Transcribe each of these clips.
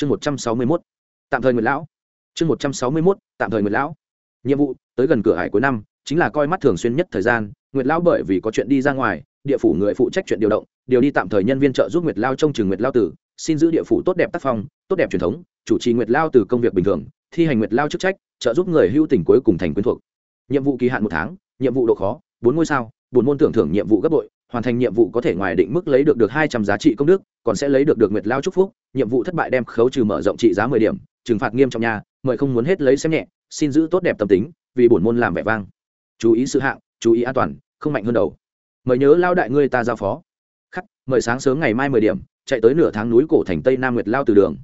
chương một trăm sáu mươi mốt, tạm thời nguyệt lão. Chương một trăm sáu mươi mốt, tạm thời nguyệt lão. Nhiệm vụ, tới gần cửa hải cuối năm, chính là coi mắt thường xuyên nhất thời gian, nguyệt lão bởi vì có chuyện đi ra ngoài, địa phủ người phụ trách chuyện điều động, điều đi tạm thời nhân viên trợ giúp nguyệt lao trong trường nguyệt lao tử, xin giữ địa phủ tốt đẹp tác phong, tốt đẹp truyền thống, chủ trì nguyệt lao từ công việc bình thường, thi hành nguyệt lao chức trách, trợ giúp người hưu tỉnh cuối cùng thành quyến thuộc. Nhiệm vụ kỳ hạn một tháng, nhiệm vụ độ khó, bốn ngôi sao, bốn môn tưởng thưởng nhiệm vụ gấp bội, hoàn thành nhiệm vụ có thể ngoài định mức lấy được được hai trăm giá trị công đức, còn sẽ lấy được được nguyệt lao chúc phúc nhiệm vụ thất bại đem khấu trừ mở rộng trị giá mười điểm, trừng phạt nghiêm trọng nhà mời không muốn hết lấy xem nhẹ, xin giữ tốt đẹp tâm tính, vì bổn môn làm vẻ vang. Chú ý sự hạng, chú ý an toàn, không mạnh hơn đầu. Mời nhớ lao đại ngươi ta giao phó. Khắc, mời sáng sớm ngày mai mười điểm, chạy tới nửa tháng núi cổ thành tây nam nguyệt lao từ đường.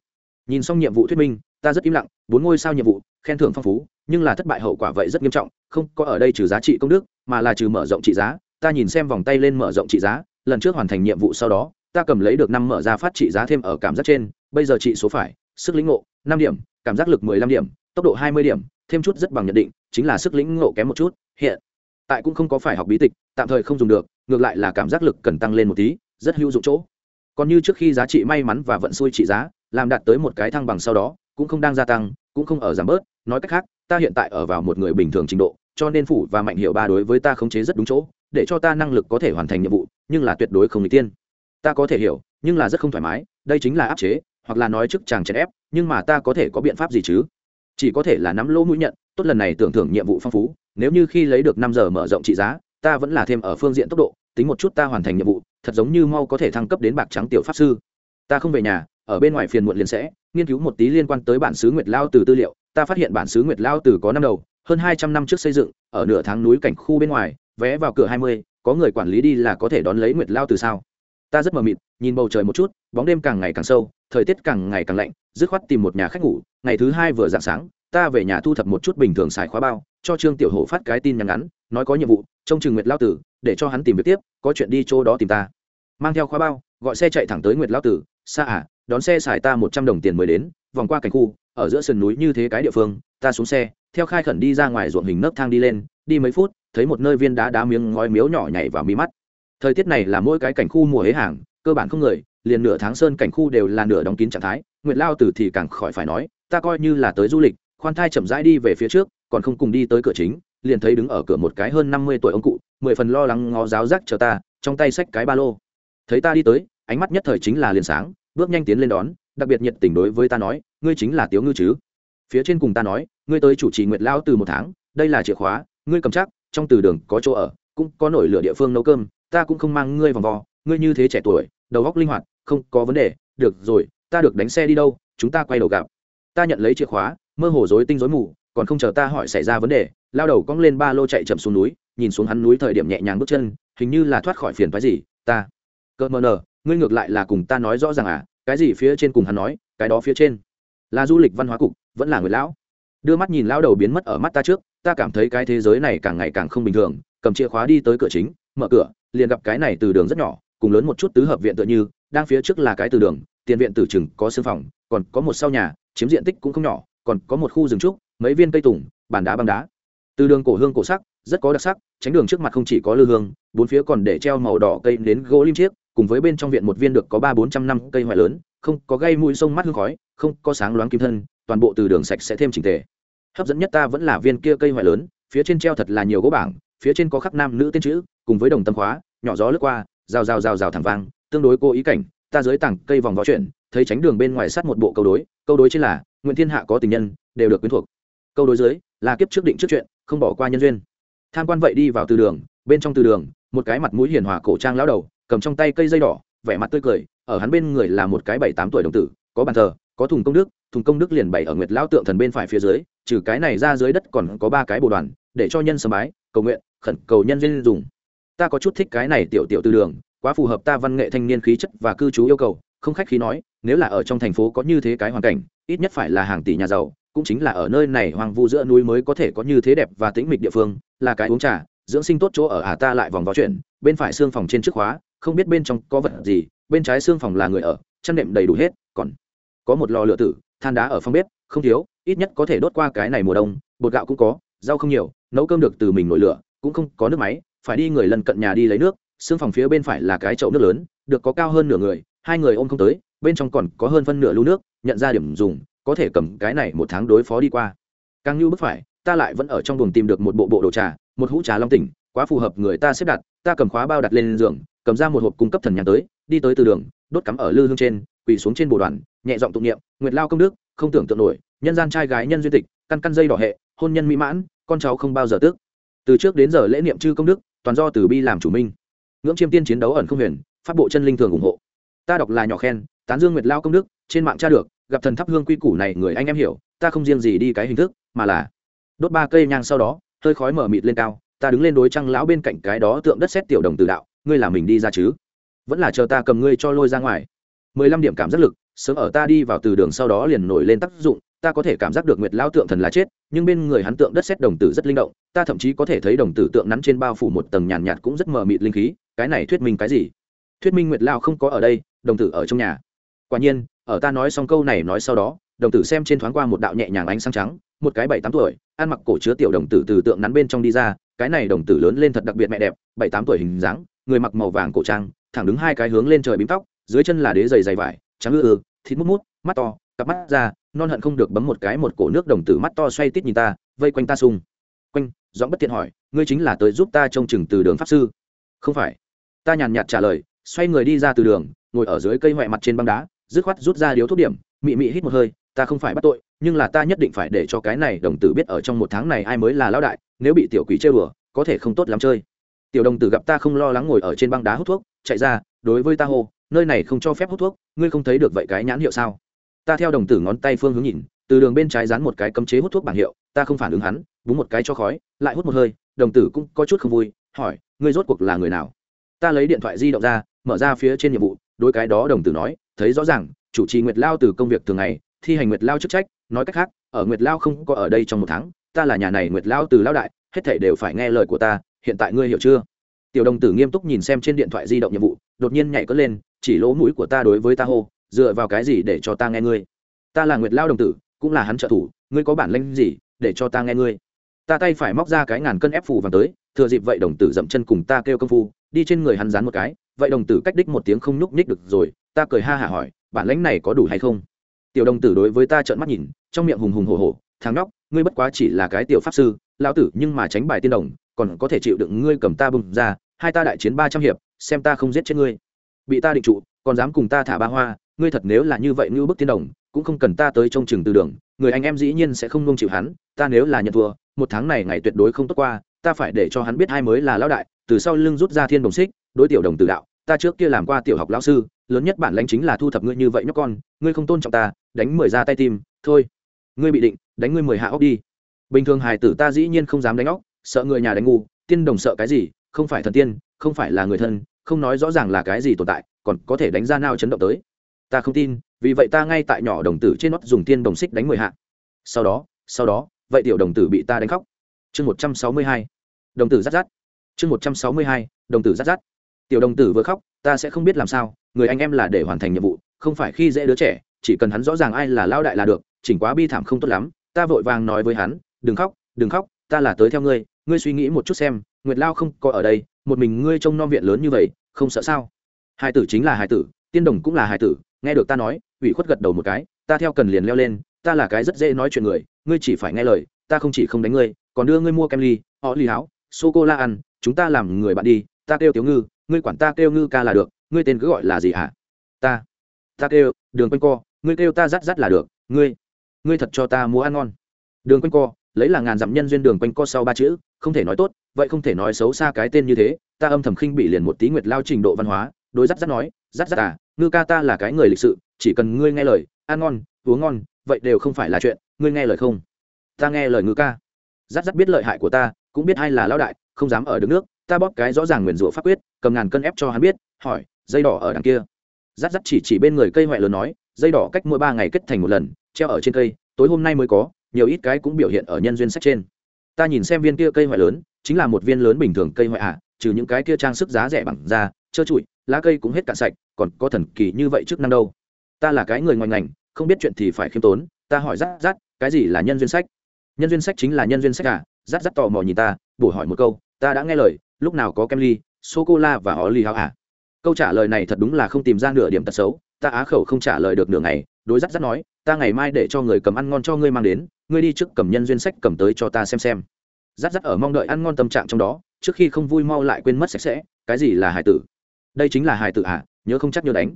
Nhìn xong nhiệm vụ thuyết minh, ta rất im lặng, bốn ngôi sao nhiệm vụ, khen thưởng phong phú, nhưng là thất bại hậu quả vậy rất nghiêm trọng, không có ở đây trừ giá trị công đức, mà là trừ mở rộng trị giá. Ta nhìn xem vòng tay lên mở rộng trị giá, lần trước hoàn thành nhiệm vụ sau đó ta cầm lấy được năm mở ra phát trị giá thêm ở cảm giác trên, bây giờ trị số phải, sức lĩnh ngộ, năm điểm, cảm giác lực mười lăm điểm, tốc độ hai mươi điểm, thêm chút rất bằng nhận định, chính là sức lĩnh ngộ kém một chút, hiện tại cũng không có phải học bí tịch, tạm thời không dùng được, ngược lại là cảm giác lực cần tăng lên một tí, rất hữu dụng chỗ. Còn như trước khi giá trị may mắn và vận xui trị giá, làm đạt tới một cái thăng bằng sau đó, cũng không đang gia tăng, cũng không ở giảm bớt, nói cách khác, ta hiện tại ở vào một người bình thường trình độ, cho nên phủ và mạnh hiệu ba đối với ta khống chế rất đúng chỗ, để cho ta năng lực có thể hoàn thành nhiệm vụ, nhưng là tuyệt đối không n tiên ta có thể hiểu, nhưng là rất không thoải mái, đây chính là áp chế, hoặc là nói trước chàng chèn ép, nhưng mà ta có thể có biện pháp gì chứ? Chỉ có thể là nắm lỗ mũi nhận, tốt lần này tưởng thưởng nhiệm vụ phong phú, nếu như khi lấy được năm giờ mở rộng trị giá, ta vẫn là thêm ở phương diện tốc độ, tính một chút ta hoàn thành nhiệm vụ, thật giống như mau có thể thăng cấp đến bạc trắng tiểu pháp sư. Ta không về nhà, ở bên ngoài phiền muộn liền sẽ, nghiên cứu một tí liên quan tới bản xứ nguyệt lao từ tư liệu, ta phát hiện bản xứ nguyệt lao từ có năm đầu, hơn hai trăm năm trước xây dựng, ở nửa tháng núi cảnh khu bên ngoài, vé vào cửa hai mươi, có người quản lý đi là có thể đón lấy nguyệt lao từ sao? Ta rất mờ mịt, nhìn bầu trời một chút, bóng đêm càng ngày càng sâu, thời tiết càng ngày càng lạnh, dứt khoát tìm một nhà khách ngủ, ngày thứ hai vừa dạng sáng, ta về nhà thu thập một chút bình thường xài khóa bao, cho trương tiểu hổ phát cái tin nhắn ngắn, nói có nhiệm vụ, trông chừng nguyệt lao tử, để cho hắn tìm việc tiếp, có chuyện đi chỗ đó tìm ta. Mang theo khóa bao, gọi xe chạy thẳng tới nguyệt lao tử xa à đón xe xài ta một trăm đồng tiền mới đến, vòng qua cảnh khu, ở giữa sườn núi như thế cái địa phương, ta xuống xe, theo khai khẩn đi ra ngoài ruộng hình nấc thang đi lên, đi mấy phút, thấy một nơi viên đá đá miếng ngói miếu nhỏ nhảy vào mi mắt thời tiết này là mỗi cái cảnh khu mùa hế hàng, cơ bản không người, liền nửa tháng sơn cảnh khu đều là nửa đóng kín trạng thái. Nguyệt lao tử thì càng khỏi phải nói, ta coi như là tới du lịch, khoan thai chậm rãi đi về phía trước, còn không cùng đi tới cửa chính, liền thấy đứng ở cửa một cái hơn năm mươi tuổi ông cụ, mười phần lo lắng ngó giáo giác chờ ta, trong tay xách cái ba lô. Thấy ta đi tới, ánh mắt nhất thời chính là liền sáng, bước nhanh tiến lên đón, đặc biệt nhiệt tình đối với ta nói, ngươi chính là tiếu ngư chứ? Phía trên cùng ta nói, ngươi tới chủ trì nguyệt lao từ một tháng, đây là chìa khóa, ngươi cầm chắc, trong từ đường có chỗ ở, cũng có nổi lửa địa phương nấu cơm ta cũng không mang ngươi vòng vò ngươi như thế trẻ tuổi, đầu óc linh hoạt, không có vấn đề, được rồi, ta được đánh xe đi đâu, chúng ta quay đầu gặp. Ta nhận lấy chìa khóa, mơ hồ dối tinh dối mù, còn không chờ ta hỏi xảy ra vấn đề, lao đầu cong lên ba lô chạy chậm xuống núi, nhìn xuống hắn núi thời điểm nhẹ nhàng bước chân, hình như là thoát khỏi phiền phái gì, ta. Cợt mờ nờ, ngươi ngược lại là cùng ta nói rõ ràng à cái gì phía trên cùng hắn nói, cái đó phía trên. Là du lịch văn hóa cục, vẫn là người lão. Đưa mắt nhìn lao đầu biến mất ở mắt ta trước, ta cảm thấy cái thế giới này càng ngày càng không bình thường, cầm chìa khóa đi tới cửa chính, mở cửa liền gặp cái này từ đường rất nhỏ, cùng lớn một chút tứ hợp viện tựa như, đang phía trước là cái từ đường, tiền viện tử chừng có sương phòng, còn có một sau nhà, chiếm diện tích cũng không nhỏ, còn có một khu rừng trúc, mấy viên cây tùng, bàn đá băng đá. Từ đường cổ hương cổ sắc, rất có đặc sắc, tránh đường trước mặt không chỉ có lư hương, bốn phía còn để treo màu đỏ cây đến gỗ lim chiếc, cùng với bên trong viện một viên được có ba bốn trăm năm cây hoại lớn, không có gây mũi sông mắt hương khói, không có sáng loáng kim thân, toàn bộ từ đường sạch sẽ thêm chỉnh tề. Hấp dẫn nhất ta vẫn là viên kia cây hoại lớn, phía trên treo thật là nhiều gỗ bảng phía trên có khắc nam nữ tên chữ, cùng với đồng tâm khóa, nhỏ gió lướt qua, rào rào rào rào thẳng vang, tương đối cô ý cảnh, ta dưới tảng cây vòng võ chuyển, thấy tránh đường bên ngoài sát một bộ câu đối câu đối trên là, nguyễn thiên hạ có tình nhân, đều được quyến thuộc. Câu đối dưới, là kiếp trước định trước chuyện, không bỏ qua nhân duyên. Tham quan vậy đi vào từ đường, bên trong từ đường, một cái mặt mũi hiền hòa cổ trang lão đầu, cầm trong tay cây dây đỏ, vẻ mặt tươi cười, ở hắn bên người là một cái bảy tám tuổi đồng tử, có bàn thờ, có thùng công đức, thùng công đức liền bày ở nguyệt lão tượng thần bên phải phía dưới, trừ cái này ra dưới đất còn có ba cái bồ đoàn, để cho nhân sầm bái, cầu nguyện khẩn cầu nhân viên dùng. Ta có chút thích cái này tiểu tiểu từ đường, quá phù hợp ta văn nghệ thanh niên khí chất và cư trú yêu cầu, không khách khí nói, nếu là ở trong thành phố có như thế cái hoàn cảnh, ít nhất phải là hàng tỷ nhà giàu, cũng chính là ở nơi này hoang vu giữa núi mới có thể có như thế đẹp và tĩnh mịch địa phương, là cái uống trà, dưỡng sinh tốt chỗ ở à ta lại vòng vào chuyện, bên phải xương phòng trên trước khóa, không biết bên trong có vật gì, bên trái xương phòng là người ở, chăn đệm đầy đủ hết, còn có một lò lửa tử, than đá ở phòng bếp, không thiếu, ít nhất có thể đốt qua cái này mùa đông, bột gạo cũng có, rau không nhiều, nấu cơm được từ mình nổi lửa cũng không có nước máy, phải đi người lần cận nhà đi lấy nước, xương phòng phía bên phải là cái chậu nước lớn, được có cao hơn nửa người, hai người ôm không tới, bên trong còn có hơn phân nửa lưu nước, nhận ra điểm dùng, có thể cầm cái này một tháng đối phó đi qua. Càng như bức phải, ta lại vẫn ở trong buồng tìm được một bộ bộ đồ trà, một hũ trà long tỉnh, quá phù hợp người ta xếp đặt, ta cầm khóa bao đặt lên giường, cầm ra một hộp cung cấp thần nhàn tới, đi tới từ đường, đốt cắm ở lư hương trên, quỳ xuống trên bồ đoàn, nhẹ giọng tụng niệm, nguyệt lao công đức, không tưởng tượng nổi, nhân gian trai gái nhân duyên tịch, căn căn dây đỏ hệ, hôn nhân mỹ mãn, con cháu không bao giờ tước từ trước đến giờ lễ niệm chư công đức, toàn do từ bi làm chủ minh. Ngưỡng chiêm tiên chiến đấu ẩn không huyền phát bộ chân linh thường ủng hộ. Ta đọc là nhỏ khen, tán dương nguyệt lao công đức, trên mạng tra được, gặp thần thắp hương quy củ này người anh em hiểu, ta không riêng gì đi cái hình thức, mà là đốt ba cây nhang sau đó, hơi khói mở mịt lên cao, ta đứng lên đối trăng lão bên cạnh cái đó tượng đất xét tiểu đồng từ đạo, ngươi là mình đi ra chứ? Vẫn là chờ ta cầm ngươi cho lôi ra ngoài. Mười lăm điểm cảm giác lực, sớm ở ta đi vào từ đường sau đó liền nổi lên tác dụng ta có thể cảm giác được nguyệt lao tượng thần là chết nhưng bên người hắn tượng đất xét đồng tử rất linh động ta thậm chí có thể thấy đồng tử tượng nắn trên bao phủ một tầng nhàn nhạt, nhạt cũng rất mờ mịt linh khí cái này thuyết minh cái gì? Thuyết minh nguyệt lao không có ở đây đồng tử ở trong nhà. Quả nhiên ở ta nói xong câu này nói sau đó đồng tử xem trên thoáng qua một đạo nhẹ nhàng ánh sáng trắng một cái bảy tám tuổi ăn mặc cổ chứa tiểu đồng tử từ tượng nắn bên trong đi ra cái này đồng tử lớn lên thật đặc biệt mẹ đẹp bảy tám tuổi hình dáng người mặc màu vàng cổ trang thẳng đứng hai cái hướng lên trời bím tóc dưới chân là đế dày dày vải trắng ư ư thịt mút mút mắt to cặp mắt ra, non hận không được bấm một cái một cổ nước đồng tử mắt to xoay tít nhìn ta, vây quanh ta sung. Quanh dõng bất tiện hỏi, ngươi chính là tới giúp ta trông chừng từ đường pháp sư? Không phải. Ta nhàn nhạt trả lời, xoay người đi ra từ đường, ngồi ở dưới cây ngoại mặt trên băng đá, dứt khoát rút ra điếu thuốc điểm, mị mị hít một hơi, ta không phải bắt tội, nhưng là ta nhất định phải để cho cái này đồng tử biết ở trong một tháng này ai mới là lão đại, nếu bị tiểu quỷ chơi bừa có thể không tốt lắm chơi. Tiểu đồng tử gặp ta không lo lắng ngồi ở trên băng đá hút thuốc, chạy ra, đối với ta hô, nơi này không cho phép hút thuốc, ngươi không thấy được vậy cái nhãn hiệu sao? Ta theo đồng tử ngón tay phương hướng nhìn, từ đường bên trái dán một cái cấm chế hút thuốc bảng hiệu, ta không phản ứng hắn, búng một cái cho khói, lại hút một hơi, đồng tử cũng có chút không vui, hỏi, ngươi rốt cuộc là người nào? Ta lấy điện thoại di động ra, mở ra phía trên nhiệm vụ đôi cái đó đồng tử nói, thấy rõ ràng, chủ trì nguyệt lao từ công việc thường ngày, thi hành nguyệt lao chức trách, nói cách khác, ở nguyệt lao không có ở đây trong một tháng, ta là nhà này nguyệt lao từ lao đại, hết thể đều phải nghe lời của ta, hiện tại ngươi hiểu chưa? Tiểu đồng tử nghiêm túc nhìn xem trên điện thoại di động nhiệm vụ, đột nhiên nhảy cất lên, chỉ lỗ mũi của ta đối với ta hô dựa vào cái gì để cho ta nghe ngươi? Ta là nguyệt lao đồng tử, cũng là hắn trợ thủ, ngươi có bản lĩnh gì để cho ta nghe ngươi? Ta tay phải móc ra cái ngàn cân ép phù vàng tới, thừa dịp vậy đồng tử dậm chân cùng ta kêu công phu, đi trên người hắn dán một cái, vậy đồng tử cách đích một tiếng không nhúc nhích được rồi, ta cười ha hả hỏi, bản lãnh này có đủ hay không? Tiểu đồng tử đối với ta trợn mắt nhìn, trong miệng hùng hùng hổ hổ, thằng nhóc, ngươi bất quá chỉ là cái tiểu pháp sư, lão tử, nhưng mà tránh bài tiên đồng, còn có thể chịu đựng ngươi cầm ta bùng ra, hai ta đại chiến ba trăm hiệp, xem ta không giết chết ngươi. Bị ta định trụ, còn dám cùng ta thả ba hoa ngươi thật nếu là như vậy như bức tiên đồng, cũng không cần ta tới trông chừng từ đường, người anh em dĩ nhiên sẽ không nông chịu hắn, ta nếu là nhận thua, một tháng này ngày tuyệt đối không tốt qua, ta phải để cho hắn biết hai mới là lão đại, từ sau lưng rút ra thiên đồng xích, đối tiểu đồng từ đạo, ta trước kia làm qua tiểu học lão sư, lớn nhất bản lãnh chính là thu thập ngươi như vậy nhóc con, ngươi không tôn trọng ta, đánh mười ra tay tim, thôi, ngươi bị định, đánh ngươi mười hạ óc đi. Bình thường hài tử ta dĩ nhiên không dám đánh óc, sợ người nhà đánh ngu, tiên đồng sợ cái gì, không phải thần tiên, không phải là người thân, không nói rõ ràng là cái gì tồn tại, còn có thể đánh ra nào chấn động tới ta không tin, vì vậy ta ngay tại nhỏ đồng tử trên nót dùng tiên đồng xích đánh mười hạ. Sau đó sau đó, vậy tiểu đồng tử bị ta đánh khóc. Chương một trăm sáu mươi hai, đồng tử rát rát. Chương một trăm sáu mươi hai, đồng tử rát rát. Tiểu đồng tử vừa khóc, ta sẽ không biết làm sao, người anh em là để hoàn thành nhiệm vụ, không phải khi dễ đứa trẻ, chỉ cần hắn rõ ràng ai là lao đại là được, chỉnh quá bi thảm không tốt lắm, ta vội vàng nói với hắn, đừng khóc đừng khóc, ta là tới theo ngươi ngươi suy nghĩ một chút xem, nguyệt lao không có ở đây, một mình ngươi trông nom viện lớn như vậy, không sợ sao? Hai tử chính là hai tử, tiên đồng cũng là hai tử nghe được ta nói, ủy khuất gật đầu một cái, ta theo cần liền leo lên, ta là cái rất dễ nói chuyện người, ngươi chỉ phải nghe lời, ta không chỉ không đánh ngươi, còn đưa ngươi mua kem ly, họ ly háo sô cô la ăn, chúng ta làm người bạn đi, ta kêu tiểu ngư, ngươi quản ta kêu ngư ca là được, ngươi tên cứ gọi là gì hả? Ta ta kêu, đường quanh co, ngươi kêu ta rắt rắt là được, ngươi ngươi thật cho ta mua ăn ngon. Đường quanh co, lấy là ngàn dặm nhân duyên đường quanh co sau ba chữ, không thể nói tốt, vậy không thể nói xấu xa cái tên như thế, ta âm thầm khinh bị liền một tí nguyệt lao trình độ văn hóa, đối rắt rắt nói, rắt rắt à ngư ca ta là cái người lịch sự chỉ cần ngươi nghe lời ăn ngon uống ngon vậy đều không phải là chuyện ngươi nghe lời không? Ta nghe lời ngư ca. Rát rát biết lợi hại của ta cũng biết ai là lão đại không dám ở đứng nước ta bóp cái rõ ràng nguyền rủa pháp quyết cầm ngàn cân ép cho hắn biết hỏi dây đỏ ở đằng kia. Rát rát chỉ chỉ bên người cây hoại lớn nói dây đỏ cách mỗi ba ngày kết thành một lần treo ở trên cây tối hôm nay mới có nhiều ít cái cũng biểu hiện ở nhân duyên sách trên. Ta nhìn xem viên kia cây hoại lớn chính là một viên lớn bình thường cây hoại ạ à, trừ những cái kia trang sức giá rẻ bằng da trơ trụi lá cây cũng hết cạn sạch, còn có thần kỳ như vậy trước năm đâu? Ta là cái người ngoài ngành, không biết chuyện thì phải khiêm tốn, ta hỏi rát rát, cái gì là nhân duyên sách? Nhân duyên sách chính là nhân duyên sách à? Rát rát tò mò nhìn ta, bổ hỏi một câu, ta đã nghe lời, lúc nào có kem ly sô cô la và ó ly hao à? Câu trả lời này thật đúng là không tìm ra nửa điểm tật xấu, ta á khẩu không trả lời được nửa ngày, đối dắt dắt nói, ta ngày mai để cho người cầm ăn ngon cho ngươi mang đến, ngươi đi trước cầm nhân duyên sách cầm tới cho ta xem xem. Dắt dắt ở mong đợi ăn ngon tâm trạng trong đó, trước khi không vui mau lại quên mất sạch sẽ, cái gì là hải tử? Đây chính là hài tử à nhớ không chắc nhớ đánh.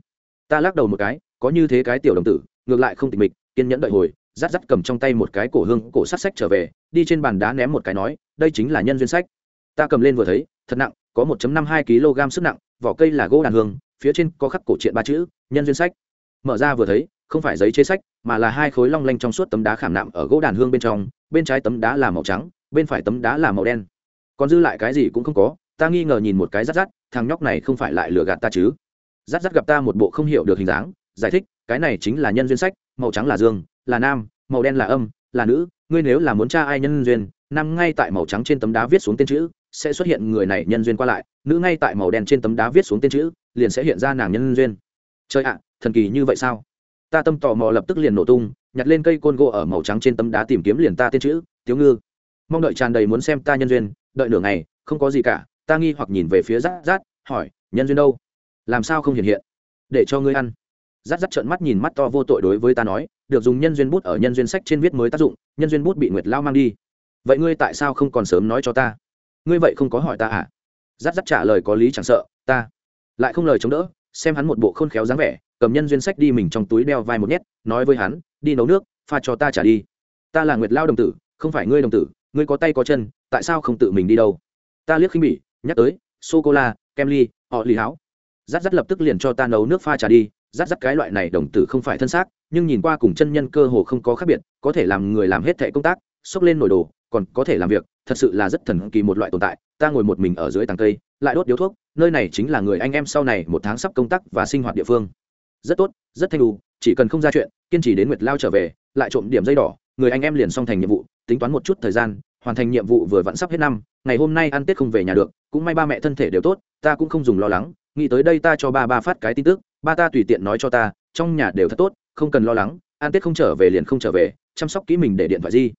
Ta lắc đầu một cái, có như thế cái tiểu đồng tử, ngược lại không tịch mịch, kiên nhẫn đợi hồi, rát rát cầm trong tay một cái cổ hương, cổ sát sách trở về, đi trên bàn đá ném một cái nói, đây chính là nhân duyên sách. Ta cầm lên vừa thấy, thật nặng, có 1 năm hai kg sức nặng, vỏ cây là gỗ đàn hương, phía trên có khắc cổ truyện ba chữ, nhân duyên sách. Mở ra vừa thấy, không phải giấy chế sách, mà là hai khối long lanh trong suốt tấm đá khảm nạm ở gỗ đàn hương bên trong, bên trái tấm đá là màu trắng, bên phải tấm đá là màu đen. Còn dư lại cái gì cũng không có ta nghi ngờ nhìn một cái rát rát, thằng nhóc này không phải lại lừa gạt ta chứ? Rát rát gặp ta một bộ không hiểu được hình dáng, giải thích, cái này chính là nhân duyên sách, màu trắng là dương, là nam, màu đen là âm, là nữ, ngươi nếu là muốn tra ai nhân duyên nam ngay tại màu trắng trên tấm đá viết xuống tên chữ, sẽ xuất hiện người này nhân duyên qua lại, nữ ngay tại màu đen trên tấm đá viết xuống tên chữ, liền sẽ hiện ra nàng nhân duyên. Trời ạ, thần kỳ như vậy sao? Ta tâm tò mò lập tức liền nổ tung, nhặt lên cây côn gỗ ở màu trắng trên tấm đá tìm kiếm liền ta tên chữ, tiếu ngư. Mong đợi tràn đầy muốn xem ta nhân duyên, đợi nửa ngày, không có gì cả ta nghi hoặc nhìn về phía rát rát, hỏi, nhân duyên đâu? Làm sao không hiện hiện? Để cho ngươi ăn. Rát rát trợn mắt nhìn mắt to vô tội đối với ta nói, được dùng nhân duyên bút ở nhân duyên sách trên viết mới tác dụng, nhân duyên bút bị nguyệt lao mang đi. Vậy ngươi tại sao không còn sớm nói cho ta? Ngươi vậy không có hỏi ta à? Rát rát trả lời có lý chẳng sợ, ta lại không lời chống đỡ, xem hắn một bộ khôn khéo dáng vẻ, cầm nhân duyên sách đi mình trong túi đeo vai một nhét, nói với hắn, đi nấu nước, pha cho ta trả đi. Ta là nguyệt lao đồng tử, không phải ngươi đồng tử, ngươi có tay có chân, tại sao không tự mình đi đâu? Ta liếc khinh bỉ nhắc tới sô cô la kem ly họ lì háo rát rát lập tức liền cho ta nấu nước pha trà đi. Rát rát cái loại này đồng tử không phải thân xác, nhưng nhìn qua cùng chân nhân cơ hồ không có khác biệt, có thể làm người làm hết thẻ công tác, xốc lên nổi đồ, còn có thể làm việc, thật sự là rất thần kỳ một loại tồn tại. Ta ngồi một mình ở dưới tàng cây, lại đốt điếu thuốc, nơi này chính là người anh em sau này một tháng sắp công tác và sinh hoạt địa phương. Rất tốt, rất thanh đủ chỉ cần không ra chuyện, kiên trì đến nguyệt lao trở về, lại trộm điểm dây đỏ, người anh em liền xong thành nhiệm vụ, tính toán một chút thời gian, hoàn thành nhiệm vụ vừa vẫn sắp hết năm, ngày hôm nay ăn tết không về nhà được cũng may ba mẹ thân thể đều tốt, ta cũng không dùng lo lắng, nghĩ tới đây ta cho ba ba phát cái tin tức, ba ta tùy tiện nói cho ta, trong nhà đều thật tốt, không cần lo lắng, an tết không trở về liền không trở về, chăm sóc kỹ mình để điện thoại di.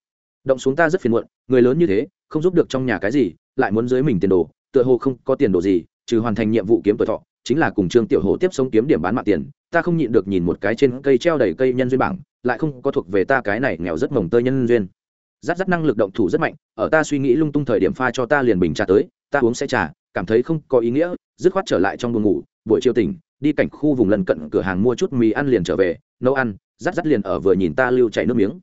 Động xuống ta rất phiền muộn, người lớn như thế, không giúp được trong nhà cái gì, lại muốn dưới mình tiền đồ, tựa hồ không có tiền đồ gì, trừ hoàn thành nhiệm vụ kiếm tuổi thọ, chính là cùng trương tiểu hồ tiếp sống kiếm điểm bán mạng tiền, ta không nhịn được nhìn một cái trên cây treo đầy cây nhân duyên bảng, lại không có thuộc về ta cái này nghèo rất mồng tơi nhân duyên. Rát rát năng lực động thủ rất mạnh, ở ta suy nghĩ lung tung thời điểm pha cho ta liền bình trà tới ta uống sẽ trà, cảm thấy không có ý nghĩa, dứt khoát trở lại trong buồng ngủ, buổi chiều tỉnh, đi cảnh khu vùng lân cận cửa hàng mua chút mì ăn liền trở về, nấu ăn rắt rắt liền ở vừa nhìn ta lưu chảy nước miếng.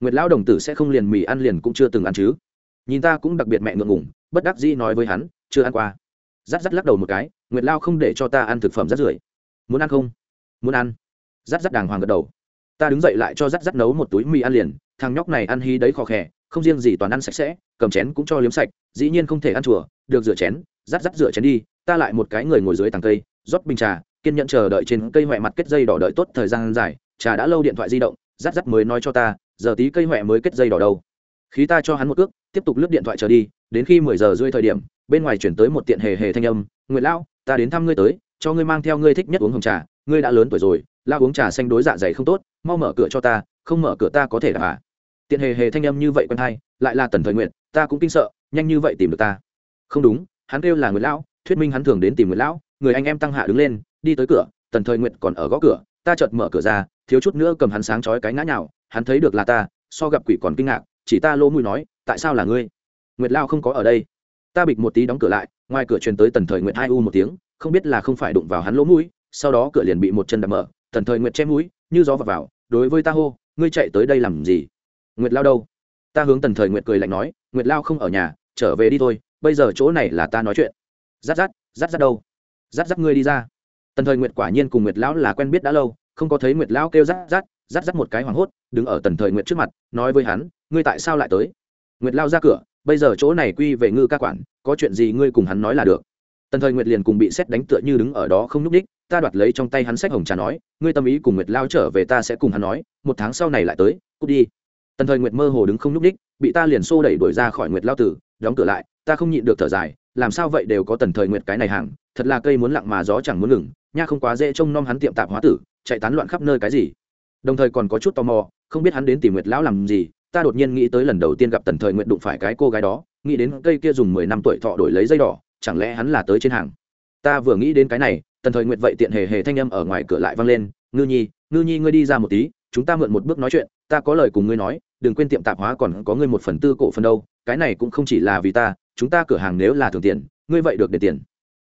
Nguyệt lão đồng tử sẽ không liền mì ăn liền cũng chưa từng ăn chứ. Nhìn ta cũng đặc biệt mẹ ngượng ngủng bất đắc dĩ nói với hắn, chưa ăn qua. Rắt rắt lắc đầu một cái, nguyệt lao không để cho ta ăn thực phẩm rất rưởi. Muốn ăn không? Muốn ăn. Rắt rắt đàng hoàng gật đầu. Ta đứng dậy lại cho rắt rắt nấu một túi mì ăn liền, thằng nhóc này ăn hí đấy khó khè, không riêng gì toàn ăn sạch sẽ, cầm chén cũng cho liếm sạch dĩ nhiên không thể ăn chùa, được rửa chén, rắt rắt rửa chén đi, ta lại một cái người ngồi dưới tàng cây, rót bình trà, kiên nhẫn chờ đợi trên cây huệ mặt kết dây đỏ đợi tốt thời gian dài, trà đã lâu điện thoại di động, rắt rắt mới nói cho ta, giờ tí cây huệ mới kết dây đỏ đâu. Khí ta cho hắn một cước tiếp tục lướt điện thoại chờ đi, đến khi mười giờ rưỡi thời điểm, bên ngoài chuyển tới một tiện hề hề thanh âm, nguyệt lão, ta đến thăm ngươi tới, cho ngươi mang theo ngươi thích nhất uống hồng trà, ngươi đã lớn tuổi rồi lao uống trà xanh đối dạ dày không tốt, mau mở cửa cho ta, không mở cửa ta có thể đạp à. Tiện hề hề thanh âm như vậy quen hay, lại là tần thời nguyện, ta cũng kinh sợ nhanh như vậy tìm được ta. Không đúng hắn kêu là người lão thuyết minh hắn thường đến tìm người lão người anh em tăng hạ đứng lên đi tới cửa tần thời nguyện còn ở gõ cửa ta chợt mở cửa ra thiếu chút nữa cầm hắn sáng chói cái ngã nhào hắn thấy được là ta so gặp quỷ còn kinh ngạc chỉ ta lỗ mũi nói tại sao là ngươi? Nguyệt lao không có ở đây. Ta bịch một tí đóng cửa lại ngoài cửa truyền tới tần thời nguyệt hai u một tiếng không biết là không phải đụng vào hắn lỗ mũi sau đó cửa liền bị một chân đập mở tần thời nguyệt che mũi như gió vào, vào đối với ta hô ngươi chạy tới đây làm gì? Nguyệt lao đâu? Ta hướng tần thời nguyệt cười lạnh nói nguyệt lao không ở nhà trở về đi thôi, bây giờ chỗ này là ta nói chuyện. Rát rát rát rát đâu? Rát rát ngươi đi ra. Tần thời nguyệt quả nhiên cùng nguyệt lão là quen biết đã lâu, không có thấy nguyệt lão kêu rát rát rát rát một cái hoảng hốt, đứng ở tần thời nguyệt trước mặt, nói với hắn, ngươi tại sao lại tới? Nguyệt lao ra cửa, bây giờ chỗ này quy về ngư ca quản, có chuyện gì ngươi cùng hắn nói là được. Tần thời nguyệt liền cùng bị xét đánh tựa như đứng ở đó không nhúc ních ta đoạt lấy trong tay hắn sách hồng trà nói, ngươi tâm ý cùng nguyệt lao trở về ta sẽ cùng hắn nói, một tháng sau này lại tới, cút đi. Tần thời nguyệt mơ hồ đứng không nhúc ních bị ta liền xô đẩy đuổi ra khỏi nguyệt lao tử, đóng cửa lại, ta không nhịn được thở dài, làm sao vậy đều có tần thời nguyệt cái này hàng, thật là cây muốn lặng mà gió chẳng muốn ngừng, nha không quá dễ trông nom hắn tiệm tạp hóa tử, chạy tán loạn khắp nơi cái gì. Đồng thời còn có chút tò mò, không biết hắn đến tìm nguyệt lão làm gì, ta đột nhiên nghĩ tới lần đầu tiên gặp tần thời nguyệt đụng phải cái cô gái đó, nghĩ đến cây kia dùng mười năm tuổi thọ đổi lấy dây đỏ, chẳng lẽ hắn là tới trên hàng. Ta vừa nghĩ đến cái này, tần thời nguyệt vậy tiện hề hề thanh âm ở ngoài cửa lại vang lên, ngư nhi ngư nhi ngươi đi ra một tí, chúng ta mượn một bước nói chuyện, ta có lời cùng ngươi nói đừng quên tiệm tạp hóa còn có ngươi một phần tư cổ phần đâu, cái này cũng không chỉ là vì ta, chúng ta cửa hàng nếu là thường tiền, ngươi vậy được để tiền.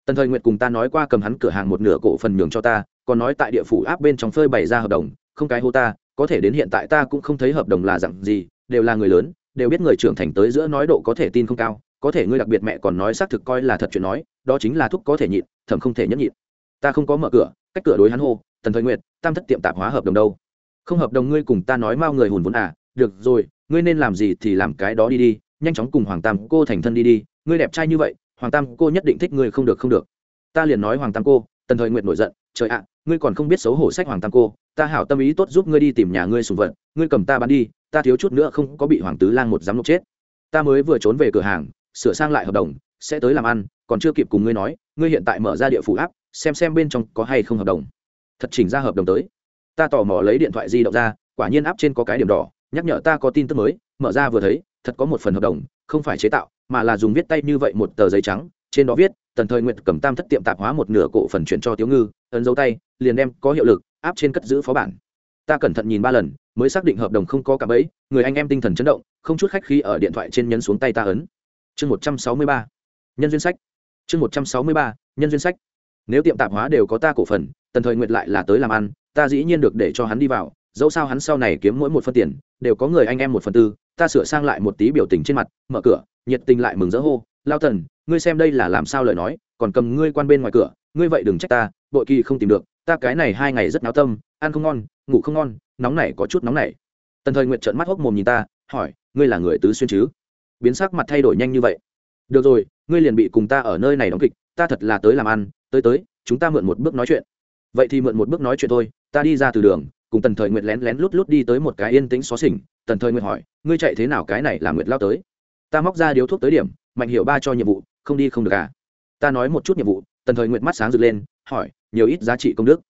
Tần thời nguyệt cùng ta nói qua cầm hắn cửa hàng một nửa cổ phần nhường cho ta, còn nói tại địa phủ áp bên trong phơi bày ra hợp đồng, không cái hô ta, có thể đến hiện tại ta cũng không thấy hợp đồng là dặn gì, đều là người lớn, đều biết người trưởng thành tới giữa nói độ có thể tin không cao, có thể ngươi đặc biệt mẹ còn nói xác thực coi là thật chuyện nói, đó chính là thúc có thể nhịn thầm không thể nhẫn nhịn. Ta không có mở cửa, cách cửa đối hắn hô, tần thời nguyệt, tam thất tiệm tạp hóa hợp đồng đâu? Không hợp đồng ngươi cùng ta nói mau người hùn vốn à được rồi, ngươi nên làm gì thì làm cái đó đi đi, nhanh chóng cùng hoàng tam cô thành thân đi đi, ngươi đẹp trai như vậy, hoàng tam cô nhất định thích ngươi không được không được. Ta liền nói hoàng tam cô, tần thời nguyệt nổi giận, trời ạ, ngươi còn không biết xấu hổ sách hoàng tam cô, ta hảo tâm ý tốt giúp ngươi đi tìm nhà ngươi sùng vật, ngươi cầm ta bán đi, ta thiếu chút nữa không có bị hoàng tứ lang một giám lục chết. Ta mới vừa trốn về cửa hàng, sửa sang lại hợp đồng, sẽ tới làm ăn, còn chưa kịp cùng ngươi nói, ngươi hiện tại mở ra địa phủ áp xem xem bên trong có hay không hợp đồng. Thật chỉnh ra hợp đồng tới. Ta tò mò lấy điện thoại di động ra, quả nhiên áp trên có cái điểm đỏ nhắc nhở ta có tin tức mới, mở ra vừa thấy, thật có một phần hợp đồng, không phải chế tạo, mà là dùng viết tay như vậy một tờ giấy trắng, trên đó viết, tần thời nguyện cầm tam thất tiệm tạp hóa một nửa cổ phần chuyển cho tiếu ngư, ấn dấu tay, liền đem, có hiệu lực, áp trên cất giữ phó bản. Ta cẩn thận nhìn ba lần, mới xác định hợp đồng không có cả bẫy, người anh em tinh thần chấn động, không chút khách khi ở điện thoại trên nhấn xuống tay ta ấn. Chương một trăm sáu mươi ba, nhân duyên sách. Chương một trăm sáu mươi ba, nhân duyên sách. Nếu tiệm tạp hóa đều có ta cổ phần, tần thời nguyệt lại là tới làm ăn, ta dĩ nhiên được để cho hắn đi vào dẫu sao hắn sau này kiếm mỗi một phân tiền, đều có người anh em một phần tư, ta sửa sang lại một tí biểu tình trên mặt, mở cửa, nhiệt tình lại mừng rỡ hô, lao tần ngươi xem đây là làm sao lời nói, còn cầm ngươi quan bên ngoài cửa, ngươi vậy đừng trách ta, bội kỳ không tìm được, ta cái này hai ngày rất náo tâm, ăn không ngon, ngủ không ngon, nóng này có chút nóng này. Tần thời nguyện trợn mắt hốc mồm nhìn ta, hỏi, ngươi là người tứ xuyên chứ? Biến sắc mặt thay đổi nhanh như vậy. Được rồi, ngươi liền bị cùng ta ở nơi này đóng kịch, ta thật là tới làm ăn, tới tới, chúng ta mượn một bước nói chuyện. Vậy thì mượn một bước nói chuyện thôi, ta đi ra từ đường cùng tần thời nguyệt lén lén lút lút đi tới một cái yên tĩnh xó xỉnh, tần thời nguyệt hỏi, ngươi chạy thế nào cái này là nguyệt lao tới? Ta móc ra điếu thuốc tới điểm, mạnh hiểu ba cho nhiệm vụ, không đi không được à? Ta nói một chút nhiệm vụ, tần thời nguyệt mắt sáng rực lên, hỏi, nhiều ít giá trị công đức?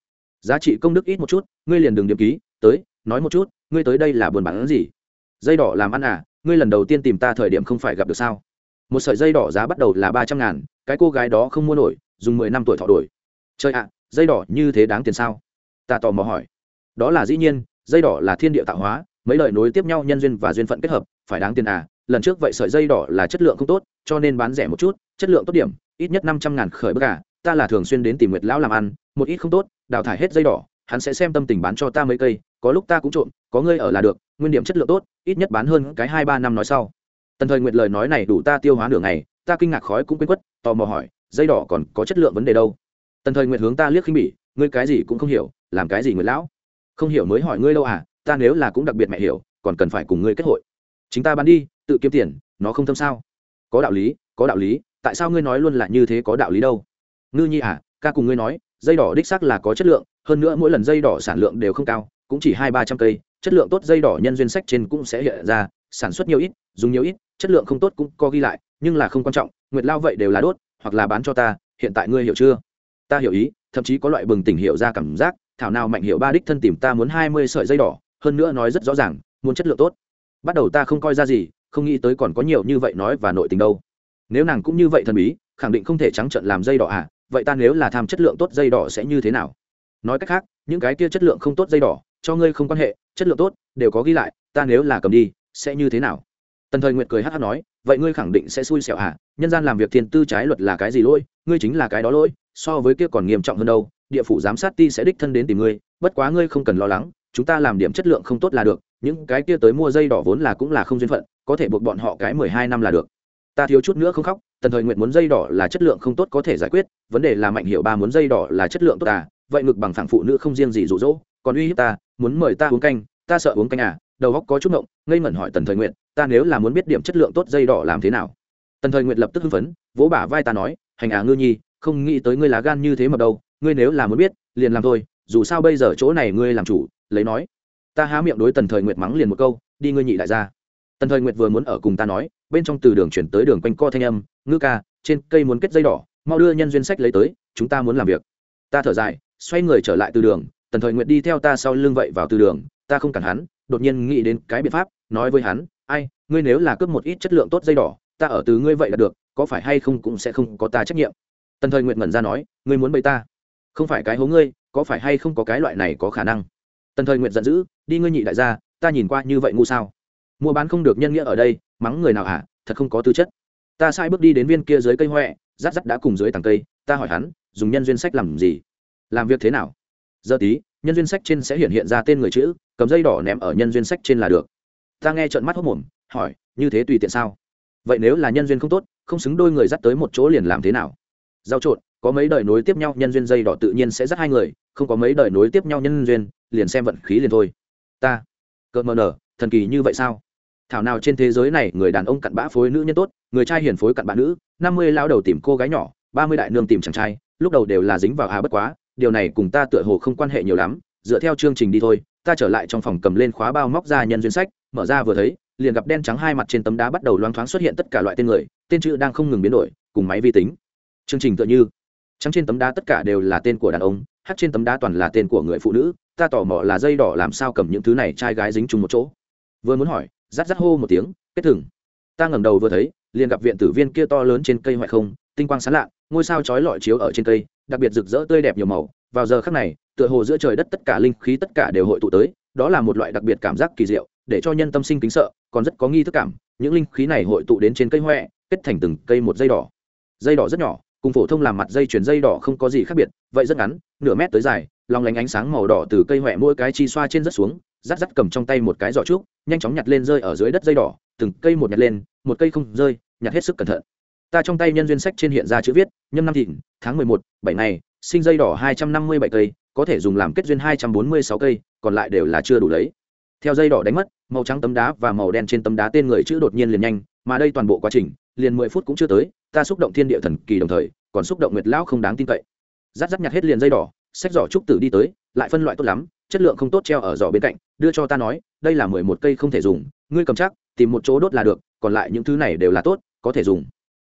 Giá trị công đức ít một chút, ngươi liền đừng điểm ký, tới, nói một chút, ngươi tới đây là buồn bán gì? Dây đỏ làm ăn à ngươi lần đầu tiên tìm ta thời điểm không phải gặp được sao? Một sợi dây đỏ giá bắt đầu là ba trăm ngàn, cái cô gái đó không mua nổi, dùng mười năm tuổi thọ đổi chơi ạ, dây đỏ như thế đáng tiền sao? Ta tò mò hỏi đó là dĩ nhiên, dây đỏ là thiên địa tạo hóa, mấy lời nối tiếp nhau nhân duyên và duyên phận kết hợp, phải đáng tiền à lần trước vậy sợi dây đỏ là chất lượng không tốt, cho nên bán rẻ một chút, chất lượng tốt điểm, ít nhất năm trăm ngàn khởi bức à ta là thường xuyên đến tìm nguyệt lão làm ăn, một ít không tốt, đào thải hết dây đỏ, hắn sẽ xem tâm tình bán cho ta mấy cây, có lúc ta cũng trộm, có ngươi ở là được, nguyên điểm chất lượng tốt, ít nhất bán hơn cái hai ba năm nói sau. Tần thời nguyệt lời nói này đủ ta tiêu hóa nửa ngày, ta kinh ngạc khói cũng quên quất, tò mò hỏi, dây đỏ còn có chất lượng vấn đề đâu? Tần thời nguyệt hướng ta liếc khinh bỉ, ngươi cái gì cũng không hiểu, làm cái gì Nguyệt lão? Không hiểu mới hỏi ngươi đâu à ta nếu là cũng đặc biệt mẹ hiểu, còn cần phải cùng ngươi kết hội. Chính ta bán đi, tự kiếm tiền, nó không thâm sao? Có đạo lý, có đạo lý, tại sao ngươi nói luôn là như thế có đạo lý đâu? Ngư nhi à ca cùng ngươi nói, dây đỏ đích xác là có chất lượng, hơn nữa mỗi lần dây đỏ sản lượng đều không cao, cũng chỉ hai ba trăm cây, chất lượng tốt dây đỏ nhân duyên sách trên cũng sẽ hiện ra, sản xuất nhiều ít, dùng nhiều ít, chất lượng không tốt cũng có ghi lại, nhưng là không quan trọng, nguyệt lao vậy đều là đốt, hoặc là bán cho ta, hiện tại ngươi hiểu chưa? Ta hiểu ý, thậm chí có loại bừng tỉnh hiểu ra cảm giác thảo nào mạnh hiểu ba đích thân tìm ta muốn hai mươi sợi dây đỏ, hơn nữa nói rất rõ ràng, muốn chất lượng tốt. Bắt đầu ta không coi ra gì, không nghĩ tới còn có nhiều như vậy nói và nội tình đâu. Nếu nàng cũng như vậy thần bí, khẳng định không thể trắng trận làm dây đỏ à vậy ta nếu là tham chất lượng tốt dây đỏ sẽ như thế nào? Nói cách khác, những cái kia chất lượng không tốt dây đỏ, cho ngươi không quan hệ, chất lượng tốt, đều có ghi lại, ta nếu là cầm đi, sẽ như thế nào? Tần thời nguyệt cười hát hát nói, vậy ngươi khẳng định sẽ xui xẻo à nhân gian làm việc thiên tư trái luật là cái gì lỗi, ngươi chính là cái đó lỗi, so với kia còn nghiêm trọng hơn đâu địa phủ giám sát ti sẽ đích thân đến tìm ngươi, bất quá ngươi không cần lo lắng, chúng ta làm điểm chất lượng không tốt là được, những cái kia tới mua dây đỏ vốn là cũng là không duyên phận, có thể buộc bọn họ cái mười hai năm là được. Ta thiếu chút nữa không khóc, tần thời nguyện muốn dây đỏ là chất lượng không tốt có thể giải quyết, vấn đề là mạnh hiệu ba muốn dây đỏ là chất lượng tốt à vậy ngực bằng phẳng phụ nữ không riêng gì rụ rỗ còn uy hiếp ta, muốn mời ta uống canh, ta sợ uống canh à đầu góc có chút ngộng, ngây ngẩn hỏi tần thời nguyện ta nếu là muốn biết điểm chất lượng tốt dây đỏ làm thế nào? Tần thời nguyện lập tức hưng phấn, vỗ bả vai ta nói, hành à ngư nhi, không nghĩ tới ngươi lá gan như thế mà đâu ngươi nếu là muốn biết, liền làm thôi, dù sao bây giờ chỗ này ngươi làm chủ, lấy nói. Ta há miệng đối tần thời nguyệt mắng liền một câu, đi ngươi nhị đại gia. Tần thời nguyệt vừa muốn ở cùng ta nói, bên trong từ đường chuyển tới đường quanh co thanh âm, ngư ca, trên cây muốn kết dây đỏ, mau đưa nhân duyên sách lấy tới, chúng ta muốn làm việc. Ta thở dài, xoay người trở lại từ đường, tần thời nguyệt đi theo ta sau lưng vậy vào từ đường, ta không cản hắn, đột nhiên nghĩ đến cái biện pháp, nói với hắn, ai, ngươi nếu là cướp một ít chất lượng tốt dây đỏ, ta ở từ ngươi vậy là được, có phải hay không cũng sẽ không có ta trách nhiệm. Tần thời nguyệt ngẩn ra nói, ngươi muốn bày ta? Không phải cái hố ngươi, có phải hay không có cái loại này có khả năng? Tần thời nguyện giận dữ, đi ngươi nhị đại gia, ta nhìn qua như vậy ngu sao? Mua bán không được nhân nghĩa ở đây, mắng người nào hả? Thật không có tư chất. Ta sai bước đi đến viên kia dưới cây huệ rát rát đã cùng dưới tàng cây, ta hỏi hắn, dùng nhân duyên sách làm gì? Làm việc thế nào? Giờ tí, nhân duyên sách trên sẽ hiện hiện ra tên người chữ, cầm dây đỏ ném ở nhân duyên sách trên là được. Ta nghe trợn mắt hốc mồm, hỏi, như thế tùy tiện sao? Vậy nếu là nhân duyên không tốt, không xứng đôi người dắt tới một chỗ liền làm thế nào? Giao trộn, có mấy đời nối tiếp nhau, nhân duyên dây đỏ tự nhiên sẽ dắt hai người, không có mấy đời nối tiếp nhau nhân duyên, liền xem vận khí liền thôi. Ta cỡ mờ nở, thần kỳ như vậy sao? Thảo nào trên thế giới này, người đàn ông cặn bã phối nữ nhân tốt, người trai hiền phối cặn bã nữ, năm mươi lao đầu tìm cô gái nhỏ, ba mươi đại nương tìm chàng trai, lúc đầu đều là dính vào hà bất quá, điều này cùng ta tựa hồ không quan hệ nhiều lắm, dựa theo chương trình đi thôi, ta trở lại trong phòng cầm lên khóa bao móc ra nhân duyên sách, mở ra vừa thấy, liền gặp đen trắng hai mặt trên tấm đá bắt đầu loáng thoáng xuất hiện tất cả loại tên người, tên chữ đang không ngừng biến đổi, cùng máy vi tính chương trình tựa như, trắng trên tấm đá tất cả đều là tên của đàn ông, hát trên tấm đá toàn là tên của người phụ nữ, ta tò mò là dây đỏ làm sao cầm những thứ này trai gái dính chung một chỗ. Vừa muốn hỏi, rát rát hô một tiếng, kết thừng. Ta ngẩng đầu vừa thấy, liền gặp viện tử viên kia to lớn trên cây hoại không, tinh quang sáng lạ, ngôi sao chói lọi chiếu ở trên cây, đặc biệt rực rỡ tươi đẹp nhiều màu. Vào giờ khắc này, tựa hồ giữa trời đất tất cả linh khí tất cả đều hội tụ tới, đó là một loại đặc biệt cảm giác kỳ diệu, để cho nhân tâm sinh kính sợ, còn rất có nghi thức cảm, những linh khí này hội tụ đến trên cây huệ kết thành từng cây một dây đỏ. Dây đỏ rất nhỏ cùng phổ thông làm mặt dây chuyền dây đỏ không có gì khác biệt, vậy rất ngắn, nửa mét tới dài, lòng lánh ánh sáng màu đỏ từ cây huệ mỗi cái chi xoa trên rất xuống rắt rắt cầm trong tay một cái giỏ trúc, nhanh chóng nhặt lên rơi ở dưới đất dây đỏ, từng cây một nhặt lên, một cây không rơi, nhặt hết sức cẩn thận. Ta trong tay nhân duyên sách trên hiện ra chữ viết, nhâm năm thịnh tháng mười một, bảy ngày, sinh dây đỏ hai trăm năm mươi bảy cây, có thể dùng làm kết duyên hai trăm bốn mươi sáu cây, còn lại đều là chưa đủ lấy. Theo dây đỏ đánh mất, màu trắng tấm đá và màu đen trên tấm đá tên người chữ đột nhiên liền nhanh mà đây toàn bộ quá trình, liền mười phút cũng chưa tới, ta xúc động thiên địa thần kỳ đồng thời, còn xúc động nguyệt lão không đáng tin cậy. Rát rát nhặt hết liền dây đỏ sách giỏ trúc tử đi tới, lại phân loại tốt lắm, chất lượng không tốt treo ở giỏ bên cạnh, đưa cho ta nói, đây là mười một cây không thể dùng, ngươi cầm chắc, tìm một chỗ đốt là được, còn lại những thứ này đều là tốt, có thể dùng.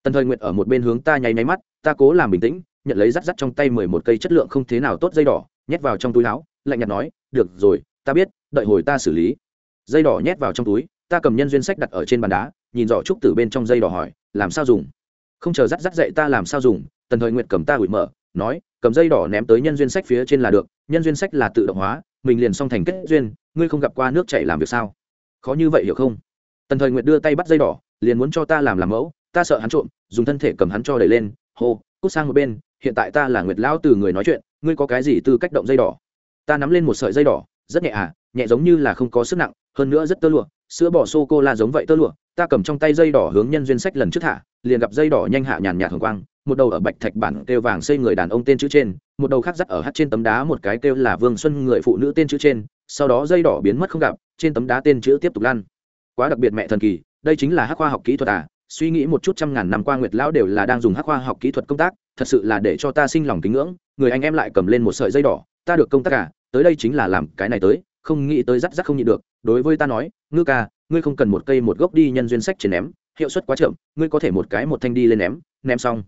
Tần thời nguyệt ở một bên hướng ta nháy nháy mắt, ta cố làm bình tĩnh, nhận lấy rắt rắt trong tay mười một cây chất lượng không thế nào tốt dây đỏ, nhét vào trong túi áo, lạnh nhạt nói, được rồi, ta biết, đợi hồi ta xử lý. Dây đỏ nhét vào trong túi, ta cầm nhân duyên sách đặt ở trên bàn đá nhìn giỏ trúc từ bên trong dây đỏ hỏi, làm sao dùng? Không chờ rắt rắt dậy ta làm sao dùng, tần thời nguyệt cầm ta ủi mở, nói, cầm dây đỏ ném tới nhân duyên sách phía trên là được, nhân duyên sách là tự động hóa, mình liền xong thành kết duyên, ngươi không gặp qua nước chảy làm việc sao? Khó như vậy hiểu không? Tần thời nguyệt đưa tay bắt dây đỏ, liền muốn cho ta làm làm mẫu, ta sợ hắn trộm, dùng thân thể cầm hắn cho đẩy lên, hô, cút sang một bên, hiện tại ta là nguyệt lão từ người nói chuyện, ngươi có cái gì tư cách động dây đỏ? Ta nắm lên một sợi dây đỏ, rất nhẹ à nhẹ giống như là không có sức nặng, hơn nữa rất tơ lụa sữa bò sô cô la giống vậy tơ lụa ta cầm trong tay dây đỏ hướng nhân duyên sách lần trước thả liền gặp dây đỏ nhanh hạ nhàn nhạt hồng quang một đầu ở bạch thạch bản kêu vàng xây người đàn ông tên chữ trên một đầu khác dắt ở hát trên tấm đá một cái kêu là vương xuân người phụ nữ tên chữ trên sau đó dây đỏ biến mất không gặp trên tấm đá tên chữ tiếp tục lan. Quá đặc biệt mẹ thần kỳ đây chính là hắc khoa học kỹ thuật à suy nghĩ một chút trăm ngàn năm qua nguyệt lão đều là đang dùng hắc khoa học kỹ thuật công tác thật sự là để cho ta sinh lòng kính ngưỡng người anh em lại cầm lên một sợi dây đỏ ta được công tác cả à, tới đây chính là làm cái này tới không nghĩ tới rắc rắc không nhịn được đối với ta nói, ngư ca, ngươi không cần một cây một gốc đi nhân duyên sách trên ném, hiệu suất quá chậm, ngươi có thể một cái một thanh đi lên ném ném xong,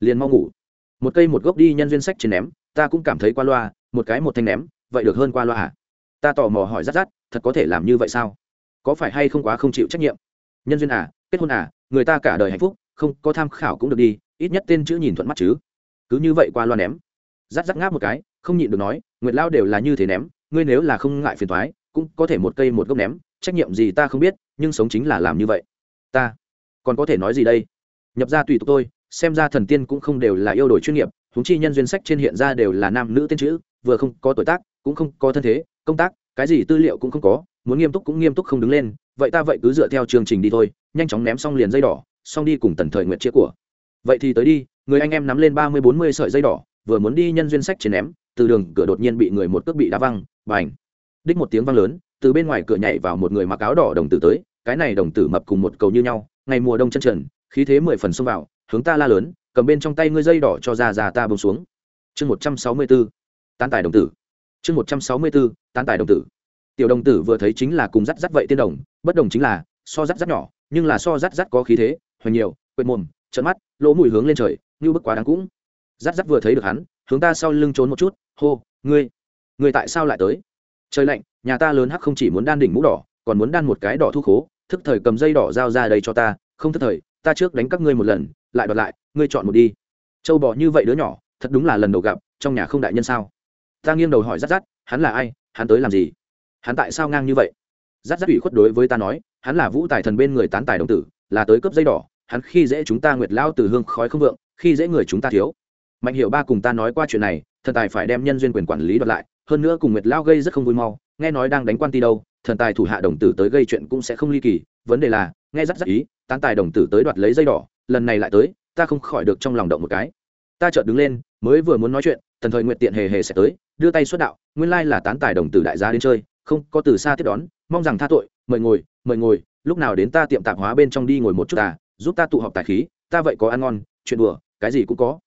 liền mau ngủ. Một cây một gốc đi nhân duyên sách trên ném, ta cũng cảm thấy qua loa, một cái một thanh ném, vậy được hơn qua loa à? Ta tò mò hỏi rát rát, thật có thể làm như vậy sao? Có phải hay không quá không chịu trách nhiệm? Nhân duyên à kết hôn à người ta cả đời hạnh phúc, không có tham khảo cũng được đi, ít nhất tên chữ nhìn thuận mắt chứ. Cứ như vậy qua loa ném. Rát rát ngáp một cái, không nhịn được nói, nguyệt lao đều là như thế ném, ngươi nếu là không ngại phiền thoái cũng có thể một cây một gốc ném, trách nhiệm gì ta không biết, nhưng sống chính là làm như vậy. Ta còn có thể nói gì đây? Nhập ra tùy tục tôi, xem ra thần tiên cũng không đều là yêu đổi chuyên nghiệp húng chi nhân duyên sách trên hiện ra đều là nam nữ tên chữ, vừa không có tuổi tác, cũng không có thân thế, công tác, cái gì tư liệu cũng không có, muốn nghiêm túc cũng nghiêm túc không đứng lên, vậy ta vậy cứ dựa theo chương trình đi thôi, nhanh chóng ném xong liền dây đỏ, xong đi cùng tần thời nguyện chia của. Vậy thì tới đi, người anh em nắm lên ba mươi bốn mươi sợi dây đỏ, vừa muốn đi nhân duyên sách trên ném, từ đường cửa đột nhiên bị người một cước bị đá văng và ảnh đích một tiếng vang lớn, từ bên ngoài cửa nhảy vào một người mặc áo đỏ đồng tử tới, cái này đồng tử mập cùng một cầu như nhau, ngày mùa đông chân trần, khí thế mười phần xông vào hướng ta la lớn, cầm bên trong tay ngươi dây đỏ cho ra ra ta bông xuống. Chương một trăm sáu mươi b ố tán tài đồng tử. Chương một trăm sáu mươi b ố tán tài đồng tử. Tiểu đồng tử vừa thấy chính là cùng rắt rắt vậy tiên đồng, bất đồng chính là, so rắt rắt nhỏ, nhưng là so rắt rắt có khí thế, hoành nhiều, quệt mồm trận mắt, lỗ mùi hướng lên trời, như bức quá đáng cũng. Rắt rắt vừa thấy được hắn, hướng ta sau lưng trốn một chút, hô, ngươi ngươi tại sao lại tới? Trời lạnh, nhà ta lớn hắc không chỉ muốn đan đỉnh mũ đỏ, còn muốn đan một cái đỏ thu khố, thức thời cầm dây đỏ giao ra đây cho ta, không thức thời, ta trước đánh các ngươi một lần, lại đoạt lại, ngươi chọn một đi. Châu bò như vậy đứa nhỏ, thật đúng là lần đầu gặp, trong nhà không đại nhân sao? Ta nghiêng đầu hỏi rát rát hắn là ai, hắn tới làm gì? Hắn tại sao ngang như vậy? Rát rát ủy khuất đối với ta nói, hắn là vũ tài thần bên người tán tài đồng tử, là tới cấp dây đỏ, hắn khi dễ chúng ta nguyệt lao từ hương khói không vượng, khi dễ người chúng ta thiếu. Mạnh hiệu ba cùng ta nói qua chuyện này, thần tài phải đem nhân duyên quyền quản lý đoạt lại hơn nữa cùng nguyệt lao gây rất không vui mau, nghe nói đang đánh quan ti đâu, thần tài thủ hạ đồng tử tới gây chuyện cũng sẽ không ly kỳ, vấn đề là, nghe rất rất ý, tán tài đồng tử tới đoạt lấy dây đỏ, lần này lại tới, ta không khỏi được trong lòng động một cái. Ta chợt đứng lên, mới vừa muốn nói chuyện, thần thời nguyện tiện hề hề sẽ tới, đưa tay xuất đạo, nguyên lai là tán tài đồng tử đại gia đến chơi, không có từ xa tiếp đón, mong rằng tha tội, mời ngồi mời ngồi, lúc nào đến ta tiệm tạp hóa bên trong đi ngồi một chút à giúp ta tụ họp tài khí, ta vậy có ăn ngon, chuyện đùa, cái gì cũng có.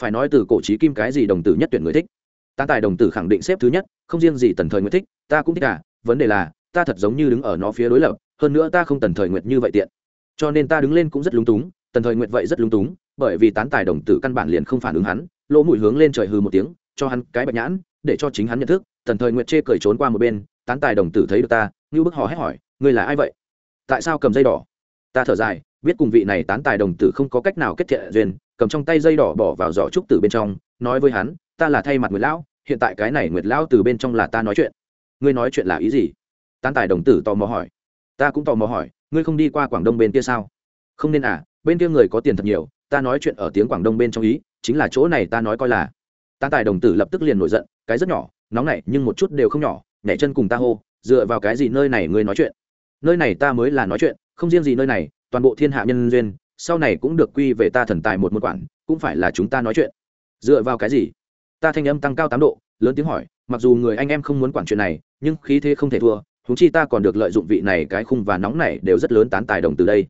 Phải nói từ cổ trí kim cái gì đồng tử nhất tuyển người thích tán tài đồng tử khẳng định xếp thứ nhất, không riêng gì tần thời Nguyệt thích, ta cũng thích cả. Vấn đề là, ta thật giống như đứng ở nó phía đối lập, hơn nữa ta không tần thời Nguyệt như vậy tiện. Cho nên ta đứng lên cũng rất lúng túng, tần thời Nguyệt vậy rất lúng túng, bởi vì tán tài đồng tử căn bản liền không phản ứng hắn, lỗ mũi hướng lên trời hư một tiếng, cho hắn cái bạch nhãn, để cho chính hắn nhận thức, tần thời Nguyệt chê cười trốn qua một bên, tán tài đồng tử thấy được ta, như bức hò hét hỏi, ngươi là ai vậy? Tại sao cầm dây đỏ? Ta thở dài, biết cùng vị này tán tài đồng tử không có cách nào kết thiện duyên, cầm trong tay dây đỏ bỏ vào giỏ trúc tử bên trong, nói với hắn ta là thay mặt nguyệt lão, hiện tại cái này nguyệt lão từ bên trong là ta nói chuyện. Ngươi nói chuyện là ý gì? Tán tài đồng tử tò mò hỏi. Ta cũng tò mò hỏi, ngươi không đi qua quảng đông bên kia sao? Không nên à bên kia người có tiền thật nhiều, ta nói chuyện ở tiếng quảng đông bên trong ý, chính là chỗ này ta nói coi là. Tán tài đồng tử lập tức liền nổi giận, cái rất nhỏ, nóng này nhưng một chút đều không nhỏ, nhảy chân cùng ta hô, dựa vào cái gì nơi này ngươi nói chuyện? Nơi này ta mới là nói chuyện, không riêng gì nơi này, toàn bộ thiên hạ nhân duyên, sau này cũng được quy về ta thần tài một một quản, cũng phải là chúng ta nói chuyện. Dựa vào cái gì? Ta thanh âm tăng cao tám độ, lớn tiếng hỏi, mặc dù người anh em không muốn quản chuyện này, nhưng khí thế không thể thua húng chi ta còn được lợi dụng vị này cái khung và nóng này đều rất lớn tán tài đồng từ đây.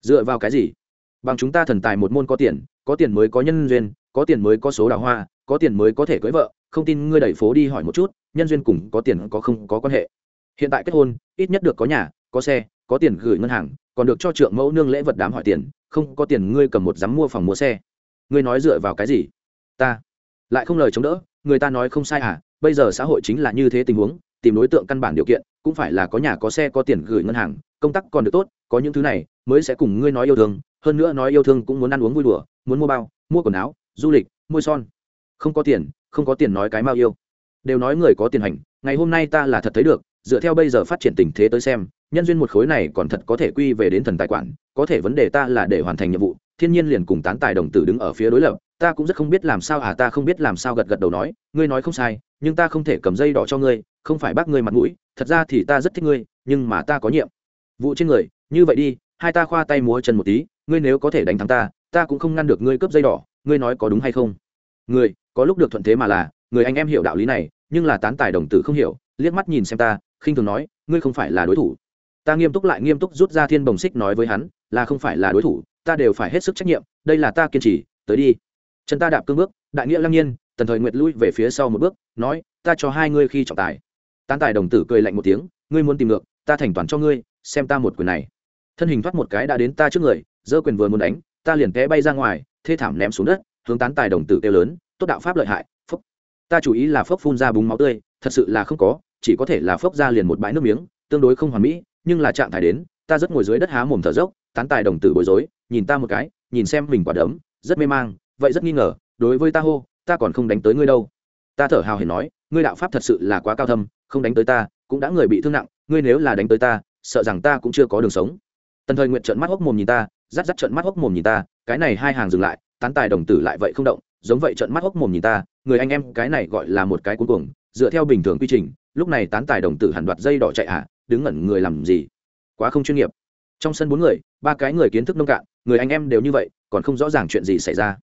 Dựa vào cái gì? Bằng chúng ta thần tài một môn có tiền có tiền mới có nhân duyên, có tiền mới có số đào hoa, có tiền mới có thể cưới vợ, không tin ngươi đẩy phố đi hỏi một chút, nhân duyên cùng có tiền có không có quan hệ. Hiện tại kết hôn, ít nhất được có nhà, có xe, có tiền gửi ngân hàng, còn được cho trượng mẫu nương lễ vật đám hỏi tiền, không có tiền ngươi cầm một dám mua phòng mua xe. Ngươi nói dựa vào cái gì? Ta lại không lời chống đỡ, người ta nói không sai à bây giờ xã hội chính là như thế tình huống, tìm đối tượng căn bản điều kiện, cũng phải là có nhà có xe có tiền gửi ngân hàng, công tác còn được tốt, có những thứ này mới sẽ cùng ngươi nói yêu thương, hơn nữa nói yêu thương cũng muốn ăn uống vui đùa, muốn mua bao, mua quần áo, du lịch, mua son. Không có tiền, không có tiền nói cái mau yêu. Đều nói người có tiền hành ngày hôm nay ta là thật thấy được, dựa theo bây giờ phát triển tình thế tới xem, nhân duyên một khối này còn thật có thể quy về đến thần tài quản, có thể vấn đề ta là để hoàn thành nhiệm vụ thiên nhiên liền cùng tán tài đồng tử đứng ở phía đối lập, ta cũng rất không biết làm sao à ta không biết làm sao gật gật đầu nói, ngươi nói không sai, nhưng ta không thể cầm dây đỏ cho ngươi, không phải bác ngươi mặt mũi, thật ra thì ta rất thích ngươi, nhưng mà ta có nhiệm vụ trên người, như vậy đi, hai ta khoa tay múa chân một tí, ngươi nếu có thể đánh thắng ta ta cũng không ngăn được ngươi cướp dây đỏ, ngươi nói có đúng hay không? Người có lúc được thuận thế mà là, người anh em hiểu đạo lý này, nhưng là tán tài đồng tử không hiểu, liếc mắt nhìn xem ta, khinh thường nói, ngươi không phải là đối thủ. Ta nghiêm túc lại nghiêm túc rút ra thiên bồng xích nói với hắn, là không phải là đối thủ ta đều phải hết sức trách nhiệm, đây là ta kiên trì, tới đi. Chân ta đạp cương bước, đại nghĩa lăng nhiên, tần thời nguyệt lui về phía sau một bước, nói, ta cho hai ngươi khi trọng tài. Tán tài đồng tử cười lạnh một tiếng, ngươi muốn tìm được ta thành toàn cho ngươi, xem ta một quyền này. Thân hình thoát một cái đã đến ta trước người, giơ quyền vừa muốn đánh, ta liền té bay ra ngoài, thê thảm ném xuống đất, hướng tán tài đồng tử kêu lớn, tốt đạo pháp lợi hại, phốc. Ta chủ ý là phốc phun ra búng máu tươi, thật sự là không có, chỉ có thể là phốc ra liền một bãi nước miếng, tương đối không hoàn mỹ, nhưng là trạng thái đến ta rất ngồi dưới đất há mồm thở dốc tán tài đồng tử bối rối nhìn ta một cái nhìn xem mình quả đấm rất mê mang vậy rất nghi ngờ đối với ta hô ta còn không đánh tới ngươi đâu. Ta thở hào hển nói ngươi đạo pháp thật sự là quá cao thâm không đánh tới ta cũng đã người bị thương nặng ngươi nếu là đánh tới ta sợ rằng ta cũng chưa có đường sống. Tần thời nguyện trợn mắt hốc mồm nhìn ta rắt rắt trợn mắt hốc mồm nhìn ta cái này hai hàng dừng lại tán tài đồng tử lại vậy không động giống vậy trợn mắt hốc mồm nhìn ta người anh em cái này gọi là một cái cuối cùng dựa theo bình thường quy trình lúc này tán tài đồng tử hẳn đoạt dây đỏ chạy ạ à, đứng ngẩn người làm gì? Quá không chuyên nghiệp. Trong sân bốn người, ba cái người kiến thức nông cạn, người anh em đều như vậy, còn không rõ ràng chuyện gì xảy ra.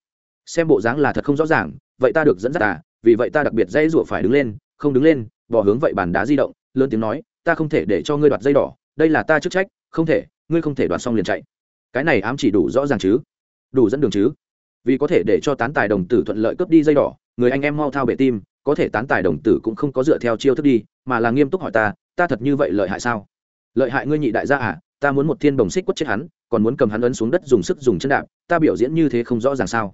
Xem bộ dáng là thật không rõ ràng, vậy ta được dẫn dắt à vì vậy ta đặc biệt dây rủa phải đứng lên, không đứng lên, bỏ hướng vậy bàn đá di động, lớn tiếng nói, ta không thể để cho ngươi đoạt dây đỏ, đây là ta chức trách, không thể, ngươi không thể đoạt xong liền chạy. Cái này ám chỉ đủ rõ ràng chứ? Đủ dẫn đường chứ? Vì có thể để cho tán tài đồng tử thuận lợi cướp đi dây đỏ, người anh em mau thao bệ tim, có thể tán tài đồng tử cũng không có dựa theo chiêu thức đi, mà là nghiêm túc hỏi ta ta thật như vậy lợi hại sao? Lợi hại ngươi nhị đại gia à ta muốn một thiên bồng xích quất chết hắn, còn muốn cầm hắn ấn xuống đất dùng sức dùng chân đạp, ta biểu diễn như thế không rõ ràng sao.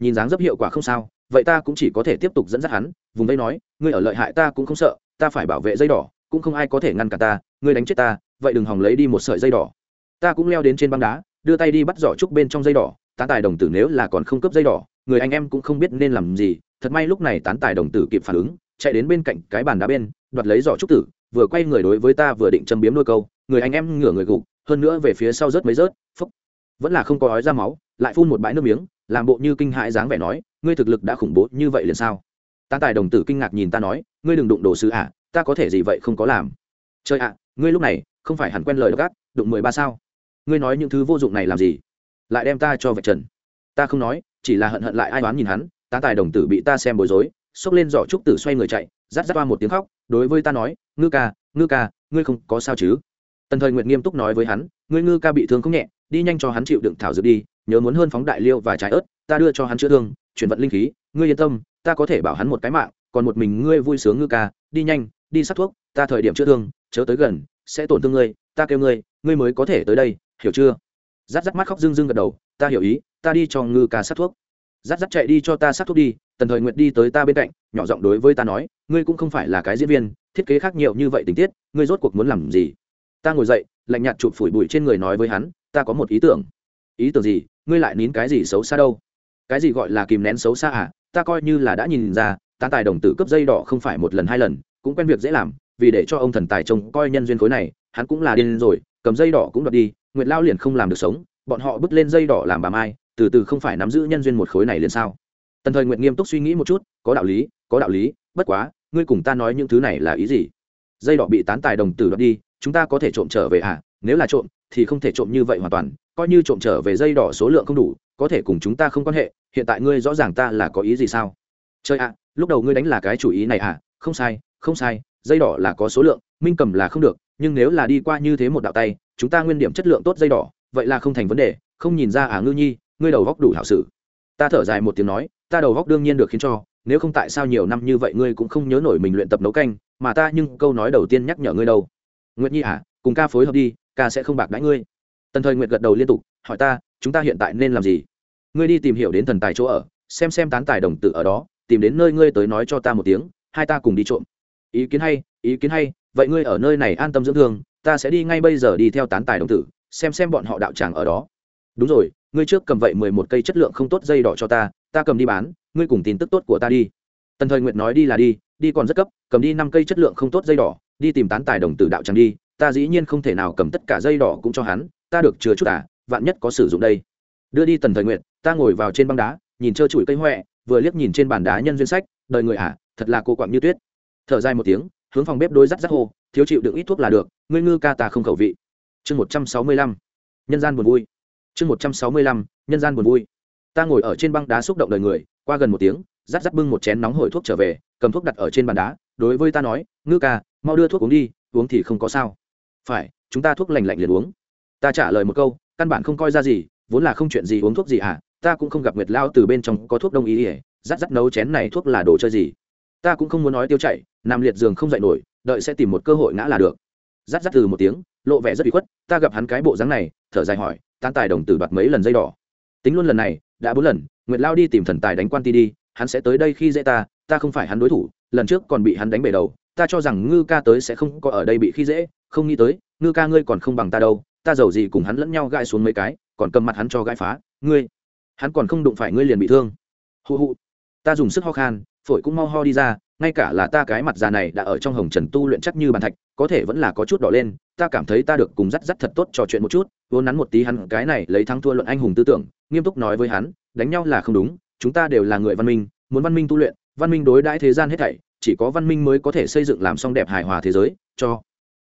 Nhìn dáng dấp hiệu quả không sao, vậy ta cũng chỉ có thể tiếp tục dẫn dắt hắn, vùng đây nói, ngươi ở lợi hại ta cũng không sợ, ta phải bảo vệ dây đỏ, cũng không ai có thể ngăn cả ta, ngươi đánh chết ta, vậy đừng hòng lấy đi một sợi dây đỏ. Ta cũng leo đến trên băng đá, đưa tay đi bắt giỏ trúc bên trong dây đỏ, Tán tài đồng tử nếu là còn không cướp dây đỏ, người anh em cũng không biết nên làm gì, thật may lúc này tán tài đồng tử kịp phản ứng, chạy đến bên cạnh cái bàn đá bên, đoạt lấy giỏ trúc tử vừa quay người đối với ta vừa định châm biếm đôi câu người anh em ngửa người gục hơn nữa về phía sau rớt mấy rớt phúc. Vẫn là không có ói ra máu lại phun một bãi nước miếng làm bộ như kinh hãi dáng vẻ nói ngươi thực lực đã khủng bố như vậy liền sao? Ta tài đồng tử kinh ngạc nhìn ta nói ngươi đừng đụng đồ sứ ạ à, ta có thể gì vậy không có làm? Chơi ạ ngươi lúc này không phải hẳn quen lời gác đụng mười ba sao? Ngươi nói những thứ vô dụng này làm gì? Lại đem ta cho vạch trần. Ta không nói chỉ là hận hận lại ai đoán nhìn hắn tá tài đồng tử bị ta xem bối rối xốc lên giỏ trúc tử xoay người chạy, rát rát qua một tiếng khóc, đối với ta nói, ngư ca ngư ca, ngươi không có sao chứ? Tần thời nguyện nghiêm túc nói với hắn, ngươi ngư ca bị thương không nhẹ, đi nhanh cho hắn chịu đựng thảo dược đi, nhớ muốn hơn phóng đại liêu và trái ớt, ta đưa cho hắn chữa thương, chuyển vận linh khí, ngươi yên tâm, ta có thể bảo hắn một cái mạng, còn một mình ngươi vui sướng ngư ca, đi nhanh, đi sát thuốc, ta thời điểm chữa thương, chớ tới gần, sẽ tổn thương ngươi, ta kêu ngươi ngươi mới có thể tới đây, hiểu chưa? Rát rát mắt khóc rưng rưng gật đầu, ta hiểu ý, ta đi cho ngư ca sát thuốc. Rát rát chạy đi cho ta sát thuốc đi tần thời nguyệt đi tới ta bên cạnh, nhỏ giọng đối với ta nói, ngươi cũng không phải là cái diễn viên, thiết kế khác nhiều như vậy tình tiết, ngươi rốt cuộc muốn làm gì? Ta ngồi dậy, lạnh nhạt chụp phủi bụi trên người nói với hắn, ta có một ý tưởng. Ý tưởng gì? Ngươi lại nín cái gì xấu xa đâu? Cái gì gọi là kìm nén xấu xa à? Ta coi như là đã nhìn ra, ta tài đồng tử cấp dây đỏ không phải một lần hai lần, cũng quen việc dễ làm, vì để cho ông thần tài trông coi nhân duyên khối này, hắn cũng là điên rồi, cầm dây đỏ cũng đoạt đi, nguyệt lao liền không làm được sống, bọn họ bước lên dây đỏ làm bà mai, từ từ không phải nắm giữ nhân duyên một khối này liền sao? Tần thời nguyện nghiêm túc suy nghĩ một chút, có đạo lý, có đạo lý, bất quá, ngươi cùng ta nói những thứ này là ý gì? Dây đỏ bị tán tài đồng tử đoạt đi, chúng ta có thể trộm trở về à? Nếu là trộm, thì không thể trộm như vậy hoàn toàn, coi như trộm trở về dây đỏ số lượng không đủ, có thể cùng chúng ta không quan hệ, hiện tại ngươi rõ ràng ta là có ý gì sao? Chơi ạ, lúc đầu ngươi đánh là cái chủ ý này à? Không sai không sai, dây đỏ là có số lượng, minh cầm là không được, nhưng nếu là đi qua như thế một đạo tay, chúng ta nguyên điểm chất lượng tốt dây đỏ, vậy là không thành vấn đề, không nhìn ra à ngư nhi, ngươi đầu góc đủ hảo sự ta thở dài một tiếng nói, ta đầu góc đương nhiên được khiến cho, nếu không tại sao nhiều năm như vậy ngươi cũng không nhớ nổi mình luyện tập nấu canh, mà ta nhưng câu nói đầu tiên nhắc nhở ngươi đâu. Nguyệt nhi à cùng ca phối hợp đi, ca sẽ không bạc đãi ngươi. Tần thời nguyệt gật đầu liên tục, hỏi ta, chúng ta hiện tại nên làm gì? Ngươi đi tìm hiểu đến thần tài chỗ ở, xem xem tán tài đồng tử ở đó, tìm đến nơi ngươi tới nói cho ta một tiếng, hai ta cùng đi trộm. Ý kiến hay, ý kiến hay, vậy ngươi ở nơi này an tâm dưỡng thương, ta sẽ đi ngay bây giờ đi theo tán tài đồng tử, xem xem bọn họ đạo tràng ở đó. Đúng rồi ngươi trước cầm vậy mười một cây chất lượng không tốt dây đỏ cho ta ta cầm đi bán, ngươi cùng tin tức tốt của ta đi. Tần thời nguyệt nói đi là đi đi còn rất cấp, cầm đi năm cây chất lượng không tốt dây đỏ, đi tìm tán tài đồng tử đạo chẳng đi, ta dĩ nhiên không thể nào cầm tất cả dây đỏ cũng cho hắn, ta được chứa chút à vạn nhất có sử dụng đây. Đưa đi tần thời nguyệt, ta ngồi vào trên băng đá, nhìn trơ trụi cây huệ vừa liếc nhìn trên bàn đá nhân duyên sách, đời người à thật là cô quặng như tuyết. Thở dài một tiếng, hướng phòng bếp đối rắc rắc hô, thiếu chịu đựng ít thuốc là được, ngươi ngư ca ta không khẩu vị. Chương một trăm sáu mươi lăm, nhân gian buồn vui chương một trăm sáu mươi lăm, nhân gian buồn vui. Ta ngồi ở trên băng đá xúc động đời người, qua gần một tiếng rát rát bưng một chén nóng hổi thuốc trở về, cầm thuốc đặt ở trên bàn đá, đối với ta nói, ngư ca, mau đưa thuốc uống đi, uống thì không có sao. Phải, chúng ta thuốc lành lạnh liền uống. Ta trả lời một câu, căn bản không coi ra gì, vốn là không chuyện gì uống thuốc gì à ta cũng không gặp nguyệt lao từ bên trong có thuốc đông y ỉa rát rát nấu chén này thuốc là đồ chơi gì. Ta cũng không muốn nói tiêu chảy nằm liệt giường không dậy nổi, đợi sẽ tìm một cơ hội ngã là được rát rát từ một tiếng, lộ vẻ rất bị khuất, ta gặp hắn cái bộ dáng này, thở dài hỏi tan tài đồng tử đoạt mấy lần dây đỏ? Tính luôn lần này, đã bốn lần, nguyệt lao đi tìm thần tài đánh quan ti đi, hắn sẽ tới đây khi dễ ta ta không phải hắn đối thủ, lần trước còn bị hắn đánh bể đầu, ta cho rằng ngư ca tới sẽ không có ở đây bị khi dễ, không nghĩ tới, ngư ca ngươi còn không bằng ta đâu, ta giàu gì cùng hắn lẫn nhau gãi xuống mấy cái, còn cầm mặt hắn cho gãi phá, ngươi, hắn còn không đụng phải ngươi liền bị thương. Hụ hụ, ta dùng sức ho khan, phổi cũng mau ho đi ra ngay cả là ta cái mặt già này đã ở trong hồng trần tu luyện chắc như bàn thạch, có thể vẫn là có chút đỏ lên, ta cảm thấy ta được cùng dắt dắt thật tốt trò chuyện một chút vốn nắn một tí hắn cái này lấy thắng thua luận anh hùng tư tưởng, nghiêm túc nói với hắn, đánh nhau là không đúng, chúng ta đều là người văn minh, muốn văn minh tu luyện, văn minh đối đãi thế gian hết thảy, chỉ có văn minh mới có thể xây dựng làm xong đẹp hài hòa thế giới, cho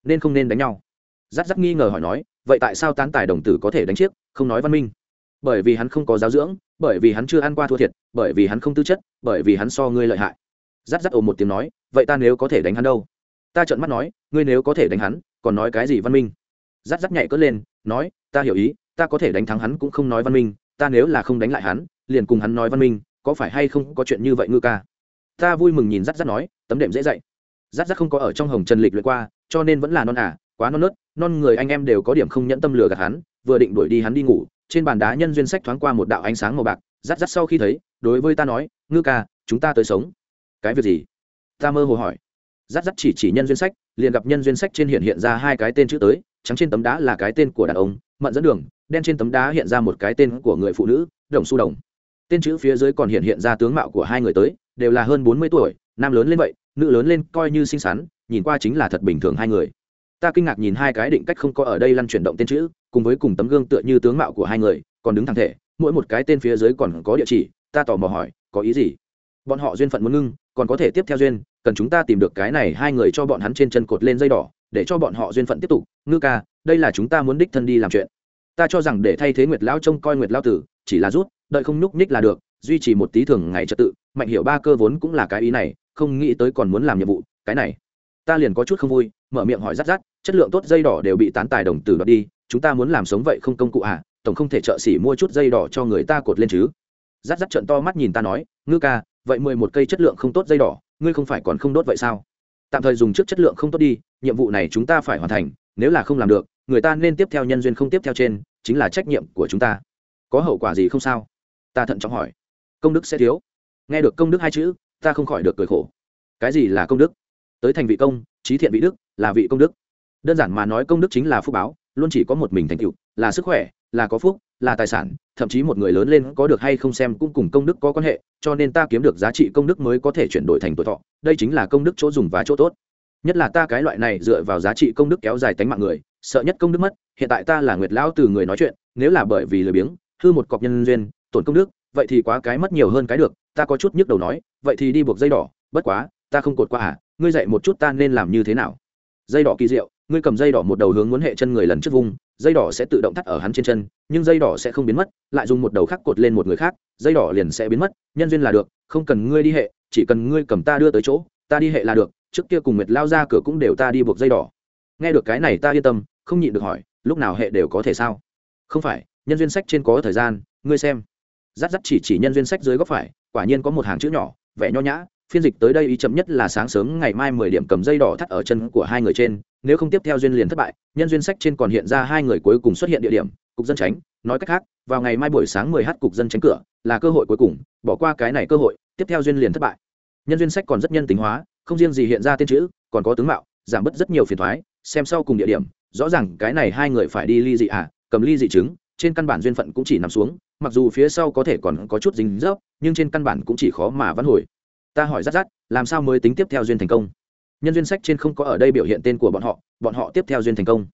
nên không nên đánh nhau. Dắt dắt nghi ngờ hỏi nói, vậy tại sao tán tài đồng tử có thể đánh chiếc, không nói văn minh? Bởi vì hắn không có giáo dưỡng, bởi vì hắn chưa ăn qua thua thiệt, bởi vì hắn không tư chất, bởi vì hắn so ngươi lợi hại rát rát ồ một tiếng nói vậy ta nếu có thể đánh hắn đâu? Ta trợn mắt nói ngươi nếu có thể đánh hắn còn nói cái gì văn minh? Rát rát nhảy cất lên nói ta hiểu ý ta có thể đánh thắng hắn cũng không nói văn minh ta nếu là không đánh lại hắn liền cùng hắn nói văn minh có phải hay không có chuyện như vậy ngư ca? Ta vui mừng nhìn rát rát nói tấm đệm dễ dạy. Rát rát không có ở trong hồng trần lịch luyện qua cho nên vẫn là non ả à, quá non nớt non người anh em đều có điểm không nhẫn tâm lừa gạt hắn vừa định đuổi đi hắn đi ngủ trên bàn đá nhân duyên sách thoáng qua một đạo ánh sáng màu bạc rát rát sau khi thấy đối với ta nói ngư ca chúng ta tới sống cái việc gì? Ta mơ hồ hỏi. Rát rát chỉ chỉ nhân duyên sách, liền gặp nhân duyên sách trên hiện hiện ra hai cái tên chữ tới, trắng trên tấm đá là cái tên của đàn ông, mận dẫn đường, đen trên tấm đá hiện ra một cái tên của người phụ nữ, đồng su đồng. Tên chữ phía dưới còn hiện hiện ra tướng mạo của hai người tới, đều là hơn bốn mươi tuổi, nam lớn lên vậy, nữ lớn lên coi như xinh xắn, nhìn qua chính là thật bình thường hai người. Ta kinh ngạc nhìn hai cái định cách không có ở đây lăn chuyển động tên chữ, cùng với cùng tấm gương tựa như tướng mạo của hai người, còn đứng thẳng thể, mỗi một cái tên phía dưới còn có địa chỉ, ta tò mò hỏi, có ý gì? Bọn họ duyên phận muốn ngưng, còn có thể tiếp theo duyên, cần chúng ta tìm được cái này hai người cho bọn hắn trên chân cột lên dây đỏ, để cho bọn họ duyên phận tiếp tục. Ngư ca, đây là chúng ta muốn đích thân đi làm chuyện. Ta cho rằng để thay thế nguyệt lão trông coi nguyệt lao tử, chỉ là rút, đợi không nhúc nhích là được, duy trì một tí thường ngày trật tự, mạnh hiểu ba cơ vốn cũng là cái ý này, không nghĩ tới còn muốn làm nhiệm vụ, cái này. Ta liền có chút không vui, mở miệng hỏi rát rát, chất lượng tốt dây đỏ đều bị tán tài đồng tử đoạt đi, chúng ta muốn làm sống vậy không công cụ à tổng không thể trợ xỉ mua chút dây đỏ cho người ta cột lên chứ. Rát rát trận to mắt nhìn ta nói, ngư ca vậy mười một cây chất lượng không tốt dây đỏ, ngươi không phải còn không đốt vậy sao? Tạm thời dùng trước chất lượng không tốt đi, nhiệm vụ này chúng ta phải hoàn thành, nếu là không làm được, người ta nên tiếp theo nhân duyên không tiếp theo trên, chính là trách nhiệm của chúng ta. Có hậu quả gì không sao? Ta thận trọng hỏi. Công đức sẽ thiếu. Nghe được công đức hai chữ, ta không khỏi được cười khổ. Cái gì là công đức? Tới thành vị công, trí thiện vị đức, là vị công đức. Đơn giản mà nói công đức chính là phúc báo, luôn chỉ có một mình thành tựu, là sức khỏe, là có phúc là tài sản, thậm chí một người lớn lên có được hay không xem cũng cùng công đức có quan hệ, cho nên ta kiếm được giá trị công đức mới có thể chuyển đổi thành tuổi thọ. Đây chính là công đức chỗ dùng và chỗ tốt. Nhất là ta cái loại này dựa vào giá trị công đức kéo dài tánh mạng người, sợ nhất công đức mất, hiện tại ta là nguyệt lão từ người nói chuyện, nếu là bởi vì lười biếng, hư một cọc nhân duyên, tổn công đức, vậy thì quá cái mất nhiều hơn cái được, ta có chút nhức đầu nói, vậy thì đi buộc dây đỏ, bất quá, ta không cột qua à ngươi dạy một chút ta nên làm như thế nào. Dây đỏ kỳ diệu ngươi cầm dây đỏ một đầu hướng muốn hệ chân người lần trước vùng, dây đỏ sẽ tự động thắt ở hắn trên chân, nhưng dây đỏ sẽ không biến mất, lại dùng một đầu khác cột lên một người khác, dây đỏ liền sẽ biến mất, nhân duyên là được, không cần ngươi đi hệ, chỉ cần ngươi cầm ta đưa tới chỗ, ta đi hệ là được, trước kia cùng nguyệt lao ra cửa cũng đều ta đi buộc dây đỏ. Nghe được cái này ta yên tâm, không nhịn được hỏi, lúc nào hệ đều có thể sao? Không phải, nhân duyên sách trên có thời gian, ngươi xem. Rắt rắt chỉ chỉ nhân duyên sách dưới góc phải, quả nhiên có một hàng chữ nhỏ, vẻ nho nhã, phiên dịch tới đây ý chậm nhất là sáng sớm ngày mai mười điểm cầm dây đỏ thắt ở chân của hai người trên nếu không tiếp theo duyên liền thất bại, nhân duyên sách trên còn hiện ra hai người cuối cùng xuất hiện địa điểm, cục dân tránh. Nói cách khác, vào ngày mai buổi sáng mười h cục dân tránh cửa, là cơ hội cuối cùng, bỏ qua cái này cơ hội, tiếp theo duyên liền thất bại. Nhân duyên sách còn rất nhân tính hóa, không riêng gì hiện ra tên chữ, còn có tướng mạo, giảm bớt rất nhiều phiền thoái xem sau cùng địa điểm, rõ ràng cái này hai người phải đi ly dị à cầm ly dị chứng trên căn bản duyên phận cũng chỉ nằm xuống, mặc dù phía sau có thể còn có chút dính dấp, nhưng trên căn bản cũng chỉ khó mà vãn hồi. Ta hỏi rát rát, làm sao mới tính tiếp theo duyên thành công? Nhân duyên sách trên không có ở đây biểu hiện tên của bọn họ bọn họ tiếp theo duyên thành công.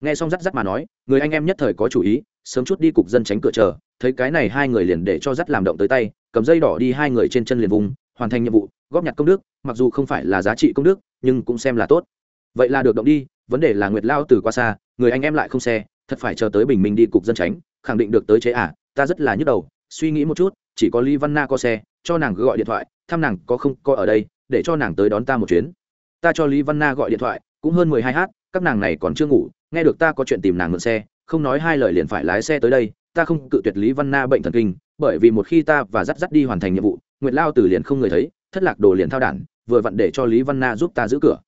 Nghe xong rắt rắt mà nói, người anh em nhất thời có chủ ý, sớm chút đi cục dân tránh cửa chờ, thấy cái này hai người liền để cho rắt làm động tới tay, cầm dây đỏ đi hai người trên chân liền vùng, hoàn thành nhiệm vụ, góp nhặt công đức, mặc dù không phải là giá trị công đức, nhưng cũng xem là tốt. Vậy là được động đi, vấn đề là nguyệt lao từ qua xa, người anh em lại không xe, thật phải chờ tới bình minh đi cục dân tránh, khẳng định được tới chế à ta rất là nhức đầu, suy nghĩ một chút, chỉ có lý văn na có xe, cho nàng gọi điện thoại, thăm nàng có không có ở đây, để cho nàng tới đón ta một chuyến ta cho lý văn na gọi điện thoại, cũng hơn mười hai h các nàng này còn chưa ngủ, nghe được ta có chuyện tìm nàng mượn xe, không nói hai lời liền phải lái xe tới đây, ta không cự tuyệt lý văn na bệnh thần kinh, bởi vì một khi ta và dắt dắt đi hoàn thành nhiệm vụ, nguyệt lao từ liền không người thấy, thất lạc đồ liền thao đản, vừa vặn để cho lý văn na giúp ta giữ cửa.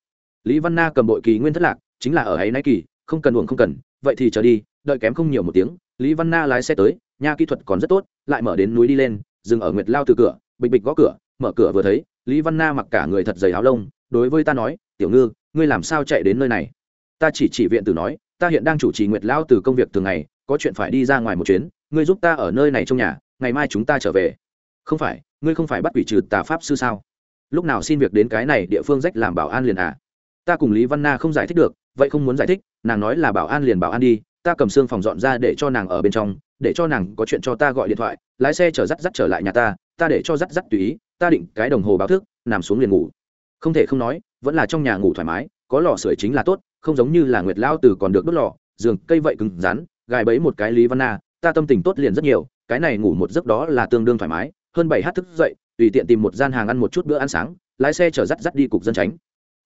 Lý văn na cầm bội kỳ nguyên thất lạc, chính là ở ấy nay kỳ, không cần uổng không cần, vậy thì chờ đi, đợi kém không nhiều một tiếng, lý văn na lái xe tới, nha kỹ thuật còn rất tốt, lại mở đến núi đi lên, dừng ở nguyệt lao từ cửa, bịch bịch gõ cửa, mở cửa vừa thấy lý văn na mặc cả người thật dày áo lông, đối với ta nói, tiểu ngư, ngươi làm sao chạy đến nơi này? Ta chỉ chỉ viện tử nói, ta hiện đang chủ trì nguyệt lao từ công việc thường ngày, có chuyện phải đi ra ngoài một chuyến, ngươi giúp ta ở nơi này trong nhà, ngày mai chúng ta trở về. Không phải, ngươi không phải bắt quỷ trừ tà pháp sư sao? Lúc nào xin việc đến cái này địa phương rách làm bảo an liền à? Ta cùng lý văn na không giải thích được, vậy không muốn giải thích, nàng nói là bảo an liền bảo an đi, ta cầm xương phòng dọn ra để cho nàng ở bên trong, để cho nàng có chuyện cho ta gọi điện thoại, lái xe chở rắt rắt trở lại nhà ta ta để cho rắt rắt tùy ý ta định cái đồng hồ báo thức, nằm xuống liền ngủ. Không thể không nói, vẫn là trong nhà ngủ thoải mái, có lò sưởi chính là tốt, không giống như là nguyệt lao từ còn được đốt lò, giường, cây vậy cứng rắn, gài bẫy một cái lý văn na, ta tâm tình tốt liền rất nhiều, cái này ngủ một giấc đó là tương đương thoải mái, hơn bảy h thức dậy, tùy tiện tìm một gian hàng ăn một chút bữa ăn sáng, lái xe chở dắt dắt đi cục dân tránh.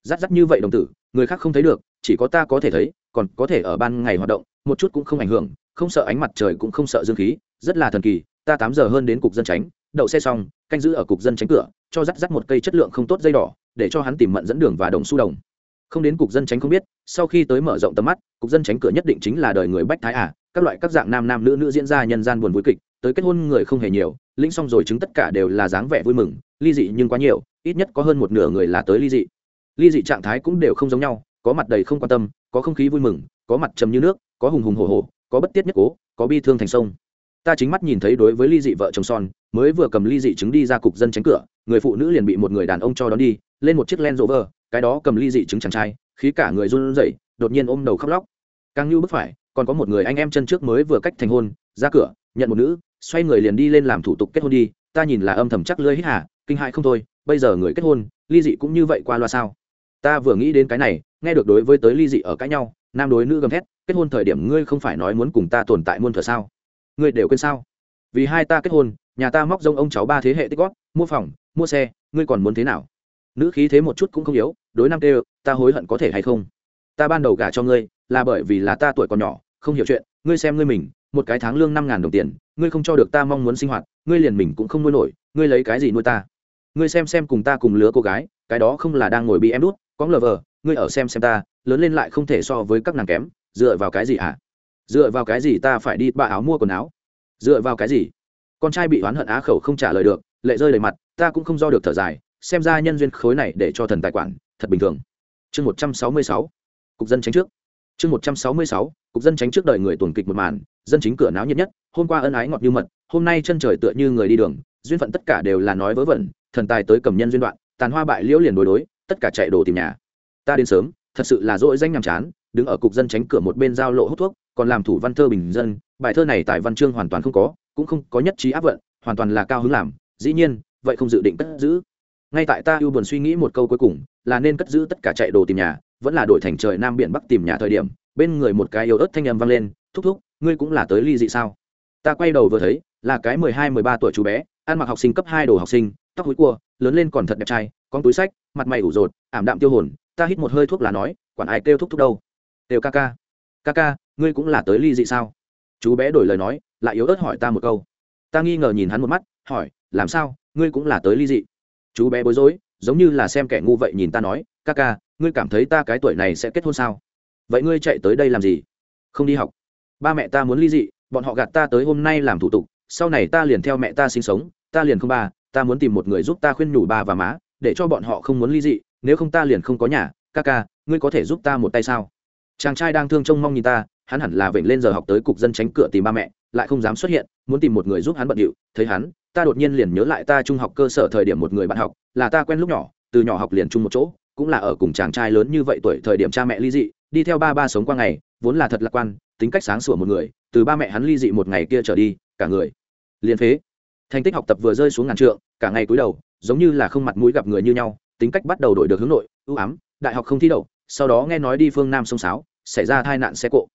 Dắt dắt như vậy đồng tử, người khác không thấy được, chỉ có ta có thể thấy, còn có thể ở ban ngày hoạt động, một chút cũng không ảnh hưởng, không sợ ánh mặt trời cũng không sợ dương khí, rất là thần kỳ, ta tám giờ hơn đến cục dân tránh đậu xe xong, canh giữ ở cục dân tránh cửa, cho dắt dắt một cây chất lượng không tốt dây đỏ, để cho hắn tìm mận dẫn đường và đồng su đồng. Không đến cục dân tránh không biết, sau khi tới mở rộng tầm mắt, cục dân tránh cửa nhất định chính là đời người bách thái à các loại các dạng nam nam nữ nữ diễn ra nhân gian buồn vui kịch, tới kết hôn người không hề nhiều linh xong rồi chứng tất cả đều là dáng vẻ vui mừng, ly dị nhưng quá nhiều, ít nhất có hơn một nửa người là tới ly dị. Ly dị trạng thái cũng đều không giống nhau, có mặt đầy không quan tâm, có không khí vui mừng, có mặt trầm như nước, có hùng hùng hồ hồ có bất tiết nhất cố, có bi thương thành sông. Ta chính mắt nhìn thấy đối với ly dị vợ chồng son mới vừa cầm ly dị chứng đi ra cục dân tránh cửa, người phụ nữ liền bị một người đàn ông cho đón đi, lên một chiếc len rộ vờ cái đó cầm ly dị chứng chàng trai, khí cả người run rẩy, đột nhiên ôm đầu khóc lóc. Càng như bức phải, còn có một người anh em chân trước mới vừa cách thành hôn, ra cửa, nhận một nữ, xoay người liền đi lên làm thủ tục kết hôn đi, ta nhìn là âm thầm chắc lưỡi hít hà, kinh hại không thôi, bây giờ người kết hôn, ly dị cũng như vậy qua loa sao? Ta vừa nghĩ đến cái này, nghe được đối với tới ly dị ở cãi nhau, nam đối nữ gầm thét, kết hôn thời điểm ngươi không phải nói muốn cùng ta tồn tại muôn thuở sao? Ngươi đều quên sao? Vì hai ta kết hôn nhà ta móc rông ông cháu ba thế hệ tích góp, mua phòng, mua xe, ngươi còn muốn thế nào? Nữ khí thế một chút cũng không yếu, đối nam kêu, ta hối hận có thể hay không? Ta ban đầu gả cho ngươi, là bởi vì là ta tuổi còn nhỏ, không hiểu chuyện, ngươi xem ngươi mình, một cái tháng lương năm ngàn đồng tiền, ngươi không cho được ta mong muốn sinh hoạt, ngươi liền mình cũng không nuôi nổi, ngươi lấy cái gì nuôi ta? Ngươi xem xem cùng ta cùng lứa cô gái, cái đó không là đang ngồi bị em đút, có lờ vờ, ngươi ở xem xem ta, lớn lên lại không thể so với các nàng kém, dựa vào cái gì hả? Dựa vào cái gì ta phải đi ba áo mua quần áo? Dựa vào cái gì? Con trai bị oán hận á khẩu không trả lời được, lệ rơi đầy mặt, ta cũng không do được thở dài, xem ra nhân duyên khối này để cho thần tài quản, thật bình thường. Chương một trăm sáu mươi sáu, cục dân tránh trước. Chương một trăm sáu mươi sáu, cục dân tránh trước đời người tuần kịch một màn, dân chính cửa náo nhiệt nhất, hôm qua ân ái ngọt như mật, hôm nay chân trời tựa như người đi đường, duyên phận tất cả đều là nói vớ vẩn, thần tài tới cầm nhân duyên đoạn, tàn hoa bại liễu liền đối đối tất cả chạy đồ tìm nhà. Ta đến sớm, thật sự là dỗi danh nhàm chán, đứng ở cục dân tránh cửa một bên giao lộ hút thuốc, còn làm thủ văn thơ bình dân, bài thơ này tại văn chương hoàn toàn không có cũng không có nhất trí áp vận, hoàn toàn là cao hứng làm, dĩ nhiên, vậy không dự định cất giữ. Ngay tại ta ưu buồn suy nghĩ một câu cuối cùng, là nên cất giữ tất cả chạy đồ tìm nhà, vẫn là đổi thành trời nam biển bắc tìm nhà thời điểm, bên người một cái yếu ớt thanh âm vang lên, thúc thúc, ngươi cũng là tới ly dị sao? Ta quay đầu vừa thấy, là cái mười hai, mười ba tuổi chú bé, ăn mặc học sinh cấp hai đồ học sinh, tóc hối cua, lớn lên còn thật đẹp trai con túi sách, mặt mày ủ rột, ảm đạm tiêu hồn, ta hít một hơi thuốc là nói, quản ai kêu thúc thúc đâu? Đều ca ca ca ca, ngươi cũng là tới ly dị sao? Chú bé đổi lời nói, lại yếu ớt hỏi ta một câu. Ta nghi ngờ nhìn hắn một mắt, hỏi, làm sao? Ngươi cũng là tới ly dị? Chú bé bối rối, giống như là xem kẻ ngu vậy nhìn ta nói, ca ca, ngươi cảm thấy ta cái tuổi này sẽ kết hôn sao? Vậy ngươi chạy tới đây làm gì? Không đi học. Ba mẹ ta muốn ly dị, bọn họ gạt ta tới hôm nay làm thủ tục, sau này ta liền theo mẹ ta sinh sống, ta liền không ba, ta muốn tìm một người giúp ta khuyên nhủ ba và má, để cho bọn họ không muốn ly dị, nếu không ta liền không có nhà. Ca ca, ngươi có thể giúp ta một tay sao? Chàng trai đang thương trông mong nhìn ta hắn hẳn là vểnh lên giờ học tới cục dân tránh cửa tìm ba mẹ, lại không dám xuất hiện, muốn tìm một người giúp hắn bận điệu. Thấy hắn, ta đột nhiên liền nhớ lại ta trung học cơ sở thời điểm một người bạn học, là ta quen lúc nhỏ, từ nhỏ học liền chung một chỗ, cũng là ở cùng chàng trai lớn như vậy tuổi thời điểm cha mẹ ly dị, đi theo ba ba sống qua ngày, vốn là thật lạc quan, tính cách sáng sủa một người, từ ba mẹ hắn ly dị một ngày kia trở đi, cả người liền phế. Thành tích học tập vừa rơi xuống ngàn trượng, cả ngày cúi đầu, giống như là không mặt mũi gặp người như nhau, tính cách bắt đầu đổi được hướng nội, ưu ám, đại học không thi đậu, sau đó nghe nói đi phương nam sông sáo, xảy ra tai nạn xe cộ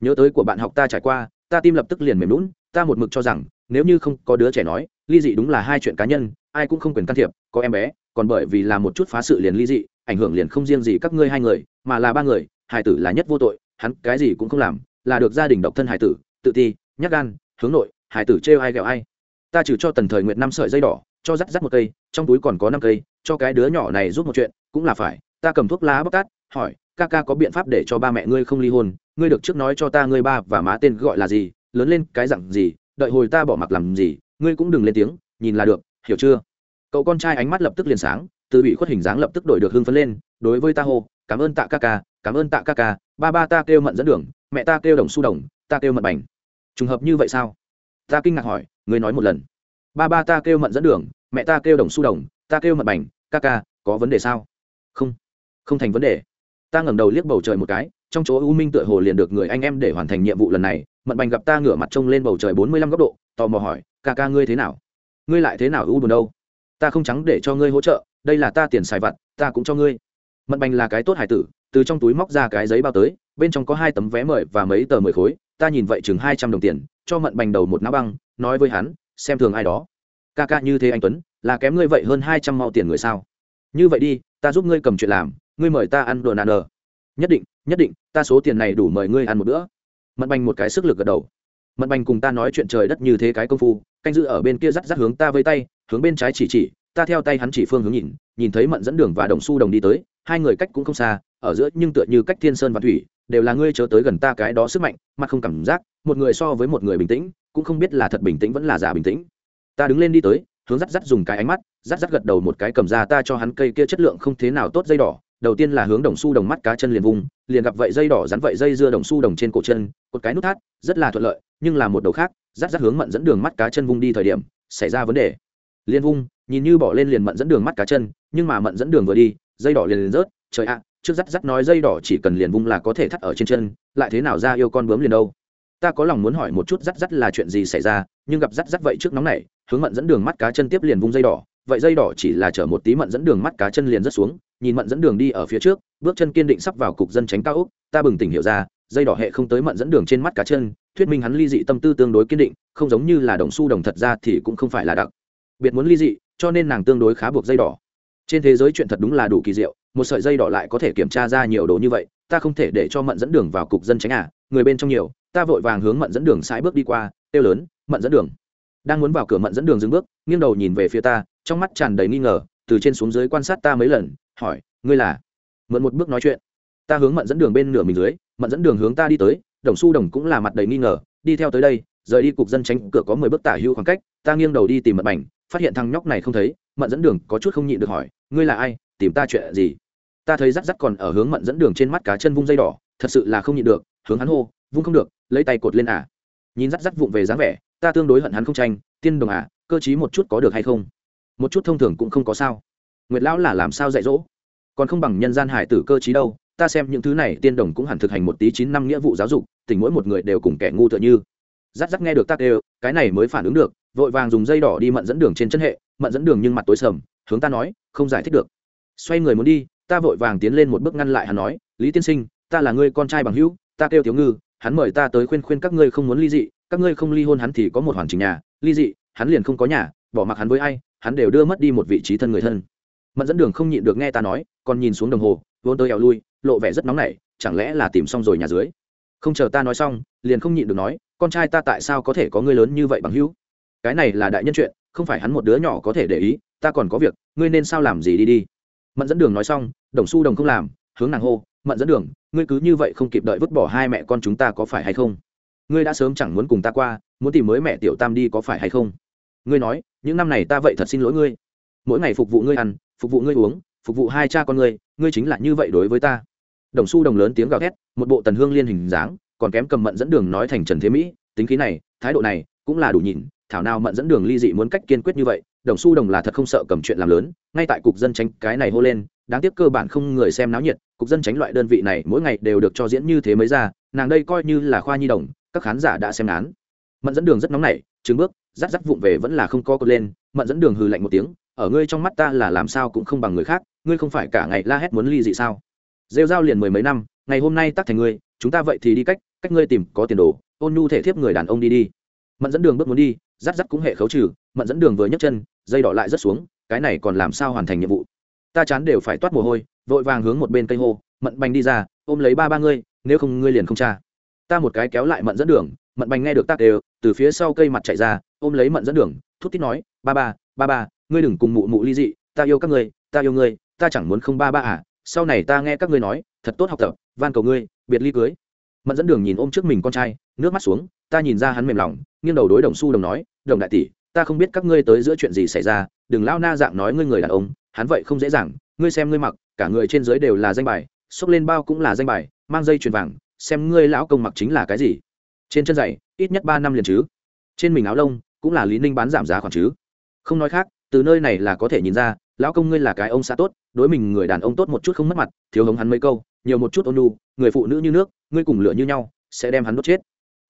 nhớ tới của bạn học ta trải qua, ta tim lập tức liền mềm lún ta một mực cho rằng, nếu như không có đứa trẻ nói, ly dị đúng là hai chuyện cá nhân, ai cũng không quyền can thiệp, có em bé, còn bởi vì là một chút phá sự liền ly dị, ảnh hưởng liền không riêng gì các ngươi hai người, mà là ba người, hải tử là nhất vô tội, hắn cái gì cũng không làm, là được gia đình độc thân hải tử, tự ti nhắc gan, hướng nội, hải tử trêu ai ghẹo ai. Ta trừ cho tần thời nguyện năm sợi dây đỏ, cho rắt rắt một cây, trong túi còn có năm cây, cho cái đứa nhỏ này giúp một chuyện, cũng là phải, ta cầm thuốc lá bóc tát, hỏi, ca ca có biện pháp để cho ba mẹ ngươi không ly hôn ngươi được trước nói cho ta ngươi ba và má tên gọi là gì, lớn lên cái dặn gì, đợi hồi ta bỏ mặc làm gì, ngươi cũng đừng lên tiếng, nhìn là được, hiểu chưa? Cậu con trai ánh mắt lập tức liền sáng, từ bị khuất hình dáng lập tức đổi được hưng phấn lên, đối với ta hô, cảm ơn tạ ca ca, cảm ơn tạ ca ca, ba ba ta kêu mận dẫn đường, mẹ ta kêu đồng su đồng, ta kêu mận bành. Trùng hợp như vậy sao? Ta kinh ngạc hỏi, ngươi nói một lần. Ba ba ta kêu mận dẫn đường, mẹ ta kêu đồng su đồng, ta kêu mận bành, ca ca, có vấn đề sao? Không không thành vấn đề. Ta ngẩng đầu liếc bầu trời một cái trong chỗ u minh tựa hồ liền được người anh em để hoàn thành nhiệm vụ lần này, mận bành gặp ta ngửa mặt trông lên bầu trời bốn mươi lăm góc độ, tò mò hỏi, ca ca ngươi thế nào? Ngươi lại thế nào u buồn đâu? Ta không trắng để cho ngươi hỗ trợ, đây là ta tiền xài vặt, ta cũng cho ngươi. Mận bành là cái tốt hải tử, từ trong túi móc ra cái giấy bao tới, bên trong có hai tấm vé mời và mấy tờ mười khối, ta nhìn vậy chừng hai trăm đồng tiền, cho mận bành đầu một ná băng, nói với hắn, xem thường ai đó. Ca ca như thế anh tuấn, là kém ngươi vậy hơn hai trăm mau tiền người sao? Như vậy đi, ta giúp ngươi cầm chuyện làm, ngươi mời ta ăn đồ nạn nờ nhất định nhất định, ta số tiền này đủ mời ngươi ăn một bữa. Mận bành một cái sức lực gật đầu. Mận bành cùng ta nói chuyện trời đất như thế cái công phu, canh giữ ở bên kia rắt rắt hướng ta vây tay, hướng bên trái chỉ chỉ, ta theo tay hắn chỉ phương hướng nhìn nhìn thấy mận dẫn đường và đồng xu đồng đi tới, hai người cách cũng không xa, ở giữa nhưng tựa như cách thiên sơn và thủy, đều là ngươi chớ tới gần ta cái đó sức mạnh, mặt không cảm giác, một người so với một người bình tĩnh, cũng không biết là thật bình tĩnh vẫn là giả bình tĩnh. Ta đứng lên đi tới, hướng rắt rắt dùng cái ánh mắt rắt rắt gật đầu một cái cầm ra ta cho hắn cây kia chất lượng không thế nào tốt dây đỏ đầu tiên là hướng đồng xu đồng mắt cá chân liền vùng, liền gặp vậy dây đỏ rắn vậy dây dưa đồng xu đồng trên cổ chân một cái nút thắt, rất là thuận lợi, nhưng là một đầu khác rắt rắt hướng mận dẫn đường mắt cá chân vùng đi thời điểm, xảy ra vấn đề. Liên vùng, nhìn như bỏ lên liền mận dẫn đường mắt cá chân, nhưng mà mận dẫn đường vừa đi, dây đỏ liền liền rớt, trời ạ, trước dắt dắt nói dây đỏ chỉ cần liền vung là có thể thắt ở trên chân, lại thế nào ra yêu con bướm liền đâu. Ta có lòng muốn hỏi một chút dắt dắt là chuyện gì xảy ra, nhưng gặp dắt dắt vậy trước nóng này hướng mận dẫn đường mắt cá chân tiếp liền vung dây đỏ, vậy dây đỏ chỉ là chở một tí mận dẫn đường mắt cá chân liền rất xuống nhìn mận dẫn đường đi ở phía trước, bước chân kiên định sắp vào cục dân tránh cao úc ta bừng tỉnh hiểu ra, dây đỏ hệ không tới mận dẫn đường trên mắt cá chân, thuyết minh hắn ly dị tâm tư tương đối kiên định, không giống như là đồng xu đồng thật ra thì cũng không phải là đặc biệt muốn ly dị, cho nên nàng tương đối khá buộc dây đỏ. Trên thế giới chuyện thật đúng là đủ kỳ diệu, một sợi dây đỏ lại có thể kiểm tra ra nhiều đồ như vậy, ta không thể để cho mận dẫn đường vào cục dân tránh à người bên trong nhiều, ta vội vàng hướng mận dẫn đường sãi bước đi qua tiêu lớn, mận dẫn đường. Đang muốn vào cửa mận dẫn đường dừng bước, nghiêng đầu nhìn về phía ta, trong mắt tràn đầy nghi ngờ, từ trên xuống dưới quan sát ta mấy lần hỏi, ngươi là? Mượn một bước nói chuyện, ta hướng mận dẫn đường bên nửa mình dưới, mận dẫn đường hướng ta đi tới, đồng xu đồng cũng là mặt đầy nghi ngờ, đi theo tới đây, rời đi cục dân tránh cửa có mười bước tả hữu khoảng cách, ta nghiêng đầu đi tìm mật bảnh phát hiện thằng nhóc này không thấy, mận dẫn đường có chút không nhịn được hỏi, ngươi là ai? Tìm ta chuyện gì? Ta thấy rắc rắc còn ở hướng mận dẫn đường trên mắt cá chân vung dây đỏ, thật sự là không nhịn được, hướng hắn hô, vung không được, lấy tay cột lên à. Nhìn rắc rắc vụng về dáng vẻ, ta tương đối hận hắn không tranh, tiên đồng à cơ chí một chút có được hay không? Một chút thông thường cũng không có sao nguyệt lão là làm sao dạy dỗ? Còn không bằng nhân gian hải tử cơ chí đâu, ta xem những thứ này tiên đồng cũng hẳn thực hành một tí chín năm nghĩa vụ giáo dục, tình mỗi một người đều cùng kẻ ngu tựa như. Rát rát nghe được tắc đều, cái này mới phản ứng được, vội vàng dùng dây đỏ đi mận dẫn đường trên chân hệ, mận dẫn đường nhưng mặt tối sầm, hướng ta nói, không giải thích được. Xoay người muốn đi, ta vội vàng tiến lên một bước ngăn lại hắn nói, lý tiên sinh, ta là ngươi con trai bằng hữu, ta kêu thiếu ngư, hắn mời ta tới khuyên khuyên các ngươi không muốn ly dị, các ngươi không ly hôn hắn thì có một hoàn chỉnh nhà, ly dị, hắn liền không có nhà, bỏ mặc hắn với ai, hắn đều đưa mất đi một vị trí thân người thân mận dẫn đường không nhịn được nghe ta nói, còn nhìn xuống đồng hồ, vốn tôi eo lui, lộ vẻ rất nóng nảy, chẳng lẽ là tìm xong rồi nhà dưới? Không chờ ta nói xong, liền không nhịn được nói, con trai ta tại sao có thể có người lớn như vậy bằng hữu? Cái này là đại nhân chuyện, không phải hắn một đứa nhỏ có thể để ý, ta còn có việc, ngươi nên sao làm gì đi đi. Mận dẫn đường nói xong, đồng xu đồng không làm, hướng nàng hô mận dẫn đường, ngươi cứ như vậy không kịp đợi vứt bỏ hai mẹ con chúng ta có phải hay không? Ngươi đã sớm chẳng muốn cùng ta qua, muốn tìm mới mẹ tiểu tam đi có phải hay không? Ngươi nói, những năm này ta vậy thật xin lỗi ngươi. Mỗi ngày phục vụ ngươi ăn phục vụ ngươi uống, phục vụ hai cha con ngươi ngươi chính là như vậy đối với ta. Đồng xu đồng lớn tiếng gào thét, một bộ tần hương liên hình dáng, còn kém cầm mận dẫn đường nói thành trần thế mỹ, tính khí này, thái độ này, cũng là đủ nhìn, thảo nào mận dẫn đường ly dị muốn cách kiên quyết như vậy, đồng xu đồng là thật không sợ cầm chuyện làm lớn, ngay tại cục dân tránh cái này hô lên, đáng tiếc cơ bản không người xem náo nhiệt, cục dân tránh loại đơn vị này mỗi ngày đều được cho diễn như thế mới ra, nàng đây coi như là khoa nhi đồng, các khán giả đã xem án. Mận dẫn đường rất nóng nảy chứng bước, rắc rắt vụng về vẫn là không co cột lên, mận dẫn đường hừ lạnh một tiếng ở ngươi trong mắt ta là làm sao cũng không bằng người khác, ngươi không phải cả ngày la hét muốn ly dị sao? Rêu dao liền mười mấy năm, ngày hôm nay tắc thành ngươi, chúng ta vậy thì đi cách cách ngươi tìm có tiền đồ, ôn nhu thể thiếp người đàn ông đi đi. Mận dẫn đường bước muốn đi rắt rắt cũng hệ khấu trừ, mận dẫn đường vừa nhấc chân, dây đỏ lại rất xuống, cái này còn làm sao hoàn thành nhiệm vụ? Ta chán đều phải toát mồ hôi, vội vàng hướng một bên cây hô, mận bành đi ra, ôm lấy ba ba ngươi, nếu không ngươi liền không cha ta một cái kéo lại mận dẫn đường, mận bành nghe được tác đều, từ phía sau cây mặt chạy ra, ôm lấy mận dẫn đường, thút tít nói, ba ba ba ba ngươi đừng cùng mụ mụ ly dị, ta yêu các ngươi, ta yêu ngươi, ta chẳng muốn không ba ba à sau này ta nghe các ngươi nói, thật tốt học tập, van cầu ngươi, biệt ly cưới. Mận dẫn đường nhìn ôm trước mình con trai, nước mắt xuống, ta nhìn ra hắn mềm lòng, nghiêng đầu đối đồng xu đồng nói, đồng đại tỷ, ta không biết các ngươi tới giữa chuyện gì xảy ra, đừng lao na dạng nói ngươi người đàn ông, hắn vậy không dễ dàng, ngươi xem ngươi mặc, cả người trên dưới đều là danh bài, xốc lên bao cũng là danh bài, mang dây chuyền vàng, xem ngươi lão công mặc chính là cái gì. Trên chân giày, ít nhất ba năm liền chứ. Trên mình áo lông, cũng là lý ninh bán giảm giá khoản chứ. Không nói khác từ nơi này là có thể nhìn ra, lão công ngươi là cái ông xã tốt, đối mình người đàn ông tốt một chút không mất mặt, thiếu hống hắn mấy câu, nhiều một chút ôn nu người phụ nữ như nước, ngươi cùng lửa như nhau, sẽ đem hắn đốt chết.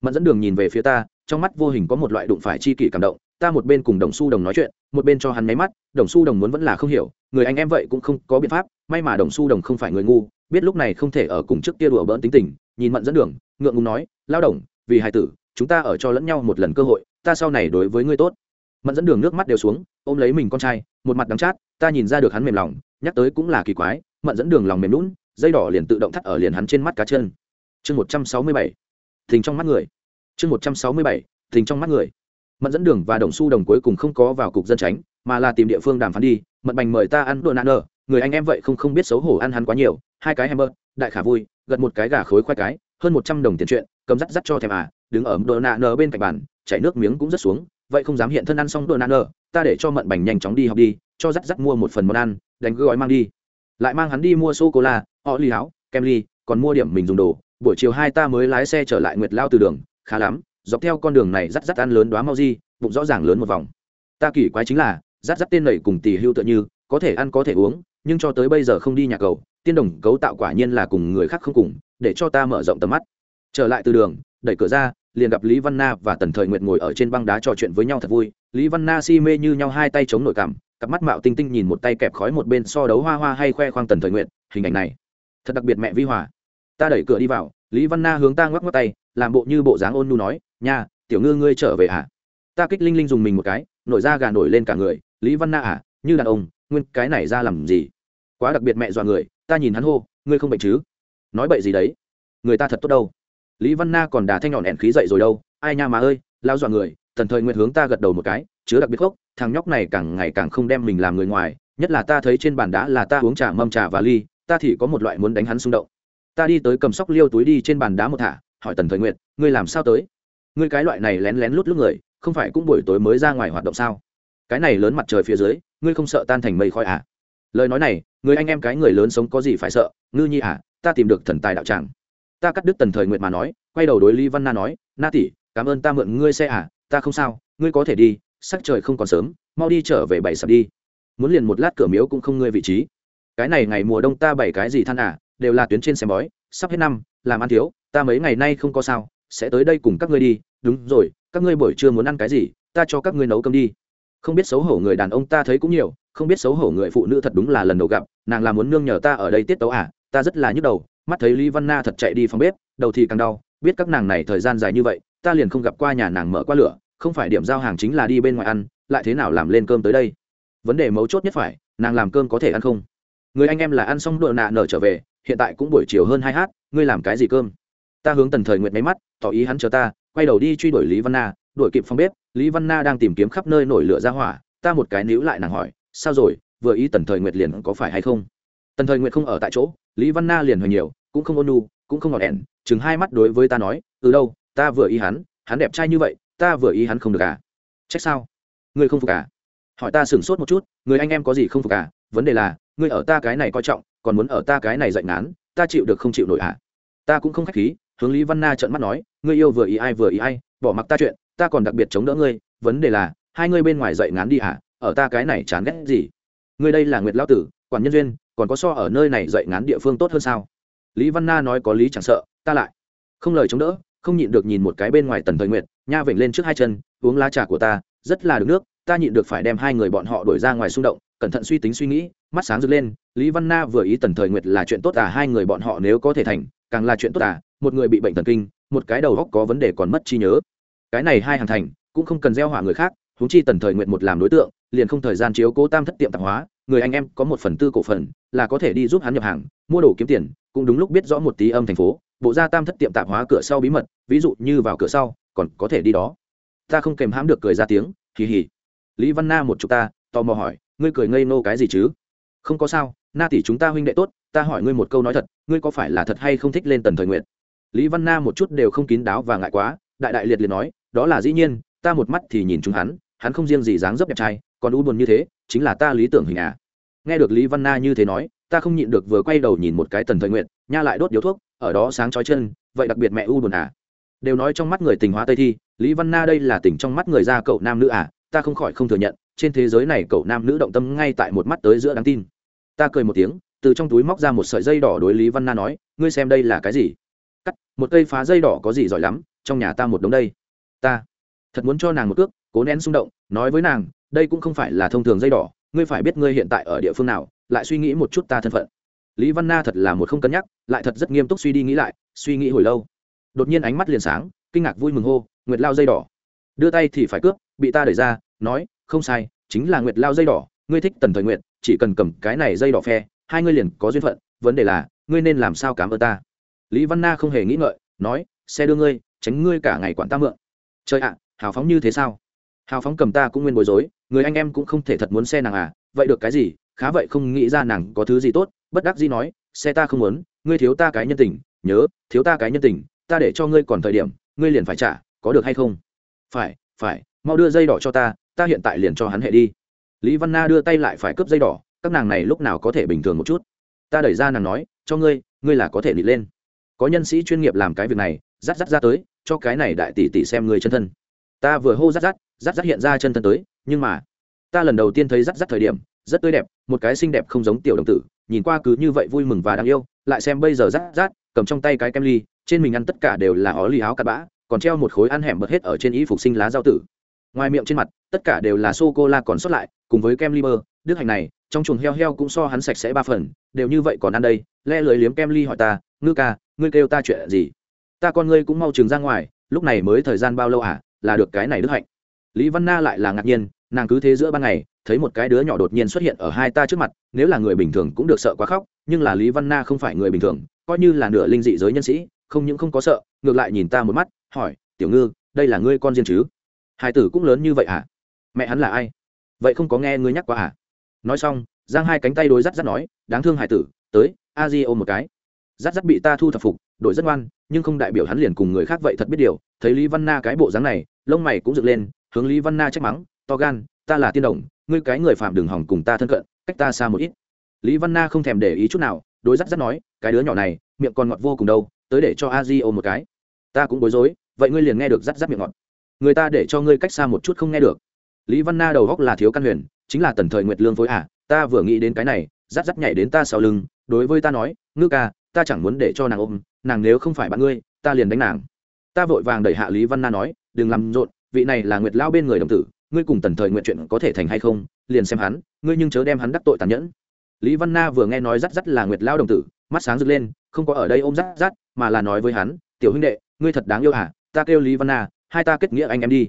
Mẫn dẫn đường nhìn về phía ta, trong mắt vô hình có một loại đụng phải chi kỷ cảm động, ta một bên cùng đồng xu đồng nói chuyện, một bên cho hắn máy mắt, đồng xu đồng muốn vẫn là không hiểu, người anh em vậy cũng không có biện pháp, may mà đồng xu đồng không phải người ngu, biết lúc này không thể ở cùng trước kia đùa bỡn tính tình, nhìn mận dẫn đường, ngượng ngùng nói lao đồng, vì hài tử, chúng ta ở cho lẫn nhau một lần cơ hội, ta sau này đối với ngươi tốt mận dẫn đường nước mắt đều xuống, ôm lấy mình con trai, một mặt đắng chát, ta nhìn ra được hắn mềm lòng, nhắc tới cũng là kỳ quái mận dẫn đường lòng mềm lún dây đỏ liền tự động thắt ở liền hắn trên mắt cá chân. Chương một trăm sáu mươi bảy thình trong mắt người. Chương một trăm sáu mươi bảy thình trong mắt người. Mận dẫn đường và đồng xu đồng cuối cùng không có vào cục dân tránh, mà là tìm địa phương đàm phán đi, mận bành mời ta ăn đồ nạn nở, người anh em vậy không không biết xấu hổ ăn hắn quá nhiều, hai cái hamburger, đại khả vui, gật một cái gà khối khoai cái, hơn một trăm đồng tiền chuyện, cầm dắt dắt cho thèm à đứng ở đồ nạn nở bên cạnh bàn, chảy nước miếng cũng rất xuống vậy không dám hiện thân ăn xong đồ nan ở, ta để cho mận bành nhanh chóng đi học đi cho dắt dắt mua một phần món ăn đánh gói mang đi. Lại mang hắn đi mua sô cô la họ ly áo kem ly còn mua điểm mình dùng đồ. Buổi chiều hai ta mới lái xe trở lại nguyệt lao từ đường khá lắm dọc theo con đường này rắt rắt ăn lớn đoá mau di bụng rõ ràng lớn một vòng. Ta kỳ quái chính là dắt dắt tên nầy cùng tỷ hưu tựa như có thể ăn có thể uống nhưng cho tới bây giờ không đi nhà cầu tiên đồng cấu tạo quả nhiên là cùng người khác không cùng để cho ta mở rộng tầm mắt. Trở lại từ đường đẩy cửa ra liền gặp lý văn na và tần thời nguyệt ngồi ở trên băng đá trò chuyện với nhau thật vui. Lý văn na si mê như nhau hai tay chống nội cảm, cặp mắt mạo tinh tinh nhìn một tay kẹp khói một bên so đấu hoa hoa hay khoe khoang tần thời nguyện hình ảnh này, thật đặc biệt mẹ vi hòa. Ta đẩy cửa đi vào, lý văn na hướng ta ngoắc ngoắc tay, làm bộ như bộ dáng ôn nu nói, nha, tiểu ngư ngươi trở về à? Ta kích linh linh dùng mình một cái, nổi da gà nổi lên cả người, lý văn na à như đàn ông, nguyên cái này ra làm gì? Quá đặc biệt mẹ dọa người, ta nhìn hắn hô, ngươi không bệnh chứ? Nói bậy gì đấy? Người ta thật tốt đâu lý văn na còn đà thanh nhọn ẻn khí dậy rồi đâu. Ai nha mà ơi, lao dọa người, thần thời nguyện hướng ta gật đầu một cái, chứa đặc biệt khốc thằng nhóc này càng ngày càng không đem mình làm người ngoài, nhất là ta thấy trên bàn đá là ta uống trà mâm trà và ly, ta thì có một loại muốn đánh hắn xung động. Ta đi tới cầm sóc liêu túi đi trên bàn đá một thả, hỏi tần thời nguyện ngươi làm sao tới? Ngươi cái loại này lén lén lút lút người, không phải cũng buổi tối mới ra ngoài hoạt động sao? Cái này lớn mặt trời phía dưới, ngươi không sợ tan thành mây khói à? Lời nói này, người anh em cái người lớn sống có gì phải sợ, ngư nhi à ta tìm được thần tài đạo tràng ta cắt đứt tần thời nguyện mà nói, quay đầu đối lý văn na nói, na tỷ, cảm ơn ta mượn ngươi xe à ta không sao, ngươi có thể đi, sắc trời không còn sớm, mau đi trở về bảy sập đi. Muốn liền một lát cửa miếu cũng không ngươi vị trí. Cái này ngày mùa đông ta bảy cái gì than à đều là tuyến trên xem bói, sắp hết năm, làm ăn thiếu, ta mấy ngày nay không có sao, sẽ tới đây cùng các ngươi đi, đúng rồi, các ngươi buổi trưa muốn ăn cái gì, ta cho các ngươi nấu cơm đi. Không biết xấu hổ người đàn ông ta thấy cũng nhiều, không biết xấu hổ người phụ nữ thật đúng là lần đầu gặp, nàng là muốn nương nhờ ta ở đây tiết tấu à ta rất là nhức đầu mắt thấy lý văn na thật chạy đi phòng bếp, đầu thì càng đau, biết các nàng này thời gian dài như vậy, ta liền không gặp qua nhà nàng mở qua lửa, không phải điểm giao hàng chính là đi bên ngoài ăn, lại thế nào làm lên cơm tới đây? Vấn đề mấu chốt nhất phải, nàng làm cơm có thể ăn không? Người anh em là ăn xong đựa nạ nở trở về, hiện tại cũng buổi chiều hơn hai h ngươi làm cái gì cơm? Ta hướng tần thời nguyện máy mắt, tỏ ý hắn chờ ta, quay đầu đi truy đuổi lý văn na, đuổi kịp phòng bếp, lý văn na đang tìm kiếm khắp nơi nổi lửa ra hỏa, ta một cái níu lại nàng hỏi, sao rồi, vừa ý tần thời nguyệt liền có phải hay không? Tần thời nguyệt không ở tại chỗ lý văn na liền hồi nhiều, cũng không ôn nu cũng không ngọt đèn chừng hai mắt đối với ta nói từ đâu, ta vừa ý hắn hắn đẹp trai như vậy, ta vừa ý hắn không được à? Trách sao? Ngươi không phục à? Hỏi ta sửng sốt một chút, người anh em có gì không phục à? Vấn đề là, ngươi ở ta cái này coi trọng, còn muốn ở ta cái này dạy ngán, ta chịu được không chịu nổi à? Ta cũng không khách khí, hướng lý văn na trợn mắt nói, ngươi yêu vừa ý ai vừa ý ai, bỏ mặc ta chuyện, ta còn đặc biệt chống đỡ ngươi, vấn đề là, hai ngươi bên ngoài dạy ngán đi à? Ở ta cái này chán ghét gì? Ngươi đây là nguyệt lao tử, quản nhân duyên còn có so ở nơi này dạy ngán địa phương tốt hơn sao? Lý văn na nói có lý chẳng sợ, ta lại. Không lời chống đỡ, không nhịn được nhìn một cái bên ngoài tần thời nguyệt, nha vểnh lên trước hai chân, uống lá trà của ta, rất là được nước, ta nhịn được phải đem hai người bọn họ đổi ra ngoài xung động, cẩn thận suy tính suy nghĩ, mắt sáng rực lên, lý văn na vừa ý tần thời nguyệt là chuyện tốt à hai người bọn họ nếu có thể thành, càng là chuyện tốt à một người bị bệnh thần kinh, một cái đầu góc có vấn đề còn mất trí nhớ. Cái này hai hàng thành, cũng không cần gieo hỏa người khác, huống chi tần thời nguyện một làm đối tượng liền không thời gian chiếu cố tam thất tiệm tạp hóa, người anh em có một phần tư cổ phần, là có thể đi giúp hắn nhập hàng, mua đồ kiếm tiền, cũng đúng lúc biết rõ một tí âm thành phố, bộ ra tam thất tiệm tạp hóa cửa sau bí mật, ví dụ như vào cửa sau, còn có thể đi đó. Ta không kèm hãm được cười ra tiếng, hì hỉ lý văn na một chúng ta, tò mò hỏi, ngươi cười ngây nô cái gì chứ? Không có sao, na tỷ chúng ta huynh đệ tốt, ta hỏi ngươi một câu nói thật, ngươi có phải là thật hay không thích lên tần thời nguyện lý văn na một chút đều không kín đáo và ngại quá, đại đại liệt liệt nói, đó là dĩ nhiên, ta một mắt thì nhìn chúng hắn hắn không riêng gì dáng dấp đẹp trai còn u buồn như thế, chính là ta lý tưởng hình à. Nghe được lý văn na như thế nói, ta không nhịn được vừa quay đầu nhìn một cái tần thời nguyện nha lại đốt điếu thuốc, ở đó sáng trói chân, vậy đặc biệt mẹ u buồn à. Đều nói trong mắt người tình hóa tây thi, lý văn na đây là tình trong mắt người ra cậu nam nữ à ta không khỏi không thừa nhận, trên thế giới này cậu nam nữ động tâm ngay tại một mắt tới giữa đáng tin. Ta cười một tiếng, từ trong túi móc ra một sợi dây đỏ đối lý văn na nói, ngươi xem đây là cái gì? Cắt, một cây phá dây đỏ có gì giỏi lắm, trong nhà ta một đống đây. Ta thật muốn cho nàng một cước, cố nén xung động, nói với nàng đây cũng không phải là thông thường dây đỏ, ngươi phải biết ngươi hiện tại ở địa phương nào, lại suy nghĩ một chút ta thân phận. Lý văn na thật là một không cân nhắc, lại thật rất nghiêm túc suy đi nghĩ lại, suy nghĩ hồi lâu. Đột nhiên ánh mắt liền sáng, kinh ngạc vui mừng hô, nguyệt lao dây đỏ. Đưa tay thì phải cướp, bị ta đẩy ra, nói, không sai, chính là nguyệt lao dây đỏ, ngươi thích tần thời nguyệt, chỉ cần cầm cái này dây đỏ phe, hai ngươi liền có duyên phận, vấn đề là, ngươi nên làm sao cảm ơn ta? Lý văn na không hề nghĩ ngợi, nói, xe đưa ngươi, tránh ngươi cả ngày quản ta mượn. Trời ạ, hào phóng như thế sao? Hào phóng cầm ta cũng nguyên bối rối, người anh em cũng không thể thật muốn xe nàng à vậy được cái gì, khá vậy không nghĩ ra nàng có thứ gì tốt, bất đắc dĩ nói, xe ta không muốn, ngươi thiếu ta cái nhân tình, nhớ, thiếu ta cái nhân tình, ta để cho ngươi còn thời điểm, ngươi liền phải trả, có được hay không? Phải phải, mau đưa dây đỏ cho ta ta hiện tại liền cho hắn hệ đi. Lý văn na đưa tay lại phải cướp dây đỏ, các nàng này lúc nào có thể bình thường một chút? Ta đẩy ra nàng nói, cho ngươi ngươi là có thể nịt lên. Có nhân sĩ chuyên nghiệp làm cái việc này, rắt rắt ra tới, cho cái này đại tỷ tỷ xem người chân thân. Ta vừa hô rắt rắt rắt rắt hiện ra chân thân tới, nhưng mà, ta lần đầu tiên thấy rắt rắt thời điểm, rất tươi đẹp, một cái xinh đẹp không giống tiểu đồng tử, nhìn qua cứ như vậy vui mừng và đáng yêu, lại xem bây giờ rắt rắt cầm trong tay cái kem ly, trên mình ăn tất cả đều là ó ly áo cắt bã, còn treo một khối ăn hẻm bật hết ở trên ý phục sinh lá rau tử. Ngoài miệng trên mặt, tất cả đều là sô cô la còn sót lại, cùng với kem ly bơ. Đức hành này, trong chuồng heo heo cũng so hắn sạch sẽ ba phần, đều như vậy còn ăn đây, le lưới liếm kem ly hỏi ta, ngư ca, ngươi kêu ta chuyện gì? Ta con ngươi cũng mau chừng ra ngoài, lúc này mới thời gian bao lâu à? Là được cái này đức hạnh lý văn na lại là ngạc nhiên, nàng cứ thế giữa ban ngày, thấy một cái đứa nhỏ đột nhiên xuất hiện ở hai ta trước mặt, nếu là người bình thường cũng được sợ quá khóc, nhưng là lý văn na không phải người bình thường, coi như là nửa linh dị giới nhân sĩ, không những không có sợ, ngược lại nhìn ta một mắt, hỏi, tiểu ngư, đây là ngươi con riêng chứ? Hai tử cũng lớn như vậy à mẹ hắn là ai? Vậy không có nghe ngươi nhắc qua à nói xong, giang hai cánh tay đối rắt rắt nói, đáng thương hải tử, tới, a di ôm một cái. Rắt rắt bị ta thu thập phục, đổi rất ngoan, nhưng không đại biểu hắn liền cùng người khác vậy thật biết điều, thấy lý văn na cái bộ dáng này lông mày cũng dựng lên, hướng lý văn na trách mắng, to gan, ta là tiên đồng, ngươi cái người phạm đường hỏng cùng ta thân cận, cách ta xa một ít. Lý văn na không thèm để ý chút nào, đối rắt rắt nói, cái đứa nhỏ này, miệng còn ngọt vô cùng đâu, tới để cho a di ôm một cái. Ta cũng bối rối, vậy ngươi liền nghe được rắt rắt miệng ngọt. Người ta để cho ngươi cách xa một chút không nghe được. Lý văn na đầu góc là thiếu căn huyền, chính là tần thời nguyệt lương phối à ta vừa nghĩ đến cái này rắt rắt nhảy đến ta sau lưng, đối với ta nói, ngư ca, ta chẳng muốn để cho nàng ôm, nàng nếu không phải bạn ngươi, ta liền đánh nàng ta vội vàng đẩy hạ lý văn na nói, đừng làm rộn, vị này là nguyệt lao bên người đồng tử, ngươi cùng tần thời nguyện chuyện có thể thành hay không, liền xem hắn, ngươi nhưng chớ đem hắn đắc tội tàn nhẫn. Lý văn na vừa nghe nói rắt rắt là nguyệt lao đồng tử, mắt sáng rực lên, không có ở đây ôm rắt rắt, mà là nói với hắn, tiểu huynh đệ, ngươi thật đáng yêu hả? Ta kêu lý văn na, hai ta kết nghĩa anh em đi.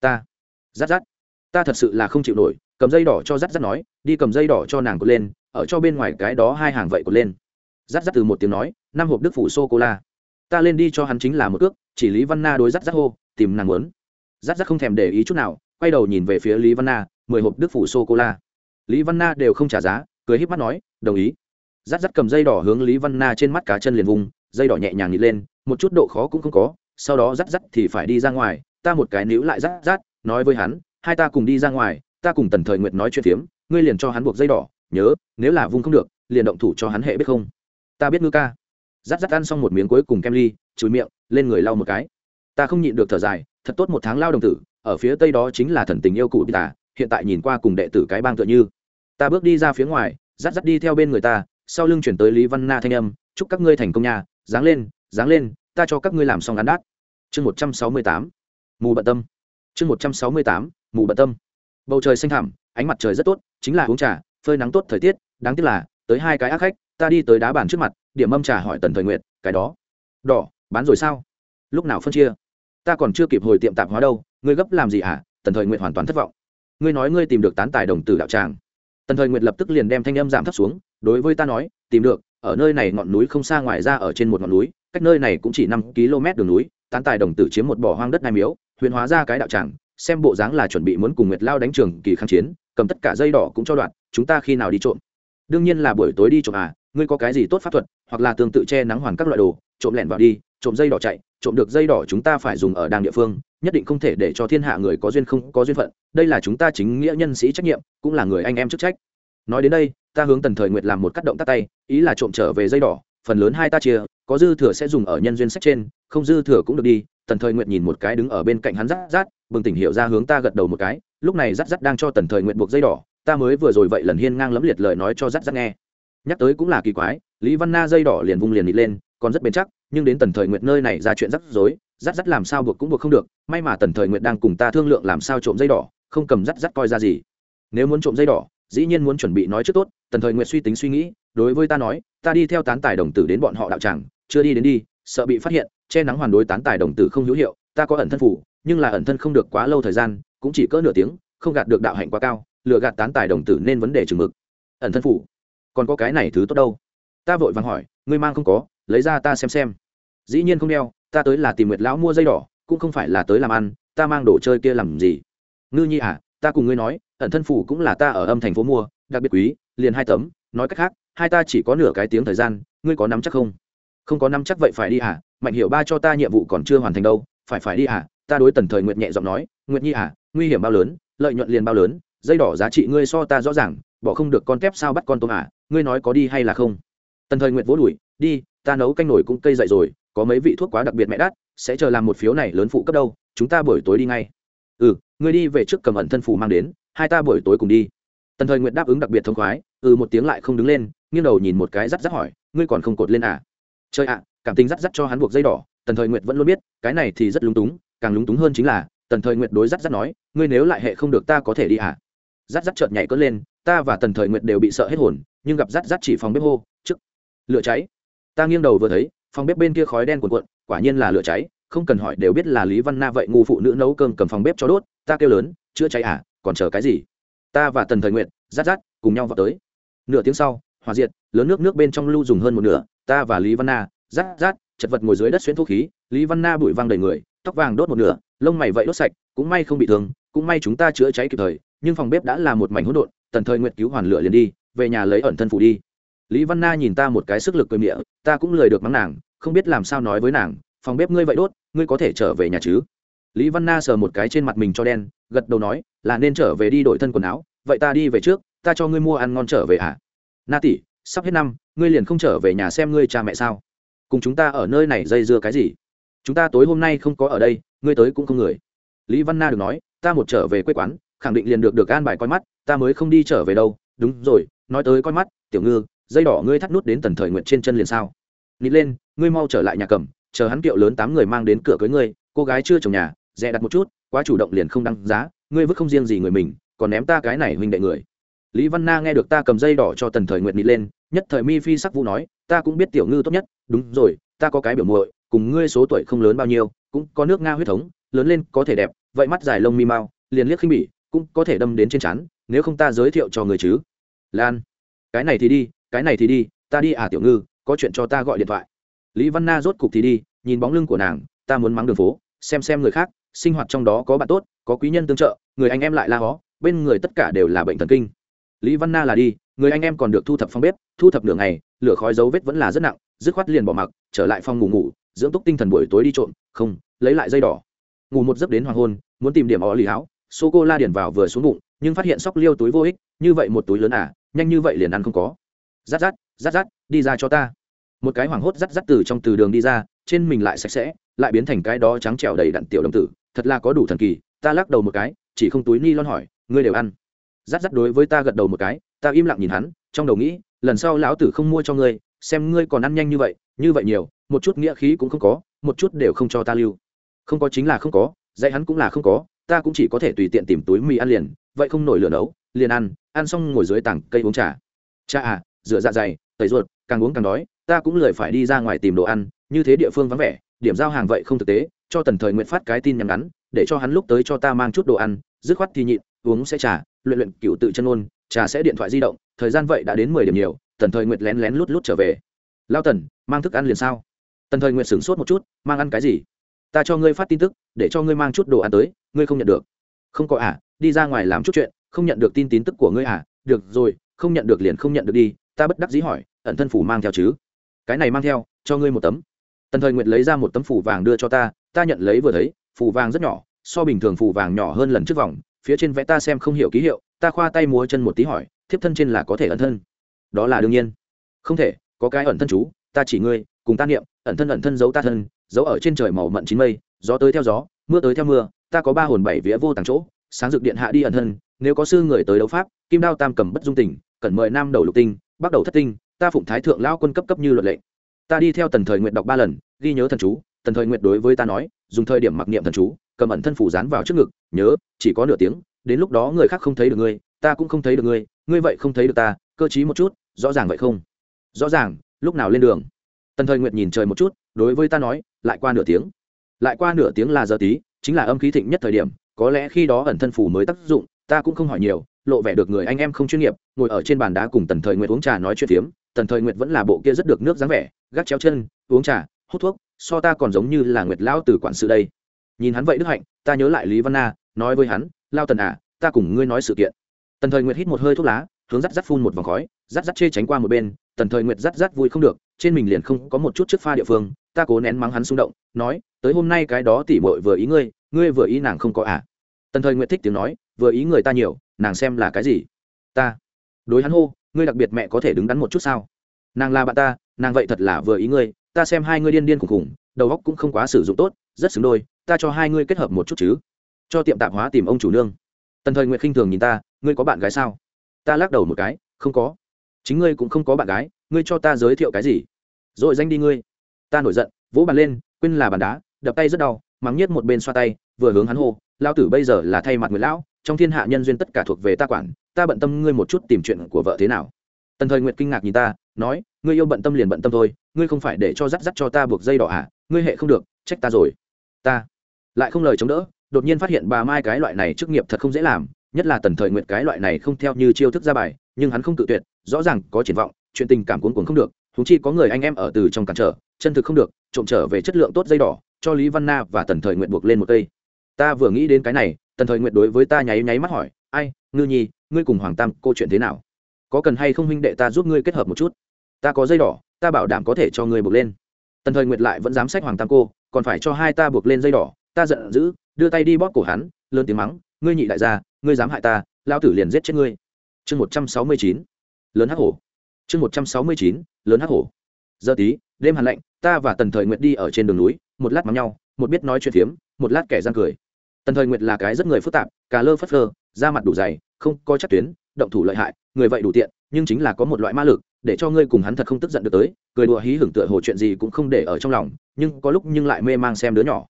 Ta, rắt rắt. Ta thật sự là không chịu nổi, cầm dây đỏ cho rắt rắt nói, đi cầm dây đỏ cho nàng cột lên, ở cho bên ngoài cái đó hai hàng vậy cột lên. Rắt rắt từ một tiếng nói, năm hộp đức phủ sô cô la ta lên đi cho hắn chính là một cước, chỉ lý văn na đối rắt rắt hô, tìm nàng muốn. Rắt rắt không thèm để ý chút nào, quay đầu nhìn về phía lý văn na, mười hộp đức phủ sô cô la lý văn na đều không trả giá, cười híp mắt nói, đồng ý. Rắt rắt cầm dây đỏ hướng lý văn na trên mắt cá chân liền vùng, dây đỏ nhẹ nhàng nhịt lên, một chút độ khó cũng không có, sau đó rắt rắt thì phải đi ra ngoài, ta một cái níu lại rắt rắt nói với hắn, hai ta cùng đi ra ngoài, ta cùng tần thời nguyệt nói chuyện phiếm, ngươi liền cho hắn buộc dây đỏ, nhớ, nếu là vung không được, liền động thủ cho hắn hệ biết không? Ta biết ngư ca rát rát ăn xong một miếng cuối cùng kem ly, chùi miệng, lên người lau một cái. Ta không nhịn được thở dài, thật tốt một tháng lao đồng tử, ở phía tây đó chính là thần tình yêu cụ tả hiện tại nhìn qua cùng đệ tử cái bang tựa như. Ta bước đi ra phía ngoài, rát rát đi theo bên người ta, sau lưng chuyển tới lý văn na thanh âm, chúc các ngươi thành công nhà dáng lên dáng lên, ta cho các ngươi làm xong ăn đát. Chương một trăm sáu mươi tám, mù bận tâm. Chương một trăm sáu mươi tám, mù bận tâm. Bầu trời xanh thẳm, ánh mặt trời rất tốt, chính là uống trà, phơi nắng tốt thời tiết, đáng tiếc là, tới hai cái ác khách ta đi tới đá bàn trước mặt, điểm âm trà hỏi tần thời nguyện cái đó, đỏ, bán rồi sao? Lúc nào phân chia? Ta còn chưa kịp hồi tiệm tạp hóa đâu, ngươi gấp làm gì hả? À? tần thời nguyện hoàn toàn thất vọng. Ngươi nói ngươi tìm được tán tài đồng tử đạo tràng. Tần thời nguyện lập tức liền đem thanh âm giảm thấp xuống, đối với ta nói, tìm được, ở nơi này ngọn núi không xa ngoài ra ở trên một ngọn núi, cách nơi này cũng chỉ năm km đường núi, tán tài đồng tử chiếm một bỏ hoang đất hai miếu, huyền hóa ra cái đạo tràng, xem bộ dáng là chuẩn bị muốn cùng nguyệt lao đánh trường kỳ kháng chiến, cầm tất cả dây đỏ cũng cho đoạn, chúng ta khi nào đi trộm? Đương nhiên là buổi tối đi trộm à ngươi có cái gì tốt pháp thuật, hoặc là tương tự che nắng hoàn các loại đồ, trộm lẻn vào đi, trộm dây đỏ chạy, trộm được dây đỏ chúng ta phải dùng ở đàng địa phương, nhất định không thể để cho thiên hạ người có duyên không có duyên phận, đây là chúng ta chính nghĩa nhân sĩ trách nhiệm, cũng là người anh em chức trách. Nói đến đây, ta hướng tần thời nguyệt làm một cắt động tắt tay, ý là trộm trở về dây đỏ, phần lớn hai ta chia, có dư thừa sẽ dùng ở nhân duyên sách trên, không dư thừa cũng được đi, tần thời nguyệt nhìn một cái đứng ở bên cạnh hắn rát rát, bừng tỉnh hiểu ra hướng ta gật đầu một cái, lúc này rát rát đang cho tần thời nguyệt buộc dây đỏ, ta mới vừa rồi vậy lần hiên ngang lẫm liệt lời nói cho rát rát nghe nhắc tới cũng là kỳ quái, lý văn na dây đỏ liền vung liền nịt lên, còn rất bền chắc, nhưng đến tần thời nguyệt nơi này ra chuyện rắc rối rắt rắt làm sao buộc cũng buộc không được, may mà tần thời nguyệt đang cùng ta thương lượng làm sao trộm dây đỏ, không cầm rắt rắt coi ra gì. Nếu muốn trộm dây đỏ, dĩ nhiên muốn chuẩn bị nói trước tốt, tần thời nguyệt suy tính suy nghĩ, đối với ta nói, ta đi theo tán tài đồng tử đến bọn họ đạo tràng, chưa đi đến đi, sợ bị phát hiện, che nắng hoàn đối tán tài đồng tử không hữu hiệu, ta có ẩn thân phủ, nhưng là ẩn thân không được quá lâu thời gian, cũng chỉ cỡ nửa tiếng, không gạt được đạo hạnh quá cao, lừa gạt tán tài đồng tử nên vấn đề chừng mực. Ẩn thân phủ còn có cái này thứ tốt đâu? Ta vội vàng hỏi, ngươi mang không có, lấy ra ta xem xem. Dĩ nhiên không đeo, ta tới là tìm nguyệt lão mua dây đỏ, cũng không phải là tới làm ăn, ta mang đồ chơi kia làm gì? Ngư nhi à ta cùng ngươi nói, ẩn thân phủ cũng là ta ở âm thành phố mua, đặc biệt quý, liền hai tấm, nói cách khác, hai ta chỉ có nửa cái tiếng thời gian, ngươi có nắm chắc không? Không có nắm chắc vậy phải đi à mạnh hiểu ba cho ta nhiệm vụ còn chưa hoàn thành đâu, phải phải đi à ta đối tần thời nguyệt nhẹ giọng nói, nguyệt nhi à nguy hiểm bao lớn, lợi nhuận liền bao lớn, dây đỏ giá trị ngươi so ta rõ ràng, bỏ không được con tép sao bắt con tôm à? Ngươi nói có đi hay là không? Tần thời nguyệt vỗ đùi, đi, ta nấu canh nổi cũng cây dậy rồi, có mấy vị thuốc quá đặc biệt mẹ đắt, sẽ chờ làm một phiếu này lớn phụ cấp đâu, chúng ta buổi tối đi ngay. Ừ ngươi đi về trước cầm ẩn thân phù mang đến, hai ta buổi tối cùng đi. Tần thời nguyện đáp ứng đặc biệt thông khoái ừ một tiếng lại không đứng lên, nghiêng đầu nhìn một cái rắt rắt hỏi, ngươi còn không cột lên à? Chơi ạ, cảm tình rắt rắt cho hắn buộc dây đỏ, tần thời nguyệt vẫn luôn biết, cái này thì rất lúng túng, càng lúng túng hơn chính là, tần thời nguyệt đối rắt rắt nói, ngươi nếu lại hệ không được ta có thể đi à? Rắt rắt chợt nhảy cất lên ta và tần thời nguyệt đều bị sợ hết hồn, nhưng gặp rắt rắt chỉ phòng bếp hô, trước, lửa cháy. Ta nghiêng đầu vừa thấy, phòng bếp bên kia khói đen cuồn cuộn, quả nhiên là lửa cháy, không cần hỏi đều biết là lý văn na vậy ngu phụ nữ nấu cơm cầm phòng bếp cho đốt, ta kêu lớn, chữa cháy à còn chờ cái gì? Ta và tần thời nguyện rát rát, cùng nhau vào tới. Nửa tiếng sau, hòa diệt, lớn nước nước bên trong lưu dùng hơn một nửa, ta và lý văn na, rát rát, chật vật ngồi dưới đất xuyên thuốc khí, lý văn na bụi văng đầy người, tóc vàng đốt một nửa, lông mày vậy đốt sạch, cũng may không bị thương, cũng may chúng ta chữa cháy kịp thời, nhưng phòng bếp đã là một mảnh hỗn độn tần thời nguyện cứu hoàn lửa liền đi, về nhà lấy ẩn thân phủ đi. Lý văn na nhìn ta một cái sức lực cười miệng ta cũng lười được mắng nàng, không biết làm sao nói với nàng, phòng bếp ngươi vậy đốt, ngươi có thể trở về nhà chứ? Lý văn na sờ một cái trên mặt mình cho đen, gật đầu nói, là nên trở về đi đổi thân quần áo, vậy ta đi về trước, ta cho ngươi mua ăn ngon trở về à na tỷ, sắp hết năm, ngươi liền không trở về nhà xem ngươi cha mẹ sao? Cùng chúng ta ở nơi này dây dưa cái gì? Chúng ta tối hôm nay không có ở đây, ngươi tới cũng không người. Lý văn na được nói, ta một trở về quê quán khẳng định liền được được an bài coi mắt, ta mới không đi trở về đâu. Đúng rồi, nói tới coi mắt, tiểu ngư, dây đỏ ngươi thắt nút đến tần thời nguyện trên chân liền sao? Nít lên, ngươi mau trở lại nhà cầm, chờ hắn kiệu lớn tám người mang đến cửa cưới ngươi. Cô gái chưa chồng nhà, dè đặt một chút, quá chủ động liền không đăng giá, ngươi vứt không riêng gì người mình, còn ném ta cái này huynh đệ người. Lý văn na nghe được ta cầm dây đỏ cho tần thời nguyện nít lên, nhất thời mi phi sắc vũ nói, ta cũng biết tiểu ngư tốt nhất. Đúng rồi, ta có cái biểu muội, cùng ngươi số tuổi không lớn bao nhiêu, cũng có nước nga huyết thống, lớn lên có thể đẹp, vậy mắt dài lông mi mau, liền liếc khinh bỉ cũng có thể đâm đến trên chắn nếu không ta giới thiệu cho người chứ. Lan, cái này thì đi, cái này thì đi, ta đi à tiểu ngư, có chuyện cho ta gọi điện thoại. Lý văn na rốt cục thì đi, nhìn bóng lưng của nàng, ta muốn mắng đường phố, xem xem người khác, sinh hoạt trong đó có bạn tốt, có quý nhân tương trợ, người anh em lại la hó, bên người tất cả đều là bệnh thần kinh. Lý văn na là đi, người anh em còn được thu thập phòng bếp, thu thập nửa ngày, lửa khói dấu vết vẫn là rất nặng, dứt khoát liền bỏ mặc, trở lại phòng ngủ ngủ, dưỡng túc tinh thần buổi tối đi trộm, không, lấy lại dây đỏ. Ngủ một giấc đến hoàng hôn, muốn tìm điểm ó lì háo sô cô la điển vào vừa xuống bụng, nhưng phát hiện sóc liêu túi vô ích, như vậy một túi lớn à nhanh như vậy liền ăn không có. Rát rát rát rát, đi ra cho ta. Một cái hoảng hốt rắt rắt từ trong từ đường đi ra, trên mình lại sạch sẽ, lại biến thành cái đó trắng trẻo đầy đặn tiểu đồng tử, thật là có đủ thần kỳ, ta lắc đầu một cái, chỉ không túi ni lon hỏi, ngươi đều ăn? Rắt rắt đối với ta gật đầu một cái, ta im lặng nhìn hắn, trong đầu nghĩ, lần sau lão tử không mua cho ngươi, xem ngươi còn ăn nhanh như vậy như vậy nhiều, một chút nghĩa khí cũng không có, một chút đều không cho ta lưu. Không có chính là không có, dạy hắn cũng là không có ta cũng chỉ có thể tùy tiện tìm túi mì ăn liền, vậy không nổi lửa nấu, liền ăn ăn xong ngồi dưới tảng cây uống trà. Cha à rửa dạ dày, tẩy ruột, càng uống càng đói, ta cũng lười phải đi ra ngoài tìm đồ ăn, như thế địa phương vắng vẻ, điểm giao hàng vậy không thực tế, cho tần thời nguyện phát cái tin nhắn ngắn, để cho hắn lúc tới cho ta mang chút đồ ăn, dứt khoát thì nhịn, uống sẽ trà, luyện luyện cựu tự chân ôn, trà sẽ điện thoại di động, thời gian vậy đã đến mười điểm nhiều, tần thời nguyện lén lén lút lút trở về. Lao tần, mang thức ăn liền sao? Tần thời nguyện sửng sốt một chút, mang ăn cái gì? Ta cho ngươi phát tin tức, để cho ngươi mang chút đồ ăn tới, ngươi không nhận được. Không có à đi ra ngoài làm chút chuyện, không nhận được tin tin tức của ngươi à được rồi, không nhận được liền không nhận được đi, ta bất đắc dĩ hỏi, ẩn thân phủ mang theo chứ? Cái này mang theo, cho ngươi một tấm. Tần thời nguyện lấy ra một tấm phủ vàng đưa cho ta ta nhận lấy vừa thấy, phủ vàng rất nhỏ, so bình thường phủ vàng nhỏ hơn lần trước vòng, phía trên vẽ ta xem không hiểu ký hiệu, ta khoa tay múa chân một tí hỏi, thiếp thân trên là có thể ẩn thân? Đó là đương nhiên. Không thể, có cái ẩn thân chú, ta chỉ ngươi, cùng ta niệm, ẩn thân ẩn thân giấu ta thân giấu ở trên trời màu mận chín mây, gió tới theo gió, mưa tới theo mưa, ta có ba hồn bảy vía vô tàng chỗ, sáng dực điện hạ đi ẩn thân, nếu có sư người tới đấu pháp, kim đao tam cầm bất dung tình, cẩn mời nam đầu lục tinh bắt đầu thất tinh, ta phụng thái thượng lao quân cấp cấp như luật lệ. Ta đi theo tần thời nguyện đọc ba lần, ghi nhớ thần chú, tần thời nguyện đối với ta nói, dùng thời điểm mặc niệm thần chú, cầm ẩn thân phủ dán vào trước ngực, nhớ, chỉ có nửa tiếng, đến lúc đó người khác không thấy được ngươi, ta cũng không thấy được ngươi ngươi vậy không thấy được ta, cơ chí một chút, rõ ràng vậy không? Rõ ràng, lúc nào lên đường? Tần thời nguyện nhìn trời một chút đối với ta nói, lại qua nửa tiếng. Lại qua nửa tiếng là giờ tí, chính là âm khí thịnh nhất thời điểm, có lẽ khi đó ẩn thân phủ mới tác dụng, ta cũng không hỏi nhiều, lộ vẻ được người anh em không chuyên nghiệp, ngồi ở trên bàn đá cùng tần thời nguyện uống trà nói chuyện phiếm, tần thời nguyệt vẫn là bộ kia rất được nước dáng vẻ, gác chéo chân, uống trà, hút thuốc, so ta còn giống như là nguyệt lão từ quản sự đây. Nhìn hắn vậy đức hạnh, ta nhớ lại lý văn na, nói với hắn, lao tần à ta cùng ngươi nói sự kiện. Tần thời nguyệt hít một hơi thuốc lá, hướng rắt rắt phun một vòng khói rắt rắt chê tránh qua một bên, tần thời nguyệt rắt rắt vui không được trên mình liền không có một chút trước pha địa phương ta cố nén mắng hắn xung động nói tới hôm nay cái đó tỉ bội vừa ý ngươi ngươi vừa ý nàng không có à? Tần thời nguyệt thích tiếng nói vừa ý người ta nhiều nàng xem là cái gì? Ta. Đối hắn hô ngươi đặc biệt mẹ có thể đứng đắn một chút sao? Nàng là bạn ta nàng vậy thật là vừa ý ngươi ta xem hai ngươi điên điên khủng khủng, đầu óc cũng không quá sử dụng tốt rất xứng đôi ta cho hai ngươi kết hợp một chút chứ. Cho tiệm tạp hóa tìm ông chủ nương. Tần thời nguyệt khinh thường nhìn ta ngươi có bạn gái sao? Ta lắc đầu một cái không có chính ngươi cũng không có bạn gái, ngươi cho ta giới thiệu cái gì? Rồi danh đi ngươi. Ta nổi giận, vỗ bàn lên, quên là bàn đá, đập tay rất đau, mắng nhất một bên xoa tay, vừa hướng hắn hô lao tử bây giờ là thay mặt người lão, trong thiên hạ nhân duyên tất cả thuộc về ta quản, ta bận tâm ngươi một chút tìm chuyện của vợ thế nào? Tần thời nguyệt kinh ngạc nhìn ta, nói, ngươi yêu bận tâm liền bận tâm thôi, ngươi không phải để cho dắt dắt cho ta buộc dây đỏ à ngươi hệ không được, trách ta rồi. Ta lại không lời chống đỡ, đột nhiên phát hiện bà mai cái loại này chức nghiệp thật không dễ làm, nhất là tần thời nguyệt cái loại này không theo như chiêu thức ra bài nhưng hắn không tự tuyệt, rõ ràng có triển vọng, chuyện tình cảm cuốn cuốn không được thúng chi có người anh em ở từ trong cản trở, chân thực không được, trộm trở về chất lượng tốt dây đỏ, cho lý văn na và tần thời nguyện buộc lên một cây. Ta vừa nghĩ đến cái này, tần thời nguyện đối với ta nháy nháy mắt hỏi, ai, ngư nhi, ngươi cùng hoàng tam cô chuyện thế nào? Có cần hay không huynh đệ ta giúp ngươi kết hợp một chút? Ta có dây đỏ, ta bảo đảm có thể cho ngươi buộc lên. Tần thời nguyệt lại vẫn dám sách hoàng tam cô, còn phải cho hai ta buộc lên dây đỏ. Ta giận dữ, đưa tay đi bóp cổ hắn, lớn tiếng mắng, ngươi nhị đại gia, ngươi dám hại ta lao tử liền giết chết ngươi chương một trăm sáu mươi chín, lớn hắc hổ. Chương một trăm sáu mươi chín, lớn hắc hổ. Giờ tí, đêm hàn lạnh, ta và tần thời nguyệt đi ở trên đường núi, một lát mắm nhau, một biết nói chuyện phiếm, một lát kẻ gian cười. Tần thời nguyệt là cái rất người phức tạp cà lơ phất lơ, da mặt đủ dày, không có chắc tuyến, động thủ lợi hại, người vậy đủ tiện, nhưng chính là có một loại ma lực, để cho ngươi cùng hắn thật không tức giận được tới, cười đùa hí hưởng tựa hồ chuyện gì cũng không để ở trong lòng, nhưng có lúc nhưng lại mê mang xem đứa nhỏ.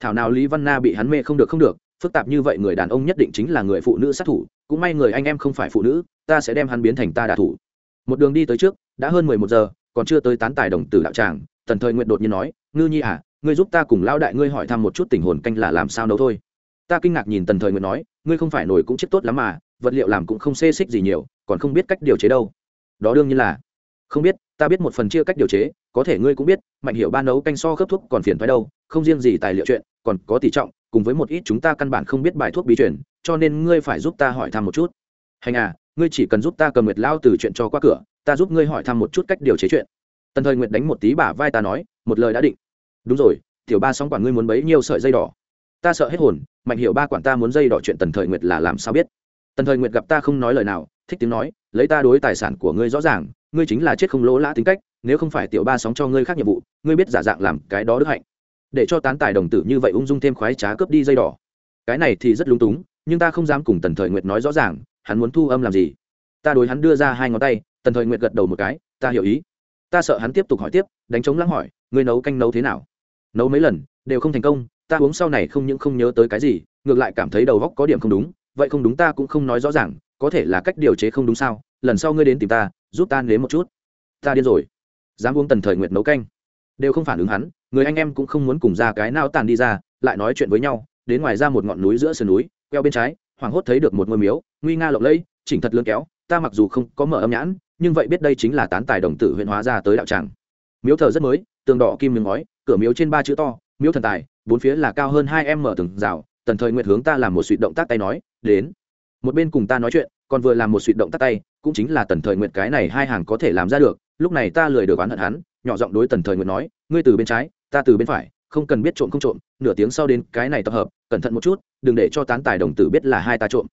Thảo nào lý văn na bị hắn mê không được không được phức tạp như vậy người đàn ông nhất định chính là người phụ nữ sát thủ, cũng may người anh em không phải phụ nữ, ta sẽ đem hắn biến thành ta đả thủ. Một đường đi tới trước, đã hơn mười một giờ, còn chưa tới tán tài đồng tử đạo tràng, tần thời nguyện đột nhiên nói, ngư nhi à ngươi giúp ta cùng Lão đại ngươi hỏi thăm một chút tình hồn canh là làm sao nấu thôi. Ta kinh ngạc nhìn tần thời nguyện nói, ngươi không phải nổi cũng chết tốt lắm mà, vật liệu làm cũng không xê xích gì nhiều, còn không biết cách điều chế đâu. Đó đương nhiên là. Không biết, ta biết một phần chia cách điều chế, có thể ngươi cũng biết, mạnh hiệu ban nấu canh so khớp thuốc còn phiền thoái đâu, không riêng gì tài liệu chuyện, còn có tỷ trọng cùng với một ít chúng ta căn bản không biết bài thuốc bí truyền, cho nên ngươi phải giúp ta hỏi thăm một chút. Hành à ngươi chỉ cần giúp ta cầm nguyệt lao từ chuyện cho qua cửa, ta giúp ngươi hỏi thăm một chút cách điều chế chuyện. Tần thời nguyệt đánh một tí bả vai ta nói, một lời đã định. Đúng rồi, tiểu ba sóng quản ngươi muốn bấy nhiêu sợi dây đỏ. Ta sợ hết hồn, mạnh hiểu ba quản ta muốn dây đỏ chuyện tần thời nguyệt là làm sao biết. Tần thời nguyệt gặp ta không nói lời nào, thích tiếng nói, lấy ta đối tài sản của ngươi rõ ràng, ngươi chính là chết không lỗ lã tính cách, nếu không phải tiểu ba sóng cho ngươi khác nhiệm vụ, ngươi biết giả dạng làm cái đó đức hạnh để cho tán tài đồng tử như vậy ung dung thêm khoái trá cướp đi dây đỏ. Cái này thì rất lúng túng, nhưng ta không dám cùng tần thời nguyệt nói rõ ràng, hắn muốn thu âm làm gì. Ta đối hắn đưa ra hai ngón tay, tần thời nguyệt gật đầu một cái, ta hiểu ý. Ta sợ hắn tiếp tục hỏi tiếp, đánh trống lắng hỏi, ngươi nấu canh nấu thế nào? Nấu mấy lần, đều không thành công, ta uống sau này không những không nhớ tới cái gì, ngược lại cảm thấy đầu góc có điểm không đúng, vậy không đúng ta cũng không nói rõ ràng, có thể là cách điều chế không đúng sao? Lần sau ngươi đến tìm ta, giúp ta nếm một chút. Ta điên rồi. Dám uống tần thời nguyệt nấu canh. Đều không phản ứng hắn người anh em cũng không muốn cùng ra cái nào tàn đi ra, lại nói chuyện với nhau, đến ngoài ra một ngọn núi giữa sườn núi, queo bên trái hoàng hốt thấy được một ngôi miếu, nguy nga lộng lẫy, chỉnh thật lươn kéo, ta mặc dù không có mở âm nhãn, nhưng vậy biết đây chính là tán tài đồng tử huyện hóa ra tới đạo tràng. Miếu thờ rất mới, tường đỏ kim miếng ngói, cửa miếu trên ba chữ to, miếu thần tài, bốn phía là cao hơn hai em mở từng rào, tần thời nguyệt hướng ta làm một suy động tác tay nói, đến. Một bên cùng ta nói chuyện, còn vừa làm một suy động tác tay, cũng chính là tần thời nguyệt cái này hai hàng có thể làm ra được, lúc này ta lười được oán hận hắn nhỏ giọng đối tần thời nguyện nói, ngươi từ bên trái, ta từ bên phải, không cần biết trộm không trộm, nửa tiếng sau đến cái này tập hợp, cẩn thận một chút, đừng để cho tán tài đồng tử biết là hai ta trộm.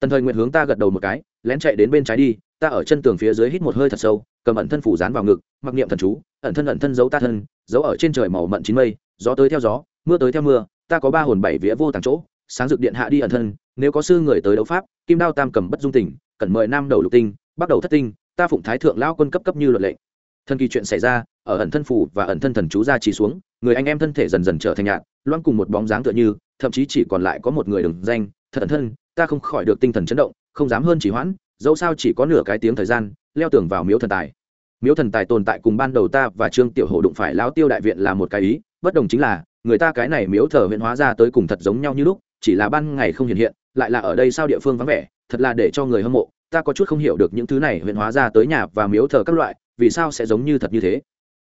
Tần thời nguyện hướng ta gật đầu một cái, lén chạy đến bên trái đi, ta ở chân tường phía dưới hít một hơi thật sâu, cầm ẩn thân phủ dán vào ngực, mặc niệm thần chú, ẩn thân ẩn thân giấu ta thân, giấu ở trên trời màu mận chín mây, gió tới theo gió, mưa tới theo mưa, ta có ba hồn bảy vía vô tàng chỗ, sáng dực điện hạ đi ẩn thân, nếu có sư người tới đấu pháp, kim đao tam cầm bất dung tình cần mời nam đầu lục tinh bắt đầu thất tinh, ta phụng thái thượng lao quân cấp cấp như luật lệ thần kỳ chuyện xảy ra, ở ẩn thân phủ và ẩn thân thần chú ra chỉ xuống, người anh em thân thể dần dần trở thành nhạt loan cùng một bóng dáng tựa như, thậm chí chỉ còn lại có một người đừng danh, thật ẩn thân, ta không khỏi được tinh thần chấn động, không dám hơn chỉ hoãn, dẫu sao chỉ có nửa cái tiếng thời gian, leo tường vào miếu thần tài. Miếu thần tài tồn tại cùng ban đầu ta và trương tiểu hộ đụng phải lao tiêu đại viện là một cái ý, bất đồng chính là, người ta cái này miếu thờ huyện hóa ra tới cùng thật giống nhau như lúc, chỉ là ban ngày không hiện hiện, lại là ở đây sao địa phương vắng vẻ, thật là để cho người hâm mộ ta có chút không hiểu được những thứ này huyện hóa ra tới nhà và miếu thờ các loại vì sao sẽ giống như thật như thế?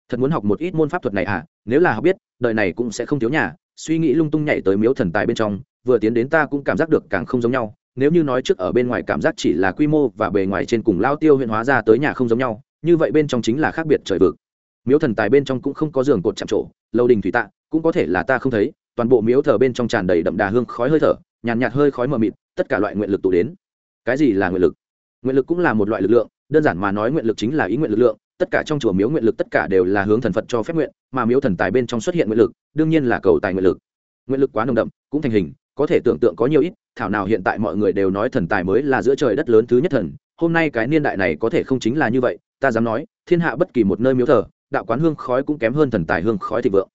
Thật muốn học một ít môn pháp thuật này à? Nếu là học biết đời này cũng sẽ không thiếu nhà. Suy nghĩ lung tung nhảy tới miếu thần tài bên trong vừa tiến đến ta cũng cảm giác được càng không giống nhau. Nếu như nói trước ở bên ngoài cảm giác chỉ là quy mô và bề ngoài trên cùng lao tiêu huyện hóa ra tới nhà không giống nhau như vậy bên trong chính là khác biệt trời vực. Miếu thần tài bên trong cũng không có giường cột chạm trổ lâu đình thủy tạ cũng có thể là ta không thấy. Toàn bộ miếu thờ bên trong tràn đầy đậm đà hương khói hơi thở nhàn nhạt, nhạt hơi khói mờ mịt tất cả loại nguyện lực tụ đến. Cái gì là nguyện lực? Nguyện lực cũng là một loại lực lượng đơn giản mà nói nguyện lực chính là ý nguyện lực lượng tất cả trong chùa miếu nguyện lực tất cả đều là hướng thần phật cho phép nguyện mà miếu thần tài bên trong xuất hiện nguyện lực đương nhiên là cầu tài nguyện lực. Nguyện lực quá nồng đậm cũng thành hình có thể tưởng tượng có nhiều ít thảo nào hiện tại mọi người đều nói thần tài mới là giữa trời đất lớn thứ nhất thần hôm nay cái niên đại này có thể không chính là như vậy ta dám nói thiên hạ bất kỳ một nơi miếu thờ đạo quán hương khói cũng kém hơn thần tài hương khói thịnh vượng.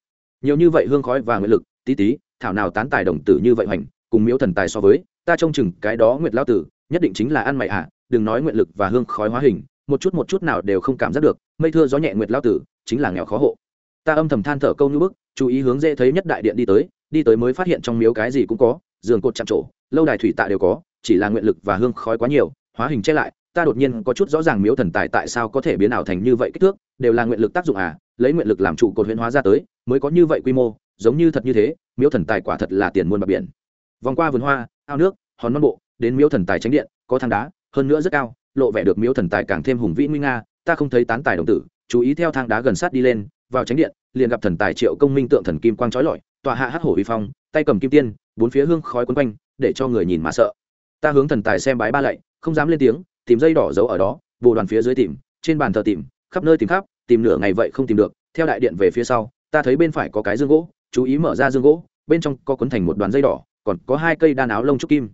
Nhiều như vậy hương khói và nguyện lực tí tí thảo nào tán tài đồng tử như vậy hoành cùng miếu thần tài so với ta trông chừng cái đó nguyệt lao tử nhất định chính là ăn mày ạ à, đừng nói nguyện lực và hương khói hóa hình, một chút một chút nào đều không cảm giác được, mây thưa gió nhẹ nguyệt lao tử, chính là nghèo khó hộ. Ta âm thầm than thở câu như bức, chú ý hướng dễ thấy nhất đại điện đi tới đi tới mới phát hiện trong miếu cái gì cũng có, giường cột chạm trổ, lâu đài thủy tạ đều có, chỉ là nguyện lực và hương khói quá nhiều, hóa hình che lại, ta đột nhiên có chút rõ ràng miếu thần tài tại sao có thể biến ảo thành như vậy kích thước, đều là nguyện lực tác dụng à lấy nguyện lực làm trụ cột huyễn hóa ra tới, mới có như vậy quy mô, giống như thật như thế, miếu thần tài quả thật là tiền muôn bạc biển. Vòng qua vườn hoa, ao nước, hòn non bộ, đến miếu thần tài tránh điện, có thang đá hơn nữa rất cao, lộ vẻ được miếu thần tài càng thêm hùng vĩ nguy nga, ta không thấy tán tài đồng tử, chú ý theo thang đá gần sát đi lên, vào tránh điện, liền gặp thần tài triệu công minh tượng thần kim quang trói lọi tọa hạ hát hổ vi phong, tay cầm kim tiên, bốn phía hương khói quấn quanh, để cho người nhìn mà sợ. Ta hướng thần tài xem bái ba lạy, không dám lên tiếng, tìm dây đỏ giấu ở đó, bồ đoàn phía dưới tìm, trên bàn thờ tìm, khắp nơi tìm khắp, tìm nửa ngày vậy không tìm được, theo đại điện về phía sau, ta thấy bên phải có cái dương gỗ, chú ý mở ra dương gỗ, bên trong có cuốn thành một đoàn dây đỏ, còn có hai cây đan áo lông trúc kim.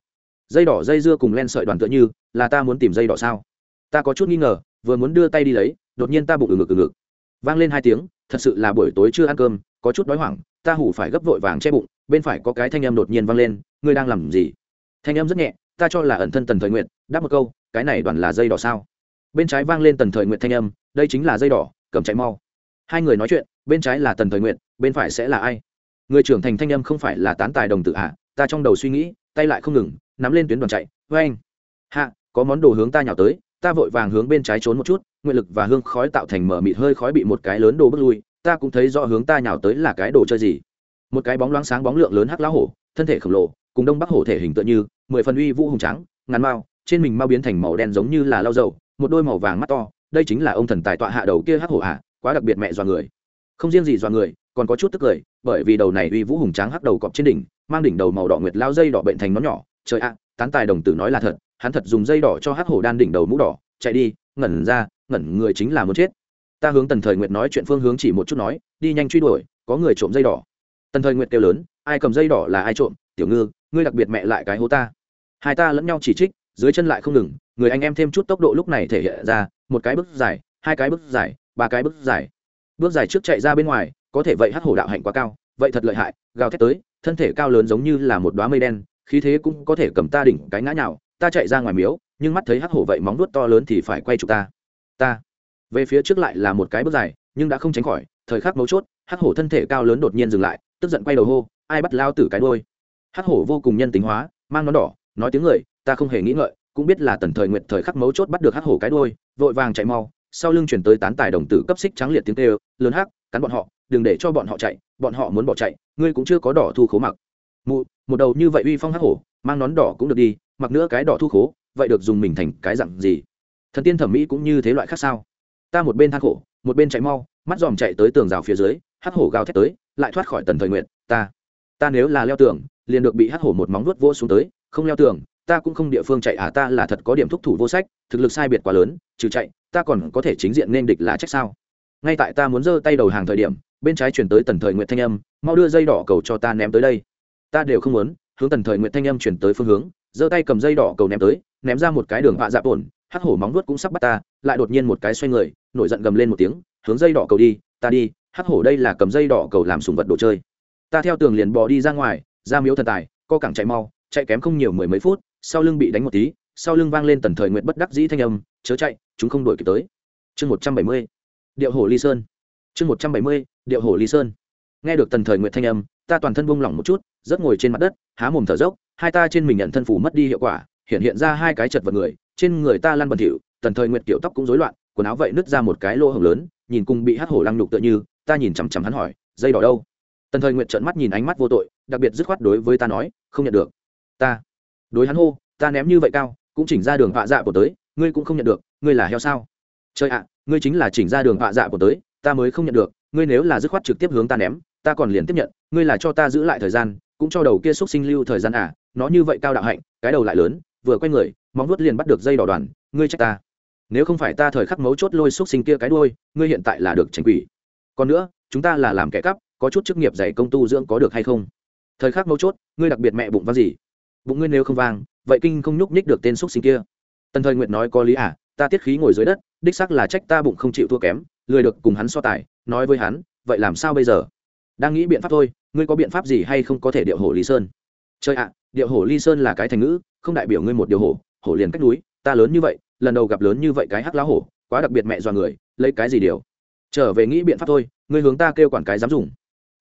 Dây đỏ dây dưa cùng len sợi đoàn tựa như là ta muốn tìm dây đỏ sao? Ta có chút nghi ngờ, vừa muốn đưa tay đi lấy, đột nhiên ta bụng ừng ngực ừng ngực. Vang lên hai tiếng, thật sự là buổi tối chưa ăn cơm, có chút đói hoảng, ta hủ phải gấp vội vàng che bụng, bên phải có cái thanh âm đột nhiên vang lên, ngươi đang làm gì? Thanh âm rất nhẹ, ta cho là ẩn thân tần thời nguyện đáp một câu, cái này đoàn là dây đỏ sao? Bên trái vang lên tần thời nguyện thanh âm, đây chính là dây đỏ, cầm chạy mau. Hai người nói chuyện, bên trái là tần thời nguyện bên phải sẽ là ai? Người trưởng thành thanh âm không phải là tán tài đồng tự hạ à? ta trong đầu suy nghĩ, tay lại không ngừng, nắm lên tuyến đoàn chạy vê anh hạ có món đồ hướng ta nhào tới, ta vội vàng hướng bên trái trốn một chút, nguyện lực và hương khói tạo thành mở mịt hơi khói bị một cái lớn đồ bước lui, ta cũng thấy rõ hướng ta nhào tới là cái đồ chơi gì. Một cái bóng loáng sáng bóng lượng lớn hắc lão hổ, thân thể khổng lồ, cùng đông bắc hổ thể hình tựa như, mười phần uy vũ hùng trắng ngắn mao, trên mình mau biến thành màu đen giống như là lau dầu, một đôi màu vàng mắt to, đây chính là ông thần tài tọa hạ đầu kia hắc hổ hạ quá đặc biệt mẹ dọa người. Không riêng gì dọa người, còn có chút tức cười, bởi vì đầu này uy vũ hùng tráng hắc đầu cọp trên đỉnh, mang đỉnh đầu màu đỏ nguyệt lao dây đỏ bệnh thành nó nhỏ. Trời ạ, tán tài đồng tử nói là thật hắn thật dùng dây đỏ cho hắc hổ đan đỉnh đầu mũ đỏ, chạy đi, ngẩn ra, ngẩn người chính là muốn chết. Ta hướng tần thời nguyệt nói chuyện phương hướng chỉ một chút nói, đi nhanh truy đuổi, có người trộm dây đỏ. Tần thời nguyệt kêu lớn, ai cầm dây đỏ là ai trộm? Tiểu ngư, ngươi đặc biệt mẹ lại cái hố ta. Hai ta lẫn nhau chỉ trích, dưới chân lại không ngừng, người anh em thêm chút tốc độ lúc này thể hiện ra, một cái bước dài, hai cái bước dài, ba cái bước dài. Bước dài trước chạy ra bên ngoài, có thể vậy hắc hổ đạo hạnh quá cao, vậy thật lợi hại, gào thét tới, thân thể cao lớn giống như là một đoá mây đen, khí thế cũng có thể cầm ta đỉnh cái ngã nhào ta chạy ra ngoài miếu, nhưng mắt thấy hắc hổ vậy móng nuốt to lớn thì phải quay chụp ta. Ta. Về phía trước lại là một cái bước dài, nhưng đã không tránh khỏi, thời khắc mấu chốt, hắc hổ thân thể cao lớn đột nhiên dừng lại, tức giận quay đầu hô, ai bắt lao tử cái đôi hắc hổ vô cùng nhân tính hóa, mang nón đỏ, nói tiếng người, ta không hề nghĩ ngợi, cũng biết là tần thời nguyện thời khắc mấu chốt bắt được hắc hổ cái đôi vội vàng chạy mau. Sau lưng chuyển tới tán tài đồng tử cấp xích trắng liệt tiếng kêu, lớn hắc, cắn bọn họ, đừng để cho bọn họ chạy, bọn họ muốn bỏ chạy, ngươi cũng chưa có đỏ thu khố mặc. Mụ, một đầu như vậy uy phong hắc hổ, mang nón đỏ cũng được đi mặc nữa cái đỏ thu khố, vậy được dùng mình thành cái dặn gì? Thần tiên thẩm mỹ cũng như thế loại khác sao? Ta một bên than khổ, một bên chạy mau, mắt dòm chạy tới tường rào phía dưới, hắc hổ gào thét tới, lại thoát khỏi tần thời nguyện, ta ta nếu là leo tường, liền được bị hắc hổ một móng vuốt vô xuống tới, không leo tường, ta cũng không địa phương chạy à ta là thật có điểm thúc thủ vô sách, thực lực sai biệt quá lớn, trừ chạy, ta còn có thể chính diện nên địch là trách sao? Ngay tại ta muốn giơ tay đầu hàng thời điểm, bên trái chuyển tới tần thời nguyện thanh âm, mau đưa dây đỏ cầu cho ta ném tới đây. Ta đều không muốn, hướng tần thời nguyện thanh âm chuyển tới phương hướng giơ tay cầm dây đỏ cầu ném tới, ném ra một cái đường vạ dạp ổn hắc hổ móng vuốt cũng sắp bắt ta, lại đột nhiên một cái xoay người, nổi giận gầm lên một tiếng, hướng dây đỏ cầu đi, ta đi, hắc hổ đây là cầm dây đỏ cầu làm sùng vật đồ chơi. Ta theo tường liền bò đi ra ngoài, ra miếu thần tài, co cẳng chạy mau, chạy kém không nhiều mười mấy phút, sau lưng bị đánh một tí, sau lưng vang lên tần thời nguyện bất đắc dĩ thanh âm, chớ chạy, chúng không đuổi kịp tới. Chương một trăm bảy mươi, điệu hổ ly sơn. Chương một trăm bảy mươi, điệu hổ ly sơn. Nghe được tần thời nguyện thanh âm, ta toàn thân buông lỏng một chút rất ngồi trên mặt đất, há mồm thở dốc, hai ta trên mình nhận thân phủ mất đi hiệu quả, hiện hiện ra hai cái chật vật người, trên người ta lăn bẩn thỉu, tần thời nguyệt kiểu tóc cũng rối loạn, quần áo vậy nứt ra một cái lỗ hồng lớn, nhìn cùng bị hắt hổ lăng nhục tựa như, ta nhìn chằm chằm hắn hỏi, dây đỏ đâu? Tần thời nguyệt trợn mắt nhìn ánh mắt vô tội, đặc biệt dứt khoát đối với ta nói, không nhận được. Ta? Đối hắn hô, ta ném như vậy cao, cũng chỉnh ra đường vạ dạ của tới, ngươi cũng không nhận được, ngươi là heo sao? Trời ạ, ngươi chính là chỉnh ra đường vạ dạ của tới, ta mới không nhận được, ngươi nếu là dứt khoát trực tiếp hướng ta ném, ta còn liền tiếp nhận, ngươi là cho ta giữ lại thời gian cũng cho đầu kia xúc sinh lưu thời gian à nó như vậy cao đạo hạnh, cái đầu lại lớn, vừa quay người, móng vuốt liền bắt được dây đỏ đoàn, ngươi trách ta. Nếu không phải ta thời khắc mấu chốt lôi xúc sinh kia cái đuôi, ngươi hiện tại là được tránh quỷ. Còn nữa, chúng ta là làm kẻ cắp, có chút chức nghiệp dạy công tu dưỡng có được hay không? Thời khắc mấu chốt, ngươi đặc biệt mẹ bụng vang gì? Bụng ngươi nếu không vang, vậy kinh không nhúc nhích được tên xúc sinh kia. Tần thời nguyệt nói có lý à ta tiết khí ngồi dưới đất, đích xác là trách ta bụng không chịu thua kém, lười được cùng hắn so tài, nói với hắn, vậy làm sao bây giờ? Đang nghĩ biện pháp thôi, ngươi có biện pháp gì hay không có thể điệu hổ lý sơn? Chơi ạ, điệu hổ ly sơn là cái thành ngữ, không đại biểu ngươi một điều hổ hổ liền cách núi, ta lớn như vậy, lần đầu gặp lớn như vậy cái hắc lá hổ, quá đặc biệt mẹ dọa người, lấy cái gì điều? Trở về nghĩ biện pháp thôi, ngươi hướng ta kêu quản cái dám dùng.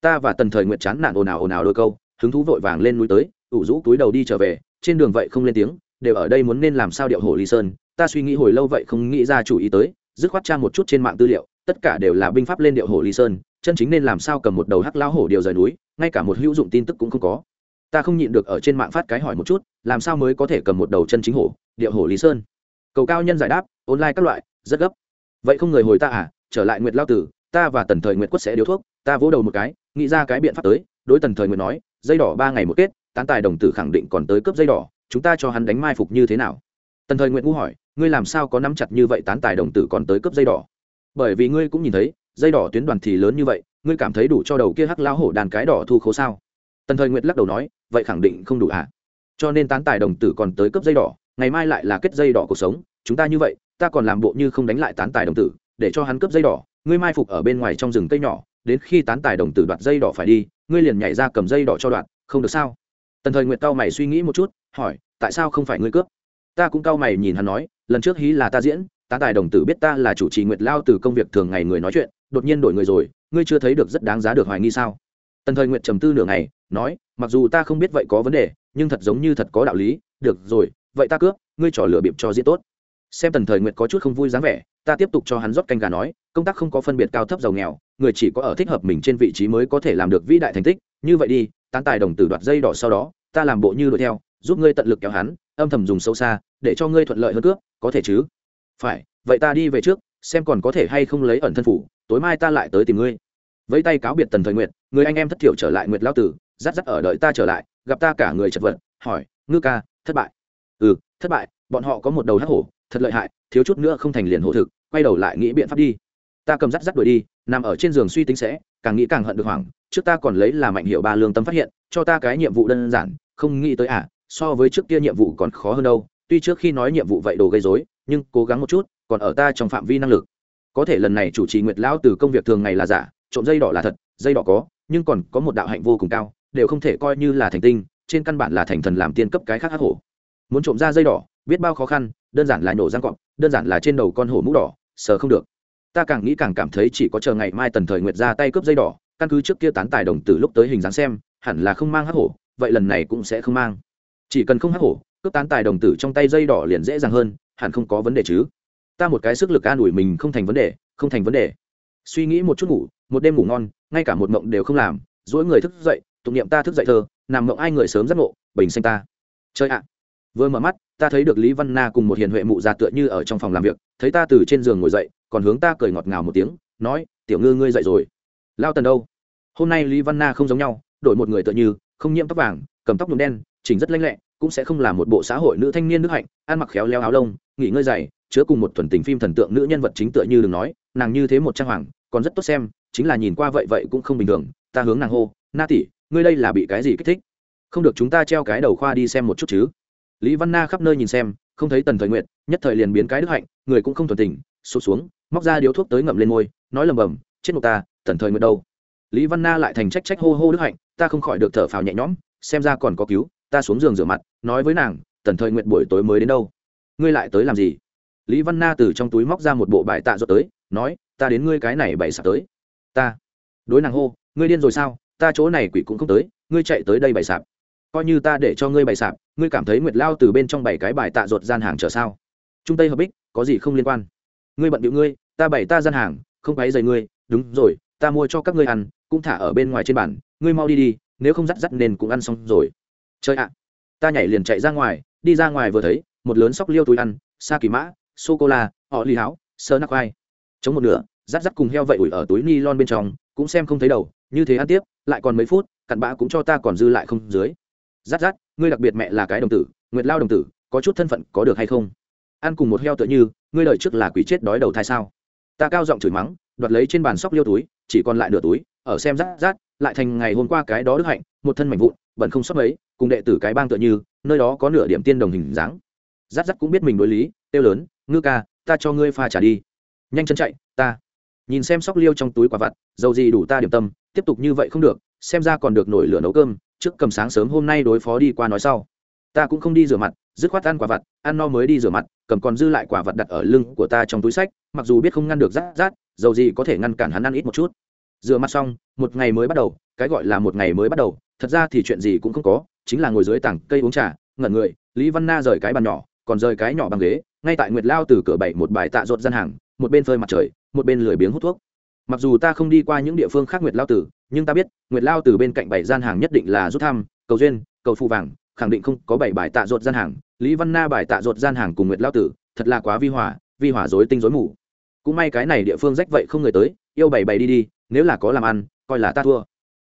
Ta và tần thời nguyện chán nản ồn ào ồn ào đôi câu, hứng thú vội vàng lên núi tới, ủ rũ túi đầu đi trở về, trên đường vậy không lên tiếng, đều ở đây muốn nên làm sao điệu hổ ly sơn, ta suy nghĩ hồi lâu vậy không nghĩ ra chủ ý tới, dứt khoát tra một chút trên mạng tư liệu, tất cả đều là binh pháp lên điệu hổ ly sơn chân chính nên làm sao cầm một đầu hắc lao hổ điều rời núi, ngay cả một hữu dụng tin tức cũng không có. Ta không nhịn được ở trên mạng phát cái hỏi một chút, làm sao mới có thể cầm một đầu chân chính hổ điệu hổ lý sơn? Cầu cao nhân giải đáp, online các loại, rất gấp. Vậy không người hồi ta à trở lại nguyệt lao tử, ta và tần thời nguyệt quất sẽ điếu thuốc, ta vỗ đầu một cái, nghĩ ra cái biện pháp tới, đối tần thời nguyệt nói, dây đỏ ba ngày một kết, tán tài đồng tử khẳng định còn tới cướp dây đỏ, chúng ta cho hắn đánh mai phục như thế nào? Tần thời nguyệt ngu hỏi, ngươi làm sao có nắm chặt như vậy tán tài đồng tử còn tới cướp dây đỏ? Bởi vì ngươi cũng nhìn thấy dây đỏ tuyến đoàn thì lớn như vậy, ngươi cảm thấy đủ cho đầu kia hắc lao hổ đàn cái đỏ thu khố sao? Tần thời nguyệt lắc đầu nói, vậy khẳng định không đủ ạ à? cho nên tán tài đồng tử còn tới cấp dây đỏ, ngày mai lại là kết dây đỏ cuộc sống, chúng ta như vậy, ta còn làm bộ như không đánh lại tán tài đồng tử, để cho hắn cấp dây đỏ, ngươi mai phục ở bên ngoài trong rừng cây nhỏ, đến khi tán tài đồng tử đoạt dây đỏ phải đi, ngươi liền nhảy ra cầm dây đỏ cho đoạn không được sao? Tần thời nguyệt cao mày suy nghĩ một chút, hỏi, tại sao không phải ngươi cướp? Ta cũng cao mày nhìn hắn nói, lần trước hí là ta diễn tá tài đồng tử biết ta là chủ trì nguyệt lao từ công việc thường ngày người nói chuyện, đột nhiên đổi người rồi, ngươi chưa thấy được rất đáng giá được hoài nghi sao? Tần thời nguyệt trầm tư nửa ngày, nói, mặc dù ta không biết vậy có vấn đề, nhưng thật giống như thật có đạo lý, được rồi, vậy ta cướp, ngươi trò lửa bịp cho diễn tốt. Xem tần thời nguyệt có chút không vui dáng vẻ, ta tiếp tục cho hắn rót canh gà nói, công tác không có phân biệt cao thấp giàu nghèo, người chỉ có ở thích hợp mình trên vị trí mới có thể làm được vĩ đại thành tích, như vậy đi tán tài đồng tử đoạt dây đỏ sau đó, ta làm bộ như đuổi theo, giúp ngươi tận lực kéo hắn, âm thầm dùng sâu xa, để cho ngươi thuận lợi hơn cướp, có thể chứ? Phải, vậy ta đi về trước, xem còn có thể hay không lấy ẩn thân phủ, tối mai ta lại tới tìm ngươi. Vẫy tay cáo biệt tần thời nguyệt, người anh em thất thiểu trở lại nguyệt lao tử, rát rát ở đợi ta trở lại, gặp ta cả người chật vật, hỏi, ngư ca, thất bại? Ừ thất bại, bọn họ có một đầu hắc hổ, thật lợi hại, thiếu chút nữa không thành liền hổ thực, quay đầu lại nghĩ biện pháp đi. Ta cầm rắt rắt đuổi đi, nằm ở trên giường suy tính sẽ, càng nghĩ càng hận được hoảng, trước ta còn lấy là mạnh hiệu ba lương tâm phát hiện, cho ta cái nhiệm vụ đơn giản, không nghĩ tới à so với trước kia nhiệm vụ còn khó hơn đâu, tuy trước khi nói nhiệm vụ vậy đồ gây dối nhưng cố gắng một chút, còn ở ta trong phạm vi năng lực. Có thể lần này chủ trì nguyệt lão từ công việc thường ngày là giả, trộm dây đỏ là thật, dây đỏ có, nhưng còn có một đạo hạnh vô cùng cao, đều không thể coi như là thành tinh, trên căn bản là thành thần làm tiên cấp cái khác hắc hổ. Muốn trộm ra dây đỏ, biết bao khó khăn, đơn giản là nổ răng cọp, đơn giản là trên đầu con hổ mũ đỏ, sờ không được. Ta càng nghĩ càng cảm thấy chỉ có chờ ngày mai tần thời nguyệt ra tay cướp dây đỏ, căn cứ trước kia tán tài đồng từ lúc tới hình dáng xem, hẳn là không mang hắc hổ, vậy lần này cũng sẽ không mang. Chỉ cần không hắc hổ, cướp tán tài đồng tử trong tay dây đỏ liền dễ dàng hơn hẳn không có vấn đề chứ. Ta một cái sức lực an ủi mình không thành vấn đề, không thành vấn đề. Suy nghĩ một chút ngủ, một đêm ngủ ngon, ngay cả một mộng đều không làm dỗi người thức dậy, tụng niệm ta thức dậy thơ, nằm mộng ai người sớm giấc ngộ, bình xanh ta. Chơi ạ! Vừa mở mắt, ta thấy được lý văn na cùng một hiền huệ mụ già tựa như ở trong phòng làm việc, thấy ta từ trên giường ngồi dậy, còn hướng ta cười ngọt ngào một tiếng, nói, tiểu ngư ngươi dậy rồi. Lao tần đâu? Hôm nay lý văn na không giống nhau, đổi một người tựa như, không nhiễm tóc vàng, cầm tóc nhuộm đen, chỉnh rất lanh lẹ cũng sẽ không là một bộ xã hội nữ thanh niên nước hạnh, ăn mặc khéo leo áo lông, nghỉ ngơi dày, chứa cùng một thuần tình phim thần tượng nữ nhân vật chính tựa như đừng nói, nàng như thế một trang hoàng, còn rất tốt xem, chính là nhìn qua vậy vậy cũng không bình thường, ta hướng nàng hô, na tỷ, ngươi đây là bị cái gì kích thích? Không được chúng ta treo cái đầu khoa đi xem một chút chứ. Lý văn na khắp nơi nhìn xem, không thấy tần thời nguyện nhất thời liền biến cái đức hạnh, người cũng không thuần tình, sụt xuống, móc ra điếu thuốc tới ngậm lên môi, nói lầm bầm, chết một ta, tần thời nguyện đâu? Lý văn na lại thành trách trách hô hô đức hạnh, ta không khỏi được thở phào nhẹ nhõm, xem ra còn có cứu ta xuống giường rửa mặt, nói với nàng, tần thời nguyện buổi tối mới đến đâu. Ngươi lại tới làm gì? Lý văn na từ trong túi móc ra một bộ bài tạ dột tới, nói, ta đến ngươi cái này bày sạp tới. Ta. Đối nàng hô, ngươi điên rồi sao? Ta chỗ này quỷ cũng không tới, ngươi chạy tới đây bày sạp. Coi như ta để cho ngươi bày sạp, ngươi cảm thấy nguyệt lao từ bên trong bảy cái bài tạ ruột gian hàng chờ sao? Trung tây hợp bích, có gì không liên quan? Ngươi bận điệu ngươi, ta bày ta gian hàng, không quấy dày ngươi. Đúng rồi, ta mua cho các ngươi ăn, cũng thả ở bên ngoài trên bàn, ngươi mau đi đi, nếu không dắt dắt nên cũng ăn xong rồi chơi ạ. Ta nhảy liền chạy ra ngoài, đi ra ngoài vừa thấy, một lớn sóc liêu túi ăn, sa kỳ mã sô cô la họ ly háo, sơ nắc khoai chống một nửa, rát rắt cùng heo vậy ủi ở túi ni lon bên trong, cũng xem không thấy đầu, như thế ăn tiếp, lại còn mấy phút, cặn bã cũng cho ta còn dư lại không dưới. Rát rát, ngươi đặc biệt mẹ là cái đồng tử, nguyệt lao đồng tử, có chút thân phận có được hay không? Ăn cùng một heo tựa như, ngươi đợi trước là quỷ chết đói đầu thai sao? Ta cao giọng chửi mắng, đoạt lấy trên bàn sóc liêu túi, chỉ còn lại nửa túi, ở xem rát rát, lại thành ngày hôm qua cái đó đức hạnh, một thân mảnh vụn bẩn không xuất mấy, cùng đệ tử cái bang tựa như, nơi đó có nửa điểm tiên đồng hình dáng. Rát rát cũng biết mình đối lý tiêu lớn, ngư ca, ta cho ngươi pha trả đi. Nhanh chân chạy, ta. Nhìn xem sóc liêu trong túi quả vặt, dầu gì đủ ta điểm tâm, tiếp tục như vậy không được, xem ra còn được nổi lửa nấu cơm, trước cầm sáng sớm hôm nay đối phó đi qua nói sau. Ta cũng không đi rửa mặt, dứt khoát ăn quả vặt, ăn no mới đi rửa mặt, cầm còn dư lại quả vật đặt ở lưng của ta trong túi sách, mặc dù biết không ngăn được rát rát, dầu gì có thể ngăn cản hắn ăn ít một chút. Rửa mặt xong, một ngày mới bắt đầu, cái gọi là một ngày mới bắt đầu thật ra thì chuyện gì cũng không có, chính là ngồi dưới tảng cây uống trà, ngẩn người, lý văn na rời cái bàn nhỏ, còn rời cái nhỏ bằng ghế, ngay tại nguyệt lao từ cửa bảy một bài tạ rột gian hàng, một bên phơi mặt trời, một bên lười biếng hút thuốc. Mặc dù ta không đi qua những địa phương khác nguyệt lao tử nhưng ta biết, nguyệt lao từ bên cạnh bảy gian hàng nhất định là rút thăm, cầu duyên, cầu phù vàng, khẳng định không có bảy bài tạ rột gian hàng. Lý văn na bài tạ rột gian hàng cùng nguyệt lao tử thật là quá vi hỏa vi hỏa dối tinh dối mù. Cũng may cái này địa phương rách vậy không người tới, yêu bảy bảy đi đi, nếu là có làm ăn, coi là ta thua.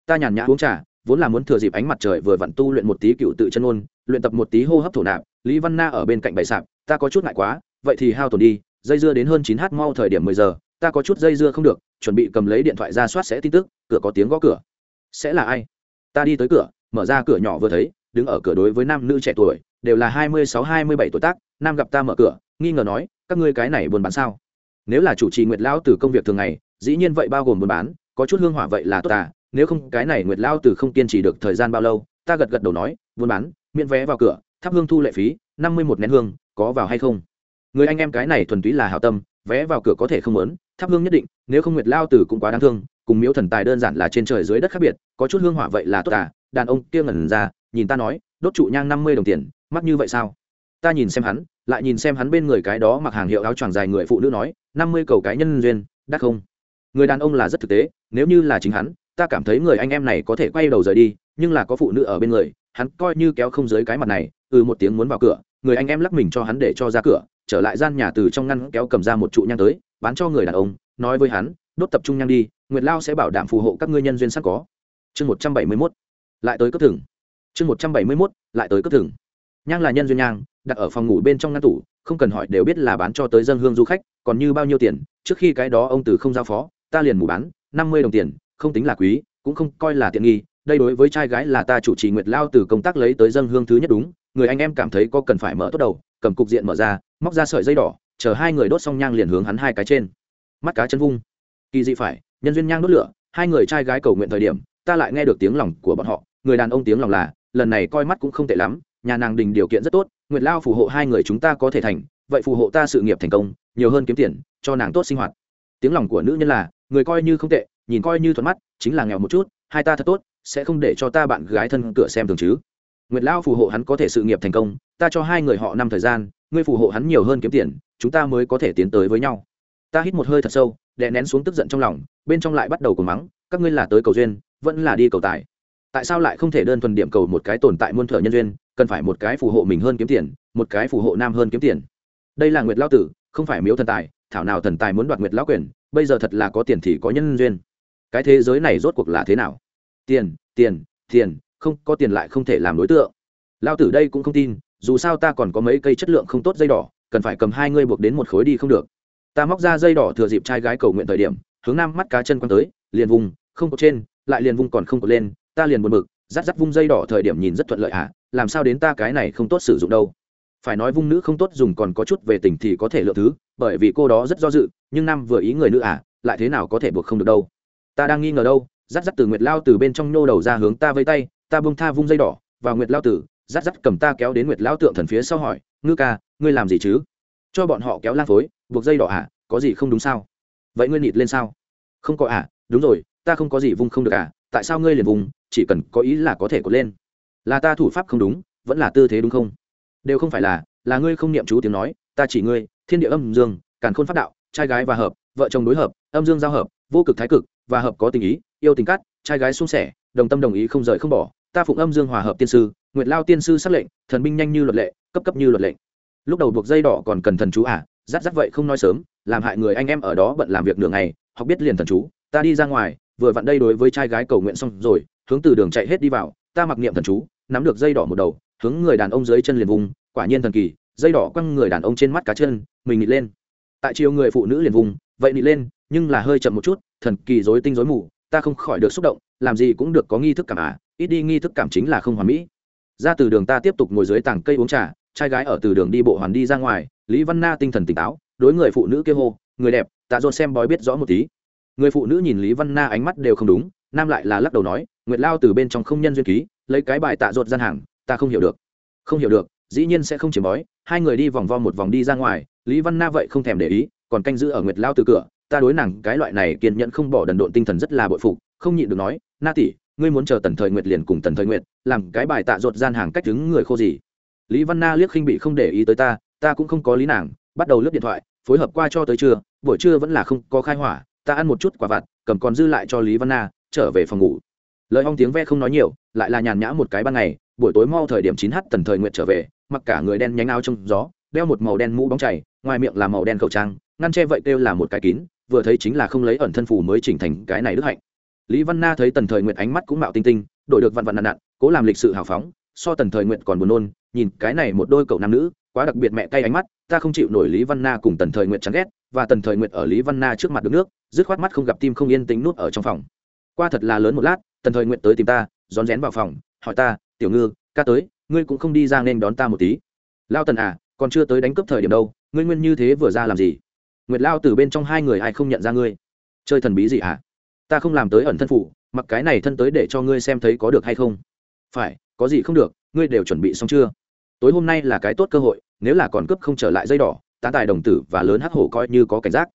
Ta nhàn nhã uống trà vốn là muốn thừa dịp ánh mặt trời vừa vặn tu luyện một tí cựu tự chân ôn, luyện tập một tí hô hấp thổ nạp, lý văn na ở bên cạnh bày sạp, ta có chút ngại quá, vậy thì hao tổn đi, dây dưa đến hơn chín h mau thời điểm mười giờ, ta có chút dây dưa không được, chuẩn bị cầm lấy điện thoại ra soát sẽ tin tức, cửa có tiếng gõ cửa. Sẽ là ai? Ta đi tới cửa, mở ra cửa nhỏ vừa thấy, đứng ở cửa đối với nam nữ trẻ tuổi, đều là hai mươi sáu, hai mươi bảy tuổi tác, nam gặp ta mở cửa, nghi ngờ nói, các ngươi cái này buôn bán sao? Nếu là chủ trì nguyệt lão từ công việc thường ngày, dĩ nhiên vậy bao gồm buôn bán, có chút hương hỏa vậy là tốt à nếu không cái này nguyệt lão từ không kiên trì được thời gian bao lâu, ta gật gật đầu nói, buôn bán, miễn vé vào cửa, thắp hương thu lệ phí, năm mươi một nén hương, có vào hay không? Người anh em cái này thuần túy là hảo tâm, vé vào cửa có thể không muốn, thắp hương nhất định, nếu không nguyệt lao tử cũng quá đáng thương, cùng miếu thần tài đơn giản là trên trời dưới đất khác biệt, có chút hương hỏa vậy là tốt à? Đàn ông kia ngẩn ra, nhìn ta nói, đốt trụ nhang năm mươi đồng tiền, mắc như vậy sao? Ta nhìn xem hắn, lại nhìn xem hắn bên người cái đó mặc hàng hiệu áo choàng dài người phụ nữ nói, năm mươi cầu cái nhân duyên, đắt không? Người đàn ông là rất thực tế, nếu như là chính hắn ta cảm thấy người anh em này có thể quay đầu rời đi, nhưng là có phụ nữ ở bên người, hắn coi như kéo không dưới cái mặt này ừ một tiếng muốn vào cửa, người anh em lắc mình cho hắn để cho ra cửa, trở lại gian nhà từ trong ngăn kéo cầm ra một trụ nhang tới, bán cho người đàn ông, nói với hắn, đốt tập trung nhang đi, nguyệt lao sẽ bảo đảm phù hộ các ngươi nhân duyên sẵn có. Chương một trăm bảy mươi mốt, lại tới cấp thừng chương một trăm bảy mươi mốt, lại tới cấp thừng nhang là nhân duyên nhang, đặt ở phòng ngủ bên trong ngăn tủ, không cần hỏi đều biết là bán cho tới dân hương du khách, còn như bao nhiêu tiền, trước khi cái đó ông từ không giao phó, ta liền mù bán, năm mươi đồng tiền không tính là quý, cũng không coi là tiện nghi, đây đối với trai gái là ta chủ trì nguyệt lao từ công tác lấy tới dân hương thứ nhất đúng, người anh em cảm thấy có cần phải mở tốt đầu, cầm cục diện mở ra, móc ra sợi dây đỏ, chờ hai người đốt xong nhang liền hướng hắn hai cái trên. Mắt cá chân vung. Kỳ dị phải, nhân duyên nhang đốt lửa, hai người trai gái cầu nguyện thời điểm, ta lại nghe được tiếng lòng của bọn họ, người đàn ông tiếng lòng là, lần này coi mắt cũng không tệ lắm, nhà nàng đình điều kiện rất tốt, nguyệt lao phù hộ hai người chúng ta có thể thành, vậy phù hộ ta sự nghiệp thành công, nhiều hơn kiếm tiền, cho nàng tốt sinh hoạt. Tiếng lòng của nữ nhân là, người coi như không tệ nhìn coi như thuận mắt, chính là nghèo một chút, hai ta thật tốt, sẽ không để cho ta bạn gái thân cửa xem thường chứ. Nguyệt Lão phù hộ hắn có thể sự nghiệp thành công, ta cho hai người họ năm thời gian, ngươi phù hộ hắn nhiều hơn kiếm tiền, chúng ta mới có thể tiến tới với nhau. Ta hít một hơi thật sâu, đè nén xuống tức giận trong lòng, bên trong lại bắt đầu cầu mắng, các ngươi là tới cầu duyên, vẫn là đi cầu tài. Tại sao lại không thể đơn thuần điểm cầu một cái tồn tại muôn thở nhân duyên, cần phải một cái phù hộ mình hơn kiếm tiền, một cái phù hộ nam hơn kiếm tiền? Đây là nguyệt lao tử, không phải miếu thần tài, thảo nào thần tài muốn đoạt nguyệt lão quyền, bây giờ thật là có tiền thì có nhân duyên cái thế giới này rốt cuộc là thế nào? Tiền tiền tiền, không, có tiền lại không thể làm đối tượng. Lao tử đây cũng không tin, dù sao ta còn có mấy cây chất lượng không tốt dây đỏ, cần phải cầm hai ngươi buộc đến một khối đi không được. Ta móc ra dây đỏ thừa dịp trai gái cầu nguyện thời điểm, hướng nam mắt cá chân quăng tới, liền vùng, không có trên, lại liền vùng còn không có lên, ta liền buồn bực rắt rắt vung dây đỏ thời điểm nhìn rất thuận lợi hả làm sao đến ta cái này không tốt sử dụng đâu. Phải nói vung nữ không tốt dùng còn có chút về tình thì có thể lựa thứ, bởi vì cô đó rất do dự, nhưng nam vừa ý người nữ à lại thế nào có thể buộc không được đâu ta đang nghi ngờ đâu rát rát từ nguyệt lao từ bên trong nhô đầu ra hướng ta với tay, ta bông tha vung dây đỏ và nguyệt lao tử rát rát cầm ta kéo đến nguyệt lao tượng thần phía sau hỏi, ngư ca, ngươi làm gì chứ? Cho bọn họ kéo lan phối, buộc dây đỏ à có gì không đúng sao? Vậy ngươi nịt lên sao? Không có à đúng rồi, ta không có gì vung không được à tại sao ngươi liền vùng, chỉ cần có ý là có thể cột lên. Là ta thủ pháp không đúng, vẫn là tư thế đúng không? Đều không phải là là ngươi không niệm chú tiếng nói, ta chỉ ngươi, thiên địa âm dương, càn khôn phát đạo, trai gái và hợp, vợ chồng đối hợp, âm dương giao hợp, vô cực thái cực và hợp có tình ý, yêu tình cắt trai gái sung sẻ, đồng tâm đồng ý không rời không bỏ, ta phụng âm dương hòa hợp tiên sư, nguyệt lao tiên sư xác lệnh, thần binh nhanh như luật lệ, cấp cấp như luật lệnh. Lúc đầu buộc dây đỏ còn cần thần chú à rát rát vậy không nói sớm, làm hại người anh em ở đó bận làm việc nửa ngày, học biết liền thần chú, ta đi ra ngoài, vừa vặn đây đối với trai gái cầu nguyện xong rồi, hướng từ đường chạy hết đi vào, ta mặc niệm thần chú, nắm được dây đỏ một đầu, hướng người đàn ông dưới chân liền vùng, quả nhiên thần kỳ, dây đỏ quăng người đàn ông trên mắt cá chân, mình nịt lên. Tại chiều người phụ nữ liền vùng, vậy nịt lên nhưng là hơi chậm một chút, thần kỳ dối tinh dối mù, ta không khỏi được xúc động, làm gì cũng được có nghi thức cảm à ít đi nghi thức cảm chính là không hoàn mỹ. Ra từ đường ta tiếp tục ngồi dưới tảng cây uống trà, trai gái ở từ đường đi bộ hoàn đi ra ngoài, lý văn na tinh thần tỉnh táo, đối người phụ nữ kia hô, người đẹp, tạ dồn xem bói biết rõ một tí. Người phụ nữ nhìn lý văn na ánh mắt đều không đúng, nam lại là lắc đầu nói, nguyệt lao từ bên trong không nhân duyên ký, lấy cái bài tạ dột gian hàng, ta không hiểu được. Không hiểu được, dĩ nhiên sẽ không chỉ bói. Hai người đi vòng vo một vòng đi ra ngoài, lý văn na vậy không thèm để ý, còn canh giữ ở nguyệt lao từ cửa ta đối nàng cái loại này kiên nhẫn không bỏ đần độn tinh thần rất là bội phục, không nhịn được nói, na tỷ, ngươi muốn chờ tần thời nguyệt liền cùng tần thời nguyệt, làm cái bài tạ ruột gian hàng cách đứng người khô gì? Lý văn na liếc khinh bị không để ý tới ta ta cũng không có lý nàng, bắt đầu lướt điện thoại, phối hợp qua cho tới trưa, buổi trưa vẫn là không có khai hỏa, ta ăn một chút quả vặt, cầm còn dư lại cho lý văn na, trở về phòng ngủ. Lời hong tiếng ve không nói nhiều, lại là nhàn nhã một cái ban ngày, buổi tối mau thời điểm chín h tần thời nguyện trở về, mặc cả người đen nhánh áo trong gió, đeo một màu đen mũ bóng chảy ngoài miệng là màu đen khẩu trang, ngăn che vậy kêu là một cái kín vừa thấy chính là không lấy ẩn thân phủ mới chỉnh thành cái này đức hạnh. Lý văn na thấy tần thời nguyện ánh mắt cũng mạo tinh tinh, đổi được vặn vặn nặn nặn cố làm lịch sự hào phóng, so tần thời nguyện còn buồn nôn, nhìn cái này một đôi cậu nam nữ, quá đặc biệt mẹ cay ánh mắt, ta không chịu nổi lý văn na cùng tần thời nguyện chán ghét, và tần thời nguyện ở lý văn na trước mặt đứng nước, dứt khoát mắt không gặp tim không yên tính nút ở trong phòng. Qua thật là lớn một lát, tần thời nguyện tới tìm ta, rón rén vào phòng, hỏi ta, tiểu ngư, ca tới, ngươi cũng không đi ra nên đón ta một tí. Lao tần à còn chưa tới đánh cướp thời điểm đâu, ngươi nguyên như thế vừa ra làm gì? Nguyệt lao từ bên trong hai người ai không nhận ra ngươi? Chơi thần bí gì hả? À? ta không làm tới ẩn thân phụ mặc cái này thân tới để cho ngươi xem thấy có được hay không. Phải, có gì không được, ngươi đều chuẩn bị xong chưa? Tối hôm nay là cái tốt cơ hội, nếu là còn cướp không trở lại dây đỏ, tá tài đồng tử và lớn hắc hổ coi như có cảnh giác.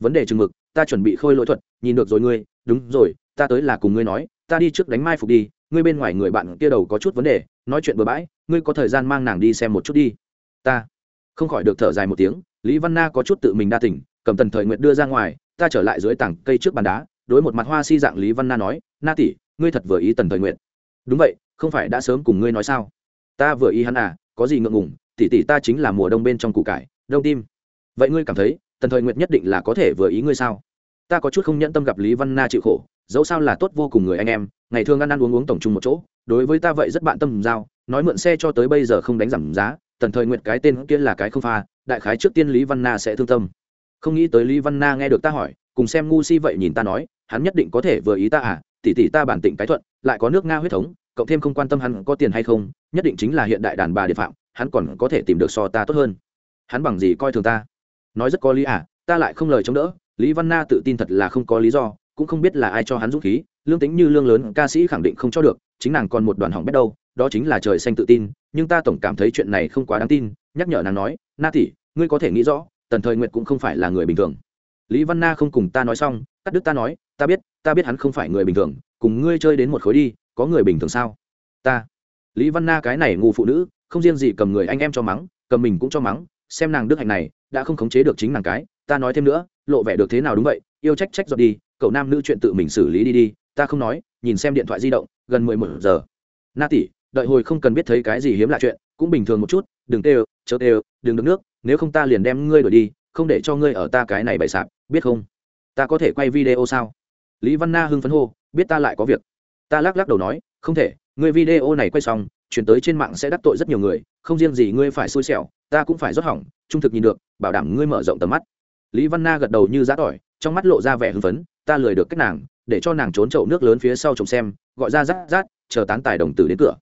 Vấn đề chừng mực, ta chuẩn bị khôi lỗi thuật, nhìn được rồi ngươi, đúng rồi, ta tới là cùng ngươi nói, ta đi trước đánh mai phục đi, ngươi bên ngoài người bạn kia đầu có chút vấn đề, nói chuyện bừa bãi, ngươi có thời gian mang nàng đi xem một chút đi. Ta không khỏi được thở dài một tiếng lý văn na có chút tự mình đa tỉnh cầm tần thời nguyện đưa ra ngoài, ta trở lại dưới tảng cây trước bàn đá, đối một mặt hoa si dạng lý văn na nói, na tỷ, ngươi thật vừa ý tần thời nguyện. Đúng vậy, không phải đã sớm cùng ngươi nói sao? Ta vừa ý hắn à có gì ngượng ngùng, tỷ tỷ ta chính là mùa đông bên trong củ cải, đông tim. Vậy ngươi cảm thấy, tần thời nguyện nhất định là có thể vừa ý ngươi sao? Ta có chút không nhẫn tâm gặp lý văn na chịu khổ, dẫu sao là tốt vô cùng người anh em, ngày thường ăn ăn uống uống tổng chung một chỗ, đối với ta vậy rất bạn tâm giao, nói mượn xe cho tới bây giờ không đánh giảm giá, tần thời nguyện cái tên kia là cái không pha đại khái trước tiên lý văn na sẽ thương tâm. Không nghĩ tới lý văn na nghe được ta hỏi, cùng xem ngu si vậy nhìn ta nói, hắn nhất định có thể vừa ý ta à tỷ tỷ ta bản tịnh cái thuận, lại có nước nga huyết thống cộng thêm không quan tâm hắn có tiền hay không, nhất định chính là hiện đại đàn bà địa phạm, hắn còn có thể tìm được so ta tốt hơn. Hắn bằng gì coi thường ta? Nói rất có lý à ta lại không lời chống đỡ, lý văn na tự tin thật là không có lý do, cũng không biết là ai cho hắn dũng khí, lương tính như lương lớn, ca sĩ khẳng định không cho được, chính nàng còn một đoàn hỏng bét đâu đó chính là trời xanh tự tin, nhưng ta tổng cảm thấy chuyện này không quá đáng tin, nhắc nhở nàng nói, na tỷ, ngươi có thể nghĩ rõ, tần thời nguyệt cũng không phải là người bình thường. Lý văn na không cùng ta nói xong, cắt đứt ta nói, ta biết ta biết hắn không phải người bình thường, cùng ngươi chơi đến một khối đi, có người bình thường sao? Ta. Lý văn na cái này ngu phụ nữ, không riêng gì cầm người anh em cho mắng, cầm mình cũng cho mắng, xem nàng đức hạnh này, đã không khống chế được chính nàng cái, ta nói thêm nữa, lộ vẻ được thế nào đúng vậy, yêu trách trách giọt đi, cậu nam nữ chuyện tự mình xử lý đi đi, ta không nói, nhìn xem điện thoại di động, gần mười một giờ. Na tỷ đợi hồi không cần biết thấy cái gì hiếm lạ chuyện, cũng bình thường một chút, đừng tê chớ tê đừng đứng nước, nếu không ta liền đem ngươi đổi đi, không để cho ngươi ở ta cái này bày sạp, biết không? Ta có thể quay video sao? Lý văn na hưng phấn hô, biết ta lại có việc. Ta lắc lắc đầu nói, không thể, ngươi video này quay xong, chuyển tới trên mạng sẽ đắc tội rất nhiều người, không riêng gì ngươi phải xui xẻo, ta cũng phải rót hỏng, trung thực nhìn được, bảo đảm ngươi mở rộng tầm mắt. Lý văn na gật đầu như giá tỏi, trong mắt lộ ra vẻ hưng phấn, ta lười được cách nàng, để cho nàng trốn chậu nước lớn phía sau trông xem, gọi ra rát rát chờ tán tài đồng tử đến cửa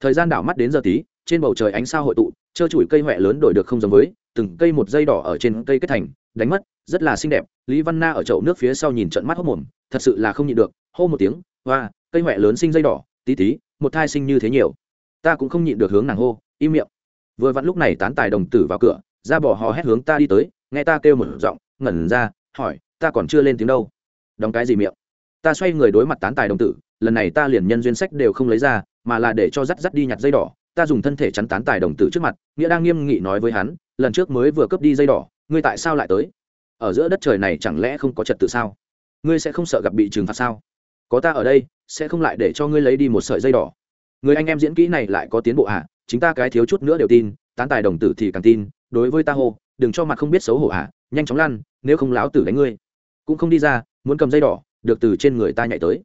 thời gian đảo mắt đến giờ tí, trên bầu trời ánh sao hội tụ, trơ trụi cây huệ lớn đổi được không giống với, từng cây một dây đỏ ở trên cây kết thành, đánh mất, rất là xinh đẹp. Lý văn na ở chậu nước phía sau nhìn trận mắt hốc mồm, thật sự là không nhịn được, hô một tiếng và cây huệ lớn sinh dây đỏ, tí tí, một thai sinh như thế nhiều. Ta cũng không nhịn được hướng nàng hô, im miệng. Vừa vặn lúc này tán tài đồng tử vào cửa, ra bỏ hò hét hướng ta đi tới, nghe ta kêu một giọng, ngẩn ra, hỏi, ta còn chưa lên tiếng đâu? Đóng cái gì miệng? Ta xoay người đối mặt tán tài đồng tử lần này ta liền nhân duyên sách đều không lấy ra, mà là để cho rắt rắt đi nhặt dây đỏ, ta dùng thân thể chắn tán tài đồng tử trước mặt, nghĩa đang nghiêm nghị nói với hắn, lần trước mới vừa cướp đi dây đỏ, ngươi tại sao lại tới? Ở giữa đất trời này chẳng lẽ không có trật tự sao? Ngươi sẽ không sợ gặp bị trừng phạt sao? Có ta ở đây, sẽ không lại để cho ngươi lấy đi một sợi dây đỏ. Người anh em diễn kỹ này lại có tiến bộ ạ à? chính ta cái thiếu chút nữa đều tin, tán tài đồng tử thì càng tin, đối với ta hô, đừng cho mặt không biết xấu hổ ạ à? nhanh chóng lăn, nếu không láo tử đánh ngươi. Cũng không đi ra, muốn cầm dây đỏ, được từ trên người ta nhảy tới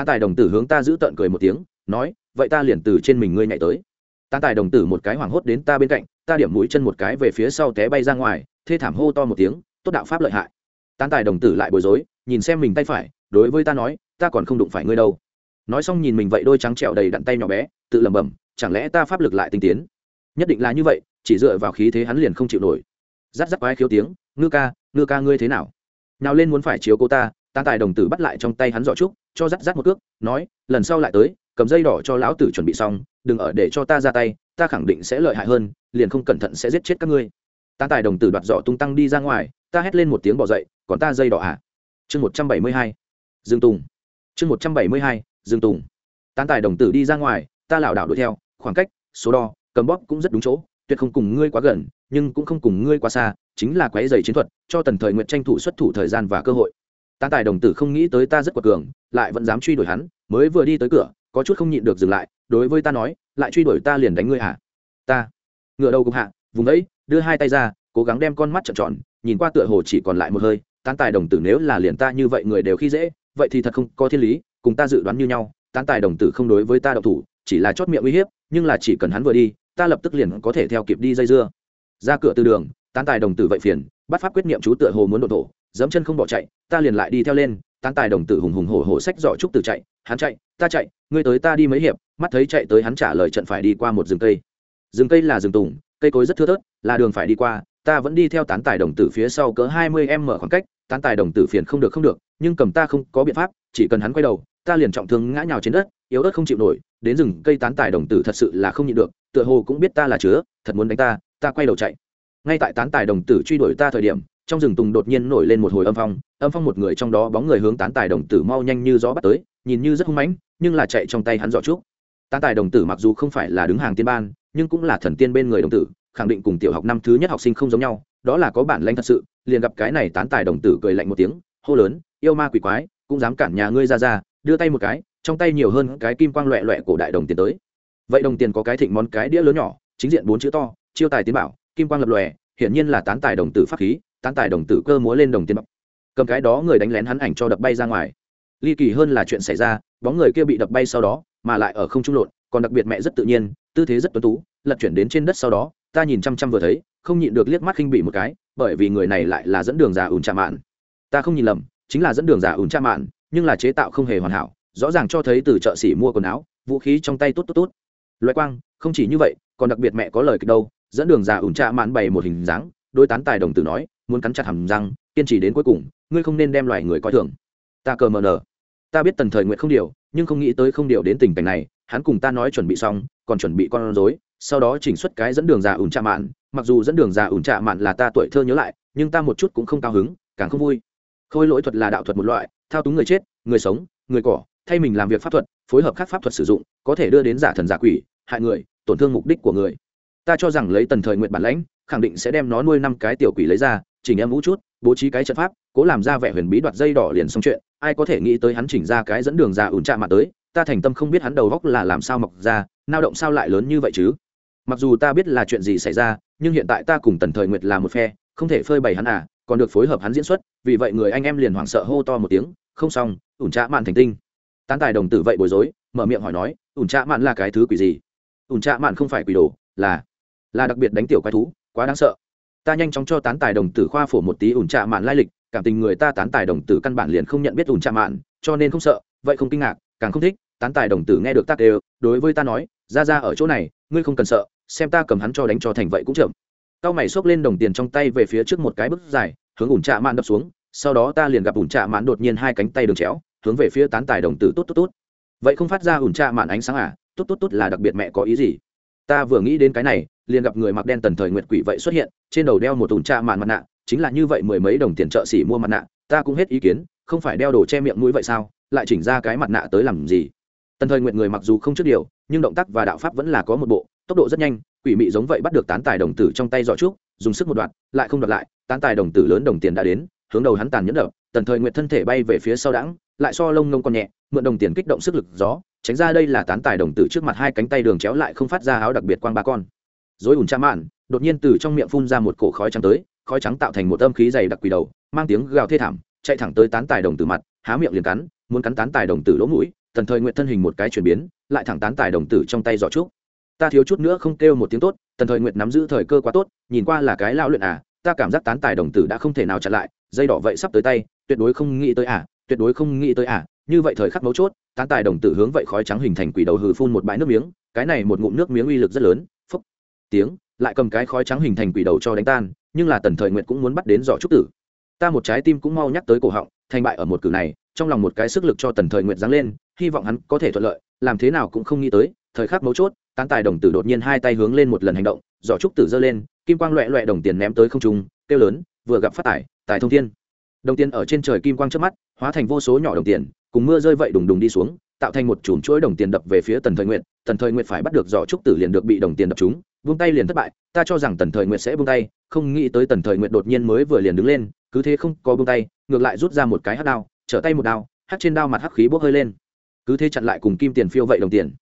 tá tài đồng tử hướng ta giữ tợn cười một tiếng, nói, vậy ta liền từ trên mình ngươi nhảy tới. Tá tài đồng tử một cái hoảng hốt đến ta bên cạnh, ta điểm mũi chân một cái về phía sau té bay ra ngoài, thê thảm hô to một tiếng, tốt đạo pháp lợi hại. Tán tài đồng tử lại bối rối, nhìn xem mình tay phải, đối với ta nói, ta còn không đụng phải ngươi đâu. Nói xong nhìn mình vậy đôi trắng trẹo đầy đặn tay nhỏ bé, tự lẩm bẩm, chẳng lẽ ta pháp lực lại tinh tiến? Nhất định là như vậy, chỉ dựa vào khí thế hắn liền không chịu nổi. Rát rát quái khiếu tiếng, ngư ca ngư ca ngươi thế nào? Nào lên muốn phải chiếu cô ta ta tài đồng tử bắt lại trong tay hắn giỏ trúc cho rắt rắt một cước, nói, lần sau lại tới, cầm dây đỏ cho lão tử chuẩn bị xong, đừng ở để cho ta ra tay, ta khẳng định sẽ lợi hại hơn, liền không cẩn thận sẽ giết chết các ngươi. Ta tài đồng tử đoạt giỏ tung tăng đi ra ngoài, ta hét lên một tiếng bỏ dậy, còn ta dây đỏ à? Chương một trăm bảy mươi hai, dương tùng. Chương một trăm bảy mươi hai, dương tùng. Tán tài đồng tử đi ra ngoài, ta lảo đảo đuổi theo, khoảng cách, số đo, cầm bóp cũng rất đúng chỗ, tuyệt không cùng ngươi quá gần, nhưng cũng không cùng ngươi quá xa, chính là quái dày chiến thuật, cho tần thời nguyện tranh thủ xuất thủ thời gian và cơ hội tán tài đồng tử không nghĩ tới ta rất quật cường, lại vẫn dám truy đuổi hắn, mới vừa đi tới cửa, có chút không nhịn được dừng lại, đối với ta nói, lại truy đuổi ta liền đánh ngươi hả? Ta. Ngựa đầu cục hạ, vùng ấy đưa hai tay ra, cố gắng đem con mắt trợn tròn, nhìn qua tựa hồ chỉ còn lại một hơi, tán tài đồng tử nếu là liền ta như vậy người đều khi dễ, vậy thì thật không có thiên lý, cùng ta dự đoán như nhau, tán tài đồng tử không đối với ta độc thủ, chỉ là chót miệng uy hiếp, nhưng là chỉ cần hắn vừa đi, ta lập tức liền có thể theo kịp đi dây dưa. Ra cửa từ đường, tán tài đồng tử vậy phiền, bắt pháp quyết niệm chú tựa hồ muốn đột thổ dẫm chân không bỏ chạy, ta liền lại đi theo lên, tán tài đồng tử hùng hùng hổ hổ sách giỏ trúc từ chạy, hắn chạy, ta chạy, ngươi tới ta đi mấy hiệp, mắt thấy chạy tới hắn trả lời trận phải đi qua một rừng cây. Rừng cây là rừng tùng, cây cối rất thưa thớt, là đường phải đi qua, ta vẫn đi theo tán tài đồng tử phía sau cỡ hai mươi em mở khoảng cách, tán tài đồng tử phiền không được không được, nhưng cầm ta không có biện pháp, chỉ cần hắn quay đầu, ta liền trọng thương ngã nhào trên đất, yếu ớt không chịu nổi, đến rừng cây tán tài đồng tử thật sự là không nhịn được, tựa hồ cũng biết ta là chứa, thật muốn đánh ta ta quay đầu chạy. Ngay tại tán tài đồng tử truy đuổi ta thời điểm trong rừng tùng đột nhiên nổi lên một hồi âm phong âm phong một người trong đó bóng người hướng tán tài đồng tử mau nhanh như gió bắt tới, nhìn như rất hung mãnh, nhưng là chạy trong tay hắn dọ trúc. Tán tài đồng tử mặc dù không phải là đứng hàng tiên ban, nhưng cũng là thần tiên bên người đồng tử, khẳng định cùng tiểu học năm thứ nhất học sinh không giống nhau, đó là có bản lãnh thật sự, liền gặp cái này tán tài đồng tử cười lạnh một tiếng, hô lớn, yêu ma quỷ quái, cũng dám cản nhà ngươi ra ra, đưa tay một cái, trong tay nhiều hơn cái kim quang loẹ loẹ cổ đại đồng tiền tới. Vậy đồng tiền có cái thịnh món cái đĩa lớn nhỏ, chính diện bốn chữ to, chiêu tài tiến bảo, kim quang lập lòe, hiển nhiên là tán tài đồng tử pháp khí tán tài đồng tử cơ múa lên đồng tiền bọc. Cầm cái đó người đánh lén hắn ảnh cho đập bay ra ngoài. Ly kỳ hơn là chuyện xảy ra, bóng người kia bị đập bay sau đó, mà lại ở không trung lộn, còn đặc biệt mẹ rất tự nhiên, tư thế rất tuấn tú, lật chuyển đến trên đất sau đó, ta nhìn chăm chăm vừa thấy, không nhịn được liếc mắt khinh bị một cái, bởi vì người này lại là dẫn đường giả ủn trà mạn. Ta không nhìn lầm, chính là dẫn đường giả ủn trà mạn, nhưng là chế tạo không hề hoàn hảo, rõ ràng cho thấy từ chợ xỉ mua quần áo, vũ khí trong tay tốt tốt tốt. Loại quang, không chỉ như vậy, còn đặc biệt mẹ có lời kịch đâu, dẫn đường giả ủn trà mạn bày một hình dáng, đối tán tài đồng tử nói muốn cắn chặt hầm răng, kiên trì đến cuối cùng, ngươi không nên đem loài người coi thường. Ta cờ mờ nở ta biết tần thời nguyện không điều, nhưng không nghĩ tới không điều đến tình cảnh này, hắn cùng ta nói chuẩn bị xong, còn chuẩn bị con rối, sau đó chỉnh xuất cái dẫn đường già ủn trạ mạn. Mặc dù dẫn đường già ủn trạ mạn là ta tuổi thơ nhớ lại, nhưng ta một chút cũng không cao hứng, càng không vui. Khôi lỗi thuật là đạo thuật một loại, thao túng người chết, người sống, người cỏ, thay mình làm việc pháp thuật, phối hợp các pháp thuật sử dụng, có thể đưa đến giả thần giả quỷ, hại người, tổn thương mục đích của người. Ta cho rằng lấy tần thời nguyện bản lãnh, khẳng định sẽ đem nó nuôi năm cái tiểu quỷ lấy ra chỉnh em vũ chút, bố trí cái trận pháp, cố làm ra vẻ huyền bí đoạt dây đỏ liền xong chuyện. Ai có thể nghĩ tới hắn chỉnh ra cái dẫn đường ra ủn trạ mạn tới, ta thành tâm không biết hắn đầu góc là làm sao mọc ra, nao động sao lại lớn như vậy chứ? Mặc dù ta biết là chuyện gì xảy ra, nhưng hiện tại ta cùng tần thời nguyệt là một phe, không thể phơi bày hắn à còn được phối hợp hắn diễn xuất, vì vậy người anh em liền hoảng sợ hô to một tiếng, không xong, ủn trạ mạn thành tinh. Tán tài đồng tử vậy bối rối, mở miệng hỏi nói, ủn trạ mạn là cái thứ quỷ gì? Ủn trạ mạn không phải quỷ đồ, là là đặc biệt đánh tiểu quái thú, quá đáng sợ ta nhanh chóng cho tán tài đồng tử khoa phổ một tí ủn trạ mạn lai lịch, cảm tình người ta tán tài đồng tử căn bản liền không nhận biết ủn trạ mạn, cho nên không sợ, vậy không kinh ngạc, càng không thích, tán tài đồng tử nghe được tác đều đối với ta nói, ra ra ở chỗ này, ngươi không cần sợ, xem ta cầm hắn cho đánh cho thành vậy cũng chậm. Tao mày xốc lên đồng tiền trong tay về phía trước một cái bước dài, hướng ủn trạ mạn đập xuống, sau đó ta liền gặp ủn trạ mạn đột nhiên hai cánh tay đường chéo, hướng về phía tán tài đồng tử tốt tốt tốt vậy không phát ra ủn trạ mạn ánh sáng à? Tốt tốt tốt là đặc biệt mẹ có ý gì? Ta vừa nghĩ đến cái này, liền gặp người mặc đen tần thời nguyệt quỷ vậy xuất hiện, trên đầu đeo một ủn tra mạn mặt nạ, chính là như vậy mười mấy đồng tiền trợ xỉ mua mặt nạ, ta cũng hết ý kiến, không phải đeo đồ che miệng mũi vậy sao, lại chỉnh ra cái mặt nạ tới làm gì? Tần thời nguyện người mặc dù không trước điều, nhưng động tác và đạo pháp vẫn là có một bộ, tốc độ rất nhanh, quỷ mị giống vậy bắt được tán tài đồng tử trong tay giỏ trúc, dùng sức một đoạn, lại không đoạt lại, tán tài đồng tử lớn đồng tiền đã đến, hướng đầu hắn tàn nhẫn đập, tần thời nguyện thân thể bay về phía sau đãng, lại so lông ngông còn nhẹ, mượn đồng tiền kích động sức lực gió tránh ra đây là tán tài đồng tử trước mặt hai cánh tay đường chéo lại không phát ra áo đặc biệt quang ba con. Dối ủn cha mạn, đột nhiên từ trong miệng phun ra một cổ khói trắng tới, khói trắng tạo thành một âm khí dày đặc quỷ đầu, mang tiếng gào thê thảm, chạy thẳng tới tán tài đồng tử mặt, há miệng liền cắn, muốn cắn tán tài đồng tử lỗ mũi, tần thời nguyện thân hình một cái chuyển biến, lại thẳng tán tài đồng tử trong tay giỏ trúc. Ta thiếu chút nữa không kêu một tiếng tốt, tần thời nguyện nắm giữ thời cơ quá tốt, nhìn qua là cái lao luyện à ta cảm giác tán tài đồng tử đã không thể nào chặn lại, dây đỏ vậy sắp tới tay, tuyệt đối không nghĩ tới à tuyệt đối không nghĩ tới à như vậy thời khắc mấu chốt, tán tài đồng tử hướng vậy khói trắng hình thành quỷ đầu hừ phun một bãi nước miếng, cái này một ngụm nước miếng uy lực rất lớn phúc tiếng, lại cầm cái khói trắng hình thành quỷ đầu cho đánh tan, nhưng là tần thời nguyện cũng muốn bắt đến giỏ trúc tử. Ta một trái tim cũng mau nhắc tới cổ họng, thành bại ở một cử này, trong lòng một cái sức lực cho tần thời nguyện giáng lên, hy vọng hắn có thể thuận lợi, làm thế nào cũng không nghĩ tới, thời khắc mấu chốt, tán tài đồng tử đột nhiên hai tay hướng lên một lần hành động, giỏ trúc tử giơ lên, kim quang loẹ loẹ đồng tiền ném tới không trung, kêu lớn, vừa gặp phát tải tài thông thiên. Đồng tiền ở trên trời kim quang trước mắt, hóa thành vô số nhỏ đồng tiền cùng mưa rơi vậy đùng đùng đi xuống, tạo thành một chùm chuỗi đồng tiền đập về phía tần thời nguyện tần thời nguyện phải bắt được giỏ trúc tử liền được bị đồng tiền đập chúng vung tay liền thất bại. Ta cho rằng tần thời nguyện sẽ vung tay, không nghĩ tới tần thời nguyện đột nhiên mới vừa liền đứng lên, cứ thế không có vung tay, ngược lại rút ra một cái hát đao, trở tay một đao, hát trên đao mặt hắc khí bốc hơi lên. Cứ thế chặn lại cùng kim tiền phiêu vậy đồng tiền.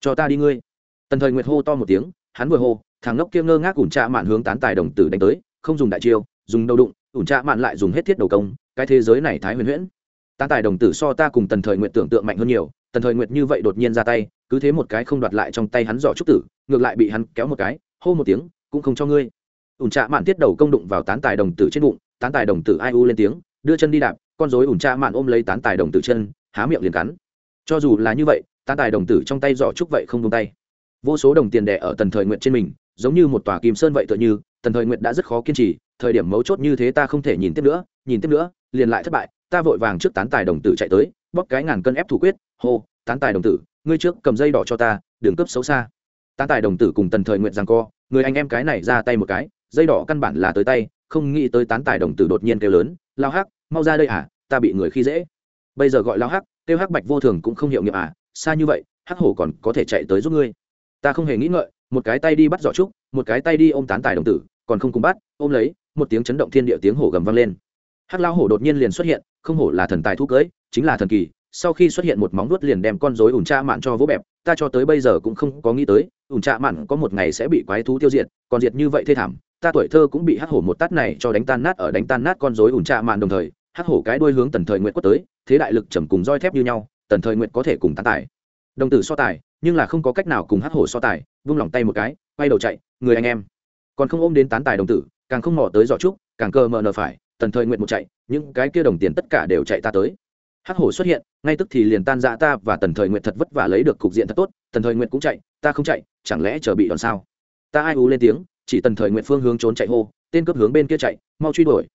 Cho ta đi ngươi. Tần thời nguyệt hô to một tiếng, hắn vừa hô, thằng ngốc kia ngơ ngác ủn trạ mạn hướng tán tài đồng tử đánh tới, không dùng đại chiêu, dùng đầu đụng, ủn trạ mạn lại dùng hết thiết đầu công, cái thế giới này thái huyền huyễn tán tài đồng tử so ta cùng tần thời nguyện tưởng tượng mạnh hơn nhiều, tần thời nguyện như vậy đột nhiên ra tay, cứ thế một cái không đoạt lại trong tay hắn giỏ trúc tử, ngược lại bị hắn kéo một cái, hô một tiếng, cũng không cho ngươi. Ủn trạ mạn tiết đầu công đụng vào tán tài đồng tử trên bụng, tán tài đồng tử ai u lên tiếng, đưa chân đi đạp, con dối ủn trạ mạn ôm lấy tán tài đồng tử chân, há miệng liền cắn. Cho dù là như vậy, tán tài đồng tử trong tay giỏ trúc vậy không tung tay. Vô số đồng tiền đẻ ở tần thời nguyện trên mình, giống như một tòa kim sơn vậy tựa như, tần thời nguyện đã rất khó kiên trì, thời điểm mấu chốt như thế ta không thể nhìn tiếp nữa, nhìn tiếp nữa, liền lại thất bại ta vội vàng trước tán tài đồng tử chạy tới, bóp cái ngàn cân ép thủ quyết, hô, tán tài đồng tử, ngươi trước cầm dây đỏ cho ta đường cướp xấu xa. Tán tài đồng tử cùng tần thời nguyện rằng co, người anh em cái này ra tay một cái, dây đỏ căn bản là tới tay, không nghĩ tới tán tài đồng tử đột nhiên kêu lớn, lao hắc, mau ra đây à ta bị người khi dễ. Bây giờ gọi lao hắc, kêu hắc bạch vô thường cũng không hiệu nghiệm à xa như vậy, hắc hổ còn có thể chạy tới giúp ngươi. Ta không hề nghĩ ngợi, một cái tay đi bắt giỏ trúc, một cái tay đi ôm tán tài đồng tử, còn không cùng bắt, ôm lấy, một tiếng chấn động thiên địa tiếng hổ gầm vang lên hắc lao hổ đột nhiên liền xuất hiện, không hổ là thần tài thu cưới, chính là thần kỳ, sau khi xuất hiện một móng vuốt liền đem con rối ủn tra mạn cho vỗ bẹp, ta cho tới bây giờ cũng không có nghĩ tới ủn tra mạn có một ngày sẽ bị quái thú tiêu diệt, còn diệt như vậy thê thảm, ta tuổi thơ cũng bị hắc hổ một tát này cho đánh tan nát ở đánh tan nát con rối ủn tra mạn đồng thời, hắc hổ cái đuôi hướng tần thời nguyện quất tới, thế đại lực trầm cùng roi thép như nhau, tần thời nguyện có thể cùng tán tài. Đồng tử so tài, nhưng là không có cách nào cùng hắc hổ so tài, vung lòng tay một cái, quay đầu chạy, người anh em. Còn không ôm đến tán tài đồng tử, càng không mò tới giỏ trúc, càng cơ mờ nờ phải tần thời nguyện một chạy, những cái kia đồng tiền tất cả đều chạy ta tới. Hắc hổ xuất hiện, ngay tức thì liền tan dã ta và tần thời nguyện thật vất vả lấy được cục diện thật tốt, tần thời nguyện cũng chạy, ta không chạy, chẳng lẽ chờ bị đòn sao? Ta ai ú lên tiếng, chỉ tần thời nguyện phương hướng trốn chạy hô, tên cướp hướng bên kia chạy, mau truy đuổi.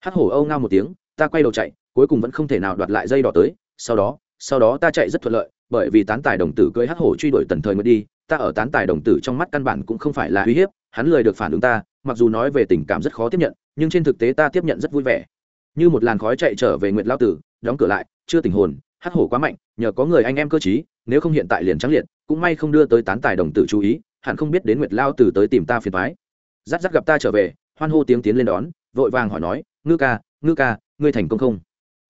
Hắc hổ âu ngao một tiếng, ta quay đầu chạy, cuối cùng vẫn không thể nào đoạt lại dây đỏ tới, sau đó sau đó ta chạy rất thuận lợi, bởi vì tán tài đồng tử cưới hắc hổ truy đuổi tần thời nguyện đi, ta ở tán tài đồng tử trong mắt căn bản cũng không phải là uy hiếp, hắn lời được phản ứng ta, mặc dù nói về tình cảm rất khó tiếp nhận nhưng trên thực tế ta tiếp nhận rất vui vẻ. Như một làn khói chạy trở về nguyệt lao tử, đóng cửa lại, chưa tình hồn, hắc hổ quá mạnh, nhờ có người anh em cơ t nếu không hiện tại liền trắng liệt, cũng may không đưa tới tán tài đồng tử chú ý, hẳn không biết đến nguyệt lao tử tới tìm ta phiền thoái rát rát gặp ta trở về, hoan hô tiếng tiến lên đón, vội vàng hỏi nói, ngư ca ngư ca, ngươi thành công không?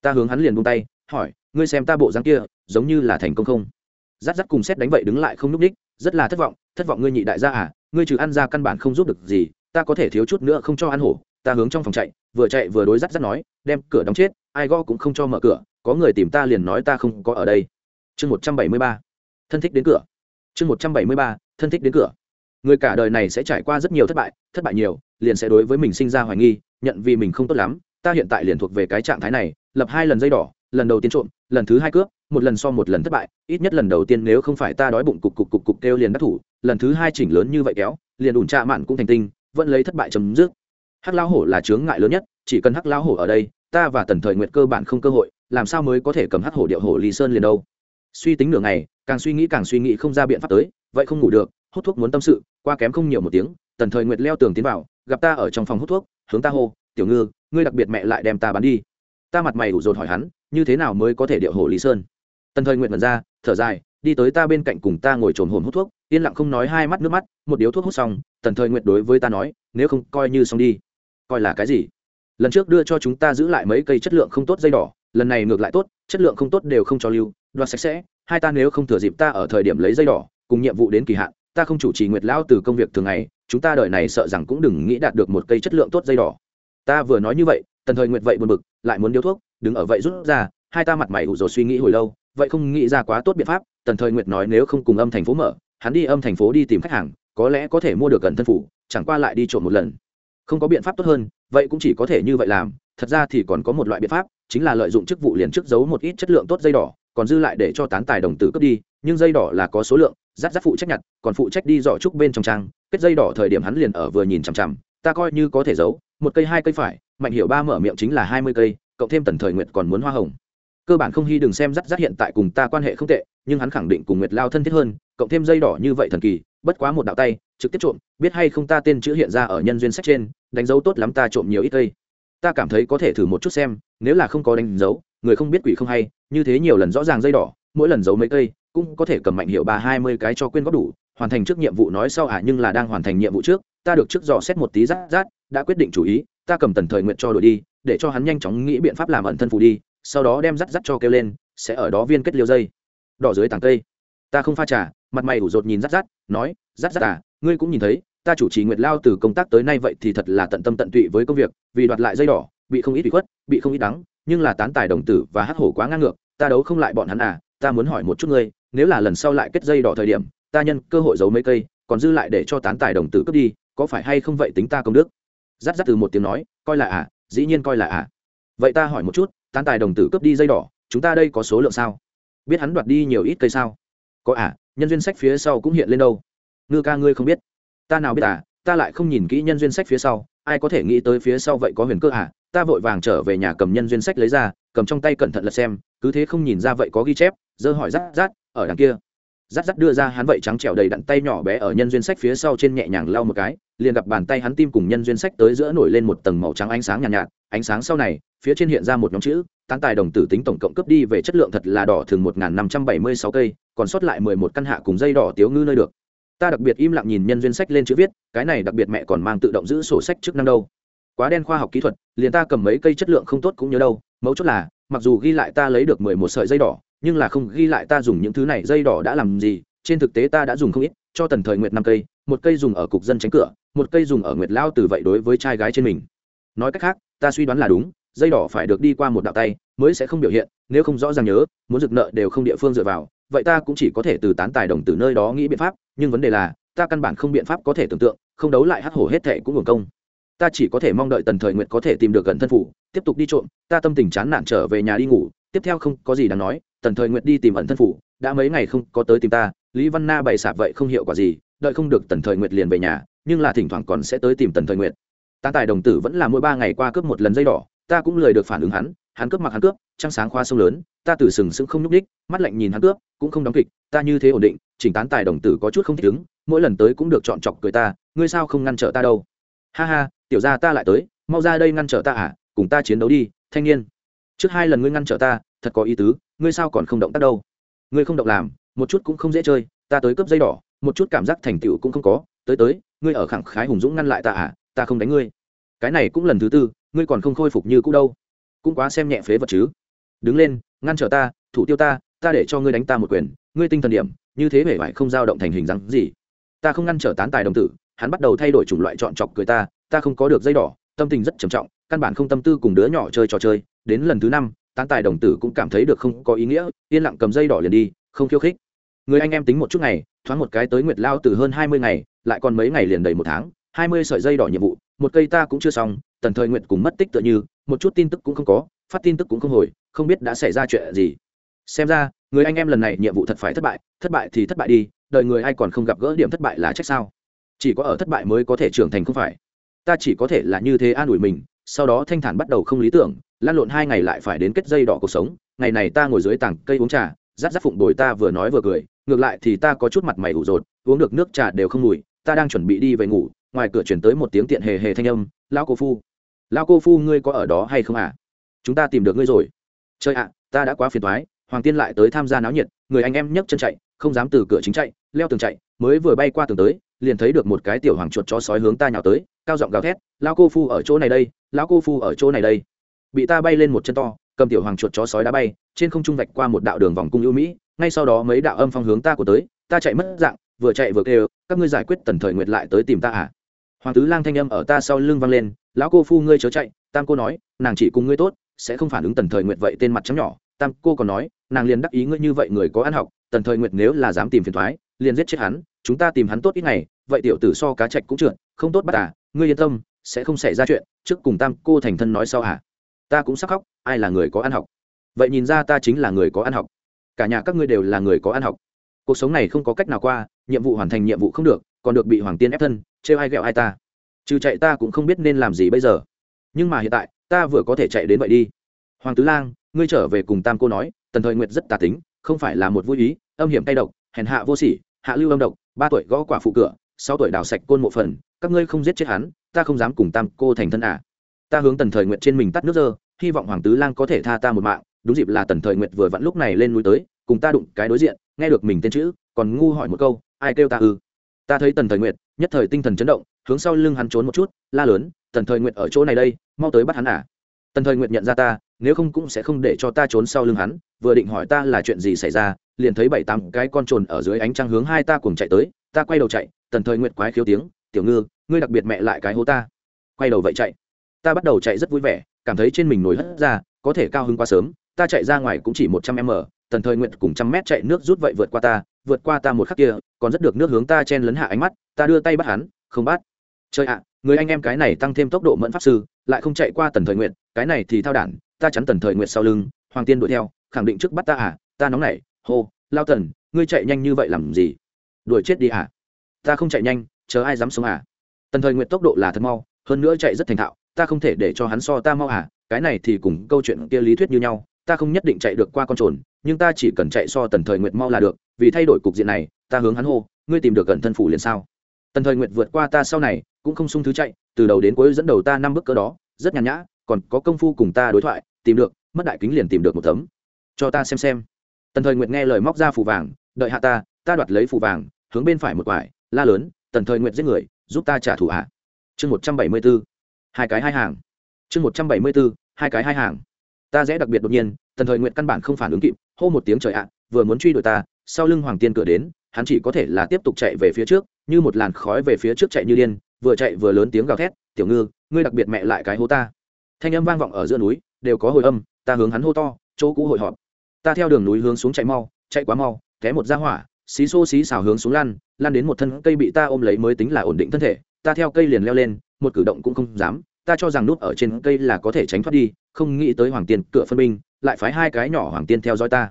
Ta hướng hắn liền buông tay, hỏi, ngươi xem ta bộ dáng kia, giống như là thành công không? Rát rát cùng xét đánh vậy đứng lại không núp đích rất là thất vọng thất vọng ngươi nhị đại gia à ngươi trừ ăn ra căn bản không giúp được gì, ta có thể thiếu chút nữa không cho ăn hổ ta hướng trong phòng chạy, vừa chạy vừa đối rắt rắt nói, đem cửa đóng chết, ai gõ cũng không cho mở cửa, có người tìm ta liền nói ta không có ở đây. Chương một trăm bảy mươi ba, thân thích đến cửa. Chương một trăm bảy mươi ba, thân thích đến cửa. Người cả đời này sẽ trải qua rất nhiều thất bại thất bại nhiều, liền sẽ đối với mình sinh ra hoài nghi, nhận vì mình không tốt lắm, ta hiện tại liền thuộc về cái trạng thái này, lập hai lần dây đỏ, lần đầu tiên trộm, lần thứ hai cướp, một lần so một lần thất bại, ít nhất lần đầu tiên nếu không phải ta đói bụng cục cục cục cục kêu liền đắc thủ, lần thứ hai chỉnh lớn như vậy kéo, liền ủn trạ mạn cũng thành tinh, vẫn lấy thất bại chấm dứt hắc lao hổ là chướng ngại lớn nhất, chỉ cần hắc lao hổ ở đây, ta và tần thời nguyện cơ bản không cơ hội, làm sao mới có thể cầm hắc hổ điệu hổ lý sơn liền đâu? Suy tính nửa ngày, càng suy nghĩ càng suy nghĩ không ra biện pháp tới, vậy không ngủ được, hút thuốc muốn tâm sự, qua kém không nhiều một tiếng, tần thời nguyệt leo tường tiến vào, gặp ta ở trong phòng hút thuốc, hướng ta hô, tiểu ngư, ngươi đặc biệt mẹ lại đem ta bán đi. Ta mặt mày ủ rột hỏi hắn, như thế nào mới có thể điệu hổ lý sơn? Tần thời Nguyệt mật ra, thở dài, đi tới ta bên cạnh cùng ta ngồi trồn hồn hút thuốc, yên lặng không nói hai mắt nước mắt, một điếu thuốc hút xong, tần thời Nguyệt đối với ta nói, nếu không, coi như xong đi coi là cái gì? Lần trước đưa cho chúng ta giữ lại mấy cây chất lượng không tốt dây đỏ, lần này ngược lại tốt, chất lượng không tốt đều không cho lưu, đoạt sạch sẽ, hai ta nếu không thừa dịp ta ở thời điểm lấy dây đỏ, cùng nhiệm vụ đến kỳ hạn, ta không chủ trì nguyệt lão từ công việc thường ngày, chúng ta đợi này sợ rằng cũng đừng nghĩ đạt được một cây chất lượng tốt dây đỏ. Ta vừa nói như vậy, tần thời nguyệt vậy buồn bực, lại muốn điếu thuốc, đứng ở vậy rút ra, hai ta mặt mày ủ rồi suy nghĩ hồi lâu, vậy không nghĩ ra quá tốt biện pháp, tần thời nguyệt nói nếu không cùng âm thành phố mở, hắn đi âm thành phố đi tìm khách hàng, có lẽ có thể mua được gần thân phủ, chẳng qua lại đi trộm một lần không có biện pháp tốt hơn, vậy cũng chỉ có thể như vậy làm. Thật ra thì còn có một loại biện pháp, chính là lợi dụng chức vụ liền trước giấu một ít chất lượng tốt dây đỏ, còn dư lại để cho tán tài đồng tử cướp đi. Nhưng dây đỏ là có số lượng giáp giáp phụ trách nhặt, còn phụ trách đi dọ trúc bên trong trang. Kết dây đỏ thời điểm hắn liền ở vừa nhìn chằm chằm, ta coi như có thể giấu, một cây hai cây phải, mạnh hiểu ba mở miệng chính là hai mươi cây, cộng thêm tần thời nguyệt còn muốn hoa hồng. Cơ bản không hy đừng xem giáp giáp hiện tại cùng ta quan hệ không tệ, nhưng hắn khẳng định cùng nguyệt lao thân thiết hơn, cộng thêm dây đỏ như vậy thần kỳ, bất quá một đạo tay, trực tiếp trộm, biết hay không ta tên chữ hiện ra ở nhân duyên sách trên đánh dấu tốt lắm ta trộm nhiều ít cây. Ta cảm thấy có thể thử một chút xem nếu là không có đánh dấu người không biết quỷ không hay như thế nhiều lần rõ ràng dây đỏ mỗi lần giấu mấy cây cũng có thể cầm mạnh hiệu ba hai mươi cái cho quên góp đủ hoàn thành trước nhiệm vụ nói sau à nhưng là đang hoàn thành nhiệm vụ trước ta được trước dò xét một tí rát rát đã quyết định chủ ý ta cầm tần thời nguyện cho đổi đi để cho hắn nhanh chóng nghĩ biện pháp làm ẩn thân phù đi sau đó đem rát rát cho kêu lên sẽ ở đó viên kết liêu dây. Đỏ dưới tàng cây. Ta không pha trà mặt mày ủ rột nhìn rát rát, nói rát rát à ngươi cũng nhìn thấy ta chủ trì nguyệt lao từ công tác tới nay vậy thì thật là tận tâm tận tụy với công việc, vì đoạt lại dây đỏ, bị không ít bị khuất, bị không ít đắng, nhưng là tán tài đồng tử và hắc hổ quá ngang ngược, ta đấu không lại bọn hắn à ta muốn hỏi một chút ngươi, nếu là lần sau lại kết dây đỏ thời điểm, ta nhân cơ hội giấu mấy cây, còn dư lại để cho tán tài đồng tử cướp đi, có phải hay không vậy tính ta công đức? Dắt dắt từ một tiếng nói, coi là à dĩ nhiên coi là à. Vậy ta hỏi một chút, tán tài đồng tử cướp đi dây đỏ, chúng ta đây có số lượng sao? Biết hắn đoạt đi nhiều ít cây sao? Có à nhân duyên sách phía sau cũng hiện lên đâu? Ngư ca ngươi không biết ta nào biết à ta lại không nhìn kỹ nhân duyên sách phía sau ai có thể nghĩ tới phía sau vậy có huyền cơ à ta vội vàng trở về nhà cầm nhân duyên sách lấy ra cầm trong tay cẩn thận lật xem cứ thế không nhìn ra vậy có ghi chép dơ hỏi rát rát ở đằng kia. Rát rát đưa ra hắn vậy trắng trẻo đầy đặn tay nhỏ bé ở nhân duyên sách phía sau trên nhẹ nhàng lau một cái liền gặp bàn tay hắn tim cùng nhân duyên sách tới giữa nổi lên một tầng màu trắng ánh sáng nhàn nhạt, nhạt ánh sáng sau này phía trên hiện ra một nhóm chữ tán tài đồng tử tính tổng cộng cấp đi về chất lượng thật là đỏ thường một năm trăm bảy mươi sáu cây còn sót lại mười một căn hạ cùng dây đỏ tiếu ngư nơi được ta đặc biệt im lặng nhìn nhân duyên sách lên chữ viết, cái này đặc biệt mẹ còn mang tự động giữ sổ sách chức năng đâu. Quá đen khoa học kỹ thuật, liền ta cầm mấy cây chất lượng không tốt cũng nhớ đâu, mấu chốt là, mặc dù ghi lại ta lấy được mười một sợi dây đỏ, nhưng là không ghi lại ta dùng những thứ này dây đỏ đã làm gì, trên thực tế ta đã dùng không ít, cho tần thời nguyệt năm cây, một cây dùng ở cục dân tránh cửa, một cây dùng ở nguyệt lao từ vậy đối với trai gái trên mình. Nói cách khác, ta suy đoán là đúng, dây đỏ phải được đi qua một đạo tay, mới sẽ không biểu hiện, nếu không rõ ràng nhớ, muốn rực nợ đều không địa phương dựa vào vậy ta cũng chỉ có thể từ tán tài đồng từ nơi đó nghĩ biện pháp, nhưng vấn đề là, ta căn bản không biện pháp có thể tưởng tượng, không đấu lại hắc hổ hết thệ cũng hưởng công. Ta chỉ có thể mong đợi tần thời nguyện có thể tìm được gần thân phủ, tiếp tục đi trộm, ta tâm tình chán nản trở về nhà đi ngủ, tiếp theo không có gì đáng nói, tần thời nguyện đi tìm ẩn thân phủ, đã mấy ngày không có tới tìm ta, lý văn na bày sạp vậy không hiệu quả gì, đợi không được tần thời nguyện liền về nhà, nhưng là thỉnh thoảng còn sẽ tới tìm tần thời nguyện ta tài đồng tử vẫn là mỗi ba ngày qua cướp một lần dây đỏ, ta cũng lời được phản ứng hắn hắn cướp mặc hắn cướp, trăng sáng khoa sông lớn, ta từ sừng sững không nhúc ních mắt lạnh nhìn hắn cướp, cũng không đóng kịch, ta như thế ổn định, chỉnh tán tài đồng tử có chút không thích ứng, mỗi lần tới cũng được chọn chọc cười ta, ngươi sao không ngăn trở ta đâu? Ha ha, tiểu ra ta lại tới, mau ra đây ngăn trở ta à cùng ta chiến đấu đi, thanh niên. Trước hai lần ngươi ngăn trở ta, thật có ý tứ, ngươi sao còn không động tác đâu? Ngươi không động làm, một chút cũng không dễ chơi, ta tới cướp dây đỏ, một chút cảm giác thành tựu cũng không có, tới tới, ngươi ở khẳng khái hùng dũng ngăn lại ta à ta không đánh ngươi. Cái này cũng lần thứ tư, ngươi còn không khôi phục như cũ đâu cũng quá xem nhẹ phế vật chứ. Đứng lên, ngăn trở ta, thủ tiêu ta ta để cho ngươi đánh ta một quyền, ngươi tinh thần điểm, như thế vẻ vải không dao động thành hình dáng gì. Ta không ngăn trở tán tài đồng tử, hắn bắt đầu thay đổi chủng loại chọn chọc cười ta ta không có được dây đỏ, tâm tình rất trầm trọng, căn bản không tâm tư cùng đứa nhỏ chơi trò chơi. Đến lần thứ năm, tán tài đồng tử cũng cảm thấy được không có ý nghĩa, yên lặng cầm dây đỏ liền đi, không khiêu khích. Người anh em tính một chút ngày, thoáng một cái tới nguyệt lao từ hơn hai mươi ngày, lại còn mấy ngày liền đầy một tháng, hai mươi sợi dây đỏ nhiệm vụ, một cây ta cũng chưa xong, tần thời nguyện cùng mất tích tựa như một chút tin tức cũng không có, phát tin tức cũng không hồi, không biết đã xảy ra chuyện gì. Xem ra, người anh em lần này nhiệm vụ thật phải thất bại thất bại thì thất bại đi đợi người ai còn không gặp gỡ điểm thất bại là trách sao? Chỉ có ở thất bại mới có thể trưởng thành không phải. Ta chỉ có thể là như thế an ủi mình, sau đó thanh thản bắt đầu không lý tưởng, lan lộn hai ngày lại phải đến kết dây đỏ cuộc sống. Ngày này ta ngồi dưới tảng cây uống trà, rát rát phụng bồi ta vừa nói vừa cười, ngược lại thì ta có chút mặt mày ủ rột, uống được nước trà đều không mùi, ta đang chuẩn bị đi về ngủ, ngoài cửa chuyển tới một tiếng tiện hề hề thanh âm lao cô phu lao cô phu ngươi có ở đó hay không à? Chúng ta tìm được ngươi rồi. Chơi ạ, ta đã quá phiền thoái hoàng tiên lại tới tham gia náo nhiệt, người anh em nhấc chân chạy, không dám từ cửa chính chạy, leo tường chạy, mới vừa bay qua tường tới, liền thấy được một cái tiểu hoàng chuột chó sói hướng ta nhào tới, cao giọng gào thét, lao cô phu ở chỗ này đây lão cô phu ở chỗ này đây. Bị ta bay lên một chân to, cầm tiểu hoàng chuột chó sói đá bay, trên không trung vạch qua một đạo đường vòng cung ưu mỹ, ngay sau đó mấy đạo âm phong hướng ta của tới, ta chạy mất dạng, vừa chạy vừa kêu, các ngươi giải quyết tần thời nguyệt lại tới tìm ta à? Hoàng tứ lang thanh âm ở ta sau lưng vang lên lão cô phu ngươi chớ chạy, tam cô nói, nàng chỉ cùng ngươi tốt, sẽ không phản ứng tần thời nguyệt vậy tên mặt trắng nhỏ. Tam cô còn nói, nàng liền đắc ý ngươi như vậy người có ăn học, tần thời nguyệt nếu là dám tìm phiền thoái liền giết chết hắn, chúng ta tìm hắn tốt ít ngày, vậy tiểu tử so cá chạch cũng trượt, không tốt bắt à ngươi yên tâm, sẽ không xảy ra chuyện, trước cùng tam cô thành thân nói sau à. Ta cũng sắc khóc, ai là người có ăn học? Vậy nhìn ra ta chính là người có ăn học. Cả nhà các ngươi đều là người có ăn học. Cuộc sống này không có cách nào qua, nhiệm vụ hoàn thành nhiệm vụ không được, còn được bị hoàng tiên ép thân, trêu ai ghẹo ai ta trừ chạy ta cũng không biết nên làm gì bây giờ. Nhưng mà hiện tại, ta vừa có thể chạy đến vậy đi. Hoàng tứ lang, ngươi trở về cùng tam cô nói, tần thời nguyệt rất tà tính, không phải là một vui ý, âm hiểm tay độc, hèn hạ vô sỉ, hạ lưu âm độc, ba tuổi gõ quả phụ cửa, sáu tuổi đào sạch côn mộ phần, các ngươi không giết chết hắn, ta không dám cùng tam cô thành thân à. ta hướng tần thời nguyện trên mình tắt nước dơ, hy vọng hoàng tứ lang có thể tha ta một mạng, đúng dịp là tần thời nguyện vừa vặn lúc này lên núi tới, cùng ta đụng cái đối diện, nghe được mình tên chữ, còn ngu hỏi một câu, ai kêu ta ư? Ta thấy tần thời nguyện nhất thời tinh thần chấn động hướng sau lưng hắn trốn một chút, la lớn, tần thời nguyện ở chỗ này đây, mau tới bắt hắn à? Tần thời nguyện nhận ra ta, nếu không cũng sẽ không để cho ta trốn sau lưng hắn, vừa định hỏi ta là chuyện gì xảy ra, liền thấy bảy tám cái con trồn ở dưới ánh trăng hướng hai ta cùng chạy tới, ta quay đầu chạy, tần thời nguyện quái khiếu tiếng, tiểu ngư, ngươi đặc biệt mẹ lại cái hố ta. Quay đầu vậy chạy. Ta bắt đầu chạy rất vui vẻ, cảm thấy trên mình nổi hất ra, có thể cao hứng quá sớm, ta chạy ra ngoài cũng chỉ một trăm m, tần thời nguyện cùng trăm mét chạy nước rút vậy vượt qua ta, vượt qua ta một khắc kia, còn rất được nước hướng ta chen lấn hạ ánh mắt, ta đưa tay bắt hắn, không bắt chơi ạ, người anh em cái này tăng thêm tốc độ mẫn pháp sư, lại không chạy qua tần thời nguyện cái này thì thao đản, ta chắn tần thời nguyện sau lưng, hoàng tiên đuổi theo, khẳng định trước bắt ta à ta nóng nảy, hô, lao tần, ngươi chạy nhanh như vậy làm gì? Đuổi chết đi à? Ta không chạy nhanh, chờ ai dám sống à? Tần thời nguyện tốc độ là thật mau, hơn nữa chạy rất thành thạo, ta không thể để cho hắn so ta mau à cái này thì cùng câu chuyện kia lý thuyết như nhau, ta không nhất định chạy được qua con trồn, nhưng ta chỉ cần chạy so tần thời nguyện mau là được, vì thay đổi cục diện này, ta hướng hắn hô, ngươi tìm được gần thân phủ liền sao? Tần thời nguyện vượt qua ta sau này cũng không sung thứ chạy, từ đầu đến cuối dẫn đầu ta năm bước cỡ đó, rất nhàn nhã, còn có công phu cùng ta đối thoại, tìm được, mất đại kính liền tìm được một tấm. Cho ta xem xem. Tần thời nguyệt nghe lời móc ra phủ vàng, đợi hạ ta ta đoạt lấy phủ vàng, hướng bên phải một quải, la lớn, tần thời nguyệt giết người, giúp ta trả thù hạ chương một trăm bảy mươi b ố hai cái hai hàng. Chương một trăm bảy mươi b ố hai cái hai hàng. Ta rẽ đặc biệt đột nhiên, tần thời nguyện căn bản không phản ứng kịp, hô một tiếng trời ạ, vừa muốn truy đuổi ta, sau lưng hoàng tiên cửa đến, hắn chỉ có thể là tiếp tục chạy về phía trước, như một làn khói về phía trước chạy như điên vừa chạy vừa lớn tiếng gào thét, tiểu ngư, ngươi đặc biệt mẹ lại cái hố ta. Thanh âm vang vọng ở giữa núi, đều có hồi âm, ta hướng hắn hô to, chỗ cũ hội họp. Ta theo đường núi hướng xuống chạy mau, chạy quá mau, té một ra hỏa, xí xô xí xào hướng xuống lăn lăn đến một thân cây bị ta ôm lấy mới tính là ổn định thân thể, ta theo cây liền leo lên, một cử động cũng không dám, ta cho rằng nút ở trên cây là có thể tránh thoát đi, không nghĩ tới hoàng tiên cửa phân binh, lại phái hai cái nhỏ hoàng tiên theo dõi ta.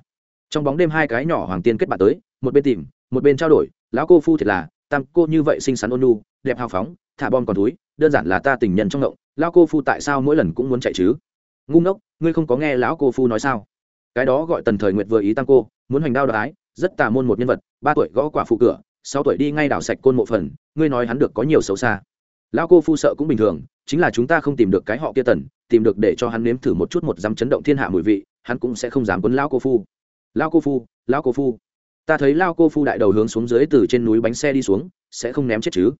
Trong bóng đêm hai cái nhỏ hoàng tiên kết bạn tới, một bên tìm, một bên trao đổi, lão cô phu thiệt là tam cô như vậy xinh xắn ôn nu đẹp hào phóng thả bom còn túi đơn giản là ta tình nhân trong ngộng lão cô phu tại sao mỗi lần cũng muốn chạy chứ? Ngu ngốc ngươi không có nghe lão cô phu nói sao? Cái đó gọi tần thời nguyệt vừa ý tam cô muốn hoành đao đoái, rất tà môn một nhân vật ba tuổi gõ quả phụ cửa sáu tuổi đi ngay đảo sạch côn mộ phần ngươi nói hắn được có nhiều xấu xa. Lão cô phu sợ cũng bình thường chính là chúng ta không tìm được cái họ kia tần tìm được để cho hắn nếm thử một chút một dám chấn động thiên hạ mùi vị hắn cũng sẽ không dám quấn lão cô phu. Lão cô phu lão cô phu ta thấy lao cô phu đại đầu hướng xuống dưới từ trên núi bánh xe đi xuống sẽ không ném chết chứ.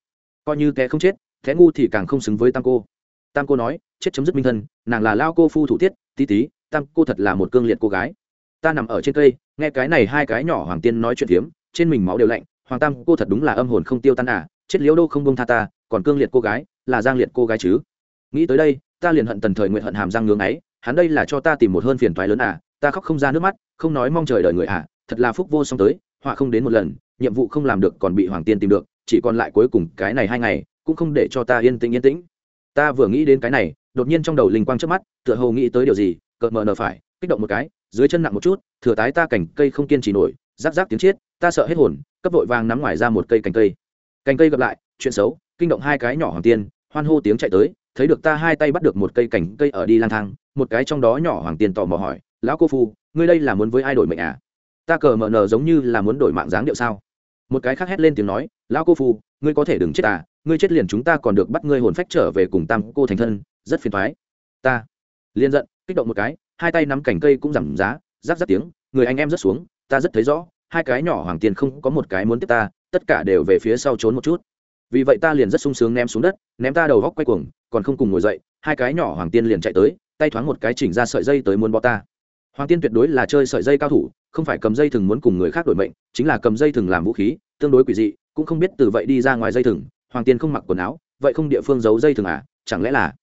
Coi như té không chết té ngu thì càng không xứng với tam cô. Tam cô nói chết chấm dứt minh thân nàng là lao cô phu thủ tiết tí tí tam cô thật là một cương liệt cô gái. Ta nằm ở trên cây nghe cái này hai cái nhỏ hoàng tiên nói chuyện hiếm, trên mình máu đều lạnh hoàng tam cô thật đúng là âm hồn không tiêu tan à chết liễu đô không bông tha ta còn cương liệt cô gái là giang liệt cô gái chứ. Nghĩ tới đây ta liền hận tần thời nguyện hận hàm giang ngưỡng ấy hắn đây là cho ta tìm một hơn phiền toái lớn à ta khóc không ra nước mắt không nói mong trời đời người à thật là phúc vô song tới, họa không đến một lần, nhiệm vụ không làm được còn bị hoàng tiên tìm được, chỉ còn lại cuối cùng cái này hai ngày, cũng không để cho ta yên tĩnh yên tĩnh. Ta vừa nghĩ đến cái này, đột nhiên trong đầu linh quang trước mắt, tựa hồ nghĩ tới điều gì, cợt mờ nở phải, kích động một cái, dưới chân nặng một chút, thừa tái ta cành cây không kiên trì nổi, rác rác tiếng chiết, ta sợ hết hồn, cấp vội vàng nắm ngoài ra một cây cành cây. Cành cây gặp lại, chuyện xấu, kinh động hai cái nhỏ hoàng tiên, hoan hô tiếng chạy tới, thấy được ta hai tay bắt được một cây cành cây ở đi lang thang, một cái trong đó nhỏ hoàng tiên tò mò hỏi, lão cô phu, ngươi đây là muốn với ai đổi mệnh à? Ta cờ mờ nờ giống như là muốn đổi mạng dáng điệu sao? Một cái khác hét lên tiếng nói, lão cô phu, ngươi có thể đừng chết à ngươi chết liền chúng ta còn được bắt ngươi hồn phách trở về cùng tam cô thành thân, rất phiền thoái ta liên giận, kích động một cái, hai tay nắm cành cây cũng giảm giá rác rác tiếng, người anh em rất xuống, ta rất thấy rõ, hai cái nhỏ hoàng tiền không có một cái muốn tiếp ta, tất cả đều về phía sau trốn một chút. Vì vậy ta liền rất sung sướng ném xuống đất, ném ta đầu góc quay cuồng, còn không cùng ngồi dậy, hai cái nhỏ hoàng tiên liền chạy tới, tay thoáng một cái chỉnh ra sợi dây tới muốn bó ta hoàng tiên tuyệt đối là chơi sợi dây cao thủ, không phải cầm dây thừng muốn cùng người khác đổi mệnh, chính là cầm dây thừng làm vũ khí, tương đối quỷ dị, cũng không biết từ vậy đi ra ngoài dây thừng. Hoàng tiên không mặc quần áo, vậy không địa phương giấu dây thừng à? Chẳng lẽ là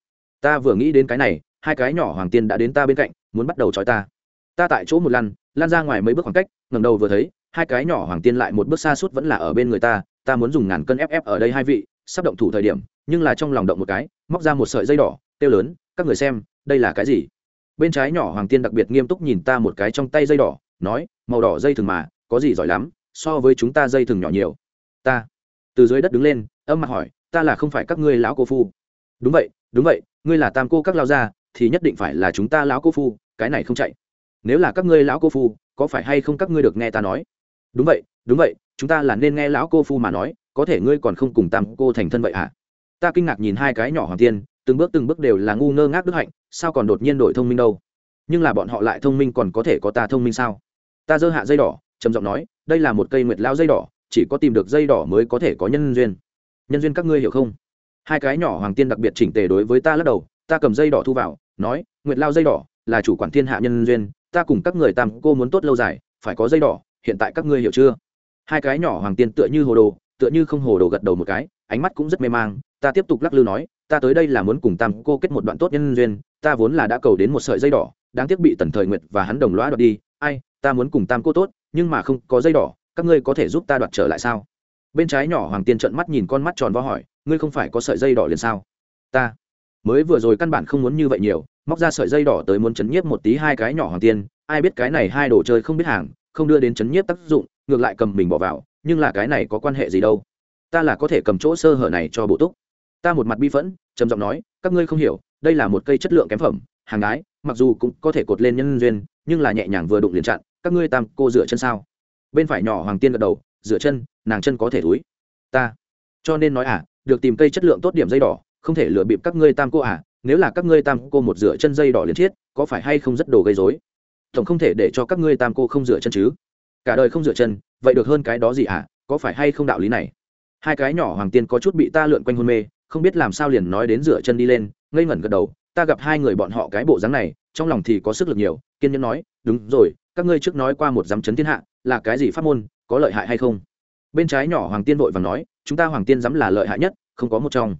ta vừa nghĩ đến cái này, hai cái nhỏ hoàng tiên đã đến ta bên cạnh, muốn bắt đầu trói ta. Ta tại chỗ một lăn lan ra ngoài mấy bước khoảng cách ngầm đầu vừa thấy, hai cái nhỏ hoàng tiên lại một bước xa suốt vẫn là ở bên người ta. Ta muốn dùng ngàn cân ép ép ở đây hai vị, sắp động thủ thời điểm, nhưng là trong lòng động một cái, móc ra một sợi dây đỏ tiêu lớn, các người xem, đây là cái gì? Bên trái nhỏ hoàng tiên đặc biệt nghiêm túc nhìn ta một cái trong tay dây đỏ, nói, màu đỏ dây thừng mà, có gì giỏi lắm, so với chúng ta dây thừng nhỏ nhiều. Ta, từ dưới đất đứng lên, âm mặt hỏi, ta là không phải các ngươi lão cô phu? Đúng vậy đúng vậy, ngươi là tam cô các lao gia, thì nhất định phải là chúng ta lão cô phu, cái này không chạy. Nếu là các ngươi lão cô phu, có phải hay không các ngươi được nghe ta nói? Đúng vậy đúng vậy, chúng ta là nên nghe lão cô phu mà nói, có thể ngươi còn không cùng tam cô thành thân vậy à ta kinh ngạc nhìn hai cái nhỏ hoàng tiên, từng bước từng bước đều là ngu ngơ ngác đức hạnh sao còn đột nhiên đổi thông minh đâu? Nhưng là bọn họ lại thông minh còn có thể có ta thông minh sao? Ta giơ hạ dây đỏ, trầm giọng nói, đây là một cây nguyệt lao dây đỏ, chỉ có tìm được dây đỏ mới có thể có nhân duyên. Nhân duyên các ngươi hiểu không? Hai cái nhỏ hoàng tiên đặc biệt chỉnh tề đối với ta lắc đầu, ta cầm dây đỏ thu vào, nói, nguyệt lao dây đỏ, là chủ quản thiên hạ nhân duyên, ta cùng các người tam cô muốn tốt lâu dài, phải có dây đỏ, hiện tại các ngươi hiểu chưa? Hai cái nhỏ hoàng tiên tựa như hồ đồ, tựa như không hồ đồ gật đầu một cái, ánh mắt cũng rất mê mang, ta tiếp tục lắc lư nói ta tới đây là muốn cùng tam cô kết một đoạn tốt nhân duyên, ta vốn là đã cầu đến một sợi dây đỏ, đáng tiếc bị tần thời nguyệt và hắn đồng loa đoạt đi, ai, ta muốn cùng tam cô tốt, nhưng mà không có dây đỏ, các ngươi có thể giúp ta đoạt trở lại sao? Bên trái nhỏ hoàng tiên trợn mắt nhìn con mắt tròn vo hỏi, ngươi không phải có sợi dây đỏ liền sao? Ta. Mới vừa rồi căn bản không muốn như vậy nhiều, móc ra sợi dây đỏ tới muốn chấn nhiếp một tí hai cái nhỏ hoàng tiên, ai biết cái này hai đồ chơi không biết hàng, không đưa đến chấn nhiếp tác dụng, ngược lại cầm mình bỏ vào, nhưng là cái này có quan hệ gì đâu? Ta là có thể cầm chỗ sơ hở này cho bổ túc ta một mặt bi phẫn trầm giọng nói các ngươi không hiểu đây là một cây chất lượng kém phẩm hàng ái, mặc dù cũng có thể cột lên nhân duyên nhưng là nhẹ nhàng vừa đụng liền chặn các ngươi tam cô dựa chân sao? Bên phải nhỏ hoàng tiên gật đầu dựa chân nàng chân có thể túi. Ta. Cho nên nói à được tìm cây chất lượng tốt điểm dây đỏ không thể lừa bịp các ngươi tam cô à nếu là các ngươi tam cô một dựa chân dây đỏ liền chết có phải hay không rất đồ gây dối tổng không thể để cho các ngươi tam cô không dựa chân chứ. Cả đời không dựa chân vậy được hơn cái đó gì à có phải hay không đạo lý này? Hai cái nhỏ hoàng tiên có chút bị ta lượn quanh hôn mê không biết làm sao liền nói đến dựa chân đi lên, ngây ngẩn gật đầu, ta gặp hai người bọn họ cái bộ dáng này, trong lòng thì có sức lực nhiều. Kiên nhẫn nói, đúng rồi, các ngươi trước nói qua một dám chấn thiên hạ, là cái gì pháp môn, có lợi hại hay không? Bên trái nhỏ hoàng tiên vội và nói, chúng ta hoàng tiên dám là lợi hại nhất, không có một trong.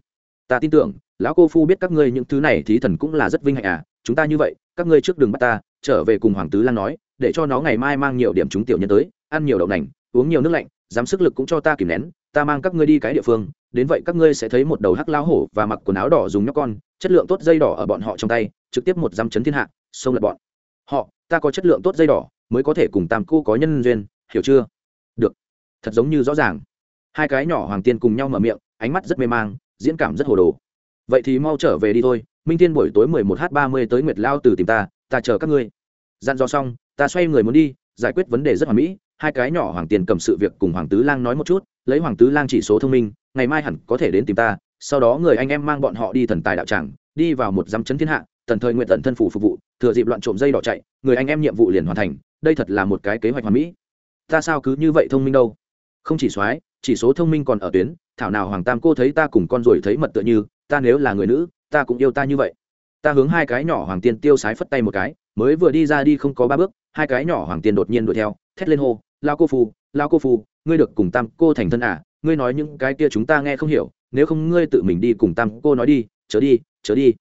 Ta tin tưởng, lão cô phu biết các ngươi những thứ này, thí thần cũng là rất vinh hạnh à chúng ta như vậy, các ngươi trước đừng bắt ta. Trở về cùng hoàng tứ lan nói, để cho nó ngày mai mang nhiều điểm chúng tiểu nhân tới, ăn nhiều đậu nành, uống nhiều nước lạnh, dám sức lực cũng cho ta kìm nén, ta mang các ngươi đi cái địa phương đến vậy các ngươi sẽ thấy một đầu hắc lao hổ và mặc quần áo đỏ dùng nhóc con, chất lượng tốt dây đỏ ở bọn họ trong tay, trực tiếp một dăm chấn thiên hạ, xông lật bọn. Họ, ta có chất lượng tốt dây đỏ, mới có thể cùng tam cô có nhân duyên, hiểu chưa? Được. Thật giống như rõ ràng. Hai cái nhỏ hoàng tiên cùng nhau mở miệng, ánh mắt rất mê mang, diễn cảm rất hồ đồ. Vậy thì mau trở về đi thôi, minh tiên buổi tối mười một h ba mươi tới nguyệt lao từ tìm ta ta chờ các ngươi. Dặn dò xong, ta xoay người muốn đi, giải quyết vấn đề rất hoàn mỹ, hai cái nhỏ hoàng tiền cầm sự việc cùng hoàng tứ lang nói một chút lấy hoàng tứ lang chỉ số thông minh, ngày mai hẳn có thể đến tìm ta, sau đó người anh em mang bọn họ đi thần tài đạo tràng, đi vào một dăm chấn thiên hạ, tần thời nguyện tận thân phủ phục vụ, thừa dịp loạn trộm dây đỏ chạy, người anh em nhiệm vụ liền hoàn thành, đây thật là một cái kế hoạch hoàn mỹ. Ta sao cứ như vậy thông minh đâu? Không chỉ soái, chỉ số thông minh còn ở tuyến, thảo nào hoàng tam cô thấy ta cùng con rồi thấy mật tựa như, ta nếu là người nữ, ta cũng yêu ta như vậy. Ta hướng hai cái nhỏ hoàng tiên tiêu sái phất tay một cái, mới vừa đi ra đi không có ba bước, hai cái nhỏ hoàng tiên đột nhiên đuổi theo, thét lên hô, lao cô phù lao cô phu, ngươi được cùng tam cô thành thân à? Ngươi nói những cái kia chúng ta nghe không hiểu, nếu không ngươi tự mình đi cùng tam cô nói đi, chớ đi chớ đi.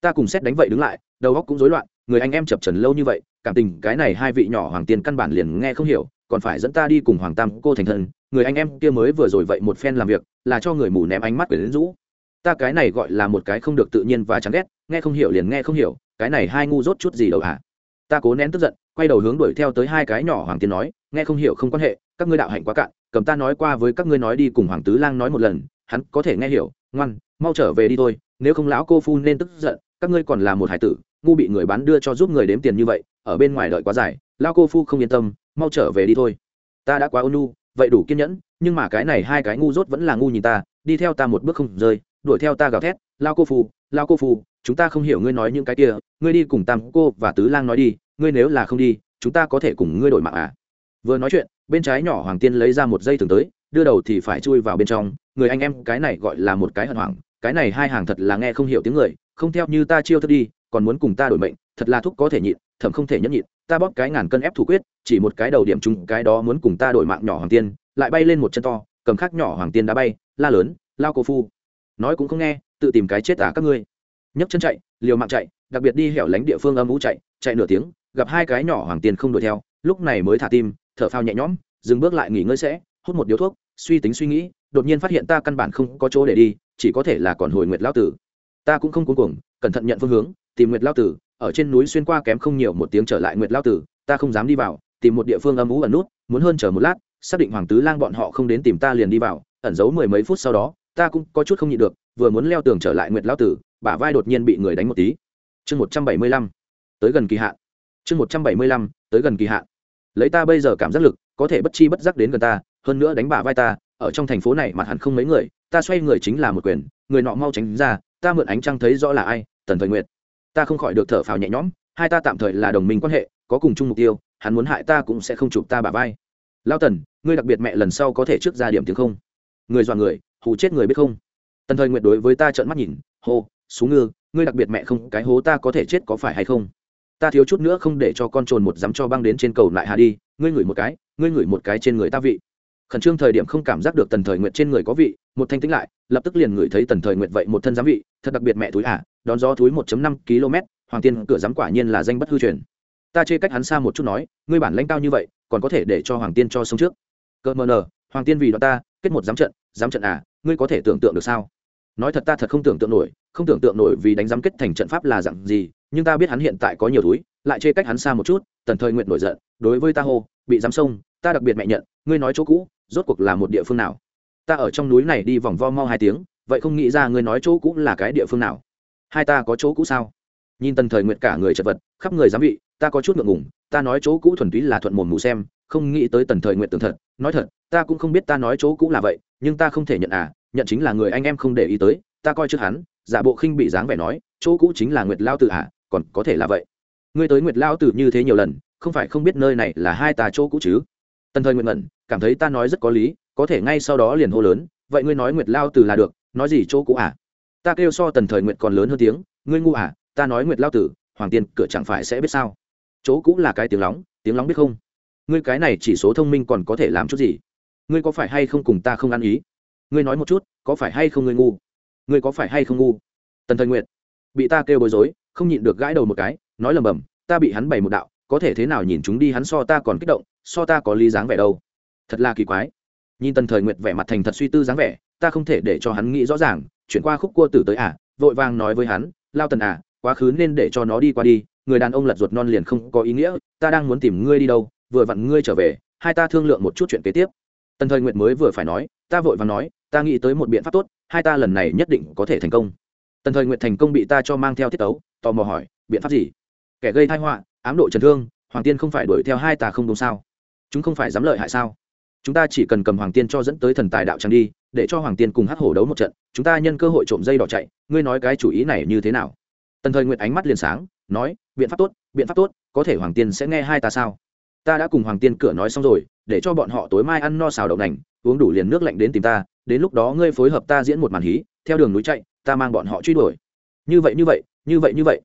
Ta cùng xét đánh vậy đứng lại, đầu óc cũng rối loạn, người anh em chập trần lâu như vậy, cảm tình cái này hai vị nhỏ hoàng tiên căn bản liền nghe không hiểu, còn phải dẫn ta đi cùng hoàng tam cô thành thân, người anh em kia mới vừa rồi vậy một phen làm việc, là cho người mù ném ánh mắt quyển rũ. Ta cái này gọi là một cái không được tự nhiên và chán ghét, nghe không hiểu liền nghe không hiểu, cái này hai ngu dốt chút gì đâu hả? Ta cố nén tức giận, quay đầu hướng đuổi theo tới hai cái nhỏ hoàng tiên nói, nghe không hiểu không quan hệ các ngươi đạo hạnh quá cạn, cầm ta nói qua với các ngươi nói đi cùng hoàng tứ lang nói một lần, hắn có thể nghe hiểu, ngoan, mau trở về đi thôi, nếu không lão cô phu nên tức giận, các ngươi còn là một hải tử, ngu bị người bán đưa cho giúp người đếm tiền như vậy, ở bên ngoài đợi quá dài, lão cô phu không yên tâm, mau trở về đi thôi. Ta đã quá ôn nhu, vậy đủ kiên nhẫn, nhưng mà cái này hai cái ngu dốt vẫn là ngu nhìn ta, đi theo ta một bước không rơi, đuổi theo ta gào thét lao cô phu lao cô phu, chúng ta không hiểu ngươi nói những cái kia, ngươi đi cùng tam cô và tứ lang nói đi, ngươi nếu là không đi, chúng ta có thể cùng ngươi đổi mạng à? Vừa nói chuyện bên trái nhỏ hoàng tiên lấy ra một dây thường tới, đưa đầu thì phải chui vào bên trong. Người anh em, cái này gọi là một cái hận hoảng. Cái này hai hàng thật là nghe không hiểu tiếng người. Không theo như ta chiêu thức đi, còn muốn cùng ta đổi mệnh. Thật là thúc có thể nhịn thẩm không thể nhẫn nhịn. Ta bóp cái ngàn cân ép thủ quyết, chỉ một cái đầu điểm chung, cái đó muốn cùng ta đổi mạng nhỏ hoàng tiên. Lại bay lên một chân to, cầm khắc nhỏ hoàng tiên đã bay, la lớn, lao cô phu. Nói cũng không nghe, tự tìm cái chết à các ngươi. Nhấc chân chạy, liều mạng chạy, đặc biệt đi hẻo lánh địa phương âm ú chạy chạy nửa tiếng, gặp hai cái nhỏ hoàng tiên không đuổi theo, lúc này mới thả tim thở phào nhẹ nhõm, dừng bước lại nghỉ ngơi sẽ, hút một điếu thuốc, suy tính suy nghĩ, đột nhiên phát hiện ta căn bản không có chỗ để đi, chỉ có thể là còn hồi nguyệt lao tử. Ta cũng không cuống cuồng, cẩn thận nhận phương hướng, tìm nguyệt lao tử, ở trên núi xuyên qua kém không nhiều một tiếng trở lại nguyệt lao tử, ta không dám đi vào, tìm một địa phương âm ú ẩn nút, muốn hơn chờ một lát, xác định hoàng tứ lang bọn họ không đến tìm ta liền đi vào, ẩn giấu mười mấy phút sau đó, ta cũng có chút không nhịn được, vừa muốn leo tường trở lại nguyệt lao tử, bả vai đột nhiên bị người đánh một tí. Chương một trăm bảy mươi lăm, tới gần kỳ hạn. Chương một trăm bảy mươi lăm, tới gần kỳ hạn lấy ta bây giờ cảm giác lực, có thể bất chi bất giác đến gần ta, hơn nữa đánh bả vai ta, ở trong thành phố này mặt hẳn không mấy người, ta xoay người chính là một quyền, người nọ mau tránh ra, ta mượn ánh trăng thấy rõ là ai, tần thời nguyệt. Ta không khỏi được thở phào nhẹ nhõm, hai ta tạm thời là đồng minh quan hệ, có cùng chung mục tiêu, hắn muốn hại ta cũng sẽ không chụp ta bả vai. Lao tần, ngươi đặc biệt mẹ lần sau có thể trước ra điểm tiếng không? Người dọa người, hù chết người biết không? Tần thời nguyệt đối với ta trợn mắt nhìn, hô xuống ngư, ngươi đặc biệt mẹ không, cái hố ta có thể chết có phải hay không? Ta thiếu chút nữa không để cho con trồn một dám cho băng đến trên cầu lại hà đi, ngươi ngửi một cái, ngươi ngửi một cái trên người ta vị. Khẩn trương thời điểm không cảm giác được tần thời nguyện trên người có vị, một thanh tĩnh lại, lập tức liền ngửi thấy tần thời nguyện vậy một thân giám vị, thật đặc biệt mẹ túi à đón gió túi một năm km, hoàng tiên cửa giám quả nhiên là danh bất hư truyền. Ta chê cách hắn xa một chút nói, ngươi bản lãnh cao như vậy, còn có thể để cho hoàng tiên cho sống trước. Cơ mờ nờ, hoàng tiên vì đó ta, kết một giám trận giám trận à ngươi có thể tưởng tượng được sao? Nói thật ta thật không tưởng tượng nổi, không tưởng tượng nổi vì đánh giám kết thành trận pháp là dặn gì, nhưng ta biết hắn hiện tại có nhiều túi, lại chê cách hắn xa một chút, tần thời nguyện nổi giận, đối với ta hô, bị giám sông, ta đặc biệt mẹ nhận, ngươi nói chỗ cũ, rốt cuộc là một địa phương nào? Ta ở trong núi này đi vòng vo mau hai tiếng, vậy không nghĩ ra ngươi nói chỗ cũ là cái địa phương nào. Hai ta có chỗ cũ sao? Nhìn tần thời nguyện cả người chật vật, khắp người giám vị, ta có chút ngượng ngùng, ta nói chỗ cũ thuần túy là thuận mồm mù xem, không nghĩ tới tần thời nguyện tưởng thật. Nói thật, ta cũng không biết ta nói chỗ cũ là vậy, nhưng ta không thể nhận à nhận chính là người anh em không để ý tới, ta coi trước hắn, giả bộ khinh bị dáng vẻ nói, chỗ cũ chính là nguyệt lao tử à còn có thể là vậy. Ngươi tới nguyệt lao tử như thế nhiều lần, không phải không biết nơi này là hai tà chỗ cũ chứ? Tần thời nguyện ngẩn, cảm thấy ta nói rất có lý, có thể ngay sau đó liền hô lớn, vậy ngươi nói nguyệt lao tử là được, nói gì chỗ cũ à? Ta kêu so tần thời nguyện còn lớn hơn tiếng, ngươi ngu à ta nói nguyệt lao tử, hoàng tiên, cửa chẳng phải sẽ biết sao? Chỗ cũ là cái tiếng lóng tiếng lóng biết không? Ngươi cái này chỉ số thông minh còn có thể làm chút gì? Ngươi có phải hay không cùng ta không ăn ý? Ngươi nói một chút, có phải hay không ngươi ngu? Ngươi có phải hay không ngu? Tần thời nguyệt, bị ta kêu bối rối, không nhịn được gãi đầu một cái, nói lầm bầm, ta bị hắn bày một đạo, có thể thế nào nhìn chúng đi, hắn so ta còn kích động, so ta có lý dáng vẻ đâu. Thật là kỳ quái. Nhìn tần thời nguyệt vẻ mặt thành thật suy tư dáng vẻ, ta không thể để cho hắn nghĩ rõ ràng, chuyển qua khúc cua tử tới à vội vàng nói với hắn, lao tần à quá khứ nên để cho nó đi qua đi, người đàn ông lật ruột non liền không có ý nghĩa, ta đang muốn tìm ngươi đi đâu, vừa vặn ngươi trở về, hai ta thương lượng một chút chuyện kế tiếp. Tần thời nguyệt mới vừa phải nói ta vội vàng nói, ta nghĩ tới một biện pháp tốt, hai ta lần này nhất định có thể thành công. Tần thời nguyện thành công bị ta cho mang theo tiết tấu, tò mò hỏi, biện pháp gì? Kẻ gây thai họa, ám độ trần thương, hoàng tiên không phải đuổi theo hai ta không đúng sao? Chúng không phải dám lợi hại sao? Chúng ta chỉ cần cầm hoàng tiên cho dẫn tới thần tài đạo tràng đi, để cho hoàng tiên cùng hắc hổ đấu một trận, chúng ta nhân cơ hội trộm dây đỏ chạy, ngươi nói cái chủ ý này như thế nào? Tần thời nguyện ánh mắt liền sáng, nói, biện pháp tốt, biện pháp tốt, có thể hoàng tiên sẽ nghe hai ta sao? Ta đã cùng hoàng tiên cửa nói xong rồi để cho bọn họ tối mai ăn no xào đậu nành, uống đủ liền nước lạnh đến tìm ta, đến lúc đó ngươi phối hợp ta diễn một màn hí, theo đường núi chạy, ta mang bọn họ truy đuổi. Như vậy như vậy như vậy như vậy.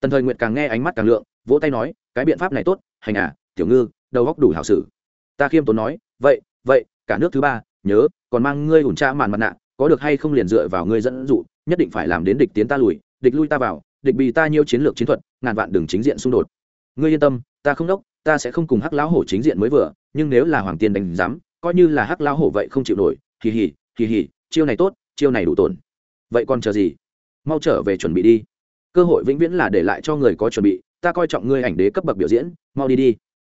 Tần thời nguyệt càng nghe ánh mắt càng lượng, vỗ tay nói, cái biện pháp này tốt, hành à tiểu ngư, đầu góc đủ hảo sử ta khiêm tốn nói, vậy vậy, cả nước thứ ba, nhớ, còn mang ngươi ủn tra màn mặt nạ, có được hay không liền dựa vào ngươi dẫn dụ, nhất định phải làm đến địch tiến ta lùi, địch lui ta vào, địch bị ta nhiều chiến lược chiến thuật, ngàn vạn đường chính diện xung đột. Ngươi yên tâm, ta không đốc, ta sẽ không cùng hắc lão hổ chính diện mới vừa nhưng nếu là hoàng tiên đánh giám, coi như là hắc lao hổ vậy không chịu nổi, hì hì hì hì, chiêu này tốt, chiêu này đủ tổn. Vậy còn chờ gì? Mau trở về chuẩn bị đi. Cơ hội vĩnh viễn là để lại cho người có chuẩn bị, ta coi trọng ngươi ảnh đế cấp bậc biểu diễn, mau đi đi.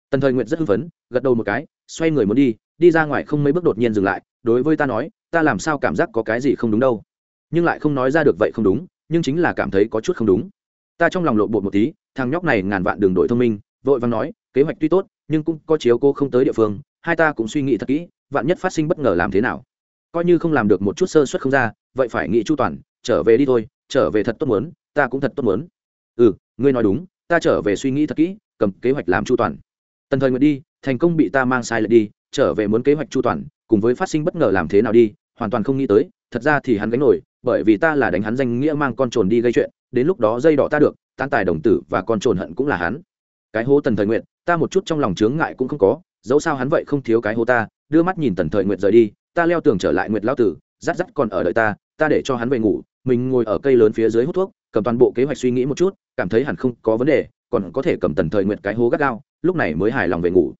Tần thời nguyện rất hưng phấn, gật đầu một cái, xoay người muốn đi đi ra ngoài không mấy bước đột nhiên dừng lại, đối với ta nói, ta làm sao cảm giác có cái gì không đúng đâu. Nhưng lại không nói ra được vậy không đúng, nhưng chính là cảm thấy có chút không đúng. Ta trong lòng lộn bột một tí, thằng nhóc này ngàn vạn đường đổi thông minh, vội vàng nói, kế hoạch tuy tốt nhưng cũng có chiếu cô không tới địa phương, hai ta cũng suy nghĩ thật kỹ, vạn nhất phát sinh bất ngờ làm thế nào? Coi như không làm được một chút sơ suất không ra, vậy phải nghĩ chu toàn, trở về đi thôi, trở về thật tốt muốn, ta cũng thật tốt muốn. Ừ ngươi nói đúng, ta trở về suy nghĩ thật kỹ, cầm kế hoạch làm chu toàn. Tần thời nguyện đi, thành công bị ta mang sai lệch đi, trở về muốn kế hoạch chu toàn, cùng với phát sinh bất ngờ làm thế nào đi, hoàn toàn không nghĩ tới, thật ra thì hắn gánh nổi, bởi vì ta là đánh hắn danh nghĩa mang con trồn đi gây chuyện, đến lúc đó dây đỏ ta được tan tài đồng tử và con trồn hận cũng là hắn cái hố tần thời nguyện, ta một chút trong lòng chướng ngại cũng không có, dẫu sao hắn vậy không thiếu cái hố ta, đưa mắt nhìn tần thời nguyện rời đi, ta leo tường trở lại nguyệt lao tử rát rát còn ở đợi ta ta để cho hắn về ngủ, mình ngồi ở cây lớn phía dưới hút thuốc, cầm toàn bộ kế hoạch suy nghĩ một chút, cảm thấy hẳn không có vấn đề, còn có thể cầm tần thời nguyện cái hố gắt gao, lúc này mới hài lòng về ngủ.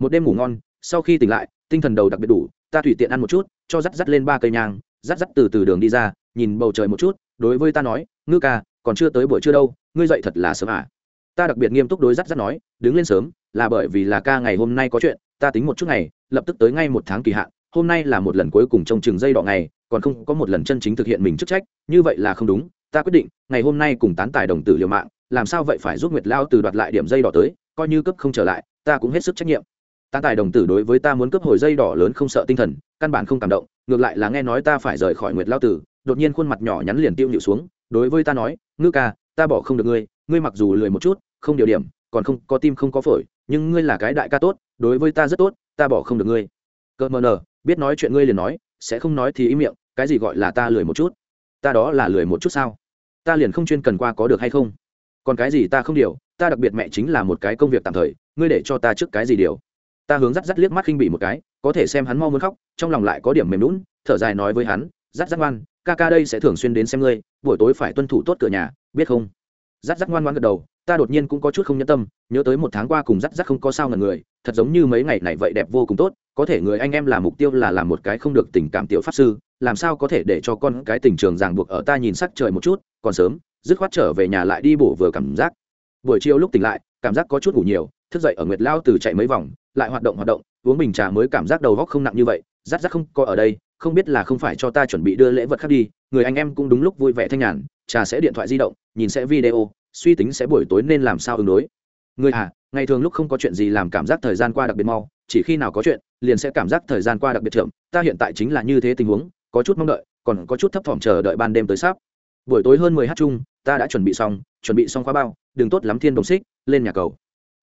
Một đêm ngủ ngon, sau khi tỉnh lại, tinh thần đầu đặc biệt đủ, ta tùy tiện ăn một chút, cho rắt rắt lên ba cây nhang rắt rắt từ từ đường đi ra, nhìn bầu trời một chút, đối với ta nói, ngư ca, còn chưa tới buổi trưa đâu, ngươi dậy thật là sớm à? Ta đặc biệt nghiêm túc đối dắt dắt nói, đứng lên sớm, là bởi vì là ca ngày hôm nay có chuyện, ta tính một chút ngày, lập tức tới ngay một tháng kỳ hạn, hôm nay là một lần cuối cùng trong trường dây đỏ ngày, còn không có một lần chân chính thực hiện mình chức trách, như vậy là không đúng, ta quyết định, ngày hôm nay cùng tán tài đồng tử liều mạng, làm sao vậy phải giúp nguyệt lao từ đoạt lại điểm dây đỏ tới, coi như cấp không trở lại, ta cũng hết sức trách nhiệm. Tán tài đồng tử đối với ta muốn cấp hồi dây đỏ lớn không sợ tinh thần, căn bản không cảm động, ngược lại là nghe nói ta phải rời khỏi nguyệt lao tử, đột nhiên khuôn mặt nhỏ nhắn liền tiêu nhịu xuống, đối với ta nói, ngư ca, ta bỏ không được ngươi ngươi mặc dù lười một chút, không điều điểm, còn không, có tim không có phổi, nhưng ngươi là cái đại ca tốt, đối với ta rất tốt, ta bỏ không được ngươi. Cợt mờ nờ, biết nói chuyện ngươi liền nói, sẽ không nói thì ý miệng, cái gì gọi là ta lười một chút? Ta đó là lười một chút sao? Ta liền không chuyên cần qua có được hay không? Còn cái gì ta không điều, ta đặc biệt mẹ chính là một cái công việc tạm thời, ngươi để cho ta trước cái gì điều? Ta hướng dắt dắt liếc mắt khinh bị một cái, có thể xem hắn mau muốn khóc, trong lòng lại có điểm mềm lún thở dài nói với hắn dắt dắt ngoan, ca ca đây sẽ thường xuyên đến xem ngươi, buổi tối phải tuân thủ tốt cửa nhà, biết không? Dắt dắt ngoan ngoan gật đầu, ta đột nhiên cũng có chút không nhẫn tâm, nhớ tới một tháng qua cùng dắt dắt không có sao ngần người, thật giống như mấy ngày này vậy đẹp vô cùng tốt, có thể người anh em là mục tiêu là làm một cái không được tình cảm tiểu pháp sư, làm sao có thể để cho con cái tình trường ràng buộc ở ta nhìn sắc trời một chút, còn sớm, dứt khoát trở về nhà lại đi bổ vừa cảm giác. Buổi chiều lúc tỉnh lại, cảm giác có chút ngủ nhiều, thức dậy ở nguyệt lao từ chạy mấy vòng, lại hoạt động hoạt động, uống bình trà mới cảm giác đầu góc không nặng như vậy rát rát không có ở đây, không biết là không phải cho ta chuẩn bị đưa lễ vật khác đi, người anh em cũng đúng lúc vui vẻ thanh nhàn trà sẽ điện thoại di động, nhìn sẽ video, suy tính sẽ buổi tối nên làm sao ứng đối. Người à ngày thường lúc không có chuyện gì làm cảm giác thời gian qua đặc biệt mau, chỉ khi nào có chuyện, liền sẽ cảm giác thời gian qua đặc biệt chậm. Ta hiện tại chính là như thế tình huống, có chút mong đợi, còn có chút thấp thỏm chờ đợi ban đêm tới sắp. Buổi tối hơn mười h chung, ta đã chuẩn bị xong, chuẩn bị xong khóa bao, đừng tốt lắm thiên đồng xích, lên nhà cầu.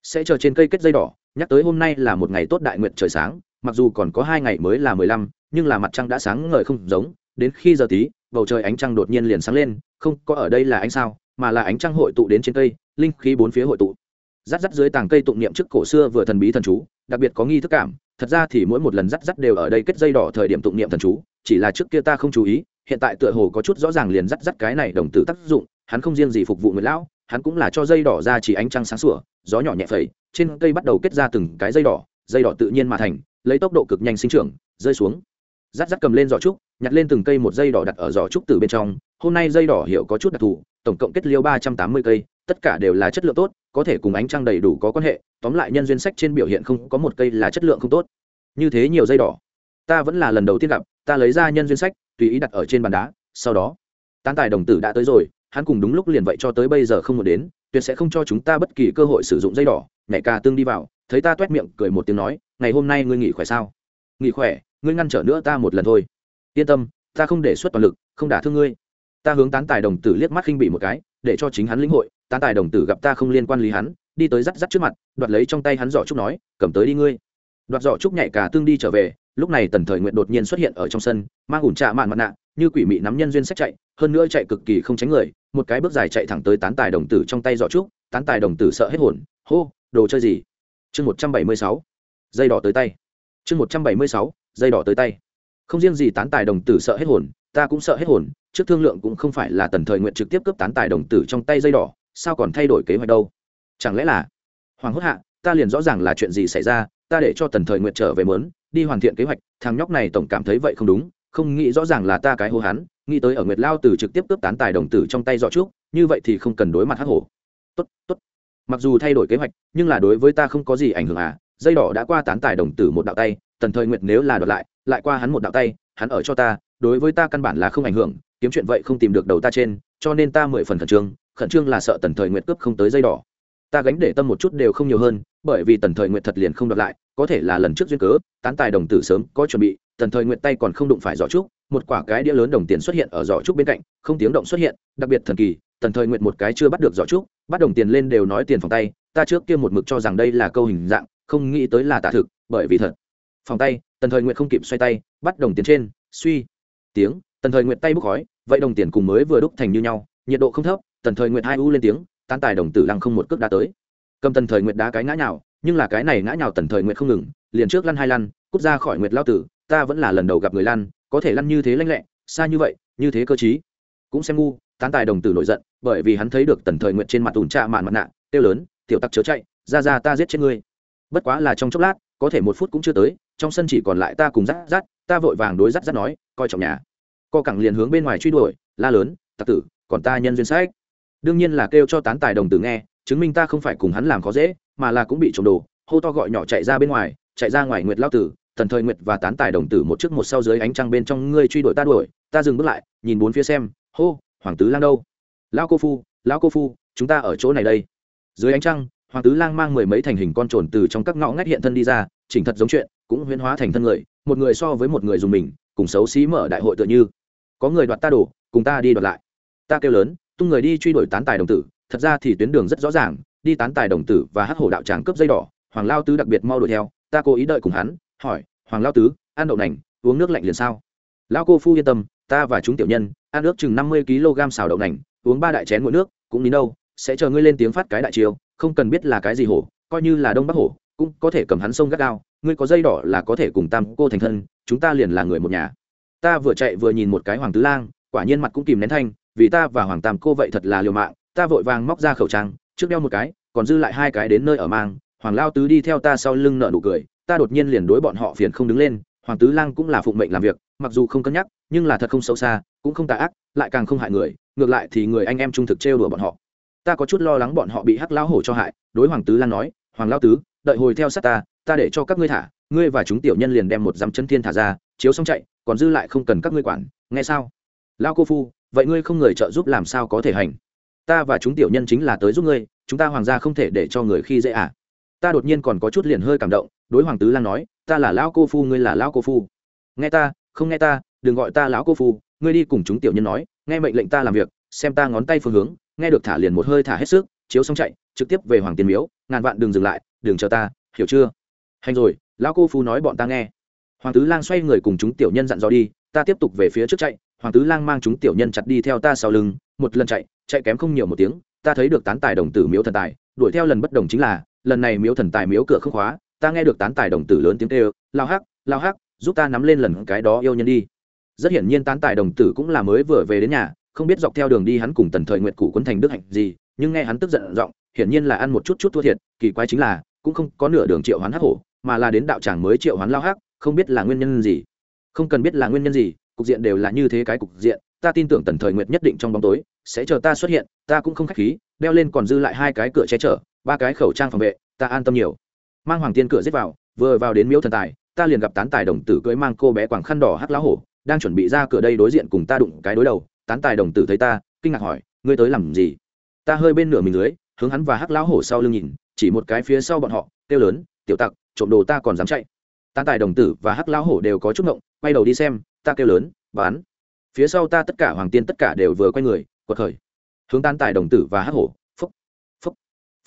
Sẽ chờ trên cây kết dây đỏ, nhắc tới hôm nay là một ngày tốt đại nguyện trời sáng, mặc dù còn có hai ngày mới là mười lăm, nhưng là mặt trăng đã sáng ngời không giống, đến khi giờ tí, bầu trời ánh trăng đột nhiên liền sáng lên không có ở đây là ánh sao, mà là ánh trăng hội tụ đến trên cây, linh khí bốn phía hội tụ. Rắt rắt dưới tàng cây tụng niệm trước cổ xưa vừa thần bí thần chú, đặc biệt có nghi thức cảm, thật ra thì mỗi một lần rắt rắt đều ở đây kết dây đỏ thời điểm tụng niệm thần chú, chỉ là trước kia ta không chú ý, hiện tại tựa hồ có chút rõ ràng liền rắt rắt cái này đồng tử tác dụng, hắn không riêng gì phục vụ người lão, hắn cũng là cho dây đỏ ra chỉ ánh trăng sáng sủa, gió nhỏ nhẹ phẩy, trên cây bắt đầu kết ra từng cái dây đỏ dây đỏ tự nhiên mà thành, lấy tốc độ cực nhanh sinh trưởng, rơi xuống. Rát rát cầm lên giỏ trúc, nhặt lên từng cây một dây đỏ đặt ở giỏ trúc từ bên trong hôm nay dây đỏ hiệu có chút đặc thù, tổng cộng kết liêu ba trăm tám mươi cây, tất cả đều là chất lượng tốt, có thể cùng ánh trăng đầy đủ có quan hệ, tóm lại nhân duyên sách trên biểu hiện không có một cây là chất lượng không tốt. Như thế nhiều dây đỏ, ta vẫn là lần đầu tiên gặp, ta lấy ra nhân duyên sách, tùy ý đặt ở trên bàn đá, sau đó, tán tài đồng tử đã tới rồi, hắn cùng đúng lúc liền vậy cho tới bây giờ không muốn đến, tuyệt sẽ không cho chúng ta bất kỳ cơ hội sử dụng dây đỏ, nhảy ca tương đi vào, thấy ta t u é t miệng, cười một tiếng nói, ngày hôm nay ngươi nghỉ khỏe sao? Nghỉ khỏe, ngươi ngăn trở nữa ta một lần thôi. Yên tâm, ta không để xuất toàn lực, không đả thương ngươi ta hướng tán tài đồng tử liếc mắt khinh bị một cái, để cho chính hắn lĩnh hội, tán tài đồng tử gặp ta không liên quan lý hắn, đi tới rắt rắt trước mặt, đoạt lấy trong tay hắn giỏ trúc nói, cầm tới đi ngươi. Đoạt giỏ trúc nhảy cả tương đi trở về, lúc này tần thời nguyện đột nhiên xuất hiện ở trong sân, mang ủn trạ mạn mặt nạ, như quỷ mị nắm nhân duyên sách chạy, hơn nữa chạy cực kỳ không tránh người, một cái bước dài chạy thẳng tới tán tài đồng tử trong tay giỏ trúc, tán tài đồng tử sợ hết hồn, hô, đồ chơi gì? Chương một trăm bảy mươi sáu, dây đỏ tới tay. Chương một trăm bảy mươi sáu, dây đỏ tới tay. Không riêng gì tán tài đồng tử sợ hết hồn ta cũng sợ hết hồn trước thương lượng cũng không phải là tần thời nguyện trực tiếp cướp tán tài đồng tử trong tay dây đỏ sao còn thay đổi kế hoạch đâu? Chẳng lẽ là hoàng hốt hạ ta liền rõ ràng là chuyện gì xảy ra ta để cho tần thời nguyện trở về mớn đi hoàn thiện kế hoạch thằng nhóc này tổng cảm thấy vậy không đúng không nghĩ rõ ràng là ta cái hô hắn nghĩ tới ở nguyệt lao từ trực tiếp cướp tán tài đồng tử trong tay dọ trước, như vậy thì không cần đối mặt hắc hổ. Tốt tốt. Mặc dù thay đổi kế hoạch nhưng là đối với ta không có gì ảnh hưởng à dây đỏ đã qua tán tài đồng tử một đạo tay tần thời nguyệt nếu là đoạt lại lại qua hắn một đạo tay, hắn ở cho ta, đối với ta căn bản là không ảnh hưởng, kiếm chuyện vậy không tìm được đầu ta trên, cho nên ta mười phần khẩn trương khẩn trương là sợ tần thời nguyệt cướp không tới dây đỏ. Ta gánh để tâm một chút đều không nhiều hơn, bởi vì tần thời nguyệt thật liền không đọc lại, có thể là lần trước duyên cớ, tán tài đồng tử sớm, có chuẩn bị, tần thời nguyệt tay còn không đụng phải giỏ trúc, một quả cái đĩa lớn đồng tiền xuất hiện ở giỏ trúc bên cạnh, không tiếng động xuất hiện, đặc biệt thần kỳ, tần thời nguyệt một cái chưa bắt được giỏ trúc, bắt đồng tiền lên đều nói tiền phòng tay, ta trước kia một mực cho rằng đây là câu hình dạng, không nghĩ tới là tạ thực, bởi vì thật. Phòng tay tần thời nguyệt không kịp xoay tay, bắt đồng tiền trên, suy, tiếng, tần thời nguyệt tay bốc khói, vậy đồng tiền cùng mới vừa đúc thành như nhau, nhiệt độ không thấp, tần thời nguyệt hai u lên tiếng, tán tài đồng tử lăng không một cước đá tới. Cầm tần thời nguyệt đá cái ngã nhào, nhưng là cái này ngã nhào tần thời nguyệt không ngừng, liền trước lăn hai lăn, cút ra khỏi nguyệt lao tử, ta vẫn là lần đầu gặp người lăn, có thể lăn như thế lanh lẹ, xa như vậy, như thế cơ chí cũng xem ngu, tán tài đồng tử nổi giận, bởi vì hắn thấy được tần thời nguyệt trên mặt ủn trạ mạn mặt nạ tiêu lớn, tiểu tặc chớ chạy, ra ra ta giết chết ngươi. Bất quá là trong chốc lát có thể một phút cũng chưa tới, trong sân chỉ còn lại ta cùng rát rát ta vội vàng đối rát rát nói, coi trọng nhà. Co cẳng liền hướng bên ngoài truy đuổi, la lớn, tặc tử, còn ta nhân duyên sách. Đương nhiên là kêu cho tán tài đồng tử nghe, chứng minh ta không phải cùng hắn làm khó dễ, mà là cũng bị trộm đồ, hô to gọi nhỏ chạy ra bên ngoài, chạy ra ngoài nguyệt lao tử, thần thời nguyệt và tán tài đồng tử một trước một sau dưới ánh trăng bên trong ngươi truy đuổi ta đuổi, ta dừng bước lại, nhìn bốn phía xem, hô, hoàng tứ lang đâu? Lão cô phu, lão cô phu, chúng ta ở chỗ này đây. Dưới ánh trăng hoàng tứ lang mang mười mấy thành hình con trồn từ trong các ngõ ngách hiện thân đi ra, chỉnh thật giống chuyện, cũng huyễn hóa thành thân người, một người so với một người dùng mình, cùng xấu xí mở đại hội tựa như. Có người đoạt ta đổ cùng ta đi đoạt lại. Ta kêu lớn, tung người đi truy đuổi tán tài đồng tử, thật ra thì tuyến đường rất rõ ràng, đi tán tài đồng tử và hắc hổ đạo tràng cướp dây đỏ, hoàng lao tứ đặc biệt mau đuổi theo, ta cố ý đợi cùng hắn, hỏi, hoàng lao tứ, ăn đậu nành, uống nước lạnh liền sao? Lao cô phu yên tâm, ta và chúng tiểu nhân, ăn ước chừng năm mươi kg xào đậu nành, uống ba đại chén mỗi nước, cũng nín đâu, sẽ chờ ngươi lên tiếng phát cái đại chiều không cần biết là cái gì hổ, coi như là đông bắc hổ, cũng có thể cầm hắn sông gắt gao, ngươi có dây đỏ là có thể cùng tam cô thành thân, chúng ta liền là người một nhà. Ta vừa chạy vừa nhìn một cái hoàng tứ lang, quả nhiên mặt cũng kìm nén thanh, vì ta và hoàng tam cô vậy thật là liều mạng, ta vội vàng móc ra khẩu trang, trước đeo một cái, còn dư lại hai cái đến nơi ở mang, hoàng lao tứ đi theo ta sau lưng nợ nụ cười, ta đột nhiên liền đối bọn họ phiền không đứng lên, hoàng tứ lang cũng là phụng mệnh làm việc, mặc dù không cân nhắc, nhưng là thật không sâu xa, cũng không tà ác, lại càng không hại người, ngược lại thì người anh em trung thực trêu đùa bọn họ ta có chút lo lắng bọn họ bị hắc lao hổ cho hại, đối hoàng tứ lang nói, hoàng lao tứ, đợi hồi theo sát ta ta để cho các ngươi thả, ngươi và chúng tiểu nhân liền đem một dám chân thiên thả ra, chiếu xong chạy, còn dư lại không cần các ngươi quản, nghe sao? Lao cô phu, vậy ngươi không người trợ giúp làm sao có thể hành? Ta và chúng tiểu nhân chính là tới giúp ngươi, chúng ta hoàng gia không thể để cho người khi dễ à? Ta đột nhiên còn có chút liền hơi cảm động, đối hoàng tứ lang nói, ta là lão cô phu, ngươi là lão cô phu. Nghe ta, không nghe ta, đừng gọi ta lão cô phu, ngươi đi cùng chúng tiểu nhân nói, nghe mệnh lệnh ta làm việc, xem ta ngón tay phương hướng nghe được thả liền một hơi thả hết sức, chiếu xong chạy, trực tiếp về hoàng tiền miếu, ngàn vạn đừng dừng lại đừng chờ ta, hiểu chưa? Hành rồi, lão cô phu nói bọn ta nghe. Hoàng tứ lang xoay người cùng chúng tiểu nhân dặn dò đi, ta tiếp tục về phía trước chạy, hoàng tứ lang mang chúng tiểu nhân chặt đi theo ta sau lưng, một lần chạy chạy kém không nhiều một tiếng, ta thấy được tán tài đồng tử miếu thần tài, đuổi theo lần bất đồng chính là, lần này miếu thần tài miếu cửa không khóa, ta nghe được tán tài đồng tử lớn tiếng kêu lao hắc lao hắc, giúp ta nắm lên lần cái đó yêu nhân đi. Rất hiển nhiên tán tài đồng tử cũng là mới vừa về đến nhà không biết dọc theo đường đi hắn cùng tần thời nguyện cụ quân thành đức hạnh gì, nhưng nghe hắn tức giận giọng, hiển nhiên là ăn một chút chút thua thiệt, kỳ quái chính là, cũng không có nửa đường triệu hoán hắc hổ, mà là đến đạo tràng mới triệu hoán lao hắc, không biết là nguyên nhân gì. Không cần biết là nguyên nhân gì, cục diện đều là như thế cái cục diện, ta tin tưởng tần thời nguyệt nhất định trong bóng tối, sẽ chờ ta xuất hiện, ta cũng không khách khí, đeo lên còn dư lại hai cái cửa che chở, ba cái khẩu trang phòng vệ, ta an tâm nhiều. Mang hoàng tiên cửa giết vào, vừa vào đến miếu thần tài, ta liền gặp tán tài đồng tử cưới mang cô bé quảng khăn đỏ hắc lá hổ, đang chuẩn bị ra cửa đây đối diện cùng ta đụng cái đối đầu tán tài đồng tử thấy ta, kinh ngạc hỏi, ngươi tới làm gì? Ta hơi bên nửa mình dưới, hướng hắn và hắc lão hổ sau lưng nhìn, chỉ một cái phía sau bọn họ, kêu lớn, tiểu tặc, trộm đồ ta còn dám chạy. Tán tài đồng tử và hắc lão hổ đều có chút ngộng, quay đầu đi xem, ta kêu lớn, bán. Phía sau ta tất cả hoàng tiên tất cả đều vừa quay người, quật khởi. Hướng tán tài đồng tử và hắc hổ, phúc phúc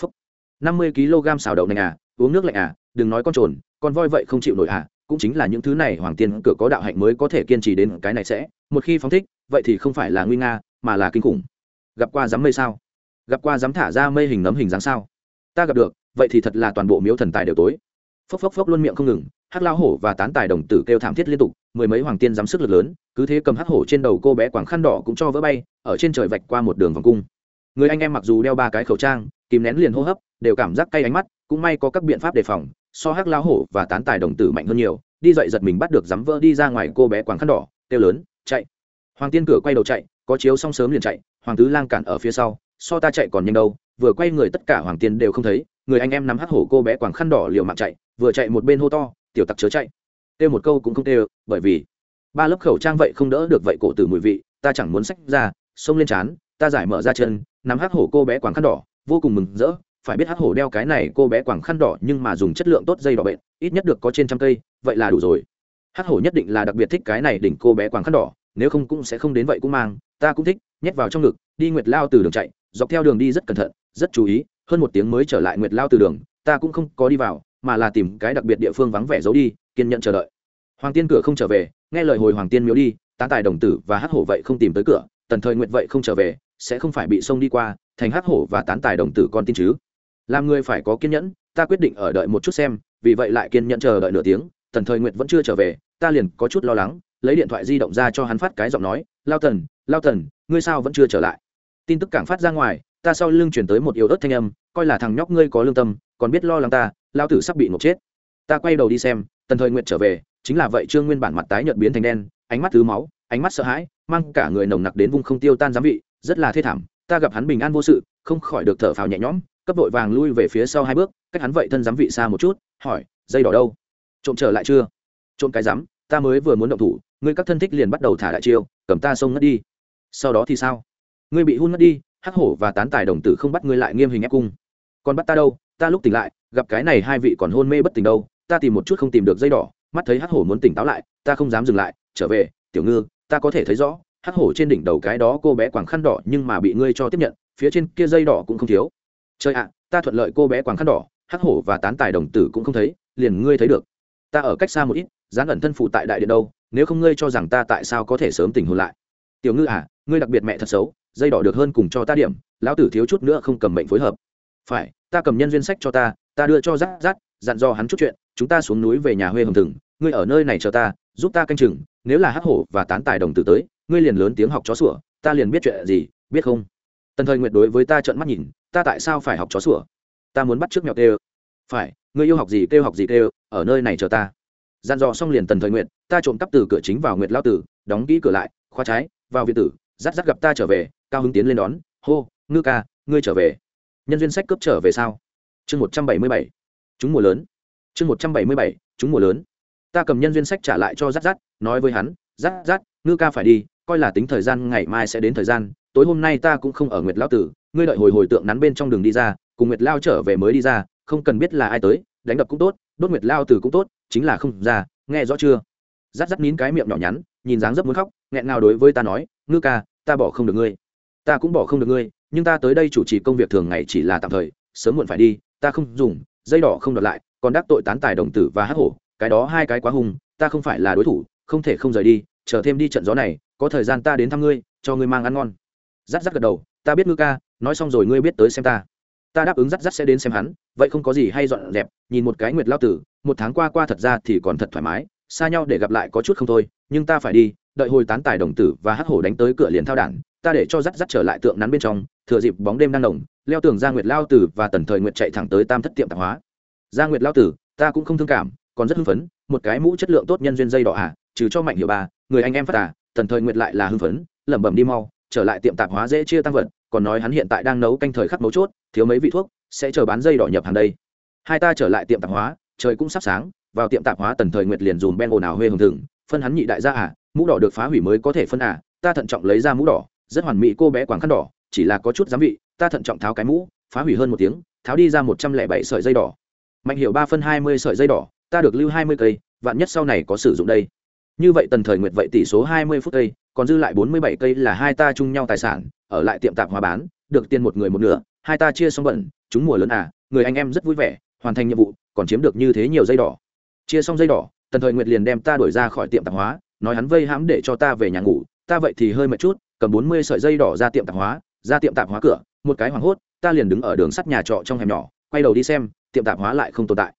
phúc. Năm mươi kg xào đậu nành à uống nước lạnh à đừng nói con trồn, con voi vậy không chịu nổi à cũng chính là những thứ này hoàng tiên cửa có đạo hạnh mới có thể kiên trì đến cái này sẽ. Một khi phóng thích, vậy thì không phải là nguy nga, mà là kinh khủng. Gặp qua dám mây sao? Gặp qua dám thả ra mây hình nấm hình dáng sao? Ta gặp được, vậy thì thật là toàn bộ miếu thần tài đều tối. Phốc phốc phốc luôn miệng không ngừng, hắc lao hổ và tán tài đồng tử kêu thảm thiết liên tục, mười mấy hoàng tiên dám sức lực lớn, cứ thế cầm hắc hổ trên đầu cô bé quảng khăn đỏ cũng cho vỡ bay, ở trên trời vạch qua một đường vòng cung. Người anh em mặc dù đeo ba cái khẩu trang, kìm nén liền hô hấp, đều cảm giác cay ánh mắt, cũng may có các biện pháp đề phòng so hắc lão hổ và tán tài đồng tử mạnh hơn nhiều, đi dậy giật mình bắt được dám vỡ đi ra ngoài cô bé quàng khăn đỏ, kêu lớn, chạy! Hoàng tiên cửa quay đầu chạy, có chiếu xong sớm liền chạy, hoàng tứ lang cản ở phía sau, so ta chạy còn nhanh đâu, vừa quay người tất cả hoàng tiên đều không thấy, người anh em nắm hắc hổ cô bé quàng khăn đỏ liều mạng chạy, vừa chạy một bên hô to, tiểu tặc chớ chạy! Kêu một câu cũng không kêu, bởi vì ba lớp khẩu trang vậy không đỡ được vậy cổ tử mùi vị, ta chẳng muốn sách ra, xông lên chán, ta giải mở ra chân, nắm hắc hổ cô bé quàng khăn đỏ, vô cùng mừng rỡ phải biết hắc hổ đeo cái này cô bé quảng khăn đỏ nhưng mà dùng chất lượng tốt dây đỏ bệnh, ít nhất được có trên trăm cây, vậy là đủ rồi. Hắc hổ nhất định là đặc biệt thích cái này đỉnh cô bé quảng khăn đỏ, nếu không cũng sẽ không đến vậy cũng mang, ta cũng thích, nhét vào trong ngực, đi nguyệt lao từ đường chạy, dọc theo đường đi rất cẩn thận, rất chú ý, hơn một tiếng mới trở lại nguyệt lao từ đường, ta cũng không có đi vào, mà là tìm cái đặc biệt địa phương vắng vẻ giấu đi, kiên nhận chờ đợi. Hoàng tiên cửa không trở về, nghe lời hồi hoàng tiên miếu đi tán tài đồng tử và hắc hổ vậy không tìm tới cửa, tần thời nguyệt vậy không trở về, sẽ không phải bị xông đi qua, thành hắc hổ và tán tài đồng tử con tin chứ làm người phải có kiên nhẫn, ta quyết định ở đợi một chút xem, vì vậy lại kiên nhẫn chờ đợi nửa tiếng, tần thời nguyệt vẫn chưa trở về, ta liền có chút lo lắng, lấy điện thoại di động ra cho hắn phát cái giọng nói, lao tần lao tần, ngươi sao vẫn chưa trở lại? Tin tức càng phát ra ngoài, ta sau lưng chuyển tới một yếu ớt thanh âm, coi là thằng nhóc ngươi có lương tâm, còn biết lo lắng ta, lao tử sắp bị ngộp chết. Ta quay đầu đi xem, tần thời nguyện trở về, chính là vậy trương nguyên bản mặt tái nhợt biến thành đen, ánh mắt thứ máu, ánh mắt sợ hãi, mang cả người nồng nặc đến vùng không tiêu tan giám vị, rất là thê thảm, ta gặp hắn bình an vô sự, không khỏi được thở phào nhẹ nhõm cấp vội vàng lui về phía sau hai bước, cách hắn vậy thân giám vị xa một chút, hỏi, dây đỏ đâu? Trộm trở lại chưa? Trộm cái rắm ta mới vừa muốn động thủ, ngươi các thân thích liền bắt đầu thả đại chiêu, cầm ta xông ngất đi. Sau đó thì sao? Ngươi bị hun ngất đi, hắc hổ và tán tài đồng tử không bắt ngươi lại nghiêm hình ép cung. Còn bắt ta đâu? Ta lúc tỉnh lại, gặp cái này hai vị còn hôn mê bất tỉnh đâu, ta tìm một chút không tìm được dây đỏ, mắt thấy hắc hổ muốn tỉnh táo lại, ta không dám dừng lại, trở về, tiểu ngư, ta có thể thấy rõ, hắc hổ trên đỉnh đầu cái đó cô bé quàng khăn đỏ nhưng mà bị ngươi cho tiếp nhận, phía trên kia dây đỏ cũng không thiếu. Trời ạ, ta thuận lợi cô bé quàng khăn đỏ, hắc hổ và tán tài đồng tử cũng không thấy, liền ngươi thấy được. Ta ở cách xa một ít dán ẩn thân phụ tại đại điện đâu, nếu không ngươi cho rằng ta tại sao có thể sớm tỉnh hôn lại. Tiểu ngư à ngươi đặc biệt mẹ thật xấu, dây đỏ được hơn cùng cho ta điểm, lão tử thiếu chút nữa không cầm mệnh phối hợp. Phải, ta cầm nhân duyên sách cho ta ta đưa cho rát rát dặn dò hắn chút chuyện, chúng ta xuống núi về nhà huê hồng thừng, ngươi ở nơi này chờ ta, giúp ta canh chừng, nếu là hắc hổ và tán tài đồng tử tới, ngươi liền lớn tiếng học chó sủa, ta liền biết chuyện gì, biết không? Tần thời nguyệt đối với ta trợn mắt nhìn ta tại sao phải học chó sủa? Ta muốn bắt trước mèo kêu phải ngươi yêu học gì kêu học gì kêu, ở nơi này chờ ta. Gian dò xong liền tần thời nguyện, ta trộm cắp từ cửa chính vào nguyệt lao tử, đóng kỹ cửa lại, khóa trái, vào viện tử rắt rắt gặp ta trở về, cao hứng tiến lên đón, hô, ngư ca, ngươi trở về. Nhân duyên sách cướp trở về sao? Chương một trăm bảy mươi bảy. Chúng mùa lớn. Chương một trăm bảy mươi bảy, chúng mùa lớn. Ta cầm nhân duyên sách trả lại cho rát rát, nói với hắn, rát rát, ngư ca phải đi, coi là tính thời gian ngày mai sẽ đến thời gian tối hôm nay ta cũng không ở nguyệt lao tử, ngươi đợi hồi hồi tượng nắn bên trong đường đi ra, cùng nguyệt lao trở về mới đi ra, không cần biết là ai tới, đánh đập cũng tốt, đốt nguyệt lao tử cũng tốt, chính là không ra, nghe rõ chưa? Rát rát nín cái miệng nhỏ nhắn, nhìn dáng rất muốn khóc, nghẹn ngào đối với ta nói, ngư ca, ta bỏ không được ngươi. Ta cũng bỏ không được ngươi, nhưng ta tới đây chủ trì công việc thường ngày chỉ là tạm thời, sớm muộn phải đi, ta không dùng, dây đỏ không đọt lại, còn đắc tội tán tài đồng tử và hắc hổ, cái đó hai cái quá hùng ta không phải là đối thủ, không thể không rời đi, chờ thêm đi trận gió này, có thời gian ta đến thăm ngươi, cho ngươi mang ăn ngon rắt rắt gật đầu, ta biết ngư ca, nói xong rồi ngươi biết tới xem ta. Ta đáp ứng rắt rắt sẽ đến xem hắn, vậy không có gì hay dọn dẹp, nhìn một cái nguyệt lao tử, một tháng qua qua thật ra thì còn thật thoải mái, xa nhau để gặp lại có chút không thôi, nhưng ta phải đi, đợi hồi tán tài đồng tử và hắc hổ đánh tới cửa liền thao đản, ta để cho rắt rắt trở lại tượng nắn bên trong, thừa dịp bóng đêm đang nồng leo tường ra nguyệt lao tử và tần thời nguyệt chạy thẳng tới tam thất tiệm tạp hóa. Ra nguyệt lao tử, ta cũng không thương cảm, còn rất hưng phấn, một cái mũ chất lượng tốt nhân duyên dây đỏ à trừ cho mạnh hiệu bà người anh em phát à tần thời nguyệt lại là hưng phấn, lẩm bẩm đi mau trở lại tiệm tạp hóa dễ chia tăng vật, còn nói hắn hiện tại đang nấu canh thời khắc mấu chốt, thiếu mấy vị thuốc, sẽ chờ bán dây đỏ nhập hàng đây. Hai ta trở lại tiệm tạp hóa, trời cũng sắp sáng, vào tiệm tạp hóa tần thời nguyệt liền dùm ben ồn ào huê hồng thừng, phân hắn nhị đại gia à mũ đỏ được phá hủy mới có thể phân à ta thận trọng lấy ra mũ đỏ, rất hoàn mỹ cô bé quảng khăn đỏ, chỉ là có chút giám vị, ta thận trọng tháo cái mũ, phá hủy hơn một tiếng, tháo đi ra một trăm lẻ bảy sợi dây đỏ. Mạnh hiệu ba phân hai mươi sợi dây đỏ, ta được lưu hai mươi cây, vạn nhất sau này có sử dụng đây. Như vậy tần thời nguyệt vậy tỷ số hai mươi phút cây còn dư lại bốn mươi bảy cây là hai ta chung nhau tài sản, ở lại tiệm tạp hóa bán, được tiền một người một nửa, hai ta chia xong bận, chúng mùa lớn à người anh em rất vui vẻ, hoàn thành nhiệm vụ, còn chiếm được như thế nhiều dây đỏ. Chia xong dây đỏ, tần thời nguyệt liền đem ta đuổi ra khỏi tiệm tạp hóa, nói hắn vây hãm để cho ta về nhà ngủ, ta vậy thì hơi mệt chút, cầm bốn mươi sợi dây đỏ ra tiệm tạp hóa, ra tiệm tạp hóa cửa, một cái hoảng hốt, ta liền đứng ở đường sắt nhà trọ trong hẻm nhỏ, quay đầu đi xem, tiệm tạp hóa lại không tồn tại.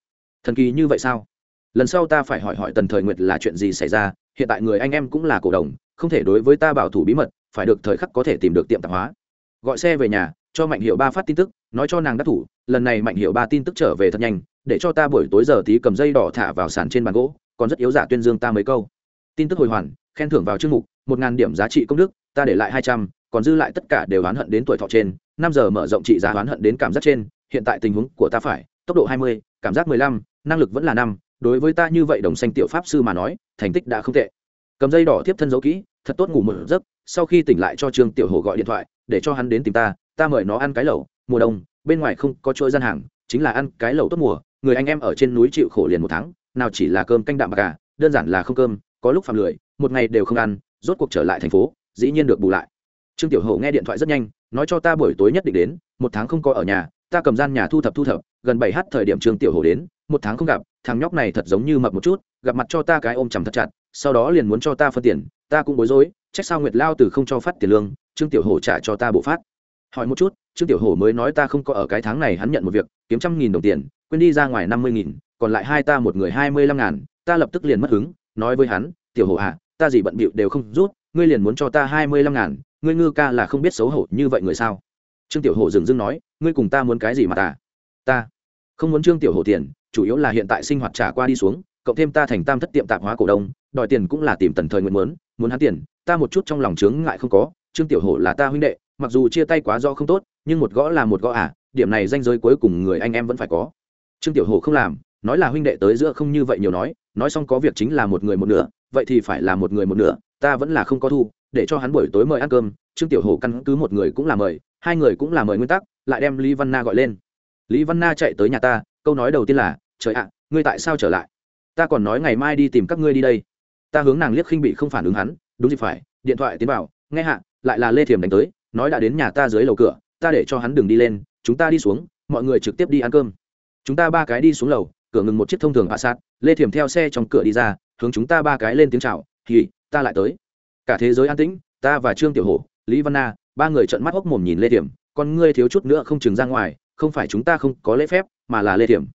Thần kỳ như vậy sao? Lần sau ta phải hỏi hỏi tần thời nguyệt là chuyện gì xảy ra, hiện tại người anh em cũng là cổ đồng không thể đối với ta bảo thủ bí mật, phải được thời khắc có thể tìm được tiệm tạp hóa. Gọi xe về nhà, cho mạnh hiệu ba phát tin tức, nói cho nàng đắc thủ, lần này mạnh hiệu ba tin tức trở về thật nhanh, để cho ta buổi tối giờ tí cầm dây đỏ thả vào sàn trên bàn gỗ, còn rất yếu giả tuyên dương ta mấy câu. Tin tức hồi hoàn, khen thưởng vào chương mục, một ngàn điểm giá trị công đức, ta để lại hai trăm, còn dư lại tất cả đều oán hận đến tuổi thọ trên, năm giờ mở rộng trị giá oán hận đến cảm giác trên, hiện tại tình huống của ta phải, tốc độ hai mươi, cảm giác mười lăm, năng lực vẫn là năm, đối với ta như vậy đồng xanh tiểu pháp sư mà nói, thành tích đã không tệ cầm dây đỏ tiếp thân dấu kỹ, thật tốt ngủ một giấc, sau khi tỉnh lại cho trương tiểu hồ gọi điện thoại, để cho hắn đến tìm ta ta mời nó ăn cái lẩu, mùa đông, bên ngoài không có chuỗi gian hàng, chính là ăn cái lẩu tốt mùa, người anh em ở trên núi chịu khổ liền một tháng, nào chỉ là cơm canh đạm bạc cả đơn giản là không cơm, có lúc phạm lười, một ngày đều không ăn, rốt cuộc trở lại thành phố, dĩ nhiên được bù lại. Trương tiểu hổ nghe điện thoại rất nhanh, nói cho ta buổi tối nhất định đến, một tháng không có ở nhà, ta cầm gian nhà thu thập thu thập, gần bảy h thời điểm trương tiểu hổ đến, một tháng không gặp, thằng nhóc này thật giống như mập một chút, gặp mặt cho ta cái ôm chầm thật chặt sau đó liền muốn cho ta phân tiền, ta cũng bối rối, trách sao nguyệt lao từ không cho phát tiền lương, trương tiểu hổ trả cho ta bộ phát. Hỏi một chút, trương tiểu hổ mới nói ta không có ở cái tháng này, hắn nhận một việc, kiếm trăm nghìn đồng tiền, quên đi ra ngoài năm mươi nghìn, còn lại hai ta một người hai mươi lăm ngàn, ta lập tức liền mất hứng, nói với hắn, tiểu hổ à ta gì bận bịu đều không rút, ngươi liền muốn cho ta hai mươi lăm ngàn, ngươi ngư ca là không biết xấu hổ như vậy người sao? Trương tiểu hổ dừng dưng nói, ngươi cùng ta muốn cái gì mà ta? Ta không muốn trương tiểu hổ tiền, chủ yếu là hiện tại sinh hoạt trả qua đi xuống, cộng thêm ta thành tam thất tiệm tạp hóa cổ đông đòi tiền cũng là tìm tần thời nguyện muốn muốn hắn tiền, ta một chút trong lòng chướng ngại không có, trương tiểu hổ là ta huynh đệ, mặc dù chia tay quá do không tốt, nhưng một gõ là một gõ à điểm này danh giới cuối cùng người anh em vẫn phải có. Trương tiểu hổ không làm, nói là huynh đệ tới giữa không như vậy nhiều nói nói xong có việc chính là một người một nửa, vậy thì phải là một người một nửa, ta vẫn là không có thu, để cho hắn buổi tối mời ăn cơm, trương tiểu hổ căn cứ một người cũng là mời, hai người cũng là mời nguyên tắc, lại đem lý văn na gọi lên. Lý văn na chạy tới nhà ta, câu nói đầu tiên là, trời ạ, ngươi tại sao trở lại? Ta còn nói ngày mai đi tìm các ngươi đi đây ta hướng nàng liếc khinh bị không phản ứng hắn, đúng gì phải, điện thoại tiến vào, nghe hạ, lại là lê thiềm đánh tới, nói đã đến nhà ta dưới lầu cửa, ta để cho hắn đừng đi lên, chúng ta đi xuống, mọi người trực tiếp đi ăn cơm. Chúng ta ba cái đi xuống lầu, cửa ngừng một chiếc thông thường hạ sát lê thiềm theo xe trong cửa đi ra, hướng chúng ta ba cái lên tiếng chào thì ta lại tới. Cả thế giới an tĩnh, ta và trương tiểu hổ, lý văn na, ba người trợn mắt hốc mồm nhìn lê thiềm con ngươi thiếu chút nữa không chừng ra ngoài, không phải chúng ta không có lễ phép, mà là lê thiềm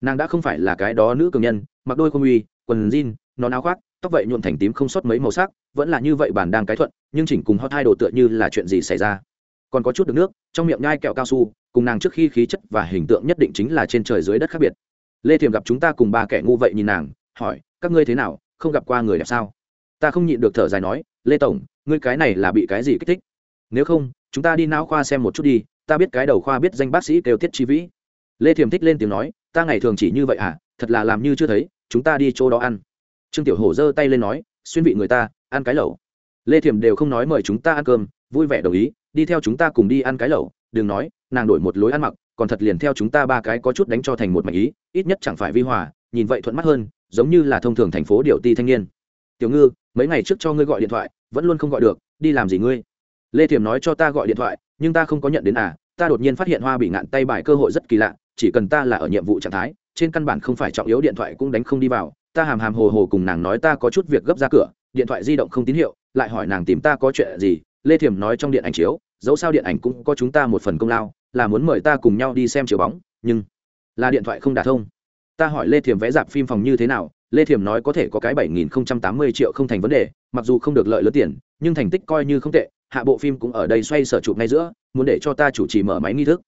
nàng đã không phải là cái đó nữ cường nhân, mặc đôi không uy, quần jean nón áo khoác tóc vậy nhuộm thành tím không sót mấy màu sắc, vẫn là như vậy bản đang cái thuận, nhưng chỉnh cùng hot hai đồ tựa như là chuyện gì xảy ra. Còn có chút được nước, trong miệng nhai kẹo cao su, cùng nàng trước khi khí chất và hình tượng nhất định chính là trên trời dưới đất khác biệt. Lê thiềm gặp chúng ta cùng ba kẻ ngu vậy nhìn nàng, hỏi, các ngươi thế nào, không gặp qua người đẹp sao? Ta không nhịn được thở dài nói, lê tổng, ngươi cái này là bị cái gì kích thích? Nếu không, chúng ta đi não khoa xem một chút đi, ta biết cái đầu khoa biết danh bác sĩ kêu tiết chi vĩ. Lê thiềm thích lên tiếng nói, ta ngày thường chỉ như vậy à thật là làm như chưa thấy, chúng ta đi chỗ đó ăn trương tiểu hổ giơ tay lên nói, xuyên vị người ta, ăn cái lẩu. Lê thiềm đều không nói mời chúng ta ăn cơm, vui vẻ đồng ý, đi theo chúng ta cùng đi ăn cái lẩu. Đừng nói, nàng đổi một lối ăn mặc, còn thật liền theo chúng ta ba cái có chút đánh cho thành một mảnh ý, ít nhất chẳng phải vi hòa, nhìn vậy thuận mắt hơn, giống như là thông thường thành phố điều ti thanh niên. Tiểu ngư, mấy ngày trước cho ngươi gọi điện thoại, vẫn luôn không gọi được, đi làm gì ngươi? Lê thiềm nói cho ta gọi điện thoại, nhưng ta không có nhận đến à ta đột nhiên phát hiện hoa bị ngạn tay bài cơ hội rất kỳ lạ, chỉ cần ta là ở nhiệm vụ trạng thái, trên căn bản không phải trọng yếu, điện thoại cũng đánh không đi vào ta hàm hàm hồ hồ cùng nàng nói ta có chút việc gấp ra cửa, điện thoại di động không tín hiệu, lại hỏi nàng tìm ta có chuyện gì, lê thiềm nói trong điện ảnh chiếu, dẫu sao điện ảnh cũng có chúng ta một phần công lao, là muốn mời ta cùng nhau đi xem chiếu bóng, nhưng là điện thoại không đả thông. Ta hỏi lê thiềm vẽ dạp phim phòng như thế nào, lê thiềm nói có thể có cái bảy nghìn tám mươi triệu không thành vấn đề, mặc dù không được lợi lớn tiền, nhưng thành tích coi như không tệ, hạ bộ phim cũng ở đây xoay sở chụp ngay giữa, muốn để cho ta chủ trì mở máy nghi thức.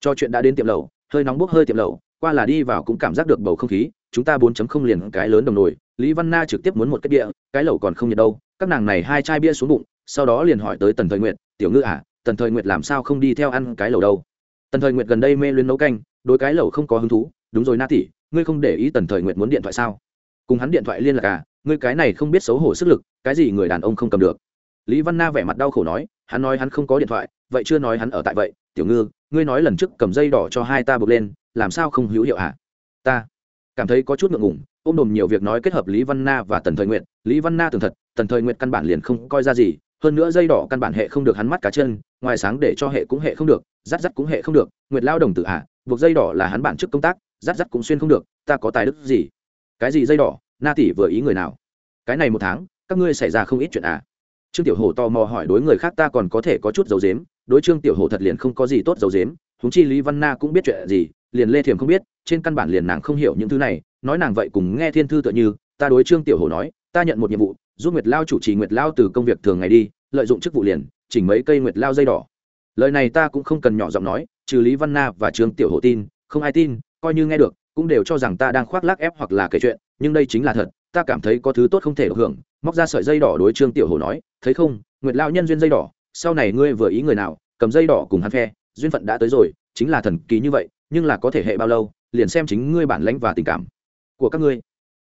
Cho chuyện đã đến tiệm lầu, hơi nóng bốc hơi tiệm lầu, qua là đi vào cũng cảm giác được bầu không khí chúng ta bốn chấm không liền cái lớn đồng nồi, lý văn na trực tiếp muốn một cái bia cái lẩu còn không nhiệt đâu, các nàng này hai chai bia xuống bụng, sau đó liền hỏi tới tần thời nguyệt, tiểu ngư à tần thời nguyệt làm sao không đi theo ăn cái lẩu đâu? Tần thời nguyệt gần đây mê luyến nấu canh, đối cái lẩu không có hứng thú, đúng rồi na tỷ, ngươi không để ý tần thời nguyệt muốn điện thoại sao? Cùng hắn điện thoại liên lạc à ngươi cái này không biết xấu hổ sức lực, cái gì người đàn ông không cầm được. Lý văn na vẻ mặt đau khổ nói, hắn nói hắn không có điện thoại, vậy chưa nói hắn ở tại vậy, tiểu ngư, ngươi nói lần trước cầm dây đỏ cho hai ta buộc lên, làm sao không hữu hiệu hả ta cảm thấy có chút ngượng ngùng, ôm đồm nhiều việc nói kết hợp lý văn na và tần thời nguyện lý văn na tường thật, tần thời nguyện căn bản liền không coi ra gì, hơn nữa dây đỏ căn bản hệ không được hắn mắt cá chân, ngoài sáng để cho hệ cũng hệ không được, rát rắt cũng hệ không được, nguyệt lao đồng tự hạ à, buộc dây đỏ là hắn bản chức công tác, rát rắt cũng xuyên không được, ta có tài đức gì? Cái gì dây đỏ, na tỷ vừa ý người nào? Cái này một tháng, các ngươi xảy ra không ít chuyện à? Trương tiểu hổ tò mò hỏi đối người khác ta còn có thể có chút dấu dếm, đối trương tiểu hổ thật liền không có gì tốt dấu dếm húng chi lý văn na cũng biết chuyện gì, liền lê thiềm không biết trên căn bản liền nàng không hiểu những thứ này, nói nàng vậy cùng nghe thiên thư tựa như, ta đối trương tiểu hổ nói, ta nhận một nhiệm vụ, giúp nguyệt lao chủ trì nguyệt lao từ công việc thường ngày đi, lợi dụng chức vụ liền, chỉnh mấy cây nguyệt lao dây đỏ. Lời này ta cũng không cần nhỏ giọng nói, trừ lý văn na và trương tiểu hổ tin, không ai tin, coi như nghe được, cũng đều cho rằng ta đang khoác lác ép hoặc là kể chuyện, nhưng đây chính là thật, ta cảm thấy có thứ tốt không thể được hưởng, móc ra sợi dây đỏ đối trương tiểu hổ nói, thấy không, nguyệt lao nhân duyên dây đỏ, sau này ngươi vừa ý người nào, cầm dây đỏ cùng hắn phe, duyên phận đã tới rồi, chính là thần kỳ như vậy, nhưng là có thể hệ bao lâu liền xem chính ngươi bản lãnh và tình cảm của các ngươi.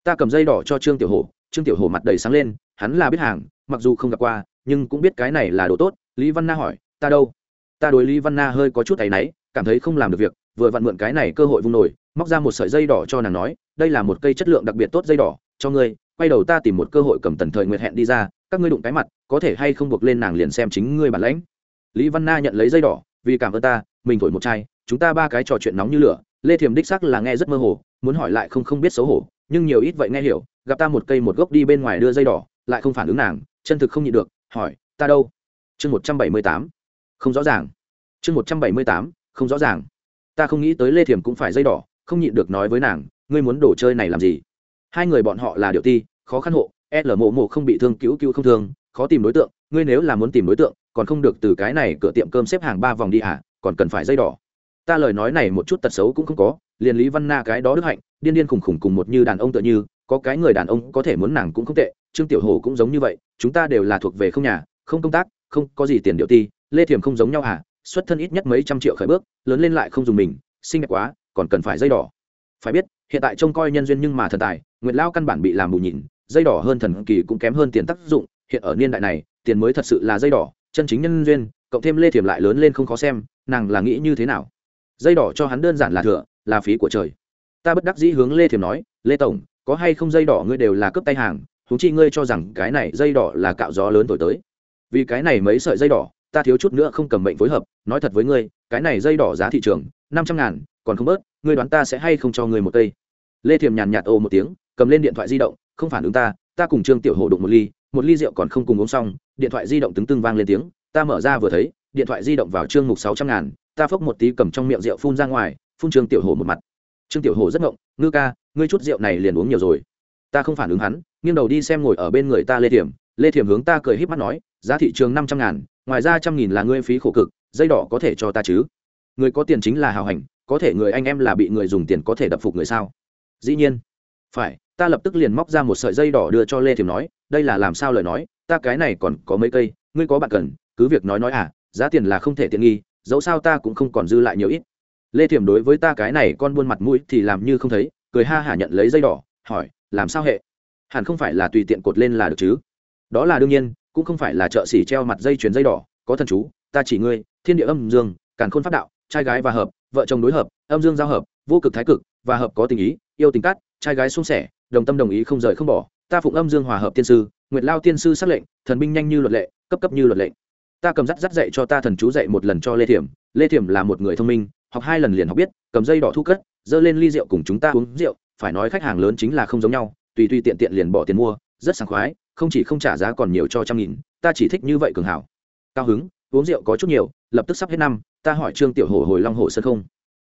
Ta cầm dây đỏ cho trương tiểu hổ, trương tiểu hổ mặt đầy sáng lên, hắn là biết hàng, mặc dù không gặp qua, nhưng cũng biết cái này là đồ tốt. Lý văn na hỏi, ta đâu? Ta đối lý văn na hơi có chút tay náy, cảm thấy không làm được việc, vừa vặn mượn cái này cơ hội vung nổi móc ra một sợi dây đỏ cho nàng nói, đây là một cây chất lượng đặc biệt tốt dây đỏ, cho ngươi, quay đầu ta tìm một cơ hội cầm tần thời nguyệt hẹn đi ra, các ngươi đụng cái mặt, có thể hay không buộc lên nàng liền xem chính ngươi bản lãnh. Lý văn na nhận lấy dây đỏ, vì cảm ơn ta, mình thổi một chai chúng ta ba cái trò chuyện nóng như lửa, lê thiềm đích sắc là nghe rất mơ hồ, muốn hỏi lại không không biết xấu hổ, nhưng nhiều ít vậy nghe hiểu, gặp ta một cây một gốc đi bên ngoài đưa dây đỏ, lại không phản ứng nàng, chân thực không nhịn được, hỏi, ta đâu? Chương một trăm bảy mươi tám. Không rõ ràng. Chương một trăm bảy mươi tám, không rõ ràng. Ta không nghĩ tới lê thiềm cũng phải dây đỏ, không nhịn được nói với nàng, ngươi muốn đồ chơi này làm gì? Hai người bọn họ là điệu ti, khó khăn hộ, l mộ mộ không bị thương, cứu cứu không thương, khó tìm đối tượng, ngươi nếu là muốn tìm đối tượng, còn không được từ cái này cửa tiệm cơm xếp hàng ba vòng đi hả còn cần phải dây đỏ ta lời nói này một chút tật xấu cũng không có, liền lý văn na cái đó đức hạnh, điên điên khùng khùng cùng một như đàn ông tựa như, có cái người đàn ông có thể muốn nàng cũng không tệ, trương tiểu hồ cũng giống như vậy, chúng ta đều là thuộc về không nhà, không công tác, không có gì tiền điệu ti, lê thiềm không giống nhau hả? Xuất thân ít nhất mấy trăm triệu khởi bước, lớn lên lại không dùng mình, xinh đẹp quá, còn cần phải dây đỏ. Phải biết, hiện tại trông coi nhân duyên nhưng mà thần tài, nguyệt lao căn bản bị làm bù nhìn, dây đỏ hơn thần kỳ cũng kém hơn tiền tác dụng, hiện ở niên đại này, tiền mới thật sự là dây đỏ, chân chính nhân duyên, cộng thêm lê thiềm lại lớn lên không khó xem, nàng là nghĩ như thế nào? Dây đỏ cho hắn đơn giản là thừa, là phí của trời. Ta bất đắc dĩ hướng lê thiểm nói, lê tổng, có hay không dây đỏ ngươi đều là cướp tay hàng thú chi ngươi cho rằng cái này dây đỏ là cạo gió lớn thổi tới. Vì cái này mấy sợi dây đỏ, ta thiếu chút nữa không cầm bệnh phối hợp, nói thật với ngươi, cái này dây đỏ giá thị trường, năm trăm ngàn, còn không bớt, ngươi đoán ta sẽ hay không cho ngươi một cây? Lê thiềm nhàn nhạt ô một tiếng, cầm lên điện thoại di động, không phản ứng ta ta cùng trương tiểu hồ đụng một ly một ly rượu còn không cùng uống xong, điện thoại di động tứng tưng vang lên tiếng, ta mở ra vừa thấy, điện thoại di động vào trương mục sáu trăm ngàn ta phốc một tí cầm trong miệng rượu phun ra ngoài, phun trương tiểu hồ một mặt. Trương tiểu hồ rất ngộng, ngư ca, ngươi chút rượu này liền uống nhiều rồi. Ta không phản ứng hắn, nghiêng đầu đi xem ngồi ở bên người ta lê thiểm. Lê thiểm hướng ta cười h í p mắt nói, giá thị trường năm trăm ngàn, ngoài ra trăm nghìn là ngươi phí khổ cực, dây đỏ có thể cho ta chứ? Người có tiền chính là hào hành, có thể người anh em là bị người dùng tiền có thể đập phục người sao? Dĩ nhiên. Phải, ta lập tức liền móc ra một sợi dây đỏ đưa cho lê thiểm nói, đây là làm sao lời nói, ta cái này còn có mấy cây, ngươi có bạn cần, cứ việc nói nói à giá tiền là không thể tiện nghi dẫu sao ta cũng không còn dư lại nhiều ít. Lê thiểm đối với ta cái này con buôn mặt mũi thì làm như không thấy, cười ha hả nhận lấy dây đỏ, hỏi, làm sao hệ? Hẳn không phải là tùy tiện cột lên là được chứ? Đó là đương nhiên, cũng không phải là chợ xỉ treo mặt dây chuyền dây đỏ, có thần chú, ta chỉ ngươi, thiên địa âm dương, càn khôn phát đạo, trai gái và hợp, vợ chồng đối hợp, âm dương giao hợp, vô cực thái cực, và hợp có tình ý, yêu tình cắt trai gái sung sẻ, đồng tâm đồng ý không rời không bỏ, ta phụng âm dương hòa hợp tiên sư, nguyệt lao tiên sư xác lệnh, thần binh nhanh như luật lệ, cấp cấp như luật lệnh ta cầm dắt dắt dạy cho ta thần chú dạy một lần cho lê thiểm. Lê thiểm là một người thông minh, học hai lần liền học biết, cầm dây đỏ thu cất, dơ lên ly rượu cùng chúng ta uống rượu. Phải nói khách hàng lớn chính là không giống nhau, tùy tùy tiện tiện liền bỏ tiền mua, rất sảng khoái, không chỉ không trả giá còn nhiều cho trăm nghìn, ta chỉ thích như vậy cường hảo. Cao hứng, uống rượu có chút nhiều, lập tức sắp hết năm, ta hỏi trương tiểu hổ hồi long hồ sơn không?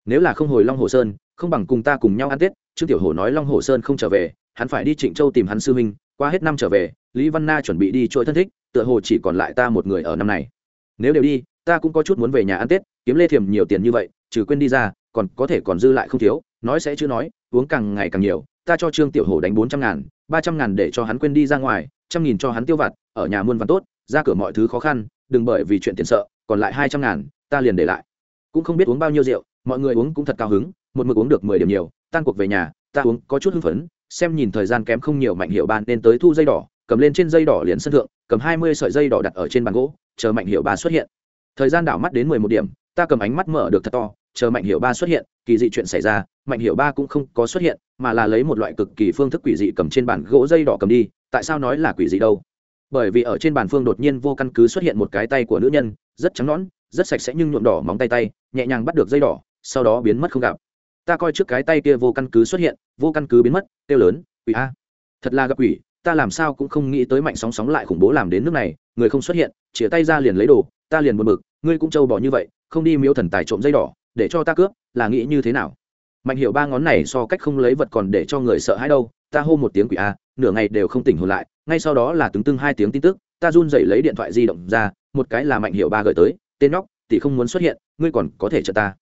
Nếu là không hồi long hồ sơn, không bằng cùng ta cùng nhau ăn tết. Trương tiểu hổ nói long hồ sơn không trở về, hắn phải đi trịnh châu tìm hắn sư huynh, qua hết năm trở về, lý văn na chuẩn bị đi chỗ thân thích tựa hồ chỉ còn lại ta một người ở năm này. Nếu đều đi, ta cũng có chút muốn về nhà ăn tết, kiếm lê thiềm nhiều tiền như vậy, trừ quên đi ra, còn có thể còn dư lại không thiếu, nói sẽ chưa nói, uống càng ngày càng nhiều, ta cho trương tiểu hổ đánh bốn trăm ngàn, ba trăm ngàn để cho hắn quên đi ra ngoài, trăm nghìn cho hắn tiêu vặt, ở nhà muôn vặt tốt, ra cửa mọi thứ khó khăn, đừng bởi vì chuyện tiền sợ, còn lại hai trăm ngàn, ta liền để lại. Cũng không biết uống bao nhiêu rượu, mọi người uống cũng thật cao hứng, một mực uống được mười điểm nhiều, tan cuộc về nhà, ta uống có chút hưng phấn, xem nhìn thời gian kém không nhiều mạnh hiệu ban nên tới thu dây đỏ cầm lên trên dây đỏ liền sân thượng, cầm hai mươi sợi dây đỏ đặt ở trên bàn gỗ, chờ mạnh hiệu ba xuất hiện. Thời gian đảo mắt đến mười một điểm, ta cầm ánh mắt mở được thật to, chờ mạnh hiệu ba xuất hiện, kỳ dị chuyện xảy ra, mạnh hiệu ba cũng không có xuất hiện, mà là lấy một loại cực kỳ phương thức quỷ dị cầm trên bàn gỗ dây đỏ cầm đi, tại sao nói là quỷ dị đâu? Bởi vì ở trên bàn phương đột nhiên vô căn cứ xuất hiện một cái tay của nữ nhân, rất trắng nõn, rất sạch sẽ nhưng nhuộm đỏ móng tay tay, nhẹ nhàng bắt được dây đỏ, sau đó biến mất không gặp. Ta coi trước cái tay kia vô căn cứ xuất hiện, vô căn cứ biến mất, kêu lớn, quỷ a, thật là gặp quỷ ta làm sao cũng không nghĩ tới mạnh sóng sóng lại khủng bố làm đến nước này, người không xuất hiện chĩa tay ra liền lấy đồ, ta liền buồn bực, ngươi cũng trâu bỏ như vậy, không đi miếu thần tài trộm dây đỏ, để cho ta cướp, là nghĩ như thế nào? Mạnh hiểu ba ngón này so cách không lấy vật còn để cho người sợ hãi đâu, ta hô một tiếng quỷ a, nửa ngày đều không tỉnh hồn lại, ngay sau đó là tướng tưng hai tiếng tin tức, ta run dậy lấy điện thoại di động ra, một cái là mạnh hiểu ba gửi tới, tên nhóc, tỷ không muốn xuất hiện, ngươi còn có thể trợ ta.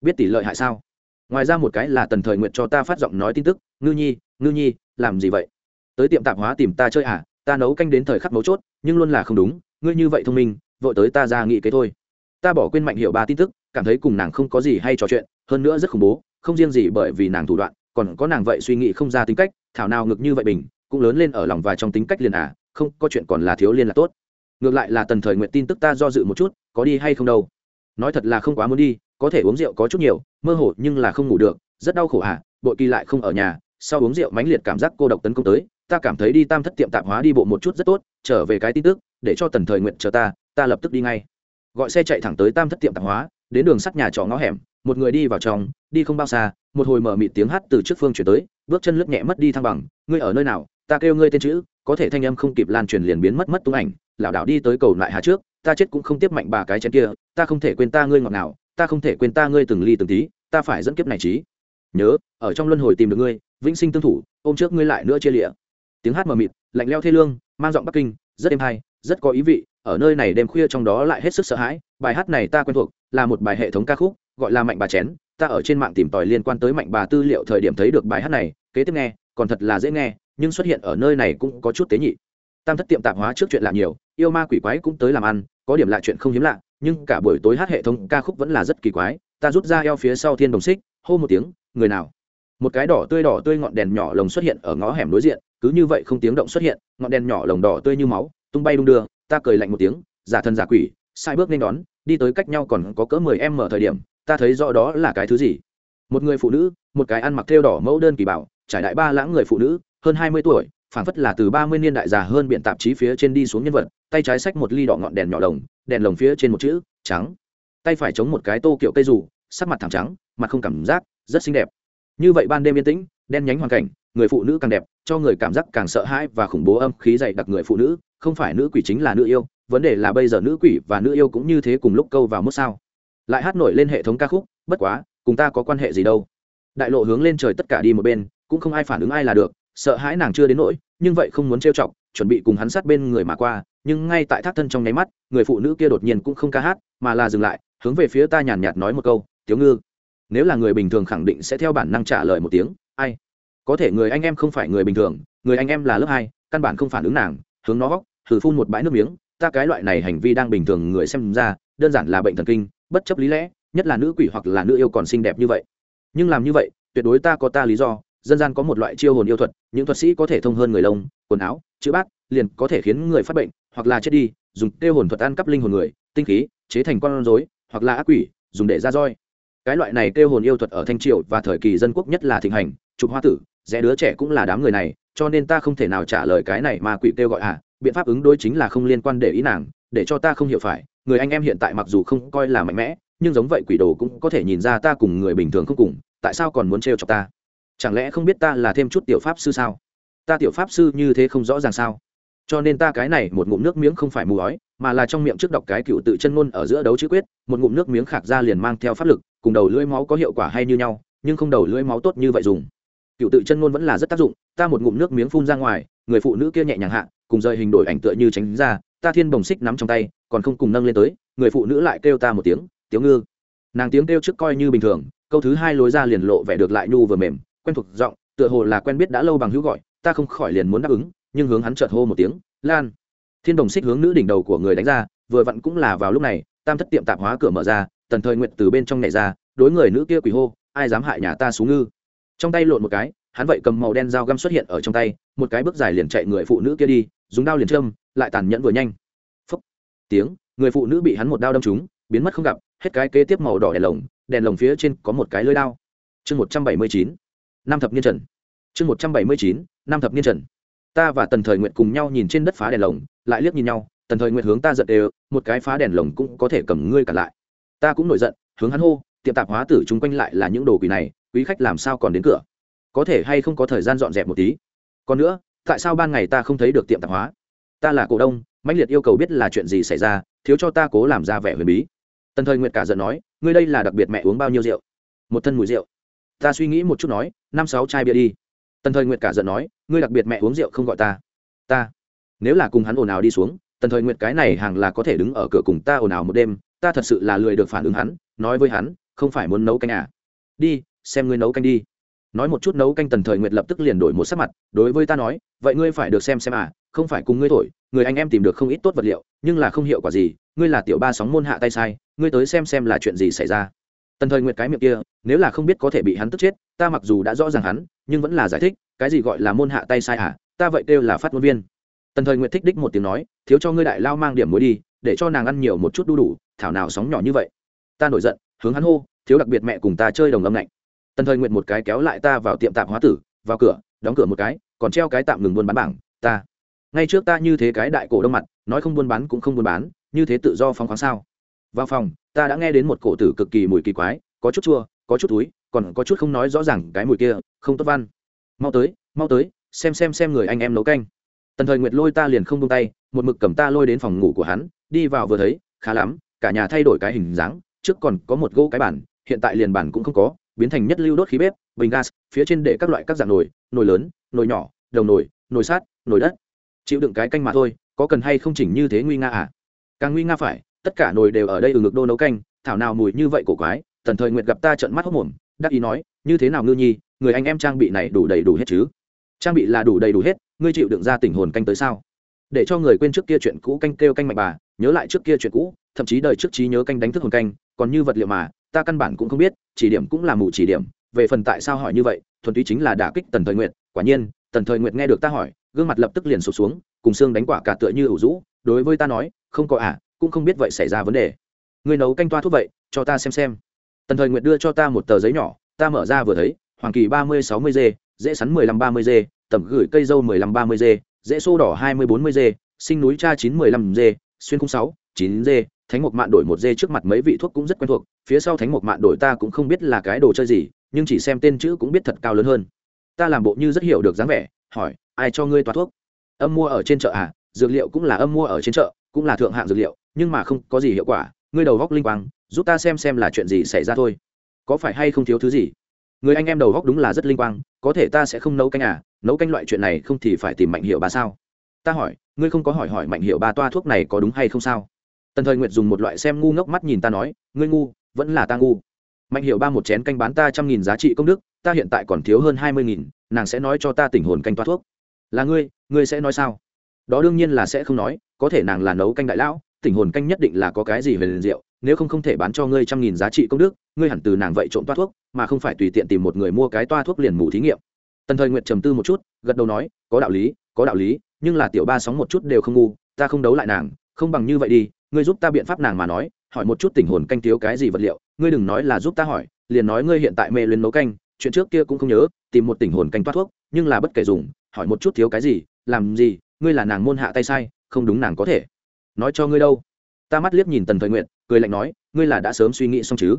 Biết tỷ lợi hại sao? Ngoài ra một cái là tần thời nguyện cho ta phát giọng nói tin tức, ngư nhi ngư nhi, làm gì vậy? Tới tiệm tạp hóa tìm ta chơi à ta nấu canh đến thời khắc mấu chốt, nhưng luôn là không đúng, ngươi như vậy thông minh, vội tới ta ra nghị kế thôi. Ta bỏ quên mạnh hiệu ba tin tức, cảm thấy cùng nàng không có gì hay trò chuyện, hơn nữa rất khủng bố, không riêng gì bởi vì nàng thủ đoạn, còn có nàng vậy suy nghĩ không ra tính cách, thảo nào ngực như vậy bình, cũng lớn lên ở lòng và trong tính cách liền à không có chuyện còn là thiếu liên là tốt. Ngược lại là tần thời nguyện tin tức ta do dự một chút, có đi hay không đâu. Nói thật là không quá muốn đi, có thể uống rượu có chút nhiều, mơ hồ nhưng là không ngủ được, rất đau khổ à bội kỳ lại không ở nhà, sau uống rượu mãnh liệt cảm giác cô độc tấn công tới ta cảm thấy đi tam thất tiệm tạp hóa đi bộ một chút rất tốt, trở về cái tin tức, để cho tần thời nguyện chờ ta ta lập tức đi ngay. Gọi xe chạy thẳng tới tam thất tiệm tạp hóa, đến đường sắt nhà trọ ngõ hẻm, một người đi vào trong, đi không bao xa, một hồi mở mịt tiếng hát từ trước phương chuyển tới, bước chân lướt nhẹ mất đi thăng bằng, ngươi ở nơi nào? Ta kêu ngươi tên chữ, có thể thanh âm không kịp lan truyền liền biến mất mất tung ảnh, lảo đảo đi tới cầu lại hà trước, ta chết cũng không tiếp mạnh bà cái chén kia, ta không thể quên ta ngươi ngọt nào ta không thể quên ta ngươi từng ly từng tí, ta phải dẫn kiếp này trí nhớ, ở trong luân hồi tìm được ngươi, vĩnh sinh tương thủ, ôm trước ngươi lại nữa chia lịa tiếng hát mờ mịt, lạnh leo thê lương, mang giọng bắc kinh, rất êm hay, rất có ý vị, ở nơi này đêm khuya trong đó lại hết sức sợ hãi, bài hát này ta quen thuộc, là một bài hệ thống ca khúc, gọi là mạnh bà chén, ta ở trên mạng tìm tòi liên quan tới mạnh bà tư liệu thời điểm thấy được bài hát này, kế tiếp nghe, còn thật là dễ nghe, nhưng xuất hiện ở nơi này cũng có chút tế nhị. Tam thất tiệm tạp hóa trước chuyện lạ nhiều, yêu ma quỷ quái cũng tới làm ăn, có điểm lạ chuyện không hiếm lạ, nhưng cả buổi tối hát hệ thống ca khúc vẫn là rất kỳ quái, ta rút ra eo phía sau thiên đồng xích, hô một tiếng, người nào? Một cái đỏ tươi đỏ tươi ngọn đèn nhỏ lồng xuất hiện ở ngõ hẻm đối diện cứ như vậy không tiếng động xuất hiện, ngọn đèn nhỏ lồng đỏ tươi như máu, tung bay đung đưa, ta cười lạnh một tiếng, giả thân giả quỷ, sai bước nên đón, đi tới cách nhau còn có cỡ mười em mở thời điểm, ta thấy rõ đó là cái thứ gì? Một người phụ nữ, một cái ăn mặc thêu đỏ mẫu đơn kỳ bảo, trải đại ba lãng người phụ nữ, hơn hai mươi tuổi, phảng phất là từ ba mươi niên đại già hơn biện tạp chí phía trên đi xuống nhân vật, tay trái xách một ly đỏ ngọn đèn nhỏ lồng, đèn lồng phía trên một chữ, trắng. Tay phải chống một cái tô kiểu cây rủ sắc mặt thẳng trắng, mặt không cảm giác, rất xinh đẹp. Như vậy ban đêm yên tĩnh, đen nhánh hoàn cảnh, người phụ nữ càng đẹp cho người cảm giác càng sợ hãi và khủng bố âm khí dày đặc người phụ nữ, không phải nữ quỷ chính là nữ yêu, vấn đề là bây giờ nữ quỷ và nữ yêu cũng như thế cùng lúc câu vào mốt sao. Lại hát nổi lên hệ thống ca khúc, bất quá, cùng ta có quan hệ gì đâu. Đại lộ hướng lên trời tất cả đi một bên, cũng không ai phản ứng ai là được, sợ hãi nàng chưa đến nỗi, nhưng vậy không muốn trêu chọc, chuẩn bị cùng hắn sát bên người mà qua, nhưng ngay tại thác thân trong nháy mắt, người phụ nữ kia đột nhiên cũng không ca hát, mà là dừng lại, hướng về phía ta nhàn nhạt nói một câu tiếu ngư. Nếu là người bình thường khẳng định sẽ theo bản năng trả lời một tiếng, ai? Có thể người anh em không phải người bình thường, người anh em là lớp hai, căn bản không phản ứng nàng, hướng nó góc, thử phun một bãi nước miếng, ta cái loại này hành vi đang bình thường người xem ra, đơn giản là bệnh thần kinh, bất chấp lý lẽ, nhất là nữ quỷ hoặc là nữ yêu còn xinh đẹp như vậy. Nhưng làm như vậy, tuyệt đối ta có ta lý do, dân gian có một loại chiêu hồn yêu thuật, những thuật sĩ có thể thông hơn người lông, quần áo, chữ bát, liền có thể khiến người phát bệnh, hoặc là chết đi, dùng tiêu hồn thuật ăn cắp linh hồn người, tinh khí, chế thành con rối, hoặc là ác quỷ, dùng để ra roi. Cái loại này tiêu hồn yêu thuật ở thanh triều và thời kỳ dân quốc nhất là thịnh hành, chụp hoa tử rẽ đứa trẻ cũng là đám người này, cho nên ta không thể nào trả lời cái này mà quỷ kêu gọi à biện pháp ứng đối chính là không liên quan để ý nàng, để cho ta không hiểu phải, người anh em hiện tại mặc dù không coi là mạnh mẽ, nhưng giống vậy quỷ đồ cũng có thể nhìn ra ta cùng người bình thường không cùng, tại sao còn muốn trêu chọc ta? Chẳng lẽ không biết ta là thêm chút tiểu pháp sư sao? Ta tiểu pháp sư như thế không rõ ràng sao? Cho nên ta cái này một ngụm nước miếng không phải mù ói, mà là trong miệng trước đọc cái cựu tự chân ngôn ở giữa đấu chữ quyết, một ngụm nước miếng khạc ra liền mang theo pháp lực, cùng đầu lưỡi máu có hiệu quả hay như nhau, nhưng không đầu lưỡi máu tốt như vậy dùng cựu tự chân ngôn vẫn là rất tác dụng, ta một ngụm nước miếng phun ra ngoài, người phụ nữ kia nhẹ nhàng hạ, cùng rời hình đổi ảnh tựa như tránh ra, ta thiên bồng xích nắm trong tay, còn không cùng nâng lên tới, người phụ nữ lại kêu ta một tiếng tiếng ngư. Nàng tiếng kêu trước coi như bình thường, câu thứ hai lối ra liền lộ vẻ được lại nhu vừa mềm, quen thuộc giọng, tựa hồ là quen biết đã lâu bằng hữu gọi, ta không khỏi liền muốn đáp ứng, nhưng hướng hắn chợt hô một tiếng, lan. Thiên đồng xích hướng nữ đỉnh đầu của người đánh ra, vừa vặn cũng là vào lúc này, tam thất tiệm tạp hóa cửa mở ra, tần thời nguyện từ bên trong nhảy ra, đối người nữ kia quỳ hô, ai dám hại nhà ta xuống ngư? Trong tay lộn một cái, hắn vậy cầm màu đen dao găm xuất hiện ở trong tay, một cái bước dài liền chạy người phụ nữ kia đi, dùng đao liền châm, lại tàn nhẫn vừa nhanh. Phấp tiếng, người phụ nữ bị hắn một đao đâm trúng, biến mất không gặp, hết cái kế tiếp màu đỏ đèn lồng đèn lồng phía trên có một cái lưới đao. Chương một trăm bảy mươi chín. Năm thập niên trần. Chương một trăm bảy mươi chín năm thập niên trần. Ta và tần thời nguyện cùng nhau nhìn trên đất phá đèn lồng, lại liếc nhìn nhau, tần thời nguyện hướng ta giận đều, một cái phá đèn lồng cũng có thể cầm ngươi cả lại. Ta cũng nổi giận, hướng hắn hô, tiệm tạp hóa tử chung quanh lại là những đồ quỷ này quý khách làm sao còn đến cửa? Có thể hay không có thời gian dọn dẹp một tí? Còn nữa, tại sao ban ngày ta không thấy được tiệm tạp hóa? Ta là cổ đông, mãnh liệt yêu cầu biết là chuyện gì xảy ra, thiếu cho ta cố làm ra vẻ huyền bí. Tần thời nguyệt cả giận nói, ngươi đây là đặc biệt mẹ uống bao nhiêu rượu? Một thân mùi rượu. Ta suy nghĩ một chút nói, năm sáu chai bia đi. Tần thời nguyệt cả giận nói, ngươi đặc biệt mẹ uống rượu không gọi ta. Ta. Nếu là cùng hắn ồn ào đi xuống, tần thời nguyệt cái này hàng là có thể đứng ở cửa cùng ta ồn ào một đêm, ta thật sự là lười được phản ứng hắn, nói với hắn, không phải muốn nấu canh à. Đi xem ngươi nấu canh đi. Nói một chút nấu canh tần thời nguyệt lập tức liền đổi một sắc mặt, đối với ta nói, vậy ngươi phải được xem xem à không phải cùng ngươi thổi, người anh em tìm được không ít tốt vật liệu, nhưng là không hiệu quả gì, ngươi là tiểu ba sóng môn hạ tay sai, ngươi tới xem xem là chuyện gì xảy ra. Tần thời nguyệt cái miệng kia, nếu là không biết có thể bị hắn tức chết, ta mặc dù đã rõ ràng hắn, nhưng vẫn là giải thích, cái gì gọi là môn hạ tay sai à ta vậy kêu là phát ngôn viên. Tần thời nguyệt thích đích một tiếng nói, thiếu cho ngươi đại lao mang điểm muối đi, để cho nàng ăn nhiều một chút đu đủ, thảo nào sóng nhỏ như vậy. Ta nổi giận, hướng hắn hô, thiếu đặc biệt mẹ cùng ta chơi đồng âm lạnh tần thời nguyệt một cái kéo lại ta vào tiệm tạp hóa tử, vào cửa, đóng cửa một cái, còn treo cái tạm ngừng buôn bán bảng, ta. Ngay trước ta như thế cái đại cổ đông mặt, nói không buôn bán cũng không buôn bán, như thế tự do phóng khoáng sao. Vào phòng, ta đã nghe đến một cổ tử cực kỳ mùi kỳ quái, có chút chua, có chút túi, còn có chút không nói rõ ràng cái mùi kia, không tốt văn. Mau tới mau tới, xem xem xem người anh em nấu canh. Tần thời nguyệt lôi ta liền không tung tay, một mực cầm ta lôi đến phòng ngủ của hắn, đi vào vừa thấy, khá lắm, cả nhà thay đổi cái hình dáng, trước còn có một gỗ cái bản hiện tại liền bản cũng không có biến thành nhất lưu đốt khí bếp, bình gas, phía trên để các loại các dạng nồi nồi lớn, nồi nhỏ, đầu nồi nồi sát nồi đất. Chịu đựng cái canh mà thôi, có cần hay không chỉnh như thế nguy nga à? Càng nguy nga phải, tất cả nồi đều ở đây ở ngực đô nấu canh, thảo nào mùi như vậy cổ quái, tần thời nguyệt gặp ta trận mắt hốc mồm, đắc ý nói, như thế nào ngư nhi, người anh em trang bị này đủ đầy đủ hết chứ? Trang bị là đủ đầy đủ hết, ngươi chịu đựng ra tình hồn canh tới sao? Để cho người quên trước kia chuyện cũ canh kêu canh mạnh bà nhớ lại trước kia chuyện cũ, thậm chí đời trước trí nhớ canh đánh thức hồn canh, còn như vật liệu mà, ta căn bản cũng không biết, chỉ điểm cũng là mù chỉ điểm, về phần tại sao hỏi như vậy, thuần túy chính là đả kích tần thời nguyện quả nhiên, tần thời nguyện nghe được ta hỏi, gương mặt lập tức liền sụp xuống, cùng xương đánh quả cả tựa như ủ rũ, đối với ta nói, không có à cũng không biết vậy xảy ra vấn đề. Người nấu canh toa thuốc vậy, cho ta xem xem. Tần thời nguyện đưa cho ta một tờ giấy nhỏ, ta mở ra vừa thấy, hoàng kỳ ba mươi sáu mươi g, dễ sắn mười lăm ba mươi g, tẩm gửi cây dâu mười lăm ba mươi g, dễ xô đỏ hai mươi bốn mươi g, sinh núi cha chín mười lăm g xuyên khung sáu, chín g thánh mục mạn đổi một g trước mặt mấy vị thuốc cũng rất quen thuộc, phía sau thánh mục mạn đổi ta cũng không biết là cái đồ chơi gì, nhưng chỉ xem tên chữ cũng biết thật cao lớn hơn. Ta làm bộ như rất hiểu được dáng vẻ, hỏi, ai cho ngươi toa thuốc? Âm mua ở trên chợ à dược liệu cũng là âm mua ở trên chợ, cũng là thượng hạng dược liệu, nhưng mà không có gì hiệu quả, ngươi đầu góc linh quang, giúp ta xem xem là chuyện gì xảy ra thôi. Có phải hay không thiếu thứ gì? Người anh em đầu góc đúng là rất linh quang, có thể ta sẽ không nấu canh à nấu canh loại chuyện này không thì phải tìm mạnh hiệu bà sao? Ta hỏi, ngươi không có hỏi hỏi mạnh hiệu bà toa thuốc này có đúng hay không sao? Tần thời nguyệt dùng một loại xem ngu ngốc mắt nhìn ta nói, ngươi ngu, vẫn là ta ngu. Mạnh hiệu ba một chén canh bán ta trăm nghìn giá trị công đức, ta hiện tại còn thiếu hơn hai mươi nghìn, nàng sẽ nói cho ta tình hồn canh toa thuốc. Là ngươi ngươi sẽ nói sao? Đó đương nhiên là sẽ không nói, có thể nàng là nấu canh đại lão, tình hồn canh nhất định là có cái gì về liền rượu nếu không không thể bán cho ngươi trăm nghìn giá trị công đức, ngươi hẳn từ nàng vậy trộm toa thuốc, mà không phải tùy tiện tìm một người mua cái toa thuốc liền mù thí nghiệm. Tần thời nguyệt trầm tư một chút, gật đầu nói, có đạo lý, có đạo lý nhưng là tiểu ba sóng một chút đều không ngu, ta không đấu lại nàng, không bằng như vậy đi, ngươi giúp ta biện pháp nàng mà nói, hỏi một chút tình hồn canh thiếu cái gì vật liệu, ngươi đừng nói là giúp ta hỏi, liền nói ngươi hiện tại mê luyến nấu canh, chuyện trước kia cũng không nhớ, tìm một tình hồn canh toát thuốc, nhưng là bất kể dùng, hỏi một chút thiếu cái gì, làm gì, ngươi là nàng môn hạ tay sai, không đúng nàng có thể. Nói cho ngươi đâu. Ta mắt liếc nhìn tần thời nguyện cười lạnh nói, ngươi là đã sớm suy nghĩ xong chứ?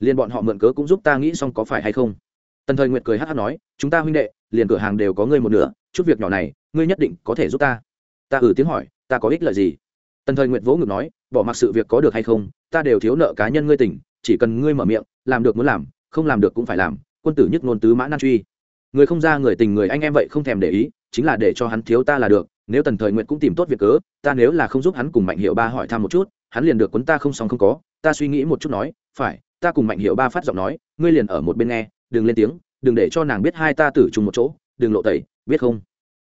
Liền bọn họ mượn cớ cũng giúp ta nghĩ xong có phải hay không? Tần thời nguyện cười hát hát nói, chúng ta huynh đệ liền cửa hàng đều có ngươi một nửa, chút việc nhỏ này, ngươi nhất định có thể giúp ta. Ta ừ tiếng hỏi, ta có ích lợi gì? Tần thời Nguyệt vỗ ngực nói, bỏ mặc sự việc có được hay không, ta đều thiếu nợ cá nhân ngươi tỉnh, chỉ cần ngươi mở miệng, làm được muốn làm, không làm được cũng phải làm, quân tử nhất ngôn tứ mã nan truy. Người không ra người tình người anh em vậy không thèm để ý, chính là để cho hắn thiếu ta là được, nếu tần thời nguyện cũng tìm tốt việc cớ, ta nếu là không giúp hắn cùng mạnh hiệu ba hỏi thăm một chút, hắn liền được quấn ta không xong không có, ta suy nghĩ một chút nói, phải, ta cùng mạnh hiệu ba phát giọng nói, ngươi liền ở một bên nghe, đừng lên tiếng đừng để cho nàng biết hai ta tử chung một chỗ, đừng lộ tẩy, biết không?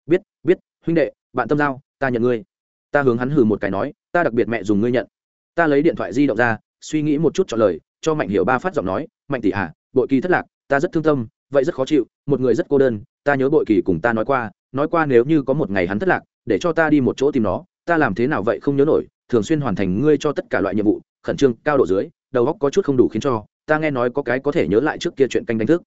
Biết biết, huynh đệ, bạn tâm giao, ta nhận ngươi. Ta hướng hắn hừ một cái nói, ta đặc biệt mẹ dùng ngươi nhận. Ta lấy điện thoại di động ra, suy nghĩ một chút trả lời, cho mạnh hiểu ba phát giọng nói, mạnh tỷ à bội kỳ thất lạc, ta rất thương tâm, vậy rất khó chịu, một người rất cô đơn, ta nhớ bội kỳ cùng ta nói qua nói qua nếu như có một ngày hắn thất lạc, để cho ta đi một chỗ tìm nó, ta làm thế nào vậy không nhớ nổi, thường xuyên hoàn thành ngươi cho tất cả loại nhiệm vụ, khẩn trương, cao độ dưới, đầu óc có chút không đủ khiến cho, ta nghe nói có cái có thể nhớ lại trước kia chuyện canh đánh thức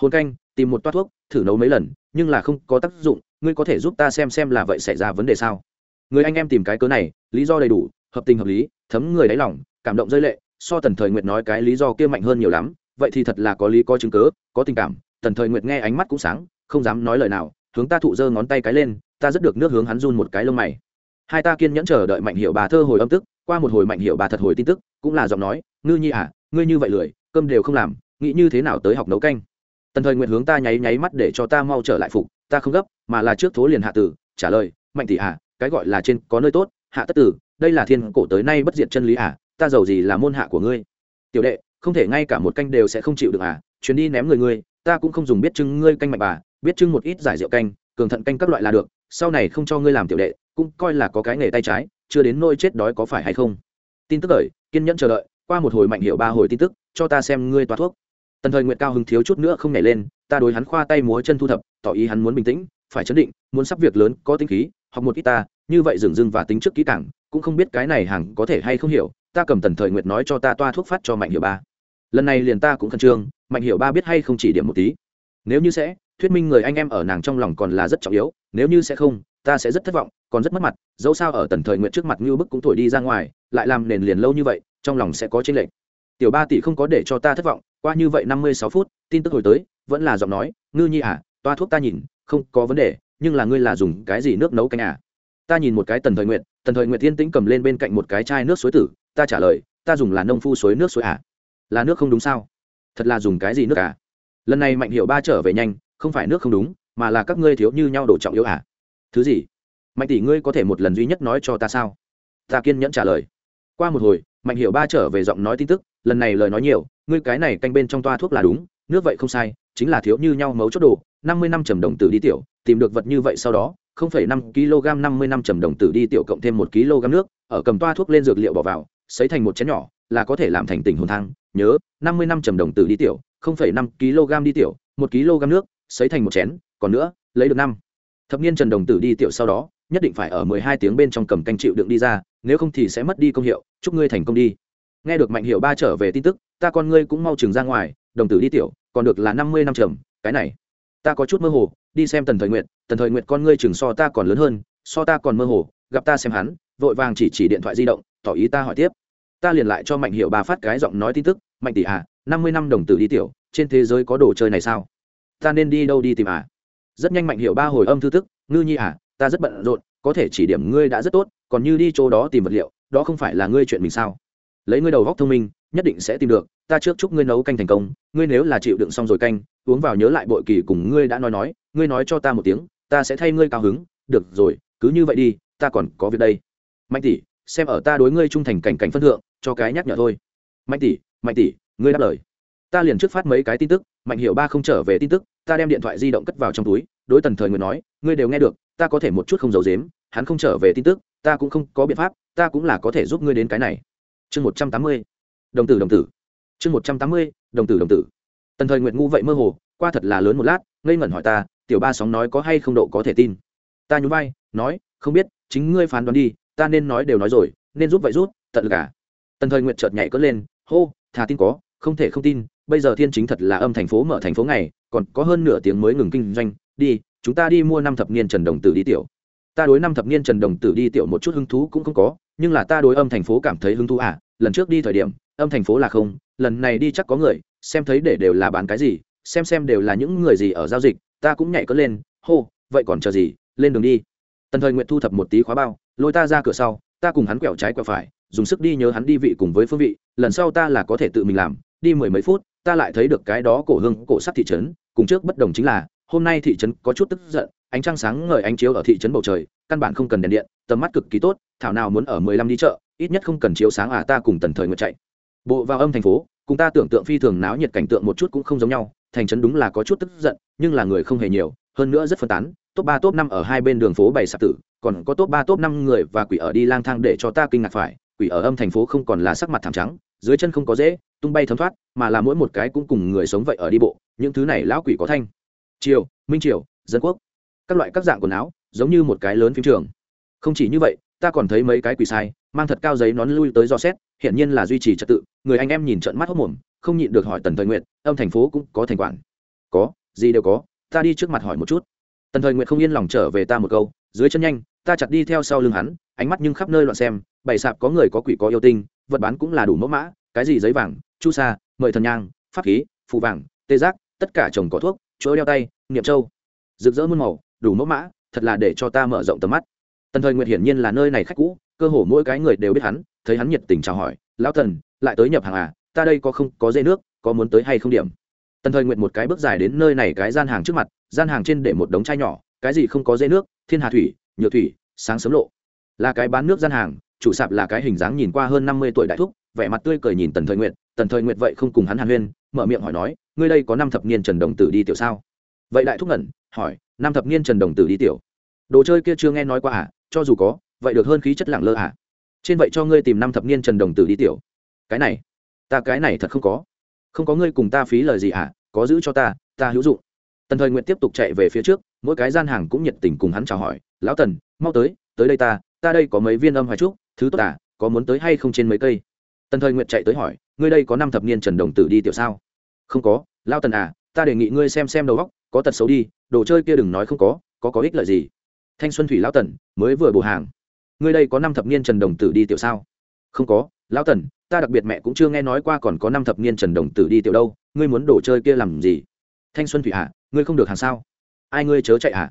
hôn canh, tìm một toát thuốc, thử nấu mấy lần, nhưng là không có tác dụng, ngươi có thể giúp ta xem xem là vậy xảy ra vấn đề sao? Người anh em tìm cái cớ này, lý do đầy đủ, hợp tình hợp lý, thấm người đáy lòng, cảm động rơi lệ, so tần thời nguyệt nói cái lý do kia mạnh hơn nhiều lắm, vậy thì thật là có lý có chứng cớ có tình cảm, tần thời nguyệt nghe ánh mắt cũng sáng, không dám nói lời nào, hướng ta thụ giơ ngón tay cái lên, ta rất được nước hướng hắn run một cái lông mày. Hai ta kiên nhẫn chờ đợi mạnh hiệu bà thơ hồi âm tức, qua một hồi mạnh hiệu bà thật hồi tin tức, cũng là giọng nói, ngư nhi à ngươi như vậy lười, cơm đều không làm, nghĩ như thế nào tới học nấu canh? Tần thời nguyện hướng ta nháy nháy mắt để cho ta mau trở lại phục, ta không gấp, mà là trước thố liền hạ tử, trả lời, mạnh tỷ à cái gọi là trên có nơi tốt, hạ tất tử, đây là thiên cổ tới nay bất diệt chân lý à ta giàu gì là môn hạ của ngươi? Tiểu đệ, không thể ngay cả một canh đều sẽ không chịu được à chuyến đi ném người ngươi, ta cũng không dùng biết trưng ngươi canh mạnh bà, biết trưng một ít giải rượu canh, cường thận canh các loại là được, sau này không cho ngươi làm tiểu đệ, cũng coi là có cái nghề tay trái, chưa đến nôi chết đói có phải hay không? Tin tức đợi kiên nhẫn chờ đợi, qua một hồi mạnh hiệu ba hồi tin tức, cho ta xem ngươi toa thuốc tần thời nguyện cao hứng thiếu chút nữa không nhảy lên, ta đối hắn khoa tay múa chân thu thập, tỏ ý hắn muốn bình tĩnh, phải chấn định, muốn sắp việc lớn, có tinh khí, học một ít ta, như vậy dừng dưng và tính trước kỹ càng, cũng không biết cái này hàng có thể hay không hiểu, ta cầm tần thời nguyệt nói cho ta toa thuốc phát cho mạnh hiệu ba. Lần này liền ta cũng khẩn trương, mạnh hiệu ba biết hay không chỉ điểm một tí. Nếu như sẽ, thuyết minh người anh em ở nàng trong lòng còn là rất trọng yếu, nếu như sẽ không, ta sẽ rất thất vọng, còn rất mất mặt, dẫu sao ở tần thời nguyện trước mặt ngưu bức cũng thổi đi ra ngoài, lại làm nền liền lâu như vậy, trong lòng sẽ có tranh lệch. Tiểu ba tỷ không có để cho ta thất vọng qua như vậy năm mươi sáu phút, tin tức hồi tới, vẫn là giọng nói, ngư nhi à toa thuốc ta nhìn, không có vấn đề, nhưng là ngươi là dùng cái gì nước nấu canh à? Ta nhìn một cái tần thời nguyện tần thời nguyện tiên tĩnh cầm lên bên cạnh một cái chai nước suối tử, ta trả lời, ta dùng là nông phu suối nước suối à? Là nước không đúng sao? Thật là dùng cái gì nước à? Lần này mạnh hiệu ba trở về nhanh, không phải nước không đúng, mà là các ngươi thiếu như nhau đổ trọng yếu à? Thứ gì? Mạnh tỷ ngươi có thể một lần duy nhất nói cho ta sao? Ta kiên nhẫn trả lời. Qua một hồi, mạnh hiệu ba trở về giọng nói tin tức lần này lời nói nhiều, ngươi cái này canh bên trong toa thuốc là đúng, nước vậy không sai, chính là thiếu như nhau mấu chốt đồ, năm mươi năm trầm đồng tử đi tiểu, tìm được vật như vậy sau đó, không phẩy năm kg, năm mươi năm trầm đồng tử đi tiểu cộng thêm một kg nước, ở cầm toa thuốc lên dược liệu bỏ vào, xấy thành một chén nhỏ, là có thể làm thành tình hồn thang, nhớ, năm mươi năm trầm đồng tử đi tiểu, không phẩy năm kg đi tiểu, một kg nước, xấy thành một chén, còn nữa, lấy được năm. Thập niên trần đồng tử đi tiểu sau đó, nhất định phải ở mười hai tiếng bên trong cầm canh chịu đựng đi ra, nếu không thì sẽ mất đi công hiệu, chúc ngươi thành công đi nghe được mạnh hiệu ba trở về tin tức, ta con ngươi cũng mau chừng ra ngoài, đồng tử đi tiểu, còn được là năm mươi năm trầm, cái này. Ta có chút mơ hồ, đi xem tần thời nguyện tần thời nguyện con ngươi chừng so ta còn lớn hơn, so ta còn mơ hồ, gặp ta xem hắn, vội vàng chỉ chỉ điện thoại di động, tỏ ý ta hỏi tiếp. Ta liền lại cho mạnh hiệu ba phát cái giọng nói tin tức, mạnh tỷ à năm mươi năm đồng tử đi tiểu, trên thế giới có đồ chơi này sao? Ta nên đi đâu đi tìm à? Rất nhanh mạnh hiệu ba hồi âm thư tức, ngư nhi à ta rất bận rộn, có thể chỉ điểm ngươi đã rất tốt, còn như đi chỗ đó tìm vật liệu, đó không phải là ngươi chuyện mình sao? Lấy ngươi đầu góc thông minh, nhất định sẽ tìm được, ta trước chúc ngươi nấu canh thành công, ngươi nếu là chịu đựng xong rồi canh, uống vào nhớ lại bội kỳ cùng ngươi đã nói nói, ngươi nói cho ta một tiếng, ta sẽ thay ngươi cao hứng, được rồi, cứ như vậy đi, ta còn có việc đây. Mạnh tỷ, xem ở ta đối ngươi trung thành cảnh cảnh phân thượng, cho cái nhắc nhở thôi. Mạnh tỷ mạnh tỷ, ngươi đáp lời. Ta liền trước phát mấy cái tin tức, mạnh hiệu ba không trở về tin tức, ta đem điện thoại di động cất vào trong túi, đối tần thời người nói, ngươi đều nghe được, ta có thể một chút không giấu dếm hắn không trở về tin tức, ta cũng không có biện pháp, ta cũng là có thể giúp ngươi đến cái này chương một trăm tám mươi. Đồng tử đồng tử. Chương một trăm tám mươi, đồng tử đồng tử. Tần thời nguyện ngu vậy mơ hồ, qua thật là lớn một lát, ngây ngẩn hỏi ta, tiểu ba sóng nói có hay không độ có thể tin? Ta nhún vai, nói, không biết, chính ngươi phán đoán đi, ta nên nói đều nói rồi, nên giúp vậy rút tận cả à? tần thời nguyện chợt nhảy cất lên, hô, thà tin có, không thể không tin, bây giờ thiên chính thật là âm thành phố mở thành phố ngày, còn có hơn nửa tiếng mới ngừng kinh doanh, đi, chúng ta đi mua năm thập niên trần đồng tử đi tiểu ta đối năm thập niên trần đồng tử đi tiểu một chút hứng thú cũng không có, nhưng là ta đối âm thành phố cảm thấy hứng thú à lần trước đi thời điểm, âm thành phố là không, lần này đi chắc có người, xem thấy để đều là bán cái gì, xem xem đều là những người gì ở giao dịch, ta cũng nhảy cất lên, hô, vậy còn chờ gì, lên đường đi. Tần thời nguyện thu thập một tí khóa bao, lôi ta ra cửa sau, ta cùng hắn quẹo trái quẹo phải, dùng sức đi nhớ hắn đi vị cùng với phương vị, lần sau ta là có thể tự mình làm, đi mười mấy phút, ta lại thấy được cái đó cổ hương, cổ sắc thị trấn, cùng trước bất đồng chính là hôm nay thị trấn có chút tức giận, ánh trăng sáng ngời ánh chiếu ở thị trấn bầu trời, căn bản không cần đèn điện, tầm mắt cực kỳ tốt, thảo nào muốn ở mười lăm đi chợ, ít nhất không cần chiếu sáng à ta cùng tần thời ngựa chạy. Bộ vào âm thành phố, cùng ta tưởng tượng phi thường náo nhiệt cảnh tượng một chút cũng không giống nhau, thành trấn đúng là có chút tức giận, nhưng là người không hề nhiều, hơn nữa rất phân tán, top ba, top năm ở hai bên đường phố bày sạp tử, còn có top ba, top năm người và quỷ ở đi lang thang để cho ta kinh ngạc phải, quỷ ở âm thành phố không còn là sắc mặt thảm trắng, dưới chân không có dễ, tung bay thấm thoát, mà là mỗi một cái cũng cùng người sống vậy ở đi bộ, những thứ này lão quỷ có thanh triều, minh triều, dân quốc. Các loại các dạng quần áo, giống như một cái lớn phim trường. Không chỉ như vậy, ta còn thấy mấy cái quỷ sai, mang thật cao giấy nón lui tới do xét hiện nhiên là duy trì trật tự, người anh em nhìn trận mắt hốc mồm, không nhịn được hỏi tần thời nguyện âm thành phố cũng có thành quản. Có, gì đều có, ta đi trước mặt hỏi một chút. Tần thời nguyện không yên lòng trở về ta một câu, dưới chân nhanh, ta chặt đi theo sau lưng hắn, ánh mắt nhưng khắp nơi loạn xem, bày sạp có người có quỷ có yêu tinh, vật bán cũng là đủ mẫu mã, cái gì giấy vàng, chu sa, mời thần nhang, pháp khí, phù vàng, tê giác, tất cả trồng có thuốc chuỗi đeo tay, niệm châu. Rực rỡ muôn màu, đủ mẫu mã, thật là để cho ta mở rộng tầm mắt. Tần thời nguyệt hiển nhiên là nơi này khách cũ, cơ hồ mỗi cái người đều biết hắn, thấy hắn nhiệt tình chào hỏi, lão tần, lại tới nhập hàng à? Ta đây có không, có dây nước, có muốn tới hay không điểm? Tần thời nguyệt một cái bước dài đến nơi này cái gian hàng trước mặt, gian hàng trên để một đống chai nhỏ, cái gì không có dây nước, thiên hà thủy, nhựa thủy, sáng sớm lộ. Là cái bán nước gian hàng, chủ sạp là cái hình dáng nhìn qua hơn năm mươi tuổi đại thúc, vẻ mặt tươi cười nhìn tần thời nguyệt, tần thời nguyệt vậy không cùng hắn hàn huyên, mở miệng hỏi nói ngươi đây có năm thập niên trần đồng tử đi tiểu sao? Vậy đại thúc ngẩn, hỏi, năm thập niên trần đồng tử đi tiểu? Đồ chơi kia chưa nghe nói qua à? Cho dù có, vậy được hơn khí chất lẳng lơ à? Trên vậy cho ngươi tìm năm thập niên trần đồng tử đi tiểu. Cái này, ta cái này thật không có. Không có ngươi cùng ta phí lời gì à? Có giữ cho ta ta hữu dụng. Tần thời nguyện tiếp tục chạy về phía trước, mỗi cái gian hàng cũng nhiệt tình cùng hắn chào hỏi. Lão tần, mau tới tới đây ta ta đây có mấy viên âm hoài trúc, thứ tốt à? Có muốn tới hay không trên mấy cây? Tần thời nguyện chạy tới hỏi, ngươi đây có năm thập niên trần đồng tử đi tiểu sao? Không có, lao tần à ta đề nghị ngươi xem xem đầu góc có tật xấu đi, đồ chơi kia đừng nói không có có có ích lợi gì. Thanh xuân thủy lão tần, mới vừa bổ hàng. Ngươi đây có năm thập niên trần đồng tử đi tiểu sao? Không có lão tần, ta đặc biệt mẹ cũng chưa nghe nói qua còn có năm thập niên trần đồng tử đi tiểu đâu, ngươi muốn đồ chơi kia làm gì? Thanh xuân thủy hạ ngươi không được hàng sao? Ai ngươi chớ chạy hạ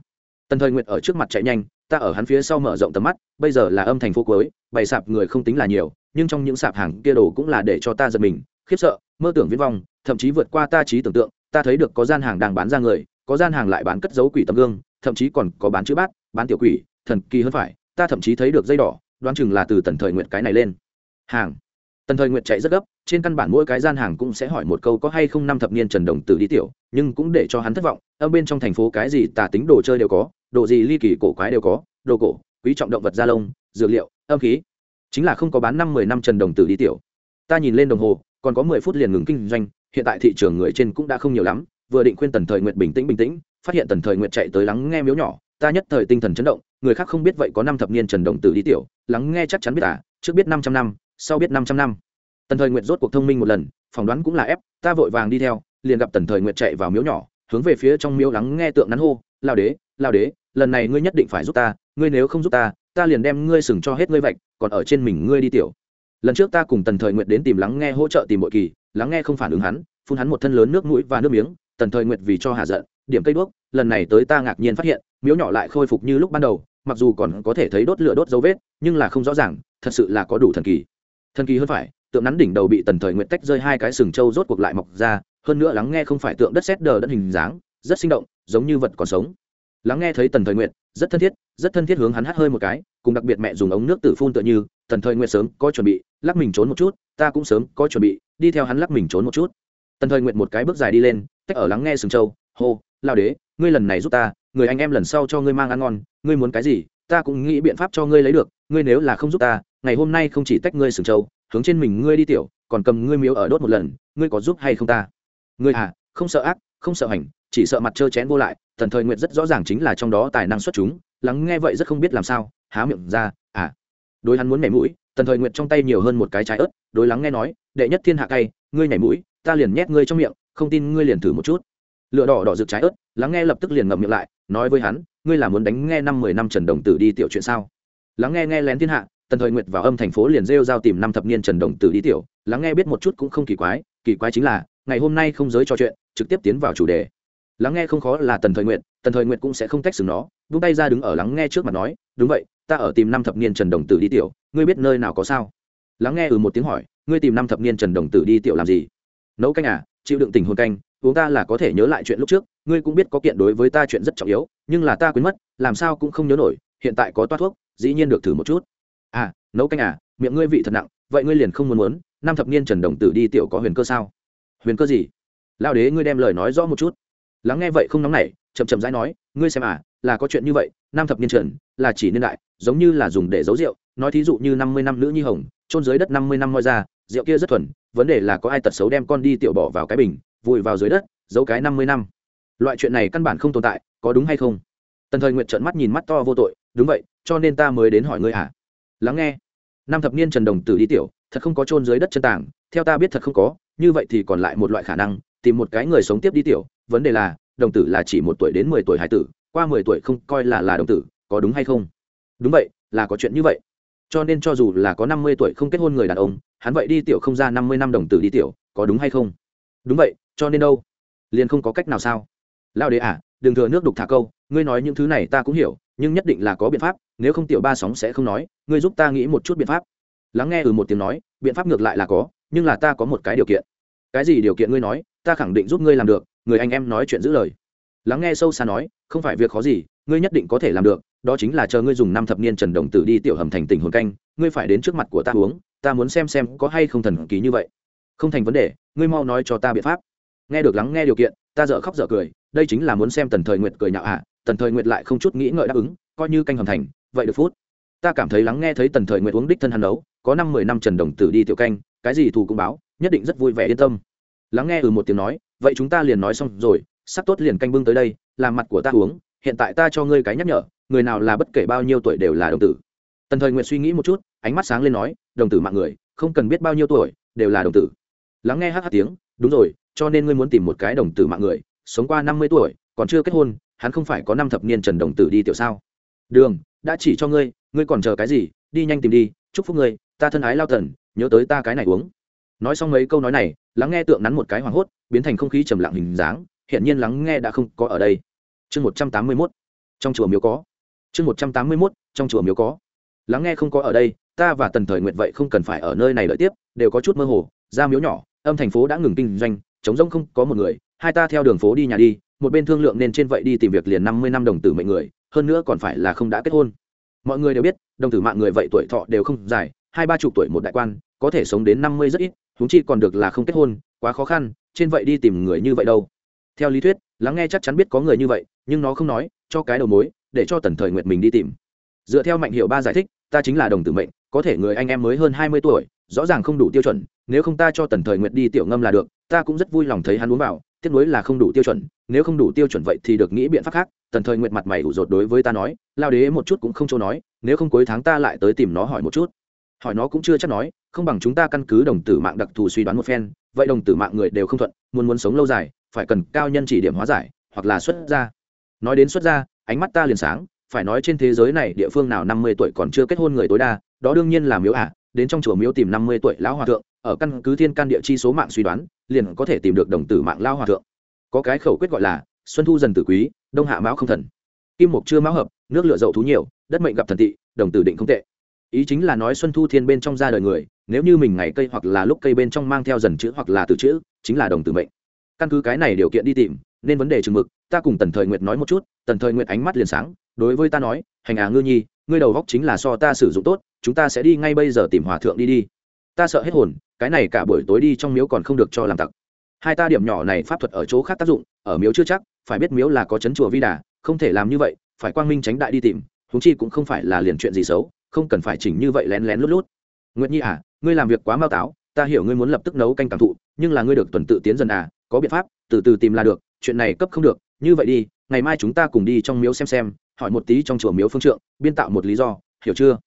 tần thời nguyệt ở trước mặt chạy nhanh, ta ở hắn phía sau mở rộng tầm mắt, bây giờ là âm thành phố cuối, bày sạp người không tính là nhiều, nhưng trong những sạp hàng kia đồ cũng là để cho ta giật mình, khiếp sợ mơ tưởng viễn vong, thậm chí vượt qua ta trí tưởng tượng, ta thấy được có gian hàng đang bán ra người, có gian hàng lại bán cất dấu quỷ tấm gương, thậm chí còn có bán chữ bát, bán tiểu quỷ, thần kỳ hơn phải, ta thậm chí thấy được dây đỏ, đoán chừng là từ tần thời nguyện cái này lên. Hàng. Tần thời nguyện chạy rất gấp, trên căn bản mỗi cái gian hàng cũng sẽ hỏi một câu có hay không năm thập niên trần đồng tử đi tiểu, nhưng cũng để cho hắn thất vọng âm bên trong thành phố cái gì tả tính đồ chơi đều có, đồ gì ly kỳ cổ quái đều có, đồ cổ, quý trọng động vật da lông, dược liệu, âm khí. Chính là không có bán năm mười năm trần đồng tử đi tiểu. Ta nhìn lên đồng hồ còn có mười phút liền ngừng kinh doanh, hiện tại thị trường người trên cũng đã không nhiều lắm, vừa định khuyên tần thời nguyện bình tĩnh bình tĩnh, phát hiện tần thời nguyện chạy tới lắng nghe miếu nhỏ, ta nhất thời tinh thần chấn động, người khác không biết vậy có năm thập niên trần đồng tử đi tiểu, lắng nghe chắc chắn biết à trước biết năm trăm năm, sau biết năm trăm năm. Tần thời nguyện rốt cuộc thông minh một lần, phỏng đoán cũng là ép, ta vội vàng đi theo, liền gặp tần thời nguyện chạy vào miếu nhỏ, hướng về phía trong miếu lắng nghe tượng nắn hô, lao đế lao đế, lần này ngươi nhất định phải giúp ta, ngươi nếu không giúp ta ta liền đem ngươi sừng cho hết ngươi vạch, còn ở trên mình ngươi đi tiểu lần trước ta cùng tần thời Nguyệt đến tìm lắng nghe hỗ trợ tìm bội kỳ, lắng nghe không phản ứng hắn, phun hắn một thân lớn nước mũi và nước miếng, tần thời Nguyệt vì cho hạ giận, điểm cây đuốc, lần này tới ta ngạc nhiên phát hiện, miếu nhỏ lại khôi phục như lúc ban đầu, mặc dù còn có thể thấy đốt lửa đốt dấu vết, nhưng là không rõ ràng, thật sự là có đủ thần kỳ. Thần kỳ hơn phải, tượng nắn đỉnh đầu bị tần thời nguyện tách rơi hai cái sừng trâu rốt cuộc lại mọc ra, hơn nữa lắng nghe không phải tượng đất xét đờ đất hình dáng, rất sinh động, giống như vật còn sống. Lắng nghe thấy tần thời nguyện rất thân thiết, rất thân thiết hướng hắn hắt hơi một cái, cùng đặc biệt mẹ dùng ống nước tử phun tựa như tần thời nguyện sớm có chuẩn bị, lắc mình trốn một chút, ta cũng sớm có chuẩn bị, đi theo hắn lắc mình trốn một chút. Tần thời nguyện một cái bước dài đi lên, tách ở lắng nghe sừng châu, hô lao đế, ngươi lần này giúp ta, người anh em lần sau cho ngươi mang ăn ngon, ngươi muốn cái gì, ta cũng nghĩ biện pháp cho ngươi lấy được, ngươi nếu là không giúp ta, ngày hôm nay không chỉ tách ngươi sừng châu, hướng trên mình ngươi đi tiểu, còn cầm ngươi miếu ở đốt một lần, ngươi có giúp hay không ta? Ngươi à không sợ ác, không sợ hành, chỉ sợ mặt trơ chén vô lại. Thần thời nguyện rất rõ ràng chính là trong đó tài năng xuất chúng, lắng nghe vậy rất không biết làm sao, há miệng ra à đối hắn muốn nhảy mũi, tần thời nguyện trong tay nhiều hơn một cái trái ớt, đối lắng nghe nói, đệ nhất thiên hạ cay, ngươi nhảy mũi, ta liền nhét ngươi trong miệng, không tin ngươi liền thử một chút. Lựa đỏ đỏ rực trái ớt, lắng nghe lập tức liền ngậm miệng lại, nói với hắn, ngươi là muốn đánh nghe năm mười năm trần đồng tử đi tiểu chuyện sao? Lắng nghe nghe lén thiên hạ, tần thời nguyệt vào âm thành phố liền rêu giao tìm năm thập niên trần đồng tử đi tiểu, lắng nghe biết một chút cũng không kỳ quái kỳ quái chính là, ngày hôm nay không giới trò chuyện, trực tiếp tiến vào chủ đề. Lắng nghe không khó là tần thời nguyện tần thời nguyện cũng sẽ không tách xử nó vung tay ra đứng ở lắng nghe trước mặt nói, đúng vậy ta ở tìm năm thập niên trần đồng tử đi tiểu, ngươi biết nơi nào có sao? Lắng nghe ừ một tiếng hỏi, ngươi tìm năm thập niên trần đồng tử đi tiểu làm gì? Nấu canh à chịu đựng tình hôn canh, uống ta là có thể nhớ lại chuyện lúc trước, ngươi cũng biết có kiện đối với ta chuyện rất trọng yếu, nhưng là ta quên mất, làm sao cũng không nhớ nổi, hiện tại có toa thuốc, dĩ nhiên được thử một chút. À nấu canh à miệng ngươi vị thật nặng, vậy ngươi liền không muốn muốn, năm thập niên trần đồng tử đi tiểu có huyền cơ sao? Huyền cơ gì? Lao đế ngươi đem lời nói rõ một chút. Lắng nghe vậy không nóng nảy, chậm chậm rãi nói, ngươi xem à là có chuyện như vậy, năm thập niên trần, là chỉ niên đại giống như là dùng để giấu rượu, nói thí dụ như năm mươi năm nữ nhi hồng trôn dưới đất năm mươi năm ngoi ra rượu kia rất thuần, vấn đề là có ai tật xấu đem con đi tiểu bỏ vào cái bình, vùi vào dưới đất, giấu cái năm mươi năm. Loại chuyện này căn bản không tồn tại, có đúng hay không? Tần thời nguyện trợn mắt nhìn mắt to vô tội, đúng vậy, cho nên ta mới đến hỏi ngươi à? Lắng nghe. Năm thập niên trần đồng tử đi tiểu, thật không có trôn dưới đất chân tảng, theo ta biết thật không có, như vậy thì còn lại một loại khả năng, tìm một cái người sống tiếp đi tiểu, vấn đề là, đồng tử là chỉ một tuổi đến mười tuổi hải tử, qua mười tuổi không coi là là đồng tử, có đúng hay không? Đúng vậy, là có chuyện như vậy. Cho nên cho dù là có năm mươi tuổi không kết hôn người đàn ông, hắn vậy đi tiểu không ra năm mươi năm đồng tử đi tiểu, có đúng hay không? Đúng vậy, cho nên đâu? Liền không có cách nào sao? Lao đế à đừng thừa nước đục thả câu, ngươi nói những thứ này ta cũng hiểu, nhưng nhất định là có biện pháp, nếu không tiểu ba sóng sẽ không nói, ngươi giúp ta nghĩ một chút biện pháp. Lắng nghe ừ một tiếng nói, biện pháp ngược lại là có, nhưng là ta có một cái điều kiện. Cái gì điều kiện ngươi nói, ta khẳng định giúp ngươi làm được, người anh em nói chuyện giữ lời. Lắng nghe sâu xa nói, không phải việc khó gì, ngươi nhất định có thể làm được đó chính là chờ ngươi dùng năm thập niên trần đồng tử đi tiểu hầm thành tỉnh hồn canh, ngươi phải đến trước mặt của ta uống, ta muốn xem xem có hay không thần ký như vậy. Không thành vấn đề, ngươi mau nói cho ta biện pháp. Nghe được lắng nghe điều kiện, ta dở khóc dở cười, đây chính là muốn xem tần thời nguyệt cười nhạo hạ, tần thời nguyệt lại không chút nghĩ ngợi đáp ứng, coi như canh hầm thành, vậy được phút. Ta cảm thấy lắng nghe thấy tần thời nguyệt uống đích thân hắn đấu có năm mười năm trần đồng tử đi tiểu canh, cái gì thù cũng báo, nhất định rất vui vẻ yên tâm. Lắng nghe ừ một tiếng nói, vậy chúng ta liền nói xong rồi, sắp tốt liền canh bưng tới đây, làm mặt của ta uống, hiện tại ta cho ngươi cái nhắc nhở người nào là bất kể bao nhiêu tuổi đều là đồng tử. Tần thời nguyện suy nghĩ một chút, ánh mắt sáng lên nói, đồng tử mạng người, không cần biết bao nhiêu tuổi, đều là đồng tử. Lắng nghe hát hát tiếng, đúng rồi, cho nên ngươi muốn tìm một cái đồng tử mạng người, sống qua năm mươi tuổi, còn chưa kết hôn, hắn không phải có năm thập niên trần đồng tử đi tiểu sao? Đường, đã chỉ cho ngươi ngươi còn chờ cái gì, đi nhanh tìm đi, chúc phúc ngươi, ta thân ái lao tần nhớ tới ta cái này uống. Nói xong mấy câu nói này, lắng nghe tượng nắn một cái hoảng hốt, biến thành không khí trầm lặng hình dáng hiện nhiên lắng nghe đã không có ở đây. Chương một trăm tám mươi mốt, trong chùa miếu có chương một trăm tám mươi mốt, trong chùa miếu có. Lắng nghe không có ở đây, ta và tần thời nguyện vậy không cần phải ở nơi này đợi tiếp, đều có chút mơ hồ, ra miếu nhỏ, âm thành phố đã ngừng kinh doanh chống rông không có một người, hai ta theo đường phố đi nhà đi, một bên thương lượng nên trên vậy đi tìm việc liền năm mươi năm đồng tử mệnh người, hơn nữa còn phải là không đã kết hôn. Mọi người đều biết, đồng tử mạng người vậy tuổi thọ đều không dài, hai ba chục tuổi một đại quan, có thể sống đến năm mươi rất ít, huống chi còn được là không kết hôn, quá khó khăn, trên vậy đi tìm người như vậy đâu. Theo lý thuyết, lắng nghe chắc chắn biết có người như vậy, nhưng nó không nói, cho cái đầu mối để cho tần thời nguyệt mình đi tìm. Dựa theo mạnh hiệu ba giải thích, ta chính là đồng tử mệnh, có thể người anh em mới hơn hai mươi tuổi, rõ ràng không đủ tiêu chuẩn, nếu không ta cho tần thời nguyệt đi tiểu ngâm là được, ta cũng rất vui lòng thấy hắn uống vào, tiếc nuối là không đủ tiêu chuẩn, nếu không đủ tiêu chuẩn vậy thì được nghĩ biện pháp khác, tần thời nguyệt mặt mày ủ rột đối với ta nói, lao đế một chút cũng không chỗ nói, nếu không cuối tháng ta lại tới tìm nó hỏi một chút. Hỏi nó cũng chưa chắc nói, không bằng chúng ta căn cứ đồng tử mạng đặc thù suy đoán một phen, vậy đồng tử mạng người đều không thuận, muốn muốn sống lâu dài, phải cần cao nhân chỉ điểm hóa giải, hoặc là xuất gia. Nói đến xuất gia ánh mắt ta liền sáng, phải nói trên thế giới này địa phương nào năm mươi tuổi còn chưa kết hôn người tối đa, đó đương nhiên là miếu ả à. đến trong chùa miếu tìm năm mươi tuổi lão hòa thượng, ở căn cứ thiên can địa chi số mạng suy đoán, liền có thể tìm được đồng tử mạng lao hòa thượng. Có cái khẩu quyết gọi là xuân thu dần tử quý, đông hạ mão không thần. Kim mục chưa mão hợp, nước lựa dậu thú nhiều, đất mệnh gặp thần tị, đồng tử định không tệ. Ý chính là nói xuân thu thiên bên trong ra đời người, nếu như mình ngày cây hoặc là lúc cây bên trong mang theo dần chữ hoặc là từ chữ, chính là đồng tử mệnh. Căn cứ cái này điều kiện đi tìm nên vấn đề chừng mực, ta cùng tần thời nguyệt nói một chút, tần thời nguyệt ánh mắt liền sáng, đối với ta nói, hành à ngư nhi, ngươi đầu góc chính là so ta sử dụng tốt, chúng ta sẽ đi ngay bây giờ tìm hòa thượng đi đi. Ta sợ hết hồn, cái này cả buổi tối đi trong miếu còn không được cho làm tặc. Hai ta điểm nhỏ này pháp thuật ở chỗ khác tác dụng, ở miếu chưa chắc, phải biết miếu là có chấn chùa vi đà, không thể làm như vậy, phải quang minh tránh đại đi tìm húng chi cũng không phải là liền chuyện gì xấu, không cần phải chỉnh như vậy lén lén lút lút. Nguyệt nhi à ngươi làm việc quá mau táo, ta hiểu ngươi muốn lập tức nấu canh cảm thụ, nhưng là ngươi được tuần tự tiến dần à có biện pháp, từ từ tìm là được chuyện này cấp không được, như vậy đi, ngày mai chúng ta cùng đi trong miếu xem xem, hỏi một tí trong chùa miếu phương trượng, biên tạo một lý do, hiểu chưa?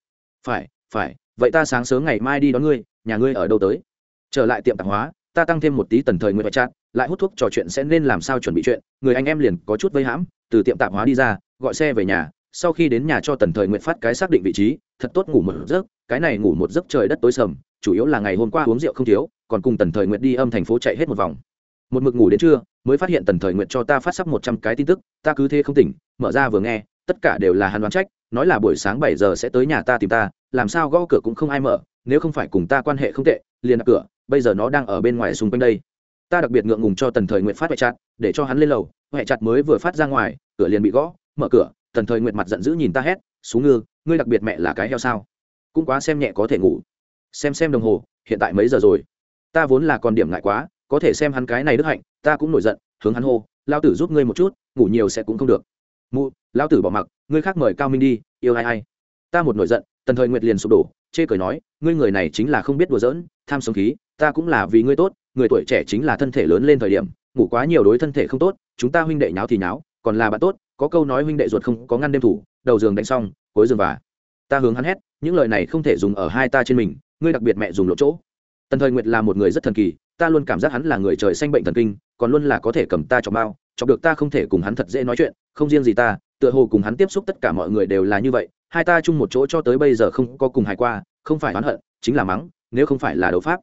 Phải phải, vậy ta sáng sớm ngày mai đi đón ngươi, nhà ngươi ở đâu tới? Trở lại tiệm tạp hóa, ta tăng thêm một tí tần thời nguyện chát lại hút thuốc trò chuyện sẽ nên làm sao chuẩn bị chuyện, người anh em liền có chút vây hãm, từ tiệm tạp hóa đi ra, gọi xe về nhà, sau khi đến nhà cho tần thời nguyện phát cái xác định vị trí, thật tốt ngủ một giấc, cái này ngủ một giấc trời đất tối sầm, chủ yếu là ngày hôm qua uống rượu không thiếu, còn cùng tần thời nguyện đi âm thành phố chạy hết một vòng một mực ngủ đến trưa, mới phát hiện tần thời nguyện cho ta phát sắp một trăm cái tin tức, ta cứ thế không tỉnh, mở ra vừa nghe, tất cả đều là hắn đoán trách, nói là buổi sáng bảy giờ sẽ tới nhà ta tìm ta, làm sao gõ cửa cũng không ai mở, nếu không phải cùng ta quan hệ không tệ, liền đặt cửa, bây giờ nó đang ở bên ngoài xung quanh đây. Ta đặc biệt ngượng ngùng cho tần thời nguyện phát huệ chặt, để cho hắn lên lầu huệ chặt mới vừa phát ra ngoài, cửa liền bị gõ, mở cửa, tần thời nguyện mặt giận dữ nhìn ta hét xuống ngư, ngươi đặc biệt mẹ là cái heo sao? Cũng quá xem nhẹ có thể ngủ. Xem xem đồng hồ, hiện tại mấy giờ rồi? Ta vốn là còn điểm ngại quá có thể xem hắn cái này đức hạnh, ta cũng nổi giận, hướng hắn hô lao tử giúp ngươi một chút, ngủ nhiều sẽ cũng không được. Mụ lao tử bỏ mặc, ngươi khác mời cao minh đi, yêu ai ai. Ta một nổi giận, tần thời nguyệt liền sụp đổ, chê cười nói, ngươi người này chính là không biết đùa giỡn, tham sống khí, ta cũng là vì ngươi tốt, người tuổi trẻ chính là thân thể lớn lên thời điểm, ngủ quá nhiều đối thân thể không tốt, chúng ta huynh đệ nháo thì nháo, còn là bạn tốt, có câu nói huynh đệ ruột không có ngăn đêm thủ, đầu giường đánh xong, cuối giường và ta hướng hắn hét, những lời này không thể dùng ở hai ta trên mình, ngươi đặc biệt mẹ dùng lộ chỗ. Tần thời nguyệt là một người rất thần kỳ ta luôn cảm giác hắn là người trời xanh bệnh thần kinh, còn luôn là có thể cầm ta cho bao, chọc được ta không thể cùng hắn thật dễ nói chuyện, không riêng gì ta, tựa hồ cùng hắn tiếp xúc tất cả mọi người đều là như vậy, hai ta chung một chỗ cho tới bây giờ không có cùng hài qua, không phải oán hận, chính là mắng, nếu không phải là đấu pháp.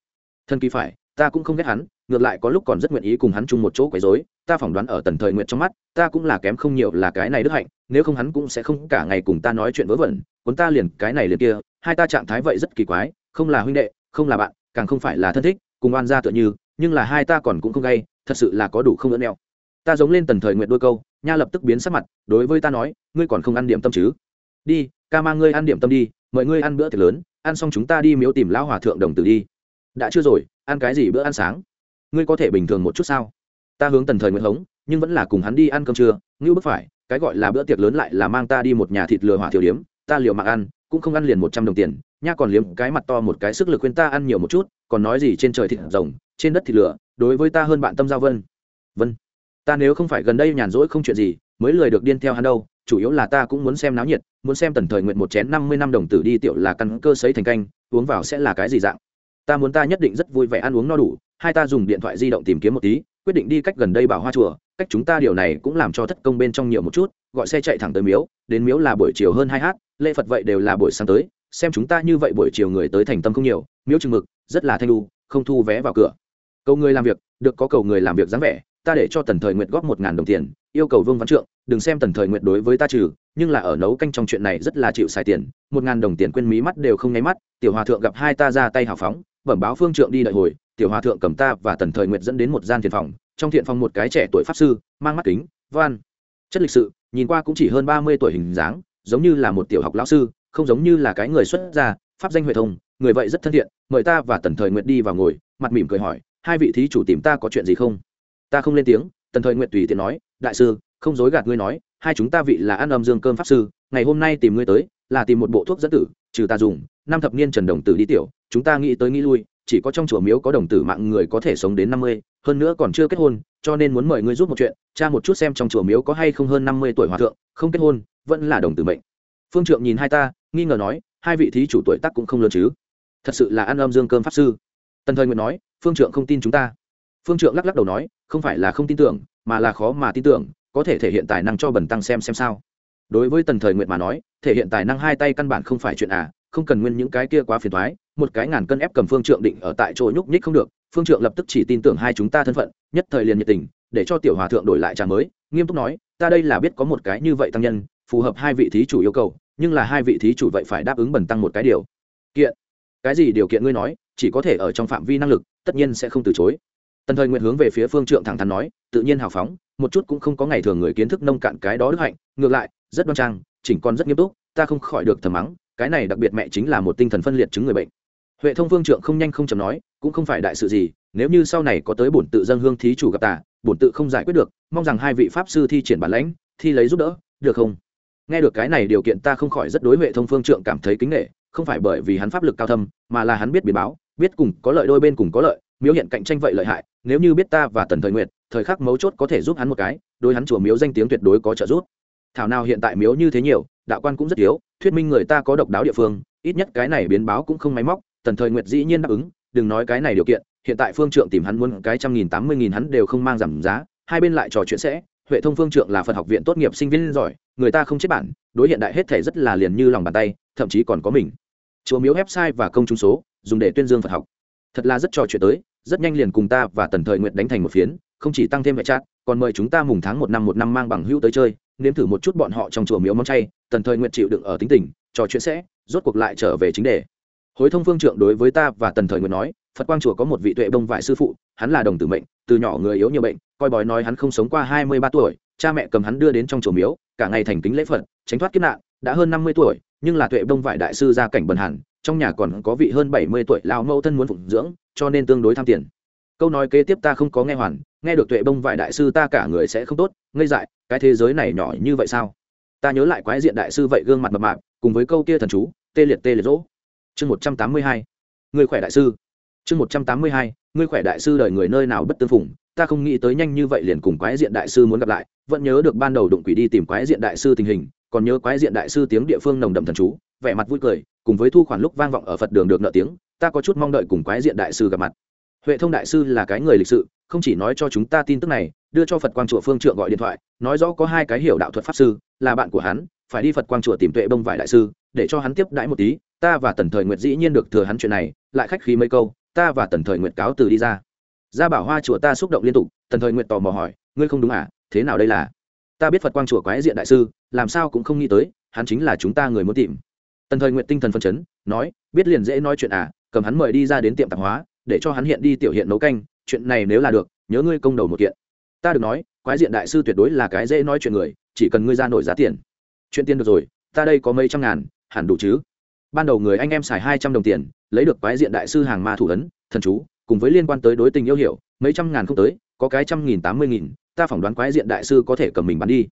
Thân kỳ phải, ta cũng không ghét hắn, ngược lại có lúc còn rất nguyện ý cùng hắn chung một chỗ quấy rối, ta phỏng đoán ở tần thời nguyện trong mắt, ta cũng là kém không nhiều là cái này đức hạnh, nếu không hắn cũng sẽ không cả ngày cùng ta nói chuyện vớ vẩn, cuốn ta liền cái này liền kia, hai ta trạng thái vậy rất kỳ quái, không là huynh đệ, không là bạn, càng không phải là thân thích cùng oan ra tựa như, nhưng là hai ta còn cũng không gây thật sự là có đủ không ớn neo ta giống lên tần thời nguyện đôi câu, nha lập tức biến sắc mặt, đối với ta nói, ngươi còn không ăn điểm tâm chứ? Đi, ca mang ngươi ăn điểm tâm đi, mời ngươi ăn bữa tiệc lớn, ăn xong chúng ta đi miếu tìm lão hòa thượng đồng tử đi. Đã chưa rồi, ăn cái gì bữa ăn sáng? Ngươi có thể bình thường một chút sao? Ta hướng tần thời nguyện hống, nhưng vẫn là cùng hắn đi ăn cơm trưa, ngưu bức phải, cái gọi là bữa tiệc lớn lại là mang ta đi một nhà thịt lừa hỏa thiểu điếm, ta liều mạng ăn, cũng không ăn liền một trăm đồng tiền nha còn liếm cái mặt to một cái sức lực khuyên ta ăn nhiều một chút, còn nói gì trên trời thịt rồng, trên đất thịt lửa, đối với ta hơn bạn tâm giao vân. Vân, ta nếu không phải gần đây nhàn rỗi không chuyện gì, mới lười được điên theo hắn đâu, chủ yếu là ta cũng muốn xem náo nhiệt, muốn xem tần thời nguyện một chén năm mươi năm đồng tử đi tiểu là căn cơ sấy thành canh, uống vào sẽ là cái gì dạng. Ta muốn ta nhất định rất vui vẻ ăn uống no đủ, hai ta dùng điện thoại di động tìm kiếm một tí, quyết định đi cách gần đây bảo hoa chùa, cách chúng ta điều này cũng làm cho thất công bên trong nhiều một chút, gọi xe chạy thẳng tới miếu, đến miếu là buổi chiều hơn hai h lễ phật vậy đều là buổi sáng tới xem chúng ta như vậy buổi chiều người tới thành tâm không nhiều miếu chừng mực, rất là thanh lu không thu vé vào cửa. Cầu người làm việc, được có cầu người làm việc dáng vẻ, ta để cho tần thời nguyệt góp một ngàn đồng tiền, yêu cầu vương văn trượng, đừng xem tần thời nguyệt đối với ta trừ, nhưng là ở nấu canh trong chuyện này rất là chịu xài tiền, một ngàn đồng tiền quên mí mắt đều không nháy mắt, tiểu hòa thượng gặp hai ta ra tay hào phóng, bẩm báo phương trượng đi đợi hồi, tiểu hòa thượng cầm ta và tần thời nguyệt dẫn đến một gian thiền phòng, trong thiện phòng một cái trẻ tuổi pháp sư, mang mắt kính, văn. Chất lịch sự, nhìn qua cũng chỉ hơn ba mươi tuổi hình dáng, giống như là một tiểu học lão sư không giống như là cái người xuất gia, pháp danh huệ thông, người vậy rất thân thiện, mời ta và tần thời nguyệt đi vào ngồi, mặt mỉm cười hỏi, hai vị thí chủ tìm ta có chuyện gì không? Ta không lên tiếng, tần thời nguyệt tùy tiện nói, đại sư, không dối gạt ngươi nói, hai chúng ta vị là ăn âm dương cơm pháp sư, ngày hôm nay tìm ngươi tới, là tìm một bộ thuốc dẫn tử, trừ ta dùng, năm thập niên trần đồng tử đi tiểu, chúng ta nghĩ tới nghĩ lui, chỉ có trong chùa miếu có đồng tử mạng người có thể sống đến năm mươi, hơn nữa còn chưa kết hôn, cho nên muốn mời ngươi giúp một chuyện cha một chút xem trong chùa miếu có hay không hơn năm mươi tuổi hòa thượng, không kết hôn, vẫn là đồng tử mệnh phương trượng nhìn hai ta, nghi ngờ nói, hai vị thí chủ tuổi tác cũng không lớn chứ? Thật sự là ăn âm dương cơm pháp sư. Tần thời nguyện nói, phương trượng không tin chúng ta. Phương trượng lắc lắc đầu nói, không phải là không tin tưởng, mà là khó mà tin tưởng, có thể thể hiện tài năng cho bần tăng xem xem sao. Đối với tần thời nguyện mà nói, thể hiện tài năng hai tay căn bản không phải chuyện à không cần nguyên những cái kia quá phiền thoái một cái ngàn cân ép cầm phương trượng định ở tại chỗ nhúc nhích không được, phương trượng lập tức chỉ tin tưởng hai chúng ta thân phận, nhất thời liền nhiệt tình, để cho tiểu hòa thượng đổi lại trà mới, nghiêm túc nói, ta đây là biết có một cái như vậy tăng nhân, phù hợp hai vị thí chủ yêu cầu nhưng là hai vị thí chủ vậy phải đáp ứng bần tăng một cái điều. Kiện. Cái gì điều kiện ngươi nói, chỉ có thể ở trong phạm vi năng lực, tất nhiên sẽ không từ chối. Tần thời nguyện hướng về phía phương trượng thẳng thắn nói, tự nhiên hào phóng, một chút cũng không có ngày thường người kiến thức nông cạn cái đó đức hạnh, ngược lại, rất đoan trang, chỉnh con rất nghiêm túc, ta không khỏi được thầm mắng, cái này đặc biệt mẹ chính là một tinh thần phân liệt chứng người bệnh. Huệ thông phương trượng không nhanh không chầm nói, cũng không phải đại sự gì, nếu như sau này có tới bổn tự dân hương thí chủ gặp tả bổn tự không giải quyết được, mong rằng hai vị pháp sư thi triển bản lãnh, thi lấy giúp đỡ, được không? Nghe được cái này điều kiện ta không khỏi rất đối huệ thông phương trượng cảm thấy kính nghệ không phải bởi vì hắn pháp lực cao thâm, mà là hắn biết biến báo, biết cùng có lợi đôi bên cùng có lợi, miếu hiện cạnh tranh vậy lợi hại, nếu như biết ta và tần thời nguyệt, thời khắc mấu chốt có thể giúp hắn một cái đôi hắn chùa miếu danh tiếng tuyệt đối có trợ giúp. Thảo nào hiện tại miếu như thế nhiều, đạo quan cũng rất yếu, thuyết minh người ta có độc đáo địa phương, ít nhất cái này biến báo cũng không máy móc, tần thời nguyệt dĩ nhiên đáp ứng, đừng nói cái này điều kiện, hiện tại phương trượng tìm hắn muốn cái trăm nghìn tám mươi nghìn hắn đều không mang giảm giá, hai bên lại trò chuyện sẽ huệ thông phương trượng là phật học viện tốt nghiệp sinh viên giỏi, người ta không chết bản, đối hiện đại hết thể rất là liền như lòng bàn tay, thậm chí còn có mình. Chùa miếu website và công chúng số, dùng để tuyên dương phật học. Thật là rất trò chuyện tới, rất nhanh liền cùng ta và tần thời nguyện đánh thành một phiến, không chỉ tăng thêm vệ trát còn mời chúng ta mùng tháng một năm một năm mang bằng hữu tới chơi, nếm thử một chút bọn họ trong chùa miếu món chay, tần thời nguyện chịu đựng ở tính tình, trò chuyện sẽ, rốt cuộc lại trở về chính đề. Hối thông phương trượng đối với ta và tần thời nguyện nói, phật quang chùa có một vị tuệ bông vải sư phụ, hắn là đồng tử mệnh, từ nhỏ người yếu nhiều bệnh coi bói nói hắn không sống qua hai mươi ba tuổi cha mẹ cầm hắn đưa đến trong chùa miếu cả ngày thành kính lễ phật tránh thoát kiếp nạn đã hơn năm mươi tuổi nhưng là tuệ bông vải đại sư gia cảnh bần hàn, trong nhà còn có vị hơn bảy mươi tuổi lao mẫu thân muốn phụng dưỡng cho nên tương đối tham tiền. Câu nói kế tiếp ta không có nghe hoàn nghe được tuệ bông vải đại sư ta cả người sẽ không tốt ngây dại cái thế giới này nhỏ như vậy sao? Ta nhớ lại quái diện đại sư vậy gương mặt mập mạp cùng với câu kia thần chú tê liệt tê liệt rỗ. Chương một trăm tám mươi hai người khỏe đại sư. Chương một trăm tám mươi hai người khỏe đại sư đời người nơi nào bất tương phùng ta không nghĩ tới nhanh như vậy liền cùng quái diện đại sư muốn gặp lại, vẫn nhớ được ban đầu đụng quỷ đi tìm quái diện đại sư tình hình, còn nhớ quái diện đại sư tiếng địa phương nồng đậm thần chú, vẻ mặt vui cười, cùng với thu khoản lúc vang vọng ở phật đường được nợ tiếng, ta có chút mong đợi cùng quái diện đại sư gặp mặt. Huệ thông đại sư là cái người lịch sự, không chỉ nói cho chúng ta tin tức này, đưa cho phật quang chùa phương trượng gọi điện thoại, nói rõ có hai cái hiểu đạo thuật pháp sư, là bạn của hắn, phải đi phật quang chùa tìm tuệ bông vải đại sư, để cho hắn tiếp đãi một tí, ta và tần thời nguyệt dĩ nhiên được thừa hắn chuyện này, lại khách khí mấy câu, ta và tần thời nguyệt cáo từ đi ra gia bảo hoa chùa ta xúc động liên tục, tần thời nguyện tò mò hỏi, ngươi không đúng à thế nào đây là? Ta biết phật quang chùa quái diện đại sư, làm sao cũng không nghĩ tới, hắn chính là chúng ta người muốn tìm. Tần thời nguyện tinh thần phân chấn, nói, biết liền dễ nói chuyện à cầm hắn mời đi ra đến tiệm tạp hóa, để cho hắn hiện đi tiểu hiện nấu canh, chuyện này nếu là được, nhớ ngươi công đầu một kiện. Ta được nói, quái diện đại sư tuyệt đối là cái dễ nói chuyện người, chỉ cần ngươi ra nổi giá tiền. Chuyện tiền được rồi, ta đây có mấy trăm ngàn, hẳn đủ chứ? Ban đầu người anh em xài hai trăm đồng tiền, lấy được quái diện đại sư hàng ma thủ ấn, thần chú cùng với liên quan tới đối tình yêu hiểu, mấy trăm ngàn không tới, có cái trăm nghìn, tám mươi nghìn, ta phỏng đoán quái diện đại sư có thể cầm mình bắn đi.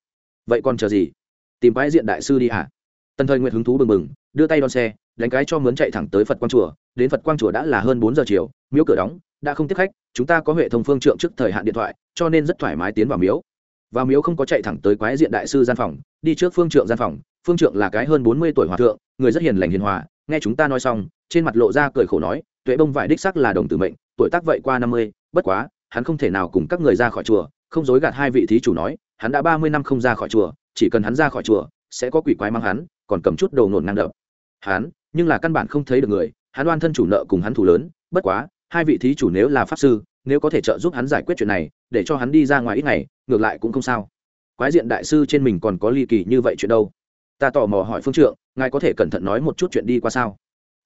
Vậy còn chờ gì? Tìm quái diện đại sư đi hả? Tần thời nguyện hứng thú bừng bừng, đưa tay đón xe, đánh cái cho mướn chạy thẳng tới phật quang chùa. Đến phật quang chùa đã là hơn bốn giờ chiều, miếu cửa đóng, đã không tiếp khách, chúng ta có hệ thống phương trượng trước thời hạn điện thoại, cho nên rất thoải mái tiến vào miếu. Vào miếu không có chạy thẳng tới quái diện đại sư gian phòng, đi trước phương trượng gian phòng. Phương trượng là cái hơn bốn mươi tuổi hòa thượng, người rất hiền lành hiền hòa, nghe chúng ta nói xong, trên mặt lộ ra cười khổ nói tuệ bông vải đích sắc là đồng tử mệnh, tuổi tác vậy qua năm mươi, bất quá, hắn không thể nào cùng các người ra khỏi chùa, không dối gạt hai vị thí chủ nói, hắn đã ba mươi năm không ra khỏi chùa, chỉ cần hắn ra khỏi chùa, sẽ có quỷ quái mang hắn, còn cầm chút đầu nổn năng đập. Hắn, nhưng là căn bản không thấy được người, hắn oan thân chủ nợ cùng hắn thủ lớn, bất quá, hai vị thí chủ nếu là pháp sư, nếu có thể trợ giúp hắn giải quyết chuyện này, để cho hắn đi ra ngoài ít ngày, ngược lại cũng không sao. Quái diện đại sư trên mình còn có ly kỳ như vậy chuyện đâu? Ta tò mò hỏi phương trượng, ngài có thể cẩn thận nói một chút chuyện đi qua sao?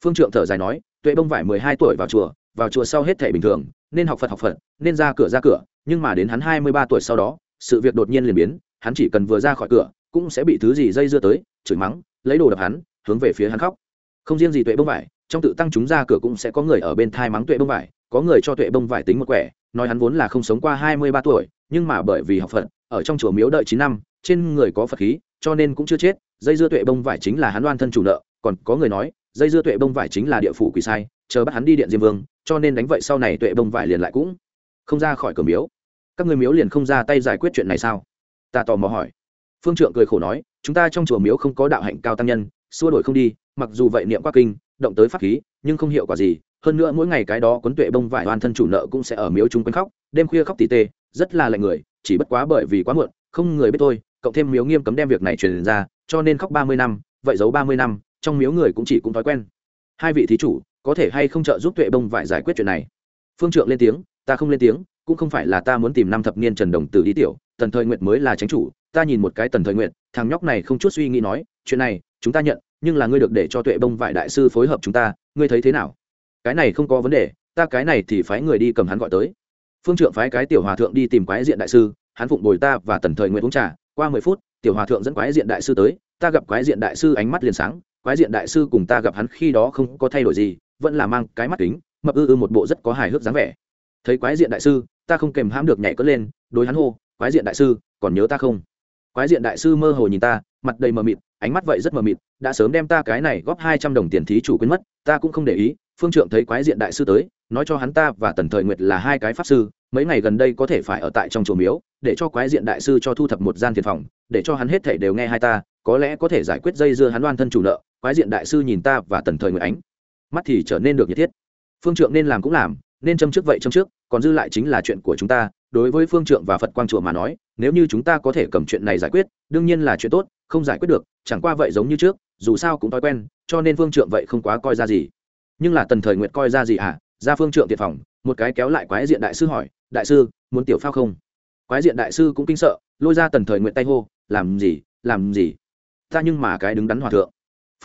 Phương trượng thở dài nói tuệ bông vải mười hai tuổi vào chùa vào chùa sau hết thể bình thường, nên học phật học phật, nên ra cửa ra cửa, nhưng mà đến hắn hai mươi ba tuổi sau đó, sự việc đột nhiên liền biến, hắn chỉ cần vừa ra khỏi cửa, cũng sẽ bị thứ gì dây dưa tới, chửi mắng, lấy đồ đập hắn, hướng về phía hắn khóc. Không riêng gì tuệ bông vải, trong tự tăng chúng ra cửa cũng sẽ có người ở bên thai mắng tuệ bông vải, có người cho tuệ bông vải tính một quẻ, nói hắn vốn là không sống qua hai mươi ba tuổi, nhưng mà bởi vì học phật, ở trong chùa miếu đợi chín năm, trên người có phật khí, cho nên cũng chưa chết, dây dưa tuệ bông vải chính là hắn oan thân chủ nợ, còn có người nói dây dưa tuệ bông vải chính là địa phủ quỷ sai, chờ bắt hắn đi điện diêm vương, cho nên đánh vậy sau này tuệ bông vải liền lại cũng không ra khỏi cửa miếu. Các người miếu liền không ra tay giải quyết chuyện này sao? Ta tò mò hỏi. Phương trượng cười khổ nói, chúng ta trong chùa miếu không có đạo hạnh cao tăng nhân, xua đổi không đi, mặc dù vậy niệm qua kinh, động tới pháp khí, nhưng không hiệu quả gì. Hơn nữa mỗi ngày cái đó quấn tuệ bông vải oan thân chủ nợ cũng sẽ ở miếu chúng quanh khóc, đêm khuya khóc tỉ tê, rất là lạnh người, chỉ bất quá bởi vì quá muộn, không người biết tôi cộng thêm miếu nghiêm cấm đem việc này truyền ra, cho nên khóc ba mươi năm, vậy giấu ba mươi năm trong miếu người cũng chỉ cũng thói quen. Hai vị thí chủ, có thể hay không trợ giúp tuệ bông vải giải quyết chuyện này? Phương trượng lên tiếng, ta không lên tiếng, cũng không phải là ta muốn tìm năm thập niên trần đồng tử đi tiểu, tần thời nguyệt mới là tránh chủ, ta nhìn một cái tần thời nguyệt, thằng nhóc này không chút suy nghĩ nói, chuyện này, chúng ta nhận, nhưng là ngươi được để cho tuệ bông vải đại sư phối hợp chúng ta, ngươi thấy thế nào? Cái này không có vấn đề, ta cái này thì phái người đi cầm hắn gọi tới. Phương trượng phái cái tiểu hòa thượng đi tìm quái diện đại sư, hắn phụng bồi ta và tần thời nguyện uống trà, qua mười phút, tiểu hòa thượng dẫn quái diện đại sư tới, ta gặp quái diện đại sư ánh mắt liền sáng quái diện đại sư cùng ta gặp hắn khi đó không có thay đổi gì, vẫn là mang cái mắt kính, mập ư ư một bộ rất có hài hước dáng vẻ. Thấy quái diện đại sư, ta không kèm hãm được nhảy cất lên, đối hắn hô, quái diện đại sư, còn nhớ ta không? Quái diện đại sư mơ hồ nhìn ta, mặt đầy mờ mịt, ánh mắt vậy rất mờ mịt, đã sớm đem ta cái này góp hai trăm đồng tiền thí chủ quên mất, ta cũng không để ý. Phương trượng thấy quái diện đại sư tới, nói cho hắn ta và tần thời nguyệt là hai cái pháp sư, mấy ngày gần đây có thể phải ở tại trong chùa miếu, để cho quái diện đại sư cho thu thập một gian thiền phòng, để cho hắn hết thể đều nghe hai ta, có lẽ có thể giải quyết dây dưa hắn oan thân chủ nợ quái diện đại sư nhìn ta và tần thời nguyệt ánh. Mắt thì trở nên được nhiệt thiết. Phương trượng nên làm cũng làm, nên châm trước vậy châm trước, còn dư lại chính là chuyện của chúng ta. Đối với phương trượng và phật quang chùa mà nói, nếu như chúng ta có thể cầm chuyện này giải quyết, đương nhiên là chuyện tốt, không giải quyết được, chẳng qua vậy giống như trước, dù sao cũng thói quen, cho nên phương trượng vậy không quá coi ra gì. Nhưng là tần thời nguyệt coi ra gì à ra phương trượng tiệt phòng, một cái kéo lại quái diện đại sư hỏi, đại sư, muốn tiểu phao không? Quái diện đại sư cũng kinh sợ, lôi ra tần thời nguyện tay hô, làm gì làm gì? Ta nhưng mà cái đứng đắn hòa thượng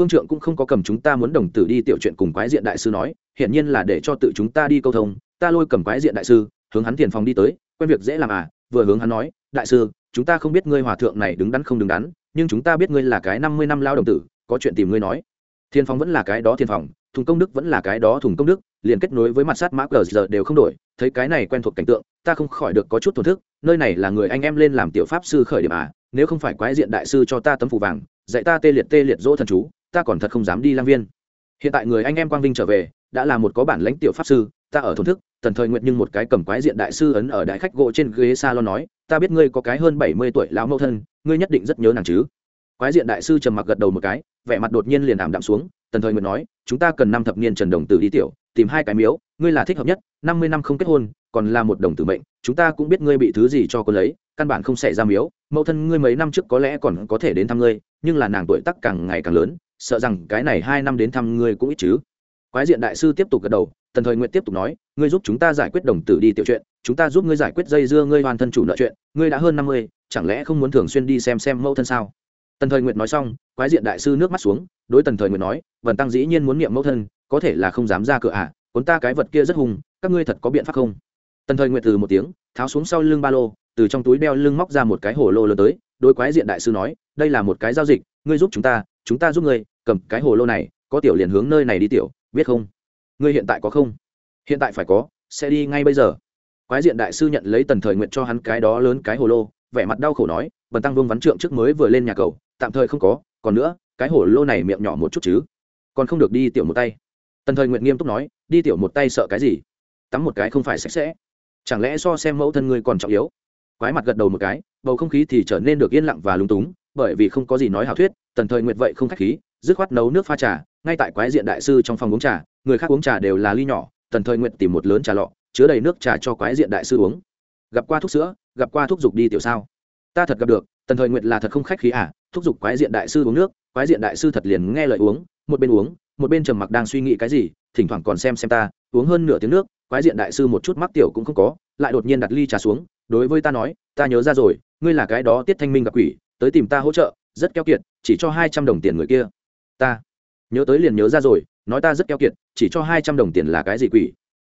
phương trượng cũng không có cầm chúng ta muốn đồng tử đi tiểu chuyện cùng quái diện đại sư nói, hiển nhiên là để cho tự chúng ta đi câu thông, ta lôi cầm quái diện đại sư, hướng hắn tiền phòng đi tới, quen việc dễ làm à vừa hướng hắn nói, đại sư, chúng ta không biết ngươi hòa thượng này đứng đắn không đứng đắn, nhưng chúng ta biết ngươi là cái năm mươi năm lao đồng tử, có chuyện tìm ngươi nói. Thiên phòng vẫn là cái đó thiên phòng, thùng công đức vẫn là cái đó thùng công đức, liền kết nối với mặt sát mã cờ giờ đều không đổi, thấy cái này quen thuộc cảnh tượng, ta không khỏi được có chút thổn thức, nơi này là người anh em lên làm tiểu pháp sư khởi điểm à nếu không phải quái diện đại sư cho ta tấm phù vàng, dạy ta tê liệt tê liệt dỗ thần chú ta còn thật không dám đi lang viên. Hiện tại người anh em quang vinh trở về, đã là một có bản lãnh tiểu pháp sư, ta ở thổn thức, tần thời nguyện nhưng một cái cầm quái diện đại sư ấn ở đại khách gỗ trên ghế salon nói, ta biết ngươi có cái hơn bảy mươi tuổi lão mẫu thân, ngươi nhất định rất nhớ nàng chứ. Quái diện đại sư trầm mặc gật đầu một cái, vẻ mặt đột nhiên liền ảm đạm xuống, tần thời nguyện nói, chúng ta cần năm thập niên trần đồng tử đi tiểu, tìm hai cái miếu, ngươi là thích hợp nhất, năm mươi năm không kết hôn, còn là một đồng tử mệnh, chúng ta cũng biết ngươi bị thứ gì cho cô lấy căn bản không xảy ra miếu mẫu thân ngươi mấy năm trước có lẽ còn có thể đến thăm ngươi nhưng là nàng tuổi tắc càng ngày càng lớn sợ rằng cái này hai năm đến thăm ngươi cũng ít chứ. Quái diện đại sư tiếp tục gật đầu tần thời nguyện tiếp tục nói ngươi giúp chúng ta giải quyết đồng tử đi tiểu chuyện chúng ta giúp ngươi giải quyết dây dưa ngươi hoàn thân chủ nợ chuyện ngươi đã hơn năm mươi chẳng lẽ không muốn thường xuyên đi xem xem mẫu thân sao? Tần thời nguyện nói xong quái diện đại sư nước mắt xuống đối tần thời nguyện nói vần tăng dĩ nhiên muốn niệm mẫu thân có thể là không dám ra cửa ạ à, cuốn ta cái vật kia rất hùng các ngươi thật có biện pháp không? Tần thời nguyện từ một tiếng tháo xuống sau lưng ba lô từ trong túi đeo lưng móc ra một cái hồ lô lớn tới đôi quái diện đại sư nói, đây là một cái giao dịch, ngươi giúp chúng ta chúng ta giúp ngươi, cầm cái hồ lô này, có tiểu liền hướng nơi này đi tiểu, biết không? Ngươi hiện tại có không? Hiện tại phải có, sẽ đi ngay bây giờ. Quái diện đại sư nhận lấy tần thời nguyện cho hắn cái đó lớn cái hồ lô, vẻ mặt đau khổ nói, bần tăng vương vắn trượng trước mới vừa lên nhà cầu, tạm thời không có, còn nữa, cái hồ lô này miệng nhỏ một chút chứ, còn không được đi tiểu một tay. Tần thời nguyện nghiêm túc nói, đi tiểu một tay sợ cái gì? Tắm một cái không phải sạch sẽ. Chẳng lẽ so xem mẫu thân ngươi còn trọng yếu? Quái mặt gật đầu một cái, bầu không khí thì trở nên được yên lặng và lúng túng, bởi vì không có gì nói hảo thuyết, tần thời Nguyệt vậy không k h á c h khí, dứt khoát nấu nước pha trà, ngay tại quái diện đại sư trong phòng uống trà, người khác uống trà đều là ly nhỏ, tần thời Nguyệt tìm một lớn trà lọ, chứa đầy nước trà cho quái diện đại sư uống. Gặp qua thuốc sữa, gặp qua thuốc dục đi tiểu sao? Ta thật gặp được, tần thời Nguyệt là thật không khách khí à thúc giục quái diện đại sư uống nước, quái diện đại sư thật liền nghe lời uống, một bên uống, một bên trầm mặc đang suy nghĩ cái gì, thỉnh thoảng còn xem xem ta, uống hơn nửa tiếng nước quái diện đại sư một chút mắc tiểu cũng không có, lại đột nhiên đặt ly trà xuống, đối với ta nói, ta nhớ ra rồi, ngươi là cái đó tiết thanh minh gặp quỷ, tới tìm ta hỗ trợ, rất keo kiệt, chỉ cho hai trăm đồng tiền người kia. Ta? Nhớ tới liền nhớ ra rồi, nói ta rất keo kiệt, chỉ cho hai trăm đồng tiền là cái gì quỷ?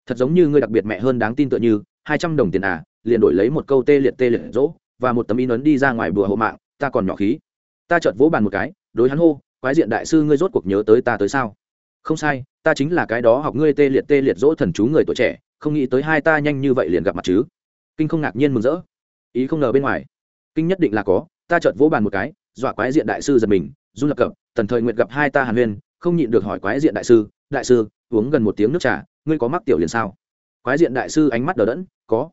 Thật giống như ngươi đặc biệt mẹ hơn đáng tin tựa như, hai trăm đồng tiền à liền đổi lấy một câu tê liệt tê liệt dỗ, và một tấm in ấn đi ra ngoài bùa hộ mạng, ta còn nhỏ khí. Ta chợt vỗ bàn một cái, đối hắn hô, quái diện đại sư ngươi rốt cuộc nhớ tới ta tới sao? Không sai, ta chính là cái đó học ngươi tê liệt tê liệt dỗ thần chú người tuổi trẻ, không nghĩ tới hai ta nhanh như vậy liền gặp mặt chứ. Kinh không ngạc nhiên mừng rỡ. Ý không ngờ bên ngoài. Kinh nhất định là có, ta chợt vỗ bàn một cái, dọa quái diện đại sư giật mình, run lập cập, tần thời nguyện gặp hai ta hàn huyên, không nhịn được hỏi quái diện đại sư đại sư, uống gần một tiếng nước trà, ngươi có mắc tiểu liền sao? Quái diện đại sư ánh mắt đờ đẫn, có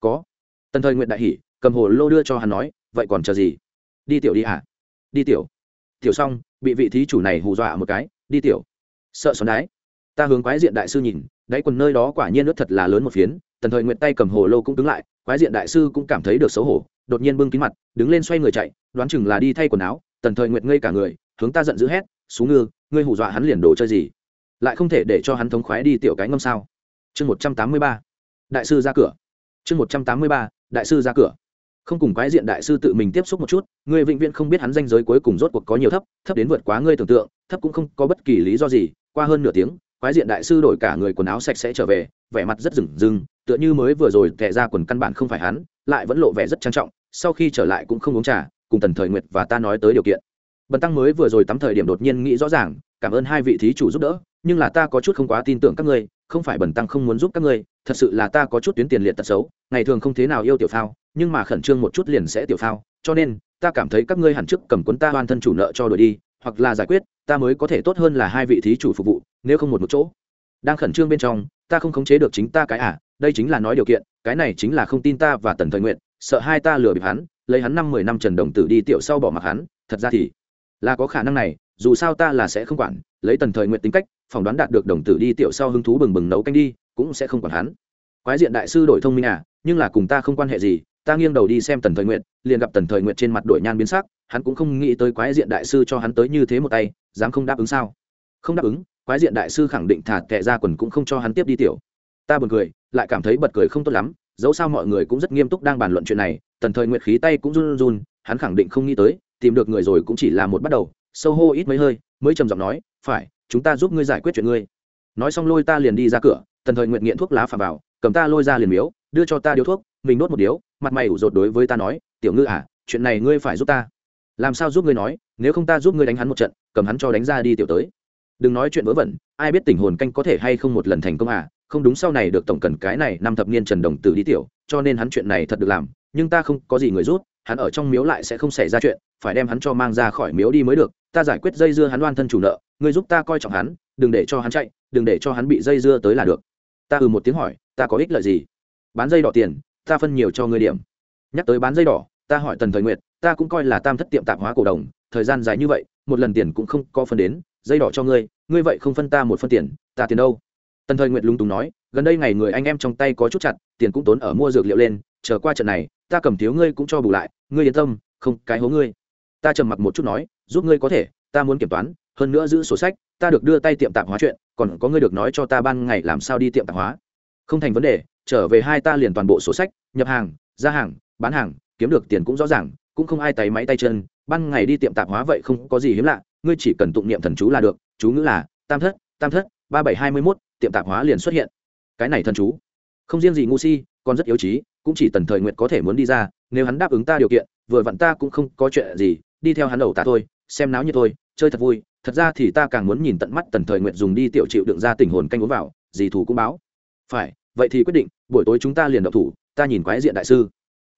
có. Tần thời nguyện đại hỉ, cầm hồ lô đưa cho hắn nói, vậy còn chờ gì? Đi tiểu đi hả đi tiểu. Tiểu xong, bị vị thí chủ này hù dọa một cái, đi tiểu sợ xoắn đái. Ta hướng quái diện đại sư nhìn, đáy quần nơi đó quả nhiên nước thật là lớn một phiến, tần thời nguyện tay cầm hồ lô cũng cứng lại, quái diện đại sư cũng cảm thấy được xấu hổ, đột nhiên bưng kín mặt, đứng lên xoay người chạy, đoán chừng là đi thay quần áo, tần thời nguyện ngây cả người, hướng ta giận dữ hét xuống ngư, ngươi hù dọa hắn liền đồ chơi gì? Lại không thể để cho hắn thống khoái đi tiểu cái ngâm sao? Chương một trăm tám mươi ba. Đại sư ra cửa. Chương một trăm tám mươi ba, đại sư ra cửa không cùng quái diện đại sư tự mình tiếp xúc một chút, ngươi vĩnh viễn không biết hắn danh giới cuối cùng rốt cuộc có nhiều thấp thấp đến vượt quá ngươi tưởng tượng, thấp cũng không có bất kỳ lý do gì, qua hơn nửa tiếng, quái diện đại sư đổi cả người quần áo sạch sẽ trở về, vẻ mặt rất rừng rừng, tựa như mới vừa rồi tệ ra quần căn bản không phải hắn, lại vẫn lộ vẻ rất trang trọng, sau khi trở lại cũng không uống trà, cùng tần thời nguyệt và ta nói tới điều kiện. Bần tăng mới vừa rồi tắm thời điểm đột nhiên nghĩ rõ ràng, cảm ơn hai vị thí chủ giúp đỡ, nhưng là ta có chút không quá tin tưởng các ngươi, không phải bần tăng không muốn giúp các ngươi, thật sự là ta có chút tuyến tiền liệt tật xấu, ngày thường không thế nào yêu tiểu phao nhưng mà khẩn trương một chút liền sẽ tiểu phao, cho nên, ta cảm thấy các ngươi hẳn trước cầm cuốn ta hoàn thân chủ nợ cho đổi đi, hoặc là giải quyết, ta mới có thể tốt hơn là hai vị thí chủ phục vụ, nếu không một một chỗ. Đang khẩn trương bên trong, ta không khống chế được chính ta cái à đây chính là nói điều kiện, cái này chính là không tin ta và tần thời nguyện sợ hai ta lừa bịp hắn, lấy hắn năm mười năm trần đồng tử đi tiểu sau bỏ mặc hắn, thật ra thì là có khả năng này, dù sao ta là sẽ không quản, lấy tần thời nguyện tính cách, phỏng đoán đạt được đồng tử đi tiểu sau hứng thú bừng bừng nấu canh đi, cũng sẽ không quản hắn. Quái diện đại sư đổi thông minh à nhưng là cùng ta không quan hệ gì ta nghiêng đầu đi xem tần thời nguyện liền gặp tần thời nguyện trên mặt đổi nhan biến sắc, hắn cũng không nghĩ tới quái diện đại sư cho hắn tới như thế một tay, dám không đáp ứng sao? Không đáp ứng, quái diện đại sư khẳng định thả tệ ra quần cũng không cho hắn tiếp đi tiểu. Ta buồn cười, lại cảm thấy bật cười không tốt lắm, dẫu sao mọi người cũng rất nghiêm túc đang bàn luận chuyện này, tần thời nguyện khí tay cũng run run hắn khẳng định không nghĩ tới, tìm được người rồi cũng chỉ là một bắt đầu, sâu hô ít mấy hơi, mới trầm giọng nói, phải, chúng ta giúp ngươi giải quyết chuyện ngươi. Nói xong lôi ta liền đi ra cửa, tần thời nguyện nghiện thuốc lá phà vào, cầm ta lôi ra liền miếu, đưa cho ta điếu thuốc, mình đốt một điếu mặt mày ủ rột đối với ta nói, tiểu ngư à chuyện này ngươi phải giúp ta. Làm sao giúp ngươi nói, nếu không ta giúp ngươi đánh hắn một trận, cầm hắn cho đánh ra đi tiểu tới. Đừng nói chuyện vớ vẩn, ai biết tình hồn canh có thể hay không một lần thành công à không đúng sau này được tổng cần cái này năm thập niên trần đồng tử đi tiểu, cho nên hắn chuyện này thật được làm, nhưng ta không có gì người rút hắn ở trong miếu lại sẽ không xảy ra chuyện, phải đem hắn cho mang ra khỏi miếu đi mới được, ta giải quyết dây dưa hắn oan thân chủ nợ, ngươi giúp ta coi trọng hắn, đừng để cho hắn chạy, đừng để cho hắn bị dây dưa tới là được. Ta ừ một tiếng hỏi, ta có ích lợi gì? Bán dây đỏ tiền ta phân nhiều cho ngươi điểm. Nhắc tới bán dây đỏ, ta hỏi tần thời nguyệt, ta cũng coi là tam thất tiệm tạp hóa cổ đồng, thời gian dài như vậy, một lần tiền cũng không có phân đến, dây đỏ cho ngươi ngươi vậy không phân ta một phân tiền, ta tiền đâu? Tần thời nguyệt lúng túng nói, gần đây ngày người anh em trong tay có chút chặt, tiền cũng tốn ở mua dược liệu lên, chờ qua trận này, ta cầm thiếu ngươi cũng cho bù lại, ngươi yên tâm, không cái hố ngươi. Ta trầm mặc một chút nói, giúp ngươi có thể, ta muốn kiểm toán, hơn nữa giữ sổ sách, ta được đưa tay tiệm tạp hóa chuyện, còn có ngươi được nói cho ta ban ngày làm sao đi tiệm tạp hóa. Không thành vấn đề trở về hai ta liền toàn bộ sổ sách, nhập hàng, ra hàng, bán hàng, kiếm được tiền cũng rõ ràng, cũng không ai tay máy tay chân, ban ngày đi tiệm tạp hóa vậy không có gì hiếm lạ, ngươi chỉ cần tụng niệm thần chú là được, chú ngữ là tam thất tam thất, ba bảy hai mươi mốt, tiệm tạp hóa liền xuất hiện. Cái này thần chú, không riêng gì ngu si, còn rất yếu trí, cũng chỉ tần thời nguyện có thể muốn đi ra, nếu hắn đáp ứng ta điều kiện, vừa vặn ta cũng không có chuyện gì, đi theo hắn đầu ta thôi, xem náo như thôi, chơi thật vui, thật ra thì ta càng muốn nhìn tận mắt tần thời nguyện dùng đi tiểu chịu đựng ra tình hồn canh uống vào, gì thủ cũng báo. Phải vậy thì quyết định, buổi tối chúng ta liền đậu thủ, ta nhìn quái diện đại sư.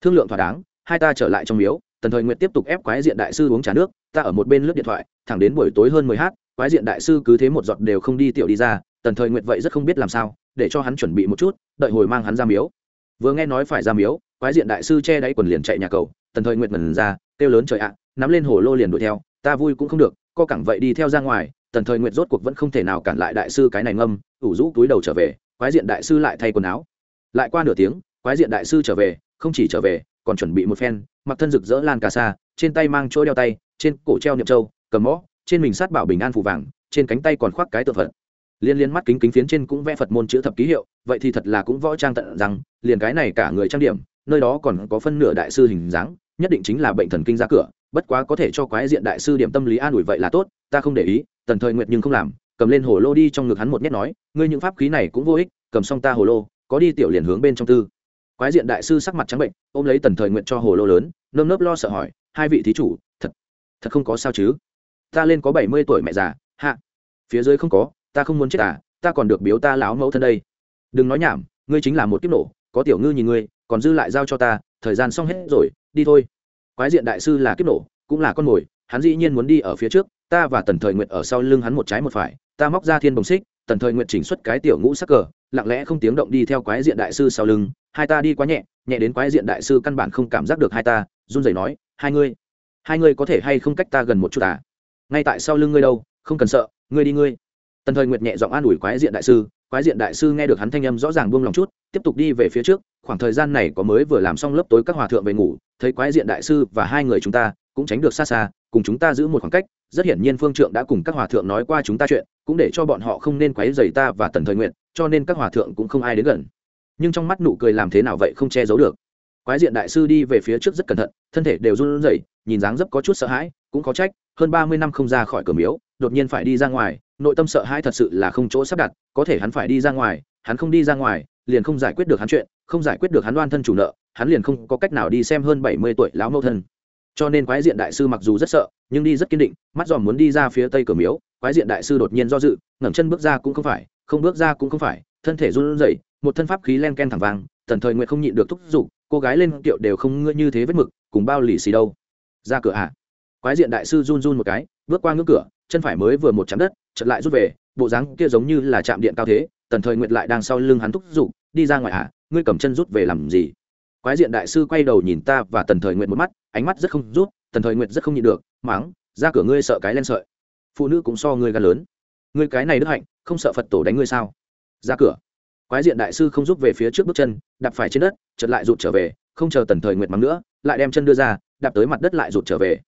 Thương lượng thỏa đáng, hai ta trở lại trong miếu, tần thời nguyện tiếp tục ép quái diện đại sư uống trà nước, ta ở một bên lướt điện thoại, thẳng đến buổi tối hơn mười h quái diện đại sư cứ thế một giọt đều không đi tiểu đi ra, tần thời nguyện vậy rất không biết làm sao, để cho hắn chuẩn bị một chút, đợi hồi mang hắn ra miếu. Vừa nghe nói phải ra miếu, quái diện đại sư che đáy quần liền chạy nhà cầu, tần thời nguyện mần ra, kêu lớn trời ạ, nắm lên hồ lô liền đuổi theo, ta vui cũng không được, co cẳng vậy đi theo ra ngoài, tần thời nguyện rốt cuộc vẫn không thể nào cản lại đại sư cái này ngâm, ủ rũ túi đầu trở về quái diện đại sư lại thay quần áo. Lại qua nửa tiếng, quái diện đại sư trở về, không chỉ trở về, còn chuẩn bị một phen, mặc thân rực rỡ lan cà sa, trên tay mang chỗ đeo tay, trên cổ treo niệm trâu cầm mõ, trên mình sát bảo bình an phù vàng, trên cánh tay còn khoác cái tự phật. Liên liên mắt kính kính phiến trên cũng vẽ phật môn chữ thập ký hiệu, vậy thì thật là cũng võ trang tận rằng, liền cái này cả người trang điểm, nơi đó còn có phân nửa đại sư hình dáng, nhất định chính là bệnh thần kinh ra cửa, bất quá có thể cho quái diện đại sư điểm tâm lý an ủi vậy là tốt, ta không để ý, tần thời nguyệt nhưng không làm cầm lên hồ lô đi trong ngực hắn một nhét nói, ngươi những pháp khí này cũng vô ích, cầm xong ta hồ lô, có đi tiểu liền hướng bên trong tư. Quái diện đại sư sắc mặt trắng bệnh, ôm lấy tần thời nguyện cho hồ lô lớn, nơm nớp lo sợ hỏi, hai vị thí chủ, thật thật không có sao chứ? Ta lên có bảy mươi tuổi mẹ già, hạ, phía dưới không có, ta không muốn chết à ta còn được biếu ta láo mẫu thân đây. Đừng nói nhảm, ngươi chính là một kiếp nổ, có tiểu ngư nhìn ngươi, còn dư lại giao cho ta, thời gian xong hết rồi, đi thôi. Quái diện đại sư là kiếp nổ, cũng là con mồi, hắn dĩ nhiên muốn đi ở phía trước, ta và tần thời nguyện ở sau lưng hắn một trái một phải ta móc ra thiên bồng xích, tần thời nguyện chỉnh xuất cái tiểu ngũ sắc cờ, lặng lẽ không tiếng động đi theo quái diện đại sư sau lưng. Hai ta đi quá nhẹ nhẹ đến quái diện đại sư căn bản không cảm giác được hai ta, run rẩy nói, hai ngươi hai ngươi có thể hay không cách ta gần một chút à? Ngay tại sau lưng ngươi đâu, không cần sợ, ngươi đi ngươi. Tần thời nguyệt nhẹ giọng an ủi quái diện đại sư, quái diện đại sư nghe được hắn thanh âm rõ ràng buông lòng chút, tiếp tục đi về phía trước, khoảng thời gian này có mới vừa làm xong lớp tối các hòa thượng về ngủ, thấy quái diện đại sư và hai người chúng ta, cũng tránh được xa xa, cùng chúng ta giữ một khoảng cách rất hiển nhiên phương trượng đã cùng các hòa thượng nói qua chúng ta chuyện, cũng để cho bọn họ không nên quấy rầy ta và tần thời nguyện cho nên các hòa thượng cũng không ai đến gần. Nhưng trong mắt nụ cười làm thế nào vậy không che giấu được. Quái diện đại sư đi về phía trước rất cẩn thận, thân thể đều run rẩy, nhìn dáng dấp có chút sợ hãi, cũng có trách, hơn ba mươi năm không ra khỏi cửa miếu, đột nhiên phải đi ra ngoài, nội tâm sợ hãi thật sự là không chỗ sắp đặt, có thể hắn phải đi ra ngoài, hắn không đi ra ngoài, liền không giải quyết được hắn chuyện, không giải quyết được hắn đoan thân chủ nợ, hắn liền không có cách nào đi xem hơn bảy mươi tuổi lão mẫu thân cho nên quái diện đại sư mặc dù rất sợ, nhưng đi rất kiên định, mắt dòm muốn đi ra phía tây cửa miếu, quái diện đại sư đột nhiên do dự, ngẩng chân bước ra cũng không phải, không bước ra cũng không phải, thân thể run rẩy, một thân pháp khí len ken thẳng vàng tần thời nguyện không nhịn được thúc giục, cô gái lên kiệu đều không ngựa như thế vết mực, cùng bao lì xì đâu. Ra cửa à quái diện đại sư run run một cái, bước qua ngưỡng cửa, chân phải mới vừa một chạm đất, chợt lại rút về, bộ dáng kia giống như là chạm điện cao thế tần thời nguyện lại đang sau lưng hắn thúc giục, đi ra ngoài à ngươi cầm chân rút về làm gì? Quái diện đại sư quay đầu nhìn ta và tần thời nguyện một mắt, ánh mắt rất không rút, tần thời nguyện rất không nhịn được, mắng, ra cửa ngươi sợ cái len sợi. Phụ nữ cũng so ngươi gan lớn. Ngươi cái này đức hạnh, không sợ phật tổ đánh ngươi sao? Ra cửa. Quái diện đại sư không giúp về phía trước bước chân, đạp phải trên đất, chợt lại rụt trở về, không chờ tần thời nguyệt mắng nữa, lại đem chân đưa ra, đạp tới mặt đất lại rụt trở về.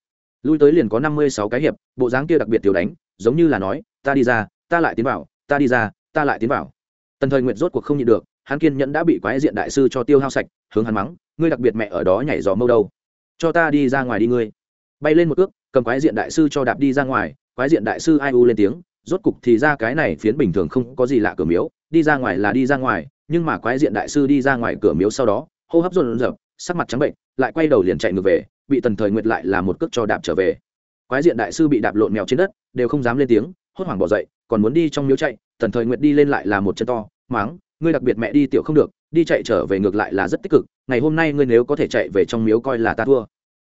Lui tới liền có năm mươi sáu cái hiệp, bộ dáng kia đặc biệt tiểu đánh, giống như là nói, ta đi ra, ta lại tiến vào, ta đi ra, ta lại tiến vào. Tần thời nguyệt rốt cuộc không nhịn được hắn kiên nhẫn đã bị quái diện đại sư cho tiêu hao sạch, hướng hắn mắng, ngươi đặc biệt mẹ ở đó nhảy gió mâu đâu. Cho ta đi ra ngoài đi ngươi. Bay lên một cước cầm quái diện đại sư cho đạp đi ra ngoài, quái diện đại sư ai u lên tiếng, rốt cục thì ra cái này phiến bình thường không có gì lạ cửa miếu, đi ra ngoài là đi ra ngoài, nhưng mà quái diện đại sư đi ra ngoài cửa miếu sau đó, hô hấp rộn rợp, sắc mặt trắng bệnh, lại quay đầu liền chạy ngược về, bị tần thời nguyệt lại là một cước cho đạp trở về. Quái diện đại sư bị đạp lộn mèo trên đất, đều không dám lên tiếng, hốt hoảng bỏ dậy, còn muốn đi trong miếu chạy, tần thời nguyệt đi lên lại là một chân to máng ngươi đặc biệt mẹ đi tiểu không được, đi chạy trở về ngược lại là rất tích cực, ngày hôm nay ngươi nếu có thể chạy về trong miếu coi là ta thua.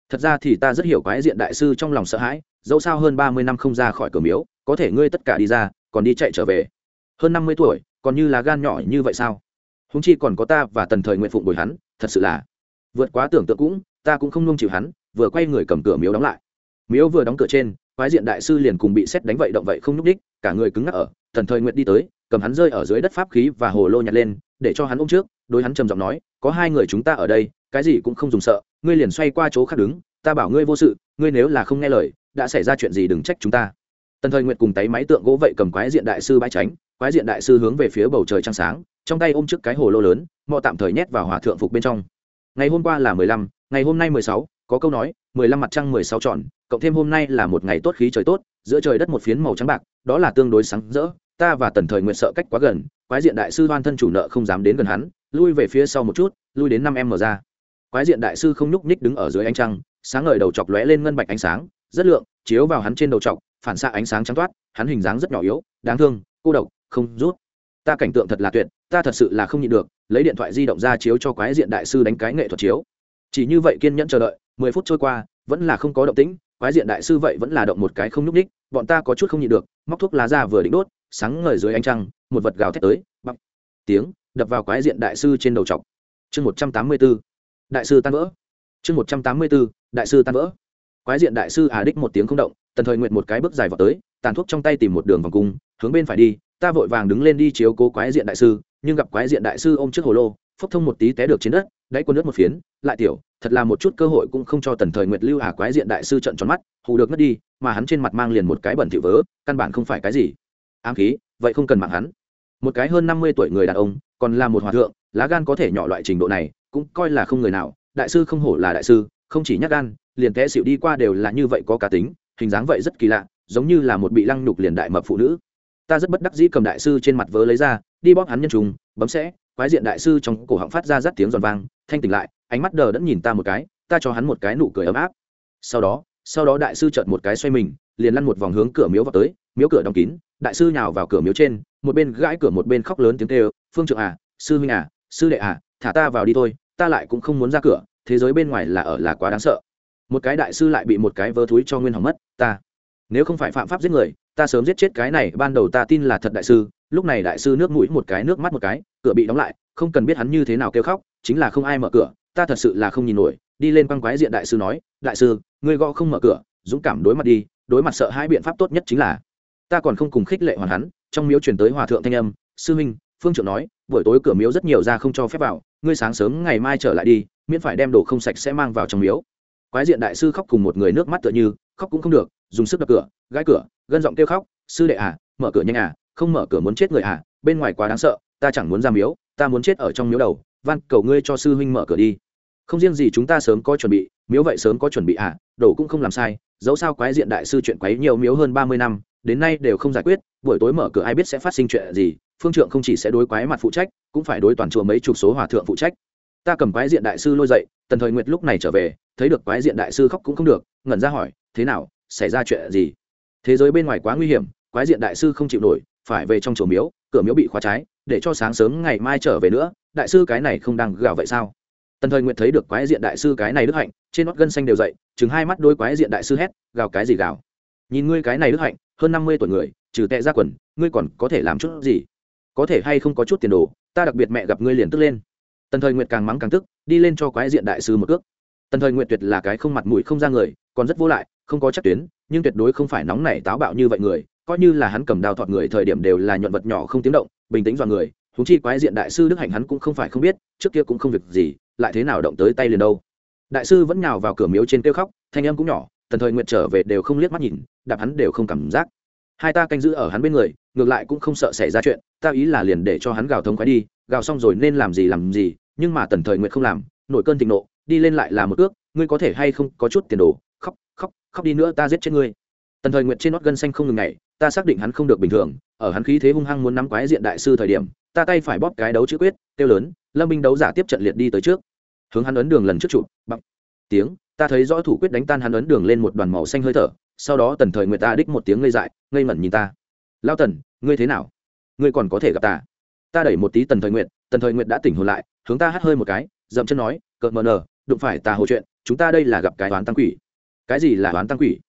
Thật ra thì ta rất hiểu quái diện đại sư trong lòng sợ hãi, dẫu sao hơn ba mươi năm không ra khỏi cửa miếu, có thể ngươi tất cả đi ra, còn đi chạy trở về. Hơn năm mươi tuổi, còn như là gan nhỏ như vậy sao? Húng chi còn có ta và tần thời nguyện phụng bồi hắn, thật sự là vượt quá tưởng tượng cũng, ta cũng không nung chịu hắn, vừa quay người cầm cửa miếu đóng lại. Miếu vừa đóng cửa trên, quái diện đại sư liền cùng bị xét đánh vậy động vậy không nhúc đích cả người cứng ngắc ở, thần thời nguyện đi tới, cầm hắn rơi ở dưới đất pháp khí và hồ lô nhặt lên, để cho hắn ôm trước, đối hắn trầm giọng nói, có hai người chúng ta ở đây, cái gì cũng không dùng sợ, ngươi liền xoay qua chỗ khác đứng, ta bảo ngươi vô sự, ngươi nếu là không nghe lời, đã xảy ra chuyện gì đừng trách chúng ta. Tần thời nguyện cùng tay máy tượng gỗ vậy cầm quái diện đại sư bãi tránh quái diện đại sư hướng về phía bầu trời trăng sáng, trong tay ôm trước cái hồ lô lớn mọ tạm thời nhét vào hòa thượng phục bên trong. Ngày hôm qua là mười lăm, ngày hôm nay mười sáu, có câu nói, mười lăm mặt trăng mười sáu tròn cộng thêm hôm nay là một ngày tốt khí trời tốt giữa trời đất một phiến màu trắng bạc, đó là tương đối sáng rỡ. Ta và tần thời nguyện sợ cách quá gần, quái diện đại sư đoan thân chủ nợ không dám đến gần hắn, lui về phía sau một chút, lui đến năm em mở ra. Quái diện đại sư không nhúc nhích đứng ở dưới ánh trăng, sáng ngời đầu chọc lóe lên ngân bạch ánh sáng, rất lượng, chiếu vào hắn trên đầu chọc, phản xạ ánh sáng trắng toát, hắn hình dáng rất nhỏ yếu, đáng thương, cô độc, không rút. Ta cảnh tượng thật là tuyệt, ta thật sự là không nhịn được, lấy điện thoại di động ra chiếu cho quái diện đại sư đánh cái nghệ thuật chiếu. Chỉ như vậy kiên nhẫn chờ đợi, mười phút trôi qua, vẫn là không có động tĩnh quái diện đại sư vậy vẫn là động một cái không nhúc ních bọn ta có chút không nhịn được, móc thuốc lá ra vừa định đốt, sáng ngời dưới ánh trăng, một vật gào thét tới bắp tiếng, đập vào quái diện đại sư trên đầu chọc. Chương một trăm tám mươi b ố đại sư tan vỡ. Chương một trăm tám mươi b ố đại sư tan vỡ. Quái diện đại sư à đích một tiếng không động, tần thời nguyện một cái bước dài vào tới, tàn thuốc trong tay tìm một đường vòng cung, hướng bên phải đi, ta vội vàng đứng lên đi chiếu cố quái diện đại sư, nhưng gặp quái diện đại sư ôm trước hồ lô phốc thông một tí té được trên đất, đáy quân nước một phiến. Lại tiểu, thật là một chút cơ hội cũng không cho tần thời nguyệt lưu hà quái diện đại sư trận tròn mắt, hù được ngất đi, mà hắn trên mặt mang liền một cái bẩn thỉu vớ, căn bản không phải cái gì. Ám khí, vậy không cần mạng hắn. Một cái hơn năm mươi tuổi người đàn ông, còn là một hòa thượng, lá gan có thể nhỏ loại trình độ này, cũng coi là không người nào. Đại sư không hổ là đại sư, không chỉ nhắc gan, liền té xịu đi qua đều là như vậy có cá tính, hình dáng vậy rất kỳ lạ, giống như là một bị lăng nhục liền đại mập phụ nữ. Ta rất bất đắc dĩ cầm đại sư trên mặt vớ lấy ra, đi bóp hắn nhân trùng, bấm sẽ quái diện đại sư trong cổ họng phát ra rắt tiếng giòn vang, thanh tỉnh lại, ánh mắt đờ đẫn nhìn ta một cái, ta cho hắn một cái nụ cười ấm áp. Sau đó sau đó đại sư chợt một cái xoay mình, liền lăn một vòng hướng cửa miếu vào tới, miếu cửa đóng kín, đại sư nhào vào cửa miếu trên, một bên gãi cửa một bên khóc lớn tiếng kêu, phương trượng à sư huynh à sư đệ à thả ta vào đi thôi, ta lại cũng không muốn ra cửa, thế giới bên ngoài là ở là quá đáng sợ. Một cái đại sư lại bị một cái vơ thúi cho nguyên hỏng mất, ta, nếu không phải phạm pháp giết người, ta sớm giết chết cái này, ban đầu ta tin là thật đại sư lúc này đại sư nước mũi một cái, nước mắt một cái, cửa bị đóng lại, không cần biết hắn như thế nào kêu khóc, chính là không ai mở cửa, ta thật sự là không nhìn nổi, đi lên băng quái diện đại sư nói, đại sư, ngươi gõ không mở cửa, dũng cảm đối mặt đi, đối mặt sợ hai biện pháp tốt nhất chính là, ta còn không cùng khích lệ hoàn hắn, trong miếu truyền tới hòa thượng thanh âm, sư minh phương trưởng nói, buổi tối cửa miếu rất nhiều ra không cho phép vào, ngươi sáng sớm ngày mai trở lại đi, miễn phải đem đồ không sạch sẽ mang vào trong miếu. Quái diện đại sư khóc cùng một người nước mắt tựa như, khóc cũng không được, dùng sức đập cửa, gãi cửa, gân giọng kêu khóc, sư đệ à mở cửa nhanh à không mở cửa muốn chết người à bên ngoài quá đáng sợ, ta chẳng muốn ra miếu, ta muốn chết ở trong miếu đầu, van, cầu ngươi cho sư huynh mở cửa đi. Không riêng gì chúng ta sớm có chuẩn bị, miếu vậy sớm có chuẩn bị à đổ cũng không làm sai, dẫu sao quái diện đại sư chuyện quấy nhiều miếu hơn ba mươi năm, đến nay đều không giải quyết, buổi tối mở cửa ai biết sẽ phát sinh chuyện gì, phương trượng không chỉ sẽ đối quái mặt phụ trách, cũng phải đối toàn chùa mấy chục số hòa thượng phụ trách. Ta cầm quái diện đại sư lôi dậy, tần thời nguyệt lúc này trở về, thấy được quái diện đại sư khóc cũng không được, ngẩn ra hỏi, thế nào, xảy ra chuyện gì? Thế giới bên ngoài quá nguy hiểm, quái diện đại sư không chịu nổi phải về trong chùa miếu, cửa miếu bị khóa trái, để cho sáng sớm ngày mai trở về nữa, đại sư cái này không đang gào vậy sao? Tần thời nguyệt thấy được quái diện đại sư cái này đức hạnh, trên nót gân xanh đều dậy, chừng hai mắt đôi quái diện đại sư hét, gào cái gì gào? Nhìn ngươi cái này đức hạnh, hơn năm mươi tuổi người, trừ tệ ra quần, ngươi còn có thể làm chút gì? Có thể hay không có chút tiền đồ, ta đặc biệt mẹ gặp ngươi liền tức lên. Tần thời nguyệt càng mắng càng tức, đi lên cho quái diện đại sư một cước. Tần thời nguyệt tuyệt là cái không mặt mũi không ra người, còn rất vô lại, không có chắc tuyến, nhưng tuyệt đối không phải nóng nảy táo bạo như vậy người coi như là hắn cầm đao thọt người thời điểm đều là nhuận vật nhỏ không tiếng động, bình tĩnh dọn người húng chi quái diện đại sư đức hạnh hắn cũng không phải không biết, trước kia cũng không việc gì, lại thế nào động tới tay liền đâu. Đại sư vẫn nhào vào cửa miếu trên kêu khóc, thanh âm cũng nhỏ, tần thời nguyện trở về đều không liếc mắt nhìn, đạp hắn đều không cảm giác. Hai ta canh giữ ở hắn bên người, ngược lại cũng không sợ xảy ra chuyện, ta ý là liền để cho hắn gào thống khoái đi, gào xong rồi nên làm gì làm gì, nhưng mà tần thời nguyện không làm nổi cơn thịnh nộ, đi lên lại là một ước, ngươi có thể hay không có chút tiền đồ, khóc khóc khóc đi nữa ta giết chết ngươi tần thời nguyệt trên nót gân xanh không ngừng ngày ta xác định hắn không được bình thường, ở hắn khí thế hung hăng muốn nắm quái diện đại sư thời điểm, ta tay phải bóp cái đấu chữ quyết tiêu lớn, lâm binh đấu giả tiếp trận liệt đi tới trước. Hướng hắn ấn đường lần trước chụp bằng tiếng, ta thấy rõ thủ quyết đánh tan hắn ấn đường lên một đoàn màu xanh hơi thở, sau đó tần thời nguyệt ta đích một tiếng ngây dại, ngây ngẩn nhìn ta. Lao tần, ngươi thế nào? Ngươi còn có thể gặp ta? Ta đẩy một tí tần thời nguyệt, tần thời nguyệt đã tỉnh hồn lại, hướng ta hắt hơi một cái, dậm chân nói, cợt mờ nờ, đụng phải ta hồ chuyện, chúng ta đây là gặp cái toán tăng quỷ. Cái gì là toán tăng quỷ?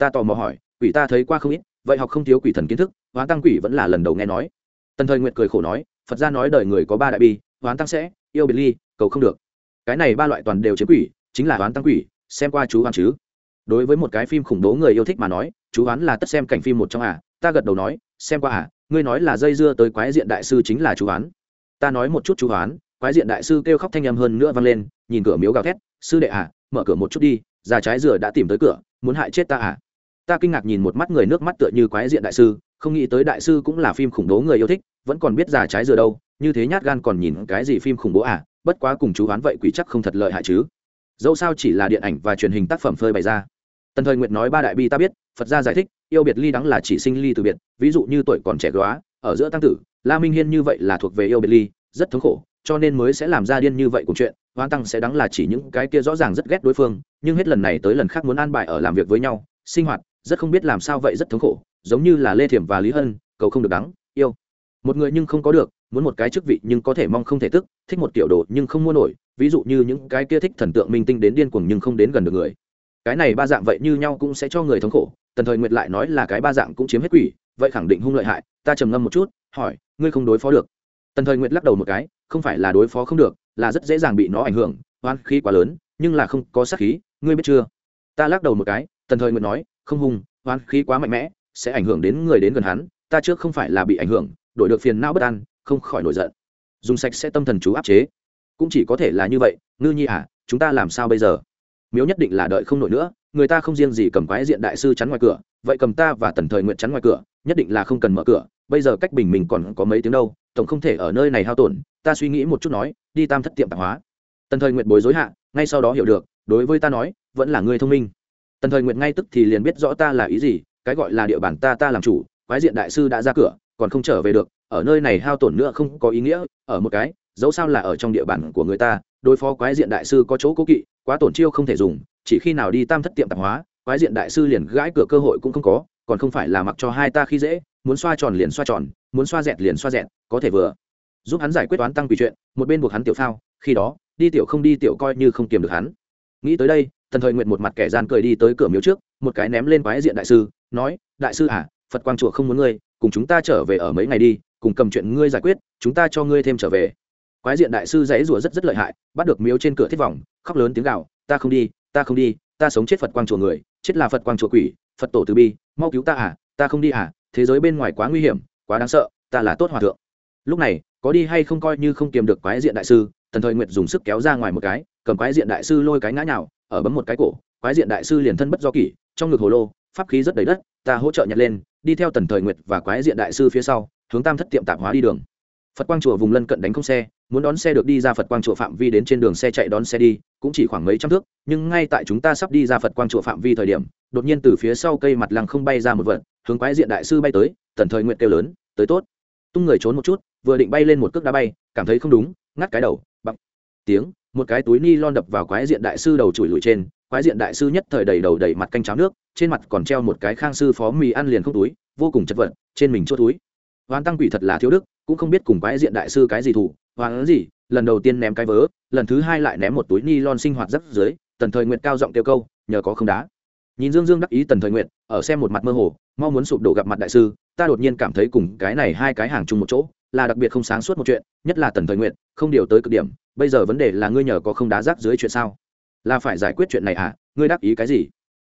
Ta tò mò hỏi, quỷ ta thấy qua không ít, vậy học không thiếu quỷ thần kiến thức Hoán tăng quỷ vẫn là lần đầu nghe nói. Tần thời nguyệt cười khổ nói, phật gia nói đời người có ba đại bi hoán tăng sẽ, yêu biệt ly, cầu không được. Cái này ba loại toàn đều chiếm quỷ, chính là hoán tăng quỷ, xem qua chú hoán chứ. Đối với một cái phim khủng bố người yêu thích mà nói, chú hoán là tất xem cảnh phim một trong à ta gật đầu nói, xem qua à ngươi nói là dây dưa tới quái diện đại sư chính là chú hoán. Ta nói một chút chú hoán, quái diện đại sư kêu khóc thanh âm hơn nữa vang lên, nhìn cửa miếu gào thét, sư đệ à mở cửa một chút đi, già trái dừa đã tìm tới cửa, muốn hại chết ta à? Ta kinh ngạc nhìn một mắt người nước mắt tựa như quái diện đại sư, không nghĩ tới đại sư cũng là phim khủng bố người yêu thích, vẫn còn biết già trái dừa đâu, như thế nhát gan còn nhìn cái gì phim khủng bố à bất quá cùng chú hoán vậy quỷ chắc không thật lợi hại chứ. Dẫu sao chỉ là điện ảnh và truyền hình tác phẩm phơi bày ra. Tần thời nguyệt nói ba đại bi ta biết, phật gia giải thích, yêu biệt ly đắng là chỉ sinh ly từ biệt, ví dụ như tuổi còn trẻ góa ở giữa tăng tử, la minh hiên như vậy là thuộc về yêu biệt ly, rất thống khổ, cho nên mới sẽ làm ra điên như vậy cùng chuyện hoan tăng sẽ đắng là chỉ những cái kia rõ ràng rất ghét đối phương, nhưng hết lần này tới lần khác muốn an bài ở làm việc với nhau, sinh hoạt rất không biết làm sao vậy rất thống khổ, giống như là lê thiểm và lý hân cầu không được đắng, yêu. Một người nhưng không có được, muốn một cái chức vị nhưng có thể mong không thể tức, thích một tiểu đồ nhưng không mua nổi, ví dụ như những cái kia thích thần tượng minh tinh đến điên cuồng nhưng không đến gần được người. Cái này ba dạng vậy như nhau cũng sẽ cho người thống khổ, tần thời nguyệt lại nói là cái ba dạng cũng chiếm hết quỷ, vậy khẳng định hung lợi hại, ta trầm ngâm một chút, hỏi, ngươi không đối phó được. Tần thời nguyệt lắc đầu một cái, không phải là đối phó không được, là rất dễ dàng bị nó ảnh hưởng oan khí quá lớn, nhưng là không có sát khí, ngươi biết chưa? Ta lắc đầu một cái, tần thời nguyệt nói không hung oan khí quá mạnh mẽ, sẽ ảnh hưởng đến người đến gần hắn, ta trước không phải là bị ảnh hưởng, đổi được phiền não bất an, không khỏi nổi giận. Dùng sạch sẽ tâm thần chú áp chế. Cũng chỉ có thể là như vậy, ngư nhi à chúng ta làm sao bây giờ? Miếu nhất định là đợi không nổi nữa, người ta không riêng gì cầm quái diện đại sư chắn ngoài cửa, vậy cầm ta và tần thời nguyện chắn ngoài cửa, nhất định là không cần mở cửa, bây giờ cách bình mình còn có mấy tiếng đâu, tổng không thể ở nơi này hao tổn, ta suy nghĩ một chút nói, đi tam thất tiệm tạp hóa. Tần thời nguyện bối rối hạ, ngay sau đó hiểu được, đối với ta nói, vẫn là người thông minh tần thời nguyện ngay tức thì liền biết rõ ta là ý gì, cái gọi là địa bàn ta ta làm chủ, quái diện đại sư đã ra cửa, còn không trở về được, ở nơi này hao tổn nữa không có ý nghĩa, ở một cái, dẫu sao là ở trong địa bàn của người ta, đối phó quái diện đại sư có chỗ cố kỵ, quá tổn chiêu không thể dùng, chỉ khi nào đi tam thất tiệm tạp hóa, quái diện đại sư liền gãi cửa cơ hội cũng không có, còn không phải là mặc cho hai ta khi dễ, muốn xoa tròn liền xoa tròn, muốn xoa dẹt liền xoa dẹt, có thể vừa. Giúp hắn giải quyết toán tăng quỷ chuyện, một bên buộc hắn tiểu phao, khi đó, đi tiểu không đi tiểu coi như không kiềm được hắn. Nghĩ tới đây thần thời nguyện một mặt kẻ gian cười đi tới cửa miếu trước, một cái ném lên quái diện đại sư, nói, đại sư à phật quang chùa không muốn ngươi, cùng chúng ta trở về ở mấy ngày đi, cùng cầm chuyện ngươi giải quyết, chúng ta cho ngươi thêm trở về. Quái diện đại sư dãy rủa rất rất lợi hại, bắt được miếu trên cửa thiết vòng khóc lớn tiếng gào, ta không đi, ta không đi, ta sống chết phật quang chùa người, chết là phật quang chùa quỷ, phật tổ từ bi, mau cứu ta à ta không đi à thế giới bên ngoài quá nguy hiểm, quá đáng sợ, ta là tốt hòa thượng. Lúc này, có đi hay không coi như không kiềm được quái diện đại sư tần thời nguyệt dùng sức kéo ra ngoài một cái, cầm quái diện đại sư lôi cái ngã nhào ở bấm một cái cổ, quái diện đại sư liền thân bất do kỷ, trong ngực hồ lô, pháp khí rất đầy đất, ta hỗ trợ nhặt lên, đi theo tần thời nguyệt và quái diện đại sư phía sau, hướng tam thất tiệm tạp hóa đi đường. Phật quang chùa vùng lân cận đánh không xe, muốn đón xe được đi ra phật quang chùa phạm vi đến trên đường xe chạy đón xe đi, cũng chỉ khoảng mấy trăm thước, nhưng ngay tại chúng ta sắp đi ra phật quang chùa phạm vi thời điểm, đột nhiên từ phía sau cây mặt lăng không bay ra một vật, hướng quái diện đại sư bay tới, tần thời nguyện kêu lớn, tới tốt. Tung người trốn một chút, vừa định bay lên một cước đá bay, cảm thấy không đúng, ngắt cái đầu bằng tiếng một cái túi ni lon đập vào quái diện đại sư đầu chùi lùi trên, quái diện đại sư nhất thời đầy đầu đầy mặt canh cháo nước, trên mặt còn treo một cái khang sư phó mì ăn liền không túi, vô cùng chật vật, trên mình chốt túi. Hoàn tăng quỷ thật là thiếu đức, cũng không biết cùng quái diện đại sư cái gì thủ hoàn gì, lần đầu tiên ném cái vớ, lần thứ hai lại ném một túi ni lon sinh hoạt rất dưới, tần thời nguyện cao giọng tiêu câu, nhờ có không đá. Nhìn dương dương đắc ý tần thời nguyện ở xem một mặt mơ hồ mong muốn sụp đổ gặp mặt đại sư, ta đột nhiên cảm thấy cùng cái này hai cái hàng chung một chỗ, là đặc biệt không sáng suốt một chuyện, nhất là tần thời nguyện không điều tới cực điểm bây giờ vấn đề là ngươi nhờ có không đá rác dưới chuyện sao? Là phải giải quyết chuyện này à? Ngươi đáp ý cái gì?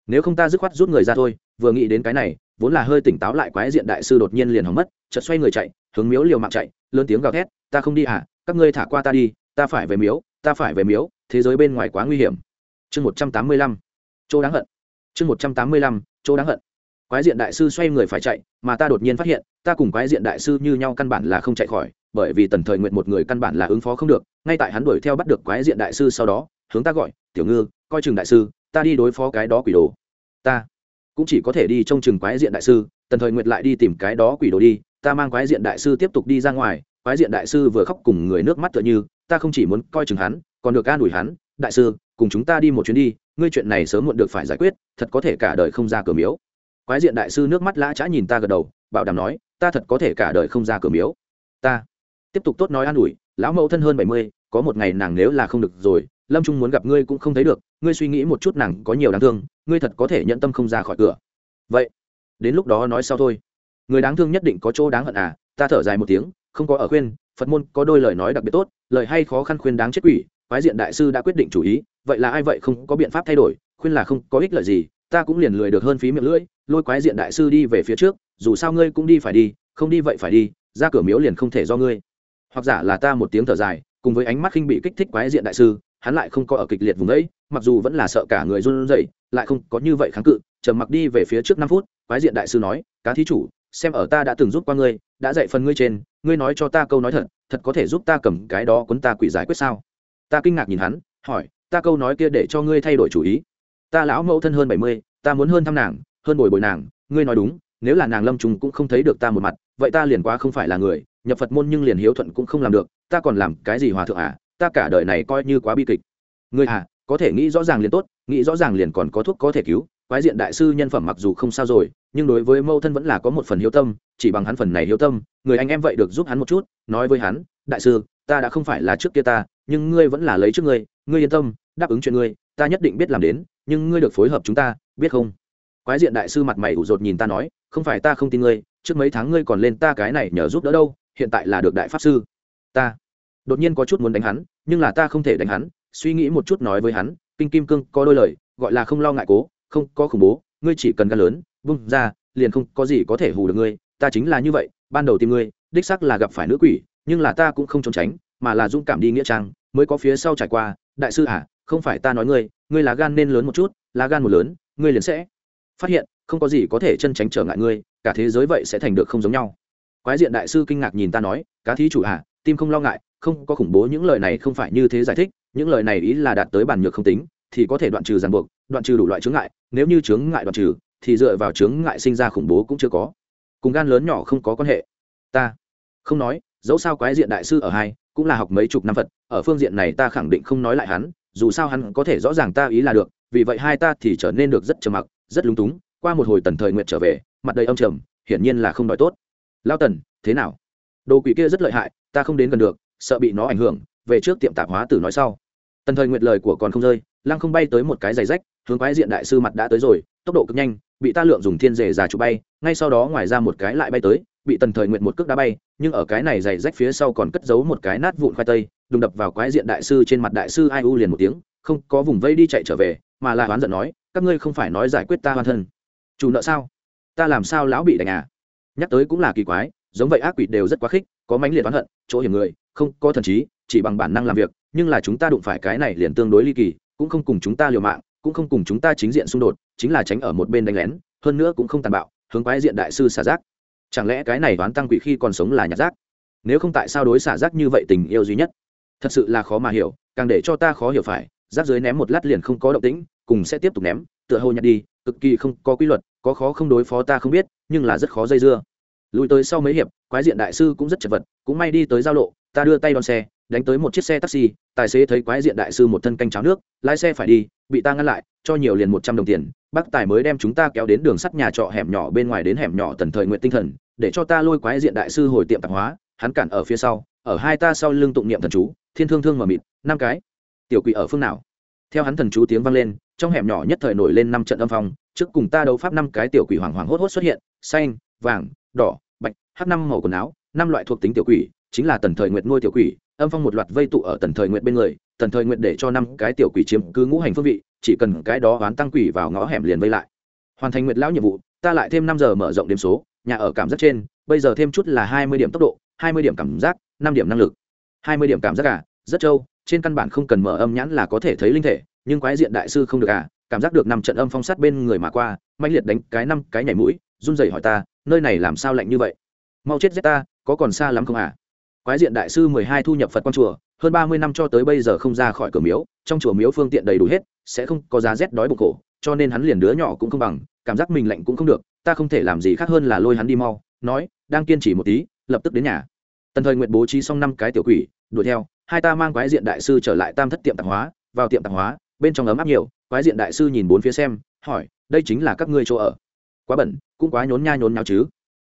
Nếu không ta dứt khoát rút người ra thôi. Vừa nghĩ đến cái này, vốn là hơi tỉnh táo lại quái diện đại sư đột nhiên liền hỏng mất, chợt xoay người chạy, hướng miếu liều mạng chạy, lớn tiếng gào thét, ta không đi à? Các ngươi thả qua ta đi, ta phải về miếu, ta phải về miếu, thế giới bên ngoài quá nguy hiểm. Chương một trăm tám mươi lăm. Chỗ đáng hận. Chương một trăm tám mươi lăm, chỗ đáng hận. Quái diện đại sư xoay người phải chạy, mà ta đột nhiên phát hiện, ta cùng quái diện đại sư như nhau căn bản là không chạy khỏi bởi vì tần thời nguyện một người căn bản là ứng phó không được, ngay tại hắn đuổi theo bắt được quái diện đại sư sau đó, hướng ta gọi, tiểu ngư, coi chừng đại sư, ta đi đối phó cái đó quỷ đồ. Ta cũng chỉ có thể đi trông chừng quái diện đại sư, tần thời nguyệt lại đi tìm cái đó quỷ đồ đi, ta mang quái diện đại sư tiếp tục đi ra ngoài. Quái diện đại sư vừa khóc cùng người nước mắt tựa như, ta không chỉ muốn coi chừng hắn, còn được an ủi hắn, đại sư, cùng chúng ta đi một chuyến đi, ngươi chuyện này sớm muộn được phải giải quyết, thật có thể cả đời không ra cửa miếu. Quái diện đại sư nước mắt lã chã nhìn ta gật đầu, bảo đảm nói, ta thật có thể cả đời không ra cửa miếu. Ta tiếp tục tốt nói an ủi, lão mẫu thân hơn bảy mươi, có một ngày nàng nếu là không được rồi, lâm trung muốn gặp ngươi cũng không thấy được, ngươi suy nghĩ một chút nàng có nhiều đáng thương, ngươi thật có thể nhận tâm không ra khỏi cửa. Vậy, đến lúc đó nói sau thôi. Người đáng thương nhất định có chỗ đáng hận à ta thở dài một tiếng, không có ở khuyên, phật môn có đôi lời nói đặc biệt tốt, lời hay khó khăn khuyên đáng chết quỷ, quái diện đại sư đã quyết định chủ ý, vậy là ai vậy không có biện pháp thay đổi, khuyên là không có ích lợi gì, ta cũng liền lười được hơn phí miệng lưỡi, lôi quái diện đại sư đi về phía trước, dù sao ngươi cũng đi phải đi, không đi vậy phải đi, ra cửa miếu liền không thể do ngươi hoặc giả là ta một tiếng thở dài, cùng với ánh mắt khinh bị kích thích quái diện đại sư, hắn lại không có ở kịch liệt vùng ấy, mặc dù vẫn là sợ cả người run rẩy, lại không có như vậy kháng cự, trầm mặc đi về phía trước năm phút, quái diện đại sư nói, cá thí chủ, xem ở ta đã từng giúp qua ngươi, đã dạy phần ngươi trên, ngươi nói cho ta câu nói thật thật có thể giúp ta cầm cái đó cuốn ta quỷ giải quyết sao? Ta kinh ngạc nhìn hắn, hỏi, ta câu nói kia để cho ngươi thay đổi chủ ý. Ta lão mẫu thân hơn bảy mươi, ta muốn hơn thăm nàng, hơn bồi bồi nàng, ngươi nói đúng, nếu là nàng lâm trùng cũng không thấy được ta một mặt, vậy ta liền quá không phải là người nhập phật môn nhưng liền hiếu thuận cũng không làm được, ta còn làm cái gì hòa thượng à? Ta cả đời này coi như quá bi kịch. Người à có thể nghĩ rõ ràng liền tốt, nghĩ rõ ràng liền còn có thuốc có thể cứu, quái diện đại sư nhân phẩm mặc dù không sao rồi, nhưng đối với mâu thân vẫn là có một phần hiếu tâm, chỉ bằng hắn phần này hiếu tâm, người anh em vậy được giúp hắn một chút, nói với hắn, đại sư, ta đã không phải là trước kia ta, nhưng ngươi vẫn là lấy trước ngươi ngươi yên tâm, đáp ứng chuyện ngươi, ta nhất định biết làm đến, nhưng ngươi được phối hợp chúng ta, biết không? Quái diện đại sư mặt mày ủ rột nhìn ta nói, không phải ta không tin ngươi, trước mấy tháng ngươi còn lên ta cái này nhờ giúp đỡ đâu hiện tại là được đại pháp sư. Ta đột nhiên có chút muốn đánh hắn, nhưng là ta không thể đánh hắn, suy nghĩ một chút nói với hắn, kinh kim cương, có đôi lời, gọi là không lo ngại cố, không có khủng bố, ngươi chỉ cần gan lớn, vung ra, liền không có gì có thể hù được ngươi, ta chính là như vậy, ban đầu tìm ngươi, đích sắc là gặp phải nữ quỷ, nhưng là ta cũng không trốn tránh, mà là dũng cảm đi nghĩa trang, mới có phía sau trải qua, đại sư à không phải ta nói ngươi ngươi là gan nên lớn một chút, là gan một lớn, ngươi liền sẽ phát hiện, không có gì có thể chân tránh trở ngại ngươi, cả thế giới vậy sẽ thành được không giống nhau quái diện đại sư kinh ngạc nhìn ta nói, cá thí chủ à tim không lo ngại, không có khủng bố những lời này không phải như thế giải thích, những lời này ý là đạt tới bản nhược không tính, thì có thể đoạn trừ ràng buộc, đoạn trừ đủ loại chướng ngại, nếu như chướng ngại đoạn trừ, thì dựa vào chướng ngại sinh ra khủng bố cũng chưa có. Cùng gan lớn nhỏ không có quan hệ. Ta không nói, dẫu sao quái diện đại sư ở hai, cũng là học mấy chục năm phật, ở phương diện này ta khẳng định không nói lại hắn, dù sao hắn có thể rõ ràng ta ý là được, vì vậy hai ta thì trở nên được rất trầm mặc, rất lúng túng, qua một hồi tần thời nguyện trở về, mặt đầy âm trầm, hiển nhiên là không nói tốt lao tần, thế nào? Đồ quỷ kia rất lợi hại, ta không đến gần được, sợ bị nó ảnh hưởng, về trước tiệm tạp hóa tử nói sau. Tần thời nguyện lời của còn không rơi, lăng không bay tới một cái giày rách, hướng quái diện đại sư mặt đã tới rồi, tốc độ cực nhanh, bị ta lượng dùng thiên rể già chụp bay, ngay sau đó ngoài ra một cái lại bay tới, bị tần thời nguyện một cước đá bay, nhưng ở cái này giày rách phía sau còn cất giấu một cái nát vụn khoai tây, đùng đập vào quái diện đại sư trên mặt đại sư ai u liền một tiếng, không có vùng vây đi chạy trở về, mà lại oán giận nói, các ngươi không phải nói giải quyết ta hoàn thân. Chủ nợ sao? Ta làm sao lão bị đánh à? Nhắc tới cũng là kỳ quái, giống vậy ác quỷ đều rất quá khích, có mãnh liệt oán hận, chỗ hiểm người, không có thần trí, chỉ bằng bản năng làm việc, nhưng là chúng ta đụng phải cái này liền tương đối ly kỳ, cũng không cùng chúng ta liều mạng, cũng không cùng chúng ta chính diện xung đột, chính là tránh ở một bên đánh lén, hơn nữa cũng không tàn bạo, hướng quái diện đại sư xả rác. Chẳng lẽ cái này đoán tăng quỷ khi còn sống là nhặt rác? Nếu không tại sao đối xả rác như vậy tình yêu duy nhất? Thật sự là khó mà hiểu, càng để cho ta khó hiểu phải, rác dưới ném một lát liền không có động tĩnh, cùng sẽ tiếp tục ném, tựa hồ nhặt đi, cực kỳ không có quy luật, có khó không đối phó ta không biết, nhưng là rất khó dây dưa lùi tới sau mấy hiệp, quái diện đại sư cũng rất chật vật, cũng may đi tới giao lộ, ta đưa tay đón xe, đánh tới một chiếc xe taxi, tài xế thấy quái diện đại sư một thân canh cháo nước, lái xe phải đi, bị ta ngăn lại, cho nhiều liền một trăm đồng tiền, bác tài mới đem chúng ta kéo đến đường sắt nhà trọ hẻm nhỏ bên ngoài đến hẻm nhỏ tần thời nguyện tinh thần, để cho ta lôi quái diện đại sư hồi tiệm tạp hóa, hắn cản ở phía sau, ở hai ta sau lưng tụng niệm thần chú, thiên thương thương mờ mịt, năm cái. Tiểu quỷ ở phương nào? Theo hắn thần chú tiếng vang lên, trong hẻm nhỏ nhất thời nổi lên năm trận âm phong, trước cùng ta đấu pháp năm cái tiểu quỷ hoàng hoàng hốt hốt xuất hiện, xanh, vàng đỏ, bạch h năm màu quần áo, năm loại thuộc tính tiểu quỷ, chính là tần thời nguyệt nuôi tiểu quỷ, âm phong một loạt vây tụ ở tần thời nguyệt bên người, tần thời nguyệt để cho năm cái tiểu quỷ chiếm cứ ngũ hành phương vị, chỉ cần cái đó oán tăng quỷ vào ngõ hẻm liền vây lại. Hoàn thành nguyệt lão nhiệm vụ, ta lại thêm năm giờ mở rộng điểm số, nhà ở cảm giác trên, bây giờ thêm chút là hai mươi điểm tốc độ, hai mươi điểm cảm giác, năm điểm năng lực. Hai mươi điểm cảm giác cả rất trâu, trên căn bản không cần mở âm nhãn là có thể thấy linh thể, nhưng quái diện đại sư không được à cảm giác được năm trận âm phong sát bên người mà qua mạnh liệt đánh cái năm cái nhảy mũi, run rẩy hỏi ta nơi này làm sao lạnh như vậy? Mau chết giết ta, có còn xa lắm không à? Quái diện đại sư mười hai thu nhập phật quan chùa, hơn ba mươi năm cho tới bây giờ không ra khỏi cửa miếu, trong chùa miếu phương tiện đầy đủ hết, sẽ không có giá rét đói bụng cổ cho nên hắn liền đứa nhỏ cũng không bằng, cảm giác mình lạnh cũng không được, ta không thể làm gì khác hơn là lôi hắn đi mau, nói, đang kiên trì một tí, lập tức đến nhà. Tần thời nguyện bố trí xong năm cái tiểu quỷ, đuổi theo, hai ta mang quái diện đại sư trở lại tam thất tiệm tạp hóa, vào tiệm tạp hóa, bên trong ấm áp nhiều, quái diện đại sư nhìn bốn phía xem, hỏi, đây chính là các ngươi chỗ ở quá bẩn, cũng quá nhốn nha nhốn nhau chứ.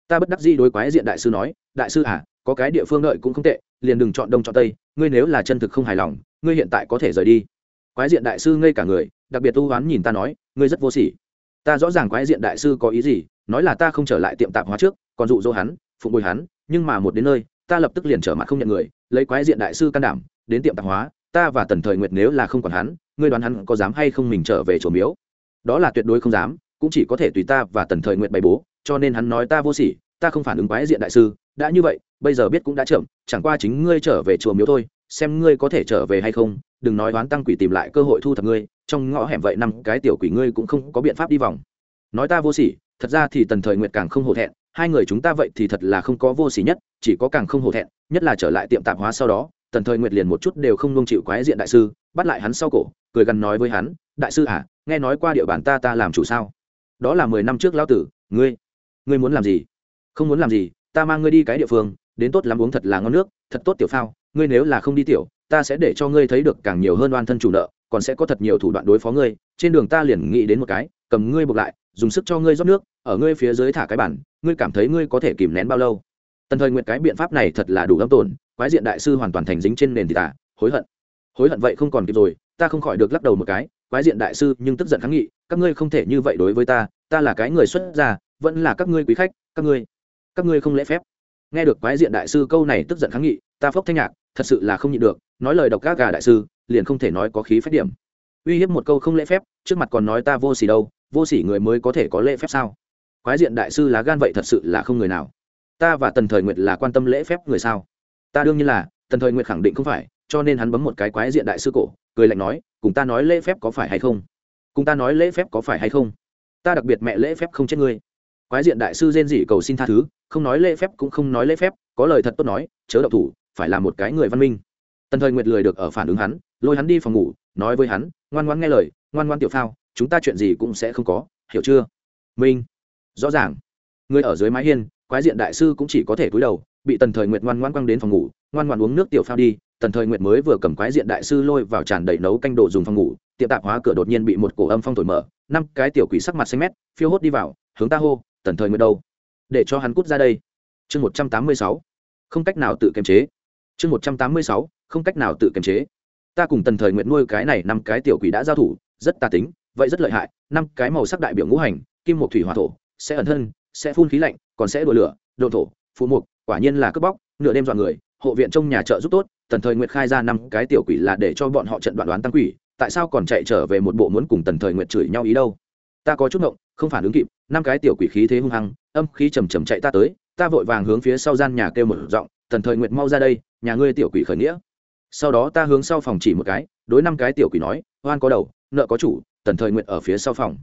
Ta bất đắc dĩ đối quái diện đại sư nói, đại sư à có cái địa phương đợi cũng không tệ, liền đừng chọn đông chọn tây, ngươi nếu là chân thực không hài lòng, ngươi hiện tại có thể rời đi. Quái diện đại sư ngây cả người, đặc biệt tu hoán nhìn ta nói, ngươi rất vô sỉ. Ta rõ ràng quái diện đại sư có ý gì, nói là ta không trở lại tiệm tạp hóa trước, còn dụ dỗ hắn, phụng bồi hắn, nhưng mà một đến nơi, ta lập tức liền trở mặt không nhận người, lấy quái diện đại sư can đảm, đến tiệm tạp hóa, ta và tần thời nguyệt nếu là không còn hắn, ngươi đoán hắn có dám hay không mình trở về chỗ miếu? Đó là tuyệt đối không dám cũng chỉ có thể tùy ta và tần thời nguyệt bày bố, cho nên hắn nói ta vô sỉ, ta không phản ứng quái diện đại sư, đã như vậy, bây giờ biết cũng đã chậm, chẳng qua chính ngươi trở về chùa miếu thôi, xem ngươi có thể trở về hay không, đừng nói đoán tăng quỷ tìm lại cơ hội thu thập ngươi, trong ngõ hẻm vậy năm cái tiểu quỷ ngươi cũng không có biện pháp đi vòng. Nói ta vô sỉ, thật ra thì tần thời nguyệt càng không hổ thẹn, hai người chúng ta vậy thì thật là không có vô sỉ nhất, chỉ có càng không hổ thẹn, nhất là trở lại tiệm tạp hóa sau đó, tần thời nguyệt liền một chút đều không nung chịu quái diện đại sư, bắt lại hắn sau cổ, cười gần nói với hắn, đại sư à nghe nói qua địa bàn ta ta làm chủ sao? Đó là mười năm trước lão tử, ngươi ngươi muốn làm gì? Không muốn làm gì, ta mang ngươi đi cái địa phương, đến tốt lắm uống thật là ngon nước, thật tốt tiểu phao, ngươi nếu là không đi tiểu, ta sẽ để cho ngươi thấy được càng nhiều hơn oan thân chủ nợ, còn sẽ có thật nhiều thủ đoạn đối phó ngươi, trên đường ta liền nghĩ đến một cái, cầm ngươi buộc lại, dùng sức cho ngươi rót nước, ở ngươi phía dưới thả cái bản ngươi cảm thấy ngươi có thể kìm nén bao lâu? Tần thời nguyện cái biện pháp này thật là đủ âm tổn quái diện đại sư hoàn toàn thành dính trên nền thì tả, hối hận. Hối hận vậy không còn kịp rồi, ta không khỏi được lắc đầu một cái quái diện đại sư nhưng tức giận kháng nghị, các ngươi không thể như vậy đối với ta ta là cái người xuất gia, vẫn là các ngươi quý khách, các ngươi các ngươi không lễ phép. Nghe được quái diện đại sư câu này tức giận kháng nghị, ta phốc thanh nhạc, thật sự là không nhịn được, nói lời độc các gà đại sư, liền không thể nói có khí phép điểm. Uy hiếp một câu không lễ phép, trước mặt còn nói ta vô s ỉ đâu, vô s ỉ người mới có thể có lễ phép sao? Quái diện đại sư lá gan vậy thật sự là không người nào. Ta và tần thời nguyệt là quan tâm lễ phép người sao? Ta đương nhiên là, tần thời nguyệt khẳng định không phải, cho nên hắn bấm một cái quái diện đại sư cổ, cười lạnh nói cùng ta nói lễ phép có phải hay không? Cùng ta nói lễ phép có phải hay không? Ta đặc biệt mẹ lễ phép không chết ngươi. Quái diện đại sư rên rỉ cầu xin tha thứ, không nói lễ phép cũng không nói lễ phép, có lời thật tốt nói, chớ đậu thủ, phải là một cái người văn minh. Tần thời nguyệt lười được ở phản ứng hắn, lôi hắn đi phòng ngủ, nói với hắn, ngoan ngoan nghe lời, ngoan ngoan tiểu phao, chúng ta chuyện gì cũng sẽ không có, hiểu chưa? Minh. Rõ ràng. Người ở dưới mái hiên, quái diện đại sư cũng chỉ có thể cúi đầu, bị tần thời nguyệt ngoan ngoan quăng đến phòng ngủ, ngoan ngoan uống nước tiểu phao đi tần thời nguyệt mới vừa cầm quái diện đại sư lôi vào tràn đầy nấu canh đồ dùng phòng ngủ, tiệm tạp hóa cửa đột nhiên bị một cổ âm phong thổi mở, năm cái tiểu quỷ sắc mặt xanh mét, phiêu hốt đi vào, hướng ta hô, tần thời nguyệt đâu? Để cho hắn cút ra đây. Chương một trăm tám mươi sáu. Không cách nào tự kiềm chế. Chương một trăm tám mươi sáu. Không cách nào tự kiềm chế. Ta cùng tần thời nguyện nuôi cái này năm cái tiểu quỷ đã giao thủ, rất tà tính, vậy rất lợi hại, năm cái màu sắc đại biểu ngũ hành, kim một thủy hỏa thổ, sẽ ẩn thân, sẽ phun khí lạnh, còn sẽ đổ lửa đồ thổ, phụ mục, quả nhiên là cướp bóc, nửa đêm dọn người, hộ viện trong nhà chợ giúp tốt tần thời nguyệt khai ra năm cái tiểu quỷ là để cho bọn họ trận đoạn đoán tăng quỷ, tại sao còn chạy trở về một bộ muốn cùng tần thời nguyệt chửi nhau ý đâu? Ta có chút ngộng, không phản ứng kịp, năm cái tiểu quỷ khí thế hung hăng, âm khí chầm chầm chạy ta tới, ta vội vàng hướng phía sau gian nhà kêu một giọng, tần thời nguyệt mau ra đây, nhà ngươi tiểu quỷ khởi nghĩa. Sau đó ta hướng sau phòng chỉ một cái, đối năm cái tiểu quỷ nói, oan có đầu, nợ có chủ, tần thời nguyệt ở phía sau phòng.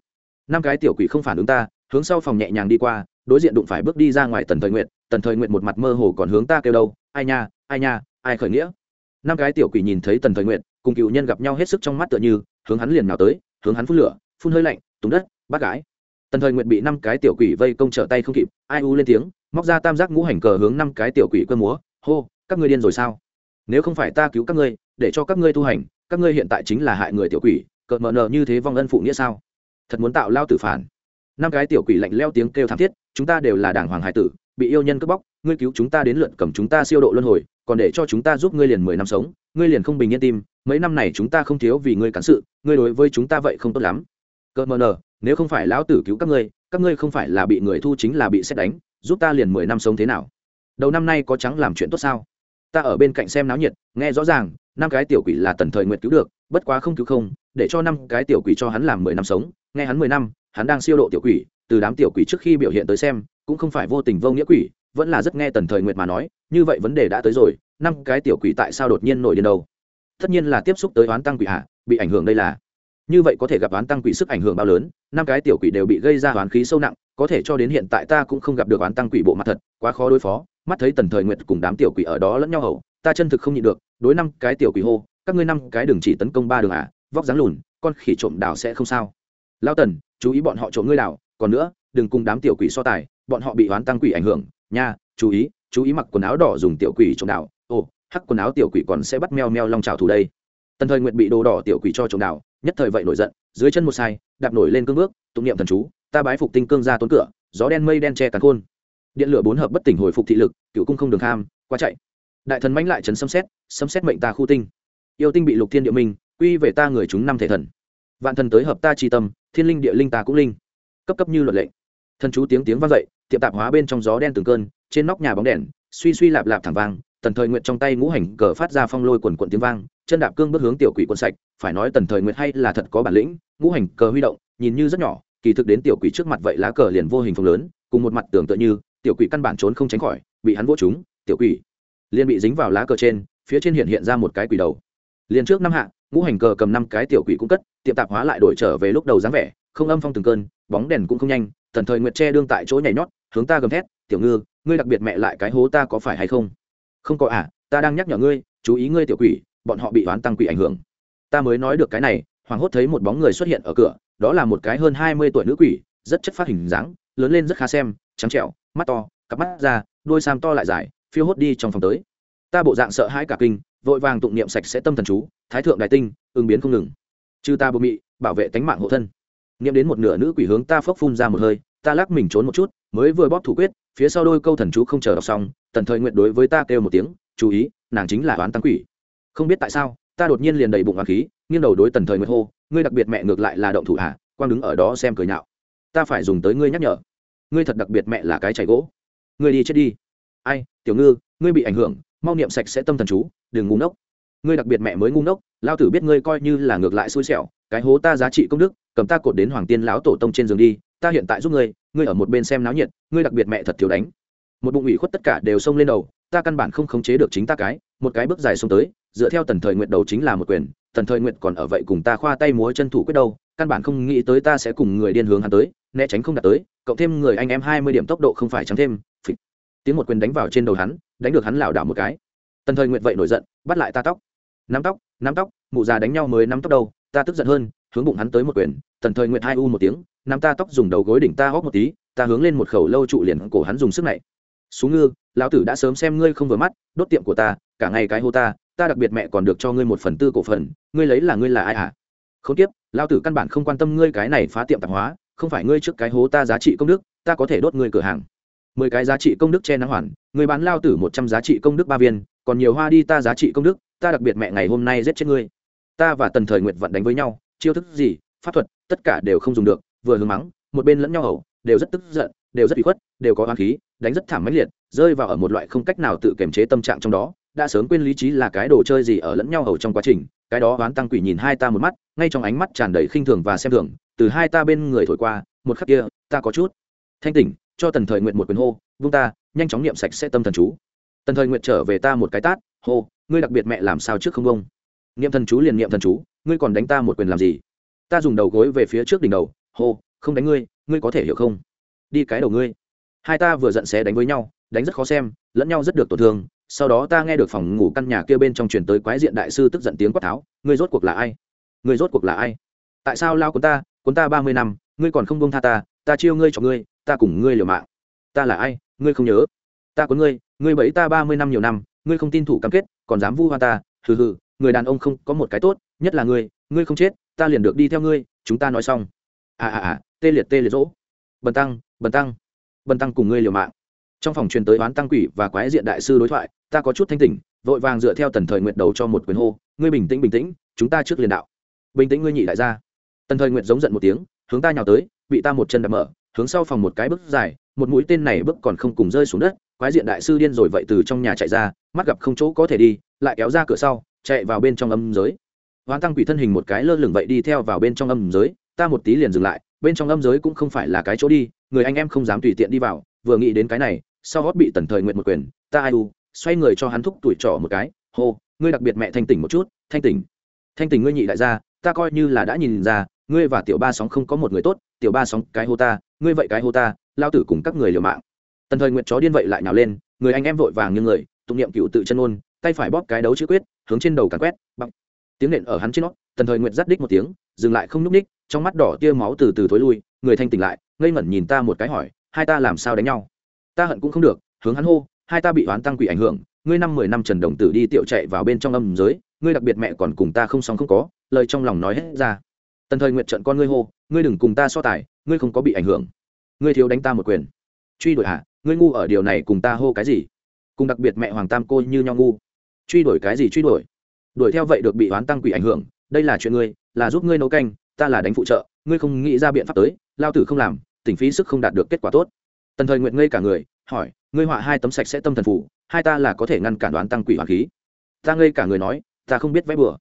Năm cái tiểu quỷ không phản ứng ta, hướng sau phòng nhẹ nhàng đi qua, đối diện đụng phải bước đi ra ngoài tần thời nguyệt, tần thời nguyệt một mặt mơ hồ còn hướng ta kêu đâu, ai nha ai nha ai khởi nghĩa? Năm cái tiểu quỷ nhìn thấy tần thời nguyệt, cùng cựu nhân gặp nhau hết sức trong mắt tựa như, hướng hắn liền nào tới, hướng hắn phun lửa, phun hơi lạnh túng đất bác gái. Tần thời nguyệt bị năm cái tiểu quỷ vây công trở tay không kịp, ai u lên tiếng, móc ra tam giác ngũ hành cờ hướng năm cái tiểu quỷ cơ múa, hô, các ngươi điên rồi sao? Nếu không phải ta cứu các ngươi, để cho các ngươi tu hành, các ngươi hiện tại chính là hại người tiểu quỷ, cợt mờ nờ như thế vong ân phụ nghĩa sao? Thật muốn tạo lao tử phản. Năm cái tiểu quỷ lạnh leo tiếng kêu thảm thiết, chúng ta đều là đảng hoàng hải tử bị yêu nhân cướp bóc, ngươi cứu chúng ta đến lượt cầm chúng ta siêu độ luân hồi, còn để cho chúng ta giúp ngươi liền mười năm sống, ngươi liền không bình yên tim, mấy năm này chúng ta không thiếu vì ngươi cản sự, ngươi đối với chúng ta vậy không tốt lắm. Cơ mờ nờ, nếu không phải lão tử cứu các ngươi các ngươi không phải là bị người thu chính là bị xét đánh, giúp ta liền mười năm sống thế nào? Đầu năm nay có trắng làm chuyện tốt sao? Ta ở bên cạnh xem náo nhiệt, nghe rõ ràng, năm cái tiểu quỷ là tần thời nguyện cứu được, bất quá không cứu không, để cho năm cái tiểu quỷ cho hắn làm mười năm sống, nghe hắn mười năm, hắn đang siêu độ tiểu quỷ, từ đám tiểu quỷ trước khi biểu hiện tới xem cũng không phải vô tình vô nghĩa quỷ, vẫn là rất nghe tần thời nguyệt mà nói, như vậy vấn đề đã tới rồi, năm cái tiểu quỷ tại sao đột nhiên nổi điên đâu? Tất nhiên là tiếp xúc tới oán tăng quỷ hạ, bị ảnh hưởng đây là. Như vậy có thể gặp oán tăng quỷ sức ảnh hưởng bao lớn, năm cái tiểu quỷ đều bị gây ra oán khí sâu nặng, có thể cho đến hiện tại ta cũng không gặp được oán tăng quỷ bộ mặt thật, quá khó đối phó, mắt thấy tần thời nguyệt cùng đám tiểu quỷ ở đó lẫn nhau hầu, ta chân thực không nhịn được, đối năm cái tiểu quỷ hô, các ngươi năm cái đừng chỉ tấn công ba đường à vóc dáng lùn, con khỉ trộm đào sẽ không sao. Lao tần, chú ý bọn họ trộm ngươi đào còn nữa, đừng cùng đám tiểu quỷ so tài bọn họ bị oán tăng quỷ ảnh hưởng, nha, chú ý chú ý mặc quần áo đỏ dùng tiểu quỷ trộm đạo ồ, hắc quần áo tiểu quỷ còn sẽ bắt meo meo long trào thủ đây. Tần thời nguyệt bị đồ đỏ tiểu quỷ cho trộm đạo nhất thời vậy nổi giận, dưới chân một sai, đạp nổi lên cương bước, tụng niệm thần chú, ta bái phục tinh cương ra tốn cửa, gió đen mây đen che cắn khôn. Điện lửa bốn hợp bất tỉnh hồi phục thị lực, cựu cung không đường kham, qua chạy. Đại thần mãnh lại trấn xâm xét xâm xét mệnh ta khu tinh. Yêu tinh bị lục thiên địa minh, quy về ta người chúng năm thể thần. Vạn thần tới hợp ta tri tâm, thiên linh địa linh ta cũng linh. Cấp cấp như luật lệ. Thần chú tiếng tiếng vang dậy tiệm tạp hóa bên trong gió đen từng cơn trên nóc nhà bóng đèn suy suy lạp lạp thẳng vang tần thời nguyện trong tay ngũ hành cờ phát ra phong lôi quần quận tiếng vang chân đạp cương bước hướng tiểu quỷ quân sạch phải nói tần thời nguyện hay là thật có bản lĩnh ngũ hành cờ huy động nhìn như rất nhỏ kỳ thực đến tiểu quỷ trước mặt vậy lá cờ liền vô hình phong lớn cùng một mặt tưởng tượng như tiểu quỷ căn bản trốn không tránh khỏi bị hắn vỗ chúng, tiểu quỷ liền bị dính vào lá cờ trên phía trên hiện hiện ra một cái quỷ đầu. Liền trước năm hạ ngũ hành cờ cầm năm cái tiểu quỷ cũng cất tiệm tạp hóa lại đổi trở về lúc đầu dáng vẻ không âm phong từng cơn bóng đèn cũng không nhanh Tần thời nguyệt tre đương tại chỗ nhảy nhót hướng ta gầm thét, tiểu ngư, ngươi đặc biệt mẹ lại cái hố ta có phải hay không? Không có à ta đang nhắc nhở ngươi, chú ý ngươi tiểu quỷ, bọn họ bị oán tăng quỷ ảnh hưởng. Ta mới nói được cái này hoàng hốt thấy một bóng người xuất hiện ở cửa, đó là một cái hơn hai mươi tuổi nữ quỷ, rất chất phát hình dáng, lớn lên rất khá xem, trắng trẹo mắt to, cặp mắt ra, đôi sam to lại dài, phiêu hốt đi trong phòng tới. Ta bộ dạng sợ hãi cả kinh, vội vàng tụng niệm sạch sẽ tâm thần chú, thái thượng đại tinh, ứng biến không ngừng. Chư ta bồ mị, bảo vệ tánh mạng hộ thân. Niệm đến một nửa nữ quỷ hướng ta phốc phun ra một hơi ta lắc mình trốn một chút, mới vừa bóp thủ quyết, phía sau đôi câu thần chú không chờ đọc xong, tần thời nguyện đối với ta kêu một tiếng, chú ý, nàng chính là oán tăng quỷ. Không biết tại sao, ta đột nhiên liền đầy bụng hoàng khí, nghiêng đầu đối tần thời nguyện hô, ngươi đặc biệt mẹ ngược lại là động thủ hạ quang đứng ở đó xem cười nhạo. Ta phải dùng tới ngươi nhắc nhở. Ngươi thật đặc biệt mẹ là cái chảy gỗ. Ngươi đi chết đi. Ai, tiểu ngư, ngươi bị ảnh hưởng, mau niệm sạch sẽ tâm thần chú, đừng ngu ngốc. Ngươi đặc biệt mẹ mới ngu ngốc, lao tử biết ngươi coi như là ngược lại xui xẻo, cái hố ta giá trị công đức, cầm ta cột đến hoàng tiên lão tổ tông trên giường đi ta hiện tại giúp ngươi ngươi ở một bên xem náo nhiệt, ngươi đặc biệt mẹ thật thiếu đánh. Một bụng ủy khuất tất cả đều xông lên đầu, ta căn bản không khống chế được chính ta cái, một cái bước dài xông tới, dựa theo tần thời nguyện đầu chính là một quyền, tần thời nguyện còn ở vậy cùng ta khoa tay múa chân thủ quyết đâu, căn bản không nghĩ tới ta sẽ cùng người điên hướng hắn tới, né tránh không đạt tới, cộng thêm người anh em hai mươi điểm tốc độ không phải trắng thêm, phịch. Tiếng một quyền đánh vào trên đầu hắn, đánh được hắn lảo đảo một cái. Tần thời nguyện vậy nổi giận, bắt lại ta tóc. Nắm tóc nắm tóc, mụ già đánh nhau mới nắm tóc đâu, ta tức giận hơn, hướng bụng hắn tới một quyền, tần thời nguyện hai u một tiếng nắm ta tóc dùng đầu gối đỉnh ta hóc một tí, ta hướng lên một khẩu lâu trụ liền cổ hắn dùng sức này. Xuống ngư, lão tử đã sớm xem ngươi không vừa mắt, đốt tiệm của ta, cả ngày cái hô ta ta đặc biệt mẹ còn được cho ngươi một phần tư cổ phần, ngươi lấy là ngươi là ai à không tiếp lão tử căn bản không quan tâm ngươi cái này phá tiệm tạp hóa, không phải ngươi trước cái hố ta giá trị công đức, ta có thể đốt ngươi cửa hàng. Mười cái giá trị công đức che nắng hoàn người bán lao tử một trăm giá trị công đức ba viên, còn nhiều hoa đi ta giá trị công đức, ta đặc biệt mẹ ngày hôm nay giết chết ngươi. Ta và tần thời nguyệt vận đánh với nhau, chiêu thức gì, pháp thuật, tất cả đều không dùng được vừa hướng mắng, một bên lẫn nhau hầu, đều rất tức giận, đều rất bị khuất, đều có oán khí, đánh rất thảm mãnh liệt, rơi vào ở một loại không cách nào tự kiềm chế tâm trạng trong đó. Đã sớm quên lý trí là cái đồ chơi gì ở lẫn nhau hầu trong quá trình, cái đó oán tăng quỷ nhìn hai ta một mắt, ngay trong ánh mắt tràn đầy khinh thường và xem thường, từ hai ta bên người thổi qua, một khắc kia, ta có chút thanh tỉnh, cho tần thời nguyện một quyền hô vung ta, nhanh chóng niệm sạch sẽ tâm thần chú. Tần thời nguyện trở về ta một cái tát, hô, ngươi đặc biệt mẹ làm sao trước không bông niệm thần chú liền niệm thần chú, ngươi còn đánh ta một quyền làm gì? Ta dùng đầu gối về phía trước đỉnh đầu hô, không đánh ngươi ngươi có thể hiểu không? Đi cái đầu ngươi. Hai ta vừa giận xé đánh với nhau, đánh rất khó xem, lẫn nhau rất được tổn thương, sau đó ta nghe được phòng ngủ căn nhà kia bên trong truyền tới quái diện đại sư tức giận tiếng quát tháo, ngươi rốt cuộc là ai? Ngươi rốt cuộc là ai? Tại sao lao cuốn ta cuốn ta ba mươi năm, ngươi còn không bông tha ta ta chiêu ngươi cho ngươi, ta cùng ngươi liều mạng. Ta là ai? Ngươi không nhớ. Ta cuốn ngươi ngươi bẫy ta ba mươi năm nhiều năm, ngươi không tin thủ cam kết, còn dám vu hoa ta, hừ hừ, người đàn ông không có một cái tốt, nhất là ngươi ngươi không chết, ta liền được đi theo ngươi, chúng ta nói xong à à à tê liệt tê liệt rỗ. Bần tăng bần tăng bần tăng cùng ngươi liều mạng. Trong phòng truyền tới oán tăng quỷ và quái diện đại sư đối thoại, ta có chút thanh tỉnh, vội vàng dựa theo tần thời nguyện đầu cho một quyền hô, ngươi bình tĩnh bình tĩnh, chúng ta trước liền đạo. Bình tĩnh ngươi nhị đại gia. Tần thời nguyện giống giận một tiếng, hướng ta nhào tới, bị ta một chân đập mở, hướng sau phòng một cái bước dài, một mũi tên này bước còn không cùng rơi xuống đất, quái diện đại sư điên rồi vậy từ trong nhà chạy ra, mắt gặp không chỗ có thể đi, lại kéo ra cửa sau, chạy vào bên trong âm giới. Hoán tăng quỷ thân hình một cái lơ lửng vậy đi theo vào bên trong âm giới ta một tí liền dừng lại, bên trong âm giới cũng không phải là cái chỗ đi, người anh em không dám tùy tiện đi vào, vừa nghĩ đến cái này, sau hót bị tần thời nguyện một quyền, ta ai u, xoay người cho hắn thúc tuổi trỏ một cái, hô, ngươi đặc biệt mẹ thanh tỉnh một chút, thanh tỉnh. Thanh tỉnh ngươi nhị đại gia, ta coi như là đã nhìn ra, ngươi và tiểu ba sóng không có một người tốt, tiểu ba sóng cái hô ta, ngươi vậy cái hô ta, lao tử cùng các người liều mạng. Tần thời nguyện chó điên vậy lại nhào lên, người anh em vội vàng như người, tụng niệm cựu tự chân ôn, tay phải bóp cái đấu chữ quyết, hướng trên đầu càn quét bằng tiếng nện ở hắn trên nó, tần thời nguyện giắt đích một tiếng, dừng lại không n ú c ních trong mắt đỏ tia máu từ từ thối lui, người thanh tỉnh lại, ngây ngẩn nhìn ta một cái hỏi, hai ta làm sao đánh nhau? Ta hận cũng không được, hướng hắn hô, hai ta bị oán tăng quỷ ảnh hưởng, ngươi năm mười năm trần đồng tử đi tiểu chạy vào bên trong âm giới, ngươi đặc biệt mẹ còn cùng ta không xong không có, lời trong lòng nói hết ra. Tần thời nguyện trận con ngươi hô, ngươi đừng cùng ta so tài, ngươi không có bị ảnh hưởng. Ngươi thiếu đánh ta một quyền. Truy đuổi hả? Ngươi ngu ở điều này cùng ta hô cái gì? Cùng đặc biệt mẹ hoàng tam cô như nhau ngu. Truy đuổi cái gì truy đuổi? Đuổi theo vậy được bị oán tăng quỷ ảnh hưởng, đây là chuyện ngươi, là giúp ngươi nấu canh ta là đánh phụ trợ, ngươi không nghĩ ra biện pháp tới, lao tử không làm, tỉnh phí sức không đạt được kết quả tốt. Tần thời nguyện ngây cả người, hỏi, ngươi họa hai tấm sạch sẽ tâm thần phủ, hai ta là có thể ngăn cản đoán tăng quỷ hoàng khí. Ta ngây cả người nói, ta không biết vẽ bừa.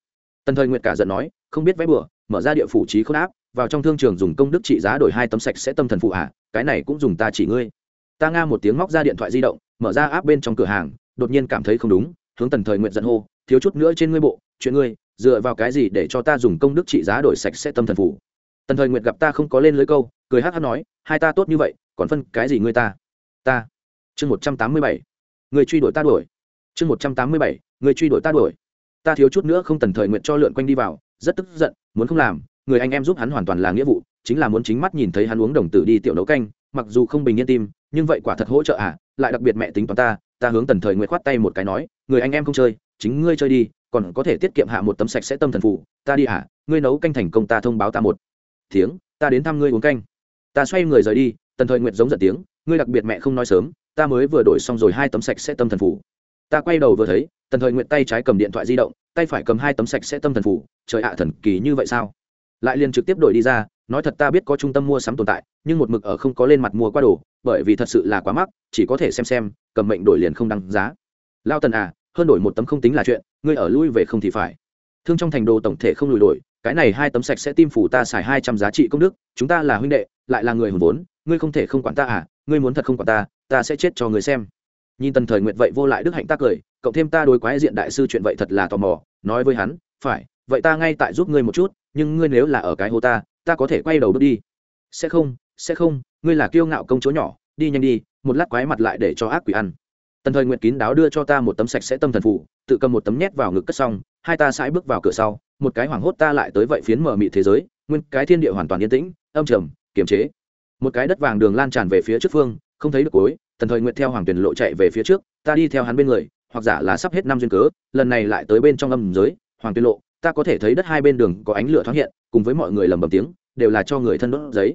Tần thời nguyện cả giận nói, không biết vẽ bừa, mở ra địa phủ trí không áp, vào trong thương trường dùng công đức trị giá đổi hai tấm sạch sẽ tâm thần phụ à cái này cũng dùng ta chỉ ngươi. Ta nga một tiếng móc ra điện thoại di động, mở ra áp bên trong cửa hàng, đột nhiên cảm thấy không đúng, hướng tần thời nguyện giận hô, thiếu chút nữa trên ngươi bộ, chuyện ngươi dựa vào cái gì để cho ta dùng công đức trị giá đổi sạch sẽ tâm thần phủ tần thời nguyệt gặp ta không có lên lưới câu, cười hát hát nói, hai ta tốt như vậy, còn phân cái gì ngươi ta? Ta. Chương một trăm tám mươi bảy. Người truy đuổi ta đuổi. Chương một trăm tám mươi bảy. Người truy đuổi ta đuổi. Ta thiếu chút nữa không tần thời nguyện cho lượn quanh đi vào, rất tức giận, muốn không làm, người anh em giúp hắn hoàn toàn là nghĩa vụ, chính là muốn chính mắt nhìn thấy hắn uống đồng tử đi tiểu nấu canh, mặc dù không bình yên tim nhưng vậy quả thật hỗ trợ à? Lại đặc biệt mẹ tính toán ta ta hướng tần thời nguyện khoát tay một cái nói, người anh em không chơi, chính ngươi chơi đi, còn có thể tiết kiệm hạ một tấm sạch sẽ tâm thần phụ ta đi à? Ngươi nấu canh thành công ta thông báo ta một tiếng, ta đến thăm ngươi uống canh. Ta xoay người rời đi, tần thời nguyện giống giận tiếng, ngươi đặc biệt mẹ không nói sớm, ta mới vừa đổi xong rồi hai tấm sạch sẽ tâm thần phủ ta quay đầu vừa thấy, tần thời nguyện tay trái cầm điện thoại di động, tay phải cầm hai tấm sạch sẽ tâm thần phủ trời ạ, thần kỳ như vậy sao? Lại liền trực tiếp đổi đi ra nói thật ta biết có trung tâm mua sắm tồn tại, nhưng một mực ở không có lên mặt mua qua đồ, bởi vì thật sự là quá mắc, chỉ có thể xem xem, cầm mệnh đổi liền không đăng giá. Lao tần à hơn đổi một tấm không tính là chuyện, ngươi ở lui về không thì phải. Thương trong thành đồ tổng thể không lùi đổi, cái này hai tấm sạch sẽ tim phủ ta xài hai trăm giá trị công đức, chúng ta là huynh đệ, lại là người hùng vốn, ngươi không thể không quản ta à ngươi muốn thật không quản ta ta sẽ chết cho người xem. Nhìn tần thời nguyện vậy vô lại đức hạnh ta cười cộng thêm ta đối quái diện đại sư chuyện vậy thật là tò mò, nói với hắn, phải, vậy ta ngay tại giúp ngươi một chút, nhưng ngươi nếu là ở cái hô ta ta có thể quay đầu bước đi. Sẽ không sẽ không, ngươi là kiêu ngạo công chúa nhỏ, đi nhanh đi, một lát quái mặt lại để cho ác quỷ ăn. Tần thời nguyện kín đáo đưa cho ta một tấm sạch sẽ tâm thần phủ, tự cầm một tấm nhét vào ngực cất xong, hai ta sãi bước vào cửa sau, một cái hoảng hốt ta lại tới vậy phiến mở mị thế giới, nguyên cái thiên địa hoàn toàn yên tĩnh, âm trầm, kiềm chế. Một cái đất vàng đường lan tràn về phía trước phương, không thấy được cuối, tần thời nguyện theo hoàng tuyển lộ chạy về phía trước, ta đi theo hắn bên người, hoặc giả là sắp hết năm duyên cớ, lần này lại tới bên trong âm giới, hoàng tuyên lộ ta có thể thấy đất hai bên đường có ánh lửa thoáng hiện, cùng với mọi người lầm bầm tiếng, đều là cho người thân đốt giấy.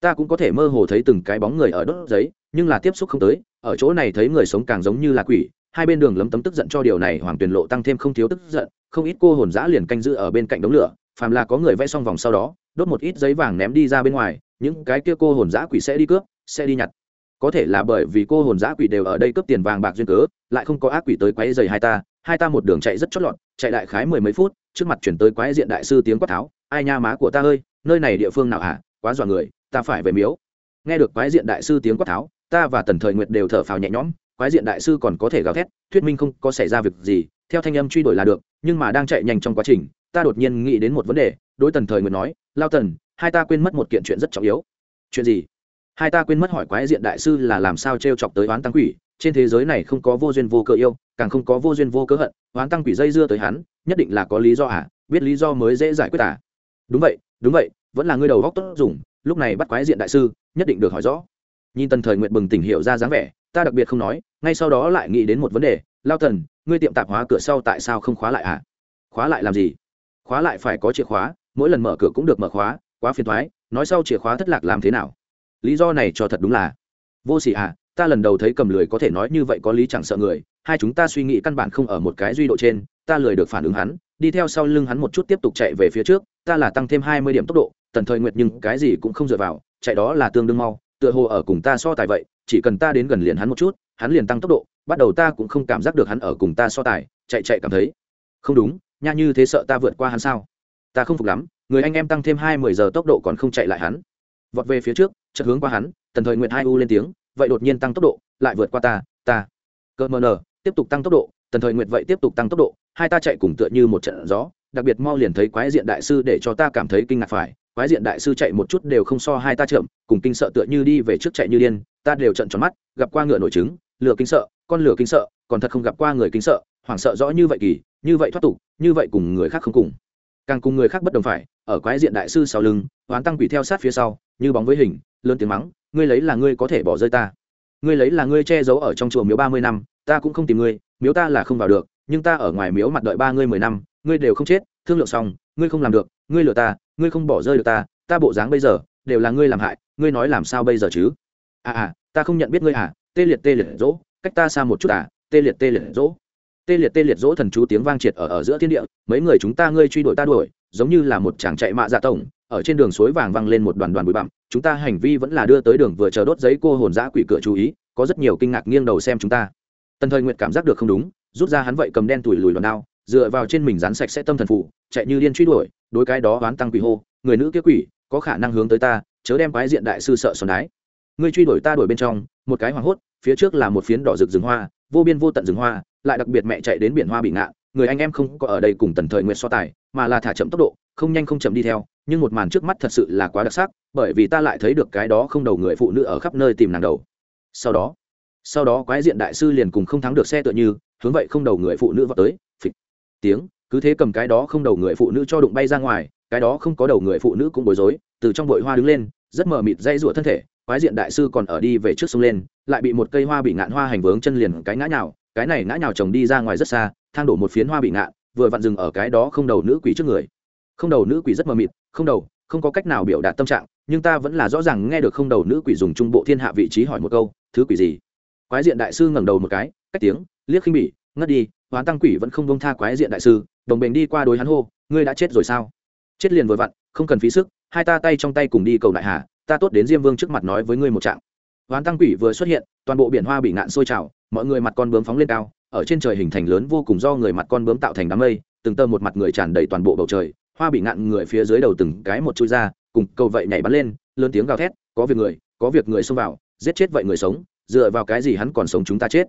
Ta cũng có thể mơ hồ thấy từng cái bóng người ở đốt giấy, nhưng là tiếp xúc không tới, ở chỗ này thấy người sống càng giống như là quỷ, hai bên đường lấm tấm tức giận cho điều này hoàng tuyền lộ tăng thêm không thiếu tức giận, không ít cô hồn dã liền canh giữ ở bên cạnh đống lửa, phàm là có người vẽ xong vòng sau đó, đốt một ít giấy vàng ném đi ra bên ngoài, những cái kia cô hồn giã quỷ sẽ đi cướp, sẽ đi nhặt. Có thể là bởi vì cô hồn giã quỷ đều ở đây cướp tiền vàng bạc duyên cớ, lại không có ác quỷ tới quấy giày hai ta hai ta một đường chạy rất chót lọt, chạy đại khái mười mấy phút trước mặt chuyển tới quái diện đại sư tiếng quát tháo, ai nha má của ta ơi, nơi này địa phương nào hả? Quá dọa người, ta phải về miếu. Nghe được quái diện đại sư tiếng quát tháo, ta và tần thời nguyệt đều thở phào nhẹ nhõm, quái diện đại sư còn có thể gào thét, thuyết minh không có xảy ra việc gì, theo thanh âm truy đuổi là được, nhưng mà đang chạy nhanh trong quá trình, ta đột nhiên nghĩ đến một vấn đề, đối tần thời nguyệt nói, lao tần, hai ta quên mất một kiện chuyện rất trọng yếu. Chuyện gì? Hai ta quên mất hỏi quái diện đại sư là làm sao t r e o chọc tới oán tăng quỷ, trên thế giới này không có vô duyên vô cớ yêu càng không có vô duyên vô cớ hận hoán tăng quỷ dây dưa tới hắn, nhất định là có lý do à biết lý do mới dễ giải quyết à. Đúng vậy đúng vậy, vẫn là ngươi đầu góc tốt dùng, lúc này bắt quái diện đại sư, nhất định được hỏi rõ. Nhìn tần thời nguyện bừng tỉnh hiệu ra dáng vẻ, ta đặc biệt không nói, ngay sau đó lại nghĩ đến một vấn đề, lao tần, ngươi tiệm tạp hóa cửa sau tại sao không khóa lại à? Khóa lại làm gì? Khóa lại phải có chìa khóa, mỗi lần mở cửa cũng được mở khóa, quá phiền thoái nói sau chìa khóa thất lạc làm thế nào? Lý do này cho thật đúng là. Vô sỉ à ta lần đầu thấy cầm lười có thể nói như vậy có lý chẳng sợ người hai chúng ta suy nghĩ căn bản không ở một cái duy độ trên, ta lười được phản ứng hắn, đi theo sau lưng hắn một chút tiếp tục chạy về phía trước, ta là tăng thêm hai mươi điểm tốc độ, tần thời nguyệt nhưng cái gì cũng không dựa vào, chạy đó là tương đương mau, tựa hồ ở cùng ta so tài vậy, chỉ cần ta đến gần liền hắn một chút, hắn liền tăng tốc độ, bắt đầu ta cũng không cảm giác được hắn ở cùng ta so tài, chạy chạy cảm thấy. Không đúng, nha như thế sợ ta vượt qua hắn sao? Ta không phục lắm, người anh em tăng thêm hai mươi giờ tốc độ còn không chạy lại hắn. Vọt về phía trước, chợt hướng qua hắn, tần thời nguyện hai u lên tiếng, vậy đột nhiên tăng tốc độ, lại vượt qua ta ta. Cơ mờ nờ tiếp tục tăng tốc độ, tần thời nguyệt vậy tiếp tục tăng tốc độ, hai ta chạy cùng tựa như một trận gió, đặc biệt mau liền thấy quái diện đại sư để cho ta cảm thấy kinh ngạc phải, quái diện đại sư chạy một chút đều không so hai ta chậm, cùng kinh sợ tựa như đi về trước chạy như điên, ta đều trận tròn mắt, gặp qua ngựa nổi trứng, lửa kinh sợ, con lửa kinh sợ, còn thật không gặp qua người kinh sợ, hoảng sợ rõ như vậy kỳ, như vậy thoát tục, như vậy cùng người khác không cùng. Càng cùng người khác bất đồng phải, ở quái diện đại sư sau lưng oán tăng quỷ theo sát phía sau, như bóng với hình, lớn tiếng mắng, ngươi lấy là ngươi có thể bỏ rơi ta. Ngươi lấy là ngươi che giấu ở trong chùa miếu ba mươi năm ta cũng không tìm ngươi, miếu ta là không vào được, nhưng ta ở ngoài miếu mặt đợi ba ngươi mười năm, ngươi đều không chết, thương lượng xong, ngươi không làm được, ngươi lừa ta, ngươi không bỏ rơi được ta ta bộ dáng bây giờ, đều là ngươi làm hại, ngươi nói làm sao bây giờ chứ? À à ta không nhận biết ngươi à tê liệt tê liệt dỗ cách ta xa một chút à tê liệt tê liệt dỗ tê liệt tê liệt dỗ thần chú tiếng vang triệt ở ở giữa thiên địa, mấy người chúng ta ngươi truy đuổi ta đuổi, giống như là một chàng chạy mạ dạ tổng, ở trên đường suối vàng vang lên một đoàn đoàn bụi bặm, chúng ta hành vi vẫn là đưa tới đường vừa chờ đốt giấy cô hồn dã quỷ cửa chú ý, có rất nhiều kinh ngạc nghiêng đầu xem chúng ta tần thời Nguyệt cảm giác được không đúng, rút ra hắn vậy cầm đen tủi lùi đòn đao, dựa vào trên mình dán sạch sẽ tâm thần phụ chạy như điên truy đuổi, đối cái đó oán tăng quỷ hô, người nữ kia quỷ, có khả năng hướng tới ta, chớ đem quái diện đại sư sợ sòn đái ngươi truy đuổi ta đuổi bên trong, một cái hoảng hốt, phía trước là một phiến đỏ rực rừng hoa, vô biên vô tận rừng hoa, lại đặc biệt mẹ chạy đến biển hoa bị ngạn người anh em không có ở đây cùng tần thời nguyệt so tài, mà là thả chậm tốc độ, không nhanh không chậm đi theo, nhưng một màn trước mắt thật sự là quá đặc sắc, bởi vì ta lại thấy được cái đó không đầu người phụ nữ ở khắp nơi tìm nàng đầu. Sau đó sau đó quái diện đại sư liền cùng không thắng được xe tựa như, hướng vậy không đầu người phụ nữ vào tới, phịch, tiếng, cứ thế cầm cái đó không đầu người phụ nữ cho đụng bay ra ngoài, cái đó không có đầu người phụ nữ cũng bối rối, từ trong bội hoa đứng lên, rất mờ mịt dây rụa thân thể, quái diện đại sư còn ở đi về trước sông lên, lại bị một cây hoa bị ngạn hoa hành vướng chân liền cái ngã nhào, cái này ngã nhào chồng đi ra ngoài rất xa, thang đổ một phiến hoa bị ngạn, vừa vặn dừng ở cái đó không đầu nữ quỷ trước người. Không đầu nữ quỷ rất mờ mịt, không đầu, không có cách nào biểu đạt tâm trạng, nhưng ta vẫn là rõ ràng nghe được không đầu nữ quỷ dùng trung bộ thiên hạ vị trí hỏi một câu, thứ quỷ gì? Quái diện đại sư ngẩng đầu một cái, cách tiếng, liếc khinh bỉ, ngất đi, hoán tăng quỷ vẫn không bông tha quái diện đại sư, đồng bình đi qua đối hắn hô, ngươi đã chết rồi sao? Chết liền vừa vặn, không cần phí sức, hai ta tay trong tay cùng đi cầu đại hà, ta tốt đến diêm vương trước mặt nói với ngươi một trạng. Hoán tăng quỷ vừa xuất hiện, toàn bộ biển hoa bị ngạn sôi trào, mọi người mặt con bướm phóng lên cao, ở trên trời hình thành lớn vô cùng do người mặt con bướm tạo thành đám mây, từng tơ một mặt người tràn đầy toàn bộ bầu trời, hoa bị ngạn người phía dưới đầu từng cái một chui ra, cùng cầu vậy nhảy bắn lên, lớn tiếng gào thét, có việc người, có việc người xông vào, giết chết vậy người sống dựa vào cái gì hắn còn sống chúng ta chết?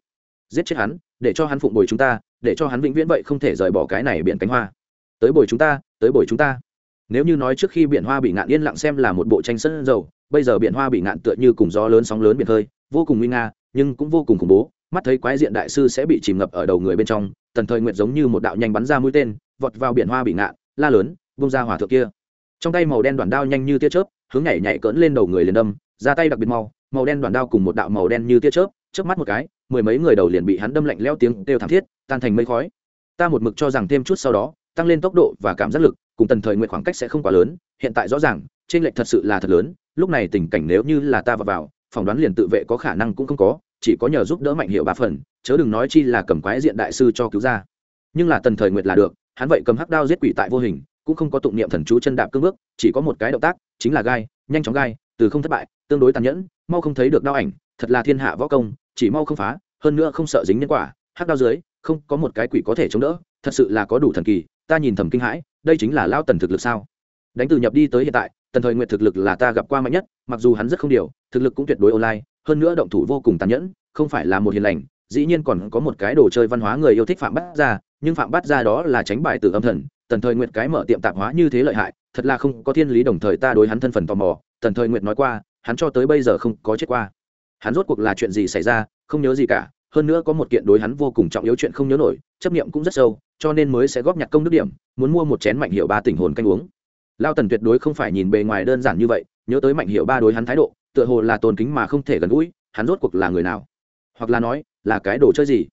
Giết chết hắn, để cho hắn phụng bồi chúng ta, để cho hắn vĩnh viễn vậy không thể rời bỏ cái này biển cánh hoa. Tới bồi chúng ta, tới bồi chúng ta. Nếu như nói trước khi biển hoa bị ngạn yên lặng xem là một bộ tranh sân dầu, bây giờ biển hoa bị ngạn tựa như cùng gió lớn sóng lớn biển hơi vô cùng nguy nga, nhưng cũng vô cùng khủng bố, mắt thấy quái diện đại sư sẽ bị chìm ngập ở đầu người bên trong, tần thời nguyện giống như một đạo nhanh bắn ra mũi tên, vọt vào biển hoa bị ngạn, la lớn bông ra hỏa thượng kia. Trong tay màu đen đoàn đao nhanh như tia chớp, hướng nhảy nhảy cỡn lên đầu người liền đâm, ra tay đặc biệt mau màu đen đoàn đao cùng một đạo màu đen như tia chớp chớp mắt một cái mười mấy người đầu liền bị hắn đâm lạnh leo tiếng đều thảm thiết tan thành mây khói. Ta một mực cho rằng thêm chút sau đó tăng lên tốc độ và cảm giác lực cùng tần thời nguyện khoảng cách sẽ không quá lớn hiện tại rõ ràng trên lệch thật sự là thật lớn lúc này tình cảnh nếu như là ta vào, vào phỏng đoán liền tự vệ có khả năng cũng không có chỉ có nhờ giúp đỡ mạnh hiệu ba phần chớ đừng nói chi là cầm quái diện đại sư cho cứu ra. Nhưng là tần thời nguyệt là được hắn vậy cầm hắc đao giết quỷ tại vô hình cũng không có tụng niệm thần chú chân đạp cương bước chỉ có một cái động tác chính là gai nhanh chóng gai từ không thất bại tương đối tàn nhẫn mau không thấy được đao ảnh, thật là thiên hạ võ công, chỉ mau không phá, hơn nữa không sợ dính nhân quả, hắc đao dưới, không có một cái quỷ có thể chống đỡ, thật sự là có đủ thần kỳ, ta nhìn thầm kinh hãi, đây chính là lao tần thực lực sao? Đánh từ nhập đi tới hiện tại, tần thời nguyện thực lực là ta gặp qua mạnh nhất, mặc dù hắn rất không điều, thực lực cũng tuyệt đối online, hơn nữa động thủ vô cùng tàn nhẫn, không phải là một hiền lành, dĩ nhiên còn có một cái đồ chơi văn hóa người yêu thích phạm bắt ra nhưng phạm bắt ra đó là tránh bài từ âm thần, tần thời nguyện cái mở tiệm tạp hóa như thế lợi hại, thật là không có thiên lý đồng thời ta đối hắn thân phần tò mò, tần thời nguyện nói qua hắn cho tới bây giờ không có chết qua. Hắn rốt cuộc là chuyện gì xảy ra, không nhớ gì cả, hơn nữa có một kiện đối hắn vô cùng trọng yếu chuyện không nhớ nổi, chấp niệm cũng rất sâu, cho nên mới sẽ góp nhặt công đức điểm, muốn mua một chén mạnh hiệu ba tình hồn canh uống. Lao tần tuyệt đối không phải nhìn bề ngoài đơn giản như vậy, nhớ tới mạnh hiệu ba đối hắn thái độ, tựa hồ là tôn kính mà không thể gần gũi, hắn rốt cuộc là người nào? Hoặc là nói, là cái đồ chơi gì?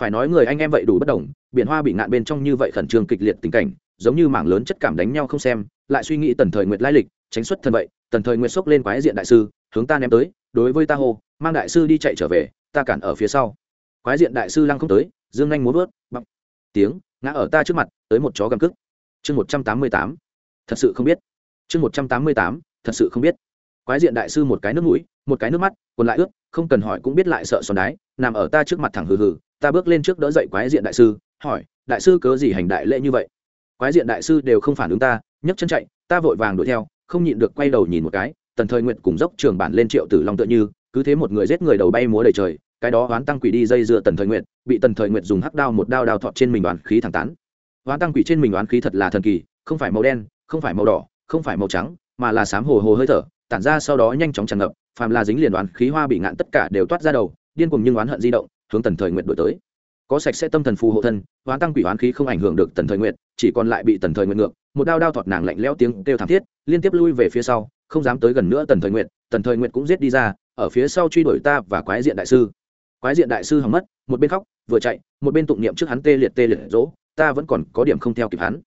Phải nói người anh em vậy đủ bất đồng, biển hoa bị ngạn bên trong như vậy khẩn trương kịch liệt tình cảnh, giống như mảng lớn chất cảm đánh nhau không xem, lại suy nghĩ tần thời nguyệt lai lịch, tránh xuất thân vậy tần thời nguyệt xốc lên quái diện đại sư, hướng ta ném tới, đối với ta hô, mang đại sư đi chạy trở về, ta cản ở phía sau. Quái diện đại sư lăng không tới, dương anh muốn vớt bắp tiếng, ngã ở ta trước mặt, tới một chó gầm cức chương một trăm tám mươi tám, thật sự không biết. Chương một trăm tám mươi tám, thật sự không biết. Quái diện đại sư một cái nước mũi, một cái nước mắt còn lại ướt, không cần hỏi cũng biết lại sợ xoắn đái, nằm ở ta trước mặt thẳng hừ hừ, ta bước lên trước đỡ dậy quái diện đại sư, hỏi, đại sư cớ gì hành đại lễ như vậy? Quái diện đại sư đều không phản ứng ta, nhấc chân chạy, ta vội vàng đuổi theo không nhịn được quay đầu nhìn một cái, tần thời nguyện cùng dốc trường bản lên triệu tử long tựa như, cứ thế một người giết người đầu bay múa đầy trời, cái đó hoán tăng quỷ đi dây dựa tần thời nguyện bị tần thời nguyện dùng hắc đao một đao đao thọt trên mình đoán khí thẳng tán. Hoán tăng quỷ trên mình đoán khí thật là thần kỳ, không phải màu đen, không phải màu đỏ, không phải màu trắng, mà là sám hồ hồ hơi thở, tản ra sau đó nhanh chóng tràn ngập, phàm là dính liền đoán khí hoa bị ngạn tất cả đều toát ra đầu, điên cùng nhưng oán hận di động, hướng tần thời nguyện đổi tới có sạch sẽ tâm thần phù hộ thân, hoán tăng quỷ hoán khí không ảnh hưởng được tần thời nguyện chỉ còn lại bị tần thời nguyện ngược, một đao đao thọt nàng lạnh lẽo tiếng kêu thảm thiết, liên tiếp lui về phía sau, không dám tới gần nữa tần thời nguyện tần thời nguyện cũng giết đi ra, ở phía sau truy đuổi ta và quái diện đại sư. Quái diện đại sư hỏng mất, một bên khóc, vừa chạy, một bên tụng niệm trước hắn tê liệt tê liệt dỗ, ta vẫn còn có điểm không theo kịp hắn.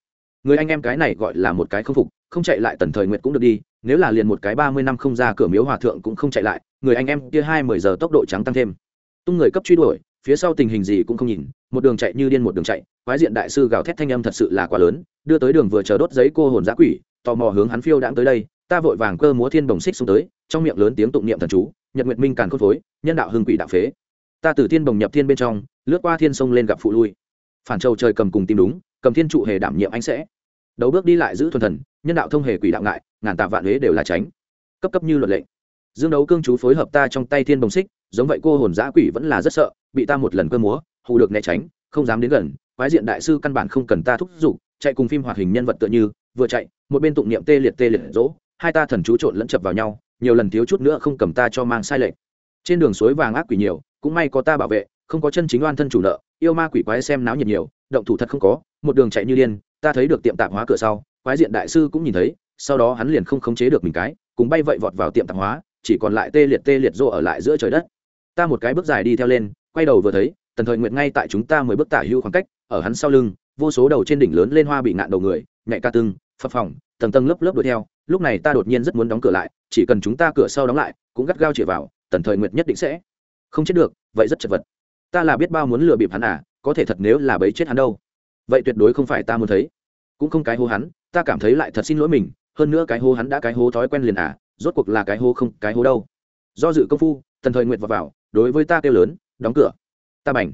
Người anh em cái này gọi là một cái không phục, không chạy lại tần thời nguyện cũng được đi, nếu là liền một cái ba mươi năm không ra cửa miếu hòa thượng cũng không chạy lại, người anh em kia hai mười giờ tốc độ trắng tăng thêm. Tung người cấp truy đuổi phía sau tình hình gì cũng không nhìn, một đường chạy như điên một đường chạy, quái diện đại sư gào thét thanh âm thật sự là quá lớn, đưa tới đường vừa chờ đốt giấy cô hồn giã quỷ, tò mò hướng hắn phiêu đãng tới đây, ta vội vàng cơ múa thiên bồng xích xuống tới, trong miệng lớn tiếng tụng niệm thần chú, nhật nguyệt minh càn khôn phối, nhân đạo hưng quỷ đạo phế. Ta từ thiên bồng nhập thiên bên trong, lướt qua thiên sông lên gặp phụ lui. Phản châu trời cầm cùng tìm đúng, cầm thiên trụ hề đảm nhiệm anh sẽ. Đấu bước đi lại giữ thuần thần, nhân đạo thông hề quỷ đạo ngại, ngàn tạ vạn huế đều là tránh. Cấp cấp như luật lệnh dương đấu cương chú phối hợp ta trong tay thiên bồng xích giống vậy cô hồn giã quỷ vẫn là rất sợ, bị ta một lần cơ múa, hù được né tránh, không dám đến gần, quái diện đại sư căn bản không cần ta thúc giục, chạy cùng phim hoạt hình nhân vật tựa như, vừa chạy, một bên tụng niệm tê liệt tê liệt dỗ, hai ta thần chú trộn lẫn chập vào nhau, nhiều lần thiếu chút nữa không cầm ta cho mang sai lệch. Trên đường suối vàng ác quỷ nhiều, cũng may có ta bảo vệ, không có chân chính oan thân chủ nợ, yêu ma quỷ quái xem náo nhiệt nhiều, động thủ thật không có, một đường chạy như điên, ta thấy được tiệm tạp hóa cửa sau, quái diện đại sư cũng nhìn thấy, sau đó hắn liền không khống chế được mình cái, cùng bay vậy vọt vào tiệm tạp hóa, chỉ còn lại tê liệt tê liệt rô ở lại giữa trời đất ta một cái bước dài đi theo lên quay đầu vừa thấy tần thời nguyện ngay tại chúng ta mới bước tả hưu khoảng cách ở hắn sau lưng vô số đầu trên đỉnh lớn lên hoa bị ngạn đầu người nhạy ca tưng phập phòng tầng tầng lớp lớp đuổi theo lúc này ta đột nhiên rất muốn đóng cửa lại chỉ cần chúng ta cửa sau đóng lại cũng gắt gao chĩa vào tần thời nguyện nhất định sẽ không chết được vậy rất chật vật. Ta là biết bao muốn lừa bịp hắn à có thể thật nếu là bấy chết hắn đâu. Vậy tuyệt đối không phải ta muốn thấy. Cũng không cái hô hắn ta cảm thấy lại thật xin lỗi mình hơn nữa cái hô hắn đã cái hô thói quen liền à rốt cuộc là cái hô không cái hô đâu. Do dự công phu tần thời nguyện vào, vào đối với ta kêu lớn, đóng cửa. Ta bành.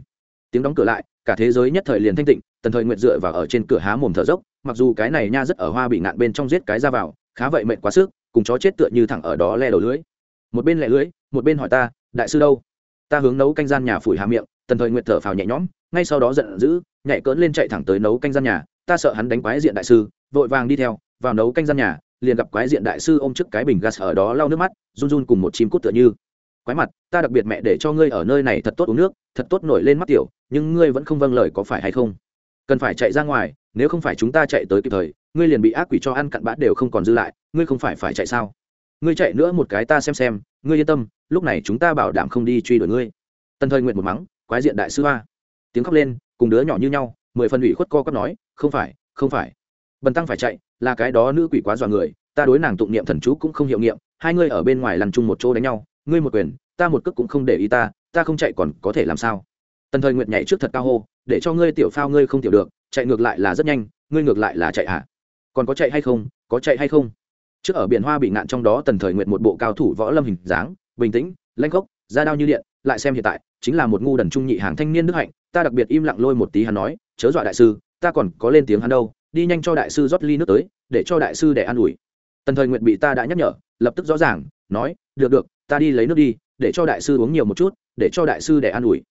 Tiếng đóng cửa lại, cả thế giới nhất thời liền thanh tịnh, tần thời nguyện dựa vào ở trên cửa há mồm thở dốc, mặc dù cái này nha rất ở hoa bị ngạn bên trong giết cái ra vào, khá vậy mệnh quá sức, cùng chó chết tựa như thẳng ở đó le đầu lưới một bên lẹ lưới một bên hỏi ta, đại sư đâu? Ta hướng nấu canh gian nhà phủi hà miệng, tần thời nguyện thở phào nhẹ nhõm, ngay sau đó giận dữ, nhảy cỡn lên chạy thẳng tới nấu canh gian nhà. Ta sợ hắn đánh quái diện đại sư, vội vàng đi theo, vào nấu canh gian nhà, liền gặp quái diện đại sư ôm trước cái bình gas ở đó lau nước mắt, run run cùng một chim cút tựa như quái mặt, ta đặc biệt mẹ để cho ngươi ở nơi này thật tốt uống nước, thật tốt nổi lên mắt tiểu, nhưng ngươi vẫn không vâng lời có phải hay không? Cần phải chạy ra ngoài, nếu không phải chúng ta chạy tới kịp thời, ngươi liền bị ác quỷ cho ăn cặn bã đều không còn dư lại, ngươi không phải phải chạy sao? Ngươi chạy nữa một cái ta xem xem, ngươi yên tâm, lúc này chúng ta bảo đảm không đi truy đuổi ngươi. Tân thời nguyện một mắng, quái diện đại sư hoa. Tiếng khóc lên, cùng đứa nhỏ như nhau, mười phần ủy khuất co cắp nói, không phải không phải. Bần tăng phải chạy, là cái đó nữ quỷ quá dọa người, ta đối nàng tụng niệm thần chú cũng không hiệu nghiệm, hai ngươi ở bên ngoài lăn chung một chỗ đánh nhau ngươi một quyền, ta một cước cũng không để ý ta ta không chạy còn có thể làm sao? Tần thời Nguyệt nhảy trước thật cao hô, để cho ngươi tiểu phao ngươi không tiểu được, chạy ngược lại là rất nhanh, ngươi ngược lại là chạy hả còn có chạy hay không, có chạy hay không? Trước ở biển hoa bị ngạn trong đó tần thời Nguyệt một bộ cao thủ võ lâm hình dáng, bình tĩnh, lanh gốc da đao như điện, lại xem hiện tại, chính là một ngu đần trung nhị hàng thanh niên đức hạnh, ta đặc biệt im lặng lôi một tí hắn nói, chớ dọa đại sư, ta còn có lên tiếng hắn đâu, đi nhanh cho đại sư rót ly nước tới, để cho đại sư để an ủi. Tần thời Nguyệt bị ta đã nhắc nhở, lập tức rõ ràng, nói, được được ta đi lấy nước đi, để cho đại sư uống nhiều một chút, để cho đại sư để an ủi.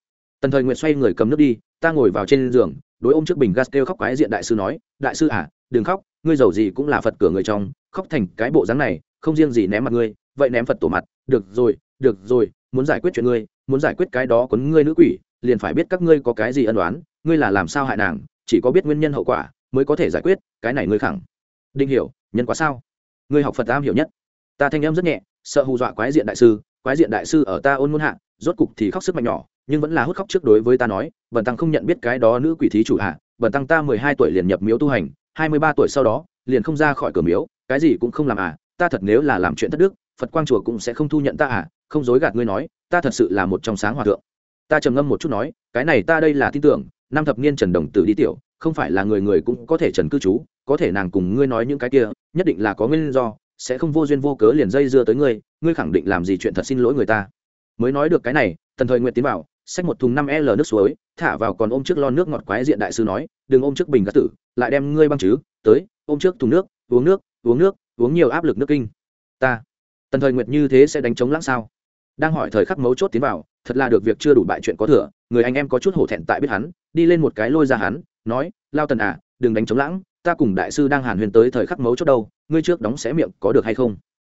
Tần thời nguyện xoay người cầm nước đi, ta ngồi vào trên giường, đối ôm trước bình gas kêu khóc quái diện đại sư nói, đại sư à đừng khóc, ngươi giàu gì cũng là phật cửa người trong, khóc thành cái bộ dáng này, không riêng gì ném mặt ngươi, vậy ném phật tổ mặt, được rồi được rồi, muốn giải quyết chuyện ngươi, muốn giải quyết cái đó quấn ngươi nữ quỷ, liền phải biết các ngươi có cái gì ân đoán ngươi là làm sao hại nàng, chỉ có biết nguyên nhân hậu quả, mới có thể giải quyết, cái này ngươi khẳng định hiểu, nhân quá sao? Ngươi học phật am hiểu nhất ta thanh em rất nhẹ, sợ hù dọa quái diện đại sư, quái diện đại sư ở ta ôn muôn hạ, rốt cục thì khóc sức mạnh nhỏ, nhưng vẫn là hút khóc trước đối với ta nói, bần tăng không nhận biết cái đó nữ quỷ thí chủ hạ bần tăng ta mười hai tuổi liền nhập miếu tu hành, hai mươi ba tuổi sau đó, liền không ra khỏi cửa miếu, cái gì cũng không làm à ta thật nếu là làm chuyện thất đức, phật quang chùa cũng sẽ không thu nhận ta à không dối gạt ngươi nói, ta thật sự là một trong sáng hòa thượng. Ta trầm ngâm một chút nói, cái này ta đây là tin tưởng, năm thập niên trần đồng tử đi tiểu, không phải là người người cũng có thể trần cư trú, có thể nàng cùng ngươi nói những cái kia, nhất định là có nguyên do sẽ không vô duyên vô cớ liền dây dưa tới ngươi ngươi khẳng định làm gì chuyện thật xin lỗi người ta. Mới nói được cái này, tần thời nguyện tiến vào, xách một thùng năm l nước suối, thả vào còn ôm trước lon nước ngọt quái diện đại sư nói, đừng ôm trước bình gác tử, lại đem ngươi băng chứ, tới, ôm trước thùng nước, uống nước uống nước, uống nhiều áp lực nước kinh. Ta. Tần thời nguyệt như thế sẽ đánh chống lãng sao? Đang hỏi thời khắc mấu chốt tiến vào, thật là được việc chưa đủ bại chuyện có thừa, người anh em có chút hổ thẹn tại biết hắn, đi lên một cái lôi ra hắn, nói, lao tần à đừng đánh chống lãng ta cùng đại sư đang hàn huyền tới thời khắc mấu chốt đâu, ngươi trước đóng xé miệng có được hay không?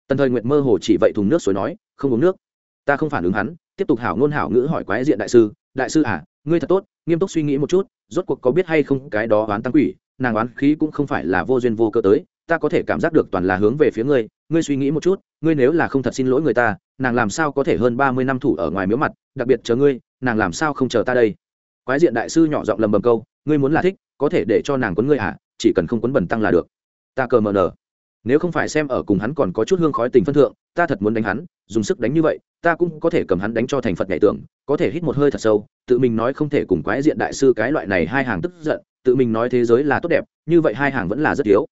Tần thời nguyệt mơ hồ chỉ vậy thùng nước suối nói, không uống nước. Ta không phản ứng hắn, tiếp tục hảo ngôn hảo ngữ hỏi quái diện đại sư đại sư à ngươi thật tốt, nghiêm túc suy nghĩ một chút, rốt cuộc có biết hay không cái đó oán tăng quỷ, nàng oán khí cũng không phải là vô duyên vô cơ tới, ta có thể cảm giác được toàn là hướng về phía ngươi ngươi suy nghĩ một chút, ngươi nếu là không thật xin lỗi người ta, nàng làm sao có thể hơn ba mươi năm thủ ở ngoài miếu mặt, đặc biệt chờ ngươi, nàng làm sao không chờ ta đây? Quái diện đại sư nhỏ giọng lầm bầm câu, ngươi muốn là thích, có thể để cho nàng quấn ngươi à? Chỉ cần không quấn bẩn tăng là được. Ta cờ mờ nở nếu không phải xem ở cùng hắn còn có chút hương khói tình phân thượng, ta thật muốn đánh hắn, dùng sức đánh như vậy, ta cũng có thể cầm hắn đánh cho thành phật nhảy tưởng, có thể hít một hơi thật sâu, tự mình nói không thể cùng quái diện đại sư cái loại này hai hàng tức giận, tự mình nói thế giới là tốt đẹp, như vậy hai hàng vẫn là rất yếu.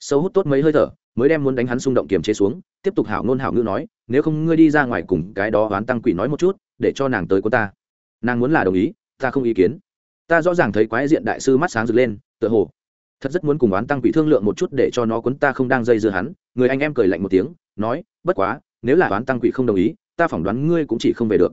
Sâu hút tốt mấy hơi thở, mới đem muốn đánh hắn xung động kiềm chế xuống, tiếp tục hảo ngôn hảo ngữ nói, nếu không ngươi đi ra ngoài cùng cái đó oán tăng quỷ nói một chút, để cho nàng tới của ta. Nàng muốn là đồng ý, ta không ý kiến. Ta rõ ràng thấy quái diện đại sư mắt sáng rực lên, tựa hồ thật rất muốn cùng oán tăng quỷ thương lượng một chút để cho nó quấn ta không đang dây dưa hắn. Người anh em cười lạnh một tiếng, nói, bất quá, nếu là oán tăng quỷ không đồng ý, ta phỏng đoán ngươi cũng chỉ không về được.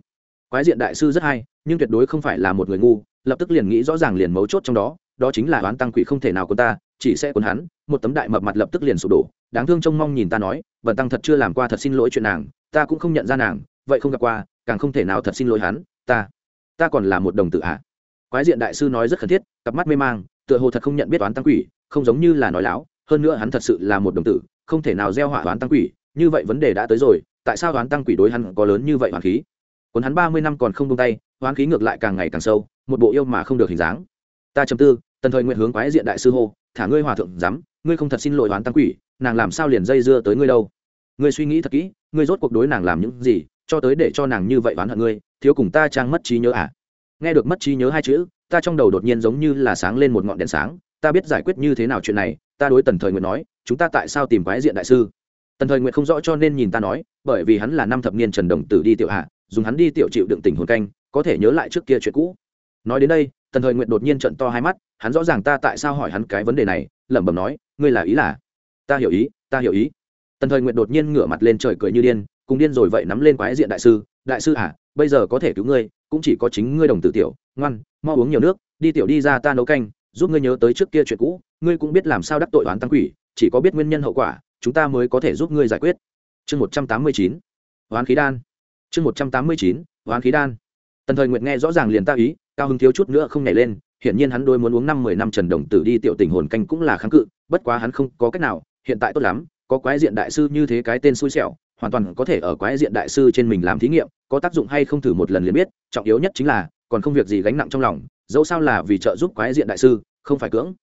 Quái diện đại sư rất hay, nhưng tuyệt đối không phải là một người ngu, lập tức liền nghĩ rõ ràng liền mấu chốt trong đó đó chính là oán tăng quỷ không thể nào quấn ta, chỉ sẽ quấn hắn. Một tấm đại mập mặt lập tức liền sụp đổ. Đáng thương trông mong nhìn ta nói vận tăng thật chưa làm qua thật xin lỗi chuyện nàng, ta cũng không nhận ra nàng, vậy không gặp qua, càng không thể nào thật xin lỗi hắn, ta ta còn là một đồng tử ạ. À. quái diện đại sư nói rất khẩn thiết, cặp mắt mê mang tựa hồ thật không nhận biết toán tăng quỷ, không giống như là nói láo, hơn nữa hắn thật sự là một đồng tử, không thể nào gieo hỏa toán tăng quỷ, như vậy vấn đề đã tới rồi, tại sao toán tăng quỷ đối hắn có lớn như vậy hoàng khí? Còn hắn ba mươi năm còn không tung tay hoán khí ngược lại càng ngày càng sâu, một bộ yêu mà không được hình dáng. Ta chấm tư, tần thời nguyện hướng quái diện đại sư hô, thả ngươi hòa thượng dám ngươi không thật xin lỗi hoán tăng quỷ, nàng làm sao liền dây dưa tới ngươi đâu? Ngươi suy nghĩ thật kỹ, ngươi rốt cuộc đối nàng làm những gì, cho tới để cho nàng như vậy oán hận ngươi, thiếu cùng ta trang mất trí nhớ à? Nghe được mất trí nhớ hai chữ ta trong đầu đột nhiên giống như là sáng lên một ngọn đèn sáng, ta biết giải quyết như thế nào chuyện này, ta đối tần thời nguyện nói, chúng ta tại sao tìm quái diện đại sư? Tần thời nguyện không rõ cho nên nhìn ta nói, bởi vì hắn là năm thập niên trần đồng tử đi tiểu hạ, dùng hắn đi tiểu chịu đựng tình hồn canh, có thể nhớ lại trước kia chuyện cũ. Nói đến đây, tần thời nguyện đột nhiên trận to hai mắt, hắn rõ ràng ta tại sao hỏi hắn cái vấn đề này, lẩm bẩm nói, ngươi là ý là? Ta hiểu ý, ta hiểu ý. Tần thời nguyện đột nhiên ngửa mặt lên trời cười như điên, cùng điên rồi vậy nắm lên quái diện đại sư đại sư à bây giờ có thể cứu ngươi, cũng chỉ có chính ngươi đồng tử tiểu ngoan, mau uống nhiều nước, đi tiểu đi ra ta nấu canh, giúp ngươi nhớ tới trước kia chuyện cũ, ngươi cũng biết làm sao đắc tội oán tăng quỷ, chỉ có biết nguyên nhân hậu quả, chúng ta mới có thể giúp ngươi giải quyết. Chương một trăm tám mươi chín, oán khí đan. Chương một trăm tám mươi chín, oán khí đan. Tần thời nguyệt nghe rõ ràng liền ta ý, cao hứng thiếu chút nữa không nhảy lên, hiển nhiên hắn đôi muốn uống năm mười năm trần đồng tử đi tiểu tình hồn canh cũng là kháng cự, bất quá hắn không có cách nào, hiện tại tốt lắm, có quái diện đại sư như thế cái tên xui xẻo, hoàn toàn có thể ở quái diện đại sư trên mình làm thí nghiệm, có tác dụng hay không thử một lần liền biết, trọng yếu nhất chính là còn không việc gì gánh nặng trong lòng, dẫu sao là vì trợ giúp quái diện đại sư, không phải cưỡng.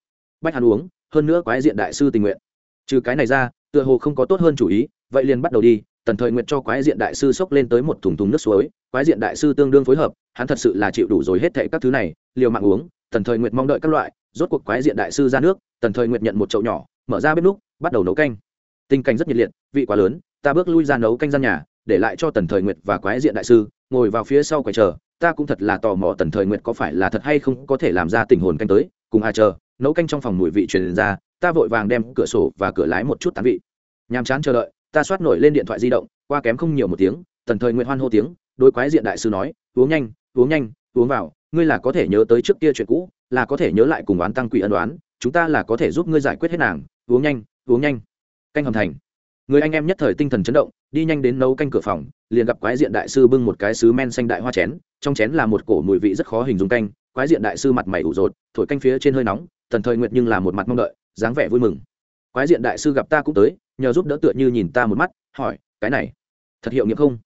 Bách hắn uống, hơn nữa quái diện đại sư tình nguyện. Trừ cái này ra, tựa hồ không có tốt hơn chủ ý, vậy liền bắt đầu đi, tần thời nguyện cho quái diện đại sư xốc lên tới một thùng thùng nước suối, quái diện đại sư tương đương phối hợp, hắn thật sự là chịu đủ rồi hết thệ các thứ này, liều mạng uống, tần thời nguyện mong đợi các loại, rốt cuộc quái diện đại sư ra nước, tần thời nguyện nhận một chậu nhỏ, mở ra bếp núc, bắt đầu nấu canh. Tình cảnh rất nhiệt liệt, vị quá lớn, ta bước lui ra nấu canh gian nhà, để lại cho tần thời nguyệt và quái diện đại sư, ngồi vào phía sau quầy chờ ta cũng thật là tò mò tần thời nguyệt có phải là thật hay không có thể làm ra tình hồn canh tới, cùng à chờ, nấu canh trong phòng mùi vị truyền ra, ta vội vàng đem cửa sổ và cửa lái một chút tán vị. Nhàm chán chờ đợi, ta soát nổi lên điện thoại di động, qua kém không nhiều một tiếng, tần thời nguyệt hoan hô tiếng đôi quái diện đại sư nói, uống nhanh uống nhanh, uống vào, ngươi là có thể nhớ tới trước kia chuyện cũ, là có thể nhớ lại cùng oán tăng quỷ ân đoán chúng ta là có thể giúp ngươi giải quyết hết nàng, uống nhanh uống nhanh. Canh hầm thành. Người anh em nhất thời tinh thần chấn động đi nhanh đến nấu canh cửa phòng, liền gặp quái diện đại sư bưng một cái sứ men xanh đại hoa chén, trong chén là một cổ mùi vị rất khó hình dung canh, quái diện đại sư mặt mày ủ rột, thổi canh phía trên hơi nóng tần thời nguyệt nhưng là một mặt mong đợi, dáng vẻ vui mừng. Quái diện đại sư gặp ta cũng tới, nhờ giúp đỡ tựa như nhìn ta một mắt, hỏi, cái này, thật hiệu nghiệm không?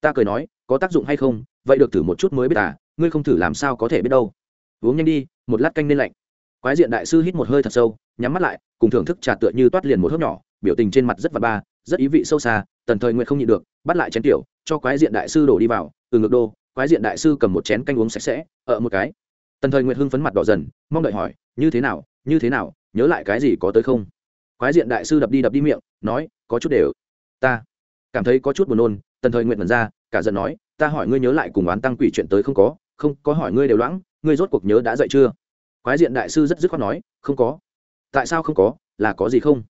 Ta cười nói, có tác dụng hay không? Vậy được thử một chút mới biết à ngươi không thử làm sao có thể biết đâu. Uống nhanh đi, một lát canh nên lạnh. Quái diện đại sư hít một hơi thật sâu, nhắm mắt lại, cùng thưởng thức trà tựa như toát liền một hớp nhỏ, biểu tình trên mặt rất vật ba rất ý vị sâu xa, tần thời nguyện không nhịn được, bắt lại chén tiểu, cho quái diện đại sư đổ đi vào, từ ngược đô, quái diện đại sư cầm một chén canh uống sạch sẽ, ở một cái. Tần thời nguyện hưng phấn mặt đỏ dần, mong đợi hỏi, như thế nào, như thế nào, nhớ lại cái gì có tới không? Quái diện đại sư đập đi đập đi miệng, nói, có chút đều. Ta cảm thấy có chút buồn nôn. Tần thời nguyện mật ra, cả giận nói, ta hỏi ngươi nhớ lại cùng oán tăng quỷ chuyện tới không có không có hỏi ngươi đều loãng, ngươi rốt cuộc nhớ đã dậy chưa? Quái diện đại sư rất dứt khoát nói, không có. Tại sao không có, là có gì không?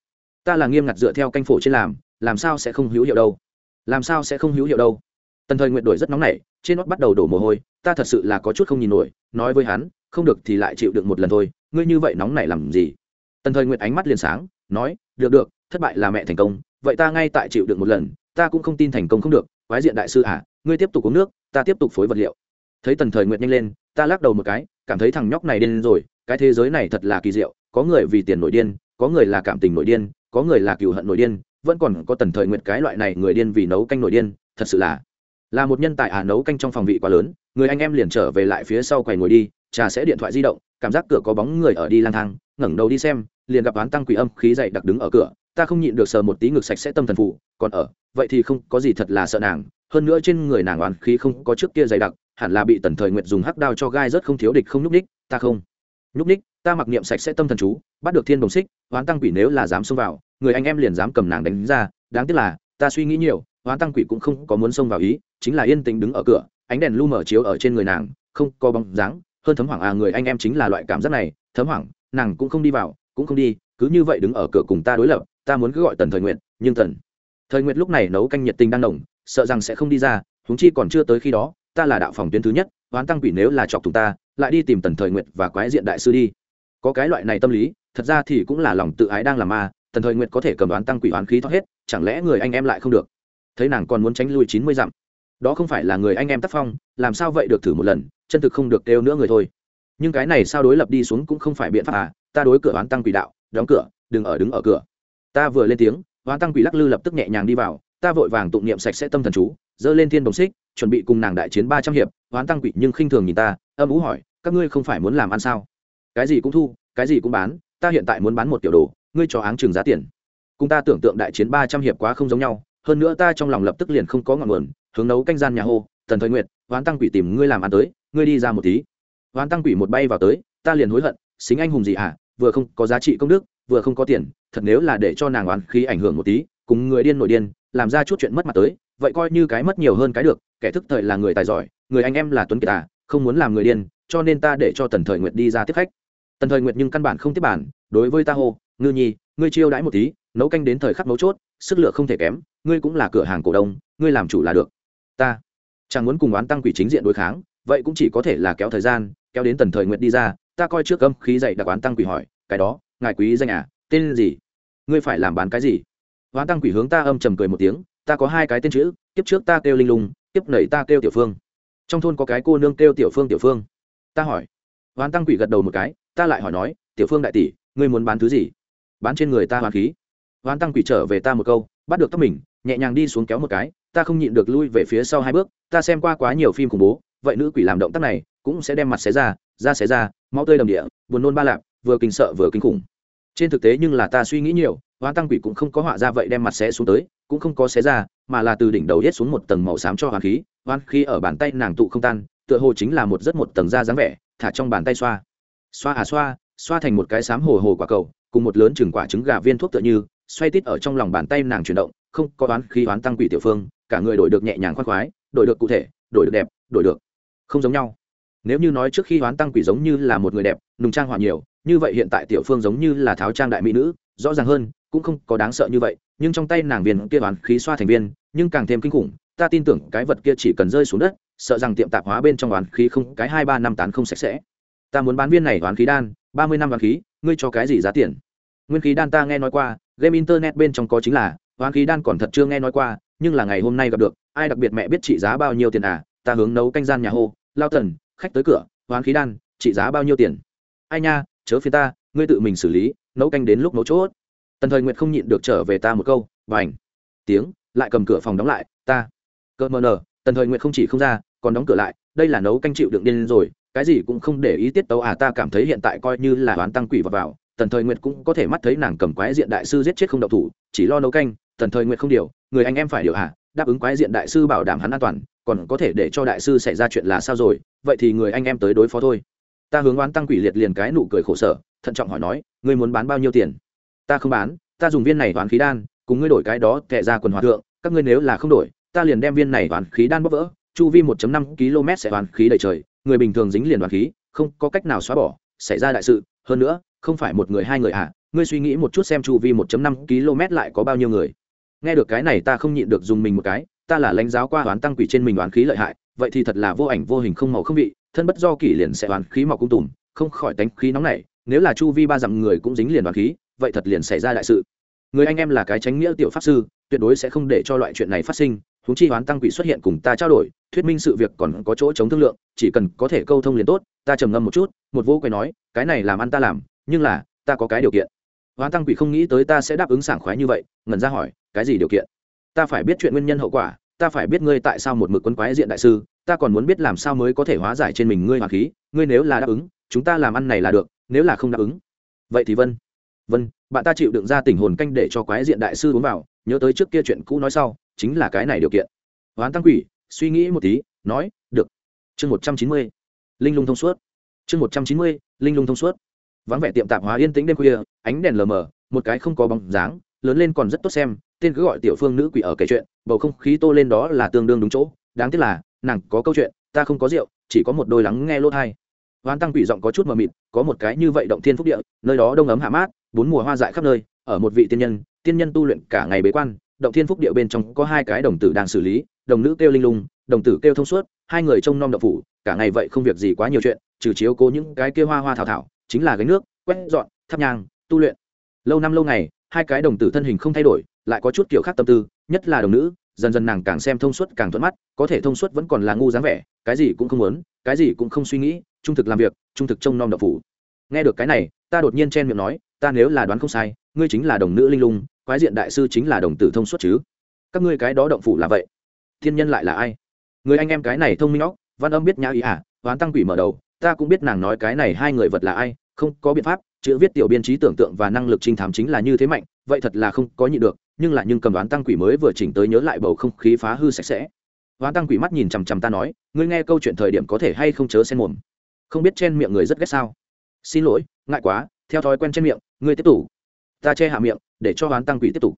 Ta là nghiêm ngặt dựa theo canh phổ trên làm làm sao sẽ không hữu hiệu đâu? Làm sao sẽ không hữu hiệu đâu? Tần thời nguyện đổi rất nóng nảy, trên nót bắt đầu đổ mồ hôi, ta thật sự là có chút không nhìn nổi, nói với hắn, không được thì lại chịu được một lần thôi, ngươi như vậy nóng nảy làm gì? Tần thời nguyện ánh mắt liền sáng, nói, được được, thất bại là mẹ thành công, vậy ta ngay tại chịu được một lần, ta cũng không tin thành công không được, quái diện đại sư à ngươi tiếp tục uống nước, ta tiếp tục phối vật liệu. Thấy tần thời nguyện nhanh lên, ta lắc đầu một cái, cảm thấy thằng nhóc này điên rồi, cái thế giới này thật là kỳ diệu, có người vì tiền nổi điên, có người là cảm tình nổi điên, có người là cựu hận nổi điên vẫn còn có tần thời nguyện cái loại này người điên vì nấu canh nổi điên, thật sự là là một nhân tài à nấu canh trong phòng vị quá lớn, người anh em liền trở về lại phía sau quầy ngồi đi, trà sẽ điện thoại di động, cảm giác cửa có bóng người ở đi lang thang, ngẩng đầu đi xem, liền gặp oán tăng quỷ âm khí dậy đặc đứng ở cửa, ta không nhịn được sờ một tí ngực sạch sẽ tâm thần phụ, còn ở, vậy thì không có gì thật là sợ nàng, hơn nữa trên người nàng oán khí không có trước kia dày đặc, hẳn là bị tần thời nguyện dùng hắc đao cho gai rất không thiếu địch không nhúc ních ta không nhúc ních ta mặc niệm sạch sẽ tâm thần chú, bắt được thiên đồng xích oán tăng quỷ nếu là dám xông vào người anh em liền dám cầm nàng đánh ra, đáng tiếc là, ta suy nghĩ nhiều, Hoán tăng quỷ cũng không có muốn xông vào ý, chính là yên tĩnh đứng ở cửa, ánh đèn lu mở chiếu ở trên người nàng, không có bóng dáng, hơn thấm hoảng à người anh em chính là loại cảm giác này, thấm hoảng, nàng cũng không đi vào, cũng không đi, cứ như vậy đứng ở cửa cùng ta đối lập, ta muốn cứ gọi tần thời nguyện nhưng tần thời nguyện lúc này nấu canh nhiệt tình đang nồng, sợ rằng sẽ không đi ra, huống chi còn chưa tới khi đó, ta là đạo phòng tuyến thứ nhất, Hoán tăng quỷ nếu là chọc thùng ta, lại đi tìm tần thời nguyện và quái diện đại sư đi. Có cái loại này tâm lý, thật ra thì cũng là lòng tự ái đang làm ma tần thời Nguyệt có thể cầm đoán tăng quỷ oán khí thoát hết, chẳng lẽ người anh em lại không được? Thấy nàng còn muốn tránh lui chín mươi dặm, đó không phải là người anh em tác phong, làm sao vậy được thử một lần, chân thực không được kêu nữa người thôi. Nhưng cái này sao đối lập đi xuống cũng không phải biện pháp à ta đối cửa oán tăng quỷ đạo, đóng cửa, đừng ở đứng ở cửa. Ta vừa lên tiếng oán tăng quỷ lắc lư lập tức nhẹ nhàng đi vào, ta vội vàng tụng niệm sạch sẽ tâm thần chú dơ lên thiên đồng xích, chuẩn bị cùng nàng đại chiến ba trăm hiệp oán tăng quỷ nhưng khinh thường nhìn ta, âm ú hỏi, các ngươi không phải muốn làm ăn sao? Cái gì cũng thu, cái gì cũng bán, ta hiện tại muốn bán một kiểu đồ ngươi cho áng trừng giá tiền. Cùng ta tưởng tượng đại chiến ba trăm hiệp quá không giống nhau, hơn nữa ta trong lòng lập tức liền không có ngọn nguồn, hướng nấu canh gian nhà hô thần thời nguyệt, hoán tăng quỷ tìm ngươi làm ăn tới, ngươi đi ra một tí. Hoán tăng quỷ một bay vào tới, ta liền hối hận, xính anh hùng gì hả? Vừa không có giá trị công đức, vừa không có tiền, thật nếu là để cho nàng oán khí ảnh hưởng một tí, cùng người điên nội điên, làm ra chút chuyện mất mặt tới, vậy coi như cái mất nhiều hơn cái được, kẻ thức thời là người tài giỏi, người anh em là tuấn kiệt à không muốn làm người điên, cho nên ta để cho tần thời nguyệt đi ra tiếp khách. Tần thời nguyệt nhưng căn bản không tiếp bản, đối với ta hô ngư nhi, ngươi chiêu đãi một tí, nấu canh đến thời khắc mấu chốt, sức lựa không thể kém, ngươi cũng là cửa hàng cổ đông, ngươi làm chủ là được. Ta chẳng muốn cùng oán tăng quỷ chính diện đối kháng, vậy cũng chỉ có thể là kéo thời gian, kéo đến tần thời nguyện đi ra, ta coi trước âm khí dậy đặc oán tăng quỷ hỏi, cái đó, ngài quý danh à tên gì? Ngươi phải làm bán cái gì? Oán tăng quỷ hướng ta âm trầm cười một tiếng, ta có hai cái tên chữ, kiếp trước ta kêu linh lùng kiếp nảy ta kêu tiểu phương. Trong thôn có cái cô nương kêu tiểu phương tiểu phương. Ta hỏi. Oán tăng quỷ gật đầu một cái, ta lại hỏi nói, tiểu phương đại tỷ, ngươi muốn bán thứ gì? Bán trên người ta hoàn khí. Hoán tăng quỷ trở về ta một câu, bắt được tóc mình, nhẹ nhàng đi xuống kéo một cái, ta không nhịn được lui về phía sau hai bước, ta xem qua quá nhiều phim khủng bố, vậy nữ quỷ làm động tác này cũng sẽ đem mặt xé ra, da xé ra, máu tươi đầm địa, buồn nôn ba lạp, vừa kinh sợ vừa kinh khủng. Trên thực tế nhưng là ta suy nghĩ nhiều, hoán tăng quỷ cũng không có họa ra vậy đem mặt xé xuống tới, cũng không có xé ra, mà là từ đỉnh đầu hết xuống một tầng màu xám cho hoàn khí, hoán khí ở bàn tay nàng tụ không tan, tựa hồ chính là một rất một tầng da dáng vẻ, thả trong bàn tay xoa. Xoa à xoa xoa thành một cái xám hồ hồ quả cầu cùng một lớn chừng quả trứng gà viên thuốc tựa như, xoay tít ở trong lòng bàn tay nàng chuyển động, không có đoán khí đoán tăng quỷ tiểu phương, cả người đổi được nhẹ nhàng khoan khoái, đổi được cụ thể, đổi được đẹp, đổi được không giống nhau. Nếu như nói trước khi đoán tăng quỷ giống như là một người đẹp, nùng trang hòa nhiều, như vậy hiện tại tiểu phương giống như là tháo trang đại mỹ nữ, rõ ràng hơn, cũng không có đáng sợ như vậy, nhưng trong tay nàng viên kia đoán khí xoa thành viên, nhưng càng thêm kinh khủng, ta tin tưởng cái vật kia chỉ cần rơi xuống đất, sợ rằng tiệm tạp hóa bên trong đoán khí không, cái hai ba năm tán không sạch sẽ. Ta muốn bán viên này đoán khí đan ba mươi năm đoán khí, ngươi cho cái gì giá tiền? Nguyên khí đan ta nghe nói qua, game internet bên trong có chính là, đoán khí đan còn thật chưa nghe nói qua, nhưng là ngày hôm nay gặp được, ai đặc biệt mẹ biết trị giá bao nhiêu tiền à? Ta hướng nấu canh gian nhà hô, lao tần khách tới cửa, đoán khí đan, trị giá bao nhiêu tiền? Ai nha, chớ phía ta, ngươi tự mình xử lý, nấu canh đến lúc nấu chốt. Tần thời nguyệt không nhịn được trở về ta một câu và ảnh tiếng, lại cầm cửa phòng đóng lại, ta. Cơ mờ nờ tần thời nguyệt không chỉ không ra, còn đóng cửa lại, đây là nấu canh chịu đựng điên rồi cái gì cũng không để ý tiết tấu à ta cảm thấy hiện tại coi như là đoán tăng quỷ vào vào tần thời nguyệt cũng có thể mắt thấy nàng cầm quái diện đại sư giết chết không độc thủ chỉ lo nấu canh tần thời nguyệt không điều người anh em phải điều à, đáp ứng quái diện đại sư bảo đảm hắn an toàn còn có thể để cho đại sư xảy ra chuyện là sao rồi vậy thì người anh em tới đối phó thôi. Ta hướng oán tăng quỷ liệt liền cái nụ cười khổ sở thận trọng hỏi nói ngươi muốn bán bao nhiêu tiền? Ta không bán ta dùng viên này toán khí đan cùng ngươi đổi cái đó kệ ra quần hòa thượng các ngươi nếu là không đổi ta liền đem viên này toán khí đan bóp vỡ chu vi 1.5 km sẽ toán khí đầy trời người bình thường dính liền đoàn khí, không có cách nào xóa bỏ, xảy ra đại sự. Hơn nữa, không phải một người hai người à? Ngươi suy nghĩ một chút xem chu vi 1.5 km lại có bao nhiêu người. Nghe được cái này ta không nhịn được dùng mình một cái, ta là lãnh giáo qua đoán tăng quỷ trên mình đoán khí lợi hại, vậy thì thật là vô ảnh vô hình không màu không vị, thân bất do kỷ liền sẽ đoán khí màu cung tùm, không khỏi tánh khí nóng này nếu là chu vi ba dặm người cũng dính liền đoán khí, vậy thật liền xảy ra đại sự. Người anh em là cái tránh nghĩa tiểu pháp sư, tuyệt đối sẽ không để cho loại chuyện này phát sinh húng chi hoán tăng quỷ xuất hiện cùng ta trao đổi, thuyết minh sự việc còn có chỗ chống thương lượng, chỉ cần có thể câu thông liền tốt, ta trầm ngâm một chút, một vô quay nói, cái này làm ăn ta làm, nhưng là, ta có cái điều kiện. Hoán tăng quỷ không nghĩ tới ta sẽ đáp ứng sảng khoái như vậy, ngẩn ra hỏi, cái gì điều kiện? Ta phải biết chuyện nguyên nhân hậu quả, ta phải biết ngươi tại sao một mực quân quái diện đại sư, ta còn muốn biết làm sao mới có thể hóa giải trên mình ngươi hoàng khí, ngươi nếu là đáp ứng, chúng ta làm ăn này là được, nếu là không đáp ứng. Vậy thì vân vân, bạn ta chịu đựng ra tình hồn canh để cho quái diện đại sư uống vào, nhớ tới trước kia chuyện cũ nói sau chính là cái này điều kiện. Hoán tăng quỷ, suy nghĩ một tí, nói, được. Chương một trăm chín mươi, linh lung thông suốt. Chương một trăm chín mươi, linh lung thông suốt. Vắng vẻ tiệm tạp hóa yên tĩnh đêm khuya, ánh đèn lờ mờ, một cái không có bóng dáng, lớn lên còn rất tốt xem, tên cứ gọi tiểu phương nữ quỷ ở kể chuyện, bầu không khí tô lên đó là tương đương đúng chỗ, đáng tiếc là, nàng có câu chuyện, ta không có rượu, chỉ có một đôi lắng nghe lỗ thai. Hoán tăng quỷ giọng có chút mờ mịt, có một cái như vậy động thiên phúc địa, nơi đó đông ấm hạ mát, bốn mùa hoa dại khắp nơi, ở một vị tiên nhân tiên nhân tu luyện cả ngày bế quan động thiên phúc địa bên trong có hai cái đồng tử đang xử lý, đồng nữ kêu linh lung, đồng tử kêu thông suốt, hai người trông nom đậu phủ, cả ngày vậy không việc gì quá nhiều chuyện, trừ chiếu cố những cái kia hoa hoa thảo thảo, chính là gánh nước, quét dọn, thắp nhang, tu luyện. Lâu năm lâu ngày, hai cái đồng tử thân hình không thay đổi, lại có chút kiểu khác tâm tư, nhất là đồng nữ, dần dần nàng càng xem thông suốt càng thuận mắt, có thể thông suốt vẫn còn là ngu dáng vẻ, cái gì cũng không muốn, cái gì cũng không suy nghĩ, trung thực làm việc, trung thực trông nom đậu phủ. Nghe được cái này, ta đột nhiên chen miệng nói, ta nếu là đoán không sai, ngươi chính là đồng nữ linh lung quái diện đại sư chính là đồng tử thông suốt chứ? Các ngươi cái đó động phủ là vậy? Thiên nhân lại là ai? Người anh em cái này thông minh óc, văn âm biết nhã ý à? Hoán tăng quỷ mở đầu, ta cũng biết nàng nói cái này hai người vật là ai, không có biện pháp, chữ viết tiểu biên trí tưởng tượng và năng lực trinh thám chính là như thế mạnh, vậy thật là không có nhị được, nhưng lại nhưng cầm đoán tăng quỷ mới vừa chỉnh tới nhớ lại bầu không khí phá hư sạch sẽ. Hoán tăng quỷ mắt nhìn chằm chằm ta nói, ngươi nghe câu chuyện thời điểm có thể hay không chớ xen mồm? Không biết chen miệng người rất ghét sao? Xin lỗi, ngại quá, theo thói quen trên miệng, ngươi tiếp tục ta che hạ miệng, để cho hoán tăng quỷ tiếp tục.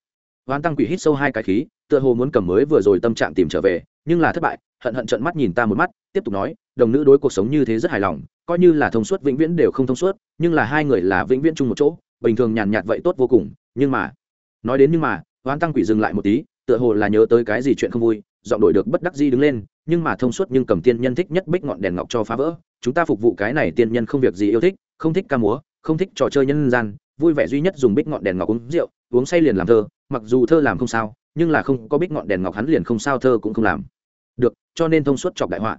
Hoán tăng quỷ hít sâu hai cái khí, tựa hồ muốn cầm mới vừa rồi tâm trạng tìm trở về, nhưng là thất bại, hận hận trận mắt nhìn ta một mắt, tiếp tục nói, đồng nữ đối cuộc sống như thế rất hài lòng, coi như là thông suốt vĩnh viễn đều không thông suốt, nhưng là hai người là vĩnh viễn chung một chỗ, bình thường nhàn nhạt vậy tốt vô cùng, nhưng mà, nói đến nhưng mà, hoán tăng quỷ dừng lại một tí, tựa hồ là nhớ tới cái gì chuyện không vui dọn đổi được bất đắc di đứng lên, nhưng mà thông suốt nhưng cầm tiên nhân thích nhất bích ngọn đèn ngọc cho phá vỡ, chúng ta phục vụ cái này tiên nhân không việc gì yêu thích, không thích ca múa, không thích trò chơi nhân gian vui vẻ duy nhất dùng bích ngọn đèn ngọc uống rượu, uống say liền làm thơ, mặc dù thơ làm không sao, nhưng là không có bích ngọn đèn ngọc hắn liền không sao thơ cũng không làm. Được, cho nên thông suốt chọc đại họa.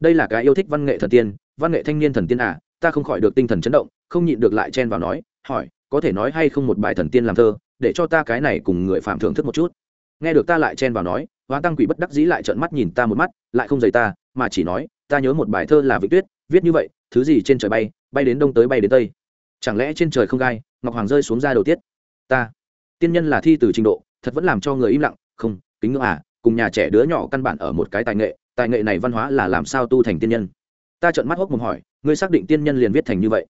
Đây là cái yêu thích văn nghệ thần tiên, văn nghệ thanh niên thần tiên à ta không khỏi được tinh thần chấn động, không nhịn được lại chen vào nói, hỏi, có thể nói hay không một bài thần tiên làm thơ, để cho ta cái này cùng người phạm thưởng thức một chút. Nghe được ta lại chen vào nói, hóa tăng quỷ bất đắc dĩ lại trợn mắt nhìn ta một mắt, lại không dày ta, mà chỉ nói, ta nhớ một bài thơ là vĩnh tuyết, viết như vậy, thứ gì trên trời bay bay đến đông tới bay đến tây. Chẳng lẽ trên trời không gai? Ngọc hoàng rơi xuống ra đầu tiết. Ta, tiên nhân là thi từ trình độ, thật vẫn làm cho người im lặng. Không, kính ngưỡng à cùng nhà trẻ đứa nhỏ căn bản ở một cái tài nghệ tài nghệ này văn hóa là làm sao tu thành tiên nhân? Ta trợn mắt hốc mồm hỏi, ngươi xác định tiên nhân liền viết thành như vậy?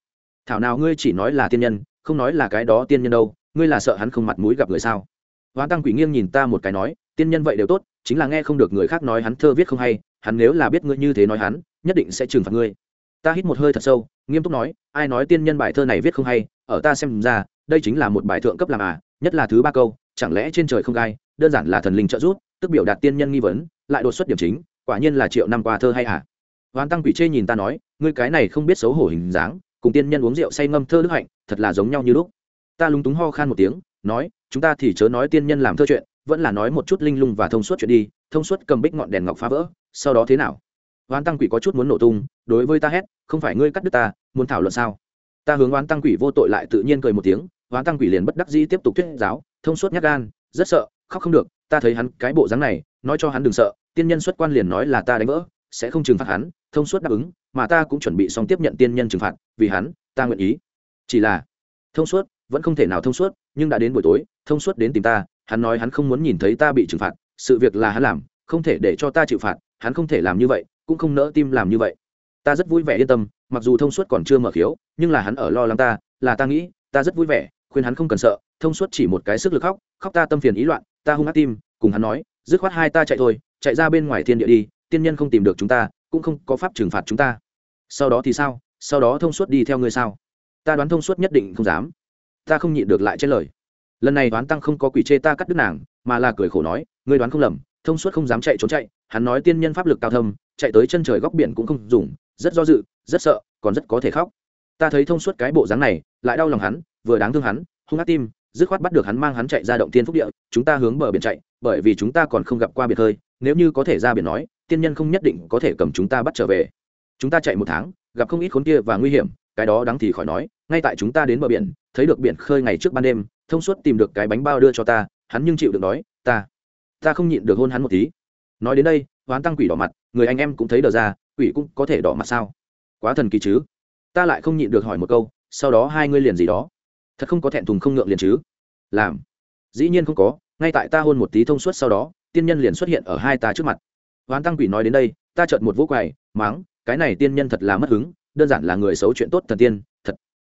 Thảo nào ngươi chỉ nói là tiên nhân, không nói là cái đó tiên nhân đâu, ngươi là sợ hắn không mặt mũi gặp người sao? Hoán tăng quỷ nghiêng nhìn ta một cái nói, tiên nhân vậy đều tốt, chính là nghe không được người khác nói hắn thơ viết không hay, hắn nếu là biết ngươi như thế nói hắn, nhất định sẽ trừng phạt ngươi ta hít một hơi thật sâu, nghiêm túc nói, ai nói tiên nhân bài thơ này viết không hay, ở ta xem ra, đây chính là một bài thượng cấp làm à nhất là thứ ba câu, chẳng lẽ trên trời không gai, đơn giản là thần linh trợ giúp, tức biểu đạt tiên nhân nghi vấn, lại đột xuất điểm chính, quả nhiên là triệu năm qua thơ hay à. Hoán tăng quỷ chê nhìn ta nói, ngươi cái này không biết xấu hổ hình dáng, cùng tiên nhân uống rượu say ngâm thơ đức hạnh, thật là giống nhau như lúc. Ta lúng túng ho khan một tiếng, nói, chúng ta thì chớ nói tiên nhân làm thơ chuyện, vẫn là nói một chút linh lung và thông suốt chuyện đi, thông suốt cầm bích ngọn đèn ngọc phá vỡ, sau đó thế nào? Oán tăng quỷ có chút muốn nổ tung, đối với ta hét, không phải ngươi cắt đứt ta, muốn thảo luận sao? Ta hướng oán tăng quỷ vô tội lại tự nhiên cười một tiếng, oán tăng quỷ liền bất đắc dĩ tiếp tục thuyết giáo, thông suốt nhắc gan, rất sợ, khóc không được, ta thấy hắn cái bộ dáng này, nói cho hắn đừng sợ, tiên nhân xuất quan liền nói là ta đánh vỡ, sẽ không trừng phạt hắn, thông suốt đáp ứng, mà ta cũng chuẩn bị xong tiếp nhận tiên nhân trừng phạt, vì hắn, ta nguyện ý. Chỉ là, thông suốt, vẫn không thể nào thông suốt, nhưng đã đến buổi tối, thông suốt đến tìm ta, hắn nói hắn không muốn nhìn thấy ta bị trừng phạt, sự việc là hắn làm, không thể để cho ta chịu phạt, hắn không thể làm như vậy cũng không nỡ tim làm như vậy. Ta rất vui vẻ yên tâm, mặc dù thông suốt còn chưa mở khiếu, nhưng là hắn ở lo lắng ta, là ta nghĩ, ta rất vui vẻ, khuyên hắn không cần sợ, thông suốt chỉ một cái sức lực khóc khóc ta tâm phiền ý loạn, ta hung ác tim, cùng hắn nói, dứt khoát hai ta chạy thôi, chạy ra bên ngoài thiên địa đi, tiên nhân không tìm được chúng ta, cũng không có pháp trừng phạt chúng ta. Sau đó thì sao? Sau đó thông suốt đi theo ngươi sao? Ta đoán thông suốt nhất định không dám. Ta không nhịn được lại trên lời. Lần này đoán tăng không có quỷ chê ta cắt đứt nàng, mà là cười khổ nói, ngươi đoán không lầm, thông suốt không dám chạy trốn chạy, hắn nói tiên nhân pháp lực cao thâm chạy tới chân trời góc biển cũng không dùng, rất do dự, rất sợ, còn rất có thể khóc. Ta thấy thông suốt cái bộ dáng này, lại đau lòng hắn, vừa đáng thương hắn, hung ác tim, dứt khoát bắt được hắn mang hắn chạy ra động tiên phúc địa, chúng ta hướng bờ biển chạy, bởi vì chúng ta còn không gặp qua biển hơi, nếu như có thể ra biển nói, tiên nhân không nhất định có thể cầm chúng ta bắt trở về. Chúng ta chạy một tháng, gặp không ít khốn kia và nguy hiểm, cái đó đáng thì khỏi nói, ngay tại chúng ta đến bờ biển, thấy được biển khơi ngày trước ban đêm, thông suốt tìm được cái bánh bao đưa cho ta, hắn nhưng chịu được đói ta ta không nhịn được hôn hắn một tí. Nói đến đây, hoán tăng quỷ đỏ mặt người anh em cũng thấy đờ ra, quỷ cũng có thể đỏ mặt sao? Quá thần kỳ chứ? Ta lại không nhịn được hỏi một câu, sau đó hai ngươi liền gì đó. Thật không có thẹn thùng không ngượng liền chứ? Làm. Dĩ nhiên không có, ngay tại ta hôn một tí thông suốt sau đó, tiên nhân liền xuất hiện ở hai ta trước mặt. Hoán tăng quỷ nói đến đây, ta chợt một vũ quầy máng cái này tiên nhân thật là mất hứng, đơn giản là người xấu chuyện tốt thần tiên, thật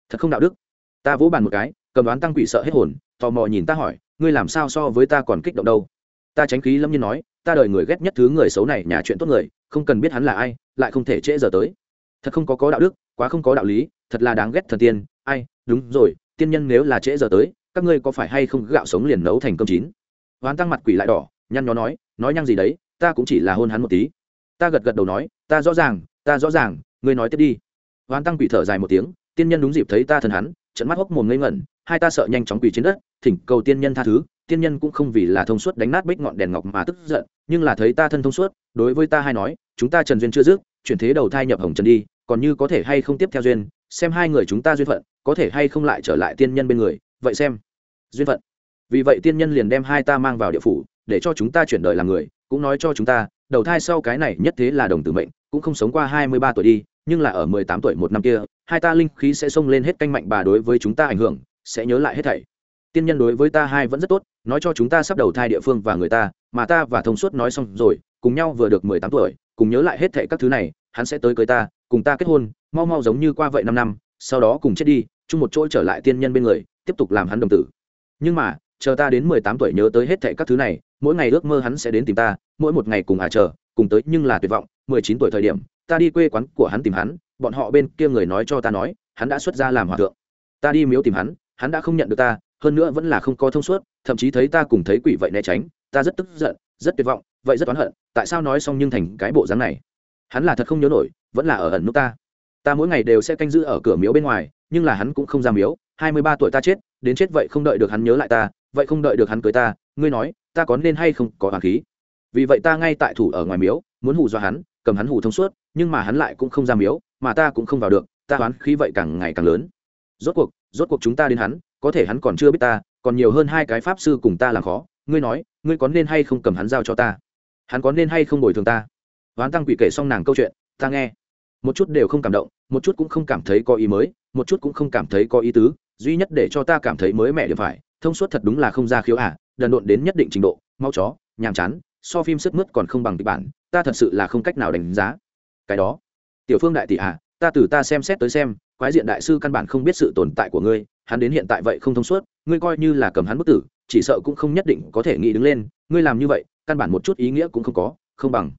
thật không đạo đức. Ta vỗ bàn một cái, cầm đoán tăng quỷ sợ hết hồn, tò mò nhìn ta hỏi, ngươi làm sao so với ta còn kích động đâu? Ta tránh khí lâm nhiên nói, ta đợi người ghét nhất thứ người xấu này, nhà chuyện tốt người, không cần biết hắn là ai, lại không thể trễ giờ tới. Thật không có có đạo đức, quá không có đạo lý, thật là đáng ghét thần tiên. Ai, đúng rồi, tiên nhân nếu là trễ giờ tới, các ngươi có phải hay không gạo sống liền nấu thành cơm chín? Hoán tăng mặt quỷ lại đỏ, nhăn nhó nói nói nhăng gì đấy, ta cũng chỉ là hôn hắn một tí. Ta gật gật đầu nói, ta rõ ràng, ta rõ ràng, ngươi nói tiếp đi. Hoán tăng quỷ thở dài một tiếng, tiên nhân đúng dịp thấy ta thần hắn trận mắt hốc mồm ngây ngẩn hai ta sợ nhanh chóng quỳ trên đất, thỉnh cầu tiên nhân tha thứ, tiên nhân cũng không vì là thông suốt đánh nát bích ngọn đèn ngọc mà tức giận, nhưng là thấy ta thân thông suốt, đối với ta hay nói, chúng ta trần duyên chưa dứt, chuyển thế đầu thai nhập hồng trần đi, còn như có thể hay không tiếp theo duyên, xem hai người chúng ta duyên phận, có thể hay không lại trở lại tiên nhân bên người, vậy xem. Duyên phận. Vì vậy tiên nhân liền đem hai ta mang vào địa phủ, để cho chúng ta chuyển đời làm người, cũng nói cho chúng ta, đầu thai sau cái này nhất thế là đồng tử mệnh, cũng không sống qua hai mươi ba tuổi đi, nhưng là ở mười tám tuổi một năm kia, hai ta linh khí sẽ xông lên hết canh mạnh bà đối với chúng ta ảnh hưởng sẽ nhớ lại hết thảy. Tiên nhân đối với ta hai vẫn rất tốt, nói cho chúng ta sắp đầu thai địa phương và người ta, mà ta và thông suốt nói xong rồi, cùng nhau vừa được mười tám tuổi, cùng nhớ lại hết thảy các thứ này, hắn sẽ tới cưới ta, cùng ta kết hôn, mau mau giống như qua vậy năm năm, sau đó cùng chết đi, chung một chỗ trở lại tiên nhân bên người, tiếp tục làm hắn đồng tử. Nhưng mà, chờ ta đến mười tám tuổi nhớ tới hết thảy các thứ này, mỗi ngày ước mơ hắn sẽ đến tìm ta, mỗi một ngày cùng à chờ, cùng tới nhưng là tuyệt vọng, mười chín tuổi thời điểm, ta đi quê quán của hắn tìm hắn, bọn họ bên kia người nói cho ta nói, hắn đã xuất ra làm hòa thượng. Ta đi miếu tìm hắn hắn đã không nhận được ta, hơn nữa vẫn là không có thông suốt, thậm chí thấy ta cùng thấy quỷ vậy né tránh, ta rất tức giận, rất tuyệt vọng, vậy rất oán hận, tại sao nói xong nhưng thành cái bộ dáng này? Hắn là thật không nhớ nổi, vẫn là ở ẩn nút ta. Ta mỗi ngày đều sẽ canh giữ ở cửa miếu bên ngoài, nhưng là hắn cũng không ra miếu, hai mươi ba tuổi ta chết, đến chết vậy không đợi được hắn nhớ lại ta, vậy không đợi được hắn cưới ta, ngươi nói, ta có nên hay không có hoàng khí? Vì vậy ta ngay tại thủ ở ngoài miếu, muốn hù dọa hắn, cầm hắn hù thông suốt, nhưng mà hắn lại cũng không ra miếu, mà ta cũng không vào được, ta hoán khí vậy càng ngày càng lớn. Rốt cuộc rốt cuộc chúng ta đến hắn có thể hắn còn chưa biết ta còn nhiều hơn hai cái pháp sư cùng ta làm khó. Ngươi nói ngươi có nên hay không cầm hắn giao cho ta? Hắn có nên hay không bồi thường ta? Hoán tăng quỷ kể xong nàng câu chuyện ta nghe. Một chút đều không cảm động một chút cũng không cảm thấy có ý mới một chút cũng không cảm thấy có ý tứ duy nhất để cho ta cảm thấy mới mẻ điểm phải thông suốt thật đúng là không ra khiếu ả à, đần độn đến nhất định trình độ mau chó nhàm chán so phim sức mướt còn không bằng kịch bản ta thật sự là không cách nào đánh giá. Cái đó. Tiểu phương đại tỷ à ta từ ta xem xét tới xem quái diện đại sư căn bản không biết sự tồn tại của ngươi, hắn đến hiện tại vậy không thông suốt, ngươi coi như là cầm hắn bức tử, chỉ sợ cũng không nhất định có thể nghĩ đứng lên, ngươi làm như vậy, căn bản một chút ý nghĩa cũng không có, không bằng.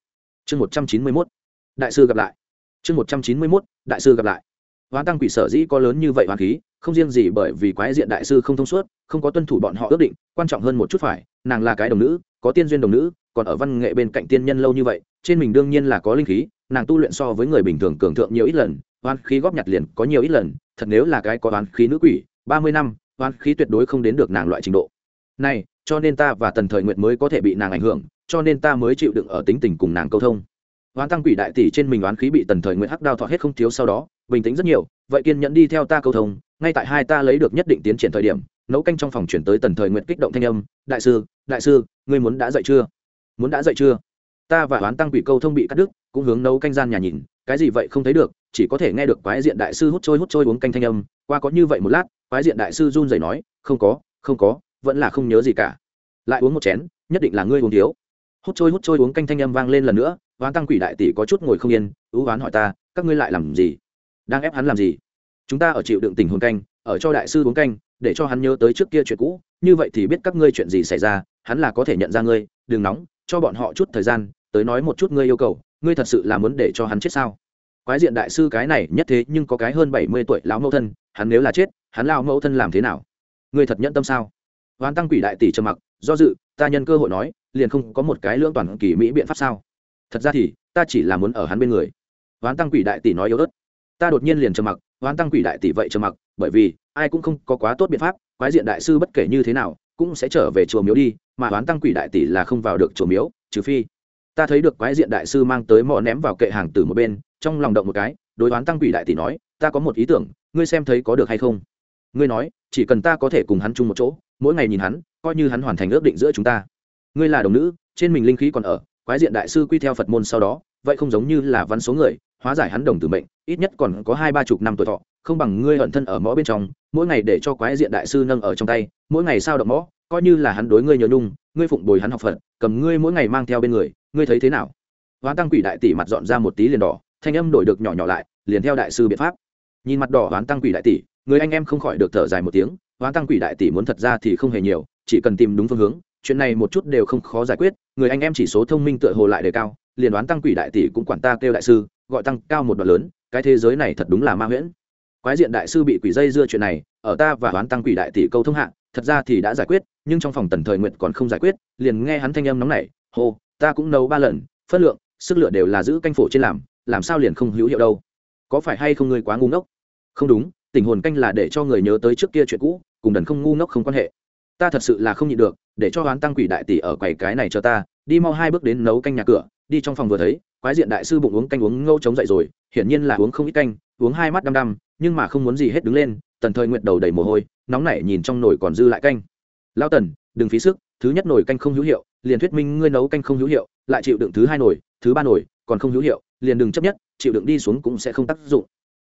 Chương một trăm chín mươi mốt, đại sư gặp lại. Chương một trăm chín mươi mốt, đại sư gặp lại. Hoán tăng quỷ sở dĩ có lớn như vậy hoàn khí, không riêng gì bởi vì quái diện đại sư không thông suốt, không có tuân thủ bọn họ ước định, quan trọng hơn một chút phải, nàng là cái đồng nữ, có tiên duyên đồng nữ, còn ở văn nghệ bên cạnh tiên nhân lâu như vậy, trên mình đương nhiên là có linh khí, nàng tu luyện so với người bình thường cường thượng nhiều ít lần hoán khí góp nhặt liền có nhiều ít lần, thật nếu là cái có hoán khí nữ quỷ, ba mươi năm hoán khí tuyệt đối không đến được nàng loại trình độ. Này, cho nên ta và tần thời nguyện mới có thể bị nàng ảnh hưởng, cho nên ta mới chịu đựng ở tính tình cùng nàng câu thông. Hoán tăng quỷ đại tỷ trên mình oán khí bị tần thời nguyện hắc đao thọ hết không thiếu sau đó, bình tĩnh rất nhiều, vậy kiên nhẫn đi theo ta câu thông, ngay tại hai ta lấy được nhất định tiến triển thời điểm, nấu canh trong phòng chuyển tới tần thời nguyện kích động thanh âm, đại sư đại sư, ngươi muốn đã dậy chưa? Muốn đã dậy chưa? Ta và oán tăng quỷ câu thông bị cắt đứt, cũng hướng nấu canh gian nhà nhìn, cái gì vậy không thấy được, chỉ có thể nghe được quái diện đại sư hút trôi hút trôi uống canh thanh âm, qua có như vậy một lát, quái diện đại sư run rẩy nói, không có không có, vẫn là không nhớ gì cả. Lại uống một chén, nhất định là ngươi uống thiếu. Hút trôi hút trôi uống canh thanh âm vang lên lần nữa hoán tăng quỷ đại tỷ có chút ngồi không yên ưu hoán hỏi ta, các ngươi lại làm gì? Đang ép hắn làm gì? Chúng ta ở chịu đựng tình hồn canh, ở cho đại sư uống canh, để cho hắn nhớ tới trước kia chuyện cũ, như vậy thì biết các ngươi chuyện gì xảy ra, hắn là có thể nhận ra ngươi, đừng nóng cho bọn họ chút thời gian, tới nói một chút ngươi yêu cầu, ngươi thật sự là muốn để cho hắn chết sao? Quái diện đại sư cái này nhất thế nhưng có cái hơn bảy mươi tuổi lão mẫu thân, hắn nếu là chết, hắn lao mẫu thân làm thế nào? Ngươi thật nhẫn tâm sao? Hoán tăng quỷ đại tỷ trầm mặc, do dự, ta nhân cơ hội nói, liền không có một cái lưỡng toàn kỳ mỹ biện pháp sao? Thật ra thì, ta chỉ là muốn ở hắn bên người. Hoán tăng quỷ đại tỷ nói yếu ớt. Ta đột nhiên liền trầm mặc, hoán tăng quỷ đại tỷ vậy trầm mặc, bởi vì, ai cũng không có quá tốt biện pháp quái diện đại sư bất kể như thế nào, cũng sẽ trở về chùa miếu đi, mà đoán tăng quỷ đại tỷ là không vào được chùa miếu, trừ phi. Ta thấy được quái diện đại sư mang tới mò ném vào kệ hàng từ một bên, trong lòng động một cái, đối đoán tăng quỷ đại tỷ nói, ta có một ý tưởng, ngươi xem thấy có được hay không? Ngươi nói, chỉ cần ta có thể cùng hắn chung một chỗ, mỗi ngày nhìn hắn, coi như hắn hoàn thành ước định giữa chúng ta. Ngươi là đồng nữ, trên mình linh khí còn ở, quái diện đại sư quy theo phật môn sau đó, vậy không giống như là văn số người, hóa giải hắn đồng tử mệnh, ít nhất còn có hai ba chục năm tuổi thọ, không bằng ngươi hận thân ở mõ bên trong mỗi ngày để cho quái diện đại sư nâng ở trong tay, mỗi ngày sao động mõ, coi như là hắn đối ngươi nhớ nhung, ngươi phụng bồi hắn học phật, cầm ngươi mỗi ngày mang theo bên người, ngươi thấy thế nào? Hoán tăng quỷ đại tỷ mặt dọn ra một tí liền đỏ, thanh âm đổi được nhỏ nhỏ lại, liền theo đại sư biện pháp. Nhìn mặt đỏ hoán tăng quỷ đại tỷ, người anh em không khỏi được thở dài một tiếng, hoán tăng quỷ đại tỷ muốn thật ra thì không hề nhiều, chỉ cần tìm đúng phương hướng, chuyện này một chút đều không khó giải quyết, người anh em chỉ số thông minh tựa hồ lại đề cao, liền đoán tăng quỷ đại tỷ cũng quản ta kêu đại sư, gọi tăng cao một đoạn lớn, cái thế giới này thật đúng là ma huyễn quái diện đại sư bị quỷ dây dưa chuyện này, ở ta và đoán tăng quỷ đại tỷ câu thông hạ, thật ra thì đã giải quyết, nhưng trong phòng tần thời nguyện còn không giải quyết, liền nghe hắn thanh âm nóng nảy, hô, ta cũng nấu ba lần phất lượng, sức lựa đều là giữ canh phổ trên làm làm sao liền không hữu hiệu đâu? Có phải hay không ngươi quá ngu ngốc? Không đúng, tình hồn canh là để cho người nhớ tới trước kia chuyện cũ, cùng đần không ngu ngốc không quan hệ. Ta thật sự là không nhịn được, để cho hoán tăng quỷ đại tỷ ở quầy cái này cho ta, đi mau hai bước đến nấu canh nhà cửa, đi trong phòng vừa thấy, quái diện đại sư bụng uống canh uống ngâu chống dậy rồi, hiển nhiên là uống không ít canh uống hai mắt đăm đăm, nhưng mà không muốn gì hết đứng lên, tần thời nguyện đầu đầy mồ hôi, nóng nảy nhìn trong nồi còn dư lại canh lao tần, đừng phí sức, thứ nhất nồi canh không hữu hiệu, liền thuyết minh ngươi nấu canh không hữu hiệu, lại chịu đựng thứ hai nồi, thứ ba nồi còn không hữu hiệu, liền đừng chấp nhất, chịu đựng đi xuống cũng sẽ không tác dụng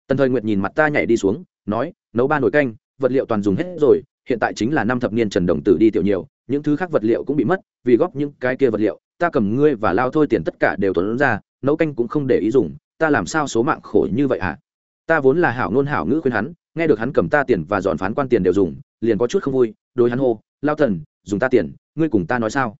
tần thời nguyệt nhìn mặt ta nhảy đi xuống, nói, nấu ba nồi canh, vật liệu toàn dùng hết rồi, hiện tại chính là năm thập niên trần đồng tử đi tiểu nhiều, những thứ khác vật liệu cũng bị mất, vì góp những cái kia vật liệu, ta cầm ngươi và lao thôi tiền tất cả đều tuấn ra, nấu canh cũng không để ý dùng, ta làm sao số mạng khổ như vậy hả à? Ta vốn là hảo ngôn hảo ngữ khuyên hắn, nghe được hắn cầm ta tiền và dọn phán quan tiền đều dùng, liền có chút không vui, đối hắn hô, lao thần, dùng ta tiền, ngươi cùng ta nói sao?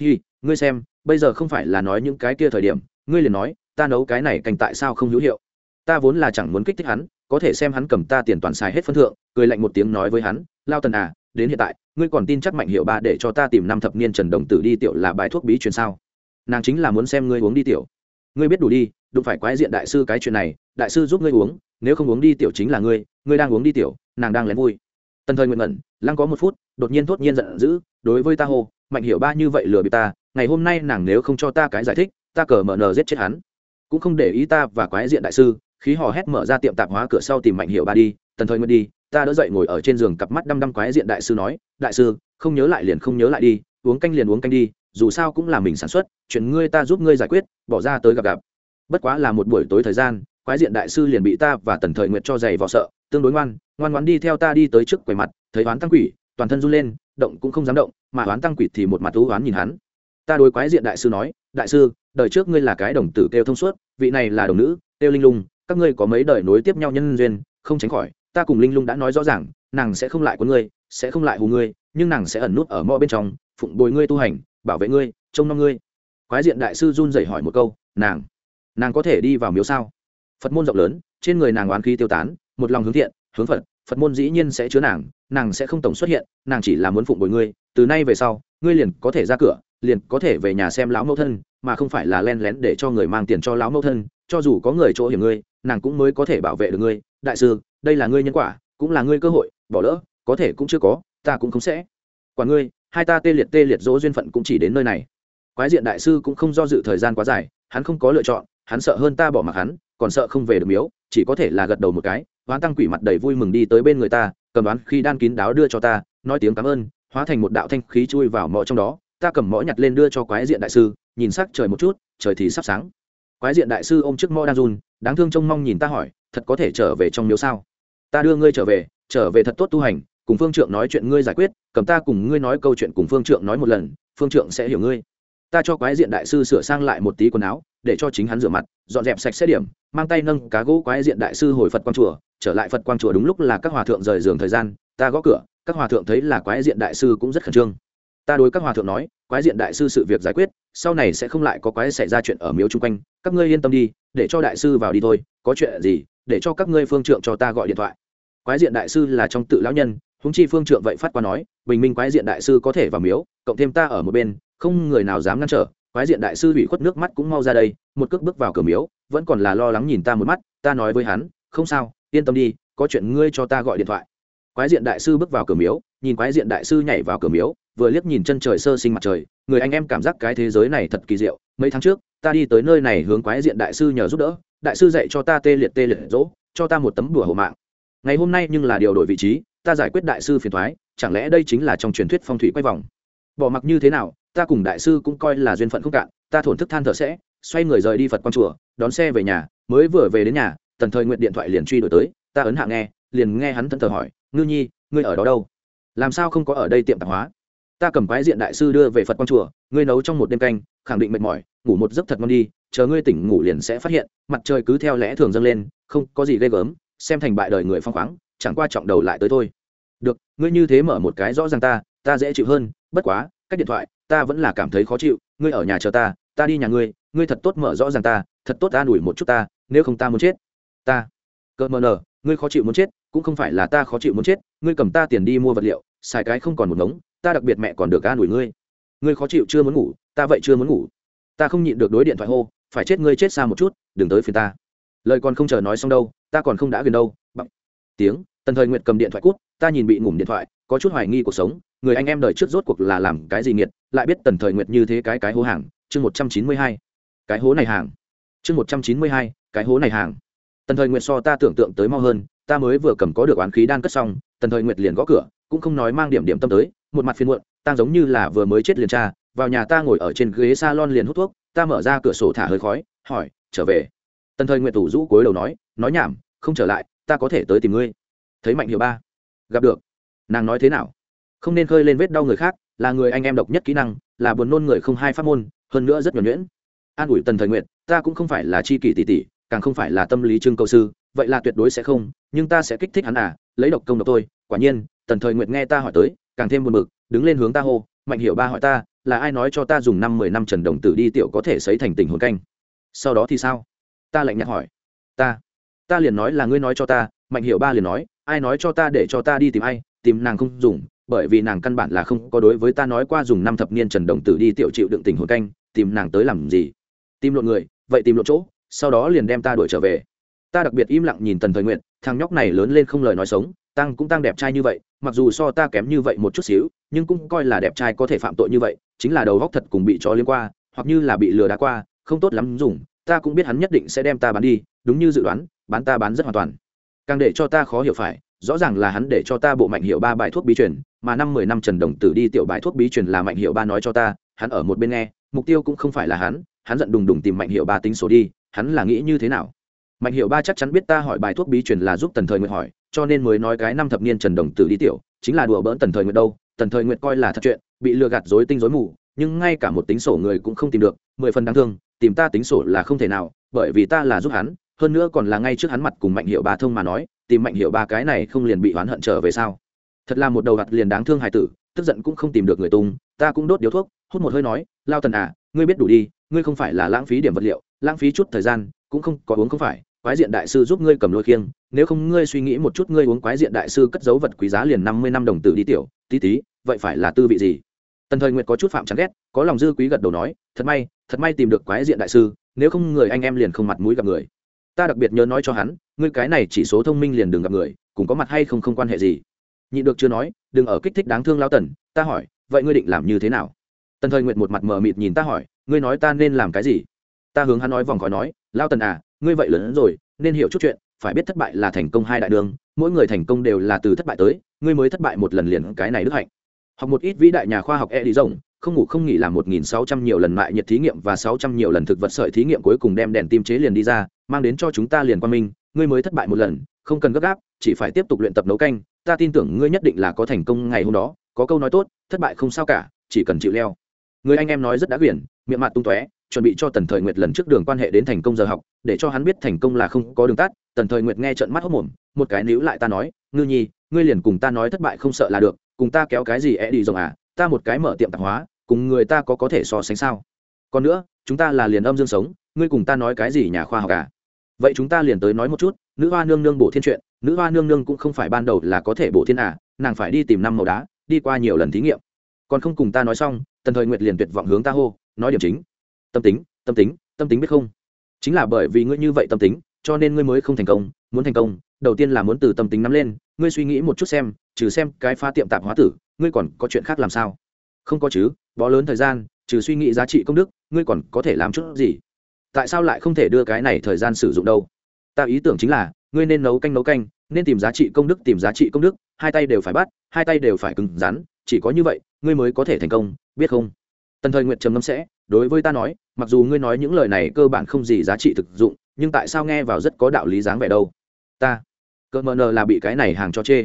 Hi, ngươi xem, bây giờ không phải là nói những cái kia thời điểm, ngươi liền nói, ta nấu cái này cành tại sao không hữu hiệu? Ta vốn là chẳng muốn kích thích hắn, có thể xem hắn cầm ta tiền toàn xài hết phân thượng, cười lạnh một tiếng nói với hắn, lao tần à đến hiện tại, ngươi còn tin chắc mạnh hiệu ba để cho ta tìm năm thập niên trần đồng tử đi tiểu là bài thuốc bí truyền sao? Nàng chính là muốn xem ngươi uống đi tiểu. Ngươi biết đủ đi, đụng phải quái diện đại sư cái chuyện này, đại sư giúp ngươi uống nếu không uống đi tiểu chính là ngươi ngươi đang uống đi tiểu, nàng đang lén vui. Tần thời nguyện ngẩn, lăng có một phút, đột nhiên thốt nhiên giận dữ, đối với ta hô, mạnh hiểu ba như vậy lừa bị ta, ngày hôm nay nàng nếu không cho ta cái giải thích, ta cờ mở nờ giết chết hắn. Cũng không để ý ta và quái diện đại sư, khí hò hét mở ra tiệm tạp hóa cửa sau tìm mạnh hiểu ba đi, tần thời nguyện đi, ta đỡ dậy ngồi ở trên giường cặp mắt đăm đăm quái diện đại sư nói, đại sư, không nhớ lại liền không nhớ lại đi, uống canh liền uống canh đi, dù sao cũng là mình sản xuất, chuyện ngươi ta giúp ngươi giải quyết, bỏ ra tới gặp gặp. Bất quá là một buổi tối thời gian quái diện đại sư liền bị ta và tần thời nguyệt cho giày vò sợ, tương đối ngoan ngoan ngoan đi theo ta đi tới trước quầy mặt, thấy oán tăng quỷ, toàn thân run lên, động cũng không dám động, mà oán tăng quỷ thì một mặt thú oán nhìn hắn. Ta đối quái diện đại sư nói, đại sư, đời trước ngươi là cái đồng tử kêu thông suốt, vị này là đồng nữ, kêu linh lung, các ngươi có mấy đời nối tiếp nhau nhân duyên, không tránh khỏi, ta cùng linh lung đã nói rõ ràng, nàng sẽ không lại của ngươi, sẽ không lại hù ngươi, nhưng nàng sẽ ẩn nút ở mo bên trong, phụng bồi ngươi tu hành, bảo vệ ngươi, trông nom ngươi. Quái diện đại sư run rẩy hỏi một câu, nàng nàng có thể đi vào miếu sao? Phật môn rộng lớn, trên người nàng oán khí tiêu tán, một lòng hướng thiện, hướng phật phật môn dĩ nhiên sẽ chứa nàng nàng sẽ không tổng xuất hiện, nàng chỉ là muốn phụng bồi ngươi, từ nay về sau, ngươi liền có thể ra cửa, liền có thể về nhà xem lão mẫu thân, mà không phải là len lén để cho người mang tiền cho lão mẫu thân, cho dù có người chỗ hiểm ngươi, nàng cũng mới có thể bảo vệ được ngươi. Đại sư, đây là ngươi nhân quả, cũng là ngươi cơ hội, bỏ lỡ, có thể cũng chưa có, ta cũng không sẽ. Quả ngươi, hai ta tê liệt tê liệt dỗ duyên phận cũng chỉ đến nơi này. Quái diện đại sư cũng không do dự thời gian quá dài, hắn không có lựa chọn, hắn sợ hơn ta bỏ mặc hắn còn sợ không về được miếu, chỉ có thể là gật đầu một cái hoán tăng quỷ mặt đầy vui mừng đi tới bên người ta, cầm đoán khi đan kín đáo đưa cho ta, nói tiếng cảm ơn, hóa thành một đạo thanh khí chui vào mõ trong đó, ta cầm mõ nhặt lên đưa cho quái diện đại sư, nhìn sắc trời một chút, trời thì sắp sáng. Quái diện đại sư ôm trước mõ đang run, đáng thương trông mong nhìn ta hỏi, thật có thể trở về trong miếu sao? Ta đưa ngươi trở về trở về thật tốt tu hành, cùng phương trượng nói chuyện ngươi giải quyết, cầm ta cùng ngươi nói câu chuyện cùng phương trượng nói một lần, phương trượng sẽ hiểu ngươi. Ta cho quái diện đại sư sửa sang lại một tí quần áo để cho chính hắn rửa mặt, dọn dẹp sạch sẽ điểm, mang tay nâng cá gỗ quái diện đại sư hồi phật quang chùa, trở lại phật quang chùa đúng lúc là các hòa thượng rời giường thời gian, ta gõ cửa, các hòa thượng thấy là quái diện đại sư cũng rất khẩn trương. Ta đối các hòa thượng nói, quái diện đại sư sự việc giải quyết, sau này sẽ không lại có quái xảy ra chuyện ở miếu chung quanh, các ngươi yên tâm đi, để cho đại sư vào đi thôi, có chuyện gì, để cho các ngươi phương trượng cho ta gọi điện thoại. Quái diện đại sư là trong tự lão nhân húng chi phương trượng vậy phát qua nói, bình minh quái diện đại sư có thể vào miếu, cộng thêm ta ở một bên, không người nào dám ngăn trở quái diện đại sư hủy khuất nước mắt cũng mau ra đây, một cước bước vào cửa miếu, vẫn còn là lo lắng nhìn ta một mắt, ta nói với hắn, không sao, yên tâm đi, có chuyện ngươi cho ta gọi điện thoại. Quái diện đại sư bước vào cửa miếu, nhìn quái diện đại sư nhảy vào cửa miếu, vừa liếc nhìn chân trời sơ sinh mặt trời, người anh em cảm giác cái thế giới này thật kỳ diệu, mấy tháng trước, ta đi tới nơi này hướng quái diện đại sư nhờ giúp đỡ, đại sư dạy cho ta tê liệt tê liệt dỗ, cho ta một tấm đùa hộ mạng. Ngày hôm nay nhưng là điều đổi vị trí, ta giải quyết đại sư phiền thoái, chẳng lẽ đây chính là trong truyền thuyết phong thủy quay vòng? Bỏ mặc như thế nào ta cùng đại sư cũng coi là duyên phận không cạn, ta thổn thức than thở sẽ, xoay người rời đi phật quang chùa, đón xe về nhà, mới vừa về đến nhà, tần thời nguyện điện thoại liền truy đổi tới, ta ấn hạ nghe, liền nghe hắn thân thờ hỏi, ngư nhi, ngươi ở đó đâu? Làm sao không có ở đây tiệm tạp hóa? Ta cầm quái diện đại sư đưa về phật quang chùa, ngươi nấu trong một đêm canh, khẳng định mệt mỏi, ngủ một giấc thật ngon đi, chờ ngươi tỉnh ngủ liền sẽ phát hiện, mặt trời cứ theo lẽ thường dâng lên, không có gì ghê gớm, xem thành bại đời người phong khoáng, chẳng qua trọng đầu lại tới thôi. Được, ngươi như thế mở một cái rõ ràng ta ta dễ chịu hơn, bất quá, cách điện thoại ta vẫn là cảm thấy khó chịu, ngươi ở nhà chờ ta ta đi nhà ngươi ngươi thật tốt mở rõ ràng ta, thật tốt ta đuổi một chút ta, nếu không ta muốn chết. Ta. Cơ mờ nờ ngươi khó chịu muốn chết, cũng không phải là ta khó chịu muốn chết, ngươi cầm ta tiền đi mua vật liệu, xài cái không còn một ngống, ta đặc biệt mẹ còn được an ủi ngươi. Ngươi khó chịu chưa muốn ngủ, ta vậy chưa muốn ngủ. Ta không nhịn được đối điện thoại hô, phải chết ngươi chết xa một chút, đừng tới phiền ta. Lời còn không chờ nói xong đâu, ta còn không đã gần đâu bằng tiếng, tần thời nguyện cầm điện thoại cút, ta nhìn bị ngủm điện thoại, có chút hoài nghi cuộc sống người anh em đời trước rốt cuộc là làm cái gì nghiệt, lại biết tần thời nguyệt như thế cái cái hố hàng, chương một trăm chín mươi hai. Cái hố này hàng. Chương một trăm chín mươi hai, cái hố này hàng. Tần thời nguyệt so ta tưởng tượng tới mau hơn, ta mới vừa cầm có được oán khí đan cất xong, tần thời nguyệt liền gõ cửa, cũng không nói mang điểm điểm tâm tới, một mặt phiền muộn, ta giống như là vừa mới chết liền cha vào nhà ta ngồi ở trên ghế s a lon liền hút thuốc, ta mở ra cửa sổ thả hơi khói, hỏi, trở về? Tần thời nguyệt tủ rũ cối đầu nói nói nhảm, không trở lại, ta có thể tới tìm ngươi. Thấy mạnh hiệu ba. Gặp được. Nàng nói thế nào? Không nên khơi lên vết đau người khác, là người anh em độc nhất kỹ năng, là buồn nôn người không hai pháp môn, hơn nữa rất nhuẩn nhuyễn. An ủi tần thời nguyện ta cũng không phải là chi kỷ tỷ tỷ, càng không phải là tâm lý trưng cầu sư, vậy là tuyệt đối sẽ không, nhưng ta sẽ kích thích hắn à lấy độc công độc tôi quả nhiên, tần thời nguyện nghe ta hỏi tới, càng thêm buồn bực, đứng lên hướng ta hô, mạnh hiểu ba hỏi ta, là ai nói cho ta dùng năm mười năm trần đồng tử đi tiểu có thể xấy thành tình hồn canh? Sau đó thì sao? Ta lạnh nhạt hỏi. Ta ta liền nói là ngươi nói cho ta, mạnh hiểu ba liền nói, ai nói cho ta để cho ta đi tìm ai, tìm nàng không dùng bởi vì nàng căn bản là không có đối với ta nói qua dùng năm thập niên trần đồng tử đi tiểu chịu đựng tình hồn canh, tìm nàng tới làm gì? Tìm lộn người, vậy tìm lộn chỗ, sau đó liền đem ta đuổi trở về. Ta đặc biệt im lặng nhìn tần thời nguyện thằng nhóc này lớn lên không lời nói sống, tăng cũng tăng đẹp trai như vậy, mặc dù so ta kém như vậy một chút xíu, nhưng cũng coi là đẹp trai có thể phạm tội như vậy, chính là đầu góc thật cùng bị chó liên qua, hoặc như là bị lừa đá qua, không tốt lắm dùng, ta cũng biết hắn nhất định sẽ đem ta bán đi, đúng như dự đoán, bán ta bán rất hoàn toàn. Càng để cho ta khó hiểu phải, rõ ràng là hắn để cho ta bộ mạnh hiệu ba bài thuốc bí truyền mà năm mười năm trần đồng tử đi tiểu bài thuốc bí truyền là mạnh hiệu ba nói cho ta, hắn ở một bên nghe, mục tiêu cũng không phải là hắn hắn giận đùng đùng tìm mạnh hiệu ba tính số đi, hắn là nghĩ như thế nào? Mạnh hiệu ba chắc chắn biết ta hỏi bài thuốc bí truyền là giúp tần thời nguyện hỏi, cho nên mới nói cái năm thập niên trần đồng tử đi tiểu, chính là đùa bỡn tần thời nguyện đâu, tần thời nguyện coi là thật chuyện, bị lừa gạt dối tinh dối mù, nhưng ngay cả một tính sổ người cũng không tìm được, mười phần đáng thương, tìm ta tính sổ là không thể nào, bởi vì ta là giúp hắn, hơn nữa còn là ngay trước hắn mặt cùng mạnh hiệu ba thông mà nói, tìm mạnh hiệu ba cái này không liền bị oán hận trở về sao? Thật là một đầu đặt liền đáng thương hài tử, tức giận cũng không tìm được người tung, ta cũng đốt điếu thuốc, hút một hơi nói, lao tần à ngươi biết đủ đi, ngươi không phải là lãng phí điểm vật liệu, lãng phí chút thời gian, cũng không có uống không phải, quái diện đại sư giúp ngươi cầm lôi khiêng, nếu không ngươi suy nghĩ một chút ngươi uống quái diện đại sư cất dấu vật quý giá liền năm mươi năm đồng tử đi tiểu, tí tí, vậy phải là tư vị gì? Tần thời nguyệt có chút phạm chán ghét, có lòng dư quý gật đầu nói, thật may thật may tìm được quái diện đại sư, nếu không người anh em liền không mặt mũi gặp người. Ta đặc biệt nhớ nói cho hắn, ngươi cái này chỉ số thông minh liền đừng gặp người, cùng có mặt hay không không quan hệ gì nhị được chưa nói, đừng ở kích thích đáng thương lao tần, ta hỏi, vậy ngươi định làm như thế nào? Tần thời nguyện một mặt mờ mịt nhìn ta hỏi, ngươi nói ta nên làm cái gì? Ta hướng hắn nói vòng khỏi nói lao tần à ngươi vậy lớn rồi, nên hiểu chút chuyện, phải biết thất bại là thành công hai đại đường, mỗi người thành công đều là từ thất bại tới, ngươi mới thất bại một lần liền cái này đức hạnh. Học một ít vĩ đại nhà khoa học e đi rộng không ngủ không nghỉ làm một nghìn sáu trăm nhiều lần mại nhiệt thí nghiệm và sáu trăm nhiều lần thực vật sợi thí nghiệm cuối cùng đem đèn tim chế liền đi ra, mang đến cho chúng ta liền qua minh, ngươi mới thất bại một lần không cần gấp gáp, chỉ phải tiếp tục luyện tập nấu canh. Ta tin tưởng ngươi nhất định là có thành công ngày hôm đó. Có câu nói tốt, thất bại không sao cả, chỉ cần chịu leo. Người anh em nói rất đã quyển miệng mặt tung tóe, chuẩn bị cho tần thời nguyệt lần trước đường quan hệ đến thành công giờ học, để cho hắn biết thành công là không có đường tắt. Tần thời nguyệt nghe trận mắt hốc mồm, một cái níu lại ta nói, ngư nhi, ngươi liền cùng ta nói thất bại không sợ là được, cùng ta kéo cái gì e đi rồng à? Ta một cái mở tiệm tạp hóa, cùng người ta có có thể so sánh sao? Còn nữa, chúng ta là liền âm dương sống, ngươi cùng ta nói cái gì nhà khoa học à? Vậy chúng ta liền tới nói một chút nữ hoa nương nương bổ thiên chuyện, nữ hoa nương nương cũng không phải ban đầu là có thể bổ thiên à nàng phải đi tìm năm màu đá, đi qua nhiều lần thí nghiệm. Còn không cùng ta nói xong, tần thời nguyệt liền tuyệt vọng hướng ta hô, nói điểm chính. Tâm tính tâm tính tâm tính biết không? Chính là bởi vì ngươi như vậy tâm tính, cho nên ngươi mới không thành công, muốn thành công, đầu tiên là muốn từ tâm tính nắm lên, ngươi suy nghĩ một chút xem, trừ xem cái pha tiệm tạp hóa tử, ngươi còn có chuyện khác làm sao? Không có chứ, bó lớn thời gian, trừ suy nghĩ giá trị công đức, ngươi còn có thể làm chút gì? Tại sao lại không thể đưa cái này thời gian sử dụng đâu? Ta ý tưởng chính là, ngươi nên nấu canh nấu canh, nên tìm giá trị công đức tìm giá trị công đức, hai tay đều phải bắt, hai tay đều phải cứng rắn, chỉ có như vậy, ngươi mới có thể thành công, biết không? Tần thời nguyện trầm ngâm sẽ, đối với ta nói, mặc dù ngươi nói những lời này cơ bản không gì giá trị thực dụng, nhưng tại sao nghe vào rất có đạo lý dáng vẻ đâu? Ta, cỡ mờ nờ là bị cái này hàng cho chê.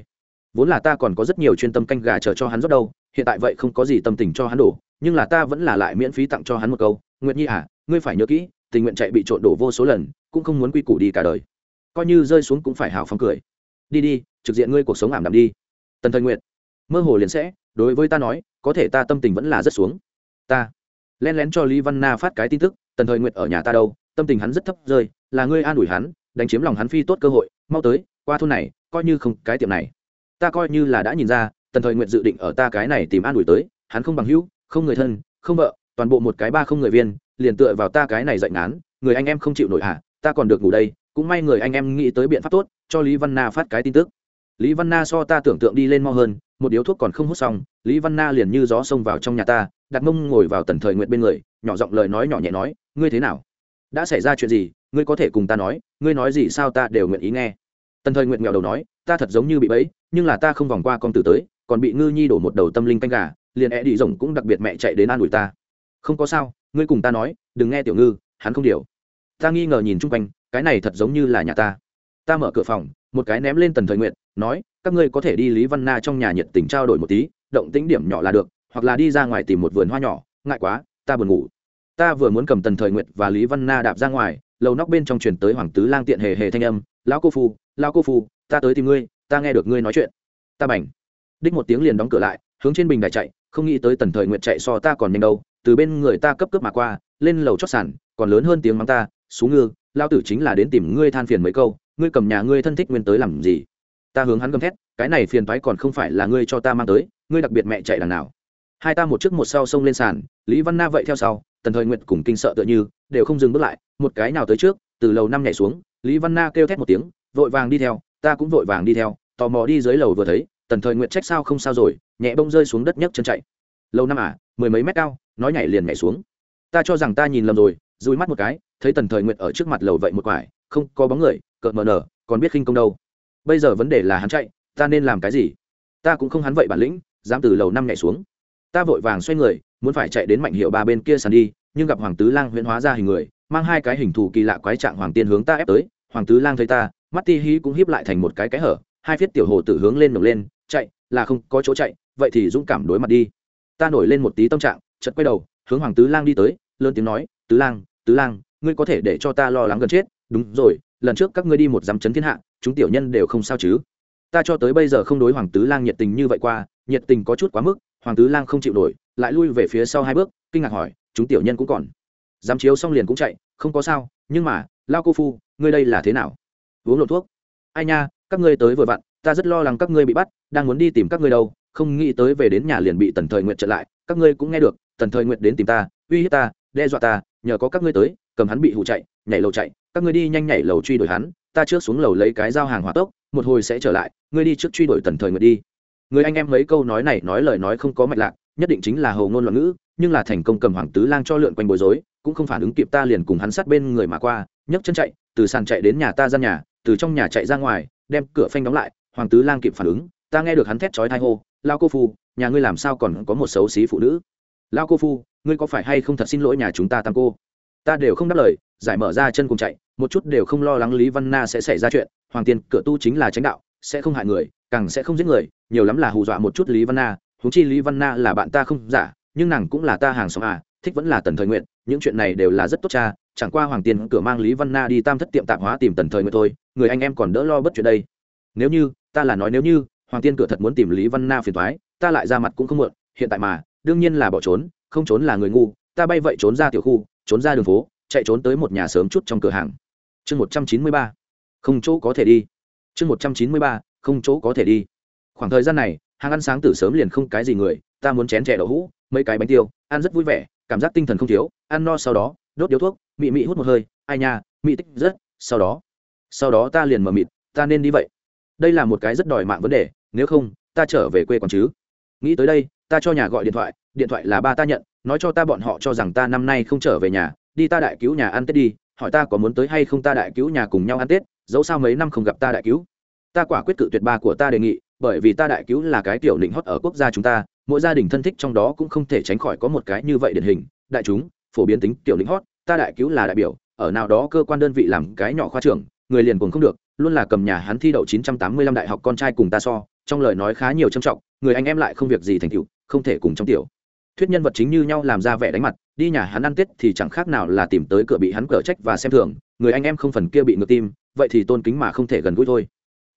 Vốn là ta còn có rất nhiều chuyên tâm canh gà chờ cho hắn rót đâu, hiện tại vậy không có gì tâm tình cho hắn đổ, nhưng là ta vẫn là lại miễn phí tặng cho hắn một câu. Nguyệt nhi à ngươi phải nhớ kỹ tình nguyện chạy bị trộn đổ vô số lần, cũng không muốn quy củ đi cả đời. Coi như rơi xuống cũng phải hào phóng cười. Đi đi, trực diện ngươi cuộc sống ảm đạm đi. Tần thời nguyện mơ hồ liền sẽ, đối với ta nói, có thể ta tâm tình vẫn là rất xuống. Ta len lén cho lý văn na phát cái tin tức, tần thời nguyện ở nhà ta đâu, tâm tình hắn rất thấp rơi, là ngươi an ủi hắn, đánh chiếm lòng hắn phi tốt cơ hội, mau tới, qua thôn này, coi như không, cái tiệm này. Ta coi như là đã nhìn ra, tần thời nguyện dự định ở ta cái này tìm an ủi tới, hắn không bằng hữu, không người thân, không vợ, toàn bộ một cái ba không người viên liền tựa vào ta cái này dạy ngán, người anh em không chịu nổi hả ta còn được ngủ đây, cũng may người anh em nghĩ tới biện pháp tốt, cho lý văn na phát cái tin tức. Lý văn na so ta tưởng tượng đi lên mo hơn, một điếu thuốc còn không hút xong, lý văn na liền như gió xông vào trong nhà ta, đặt mông ngồi vào tần thời nguyện bên người, nhỏ giọng lời nói nhỏ nhẹ nói, ngươi thế nào? Đã xảy ra chuyện gì? Ngươi có thể cùng ta nói, ngươi nói gì sao ta đều nguyện ý nghe. Tần thời nguyện nghèo đầu nói, ta thật giống như bị bẫy, nhưng là ta không vòng qua con tử tới, còn bị ngư nhi đổ một đầu tâm linh canh gà, liền e đi rồng cũng đặc biệt mẹ chạy đến an ủi ta. Không có sao ngươi cùng ta nói, đừng nghe tiểu ngư, hắn không điều. Ta nghi ngờ nhìn chung quanh, cái này thật giống như là nhà ta. Ta mở cửa phòng, một cái ném lên tần thời nguyện nói, các ngươi có thể đi lý văn na trong nhà nhiệt tình trao đổi một tí, động tĩnh điểm nhỏ là được, hoặc là đi ra ngoài tìm một vườn hoa nhỏ, ngại quá, ta buồn ngủ. Ta vừa muốn cầm tần thời nguyện và lý văn na đạp ra ngoài, lầu nóc bên trong truyền tới hoàng tứ lang tiện hề hề thanh âm, lão cô phu, lão cô phu, ta tới tìm ngươi, ta nghe được ngươi nói chuyện. Ta bảnh đích một tiếng liền đóng cửa lại, hướng trên bình đài chạy, không nghĩ tới tần thời nguyện chạy so ta còn nhanh đâu từ bên người ta cấp cấp mà qua, lên lầu chót sàn, còn lớn hơn tiếng mắng ta xuống ngư lao tử chính là đến tìm ngươi than phiền mấy câu, ngươi cầm nhà ngươi thân thích nguyên tới làm gì? Ta hướng hắn gầm thét, cái này phiền toái còn không phải là ngươi cho ta mang tới, ngươi đặc biệt mẹ chạy đằng nào. Hai ta một trước một sau xông lên sàn, lý văn na vậy theo sau, tần thời nguyện cùng kinh sợ tựa như, đều không dừng bước lại, một cái nào tới trước, từ lầu năm nhảy xuống, lý văn na kêu thét một tiếng, vội vàng đi theo, ta cũng vội vàng đi theo, tò mò đi dưới lầu vừa thấy, tần thời nguyện trách sao không sao rồi, nhẹ bông rơi xuống đất nhấc chân chạy lâu năm à mười mấy mét cao, nói nhảy liền nhảy xuống. Ta cho rằng ta nhìn lầm rồi, dùi mắt một cái, thấy tần thời nguyện ở trước mặt lầu vậy một quải, không có bóng người, cợt mờ nở, còn biết khinh công đâu. Bây giờ vấn đề là hắn chạy, ta nên làm cái gì? Ta cũng không hắn vậy bản lĩnh, dám từ lầu năm nhảy xuống. Ta vội vàng xoay người, muốn phải chạy đến mạnh hiệu ba bên kia sàn đi, nhưng gặp hoàng tứ lang huyễn hóa ra hình người, mang hai cái hình thù kỳ lạ quái trạng hoàng tiên hướng ta ép tới. Hoàng tứ lang thấy ta, mắt ti hí cũng hiếp lại thành một cái cái hở, hai phiết tiểu hồ tử hướng lên nổi lên, chạy, là không có chỗ chạy, vậy thì dũng cảm đối mặt đi ta nổi lên một tí tâm trạng chật quay đầu, hướng hoàng tứ lang đi tới, lớn tiếng nói, tứ lang tứ lang, ngươi có thể để cho ta lo lắng gần chết. Đúng rồi, lần trước các ngươi đi một dám chấn thiên hạ, chúng tiểu nhân đều không sao chứ. Ta cho tới bây giờ không đối hoàng tứ lang nhiệt tình như vậy qua, nhiệt tình có chút quá mức, hoàng tứ lang không chịu nổi, lại lui về phía sau hai bước, kinh ngạc hỏi, chúng tiểu nhân cũng còn? Dám chiếu xong liền cũng chạy, không có sao, nhưng mà, lao cô phu, ngươi đây là thế nào? Uống lộ thuốc. Ai nha, các ngươi tới vừa vặn, ta rất lo lắng các ngươi bị bắt, đang muốn đi tìm các ngươi đâu không nghĩ tới về đến nhà liền bị tần thời Nguyệt trở lại, các ngươi cũng nghe được, tần thời Nguyệt đến tìm ta, uy hiếp ta, đe dọa ta, nhờ có các ngươi tới, cầm hắn bị hụ chạy, nhảy lầu chạy, các ngươi đi nhanh nhảy lầu truy đuổi hắn, ta trước xuống lầu lấy cái giao hàng hỏa tốc, một hồi sẽ trở lại, ngươi đi trước truy đuổi tần thời Nguyệt đi. Người anh em mấy câu nói này nói lời nói không có mạch lạc, nhất định chính là hầu ngôn loạn ngữ, nhưng là thành công cầm hoàng tứ lang cho lượn quanh bối rối, cũng không phản ứng kịp ta liền cùng hắn sát bên người mà qua, nhấc chân chạy, từ sàn chạy đến nhà ta ra nhà, từ trong nhà chạy ra ngoài, đem cửa phanh đóng lại, hoàng tứ lang kịp phản ứng, ta nghe được hắn thét chói thai hô lao cô phu, nhà ngươi làm sao còn có một xấu xí phụ nữ? Lao cô phu, ngươi có phải hay không thật xin lỗi nhà chúng ta tam cô? Ta đều không đáp lời, giải mở ra chân cùng chạy, một chút đều không lo lắng lý văn na sẽ xảy ra chuyện. Hoàng tiên cửa tu chính là tránh đạo, sẽ không hại người, càng sẽ không giết người, nhiều lắm là hù dọa một chút lý văn na. Húng chi lý văn na là bạn ta không giả, nhưng nàng cũng là ta hàng xóm à thích vẫn là tần thời nguyện, những chuyện này đều là rất tốt cha. Chẳng qua hoàng tiên cửa mang lý văn na đi tam thất tiệm tạp hóa tìm tần thời nguyện thôi, người anh em còn đỡ lo bất chuyện đây. Nếu như, ta là nói nếu như hoàng tiên cửa thật muốn tìm lý văn na phiền thoái ta lại ra mặt cũng không muộn hiện tại mà, đương nhiên là bỏ trốn, không trốn là người ngu, ta bay vậy trốn ra tiểu khu, trốn ra đường phố, chạy trốn tới một nhà sớm chút trong cửa hàng. Chương một trăm chín mươi ba. Không chỗ có thể đi. Chương một trăm chín mươi ba, không chỗ có thể đi. Khoảng thời gian này, hàng ăn sáng từ sớm liền không cái gì người, ta muốn chén chè đậu hũ, mấy cái bánh tiêu, ăn rất vui vẻ, cảm giác tinh thần không thiếu, ăn no sau đó, đốt điếu thuốc, mị mị hút một hơi, ai nha, mị tích rất, sau đó. Sau đó ta liền mờ mịt, ta nên đi vậy. Đây là một cái rất đòi mạng vấn đề nếu không, ta trở về quê còn chứ. Nghĩ tới đây, ta cho nhà gọi điện thoại điện thoại là ba ta nhận, nói cho ta bọn họ cho rằng ta năm nay không trở về nhà, đi ta đại cứu nhà ăn tết đi, hỏi ta có muốn tới hay không ta đại cứu nhà cùng nhau ăn tết, dẫu sao mấy năm không gặp ta đại cứu. Ta quả quyết cự tuyệt ba của ta đề nghị, bởi vì ta đại cứu là cái tiểu định hót ở quốc gia chúng ta, mỗi gia đình thân thích trong đó cũng không thể tránh khỏi có một cái như vậy điển hình. Đại chúng, phổ biến tính tiểu định hót, ta đại cứu là đại biểu, ở nào đó cơ quan đơn vị làm cái nhỏ khoa trưởng, người liền cùng không được, luôn là cầm nhà hắn thi đậu 985 đại học con trai cùng ta so trong lời nói khá nhiều trầm trọng, người anh em lại không việc gì thành tựu, không thể cùng trong tiểu. Thuyết nhân vật chính như nhau làm ra vẻ đánh mặt, đi nhà hắn ăn tết thì chẳng khác nào là tìm tới cửa bị hắn cở trách và xem thường, người anh em không phần kia bị ngược tim, vậy thì tôn kính mà không thể gần gũi thôi.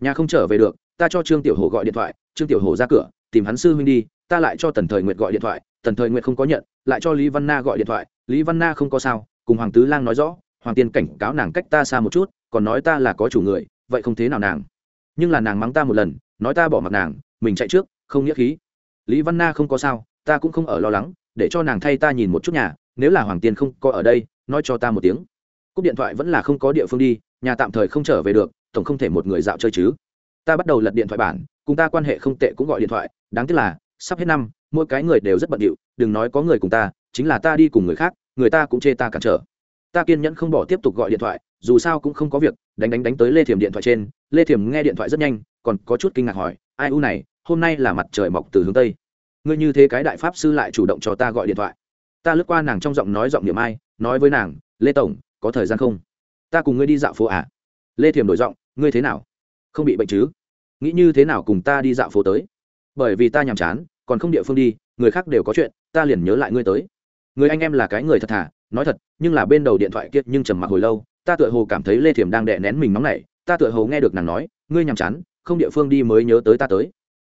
Nhà không trở về được, ta cho trương tiểu hổ gọi điện thoại, trương tiểu hổ ra cửa, tìm hắn sư huynh đi, ta lại cho tần thời nguyệt gọi điện thoại, tần thời nguyệt không có nhận, lại cho lý văn na gọi điện thoại, lý văn na không có sao, cùng hoàng tứ lang nói rõ, hoàng tiên cảnh cáo nàng cách ta xa một chút, còn nói ta là có chủ người, vậy không thế nào nàng. Nhưng là nàng mắng ta một lần nói ta bỏ mặt nàng, mình chạy trước, không nghĩa khí. Lý văn na không có sao, ta cũng không ở lo lắng, để cho nàng thay ta nhìn một chút nhà, nếu là hoàng tiên không có ở đây, nói cho ta một tiếng. Cúp điện thoại vẫn là không có địa phương đi, nhà tạm thời không trở về được, tổng không thể một người dạo chơi chứ. Ta bắt đầu lật điện thoại bản, cùng ta quan hệ không tệ cũng gọi điện thoại, đáng tiếc là, sắp hết năm, mỗi cái người đều rất bận điệu, đừng nói có người cùng ta, chính là ta đi cùng người khác, người ta cũng chê ta cản trở. Ta kiên nhẫn không bỏ tiếp tục gọi điện thoại, dù sao cũng không có việc, đánh đánh đánh tới lê thiểm điện thoại trên, lê thiểm nghe điện thoại rất nhanh còn có chút kinh ngạc hỏi, ai u này, hôm nay là mặt trời mọc từ hướng tây. Ngươi như thế cái đại pháp sư lại chủ động cho ta gọi điện thoại. Ta lướt qua nàng trong giọng nói giọng niệm ai, nói với nàng, lê tổng, có thời gian không? Ta cùng ngươi đi dạo phố à? Lê thiềm đổi giọng, ngươi thế nào? Không bị bệnh chứ? Nghĩ như thế nào cùng ta đi dạo phố tới? Bởi vì ta nhàm chán, còn không địa phương đi, người khác đều có chuyện, ta liền nhớ lại ngươi tới. Người anh em là cái người thật thà, nói thật, nhưng là bên đầu điện thoại kia nhưng trầm mặc hồi lâu, ta tựa hồ cảm thấy lê thiềm đang đè nén mình nóng nảy, ta tựa hồ nghe được nàng nói, ngươi nhàm chán không địa phương đi mới nhớ tới ta tới.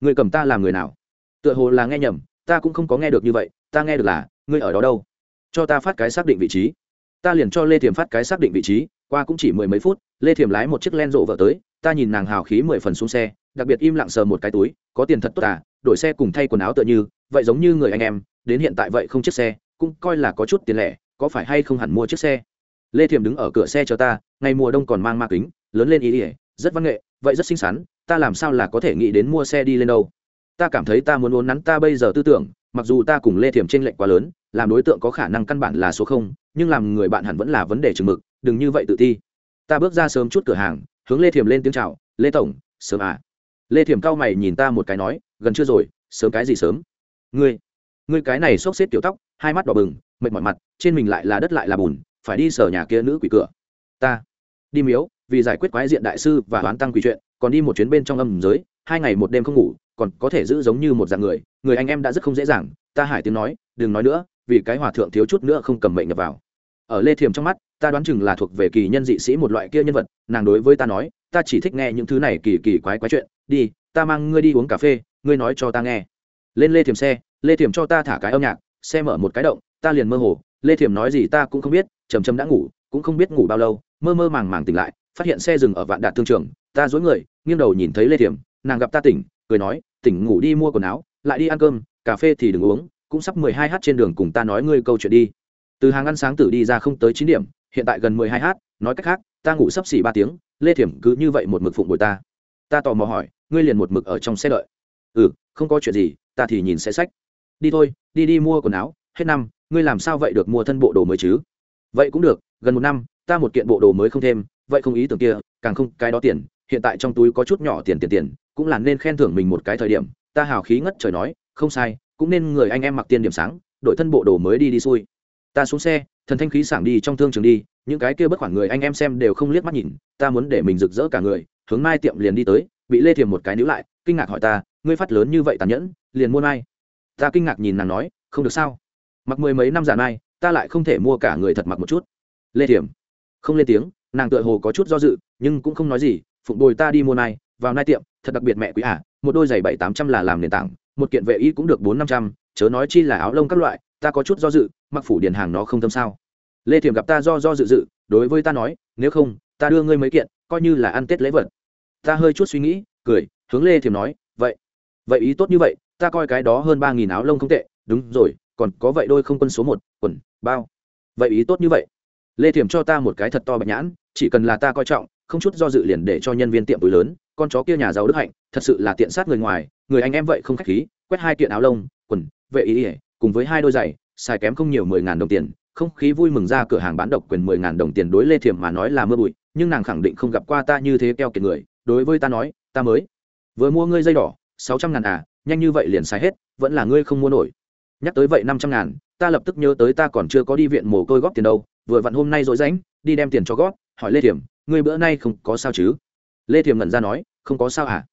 Người cầm ta làm người nào? Tựa hồ là nghe nhầm, ta cũng không có nghe được như vậy, ta nghe được là, ngươi ở đó đâu? Cho ta phát cái xác định vị trí. Ta liền cho lê thiềm phát cái xác định vị trí, qua cũng chỉ mười mấy phút, lê thiềm lái một chiếc len rộ vợ tới, ta nhìn nàng hào khí mười phần xuống xe, đặc biệt im lặng sờ một cái túi, có tiền thật tốt à đổi xe cùng thay quần áo tựa như, vậy giống như người anh em, đến hiện tại vậy không chiếc xe, cũng coi là có chút tiền lẻ, có phải hay không hẳn mua chiếc xe? Lê thiềm đứng ở cửa xe cho ta, ngày mùa đông còn mang ma kính, lớn lên ý ỉa rất văn nghệ, vậy rất xinh xắn ta làm sao là có thể nghĩ đến mua xe đi lên đâu? Ta cảm thấy ta muốn uốn nắn ta bây giờ tư tưởng, mặc dù ta cùng lê thiểm t r ê n lệch quá lớn, làm đối tượng có khả năng căn bản là số không, nhưng làm người bạn hẳn vẫn là vấn đề chừng mực, đừng như vậy tự ti ta bước ra sớm chút cửa hàng, hướng lê thiểm lên tiếng c h à o lê tổng, sớm à? Lê thiểm cao mày nhìn ta một cái nói, gần chưa rồi, sớm cái gì sớm? Ngươi ngươi cái này xốc xếp tiểu tóc, hai mắt đỏ bừng, mệt mỏi mặt, trên mình lại là đất lại là bùn, phải đi sở nhà kia nữ quỷ cửa. Ta, đi miếu, vì giải quyết quái diện đại sư và đoán tăng quỷ chuyện còn đi một chuyến bên trong âm giới, hai ngày một đêm không ngủ, còn có thể giữ giống như một dạng người người anh em đã rất không dễ dàng, ta hải tiếng nói, đừng nói nữa, vì cái hòa thượng thiếu chút nữa không cầm mệnh nhập vào. Ở lê thiềm trong mắt, ta đoán chừng là thuộc về kỳ nhân dị sĩ một loại kia nhân vật, nàng đối với ta nói, ta chỉ thích nghe những thứ này kỳ kỳ quái quái chuyện, đi, ta mang ngươi đi uống cà phê, ngươi nói cho ta nghe. Lên lê thiềm xe, lê thiềm cho ta thả cái âm nhạc, xe mở một cái động, ta liền mơ hồ, lê thiềm nói gì ta cũng không biết chầm chầm đã ngủ, cũng không biết ngủ bao lâu, mơ mơ màng màng tỉnh lại phát hiện xe dừng ở vạn đạt thương trường ta dối người nghiêng đầu nhìn thấy lê thiểm, nàng gặp ta tỉnh cười nói tỉnh ngủ đi mua quần áo lại đi ăn cơm cà phê thì đừng uống cũng sắp mười hai h trên đường cùng ta nói ngươi câu chuyện đi. Từ hàng ăn sáng tử đi ra không tới chín điểm hiện tại gần mười hai h nói cách khác ta ngủ sắp xỉ ba tiếng lê thiểm cứ như vậy một mực phụng bồi ta. Ta tò mò hỏi ngươi liền một mực ở trong xe đợi? Ừ không có chuyện gì ta thì nhìn xe sách. Đi thôi đi đi mua quần áo hết năm ngươi làm sao vậy được mua thân bộ đồ mới chứ? Vậy cũng được gần một năm ta một kiện bộ đồ mới không thêm vậy không ý tưởng kia, càng không cái đó tiền, hiện tại trong túi có chút nhỏ tiền tiền tiền, cũng là nên khen thưởng mình một cái thời điểm, ta hào khí ngất trời nói, không sai, cũng nên người anh em mặc tiền điểm sáng đội thân bộ đồ mới đi đi xuôi ta xuống xe, thần thanh khí sảng đi trong thương trường đi, những cái kia bất khoảng người anh em xem đều không liếc mắt nhìn, ta muốn để mình rực rỡ cả người, hướng mai tiệm liền đi tới, bị lê thiềm một cái níu lại, kinh ngạc hỏi ta, ngươi phát lớn như vậy tàn nhẫn, liền mua mai? Ta kinh ngạc nhìn nàng nói, không được sao. Mặc mười mấy năm giả mai, ta lại không thể mua cả người thật mặc một chút. Lê thiềm, không lên tiếng nàng tựa hồ có chút do dự nhưng cũng không nói gì phụng bồi ta đi mua nai vào nai tiệm thật đặc biệt mẹ quý ả à, một đôi giày bảy tám trăm là làm nền tảng một kiện vệ y cũng được bốn năm trăm chớ nói chi là áo lông các loại ta có chút do dự mặc phủ điền hàng nó không tâm sao. Lê thiểm gặp ta do do dự dự đối với ta nói nếu không ta đưa ngươi mấy kiện coi như là ăn tết lễ vật. Ta hơi chút suy nghĩ cười hướng lê thiểm nói vậy vậy ý tốt như vậy ta coi cái đó hơn ba nghìn áo lông không tệ đúng rồi còn có vậy đôi không quân số một quần bao. Vậy ý tốt như vậy. Lê thiểm cho ta một cái thật to bạch nhãn chỉ cần là ta coi trọng, không chút do dự liền để cho nhân viên tiệm túi lớn, con chó kia nhà giàu đức hạnh, thật sự là tiện sát người ngoài, người anh em vậy không khách khí, quét hai kiện áo lông, quần, vệ ý ỉa cùng với hai đôi giày, xài kém không nhiều mười ngàn đồng tiền, không khí vui mừng ra cửa hàng bán độc quyền mười ngàn đồng tiền đối lê thiểm mà nói là mưa bụi, nhưng nàng khẳng định không gặp qua ta như thế keo kiệt người, đối với ta nói, ta mới vừa mua ngươi dây đỏ, sáu trăm ngàn à nhanh như vậy liền xài hết, vẫn là ngươi không mua nổi. Nhắc tới vậy năm trăm ngàn, ta lập tức nhớ tới ta còn chưa có đi viện mồ côi góp tiền đâu, vừa vặn hôm nay dội rãnh, đi đem tiền cho góp hỏi lê thiểm ngươi bữa nay không có sao chứ? Lê thiểm ngẩn ra nói, không có sao à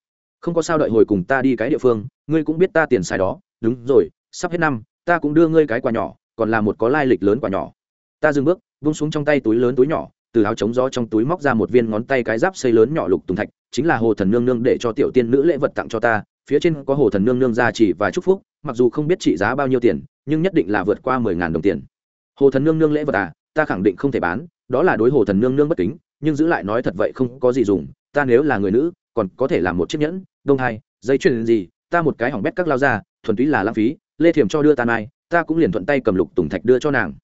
không có sao đợi hồi cùng ta đi cái địa phương, ngươi cũng biết ta tiền xài đó. Đúng rồi, sắp hết năm, ta cũng đưa ngươi cái quà nhỏ, còn là một có lai lịch lớn quà nhỏ. Ta dừng bước vung xuống trong tay túi lớn túi nhỏ, từ áo chống gió trong túi móc ra một viên ngón tay cái giáp xây lớn nhỏ lục tùng thạch, chính là hồ thần nương nương để cho tiểu tiên nữ lễ vật tặng cho ta, phía trên có hồ thần nương nương gia chỉ và chúc phúc, mặc dù không biết trị giá bao nhiêu tiền, nhưng nhất định là vượt qua mười ngàn đồng tiền. Hồ thần nương nương lễ vật à ta khẳng định không thể bán đó là đối hồ thần nương nương bất kính, nhưng giữ lại nói thật vậy không có gì dùng, ta nếu là người nữ, còn có thể làm một chiếc nhẫn, đông hai, dây chuyền gì, ta một cái hỏng bét các lao ra, thuần túy là lãng phí, lê thiểm cho đưa ta mai, ta cũng liền thuận tay cầm lục tùng thạch đưa cho nàng.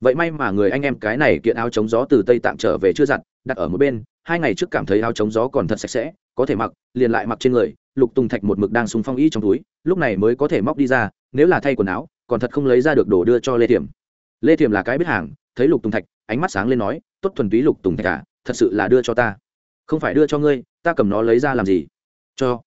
Vậy may mà người anh em cái này kiện áo chống gió từ tây tạng trở về chưa giặt đặt ở một bên, hai ngày trước cảm thấy áo chống gió còn thật sạch sẽ, có thể mặc, liền lại mặc trên người, lục tùng thạch một mực đang súng phong y trong túi, lúc này mới có thể móc đi ra, nếu là thay quần áo, còn thật không lấy ra được đồ đưa cho lê thiểm. Lê thiểm là cái biết hàng, thấy lục tùng thạch ánh mắt sáng lên nói tốt thuần túy lục tùng thạch cả à, thật sự là đưa cho ta. Không phải đưa cho ngươi ta cầm nó lấy ra làm gì? Cho.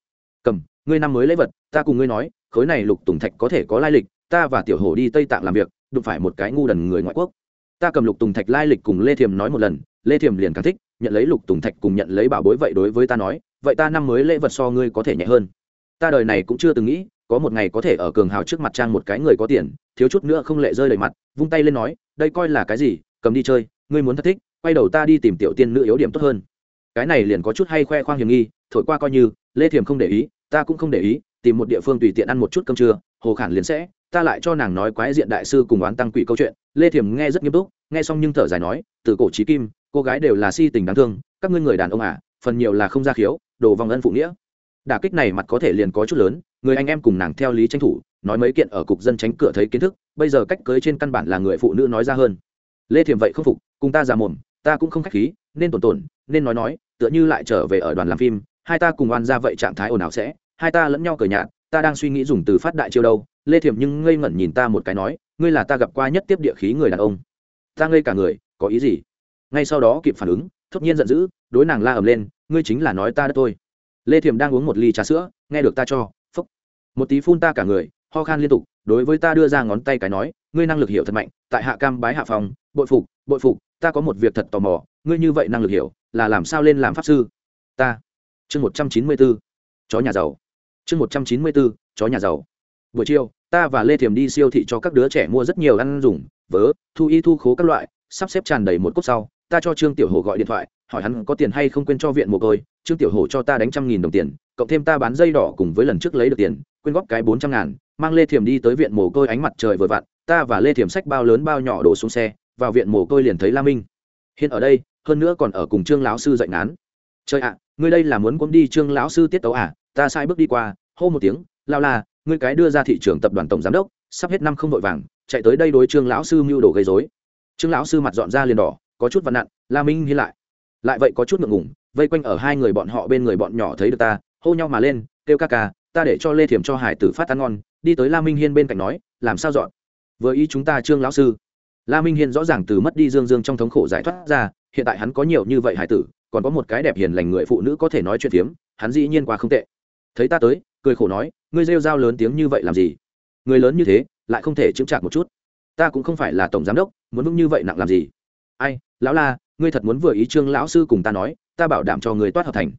Cầm ngươi năm mới lấy vật ta cùng ngươi nói khối này lục tùng thạch có thể có lai lịch ta và tiểu hổ đi tây tạng làm việc đụng phải một cái ngu đần người ngoại quốc. Ta cầm lục tùng thạch lai lịch cùng lê thiềm nói một lần lê thiềm liền càng thích nhận lấy lục tùng thạch cùng nhận lấy bảo bối vậy đối với ta nói vậy ta năm mới lễ vật so ngươi có thể nhẹ hơn. Ta đời này cũng chưa từng nghĩ có một ngày có thể ở cường hào trước mặt trang một cái người có tiền thiếu chút nữa không lệ rơi đầy mặt vung tay lên nói đây coi là cái gì cầm đi chơi, ngươi muốn thất thích, quay đầu ta đi tìm tiểu tiên nữ yếu điểm tốt hơn. Cái này liền có chút hay khoe khoang hiểm nghi, thổi qua coi như, lê thiềm không để ý, ta cũng không để ý, tìm một địa phương tùy tiện ăn một chút cơm trưa, hồ khản liền sẽ, ta lại cho nàng nói quái diện đại sư cùng oán tăng quỷ câu chuyện. Lê thiềm nghe rất nghiêm túc, nghe xong nhưng thở dài nói, từ cổ trí kim, cô gái đều là si tình đáng thương, các ngươi người đàn ông à phần nhiều là không ra khiếu, đồ vòng ân phụ nghĩa. Đả kích này mặt có thể liền có chút lớn, người anh em cùng nàng theo lý tranh thủ, nói mấy kiện ở cục dân tránh cửa thấy kiến thức, bây giờ cách cưới trên căn bản là người phụ nữ nói ra hơn lê thiểm vậy không phục, cùng ta già mồm, ta cũng không khách khí, nên tổn tổn, nên nói nói, tựa như lại trở về ở đoàn làm phim, hai ta cùng oan ra vậy trạng thái ồn ào sẽ, hai ta lẫn nhau cờ nhạt, ta đang suy nghĩ dùng từ phát đại chiêu đâu, lê thiểm nhưng ngây ngẩn nhìn ta một cái nói, ngươi là ta gặp qua nhất tiếp địa khí người đàn ông. Ta ngây cả người, có ý gì? Ngay sau đó kịp phản ứng, thốt nhiên giận dữ, đối nàng la ầm lên, ngươi chính là nói ta đất tôi lê thiểm đang uống một ly trà sữa, nghe được ta cho, phúc. Một tí phun ta cả người, ho khan liên tục đối với ta đưa ra ngón tay cái nói, ngươi năng lực hiểu thật mạnh, tại hạ cam bái hạ phòng bội phục bội phục, ta có một việc thật tò mò, ngươi như vậy năng lực hiểu, là làm sao lên làm pháp sư? Ta. Chương một trăm chín mươi bốn, chó nhà giàu. Chương một trăm chín mươi bốn, chó nhà giàu. Buổi chiều, ta và lê thiềm đi siêu thị cho các đứa trẻ mua rất nhiều ăn dùng, vớ, thu y thu khố các loại, sắp xếp tràn đầy một cốc sau, ta cho trương tiểu hồ gọi điện thoại, hỏi hắn có tiền hay không quên cho viện mồ côi. Trương tiểu hồ cho ta đánh trăm nghìn đồng tiền, cộng thêm ta bán dây đỏ cùng với lần trước lấy được tiền, quyên góp cái bốn trăm ngàn mang lê thiểm đi tới viện mồ côi ánh mặt trời vừa vặn, ta và lê thiểm sách bao lớn bao nhỏ đổ xuống xe, vào viện mồ côi liền thấy la minh. Hiện ở đây, hơn nữa còn ở cùng trương lão sư dạy ngán. Trời ạ, ngươi đây là muốn cuốn đi trương lão sư tiết tấu à? Ta sai bước đi qua, hô một tiếng, lao la, ngươi cái đưa ra thị trường tập đoàn tổng giám đốc, sắp hết năm không vội vàng, chạy tới đây đối trương lão sư mưu đồ gây dối trương lão sư mặt dọn ra liền đỏ, có chút vặn nặn, la minh hiên lại. Lại vậy có chút ngượng ngủng vây quanh ở hai người bọn họ bên người bọn nhỏ thấy được ta, hô nhau mà lên, kêu ca ca, ta để cho lê thiểm cho hải tử phát ăn ngon đi tới la minh hiên bên cạnh nói, làm sao dọn? Vừa ý chúng ta trương lão sư. La minh hiên rõ ràng từ mất đi dương dương trong thống khổ giải thoát ra, hiện tại hắn có nhiều như vậy hải tử, còn có một cái đẹp hiền lành người phụ nữ có thể nói chuyện phiếm, hắn dĩ nhiên quá không tệ. Thấy ta tới, cười khổ nói, ngươi rêu rao lớn tiếng như vậy làm gì? Người lớn như thế, lại không thể chững chạc một chút. Ta cũng không phải là tổng giám đốc, muốn vững như vậy nặng làm gì? Ai, lão la, ngươi thật muốn vừa ý trương lão sư cùng ta nói, ta bảo đảm cho người toát hợp thành.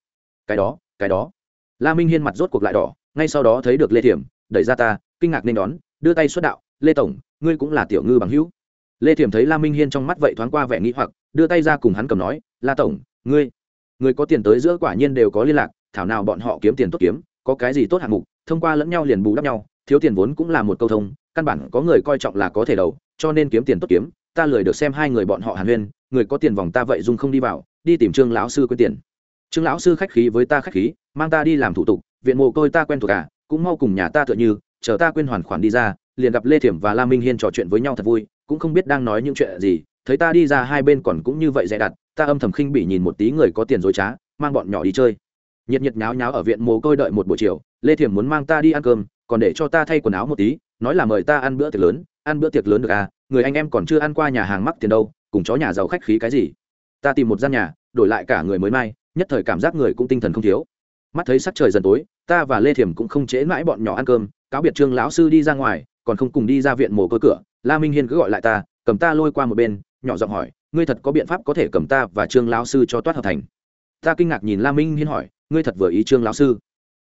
Cái đó cái đó. La minh hiên mặt rốt cuộc lại đỏ, ngay sau đó thấy được lê thiểm đẩy ra ta, kinh ngạc nên đón, đưa tay xuất đạo, lê tổng, ngươi cũng là tiểu ngư bằng hữu. Lê thiểm thấy la minh hiên trong mắt vậy thoáng qua vẻ nghĩ hoặc, đưa tay ra cùng hắn cầm nói, la tổng, ngươi người có tiền tới giữa quả nhiên đều có liên lạc, thảo nào bọn họ kiếm tiền tốt kiếm, có cái gì tốt hạng mục, thông qua lẫn nhau liền bù đắp nhau, thiếu tiền vốn cũng là một câu thông, căn bản có người coi trọng là có thể đầu, cho nên kiếm tiền tốt kiếm, ta lười được xem hai người bọn họ hàn huyên, người có tiền vòng ta vậy dung không đi vào, đi tìm trương lão sư quên tiền. Trương lão sư khách khí với ta khách khí, mang ta đi làm thủ tục, viện mồ côi ta quen thuộc cả cũng mau cùng nhà ta tựa như, chờ ta quên hoàn khoản đi ra, liền gặp lê thiểm và la minh hiên trò chuyện với nhau thật vui, cũng không biết đang nói những chuyện gì, thấy ta đi ra hai bên còn cũng như vậy dè đặt ta âm thầm khinh bị nhìn một tí người có tiền dối trá, mang bọn nhỏ đi chơi. Nhiệt nhiệt nháo nháo ở viện mồ côi đợi một buổi chiều, lê thiểm muốn mang ta đi ăn cơm, còn để cho ta thay quần áo một tí, nói là mời ta ăn bữa tiệc lớn, ăn bữa tiệc lớn được à người anh em còn chưa ăn qua nhà hàng mắc tiền đâu, cùng chó nhà giàu khách khí cái gì. Ta tìm một gian nhà, đổi lại cả người mới mai nhất thời cảm giác người cũng tinh thần không thiếu. Mắt thấy sắc trời dần tối ta và lê thiểm cũng không chế mãi bọn nhỏ ăn cơm, cáo biệt trương lão sư đi ra ngoài, còn không cùng đi ra viện mồ cơ cửa, la minh hiên cứ gọi lại ta, cầm ta lôi qua một bên, nhỏ giọng hỏi, ngươi thật có biện pháp có thể cầm ta và trương lão sư cho toát hợp thành? Ta kinh ngạc nhìn la minh hiên hỏi, ngươi thật vừa ý trương lão sư?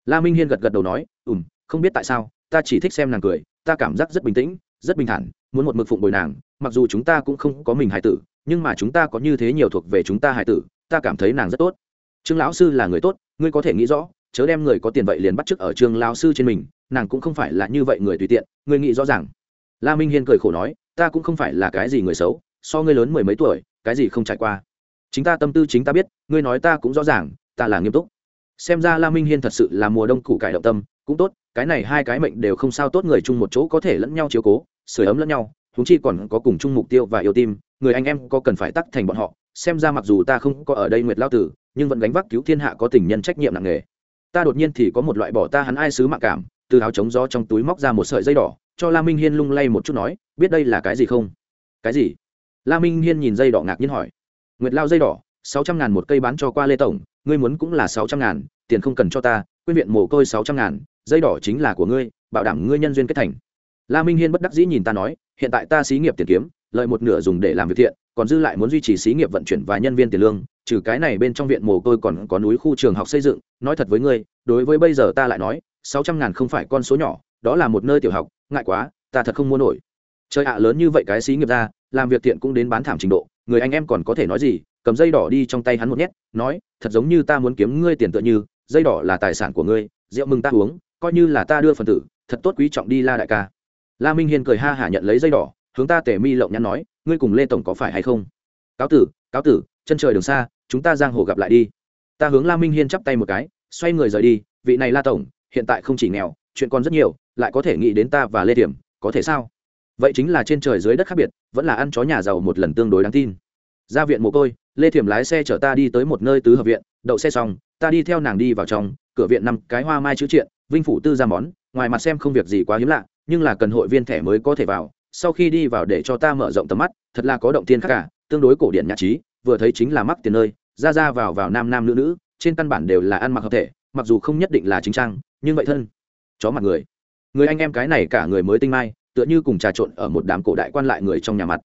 La minh hiên gật gật đầu nói ùm không biết tại sao, ta chỉ thích xem nàng cười, ta cảm giác rất bình tĩnh, rất bình thản, muốn một mực phụng bồi nàng, mặc dù chúng ta cũng không có mình hài tử, nhưng mà chúng ta có như thế nhiều thuộc về chúng ta hài tử, ta cảm thấy nàng rất tốt. Trương lão sư là người tốt, ngươi có thể nghĩ rõ chớ đem người có tiền vậy liền bắt chước ở trường lao sư trên mình, nàng cũng không phải là như vậy người tùy tiện người nghĩ rõ ràng. La minh hiên cười khổ nói, ta cũng không phải là cái gì người xấu, so ngươi lớn mười mấy tuổi, cái gì không trải qua. Chính ta tâm tư chính ta biết, ngươi nói ta cũng rõ ràng, ta là nghiêm túc. Xem ra la minh hiên thật sự là mùa đông củ cải động tâm, cũng tốt, cái này hai cái mệnh đều không sao tốt người chung một chỗ có thể lẫn nhau chiếu cố sửa ấm lẫn nhau chúng chi còn có cùng chung mục tiêu và yêu tim, người anh em có cần phải tắc thành bọn họ, xem ra mặc dù ta không có ở đây nguyệt lao tử, nhưng vẫn gánh vác cứu thiên hạ có tình nhân trách nhiệm nặng nề ta đột nhiên thì có một loại bỏ ta hắn ai sứ mạng cảm, từ áo chống gió trong túi móc ra một sợi dây đỏ, cho la minh hiên lung lay một chút nói, biết đây là cái gì không? Cái gì? La minh hiên nhìn dây đỏ ngạc nhiên hỏi. Nguyệt lao dây đỏ, sáu trăm ngàn một cây bán cho qua lê tổng, ngươi muốn cũng là sáu trăm ngàn, tiền không cần cho ta, quyên viện mồ côi sáu trăm ngàn, dây đỏ chính là của ngươi, bảo đảm ngươi nhân duyên kết thành. La minh hiên bất đắc dĩ nhìn ta nói, hiện tại ta xí nghiệp tiền kiếm, lợi một nửa dùng để làm việc thiện còn dư lại muốn duy trì xí nghiệp vận chuyển và nhân viên tiền lương, trừ cái này bên trong viện mồ côi còn có núi khu trường học xây dựng, nói thật với ngươi, đối với bây giờ ta lại nói, sáu trăm ngàn không phải con số nhỏ, đó là một nơi tiểu học, ngại quá, ta thật không mua nổi. Trời ạ, lớn như vậy cái xí nghiệp ra, làm việc thiện cũng đến bán thảm trình độ, người anh em còn có thể nói gì, cầm dây đỏ đi trong tay hắn một nhét, nói, thật giống như ta muốn kiếm ngươi tiền tựa như, dây đỏ là tài sản của ngươi, rượu mừng ta uống, coi như là ta đưa phần tử, thật tốt quý trọng đi la đại ca. La minh hiên cười ha hả nhận lấy dây đỏ, hướng ta tể mi lộng nhắn nói ngươi cùng lê tổng có phải hay không? Cáo tử cáo tử, chân trời đường xa, chúng ta giang hồ gặp lại đi. Ta hướng la minh hiên chắp tay một cái, xoay người rời đi, vị này la tổng, hiện tại không chỉ nghèo, chuyện còn rất nhiều, lại có thể nghĩ đến ta và lê điểm có thể sao? Vậy chính là trên trời dưới đất khác biệt, vẫn là ăn chó nhà giàu một lần tương đối đáng tin. Ra viện mồ côi, lê thiểm lái xe chở ta đi tới một nơi tứ hợp viện, đậu xe xong, ta đi theo nàng đi vào trong, cửa viện nằm cái hoa mai chữ triện, vinh phủ tư ra món, ngoài mặt xem không việc gì quá hiếm lạ, nhưng là cần hội viên thẻ mới có thể vào sau khi đi vào để cho ta mở rộng tầm mắt, thật là có động tiên khác cả, tương đối cổ điển nhạc trí, vừa thấy chính là mắc tiền nơi, ra ra vào vào nam nam nữ nữ, trên căn bản đều là ăn mặc hợp thể, mặc dù không nhất định là chính trang, nhưng vậy thân, chó mặt người. Người anh em cái này cả người mới tinh mai, tựa như cùng trà trộn ở một đám cổ đại quan lại người trong nhà mặt.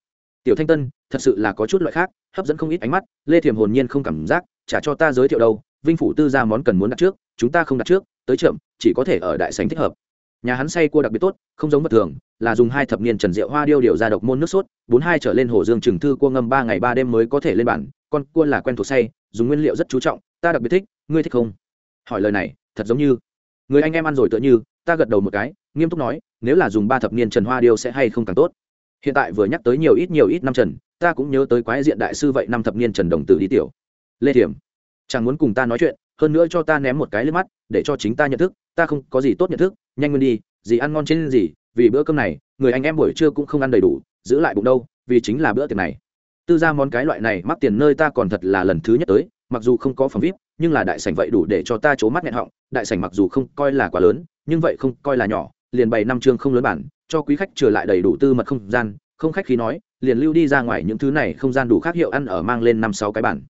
Tiểu thanh tân, thật sự là có chút loại khác, hấp dẫn không ít ánh mắt, lê thiềm hồn nhiên không cảm giác trả cho ta giới thiệu đâu, vinh phủ tư ra món cần muốn đặt trước, chúng ta không đặt trước, tới chậm, chỉ có thể ở đại sành thích hợp nhà hắn say cua đặc biệt tốt, không giống bất thường, là dùng hai thập niên trần diệu hoa điêu điều ra độc môn nước sốt, bốn hai trở lên hồ dương trừng thư cua ngâm ba ngày ba đêm mới có thể lên bản, con cua là quen thuộc say, dùng nguyên liệu rất chú trọng, ta đặc biệt thích, ngươi thích không? Hỏi lời này, thật giống như, người anh em ăn rồi tựa như, ta gật đầu một cái, nghiêm túc nói, nếu là dùng ba thập niên trần hoa điêu sẽ hay không càng tốt. Hiện tại vừa nhắc tới nhiều ít nhiều ít năm trần, ta cũng nhớ tới quái diện đại sư vậy năm thập niên trần đồng tử đi tiểu. Lê thiểm, chẳng muốn cùng ta nói chuyện, hơn nữa cho ta ném một cái lên mắt, để cho chính ta nhận thức ta không có gì tốt nhận thức, nhanh nguyên đi, gì ăn ngon trên gì, vì bữa cơm này, người anh em buổi trưa cũng không ăn đầy đủ, giữ lại bụng đâu, vì chính là bữa tiệc này. Tư ra món cái loại này mắc tiền nơi ta còn thật là lần thứ nhất tới, mặc dù không có phòng vip, nhưng là đại sảnh vậy đủ để cho ta c mắt nghẹn họng, đại sảnh mặc dù không coi là quá lớn, nhưng vậy không coi là nhỏ, liền bày năm chương không lớn bản, cho quý khách trở lại đầy đủ tư mật không gian, không khách khí nói, liền lưu đi ra ngoài những thứ này không gian đủ khác hiệu ăn ở mang lên năm sáu cái bản.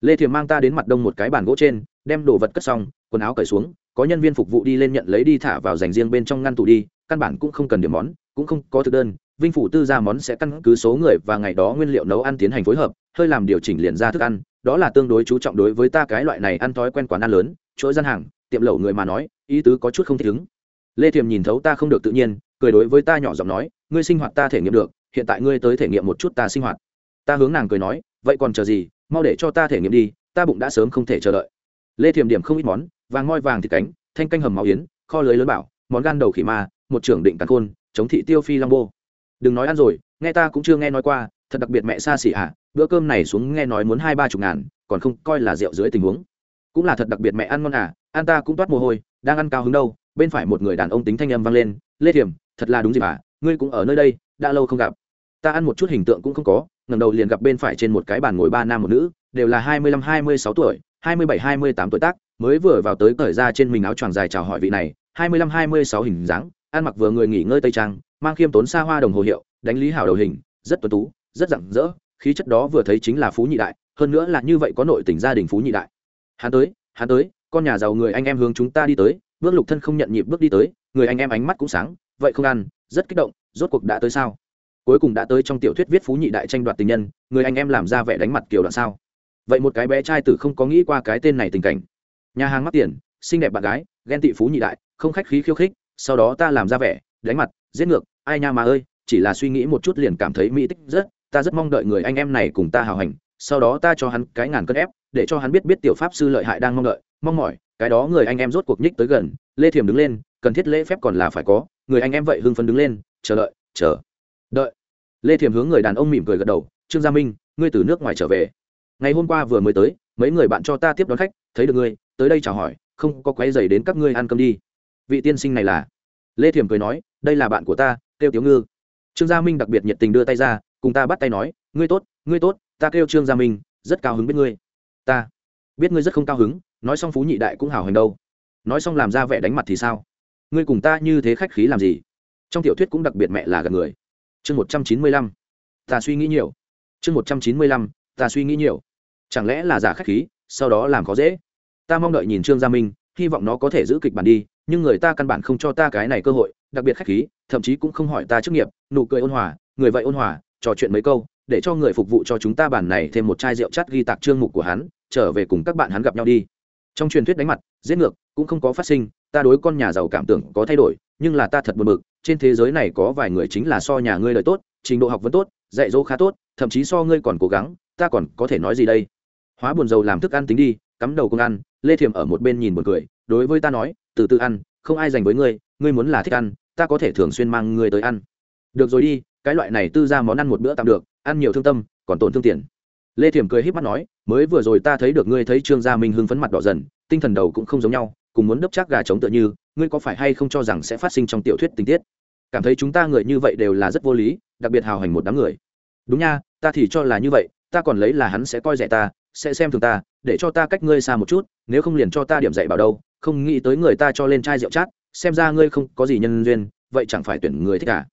Lê thiềm mang ta đến mặt đông một cái bàn gỗ trên, đem đồ vật cất xong, quần áo cởi xuống có nhân viên phục vụ đi lên nhận lấy đi thả vào dành riêng bên trong ngăn tủ đi, căn bản cũng không cần điểm món, cũng không có thực đơn. Vinh phủ tư ra món sẽ căn cứ số người và ngày đó nguyên liệu nấu ăn tiến hành phối hợp, hơi làm điều chỉnh liền ra thức ăn, đó là tương đối chú trọng đối với ta cái loại này ăn thói quen quán ăn lớn, chuỗi gian hàng, tiệm lẩu người mà nói, ý tứ có chút không thích ứng. Lê thiềm nhìn thấu ta không được tự nhiên, cười đối với ta nhỏ giọng nói, ngươi sinh hoạt ta thể nghiệm được, hiện tại ngươi tới thể nghiệm một chút ta sinh hoạt. Ta hướng nàng cười nói, vậy còn chờ gì, mau để cho ta thể nghiệm đi, ta bụng đã sớm không thể chờ đợi. Lê thiềm điểm không ít món vàng ngoi vàng thịt cánh thanh canh hầm máu yến kho lưới lớn bảo món gan đầu khỉ ma một trưởng định tàn khôn chống thị tiêu phi long bô. Đừng nói ăn rồi nghe ta cũng chưa nghe nói qua thật đặc biệt mẹ xa xỉ à, bữa cơm này xuống nghe nói muốn hai ba chục ngàn còn không coi là rượu dưới tình huống. Cũng là thật đặc biệt mẹ ăn ngon à ăn ta cũng toát mồ hôi đang ăn cao hứng đâu bên phải một người đàn ông tính thanh âm vang lên lê thiểm thật là đúng gì bà ngươi cũng ở nơi đây đã lâu không gặp. Ta ăn một chút hình tượng cũng không có ngầm đầu liền gặp bên phải trên một cái bàn ngồi ba nam một nữ đều là hai mươi lăm hai mươi sáu tuổi hai mươi bảy, hai mươi tám tuổi tác, mới vừa vào tới cởi ra trên mình áo choàng dài chào hỏi vị này, hai mươi lăm, hai mươi sáu hình dáng, ăn mặc vừa người nghỉ ngơi tây trang, mang khiêm tốn xa hoa đồng hồ hiệu, đánh lý hảo đầu hình, rất tuấn tú, rất rạng rỡ, khí chất đó vừa thấy chính là phú nhị đại, hơn nữa là như vậy có nội tình gia đình phú nhị đại. Hắn tới hắn tới, con nhà giàu người anh em hướng chúng ta đi tới, bước lục thân không nhận nhịp bước đi tới, người anh em ánh mắt cũng sáng, vậy không ăn, rất kích động, rốt cuộc đã tới sao? Cuối cùng đã tới trong tiểu thuyết viết phú nhị đại tranh đoạt tình nhân, người anh em làm ra vẻ đánh mặt kiểu đoạn sao? Vậy một cái bé trai tử không có nghĩ qua cái tên này tình cảnh. Nhà hàng mắc tiền, xinh đẹp bạn gái, ghen tị phú nhị đại, không khách khí khiêu khích, sau đó ta làm ra vẻ, đánh mặt, giết ngược, ai nha mà ơi, chỉ là suy nghĩ một chút liền cảm thấy mỹ tích rất, ta rất mong đợi người anh em này cùng ta hào hành, sau đó ta cho hắn cái ngàn cân ép, để cho hắn biết biết tiểu pháp sư lợi hại đang mong đợi, mong mỏi, cái đó người anh em rốt cuộc nhích tới gần, lê thiềm đứng lên, cần thiết lễ phép còn là phải có, người anh em vậy hưng phấn đứng lên, chờ đợi chờ, đợi. Lê thiềm hướng người đàn ông mỉm cười gật đầu, trương gia minh, ngươi từ nước ngoài trở về ngày hôm qua vừa mới tới, mấy người bạn cho ta tiếp đón khách, thấy được ngươi, tới đây chào hỏi, không có quấy dày đến các ngươi ăn cơm đi. Vị tiên sinh này là? Lê thiềm cười nói, đây là bạn của ta kêu tiểu ngư. Trương gia minh đặc biệt nhiệt tình đưa tay ra, cùng ta bắt tay nói, ngươi tốt ngươi tốt, ta kêu trương gia minh, rất cao hứng biết ngươi. Ta biết ngươi rất không cao hứng, nói xong phú nhị đại cũng hào hành đâu. Nói xong làm ra vẻ đánh mặt thì sao? Ngươi cùng ta như thế khách khí làm gì? Trong tiểu thuyết cũng đặc biệt mẹ là gần người. Chương một trăm chín mươi lăm, ta suy nghĩ nhiều. Chương một trăm chín mươi lăm, ta suy nghĩ nhiều chẳng lẽ là giả khách khí, sau đó làm khó dễ? Ta mong đợi nhìn trương gia minh, hy vọng nó có thể giữ kịch bản đi, nhưng người ta căn bản không cho ta cái này cơ hội, đặc biệt khách khí, thậm chí cũng không hỏi ta chức nghiệp, nụ cười ôn hòa, người vậy ôn hòa, trò chuyện mấy câu, để cho người phục vụ cho chúng ta bản này thêm một chai rượu chắt ghi tạc trương mục của hắn, trở về cùng các bạn hắn gặp nhau đi. Trong truyền thuyết đánh mặt, giết ngược, cũng không có phát sinh, ta đối con nhà giàu cảm tưởng có thay đổi, nhưng là ta thật buồn bực, trên thế giới này có vài người chính là so nhà ngươi lời tốt, trình độ học vẫn tốt, dạy dỗ khá tốt, thậm chí so ngươi còn cố gắng, ta còn có thể nói gì đây? Hóa buồn dầu làm thức ăn tính đi, cắm đầu công ăn, lê thiềm ở một bên nhìn buồn cười, đối với ta nói, từ từ ăn, không ai dành với ngươi ngươi muốn là thích ăn, ta có thể thường xuyên mang ngươi tới ăn. Được rồi đi, cái loại này tư ra món ăn một bữa tạm được, ăn nhiều thương tâm, còn tổn thương tiền. Lê thiểm cười h í p mắt nói, mới vừa rồi ta thấy được ngươi thấy trương gia minh hưng phấn mặt đỏ dần, tinh thần đầu cũng không giống nhau, cùng muốn đấp chắc gà trống tựa như, ngươi có phải hay không cho rằng sẽ phát sinh trong tiểu thuyết tình tiết? Cảm thấy chúng ta người như vậy đều là rất vô lý, đặc biệt hào hành một đám người. Đúng nha, ta thì cho là như vậy, ta còn lấy là hắn sẽ coi rẻ ta sẽ xem thường ta, để cho ta cách ngươi xa một chút, nếu không liền cho ta điểm dạy bảo đâu, không nghĩ tới người ta cho lên chai rượu chát, xem ra ngươi không có gì nhân duyên, vậy chẳng phải tuyển người thích cả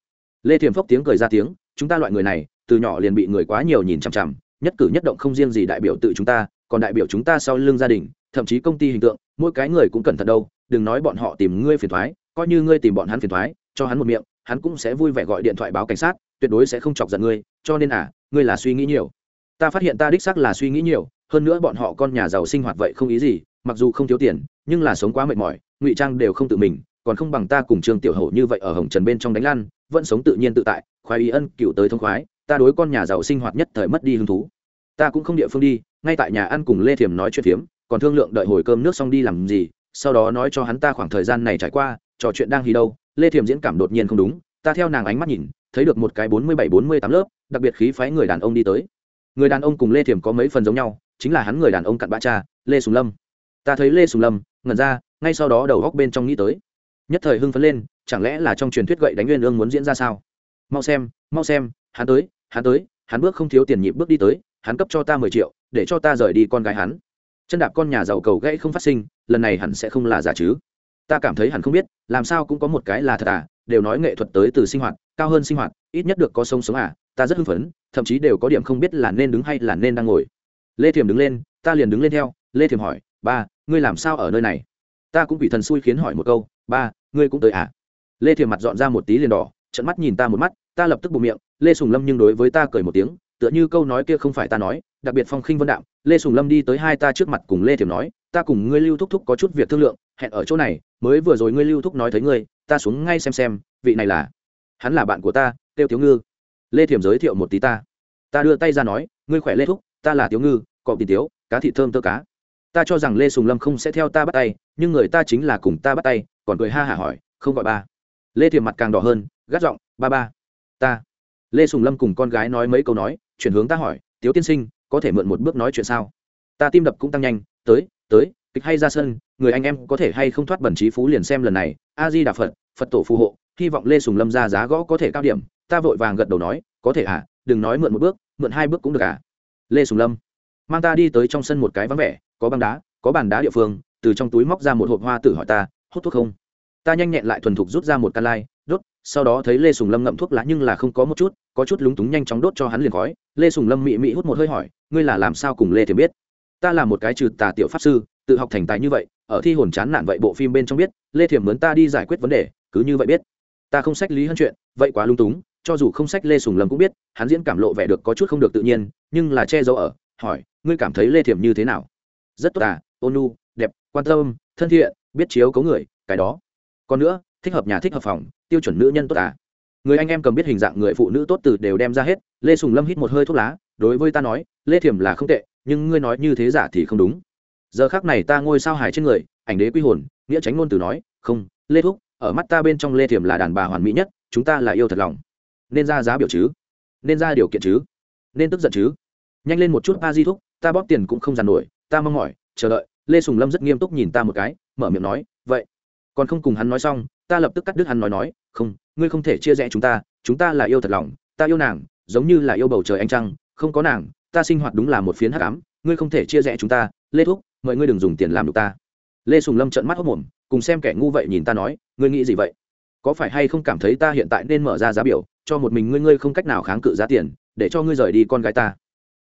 lê thiềm phốc tiếng cười ra tiếng, chúng ta loại người này, từ nhỏ liền bị người quá nhiều nhìn chằm chằm, nhất cử nhất động không riêng gì đại biểu tự chúng ta, còn đại biểu chúng ta sau lưng gia đình, thậm chí công ty hình tượng, mỗi cái người cũng cẩn thận đâu, đừng nói bọn họ tìm ngươi phiền thoái, coi như ngươi tìm bọn hắn phiền thoái, cho hắn một miệng, hắn cũng sẽ vui vẻ gọi điện thoại báo cảnh sát, tuyệt đối sẽ không chọc giận ngươi, cho nên à ngươi là suy nghĩ nhiều. Ta phát hiện ta đích xác là suy nghĩ nhiều hơn nữa bọn họ con nhà giàu sinh hoạt vậy không ý gì, mặc dù không thiếu tiền, nhưng là sống quá mệt mỏi, ngụy trang đều không tự mình, còn không bằng ta cùng trương tiểu hậu như vậy ở hồng trần bên trong đánh lan vẫn sống tự nhiên tự tại, khoái ý ân cựu tới thông khoái, ta đối con nhà giàu sinh hoạt nhất thời mất đi hứng thú. Ta cũng không địa phương đi, ngay tại nhà ăn cùng lê thiềm nói chuyện phiếm, còn thương lượng đợi hồi cơm nước xong đi làm gì, sau đó nói cho hắn ta khoảng thời gian này trải qua, trò chuyện đang hí đâu, lê thiềm diễn cảm đột nhiên không đúng, ta theo nàng ánh mắt nhìn, thấy được một cái bốn mươi bảy bốn mươi tám lớp, đặc biệt khí phái người đàn ông đi tới. Người đàn ông cùng lê thiềm có mấy phần giống nhau chính là hắn người đàn ông cặn bã cha, lê sùng lâm. Ta thấy lê sùng lâm, ngẩn ra, ngay sau đó đầu góc bên trong nghĩ tới. Nhất thời hưng phấn lên, chẳng lẽ là trong truyền thuyết gậy đánh nguyên ương muốn diễn ra sao? Mau xem mau xem, hắn tới hắn tới, hắn bước không thiếu tiền nhịp bước đi tới, hắn cấp cho ta mười triệu, để cho ta rời đi con gái hắn. Chân đạp con nhà giàu cầu gãy không phát sinh, lần này hẳn sẽ không là giả chứ. Ta cảm thấy hẳn không biết, làm sao cũng có một cái là thật à đều nói nghệ thuật tới từ sinh hoạt, cao hơn sinh hoạt, ít nhất được có sống sống à ta rất hưng phấn, thậm chí đều có điểm không biết là nên đứng hay là nên đang ngồi lê thiềm đứng lên, ta liền đứng lên theo. Lê thiềm hỏi, ba, ngươi làm sao ở nơi này? Ta cũng bị thần xui khiến hỏi một câu, ba, ngươi cũng tới à? Lê thiềm mặt dọn ra một tí liền đỏ trận mắt nhìn ta một mắt, ta lập tức bụng miệng, lê sùng lâm nhưng đối với ta cười một tiếng, tựa như câu nói kia không phải ta nói, đặc biệt phong khinh vân đạm. Lê sùng lâm đi tới hai ta trước mặt cùng lê thiềm nói, ta cùng ngươi lưu thúc thúc có chút việc thương lượng, hẹn ở chỗ này, mới vừa rồi ngươi lưu thúc nói thấy ngươi, ta xuống ngay xem xem, vị này là, hắn là bạn của ta, tiêu thiếu ngư. Lê thiềm giới thiệu một tí ta. Ta đưa tay ra nói, ngươi khỏe lê thúc? Ta là thiếu ngư, cọ tiền tiếu, cá thị thơm tơ cá. Ta cho rằng lê sùng lâm không sẽ theo ta bắt tay, nhưng người ta chính là cùng ta bắt tay, còn cười ha hả hỏi, không gọi ba. Lê thiềm mặt càng đỏ hơn, gắt giọng, ba ba. Ta. Lê sùng lâm cùng con gái nói mấy câu nói, chuyển hướng ta hỏi, tiếu tiên sinh, có thể mượn một bước nói chuyện sao? Ta tim đập cũng tăng nhanh, tới tới, kịch hay ra sân, người anh em có thể hay không thoát bẩn trí phú liền xem lần này, a di đà phật phật tổ phù hộ, hy vọng lê sùng lâm ra giá gõ có thể cao điểm. Ta vội vàng gật đầu nói, có thể à đừng nói mượn một bước, mượn hai bước cũng được à lê sùng lâm. Mang ta đi tới trong sân một cái vắng vẻ, có băng đá, có bàn đá địa phương, từ trong túi móc ra một hộp hoa tử hỏi ta, hút thuốc không? Ta nhanh nhẹn lại thuần thục rút ra một can lai, đốt, sau đó thấy lê sùng lâm ngậm thuốc lá nhưng là không có một chút, có chút lúng túng nhanh chóng đốt cho hắn liền khói. Lê sùng lâm mị mị hút một hơi hỏi, ngươi là làm sao cùng lê Thiểm biết? Ta là một cái trừ tà tiểu pháp sư, tự học thành tài như vậy, ở thi hồn chán nản vậy bộ phim bên trong biết, lê Thiểm mướn ta đi giải quyết vấn đề, cứ như vậy biết. Ta không sách lý hơn chuyện, vậy quá lung túng cho dù không sách lê sùng lâm cũng biết, hắn diễn cảm lộ vẻ được có chút không được tự nhiên, nhưng là che giấu ở, hỏi, ngươi cảm thấy lê thiềm như thế nào? Rất tốt à ônu đẹp, quan tâm, thân thiện, biết chiếu cấu người, cái đó. Còn nữa, thích hợp nhà thích hợp phòng, tiêu chuẩn nữ nhân tốt à. Người anh em cầm biết hình dạng người phụ nữ tốt từ đều đem ra hết, lê sùng lâm hít một hơi thuốc lá, đối với ta nói, lê thiềm là không tệ, nhưng ngươi nói như thế giả thì không đúng. Giờ khác này ta ngôi sao hài trên người, ảnh đế quy hồn, nghĩa tránh ngôn từ nói, không, lê thúc, ở mắt ta bên trong lê thiềm là đàn bà hoàn mỹ nhất, chúng ta là yêu thật lòng nên ra giá biểu chứ? Nên ra điều kiện chứ? Nên tức giận chứ? Nhanh lên một chút ba di thúc, ta bóp tiền cũng không dàn nổi, ta mong mỏi, chờ đợi. Lê sùng lâm rất nghiêm túc nhìn ta một cái, mở miệng nói, vậy, còn không cùng hắn nói xong, ta lập tức cắt đứt hắn nói nói, không, ngươi không thể chia rẽ chúng ta chúng ta là yêu thật lòng, ta yêu nàng, giống như là yêu bầu trời anh trăng, không có nàng, ta sinh hoạt đúng là một phiến hắc ám, ngươi không thể chia rẽ chúng ta. Lê thúc mời ngươi đừng dùng tiền làm được ta. Lê sùng lâm trợn mắt hốc mồm, cùng xem kẻ ngu vậy nhìn ta nói, ngươi nghĩ gì vậy? Có phải hay không cảm thấy ta hiện tại nên mở ra giá biểu cho một mình ngươi ngươi không cách nào kháng cự giá tiền, để cho ngươi rời đi con gái ta.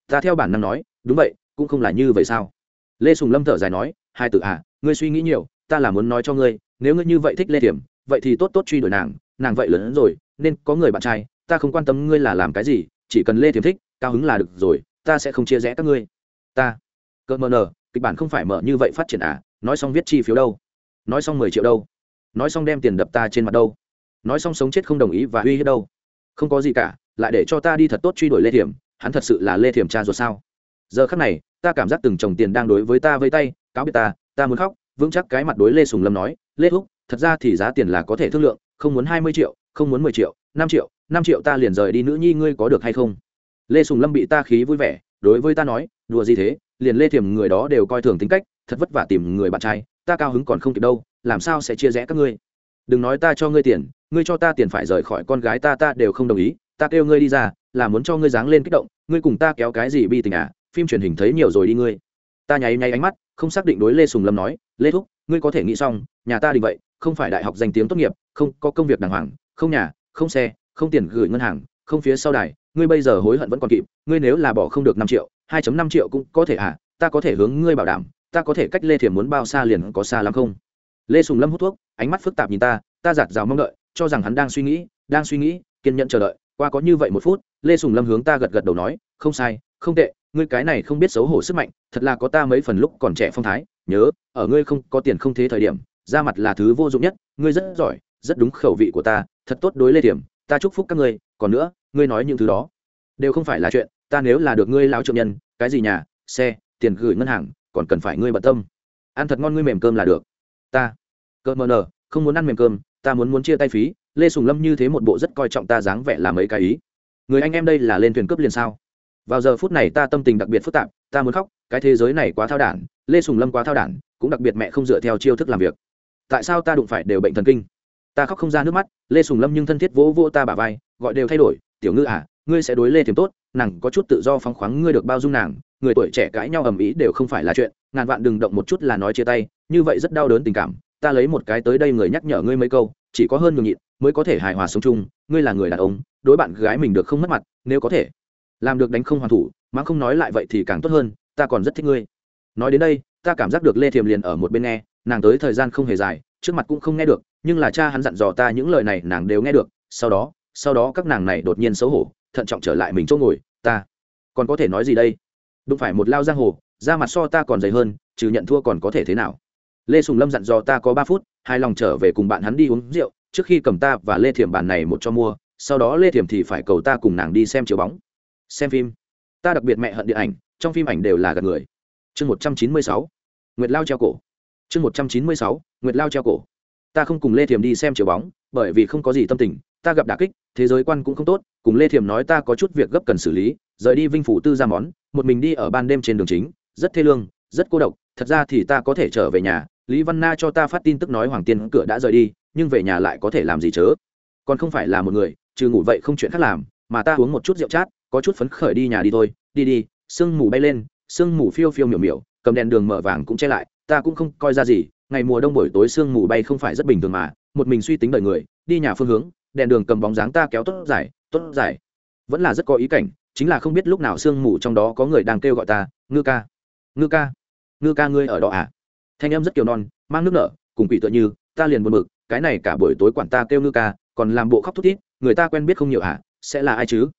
Ta theo bản năng nói, đúng vậy, cũng không là như vậy sao? Lê sùng lâm thở dài nói, hai tự à ngươi suy nghĩ nhiều, ta là muốn nói cho ngươi, nếu ngươi như vậy thích lê tiềm vậy thì tốt tốt truy đuổi nàng nàng vậy lớn hơn rồi, nên có người bạn trai, ta không quan tâm ngươi là làm cái gì, chỉ cần lê tiềm thích, cao hứng là được rồi, ta sẽ không chia rẽ các ngươi. Ta cợt mờ nờ, kịch bản không phải mở như vậy phát triển à nói xong viết chi phiếu đâu? Nói xong mười triệu đâu? Nói xong đem tiền đập ta trên mặt đâu? Nói xong sống chết không đồng ý và uy hiếp đâu? Không có gì cả, lại để cho ta đi thật tốt truy đuổi lê thiểm, hắn thật sự là lê thiểm cha ruột sao? Giờ khắc này, ta cảm giác từng chồng tiền đang đối với ta vây tay, cáo biệt ta ta muốn khóc, vững chắc cái mặt đối lê sùng lâm nói, lê thúc, thật ra thì giá tiền là có thể thương lượng, không muốn hai mươi triệu, không muốn mười triệu, năm triệu năm triệu ta liền rời đi nữ nhi ngươi có được hay không? Lê sùng lâm bị ta khí vui vẻ, đối với ta nói, đùa gì thế, liền lê thiểm người đó đều coi thường tính cách, thật vất vả tìm người bạn trai, ta cao hứng còn không kịp đâu, làm sao sẽ chia rẽ các ngươi? Đừng nói ta cho ngươi tiền, ngươi cho ta tiền phải rời khỏi con gái ta ta đều không đồng ý. Ta kêu ngươi đi ra, là muốn cho ngươi dáng lên kích động. Ngươi cùng ta kéo cái gì bi tình à? Phim truyền hình thấy nhiều rồi đi ngươi. Ta nháy nháy ánh mắt, không xác định đối lê sùng lâm nói, lê thúc, ngươi có thể nghĩ xong, nhà ta định vậy, không phải đại học danh tiếng tốt nghiệp, không, có công việc đàng hoàng, không nhà, không xe, không tiền gửi ngân hàng, không phía sau đài, ngươi bây giờ hối hận vẫn còn kịp, ngươi nếu là bỏ không được năm triệu, hai năm triệu cũng có thể à? Ta có thể hướng ngươi bảo đảm, ta có thể cách lê thiểm muốn bao xa liền có xa lắm không? Lê sùng lâm hút thuốc, ánh mắt phức tạp nhìn ta ta giạt rào mong đợi, cho rằng hắn đang suy nghĩ, đang suy nghĩ, kiên nhẫn chờ đợi. Qua có như vậy một phút, lê sùng lâm hướng ta gật gật đầu nói, không sai, không tệ, ngươi cái này không biết xấu hổ sức mạnh, thật là có ta mấy phần lúc còn trẻ phong thái. Nhớ, ở ngươi không có tiền không thế thời điểm, ra mặt là thứ vô dụng nhất, ngươi rất giỏi, rất đúng khẩu vị của ta, thật tốt đối lê điểm, ta chúc phúc các ngươi, còn nữa, ngươi nói những thứ đó đều không phải là chuyện, ta nếu là được ngươi lao trượng nhân, cái gì nhà, xe, tiền gửi ngân hàng, còn cần phải ngươi bận tâm. Ăn thật ngon ngươi mềm cơm là được ta. Cơm mờ nờ không muốn ăn mềm cơm, ta muốn muốn chia tay phí. Lê sùng lâm như thế một bộ rất coi trọng ta dáng vẻ làm mấy cái ý. Người anh em đây là lên thuyền cướp liền sao? Vào giờ phút này ta tâm tình đặc biệt phức tạp, ta muốn khóc, cái thế giới này quá thao đản, lê sùng lâm quá thao đản, cũng đặc biệt mẹ không dựa theo chiêu thức làm việc. Tại sao ta đụng phải đều bệnh thần kinh? Ta khóc không ra nước mắt, lê sùng lâm nhưng thân thiết vỗ vỗ ta bả vai, gọi đều thay đổi, tiểu ngư à ngươi sẽ đối lê thiềm tốt, nàng có chút tự do phóng khoáng ngươi được bao dung nàng, người tuổi trẻ cãi nhau ầm ĩ đều không phải là chuyện, ngàn vạn đừng động một chút là nói chia tay như vậy rất đau đớn tình cảm, ta lấy một cái tới đây người nhắc nhở ngươi mấy câu, chỉ có hơn nhường nhịn mới có thể hài hòa sống chung, ngươi là người đàn ông, đối bạn gái mình được không mất mặt, nếu có thể làm được đánh không hoàn thủ, mà không nói lại vậy thì càng tốt hơn, ta còn rất thích ngươi. Nói đến đây, ta cảm giác được lê thiềm liền ở một bên nghe, nàng tới thời gian không hề dài, trước mặt cũng không nghe được, nhưng là cha hắn dặn dò ta những lời này nàng đều nghe được, sau đó sau đó các nàng này đột nhiên xấu hổ, thận trọng trở lại mình chỗ ngồi, ta còn có thể nói gì đây? Đúng phải một lao giang hồ, da mặt so ta còn dày hơn, trừ nhận thua còn có thể thế nào? Lê sùng lâm dặn dò ta có ba phút, hai lòng trở về cùng bạn hắn đi uống rượu, trước khi cầm ta và lê thiểm bàn này một cho mua, sau đó lê thiểm thì phải cầu ta cùng nàng đi xem chiếu bóng. Xem phim. Ta đặc biệt mẹ hận điện ảnh, trong phim ảnh đều là gặp người. Chương một trăm chín mươi sáu. Nguyệt lao treo cổ. Chương một trăm chín mươi sáu, nguyệt lao treo cổ. Ta không cùng lê thiểm đi xem chiếu bóng, bởi vì không có gì tâm tình, ta gặp đà kích, thế giới quan cũng không tốt, cùng lê thiểm nói ta có chút việc gấp cần xử lý, rời đi vinh phủ tư ra món, một mình đi ở ban đêm trên đường chính, rất thê lương, rất cô độc thật ra thì ta có thể trở về nhà, lý văn na cho ta phát tin tức nói hoàng tiên cửa đã rời đi, nhưng về nhà lại có thể làm gì chớ? Còn không phải là một người, trừ ngủ vậy không chuyện khác làm, mà ta uống một chút rượu chát, có chút phấn khởi đi nhà đi thôi. Đi đi, sương mù bay lên, sương mù phiêu phiêu miểu miểu, cầm đèn đường mở vàng cũng che lại, ta cũng không coi ra gì, ngày mùa đông buổi tối sương mù bay không phải rất bình thường mà, một mình suy tính đời người, đi nhà phương hướng, đèn đường cầm bóng dáng ta kéo tốt dài tốt dài. Vẫn là rất có ý cảnh, chính là không biết lúc nào sương mù trong đó có người đang kêu gọi ta, ngư ca ngư ca ngư ca ngươi ở đó à? Thanh em rất kiều non, mang nước nở, cùng quỷ tựa như, ta liền buồn bực, cái này cả buổi tối quản ta kêu ngư ca, còn làm bộ khóc thút thít, người ta quen biết không nhiều à sẽ là ai chứ?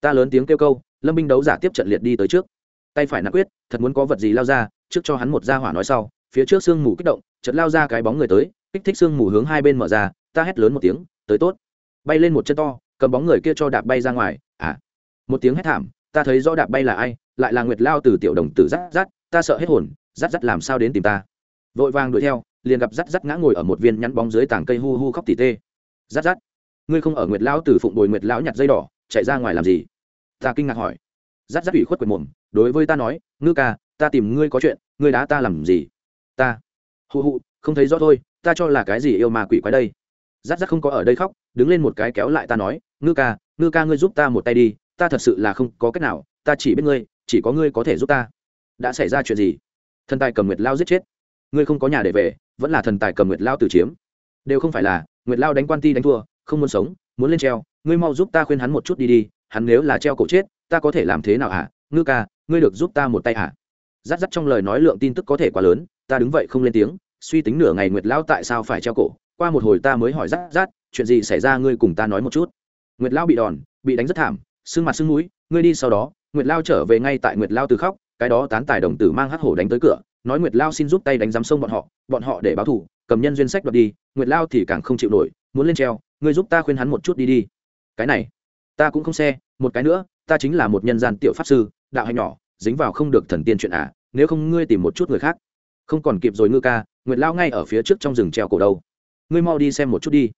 Ta lớn tiếng kêu câu, lâm binh đấu giả tiếp trận liệt đi tới trước. Tay phải nã quyết, thật muốn có vật gì lao ra, trước cho hắn một ra hỏa nói sau, phía trước sương mù kích động, chợt lao ra cái bóng người tới, kích thích sương mù hướng hai bên mở ra, ta hét lớn một tiếng, tới tốt. Bay lên một chân to, cầm bóng người kia cho đạp bay ra ngoài à. Một tiếng hét thảm, ta thấy rõ đạp bay là ai, lại là nguyệt lao từ tiểu đồng tử rát rát, ta sợ hết hồn rắt rắt làm sao đến tìm ta? Vội vàng đuổi theo, liền gặp rắt rắt ngã ngồi ở một viên nhắn bóng dưới tảng cây hu hu khóc tỉ tê. Rắt rắt, ngươi không ở nguyệt lão từ phụng bồi nguyệt lão nhặt dây đỏ, chạy ra ngoài làm gì? Ta kinh ngạc hỏi. Rắt rắt ủy khuất quệt mồm, đối với ta nói, ngư ca, ta tìm ngươi có chuyện, ngươi đá ta làm gì? Ta? Hụ hụ không thấy rõ thôi, ta cho là cái gì yêu mà quỷ quái đây? Rát rát không có ở đây khóc, đứng lên một cái kéo lại ta nói, ngư ca ngư ca ngươi giúp ta một tay đi, ta thật sự là không có cách nào, ta chỉ biết ngươi, chỉ có ngươi có thể giúp ta. Đã xảy ra chuyện gì? Thần tài cầm nguyệt lao giết chết. Ngươi không có nhà để về, vẫn là thần tài cầm nguyệt lao từ chiếm. Đều không phải là, nguyệt lao đánh quan ti đánh thua, không muốn sống, muốn lên treo, ngươi mau giúp ta khuyên hắn một chút đi đi, hắn nếu là treo cổ chết, ta có thể làm thế nào hả? Ngư ca, ngươi được giúp ta một tay hả? Rát rát trong lời nói lượng tin tức có thể quá lớn, ta đứng vậy không lên tiếng, suy tính nửa ngày nguyệt lao tại sao phải treo cổ, qua một hồi ta mới hỏi rát rát, chuyện gì xảy ra ngươi cùng ta nói một chút. Nguyệt lao bị đòn, bị đánh rất thảm, sưng mặt sưng mũi, ngươi đi sau đó, nguyệt lao trở về ngay tại nguyệt lao từ khóc cái đó tán tài đồng tử mang hắc hổ đánh tới cửa, nói nguyệt lao xin giúp tay đánh giám sông bọn họ bọn họ để báo thủ, cầm nhân duyên sách đoạt đi, nguyệt lao thì càng không chịu nổi, muốn lên treo, ngươi giúp ta khuyên hắn một chút đi đi. Cái này, ta cũng không xe, một cái nữa, ta chính là một nhân gian tiểu pháp sư, đạo hành nhỏ, dính vào không được thần tiên chuyện à nếu không ngươi tìm một chút người khác. Không còn kịp rồi ngư ca, nguyệt lao ngay ở phía trước trong rừng treo cổ đâu. Ngươi mau đi xem một chút đi.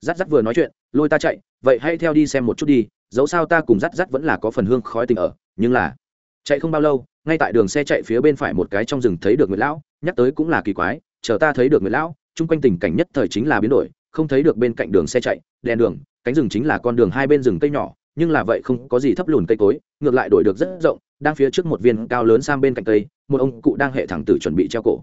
Rắt rắt vừa nói chuyện, lôi ta chạy, vậy hãy theo đi xem một chút đi, dẫu sao ta cùng rắt rắt vẫn là có phần hương khói tình ở, nhưng là chạy không bao lâu, ngay tại đường xe chạy phía bên phải một cái trong rừng thấy được nguyệt lão, nhắc tới cũng là kỳ quái, chờ ta thấy được nguyệt lão, chung quanh tình cảnh nhất thời chính là biến đổi, không thấy được bên cạnh đường xe chạy, đèn đường, cánh rừng chính là con đường hai bên rừng cây nhỏ, nhưng là vậy không có gì thấp lùn cây cối, ngược lại đổi được rất rộng, đang phía trước một viên cao lớn sang bên cạnh cây, một ông cụ đang hệ thẳng tử chuẩn bị treo cổ.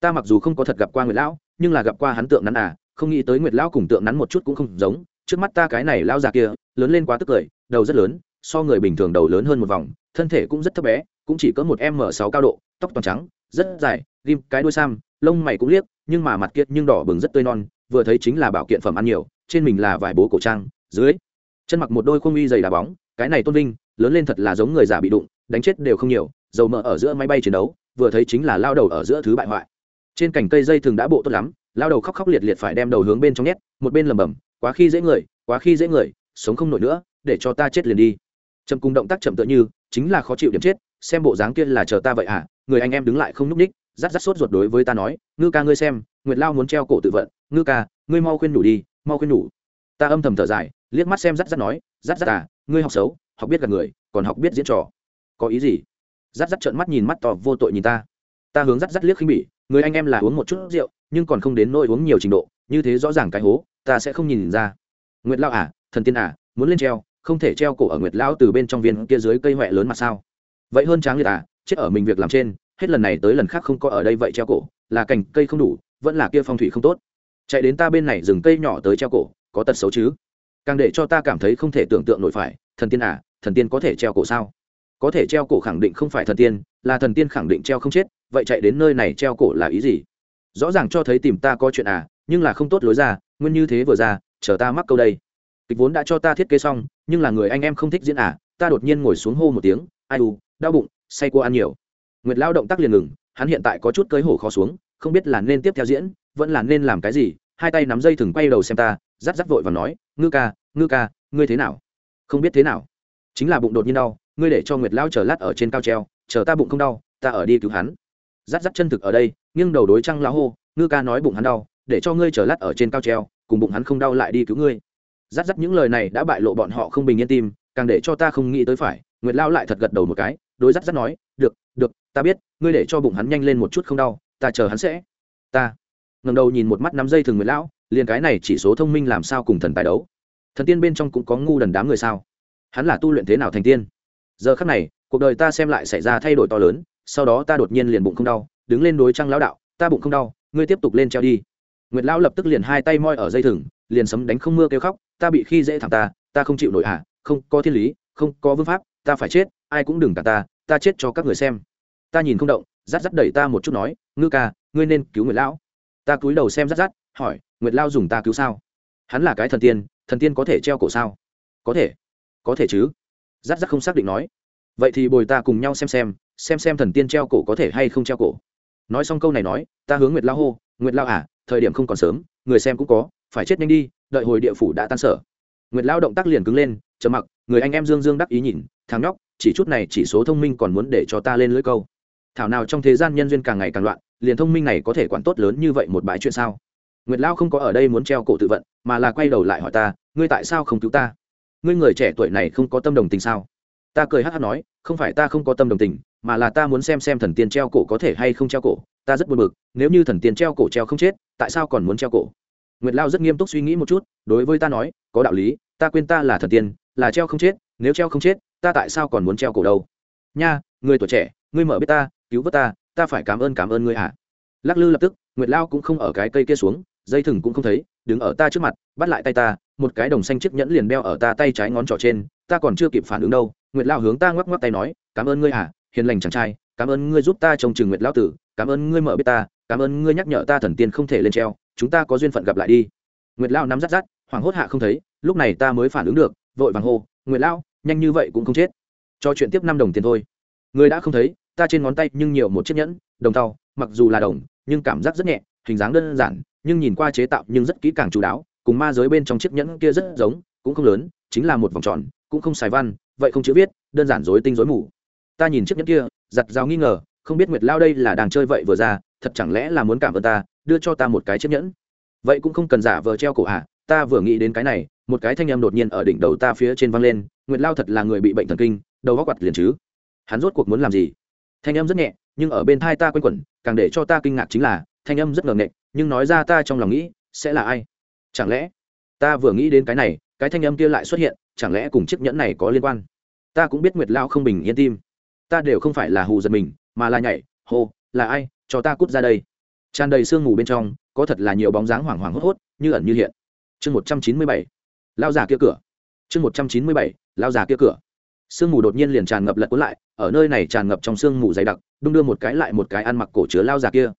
Ta mặc dù không có thật gặp qua nguyệt lão, nhưng là gặp qua hắn tượng nắn à không nghĩ tới nguyệt lão cùng tượng nắn một chút cũng không giống, trước mắt ta cái này lão già kia, lớn lên quá tức cười, đầu rất lớn so người bình thường đầu lớn hơn một vòng, thân thể cũng rất thấp bé, cũng chỉ có một m sáu cao độ, tóc toàn trắng, rất dài ghim cái đuôi sam, lông mày cũng liếc, nhưng mà mặt kiệt nhưng đỏ bừng rất tươi non, vừa thấy chính là bảo kiện phẩm ăn nhiều, trên mình là vải bố cổ trang, dưới, chân mặc một đôi khung uy dày đá bóng, cái này tôn vinh, lớn lên thật là giống người già bị đụng, đánh chết đều không nhiều, dầu mỡ ở giữa máy bay chiến đấu, vừa thấy chính là lao đầu ở giữa thứ bại hoại. Trên cành cây dây thường đã bộ tốt lắm, lao đầu khóc khóc liệt liệt phải đem đầu hướng bên trong nhét, một bên lầm bầm quá khi dễ người, quá khi dễ người, sống không nổi nữa, để cho ta chết liền đi chậm cùng động tác chậm tựa như, chính là khó chịu điểm chết, xem bộ dáng kia là chờ ta vậy à người anh em đứng lại không nhúc ních rát rát sốt ruột đối với ta nói, ngư ca ngươi xem, nguyệt lao muốn treo cổ tự vận, ngư ca, ngươi mau khuyên nhủ đi, mau khuyên nhủ. Ta âm thầm thở dài, liếc mắt xem rát rát nói rát rát à ngươi học xấu, học biết gặp người, còn học biết diễn trò. Có ý gì? Rát rát trợn mắt nhìn mắt tò vô tội nhìn ta. Ta hướng rát rát liếc khinh bỉ, người anh em là uống một chút rượu, nhưng còn không đến nỗi uống nhiều trình độ, như thế rõ ràng cái hố, ta sẽ không nhìn ra. Nguyệt lao à thần tiên à muốn lên treo không thể treo cổ ở nguyệt lão từ bên trong viên kia dưới cây huệ lớn mà sao? Vậy hơn tráng liệt à chết ở mình việc làm trên, hết lần này tới lần khác không có ở đây vậy treo cổ, là cành cây không đủ, vẫn là kia phong thủy không tốt. Chạy đến ta bên này rừng cây nhỏ tới treo cổ, có tật xấu chứ? Càng để cho ta cảm thấy không thể tưởng tượng nổi phải, thần tiên à thần tiên có thể treo cổ sao? Có thể treo cổ khẳng định không phải thần tiên, là thần tiên khẳng định treo không chết, vậy chạy đến nơi này treo cổ là ý gì? Rõ ràng cho thấy tìm ta có chuyện à nhưng là không tốt lối ra, nguyên như thế vừa ra, chờ ta mắc câu đây kịch vốn đã cho ta thiết kế xong, nhưng là người anh em không thích diễn à ta đột nhiên ngồi xuống hô một tiếng, ai u, đau bụng, say cua ăn nhiều. Nguyệt lao động tác liền ngừng, hắn hiện tại có chút cưới hổ khó xuống, không biết là nên tiếp theo diễn, vẫn là nên làm cái gì, hai tay nắm dây thừng quay đầu xem ta rắt rắt vội và nói, ngư ca ngư ca, ngươi thế nào? Không biết thế nào. Chính là bụng đột nhiên đau, ngươi để cho nguyệt lao chờ lát ở trên cao treo, chờ ta bụng không đau, ta ở đi cứu hắn. Rắt rắt chân thực ở đây, nghiêng đầu đối trăng lão hô, ngư ca nói bụng hắn đau, để cho ngươi chờ lát ở trên cao treo, cùng bụng hắn không đau lại đi cứu ngươi rát rắt những lời này đã bại lộ bọn họ không bình yên tim, càng để cho ta không nghĩ tới phải. Nguyệt lao lại thật gật đầu một cái, đối rắt rắt nói, được được, ta biết, ngươi để cho bụng hắn nhanh lên một chút không đau, ta chờ hắn sẽ. Ta ngầm đầu nhìn một mắt năm dây thường nguyệt lão, liền cái này chỉ số thông minh làm sao cùng thần tài đấu? Thần tiên bên trong cũng có ngu đần đám người sao? Hắn là tu luyện thế nào thành tiên? Giờ khắc này, cuộc đời ta xem lại xảy ra thay đổi to lớn, sau đó ta đột nhiên liền bụng không đau, đứng lên đối trăng lão đạo, ta bụng không đau, ngươi tiếp tục lên treo đi. Nguyệt lão lập tức liền hai tay moi ở dây thừng liền sấm đánh không mưa kêu khóc, ta bị khi dễ thẳng ta ta không chịu nổi à không có thiên lý, không có vương pháp, ta phải chết, ai cũng đừng cả ta ta chết cho các người xem. Ta nhìn không động rát rát đẩy ta một chút nói, ngư ca, ngươi nên cứu nguyệt lão. Ta cúi đầu xem rát rát hỏi, nguyệt lao dùng ta cứu sao? Hắn là cái thần tiên thần tiên có thể treo cổ sao? Có thể. Có thể chứ. Rát rát không xác định nói. Vậy thì bồi ta cùng nhau xem xem xem xem thần tiên treo cổ có thể hay không treo cổ. Nói xong câu này nói, ta hướng nguyệt lao hô, nguyệt lao à thời điểm không còn sớm người xem cũng có, phải chết nhanh đi, đợi hồi địa phủ đã tan sở. Nguyệt lao động tác liền cứng lên chờ mặc, người anh em dương dương đắc ý nhìn, thằng nhóc, chỉ chút này chỉ số thông minh còn muốn để cho ta lên lưỡi câu. Thảo nào trong thế gian nhân duyên càng ngày càng loạn, liền thông minh này có thể quản tốt lớn như vậy một bãi chuyện sao? Nguyệt lao không có ở đây muốn treo cổ tự vận, mà là quay đầu lại hỏi ta, ngươi tại sao không cứu ta? Ngươi người trẻ tuổi này không có tâm đồng tình sao? Ta cười hát hát nói, không phải ta không có tâm đồng tình, mà là ta muốn xem xem thần tiên treo cổ có thể hay không treo cổ, ta rất buồn bực, nếu như thần tiên treo cổ treo không chết tại sao còn muốn treo cổ? Nguyệt lao rất nghiêm túc suy nghĩ một chút, đối với ta nói, có đạo lý, ta quên ta là thần tiên, là treo không chết, nếu treo không chết, ta tại sao còn muốn treo cổ đâu? Nha, người tuổi trẻ, ngươi mở biết ta, cứu vớt ta ta phải cảm ơn cảm ơn ngươi hả? Lắc lư lập tức, nguyệt lao cũng không ở cái cây kia xuống, dây thừng cũng không thấy, đứng ở ta trước mặt, bắt lại tay ta, một cái đồng xanh chiếc nhẫn liền đeo ở ta tay trái ngón trỏ trên, ta còn chưa kịp phản ứng đâu, nguyệt lao hướng ta ngoắc ngoắc tay nói, cảm ơn ngươi hả? Hiền lành chàng trai, cảm ơn ngươi giúp ta trông chừng nguyệt lao tử, cảm ơn ngươi mở biết ta, cảm ơn ngươi nhắc nhở ta thần tiên không thể lên treo, chúng ta có duyên phận gặp lại đi. Nguyệt lao nắm rắt rắt, hoảng hốt hạ không thấy, lúc này ta mới phản ứng được, vội vàng hô, nguyệt lao nhanh như vậy cũng không chết. Cho chuyện tiếp năm đồng tiền thôi. Người đã không thấy, ta trên ngón tay nhưng nhiều một chiếc nhẫn, đồng tàu mặc dù là đồng, nhưng cảm giác rất nhẹ, hình dáng đơn giản, nhưng nhìn qua chế tạo nhưng rất kỹ càng chú đáo, cùng ma giới bên trong chiếc nhẫn kia rất giống, cũng không lớn, chính là một vòng tròn, cũng không xài văn, vậy không chữ viết, đơn giản dối tinh dối mù ta nhìn chiếc nhẫn kia, giặt rào nghi ngờ, không biết nguyệt lao đây là đang chơi vậy vừa ra, thật chẳng lẽ là muốn cảm ơn ta, đưa cho ta một cái chiếc nhẫn? Vậy cũng không cần giả vờ treo cổ à ta vừa nghĩ đến cái này, một cái thanh em đột nhiên ở đỉnh đầu ta phía trên văng lên, nguyệt lao thật là người bị bệnh thần kinh, đầu góc quặt liền chứ. Hắn rốt cuộc muốn làm gì? Thanh âm rất nhẹ, nhưng ở bên thai ta quanh quẩn, càng để cho ta kinh ngạc chính là, thanh âm rất ngờ nghệch, nhưng nói ra ta trong lòng nghĩ, sẽ là ai? Chẳng lẽ, ta vừa nghĩ đến cái này, cái thanh âm kia lại xuất hiện, chẳng lẽ cùng chiếc nhẫn này có liên quan? Ta cũng biết nguyệt lao không bình yên tim ta đều không phải là hù giật mình, mà là nhảy, hô, là ai, cho ta cút ra đây. Tràn đầy sương mù bên trong, có thật là nhiều bóng dáng hoảng hoảng hốt hốt, như ẩn như hiện. Chương một trăm chín mươi bảy, lao già kia cửa. Chương một trăm chín mươi bảy, lao già kia cửa. Sương mù đột nhiên liền tràn ngập lật cuốn lại, ở nơi này tràn ngập trong sương mù dày đặc, đung đưa một cái lại một cái ăn mặc cổ chứa lao già kia.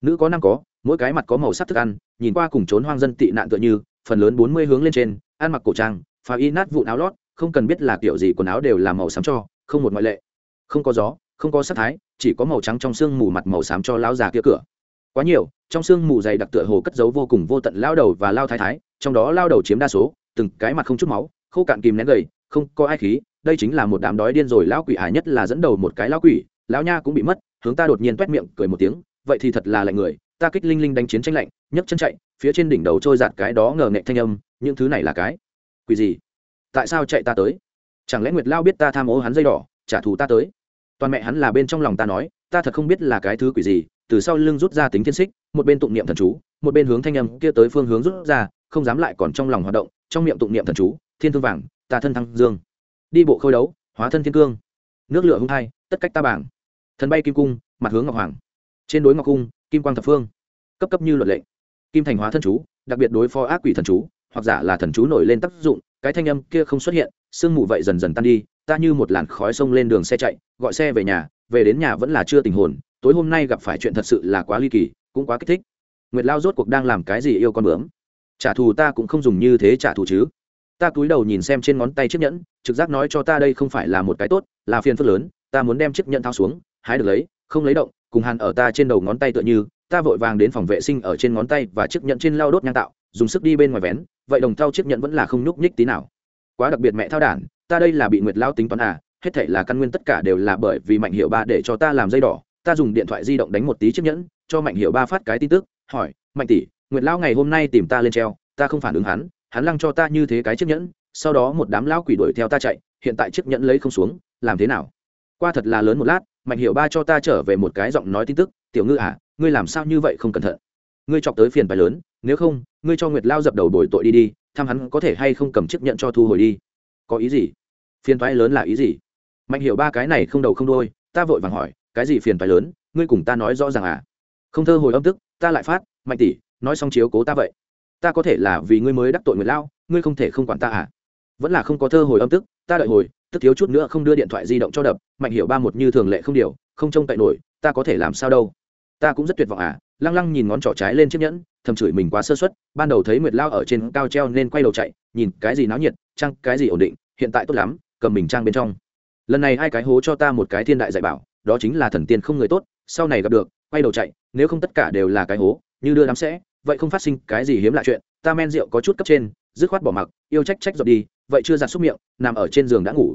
Nữ có năm có, mỗi cái mặt có màu sắc thức ăn, nhìn qua cùng trốn hoang dân tị nạn tựa như, phần lớn bốn mươi hướng lên trên, ăn mặc cổ trang, phá y nát vụ áo lót, không cần biết là kiểu gì quần áo đều là màu xám cho, không một ngoại lệ không có gió, không có sắc thái, chỉ có màu trắng trong sương mù mặt màu xám cho lao già kia cửa. Quá nhiều, trong sương mù dày đặc tựa hồ cất giấu vô cùng vô tận lao đầu và lao thái thái, trong đó lao đầu chiếm đa số, từng cái mặt không chút máu, khô cạn kìm nén gầy, không có ai khí, đây chính là một đám đói điên rồi, lão quỷ ải nhất là dẫn đầu một cái lão quỷ, lão nha cũng bị mất, hướng ta đột nhiên t miệng, cười một tiếng, vậy thì thật là lạnh người, ta kích linh linh đánh chiến tranh lạnh, nhấc chân chạy, phía trên đỉnh đầu trôi giạt cái đó ngờ nghệ thanh âm, những thứ này là cái quỷ gì? Tại sao chạy ta tới? Chẳng lẽ nguyệt lao biết ta tham ô hắn dây đỏ, trả thù ta tới? Toàn mẹ hắn là bên trong lòng ta nói, ta thật không biết là cái thứ quỷ gì, từ sau lưng rút ra tính thiên xích, một bên tụng niệm thần chú, một bên hướng thanh âm kia tới phương hướng rút ra, không dám lại còn trong lòng hoạt động, trong miệng tụng niệm thần chú, thiên thương vàng, ta thân thăng dương. Đi bộ khôi đấu, hóa thân thiên cương. Nước lửa hung hai, tất cách ta bảng. Thần bay kim cung, mặt hướng ngọc hoàng. Trên đối ngọc cung, kim quang thập phương. Cấp cấp như luật lệ. Kim thành hóa thân chú, đặc biệt đối phó ác quỷ thần chú, hoặc giả là thần chú nổi lên tác dụng, cái thanh âm kia không xuất hiện, sương mù vậy dần dần tan đi ta như một làn khói sông lên đường xe chạy, gọi xe về nhà, về đến nhà vẫn là chưa tình hồn, tối hôm nay gặp phải chuyện thật sự là quá ly kỳ, cũng quá kích thích. Nguyệt lao rốt cuộc đang làm cái gì yêu con bướm? Trả thù ta cũng không dùng như thế trả thù chứ. Ta cúi đầu nhìn xem trên ngón tay chiếc nhẫn, trực giác nói cho ta đây không phải là một cái tốt, là phiền phức lớn, ta muốn đem chiếc nhẫn thao xuống, hái được lấy, không lấy động, cùng hàn ở ta trên đầu ngón tay tựa như, ta vội vàng đến phòng vệ sinh ở trên ngón tay và chiếc nhẫn trên lao đốt nhang tạo, dùng sức đi bên ngoài vén, vậy đồng thau chiếc nhẫn vẫn là không nhúc nhích tí nào. Quá đặc biệt mẹ thao đản ta đây là bị nguyệt lao tính toán à hết thể là căn nguyên tất cả đều là bởi vì mạnh hiệu ba để cho ta làm dây đỏ. Ta dùng điện thoại di động đánh một tí chiếc nhẫn, cho mạnh hiệu ba phát cái tin tức, hỏi, mạnh tỷ, nguyệt lao ngày hôm nay tìm ta lên treo, ta không phản ứng hắn hắn lăng cho ta như thế cái chiếc nhẫn, sau đó một đám lao quỷ đuổi theo ta chạy, hiện tại chiếc nhẫn lấy không xuống, làm thế nào? Qua thật là lớn một lát, mạnh hiệu ba cho ta trở về một cái giọng nói tin tức, tiểu ngư à ngươi làm sao như vậy không cẩn thận? Ngươi chọc tới phiền bài lớn, nếu không, ngươi cho nguyệt lao dập đầu bồi tội đi đi, thăm hắn có thể hay không cầm chiếc nhẫn cho thu hồi đi? Có ý gì? Phiền toái lớn là ý gì? Mạnh hiểu ba cái này không đầu không đôi ta vội vàng hỏi, cái gì phiền toái lớn? Ngươi cùng ta nói rõ ràng à? Không thơ hồi âm tức, ta lại phát, mạnh tỷ, nói xong chiếu cố ta vậy. Ta có thể là vì ngươi mới đắc tội người lao, ngươi không thể không quản ta à? Vẫn là không có thơ hồi âm tức, ta đợi hồi, tức thiếu chút nữa không đưa điện thoại di động cho đập, mạnh hiểu ba một như thường lệ không điều, không trông cậy nổi, ta có thể làm sao đâu? Ta cũng rất tuyệt vọng à? Lăng lăng nhìn ngón trỏ trái lên chiếc nhẫn, thầm chửi mình quá sơ suất, ban đầu thấy nguyệt lao ở trên cao treo nên quay đầu chạy, nhìn cái gì náo nhiệt, chăng cái gì ổn định, hiện tại tốt lắm cầm mình trang bên trong. Lần này hai cái hố cho ta một cái thiên đại dạy bảo, đó chính là thần tiên không người tốt, sau này gặp được, quay đầu chạy, nếu không tất cả đều là cái hố, như đưa đám sẽ, vậy không phát sinh cái gì hiếm lạ chuyện, ta men rượu có chút cấp trên, dứt khoát bỏ mặc, yêu trách trách giọt đi, vậy chưa giặt xúc miệng, nằm ở trên giường đã ngủ.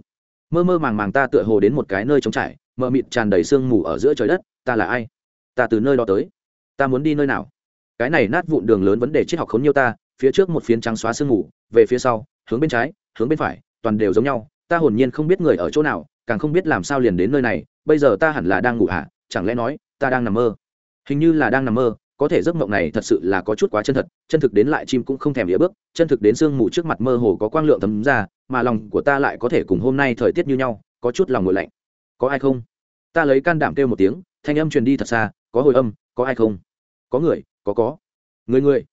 Mơ mơ màng màng ta tựa hồ đến một cái nơi trống trải, mờ mịt tràn đầy sương mù ở giữa trời đất, ta là ai? Ta từ nơi đó tới. Ta muốn đi nơi nào? Cái này nát vụn đường lớn vấn đề triết học khốn nhiều ta, phía trước một phiến trắng xóa sương mù, về phía sau, hướng bên trái, hướng bên phải, toàn đều giống nhau ta hồn nhiên không biết người ở chỗ nào, càng không biết làm sao liền đến nơi này, bây giờ ta hẳn là đang ngủ hả? À? chẳng lẽ nói, ta đang nằm mơ? Hình như là đang nằm mơ, có thể giấc mộng này thật sự là có chút quá chân thật, chân thực đến lại chim cũng không thèm đĩa bước, chân thực đến sương mù trước mặt mơ hồ có quang lượng thấm ra, mà lòng của ta lại có thể cùng hôm nay thời tiết như nhau, có chút lòng ngồi lạnh. Có ai không? Ta lấy can đảm kêu một tiếng, thanh âm truyền đi thật xa, có hồi âm, có ai không? Có người, có có. Người người.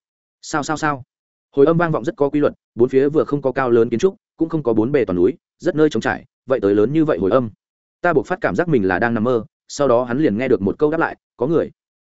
Sao sao sao? Hồi âm vang vọng rất có quy luật, bốn phía vừa không có cao lớn kiến trúc, cũng không có bốn bề toàn núi rất nơi trống trải, vậy tới lớn như vậy hồi âm, ta buộc phát cảm giác mình là đang nằm mơ, sau đó hắn liền nghe được một câu đáp lại, có người,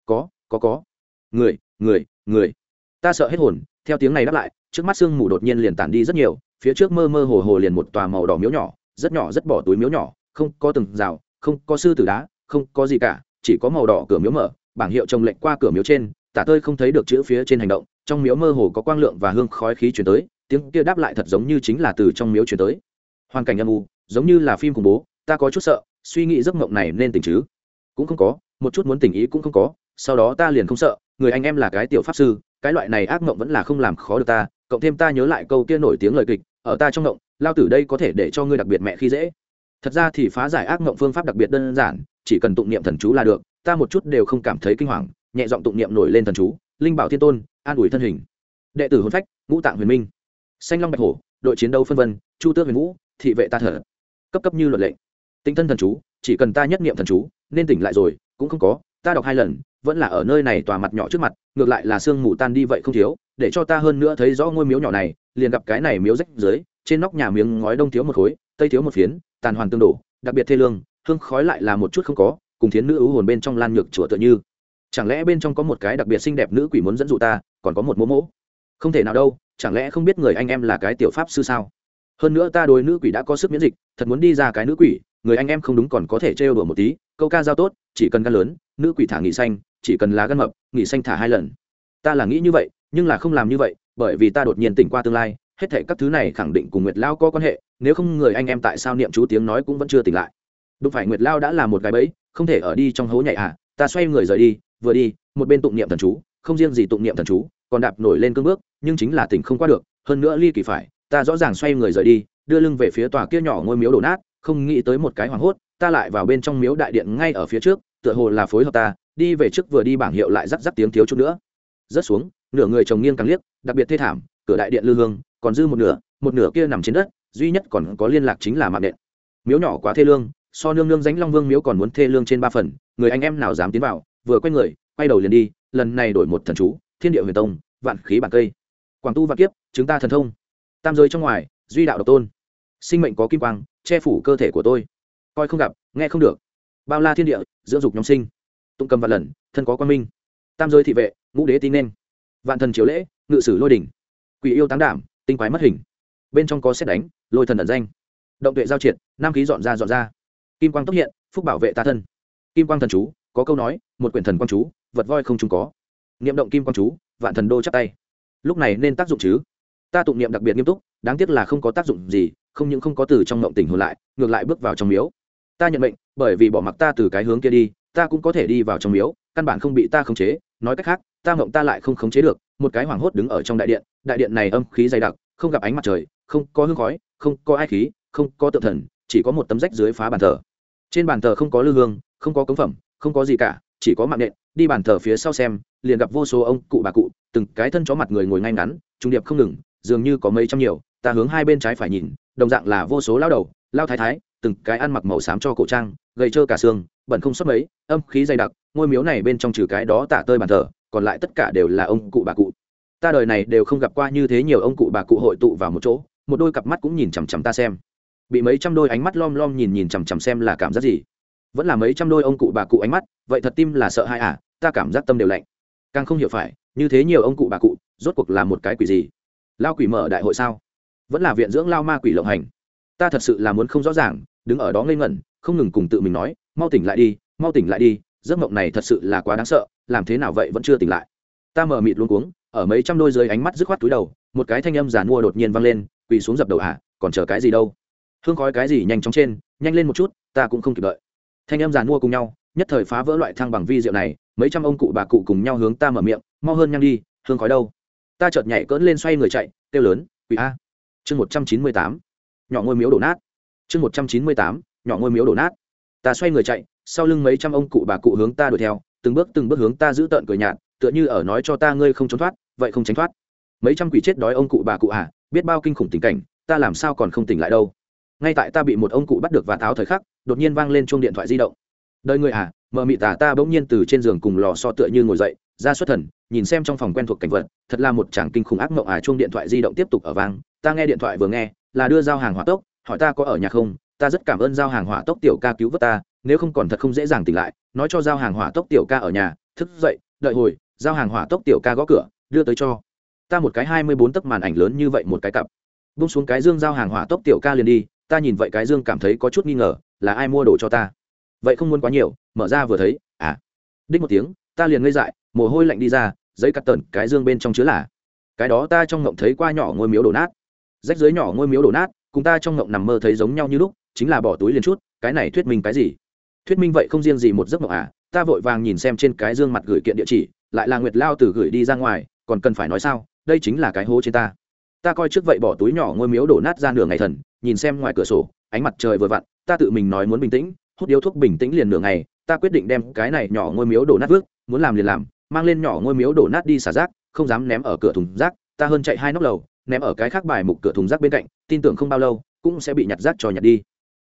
có có có, người người người. Ta sợ hết hồn, theo tiếng này đáp lại, trước mắt sương mù đột nhiên liền tản đi rất nhiều, phía trước mơ mơ hồ hồ liền một tòa màu đỏ miếu nhỏ, rất nhỏ rất bỏ túi miếu nhỏ, không có từng rào, không có sư tử đá, không có gì cả, chỉ có màu đỏ cửa miếu mở, bảng hiệu trồng lệnh qua cửa miếu trên, tả tơi không thấy được chữ phía trên hành động, trong miếu mơ hồ có quang lượng và hương khói khí chuyển tới, tiếng kia đáp lại thật giống như chính là từ trong miếu chuyển tới hoàn cảnh âm u, giống như là phim khủng bố, ta có chút sợ, suy nghĩ giấc mộng này nên tỉnh chứ? Cũng không có, một chút muốn tỉnh ý cũng không có, sau đó ta liền không sợ, người anh em là cái tiểu pháp sư, cái loại này ác mộng vẫn là không làm khó được ta, cộng thêm ta nhớ lại câu kia nổi tiếng lời kịch, ở ta trong mộng, lao tử đây có thể để cho ngươi đặc biệt mẹ khi dễ. Thật ra thì phá giải ác mộng phương pháp đặc biệt đơn giản, chỉ cần tụng niệm thần chú là được, ta một chút đều không cảm thấy kinh hoàng, nhẹ giọng tụng niệm nổi lên thần chú, linh bảo thiên tôn, an ủi thân hình. Đệ tử hồn phách, ngũ tạng huyền minh, xanh long bạch hổ, đội chiến đấu phân vân, chu tước huyền vũ thị vệ ta thở. Cấp cấp như luật lệnh tinh thân thần chú, chỉ cần ta nhất niệm thần chú, nên tỉnh lại rồi, cũng không có, ta đọc hai lần, vẫn là ở nơi này tòa mặt nhỏ trước mặt, ngược lại là sương mù tan đi vậy không thiếu, để cho ta hơn nữa thấy rõ ngôi miếu nhỏ này, liền gặp cái này miếu rách dưới, trên nóc nhà miếng ngói đông thiếu một khối, tây thiếu một phiến, tàn hoàn tương đổ, đặc biệt thê lương, hương khói lại là một chút không có, cùng thiến nữ ưu hồn bên trong lan nhược chùa tựa như. Chẳng lẽ bên trong có một cái đặc biệt xinh đẹp nữ quỷ muốn dẫn dụ ta, còn có một mỗ mỗ không thể nào đâu, chẳng lẽ không biết người anh em là cái tiểu pháp sư sao? Hơn nữa ta đối nữ quỷ đã có sức miễn dịch, thật muốn đi ra cái nữ quỷ, người anh em không đúng còn có thể trêu đùa một tí, câu ca giao tốt, chỉ cần gan lớn, nữ quỷ thả nghỉ xanh, chỉ cần lá gan mập, nghỉ xanh thả hai lần. Ta là nghĩ như vậy, nhưng là không làm như vậy, bởi vì ta đột nhiên tỉnh qua tương lai, hết thể các thứ này khẳng định cùng nguyệt lao có quan hệ, nếu không người anh em tại sao niệm chú tiếng nói cũng vẫn chưa tỉnh lại. Đúng phải nguyệt lao đã là một cái bẫy, không thể ở đi trong hố nhảy à ta xoay người rời đi, vừa đi, một bên tụng niệm thần chú, không riêng gì tụng niệm thần chú, còn đạp nổi lên cương bước, nhưng chính là tỉnh không qua được, hơn nữa ly kỳ phải ta rõ ràng xoay người rời đi, đưa lưng về phía tòa kia nhỏ ngôi miếu đổ nát, không nghĩ tới một cái hoảng hốt, ta lại vào bên trong miếu đại điện ngay ở phía trước, tựa hồ là phối hợp ta, đi về trước vừa đi bảng hiệu lại rắc rắc tiếng thiếu chút nữa. Rớt xuống, nửa người chồng nghiêng càng liếc, đặc biệt thê thảm, cửa đại điện lư hương, còn dư một nửa một nửa kia nằm trên đất, duy nhất còn có liên lạc chính là mạng điện. Miếu nhỏ quá thê lương, so nương nương dánh long vương miếu còn muốn thê lương trên ba phần, người anh em nào dám tiến vào, vừa quay người, quay đầu liền đi, lần này đổi một thần chú, thiên địa huyền tông, vạn khí bản cây. Quảng tu vạn kiếp chúng ta thần thông tam giới trong ngoài, duy đạo độc tôn. Sinh mệnh có kim quang, che phủ cơ thể của tôi. Coi không gặp, nghe không được. Bao la thiên địa, dưỡng dục nhóm sinh. Tụng cầm vạn lần, thân có quan minh. Tam giới thị vệ, ngũ đế tin nên. Vạn thần chiếu lễ, ngự sử lôi đỉnh. Quỷ yêu tán đảm, tinh quái mất hình. Bên trong có xét đánh, lôi thần ẩn danh. Động tuệ giao triệt, nam khí dọn ra dọn ra. Kim quang tốc hiện, phúc bảo vệ ta thân. Kim quang thần chú, có câu nói, một quyển thần quang chú, vật voi không chúng có. Niệm động kim quang chú, vạn thần đô chắp tay. Lúc này nên tác dụng chứ? Ta tụng niệm đặc biệt nghiêm túc, đáng tiếc là không có tác dụng gì, không những không có từ trong mộng tỉnh hồn lại, ngược lại bước vào trong miếu. Ta nhận mệnh, bởi vì bỏ mặc ta từ cái hướng kia đi, ta cũng có thể đi vào trong miếu, căn bản không bị ta khống chế. Nói cách khác, ta mộng ta lại không khống chế được, một cái hoảng hốt đứng ở trong đại điện đại điện này âm khí dày đặc, không gặp ánh mặt trời, không có hương khói, không có ai khí, không có tự thần, chỉ có một tấm rách dưới phá bàn thờ. Trên bàn thờ không có lư hương, không có cống phẩm, không có gì cả, chỉ có mạng nện. Đi bàn thờ phía sau xem, liền gặp vô số ông cụ bà cụ, từng cái thân chó mặt người ngồi ngay ngắn, trung điệp không ngừng dường như có mấy trăm nhiều, ta hướng hai bên trái phải nhìn, đồng dạng là vô số lao đầu lao thái thái, từng cái ăn mặc màu xám cho cổ trang, gầy trơ cả xương, bẩn không xuất mấy, âm khí dày đặc, ngôi miếu này bên trong trừ cái đó tả tơi bàn thờ, còn lại tất cả đều là ông cụ bà cụ. Ta đời này đều không gặp qua như thế nhiều ông cụ bà cụ hội tụ vào một chỗ, một đôi cặp mắt cũng nhìn chằm chằm ta xem. Bị mấy trăm đôi ánh mắt lom lom nhìn nhìn chằm chằm xem là cảm giác gì? Vẫn là mấy trăm đôi ông cụ bà cụ ánh mắt, vậy thật tim là sợ hãi à ta cảm giác tâm đều lạnh. Càng không hiểu phải, như thế nhiều ông cụ bà cụ, rốt cuộc là một cái quỷ gì? Lao quỷ mở đại hội sao? Vẫn là viện dưỡng lao ma quỷ lộng hành. Ta thật sự là muốn không rõ ràng đứng ở đó ngây ngẩn không ngừng cùng tự mình nói mau tỉnh lại đi mau tỉnh lại đi giấc mộng này thật sự là quá đáng sợ làm thế nào vậy vẫn chưa tỉnh lại. Ta mở mịt luôn cuống ở mấy trăm đôi dưới ánh mắt dứt khoát túi đầu một cái thanh âm giàn mua đột nhiên vang lên quỳ xuống dập đầu ạ à, còn chờ cái gì đâu? Hương khói cái gì nhanh chóng trên nhanh lên một chút ta cũng không kịp đợi. Thanh âm giàn mua cùng nhau nhất thời phá vỡ loại thang bằng vi rượu này mấy trăm ông cụ bà cụ cùng nhau hướng ta mở miệng mau hơn nhanh đi hương khói đâu? Ta chợt nhảy cỡn lên xoay người chạy, kêu lớn, quỷ a. Chương một trăm chín mươi tám, nhỏ ngôi miếu đổ nát. Chương một trăm chín mươi tám, nhỏ ngôi miếu đổ nát. Ta xoay người chạy, sau lưng mấy trăm ông cụ bà cụ hướng ta đuổi theo, từng bước từng bước hướng ta giữ tợn cười nhạt, tựa như ở nói cho ta ngươi không trốn thoát, vậy không tránh thoát. Mấy trăm quỷ chết đói ông cụ bà cụ à biết bao kinh khủng tình cảnh, ta làm sao còn không tỉnh lại đâu. Ngay tại ta bị một ông cụ bắt được và tháo thời khắc, đột nhiên vang lên chuông điện thoại di động. Đời người à mờ mị tả ta bỗng nhiên từ trên giường cùng lò so tựa như ngồi dậy, ra xuất thần, nhìn xem trong phòng quen thuộc cảnh vật, thật là một chàng kinh khủng ác mộng à chuông điện thoại di động tiếp tục ở vang, ta nghe điện thoại vừa nghe, là đưa giao hàng hỏa tốc, hỏi ta có ở nhà không, ta rất cảm ơn giao hàng hỏa tốc tiểu ca cứu vớt ta, nếu không còn thật không dễ dàng tỉnh lại, nói cho giao hàng hỏa tốc tiểu ca ở nhà, thức dậy, đợi hồi, giao hàng hỏa tốc tiểu ca gõ cửa, đưa tới cho. Ta một cái hai mươi bốn tấc màn ảnh lớn như vậy một cái cặp. Bung xuống cái dương giao hàng hỏa tốc tiểu ca liền đi, ta nhìn vậy cái dương cảm thấy có chút nghi ngờ, là ai mua đồ cho ta? Vậy không muốn quá nhiều, mở ra vừa thấy à đích một tiếng, ta liền ngây dại, mồ hôi lạnh đi ra, giấy cắt tần cái dương bên trong chứa là, cái đó ta trong ngộng thấy qua nhỏ ngôi miếu đổ nát, rách dưới nhỏ ngôi miếu đổ nát, cùng ta trong ngộng nằm mơ thấy giống nhau như lúc, chính là bỏ túi liền chút, cái này thuyết minh cái gì? Thuyết minh vậy không riêng gì một giấc mộng à ta vội vàng nhìn xem trên cái dương mặt gửi kiện địa chỉ, lại là nguyệt lao từ gửi đi ra ngoài, còn cần phải nói sao, đây chính là cái hố trên ta. Ta coi trước vậy bỏ túi nhỏ ngôi miếu đổ nát ra nửa ngày thần, nhìn xem ngoài cửa sổ, ánh mặt trời vừa vặn, ta tự mình nói muốn bình tĩnh hút điếu thuốc bình tĩnh liền nửa ngày, ta quyết định đem cái này nhỏ ngôi miếu đổ nát vước muốn làm liền làm, mang lên nhỏ ngôi miếu đổ nát đi xả rác, không dám ném ở cửa thùng rác, ta hơn chạy hai nóc lầu, ném ở cái khác bài mục cửa thùng rác bên cạnh, tin tưởng không bao lâu, cũng sẽ bị nhặt rác cho nhặt đi.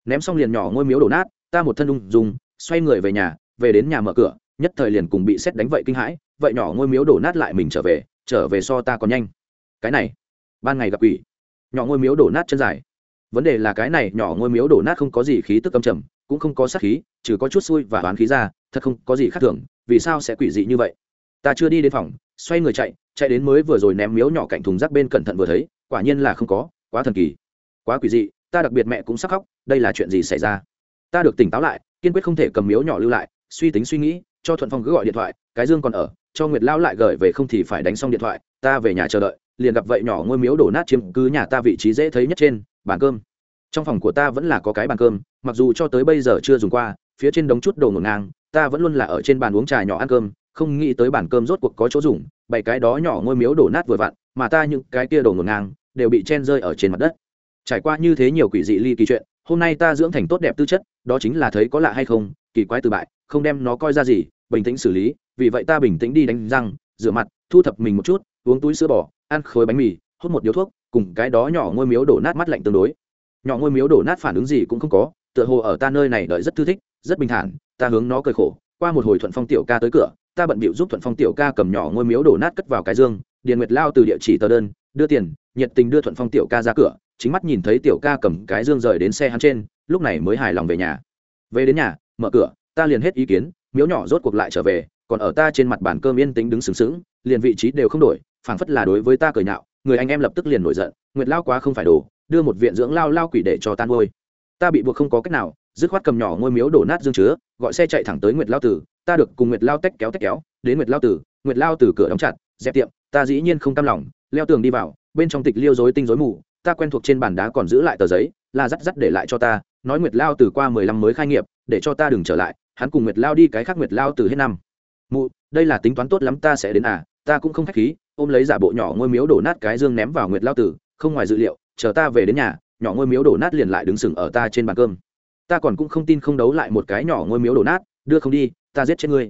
Ném xong liền nhỏ ngôi miếu đổ nát, ta một thân ung dùng xoay người về nhà, về đến nhà mở cửa, nhất thời liền cùng bị xét đánh vậy kinh hãi, vậy nhỏ ngôi miếu đổ nát lại mình trở về trở về so ta còn nhanh. Cái này, ban ngày gặp quỷ. Nhỏ ngôi miếu đổ nát chân dài. Vấn đề là cái này nhỏ ngôi miếu đổ nát không có gì khí tức âm trầm cũng không có sát khí, trừ có chút xui và oán khí ra, thật không có gì khác thường, vì sao sẽ quỷ dị như vậy? Ta chưa đi đến phòng, xoay người chạy chạy đến mới vừa rồi ném miếu nhỏ cạnh thùng rác bên cẩn thận vừa thấy, quả nhiên là không có, quá thần kỳ, quá quỷ dị, ta đặc biệt mẹ cũng sắc khóc, đây là chuyện gì xảy ra? Ta được tỉnh táo lại, kiên quyết không thể cầm miếu nhỏ lưu lại, suy tính suy nghĩ, cho thuận phong cứ gọi điện thoại, cái dương còn ở, cho nguyệt lao lại gửi về không thì phải đánh xong điện thoại, ta về nhà chờ đợi, liền gặp vậy nhỏ ngôi miếu đổ nát chiếm cứ nhà ta vị trí dễ thấy nhất trên bàn cơm trong phòng của ta vẫn là có cái bàn cơm, mặc dù cho tới bây giờ chưa dùng qua, phía trên đống chút đồ ngổn ngang, ta vẫn luôn là ở trên bàn uống trà nhỏ ăn cơm, không nghĩ tới bàn cơm rốt cuộc có chỗ dùng, bảy cái đó nhỏ ngôi miếu đổ nát vừa vặn, mà ta những cái kia đồ ngổn ngang đều bị chen rơi ở trên mặt đất. Trải qua như thế nhiều quỷ dị ly kỳ chuyện, hôm nay ta dưỡng thành tốt đẹp tư chất, đó chính là thấy có lạ hay không, kỳ quái từ bại, không đem nó coi ra gì, bình tĩnh xử lý, vì vậy ta bình tĩnh đi đánh răng, rửa mặt, thu thập mình một chút, uống túi sữa bò, ăn khối bánh mì, hút một điếu thuốc, cùng cái đó nhỏ ngôi miếu đổ nát mắt lạnh tương đối nhỏ ngôi miếu đổ nát phản ứng gì cũng không có, tựa hồ ở ta nơi này đợi rất thư thích, rất bình thản, ta hướng nó cười khổ. Qua một hồi thuận phong tiểu ca tới cửa, ta bận bịu giúp thuận phong tiểu ca cầm nhỏ ngôi miếu đổ nát cất vào cái dương, điền nguyệt lao từ địa chỉ tờ đơn, đưa tiền, nhiệt tình đưa thuận phong tiểu ca ra cửa, chính mắt nhìn thấy tiểu ca cầm cái dương rời đến xe hắn trên, lúc này mới hài lòng về nhà. Về đến nhà, mở cửa, ta liền hết ý kiến, miếu nhỏ rốt cuộc lại trở về, còn ở ta trên mặt bàn cơm yên tính đứng sừng sững, liền vị trí đều không đổi, phảng phất là đối với ta cười nhạo, người anh em lập tức liền nổi giận, nguyệt lao quá không phải đồ đưa một viện dưỡng lao lao quỷ để cho tan ngôi ta bị buộc không có cách nào, dứt khoát cầm nhỏ ngôi miếu đổ nát dương chứa, gọi xe chạy thẳng tới nguyệt lao tử. Ta được cùng nguyệt lao tách kéo tách kéo, đến nguyệt lao tử, nguyệt lao tử cửa đóng chặt, dẹp tiệm, ta dĩ nhiên không cam lòng, leo tường đi vào, bên trong tịch liêu dối tinh dối mù, ta quen thuộc trên bàn đá còn giữ lại tờ giấy, là dắt dắt để lại cho ta, nói nguyệt lao từ qua mười lăm mới khai nghiệp, để cho ta đừng trở lại, hắn cùng nguyệt lao đi cái khác nguyệt lao từ hết năm. Mụ, đây là tính toán tốt lắm ta sẽ đến à ta cũng không khách khí, ôm lấy giả bộ nhỏ ngôi miếu đổ nát cái dương ném vào nguyệt lao tử, không ngoài dự liệu chờ ta về đến nhà, nhỏ ngôi miếu đổ nát liền lại đứng sừng ở ta trên bàn cơm. Ta còn cũng không tin không đấu lại một cái nhỏ ngôi miếu đổ nát, đưa không đi, ta giết chết ngươi.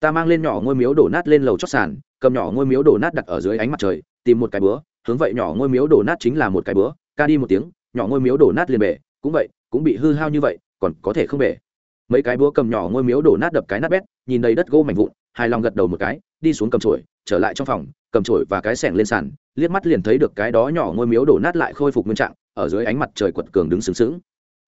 Ta mang lên nhỏ ngôi miếu đổ nát lên lầu chót sàn, cầm nhỏ ngôi miếu đổ nát đặt ở dưới ánh mặt trời, tìm một cái bữa, hướng vậy nhỏ ngôi miếu đổ nát chính là một cái bữa, ca đi một tiếng, nhỏ ngôi miếu đổ nát liền bể, cũng vậy, cũng bị hư hao như vậy, còn có thể không bể mấy cái búa cầm nhỏ ngôi miếu đổ nát đập cái nát bét, nhìn đầy đất gỗ mảnh vụn, hài lòng gật đầu một cái, đi xuống cầm trổi trở lại trong phòng, cầm trổi và cái sẻng lên sàn, liếc mắt liền thấy được cái đó nhỏ ngôi miếu đổ nát lại khôi phục nguyên trạng, ở dưới ánh mặt trời quật cường đứng sướng sướng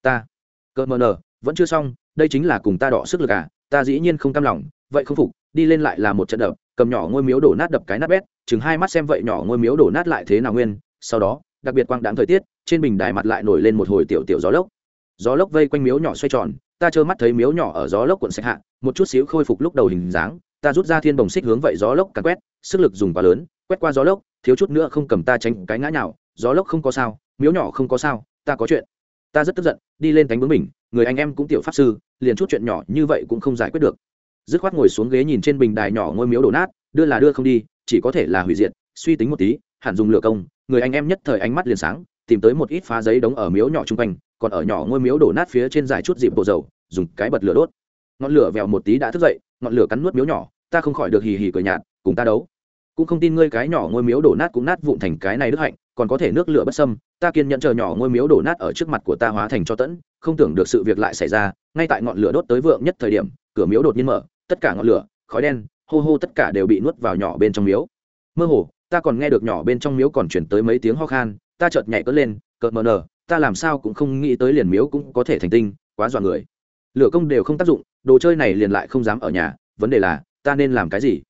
ta, cơ mờ nờ, vẫn chưa xong, đây chính là cùng ta đỏ sức lực à ta dĩ nhiên không cam lòng, vậy không phục, đi lên lại là một trận đập, cầm nhỏ ngôi miếu đổ nát đập cái nát bét, chừng hai mắt xem vậy nhỏ ngôi miếu đổ nát lại thế nào nguyên, sau đó, đặc biệt quang đáng thời tiết, trên bình đài mặt lại nổi lên một hồi tiểu tiểu gió lốc. Gió lốc vây quanh miếu nhỏ xoay tròn ta trơ mắt thấy miếu nhỏ ở gió lốc cuộn sạch hạ, một chút xíu khôi phục lúc đầu hình dáng, ta rút ra thiên bồng xích hướng vậy gió lốc càn quét, sức lực dùng quá lớn, quét qua gió lốc, thiếu chút nữa không cầm ta tránh cái ngã nào gió lốc không có sao, miếu nhỏ không có sao, ta có chuyện. Ta rất tức giận, đi lên cánh bướng mình, người anh em cũng tiểu pháp sư, liền chút chuyện nhỏ như vậy cũng không giải quyết được. Dứt khoát ngồi xuống ghế nhìn trên bình đài nhỏ ngôi miếu đổ nát, đưa là đưa không đi, chỉ có thể là hủy diệt, suy tính một tí, hẳn dùng lửa công, người anh em nhất thời ánh mắt liền sáng, tìm tới một ít phá giấy đống ở miếu nhỏ chung quanh còn ở nhỏ ngôi miếu đổ nát phía trên dài chút dịp bộ dầu, dùng cái bật lửa đốt. Ngọn lửa vèo một tí đã thức dậy, ngọn lửa cắn nuốt miếu nhỏ, ta không khỏi được hì hì cười nhạt, cùng ta đấu. Cũng không tin ngươi cái nhỏ ngôi miếu đổ nát cũng nát vụn thành cái này đức hạnh, còn có thể nước lửa bất sâm ta kiên nhẫn chờ nhỏ ngôi miếu đổ nát ở trước mặt của ta hóa thành cho tẫn, không tưởng được sự việc lại xảy ra, ngay tại ngọn lửa đốt tới vượng nhất thời điểm, cửa miếu đột nhiên mở, tất cả ngọn lửa, khói đen, hô hô tất cả đều bị nuốt vào nhỏ bên trong miếu. Mơ hồ, ta còn nghe được nhỏ bên trong miếu còn chuyển tới mấy tiếng ho khan, ta chợt nhảy cất lên, cợt mờ nở ta làm sao cũng không nghĩ tới liền miếu cũng có thể thành tinh, quá dọa người. Lửa công đều không tác dụng, đồ chơi này liền lại không dám ở nhà, vấn đề là, ta nên làm cái gì?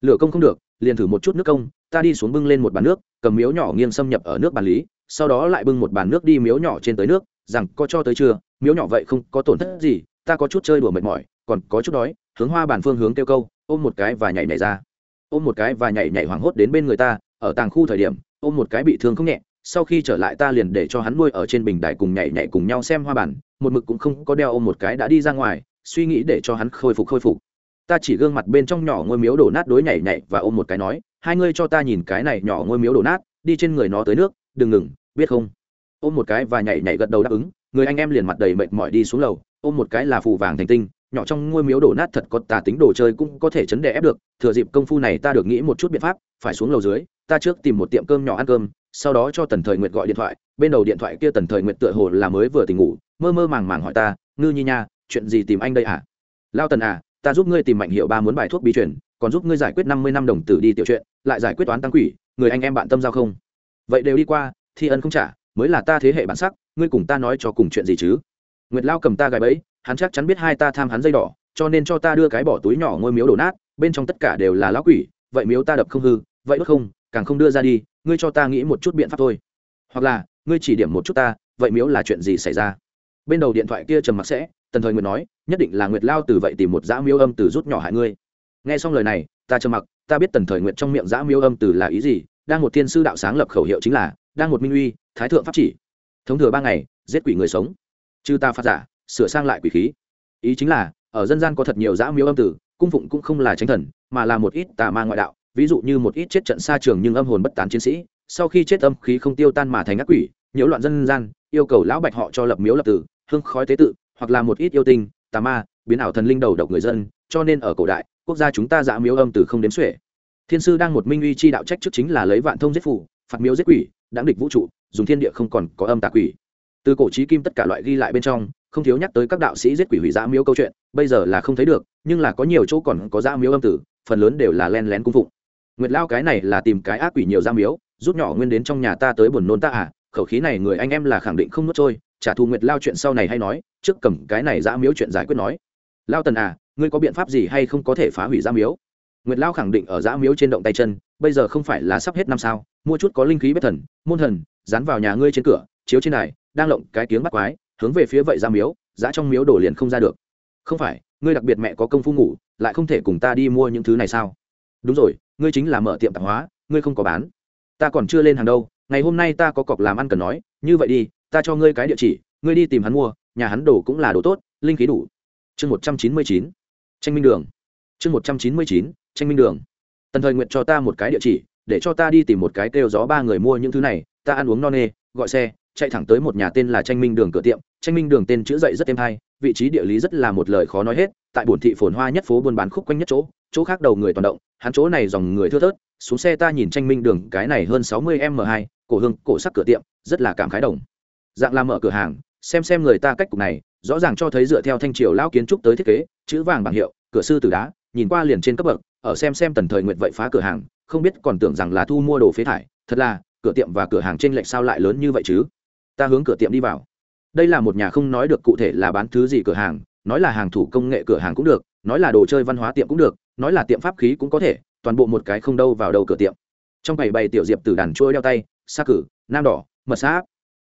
Lửa công không được, liền thử một chút nước công, ta đi xuống bưng lên một bàn nước, cầm miếu nhỏ nghiêng xâm nhập ở nước bàn lý, sau đó lại bưng một bàn nước đi miếu nhỏ trên tới nước, rằng có cho tới trưa, miếu nhỏ vậy không có tổn thất gì, ta có chút chơi đùa mệt mỏi, còn có chút đói, hướng hoa bàn phương hướng kêu câu, ôm một cái và nhảy nhảy ra. Ôm một cái và nhảy nhảy hoảng hốt đến bên người ta, ở tàng khu thời điểm, ôm một cái bị thương không nhẹ sau khi trở lại ta liền để cho hắn nuôi ở trên bình đài cùng nhảy nhảy cùng nhau xem hoa bản, một mực cũng không có đeo ôm một cái đã đi ra ngoài, suy nghĩ để cho hắn khôi phục khôi phục. Ta chỉ gương mặt bên trong nhỏ ngôi miếu đổ nát đối nhảy nhảy và ôm một cái nói, hai ngươi cho ta nhìn cái này nhỏ ngôi miếu đổ nát, đi trên người nó tới nước, đừng ngừng, biết không? Ôm một cái và nhảy nhảy gật đầu đáp ứng, người anh em liền mặt đầy mệt mỏi đi xuống lầu, ôm một cái là phù vàng thành tinh, nhỏ trong ngôi miếu đổ nát thật có tà tính đồ chơi cũng có thể chấn đè ép được, thừa dịp công phu này ta được nghĩ một chút biện pháp, phải xuống lầu dưới, ta trước tìm một tiệm cơm nhỏ ăn cơm sau đó cho tần thời nguyệt gọi điện thoại, bên đầu điện thoại kia tần thời nguyệt tựa hồ là mới vừa tỉnh ngủ, mơ mơ màng màng hỏi ta, ngư nhi nha, chuyện gì tìm anh đây à? Lao tần à ta giúp ngươi tìm mạnh hiệu ba muốn bài thuốc bí truyền, còn giúp ngươi giải quyết năm mươi năm đồng tử đi tiểu chuyện, lại giải quyết toán tăng quỷ, người anh em bạn tâm giao không? Vậy đều đi qua, thi ân không trả, mới là ta thế hệ bản sắc, ngươi cùng ta nói cho cùng chuyện gì chứ? Nguyệt lao cầm ta gài bẫy, hắn chắc chắn biết hai ta tham hắn dây đỏ, cho nên cho ta đưa cái bỏ túi nhỏ ngôi miếu đổ nát, bên trong tất cả đều là lão quỷ, vậy miếu ta đập không hư, vậy đốt không càng không đưa ra đi, ngươi cho ta nghĩ một chút biện pháp thôi. Hoặc là, ngươi chỉ điểm một chút ta, vậy miếu là chuyện gì xảy ra? Bên đầu điện thoại kia trầm mặc sẽ, tần thời nguyệt nói, nhất định là nguyệt lao từ vậy tìm một dã miếu âm từ rút nhỏ hại ngươi. Nghe xong lời này, ta trầm mặc, ta biết tần thời nguyệt trong miệng dã miếu âm từ là ý gì, đang một thiên sư đạo sáng lập khẩu hiệu chính là, đang một minh uy, thái thượng pháp chỉ. Thống thừa ba ngày, giết quỷ người sống. Chư ta phát giả, sửa sang lại quỷ khí. Ý chính là, ở dân gian có thật nhiều dã miếu âm tử cung phụng cũng không là tránh thần, mà là một ít tà ma ngoại đạo ví dụ như một ít chết trận xa trường nhưng âm hồn bất tán chiến sĩ, sau khi chết âm khí không tiêu tan mà thành ác quỷ, nhiễu loạn dân gian, yêu cầu lão bạch họ cho lập miếu lập tử, hương khói tế tự, hoặc là một ít yêu tinh, tà ma, biến ảo thần linh đầu độc người dân. Cho nên ở cổ đại, quốc gia chúng ta dạ miếu âm tử không đếm xuể. Thiên sư đang một minh uy chi đạo trách trước chính là lấy vạn thông giết phủ, phạt miếu giết quỷ, đáng địch vũ trụ, dùng thiên địa không còn có âm tà quỷ. Từ cổ trí kim tất cả loại ghi lại bên trong, không thiếu nhắc tới các đạo sĩ giết quỷ hủy dã miếu câu chuyện, bây giờ là không thấy được, nhưng là có nhiều chỗ còn có dã miếu âm tử, phần lớn đều là len lén cung phụng nguyệt lao cái này là tìm cái ác quỷ nhiều ra miếu rút nhỏ nguyên đến trong nhà ta tới buồn nôn ta à khẩu khí này người anh em là khẳng định không nuốt trôi, trả thù nguyệt lao chuyện sau này hay nói, trước cầm cái này dã miếu chuyện giải quyết nói. Lao tần à ngươi có biện pháp gì hay không có thể phá hủy dã miếu nguyệt lao khẳng định ở dã miếu trên động tay chân, bây giờ không phải là sắp hết năm sao, mua chút có linh khí bất thần, môn thần, dán vào nhà ngươi trên cửa, chiếu trên này đang lộng cái tiếng bắt quái, hướng về phía vậy ra miếu dã trong miếu đổ liền không ra được. Không phải, ngươi đặc biệt mẹ có công phu ngủ, lại không thể cùng ta đi mua những thứ này sao? Đúng rồi ngươi chính là mở tiệm tạp hóa, ngươi không có bán. Ta còn chưa lên hàng đâu, ngày hôm nay ta có cọc làm ăn cần nói, như vậy đi, ta cho ngươi cái địa chỉ, ngươi đi tìm hắn mua, nhà hắn đồ cũng là đồ tốt, linh khí đủ. Chương một trăm chín mươi chín, tranh minh đường. Chương một trăm chín mươi chín, tranh minh đường. Tần thời nguyện cho ta một cái địa chỉ, để cho ta đi tìm một cái kêu gió ba người mua những thứ này, ta ăn uống no nê, gọi xe, chạy thẳng tới một nhà tên là tranh minh đường cửa tiệm. Tranh minh đường tên chữ dậy rất êm hay, vị trí địa lý rất là một lời khó nói hết, tại bổn thị phồn hoa nhất phố buôn bán khúc quanh nhất chỗ chỗ khác đầu người toàn động, hắn chỗ này dòng người thưa thớt, xuống xe ta nhìn tranh minh đường, cái này hơn sáu mươi m hai, cổ hương, cổ sắc cửa tiệm, rất là cảm khái đồng. Dạng làm mở cửa hàng, xem xem người ta cách cục này, rõ ràng cho thấy dựa theo thanh triều lao kiến trúc tới thiết kế, chữ vàng bảng hiệu, cửa sư từ đá, nhìn qua liền trên cấp bậc, ở xem xem tần thời nguyện vậy phá cửa hàng, không biết còn tưởng rằng là thu mua đồ phế thải, thật là, cửa tiệm và cửa hàng trên lệch sao lại lớn như vậy chứ? Ta hướng cửa tiệm đi vào. Đây là một nhà không nói được cụ thể là bán thứ gì cửa hàng, nói là hàng thủ công nghệ cửa hàng cũng được, nói là đồ chơi văn hóa tiệm cũng được nói là tiệm pháp khí cũng có thể, toàn bộ một cái không đâu vào đầu cửa tiệm. Trong bảy bày tiểu diệp từ đàn trôi đeo tay xa cử, nam đỏ, mật xã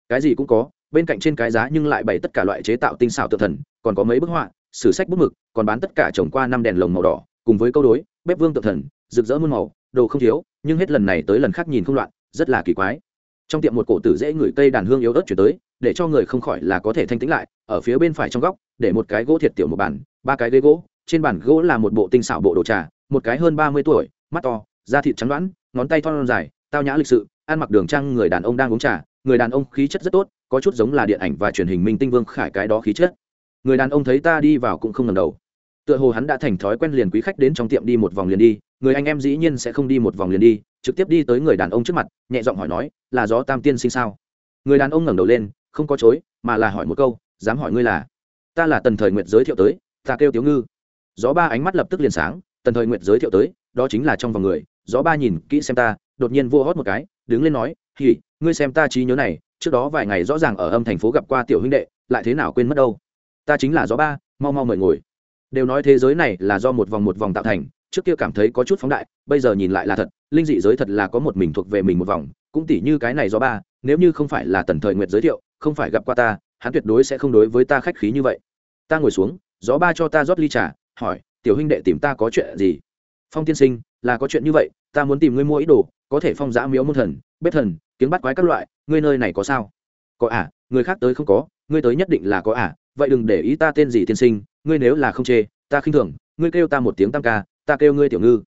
cái gì cũng có, bên cạnh trên cái giá nhưng lại bày tất cả loại chế tạo tinh xảo tự thần, còn có mấy bức họa, sử sách bút mực, còn bán tất cả trồng qua năm đèn lồng màu đỏ, cùng với câu đối, bếp vương tự thần, rực rỡ muôn màu, đồ không thiếu, nhưng hết lần này tới lần khác nhìn không loạn, rất là kỳ quái. Trong tiệm một cổ tử dễ ngửi cây đàn hương yếu ớt chuyển tới, để cho người không khỏi là có thể thanh tĩnh lại, ở phía bên phải trong góc, để một cái gỗ thiệt tiểu một bàn, ba cái ghế gỗ trên bàn gỗ là một bộ tinh xảo bộ đồ trà, một cái hơn ba mươi tuổi, mắt to, da thịt trắng đoán ngón tay thon dài, tao nhã lịch sự, ăn mặc đường trang người đàn ông đang uống trà, người đàn ông khí chất rất tốt, có chút giống là điện ảnh và truyền hình minh tinh vương khải cái đó khí chất. Người đàn ông thấy ta đi vào cũng không ngần đầu. Tựa hồ hắn đã thành thói quen liền quý khách đến trong tiệm đi một vòng liền đi, người anh em dĩ nhiên sẽ không đi một vòng liền đi, trực tiếp đi tới người đàn ông trước mặt, nhẹ giọng hỏi nói, là gió tam tiên sinh sao? Người đàn ông ngẩng đầu lên, không có chối, mà là hỏi một câu, dám hỏi ngươi là? Ta là tần thời nguyệt giới thiệu tới, ta kêu tiếu ngư gió ba ánh mắt lập tức liền sáng, tần thời nguyệt giới thiệu tới, đó chính là trong vòng người. Gió ba nhìn kỹ xem ta, đột nhiên vô hót một cái, đứng lên nói hỉ ngươi xem ta trí nhớ này, trước đó vài ngày rõ ràng ở âm thành phố gặp qua tiểu huynh đệ, lại thế nào quên mất đâu? Ta chính là gió ba, mau mau mời ngồi. Đều nói thế giới này là do một vòng một vòng tạo thành, trước kia cảm thấy có chút phóng đại, bây giờ nhìn lại là thật, linh dị giới thật là có một mình thuộc về mình một vòng, cũng tỉ như cái này do ba, nếu như không phải là tần thời nguyệt giới thiệu, không phải gặp qua ta, hắn tuyệt đối sẽ không đối với ta khách khí như vậy. Ta ngồi xuống, gió ba cho ta rót ly trà hỏi, tiểu huynh đệ tìm ta có chuyện gì? Phong tiên sinh, là có chuyện như vậy, ta muốn tìm ngươi mua ý đồ, có thể phong giã miếu môn thần, bếp thần, kiếm bắt quái các loại, ngươi nơi này có sao? Có à người khác tới không có, ngươi tới nhất định là có à vậy đừng để ý ta tên gì tiên sinh, ngươi nếu là không chê, ta khinh thường, ngươi kêu ta một tiếng tam ca, ta kêu ngươi tiểu ngư.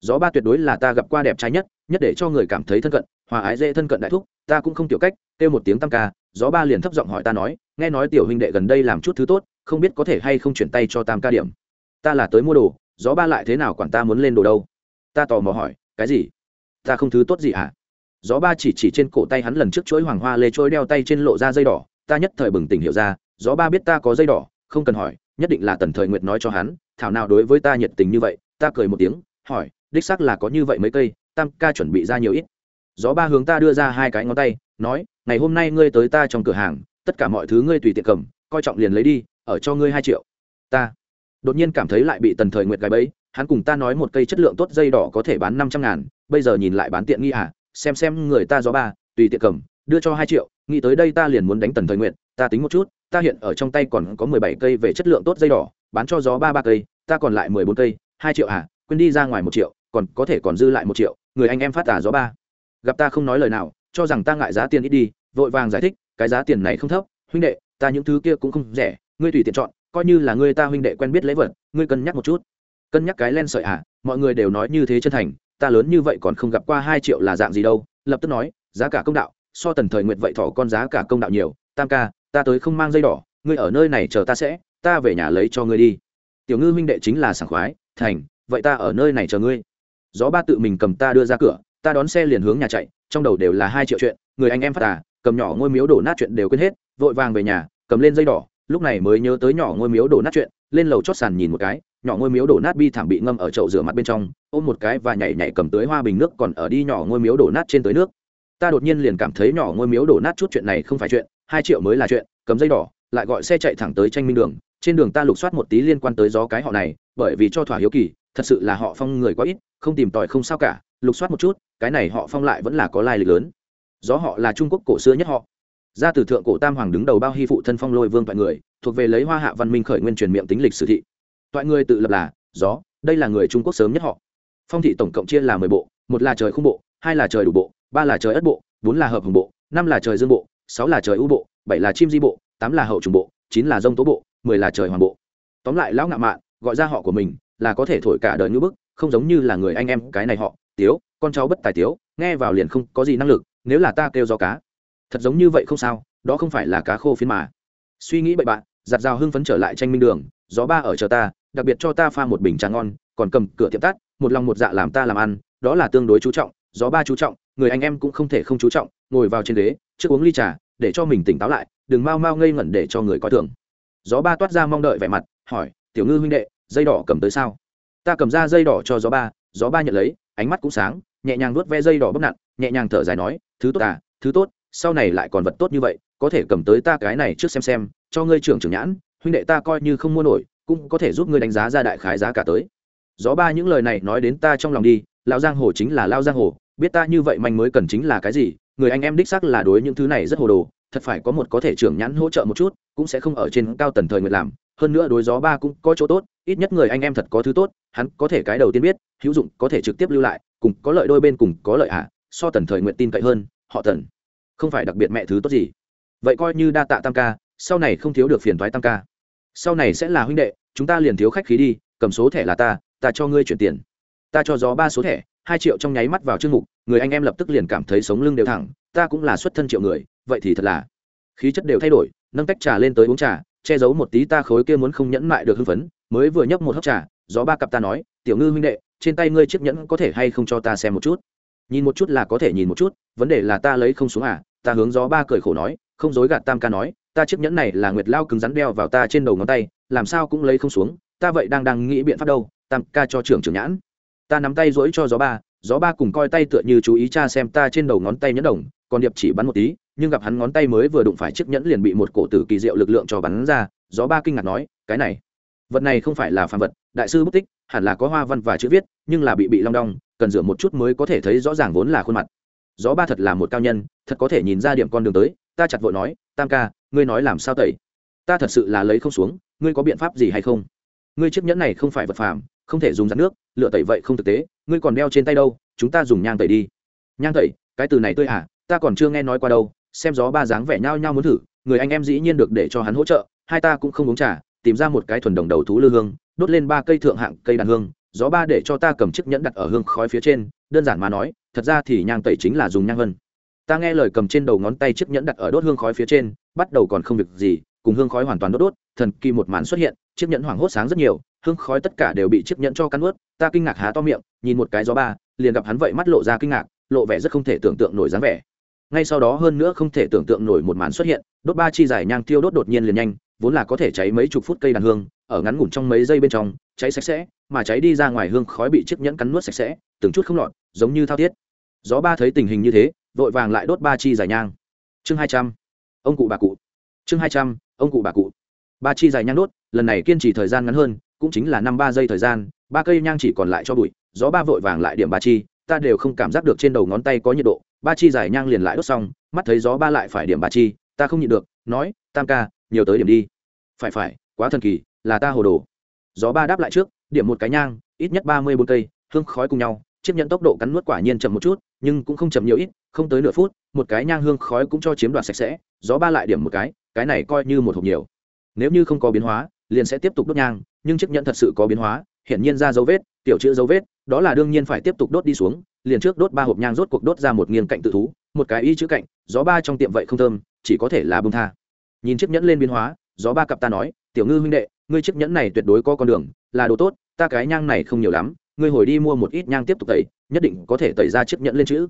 Gió ba tuyệt đối là ta gặp qua đẹp trai nhất nhất để cho người cảm thấy thân cận, hòa ái dễ thân cận đại thúc, ta cũng không tiểu cách, kêu một tiếng tam ca. Gió ba liền thấp giọng hỏi ta nói, nghe nói tiểu huynh đệ gần đây làm chút thứ tốt, không biết có thể hay không chuyển tay cho tam ca điểm? Ta là tới mua đồ, gió ba lại thế nào quản ta muốn lên đồ đâu? Ta tò mò hỏi, cái gì? Ta không thứ tốt gì à? gió ba chỉ chỉ trên cổ tay hắn lần trước chuỗi hoàng hoa lê trôi đeo tay trên lộ ra dây đỏ, ta nhất thời bừng tỉnh hiểu ra, gió ba biết ta có dây đỏ, không cần hỏi, nhất định là tần thời nguyệt nói cho hắn, thảo nào đối với ta nhiệt tình như vậy, ta cười một tiếng, hỏi, đích xác là có như vậy mấy cây, tam ca chuẩn bị ra nhiều ít. Gió ba hướng ta đưa ra hai cái ngón tay, nói, ngày hôm nay ngươi tới ta trong cửa hàng, tất cả mọi thứ ngươi tùy tiện cầm, coi trọng liền lấy đi, ở cho ngươi hai triệu. Ta đột nhiên cảm thấy lại bị tần thời nguyệt gái bẫy, hắn cùng ta nói một cây chất lượng tốt dây đỏ có thể bán năm trăm ngàn, bây giờ nhìn lại bán tiện nghi à xem xem người ta gió ba, tùy tiện cầm, đưa cho hai triệu, nghĩ tới đây ta liền muốn đánh tần thời nguyện ta tính một chút, ta hiện ở trong tay còn có mười bảy cây về chất lượng tốt dây đỏ, bán cho gió ba ba cây, ta còn lại mười bốn cây, hai triệu à quên đi ra ngoài một triệu, còn có thể còn dư lại một triệu, người anh em phát tả gió ba. Gặp ta không nói lời nào, cho rằng ta ngại giá tiền ít đi, vội vàng giải thích, cái giá tiền này không thấp, huynh đệ, ta những thứ kia cũng không rẻ, ngươi tùy tiện chọn coi như là ngươi ta huynh đệ quen biết lễ vật, ngươi cân nhắc một chút. Cân nhắc cái len sợi à mọi người đều nói như thế chân thành, ta lớn như vậy còn không gặp qua hai triệu là dạng gì đâu. Lập tức nói, giá cả công đạo, so tần thời nguyệt vậy thỏ con giá cả công đạo nhiều. Tam ca, ta tới không mang dây đỏ, ngươi ở nơi này chờ ta sẽ, ta về nhà lấy cho ngươi đi. Tiểu ngư huynh đệ chính là sảng khoái, thành, vậy ta ở nơi này chờ ngươi. Gió ba tự mình cầm ta đưa ra cửa, ta đón xe liền hướng nhà chạy, trong đầu đều là hai triệu chuyện, người anh em phát à cầm nhỏ ngôi miếu đổ nát chuyện đều quên hết, vội vàng về nhà, cầm lên dây đỏ lúc này mới nhớ tới nhỏ ngôi miếu đổ nát chuyện, lên lầu chót sàn nhìn một cái, nhỏ ngôi miếu đổ nát bi thảm bị ngâm ở chậu rửa mặt bên trong, ôm một cái và nhảy nhảy cầm tới hoa bình nước còn ở đi nhỏ ngôi miếu đổ nát trên tới nước. Ta đột nhiên liền cảm thấy nhỏ ngôi miếu đổ nát chút chuyện này không phải chuyện, hai triệu mới là chuyện, cầm dây đỏ, lại gọi xe chạy thẳng tới tranh minh đường, trên đường ta lục soát một tí liên quan tới gió cái họ này, bởi vì cho thỏa hiếu kỳ, thật sự là họ phong người quá ít, không tìm tòi không sao cả, lục soát một chút, cái này họ phong lại vẫn là có lai lịch lớn. Gió họ là trung quốc cổ xưa nhất họ ra từ thượng cổ tam hoàng đứng đầu bao hy phụ thân phong lôi vương toại người, thuộc về lấy hoa hạ văn minh khởi nguyên truyền miệng tính lịch sử thị. Toại người tự lập là, gió, đây là người trung quốc sớm nhất họ. Phong thị tổng cộng chia là mười bộ, một là trời khung bộ, hai là trời đủ bộ, ba là trời ất bộ, bốn là hợp hùng bộ, năm là trời dương bộ, sáu là trời ưu bộ, bảy là chim di bộ, tám là hậu trùng bộ, chín là dông tố bộ, mười là trời hoàng bộ. Tóm lại lão ngạo mạn, gọi ra họ của mình là có thể thổi cả đời như bức, không giống như là người anh em cái này họ, tiếu, con cháu bất tài tiếu, nghe vào liền không có gì năng lực, nếu là ta kêu do cá thật giống như vậy không sao, đó không phải là cá khô phiến mà. Suy nghĩ bậy bạn, giặt rào hưng phấn trở lại tranh minh đường, gió ba ở chờ ta, đặc biệt cho ta pha một bình trà ngon, còn cầm cửa tiệm tắt, một lòng một dạ làm ta làm ăn, đó là tương đối chú trọng, gió ba chú trọng, người anh em cũng không thể không chú trọng, ngồi vào trên ghế, trước uống ly trà, để cho mình tỉnh táo lại, đừng mau mau ngây ngẩn để cho người coi thường. Gió ba toát ra mong đợi vẻ mặt, hỏi, tiểu ngư huynh đệ, dây đỏ cầm tới sao? Ta cầm ra dây đỏ cho gió ba. Gió ba nhận lấy, ánh mắt cũng sáng, nhẹ nhàng nuốt ve dây đỏ bốc nặn, nhẹ nhàng thở dài nói, thứ tốt à thứ tốt sau này lại còn vật tốt như vậy, có thể cầm tới ta cái này trước xem xem, cho ngươi trưởng trưởng nhãn, huynh đệ ta coi như không mua nổi, cũng có thể giúp ngươi đánh giá ra đại khái giá cả tới gió ba những lời này nói đến ta trong lòng đi, lão giang hồ chính là lao giang hồ, biết ta như vậy manh mới cần chính là cái gì, người anh em đích xác là đối những thứ này rất hồ đồ, thật phải có một có thể trưởng nhãn hỗ trợ một chút, cũng sẽ không ở trên cao tần thời nguyện làm hơn nữa đối gió ba cũng có chỗ tốt, ít nhất người anh em thật có thứ tốt, hắn có thể cái đầu tiên biết, hữu dụng có thể trực tiếp lưu lại, cùng có lợi đôi bên cùng có lợi à? so tần thời nguyện tin cậy hơn, họ tần không phải đặc biệt mẹ thứ tốt gì. Vậy coi như đa tạ tam ca, sau này không thiếu được phiền thoái tam ca. Sau này sẽ là huynh đệ, chúng ta liền thiếu khách khí đi, cầm số thẻ là ta ta cho ngươi chuyển tiền. Ta cho gió ba số thẻ, hai triệu trong nháy mắt vào chương mục, người anh em lập tức liền cảm thấy sống lưng đều thẳng, ta cũng là xuất thân triệu người, vậy thì thật là khí chất đều thay đổi, nâng tách trà lên tới uống trà, che giấu một tí ta khối kia muốn không nhẫn mại được hưng phấn, mới vừa nhấp một hớp trà, gió ba cặp ta nói, tiểu ngư huynh đệ, trên tay ngươi chiếc nhẫn có thể hay không cho ta xem một chút? Nhìn một chút là có thể nhìn một chút, vấn đề là ta lấy không xuống à? Ta hướng gió ba cười khổ nói, không dối gạt tam ca nói, ta chiếc nhẫn này là nguyệt lao cứng rắn đeo vào ta trên đầu ngón tay, làm sao cũng lấy không xuống, ta vậy đang đang nghĩ biện pháp đâu, tam ca cho trưởng trưởng nhãn. Ta nắm tay dỗi cho gió ba gió ba cùng coi tay tựa như chú ý cha xem ta trên đầu ngón tay nhẫn đồng, còn điệp chỉ bắn một tí, nhưng gặp hắn ngón tay mới vừa đụng phải chiếc nhẫn liền bị một cổ tử kỳ diệu lực lượng cho bắn ra, gió ba kinh ngạc nói, cái này, vật này không phải là phàm vật đại sư bút tích, hẳn là có hoa văn và chữ viết, nhưng là bị bị long đong, cần rửa một chút mới có thể thấy rõ ràng vốn là khuôn mặt. Gió ba thật là một cao nhân, thật có thể nhìn ra điểm con đường tới, ta chặt vội nói, tam ca, ngươi nói làm sao tẩy? Ta thật sự là lấy không xuống, ngươi có biện pháp gì hay không? Ngươi chiếc nhẫn này không phải vật phàm, không thể dùng rắn nước, lựa tẩy vậy không thực tế, ngươi còn đeo trên tay đâu, chúng ta dùng nhang tẩy đi. Nhang tẩy? Cái từ này tươi à ta còn chưa nghe nói qua đâu, xem gió ba dáng vẻ nhao nhao muốn thử, người anh em dĩ nhiên được để cho hắn hỗ trợ, hai ta cũng không uống trà tìm ra một cái thuần đồng đầu thú lư hương, đốt lên ba cây thượng hạng cây đàn hương, gió ba để cho ta cầm chiếc nhẫn đặt ở hương khói phía trên, đơn giản mà nói, thật ra thì nhang tẩy chính là dùng nhang vân. Ta nghe lời cầm trên đầu ngón tay chiếc nhẫn đặt ở đốt hương khói phía trên, bắt đầu còn không việc gì, cùng hương khói hoàn toàn đốt đốt, thần kỳ một màn xuất hiện, chiếc nhẫn hoảng hốt sáng rất nhiều, hương khói tất cả đều bị chiếc nhẫn cho cắn ướt ta kinh ngạc há to miệng, nhìn một cái gió ba, liền gặp hắn vậy mắt lộ ra kinh ngạc, lộ vẻ rất không thể tưởng tượng nổi dáng vẻ. Ngay sau đó hơn nữa không thể tưởng tượng nổi một màn xuất hiện, đốt ba chi dài nhang tiêu đốt đột nhiên liền nhanh vốn là có thể cháy mấy chục phút cây đàn hương, ở ngắn ngủn trong mấy giây bên trong, cháy sạch sẽ, mà cháy đi ra ngoài hương khói bị chiếc nhẫn cắn nuốt sạch sẽ, từng chút không lọt, giống như thao thiết. Gió ba thấy tình hình như thế, vội vàng lại đốt ba chi dài nhang. Chương hai trăm, ông cụ bà cụ. Chương hai trăm, ông cụ bà cụ. Ba chi dài nhang đốt, lần này kiên trì thời gian ngắn hơn, cũng chính là năm ba giây thời gian, ba cây nhang chỉ còn lại cho bụi, gió ba vội vàng lại điểm ba chi, ta đều không cảm giác được trên đầu ngón tay có nhiệt độ. Ba chi dài nhang liền lại đốt xong, mắt thấy gió ba lại phải điểm ba chi, ta không nhịn được, nói, tam ca nhiều tới điểm đi. Phải phải, quá thần kỳ, là ta hồ đồ. Gió ba đáp lại trước, điểm một cái nhang, ít nhất ba mươi bốn cây, hương khói cùng nhau, chiếc nhẫn tốc độ cắn nuốt quả nhiên chậm một chút, nhưng cũng không chậm nhiều ít, không tới nửa phút, một cái nhang hương khói cũng cho chiếm đoạt sạch sẽ, gió ba lại điểm một cái cái này coi như một hộp nhiều. Nếu như không có biến hóa, liền sẽ tiếp tục đốt nhang, nhưng chiếc nhẫn thật sự có biến hóa, hiển nhiên ra dấu vết, tiểu chữ dấu vết, đó là đương nhiên phải tiếp tục đốt đi xuống, liền trước đốt ba hộp nhang rốt cuộc đốt ra một nghiêng cạnh tự thú, một cái y chữ cạnh, gió ba trong tiệm vậy không thơm, chỉ có thể là bông tha nhìn chiếc nhẫn lên biến hóa, gió ba cặp ta nói, tiểu ngư huynh đệ, ngươi chiếc nhẫn này tuyệt đối có con đường, là đồ tốt, ta cái nhang này không nhiều lắm, ngươi hồi đi mua một ít nhang tiếp tục tẩy, nhất định có thể tẩy ra chiếc nhẫn lên chữ.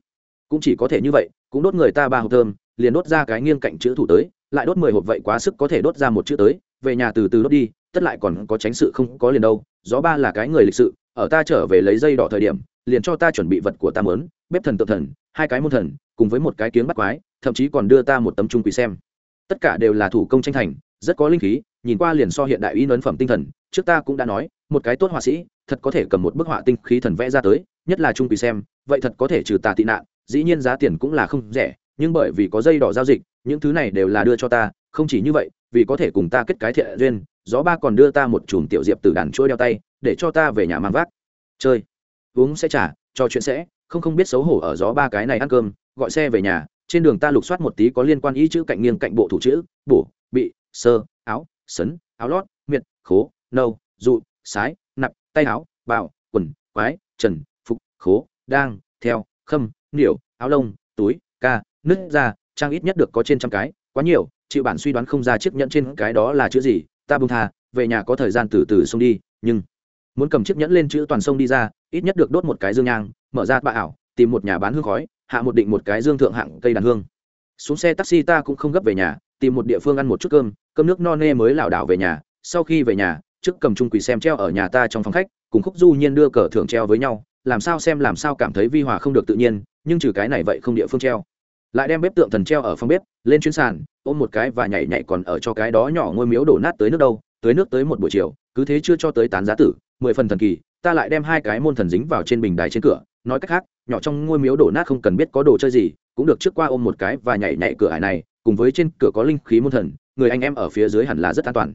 Cũng chỉ có thể như vậy, cũng đốt người ta ba hộp thơm, liền đốt ra cái nghiêng cạnh chữ thủ tới, lại đốt mười hộp vậy quá sức có thể đốt ra một chữ tới, về nhà từ từ đốt đi, tất lại còn có tránh sự không có liền đâu, gió ba là cái người lịch sự, ở ta trở về lấy dây đỏ thời điểm, liền cho ta chuẩn bị vật của ta mớn, bếp thần tự thần, hai cái môn thần, cùng với một cái kiếng bắt quái, thậm chí còn đưa ta một tấm trung quỷ xem tất cả đều là thủ công tranh thành, rất có linh khí, nhìn qua liền so hiện đại y ấn phẩm tinh thần, trước ta cũng đã nói, một cái tốt họa sĩ, thật có thể cầm một bức họa tinh khí thần vẽ ra tới, nhất là trung kỳ xem, vậy thật có thể trừ tà tị nạn, dĩ nhiên giá tiền cũng là không rẻ, nhưng bởi vì có dây đỏ giao dịch, những thứ này đều là đưa cho ta, không chỉ như vậy, vì có thể cùng ta kết cái thiện duyên, gió ba còn đưa ta một chùm tiểu diệp từ đàn trôi đeo tay, để cho ta về nhà mang vác. Chơi. Uống sẽ trả cho chuyện sẽ, không không biết xấu hổ ở gió ba cái này ăn cơm, gọi xe về nhà trên đường ta lục soát một tí có liên quan ý chữ cạnh nghiêng cạnh bộ thủ chữ, bổ, bị, sơ, áo, sấn, áo lót, miệt, khố, nâu, dụ, sái nặp tay áo bảo quần, quái, trần, phục, khố, đang, theo, khâm, niểu, áo lông, túi, ca, nứt ra, trang ít nhất được có trên trăm cái, quá nhiều, chịu bản suy đoán không ra chiếc nhẫn trên cái đó là chữ gì, ta bung tha, về nhà có thời gian từ từ xông đi, nhưng, muốn cầm chiếc nhẫn lên chữ toàn sông đi ra, ít nhất được đốt một cái dương nhang, mở ra bạ ảo tìm một nhà bán hương khói, hạ một định một cái dương thượng hạng cây đàn hương. Xuống xe taxi ta cũng không gấp về nhà, tìm một địa phương ăn một chút cơm cơm nước no nê mới lảo đảo về nhà. Sau khi về nhà, trước cầm trung quỳ xem treo ở nhà ta trong phòng khách, cùng khúc du nhiên đưa cờ thưởng treo với nhau, làm sao xem làm sao cảm thấy vi hòa không được tự nhiên, nhưng trừ cái này vậy không địa phương treo. Lại đem bếp tượng thần treo ở phòng bếp, lên chuyến sàn, ôm một cái và nhảy nhảy còn ở cho cái đó nhỏ ngôi miếu đổ nát tới nước đâu, tới nước tới một buổi chiều, cứ thế chưa cho tới tán giá tử, mười phần thần kỳ, ta lại đem hai cái môn thần dính vào trên bình đài trên cửa, nói cách khác nhỏ trong ngôi miếu đổ nát không cần biết có đồ chơi gì, cũng được trước qua ôm một cái và nhảy nhảy cửa ải này, cùng với trên cửa có linh khí môn thần, người anh em ở phía dưới hẳn là rất an toàn.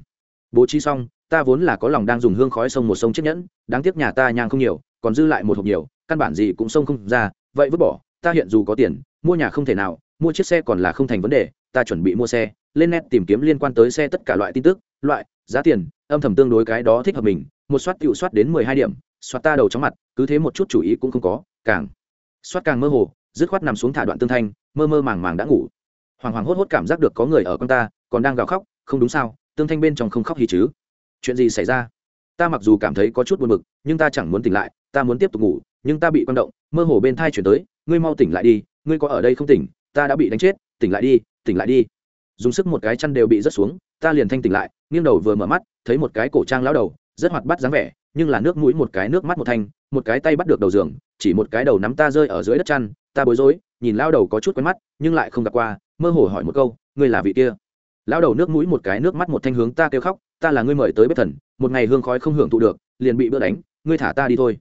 Bố trí xong, ta vốn là có lòng đang dùng hương khói sông một sông chiếc nhẫn, đáng tiếc nhà ta nhang không nhiều, còn dư lại một hộp nhiều, căn bản gì cũng sông không ra, vậy vứt bỏ, ta hiện dù có tiền, mua nhà không thể nào, mua chiếc xe còn là không thành vấn đề, ta chuẩn bị mua xe, lên net tìm kiếm liên quan tới xe tất cả loại tin tức, loại, giá tiền, âm thầm tương đối cái đó thích hợp mình, một soát tựu soát đến mười hai điểm, soát ta đầu chóng mặt, cứ thế một chút chủ ý cũng không có, càng soát càng mơ hồ, dứt khoát nằm xuống thả đoạn tương thanh, mơ mơ màng màng đã ngủ. Hoàng hoàng hốt hốt cảm giác được có người ở con ta, còn đang gào khóc, không đúng sao, tương thanh bên trong không khóc gì chứ? Chuyện gì xảy ra? Ta mặc dù cảm thấy có chút buồn bực, nhưng ta chẳng muốn tỉnh lại, ta muốn tiếp tục ngủ, nhưng ta bị quan động, mơ hồ bên thai chuyển tới, ngươi mau tỉnh lại đi, ngươi có ở đây không tỉnh, ta đã bị đánh chết, tỉnh lại đi, tỉnh lại đi. Dùng sức một cái chăn đều bị rớt xuống, ta liền thanh tỉnh lại, nghiêng đầu vừa mở mắt, thấy một cái cổ trang lão đầu, rất hoạt bát dáng vẻ, nhưng là nước mũi một cái nước mắt một thanh, một cái tay bắt được đầu giường chỉ một cái đầu nắm ta rơi ở dưới đất chăn, ta bối rối, nhìn lao đầu có chút quen mắt, nhưng lại không gặp qua, mơ hồ hỏi một câu, ngươi là vị kia? Lao đầu nước mũi một cái, nước mắt một thanh hướng ta kêu khóc, ta là ngươi mời tới bếp thần, một ngày hương khói không hưởng thụ được, liền bị bữa đánh, ngươi thả ta đi thôi.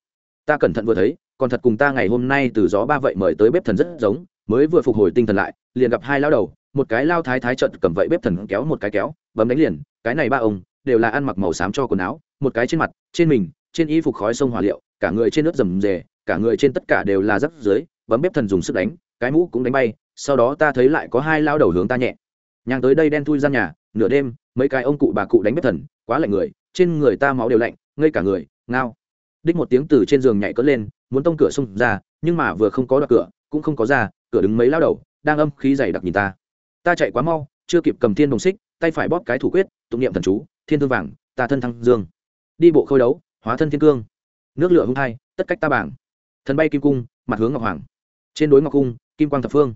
Ta cẩn thận vừa thấy, còn thật cùng ta ngày hôm nay từ gió ba vậy mời tới bếp thần rất giống, mới vừa phục hồi tinh thần lại, liền gặp hai lao đầu, một cái lao thái thái trận cầm vậy bếp thần kéo một cái kéo, bấm đánh liền, cái này ba ông, đều là ăn mặc màu xám cho quần áo, một cái trên mặt, trên mình, trên y phục khói sông hỏa liệu cả người trên nước rầm rề, cả người trên tất cả đều là rắc dưới bấm bếp thần dùng sức đánh, cái mũ cũng đánh bay, sau đó ta thấy lại có hai lao đầu hướng ta nhẹ. Nhàng tới đây đen thui ra nhà, nửa đêm, mấy cái ông cụ bà cụ đánh bếp thần, quá lạnh người, trên người ta máu đều lạnh, ngây cả người, ngao. Đích một tiếng từ trên giường nhảy cất lên, muốn tông cửa xông ra, nhưng mà vừa không có đoạt cửa, cũng không có ra, cửa đứng mấy lao đầu, đang âm khí dày đặc nhìn ta. Ta chạy quá mau, chưa kịp cầm thiên đồng xích, tay phải bóp cái thủ quyết, tụng niệm thần chú, thiên thương vàng, ta thân thăng dương. Đi bộ khôi đấu, hóa thân thiên cương nước lửa hung hai tất cách ta bảng. Thần bay kim cung, mặt hướng ngọc hoàng. Trên đối ngọc cung, kim quang thập phương.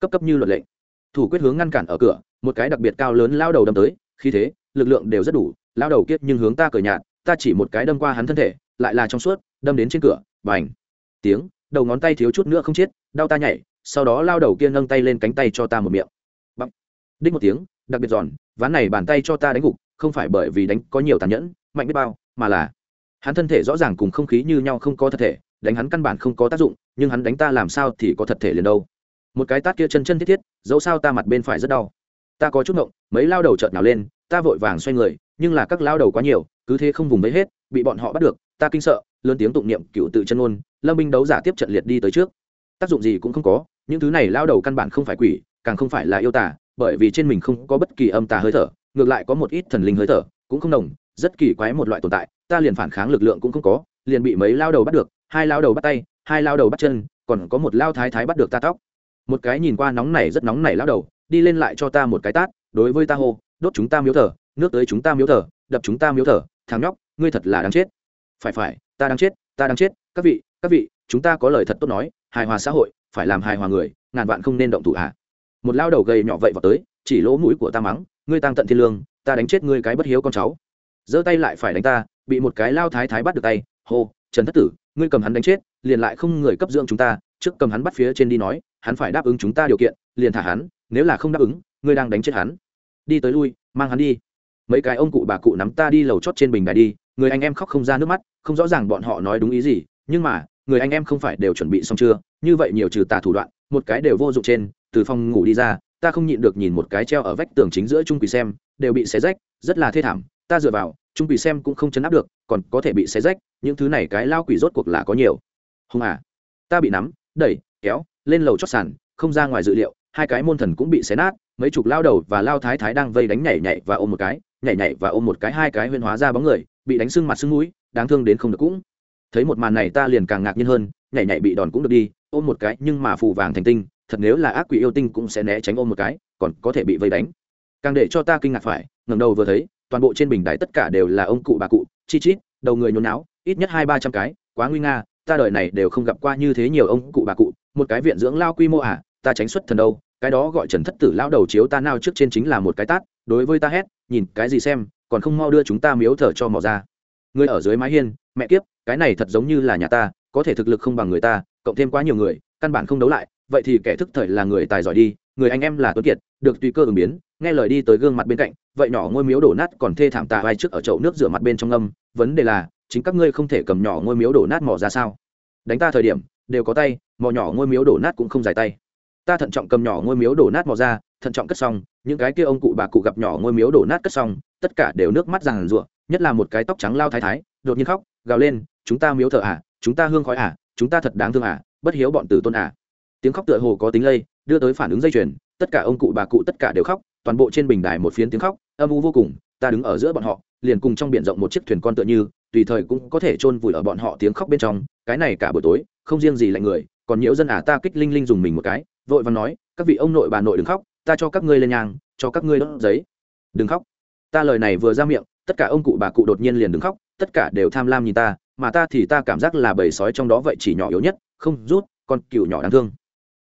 Cấp cấp như luật lệnh thủ quyết hướng ngăn cản ở cửa, một cái đặc biệt cao lớn lao đầu đâm tới khi thế, lực lượng đều rất đủ, lao đầu kiết nhưng hướng ta cởi nhạt, ta chỉ một cái đâm qua hắn thân thể, lại là trong suốt, đâm đến trên cửa, bành. Tiếng, đầu ngón tay thiếu chút nữa không chết, đau ta nhảy, sau đó lao đầu kia nâng tay lên cánh tay cho ta một miệng. Bắp. đích một tiếng, đặc biệt giòn, ván này bàn tay cho ta đánh gục, không phải bởi vì đánh có nhiều tàn nhẫn, mạnh biết bao, mà là hắn thân thể rõ ràng cùng không khí như nhau không có thật thể, đánh hắn căn bản không có tác dụng, nhưng hắn đánh ta làm sao thì có thật thể liền đâu. Một cái tát kia chân chân thiết thiết, dẫu sao ta mặt bên phải rất đau. Ta có chút ngộng, mấy lao đầu chợt nào lên, ta vội vàng xoay người, nhưng là các lao đầu quá nhiều, cứ thế không vùng mấy hết, bị bọn họ bắt được, ta kinh sợ, lớn tiếng tụng niệm cựu tự chân ôn lâm binh đấu giả tiếp trận liệt đi tới trước. Tác dụng gì cũng không có, những thứ này lao đầu căn bản không phải quỷ, càng không phải là yêu tả bởi vì trên mình không có bất kỳ âm tà hơi thở, ngược lại có một ít thần linh hơi thở, cũng không đồng, rất kỳ quái một loại tồn tại ta liền phản kháng lực lượng cũng không có, liền bị mấy lao đầu bắt được, hai lao đầu bắt tay, hai lao đầu bắt chân, còn có một lao thái thái bắt được ta tóc. Một cái nhìn qua nóng này rất nóng này lao đầu, đi lên lại cho ta một cái tát, đối với ta hô, đốt chúng ta miếu thờ, nước tới chúng ta miếu thờ, đập chúng ta miếu thờ, thằng nhóc, ngươi thật là đáng chết. Phải phải, ta đang chết, ta đang chết, các vị các vị, chúng ta có lời thật tốt nói, hài hòa xã hội, phải làm hài hòa người, ngàn vạn không nên động thủ hạ à. một lao đầu gầy nhỏ vậy vào tới, chỉ lỗ mũi của ta mắng, ngươi tăng tận thiên lương, ta đánh chết ngươi cái bất hiếu con cháu giơ tay lại phải đánh ta, bị một cái lao thái thái bắt được tay. Hô, trần thất tử, ngươi cầm hắn đánh chết, liền lại không người cấp dưỡng chúng ta, trước cầm hắn bắt phía trên đi nói, hắn phải đáp ứng chúng ta điều kiện, liền thả hắn, nếu là không đáp ứng, ngươi đang đánh chết hắn. Đi tới lui, mang hắn đi. Mấy cái ông cụ bà cụ nắm ta đi lầu chót trên bình đài đi, người anh em khóc không ra nước mắt, không rõ ràng bọn họ nói đúng ý gì, nhưng mà, người anh em không phải đều chuẩn bị xong chưa, như vậy nhiều trừ tà thủ đoạn, một cái đều vô dụng trên, từ phòng ngủ đi ra, ta không nhịn được nhìn một cái treo ở vách tường chính giữa trung quỳ xem, đều bị xé rách, rất là thê thảm ta dựa vào, trung quỷ xem cũng không chấn áp được, còn có thể bị xé rách, những thứ này cái lao quỷ rốt cuộc là có nhiều. Hùng à ta bị nắm, đẩy, kéo, lên lầu chót sàn, không ra ngoài dự liệu, hai cái môn thần cũng bị xé nát, mấy chục lao đầu và lao thái thái đang vây đánh nhảy nhảy và ôm một cái, nhảy nhảy và ôm một cái hai cái huyên hóa ra bóng người, bị đánh sưng mặt sưng mũi, đáng thương đến không được cũng. Thấy một màn này ta liền càng ngạc nhiên hơn, nhảy nhảy bị đòn cũng được đi, ôm một cái nhưng mà phù vàng thành tinh, thật nếu là ác quỷ yêu tinh cũng sẽ né tránh ôm một cái, còn có thể bị vây đánh. Càng để cho ta kinh ngạc phải, ngẩng đầu vừa thấy toàn bộ trên bình đài tất cả đều là ông cụ bà cụ, chi chít, đầu người nhốn não ít nhất hai ba trăm cái, quá nguy nga, ta đời này đều không gặp qua như thế nhiều ông cụ bà cụ, một cái viện dưỡng lao quy mô à ta tránh xuất thần đâu, cái đó gọi trần thất tử lao đầu chiếu ta nào trước trên chính là một cái tát, đối với ta hét, nhìn cái gì xem, còn không mau đưa chúng ta miếu thở cho mò ra. Người ở dưới mái hiên, mẹ kiếp, cái này thật giống như là nhà ta, có thể thực lực không bằng người ta, cộng thêm quá nhiều người, căn bản không đấu lại, vậy thì kẻ thức thời là người tài giỏi đi, người anh em là tuấn kiệt, được tùy cơ ứng biến nghe lời đi tới gương mặt bên cạnh, vậy nhỏ ngôi miếu đổ nát còn thê thảm tà vai trước ở chậu nước rửa mặt bên trong âm vấn đề là, chính các ngươi không thể cầm nhỏ ngôi miếu đổ nát mỏ ra sao? Đánh ta thời điểm, đều có tay mò nhỏ ngôi miếu đổ nát cũng không dài tay. Ta thận trọng cầm nhỏ ngôi miếu đổ nát mò ra, thận trọng cất xong, những cái kia ông cụ bà cụ gặp nhỏ ngôi miếu đổ nát cất xong, tất cả đều nước mắt ràng rụa nhất là một cái tóc trắng lao thái thái, đột nhiên khóc, gào lên, chúng ta miếu thờ à chúng ta hương khói à chúng ta thật đáng thương à bất hiếu bọn tử tôn à. Tiếng khóc tựa hồ có tính lây, đưa tới phản ứng dây chuyền, tất cả ông cụ bà cụ tất cả đều khóc toàn bộ trên bình đài một phiến tiếng khóc, âm u vô cùng, ta đứng ở giữa bọn họ, liền cùng trong biển rộng một chiếc thuyền con tựa như, tùy thời cũng có thể chôn vùi ở bọn họ tiếng khóc bên trong, cái này cả buổi tối, không riêng gì lạnh người, còn nhiễu dân à ta kích linh linh dùng mình một cái, vội và nói, các vị ông nội bà nội đừng khóc, ta cho các ngươi lên nhang, cho các ngươi đốt giấy. Đừng khóc. Ta lời này vừa ra miệng, tất cả ông cụ bà cụ đột nhiên liền đứng khóc, tất cả đều tham lam nhìn ta, mà ta thì ta cảm giác là bầy sói trong đó vậy chỉ nhỏ yếu nhất, không rút, con cừu nhỏ đáng thương.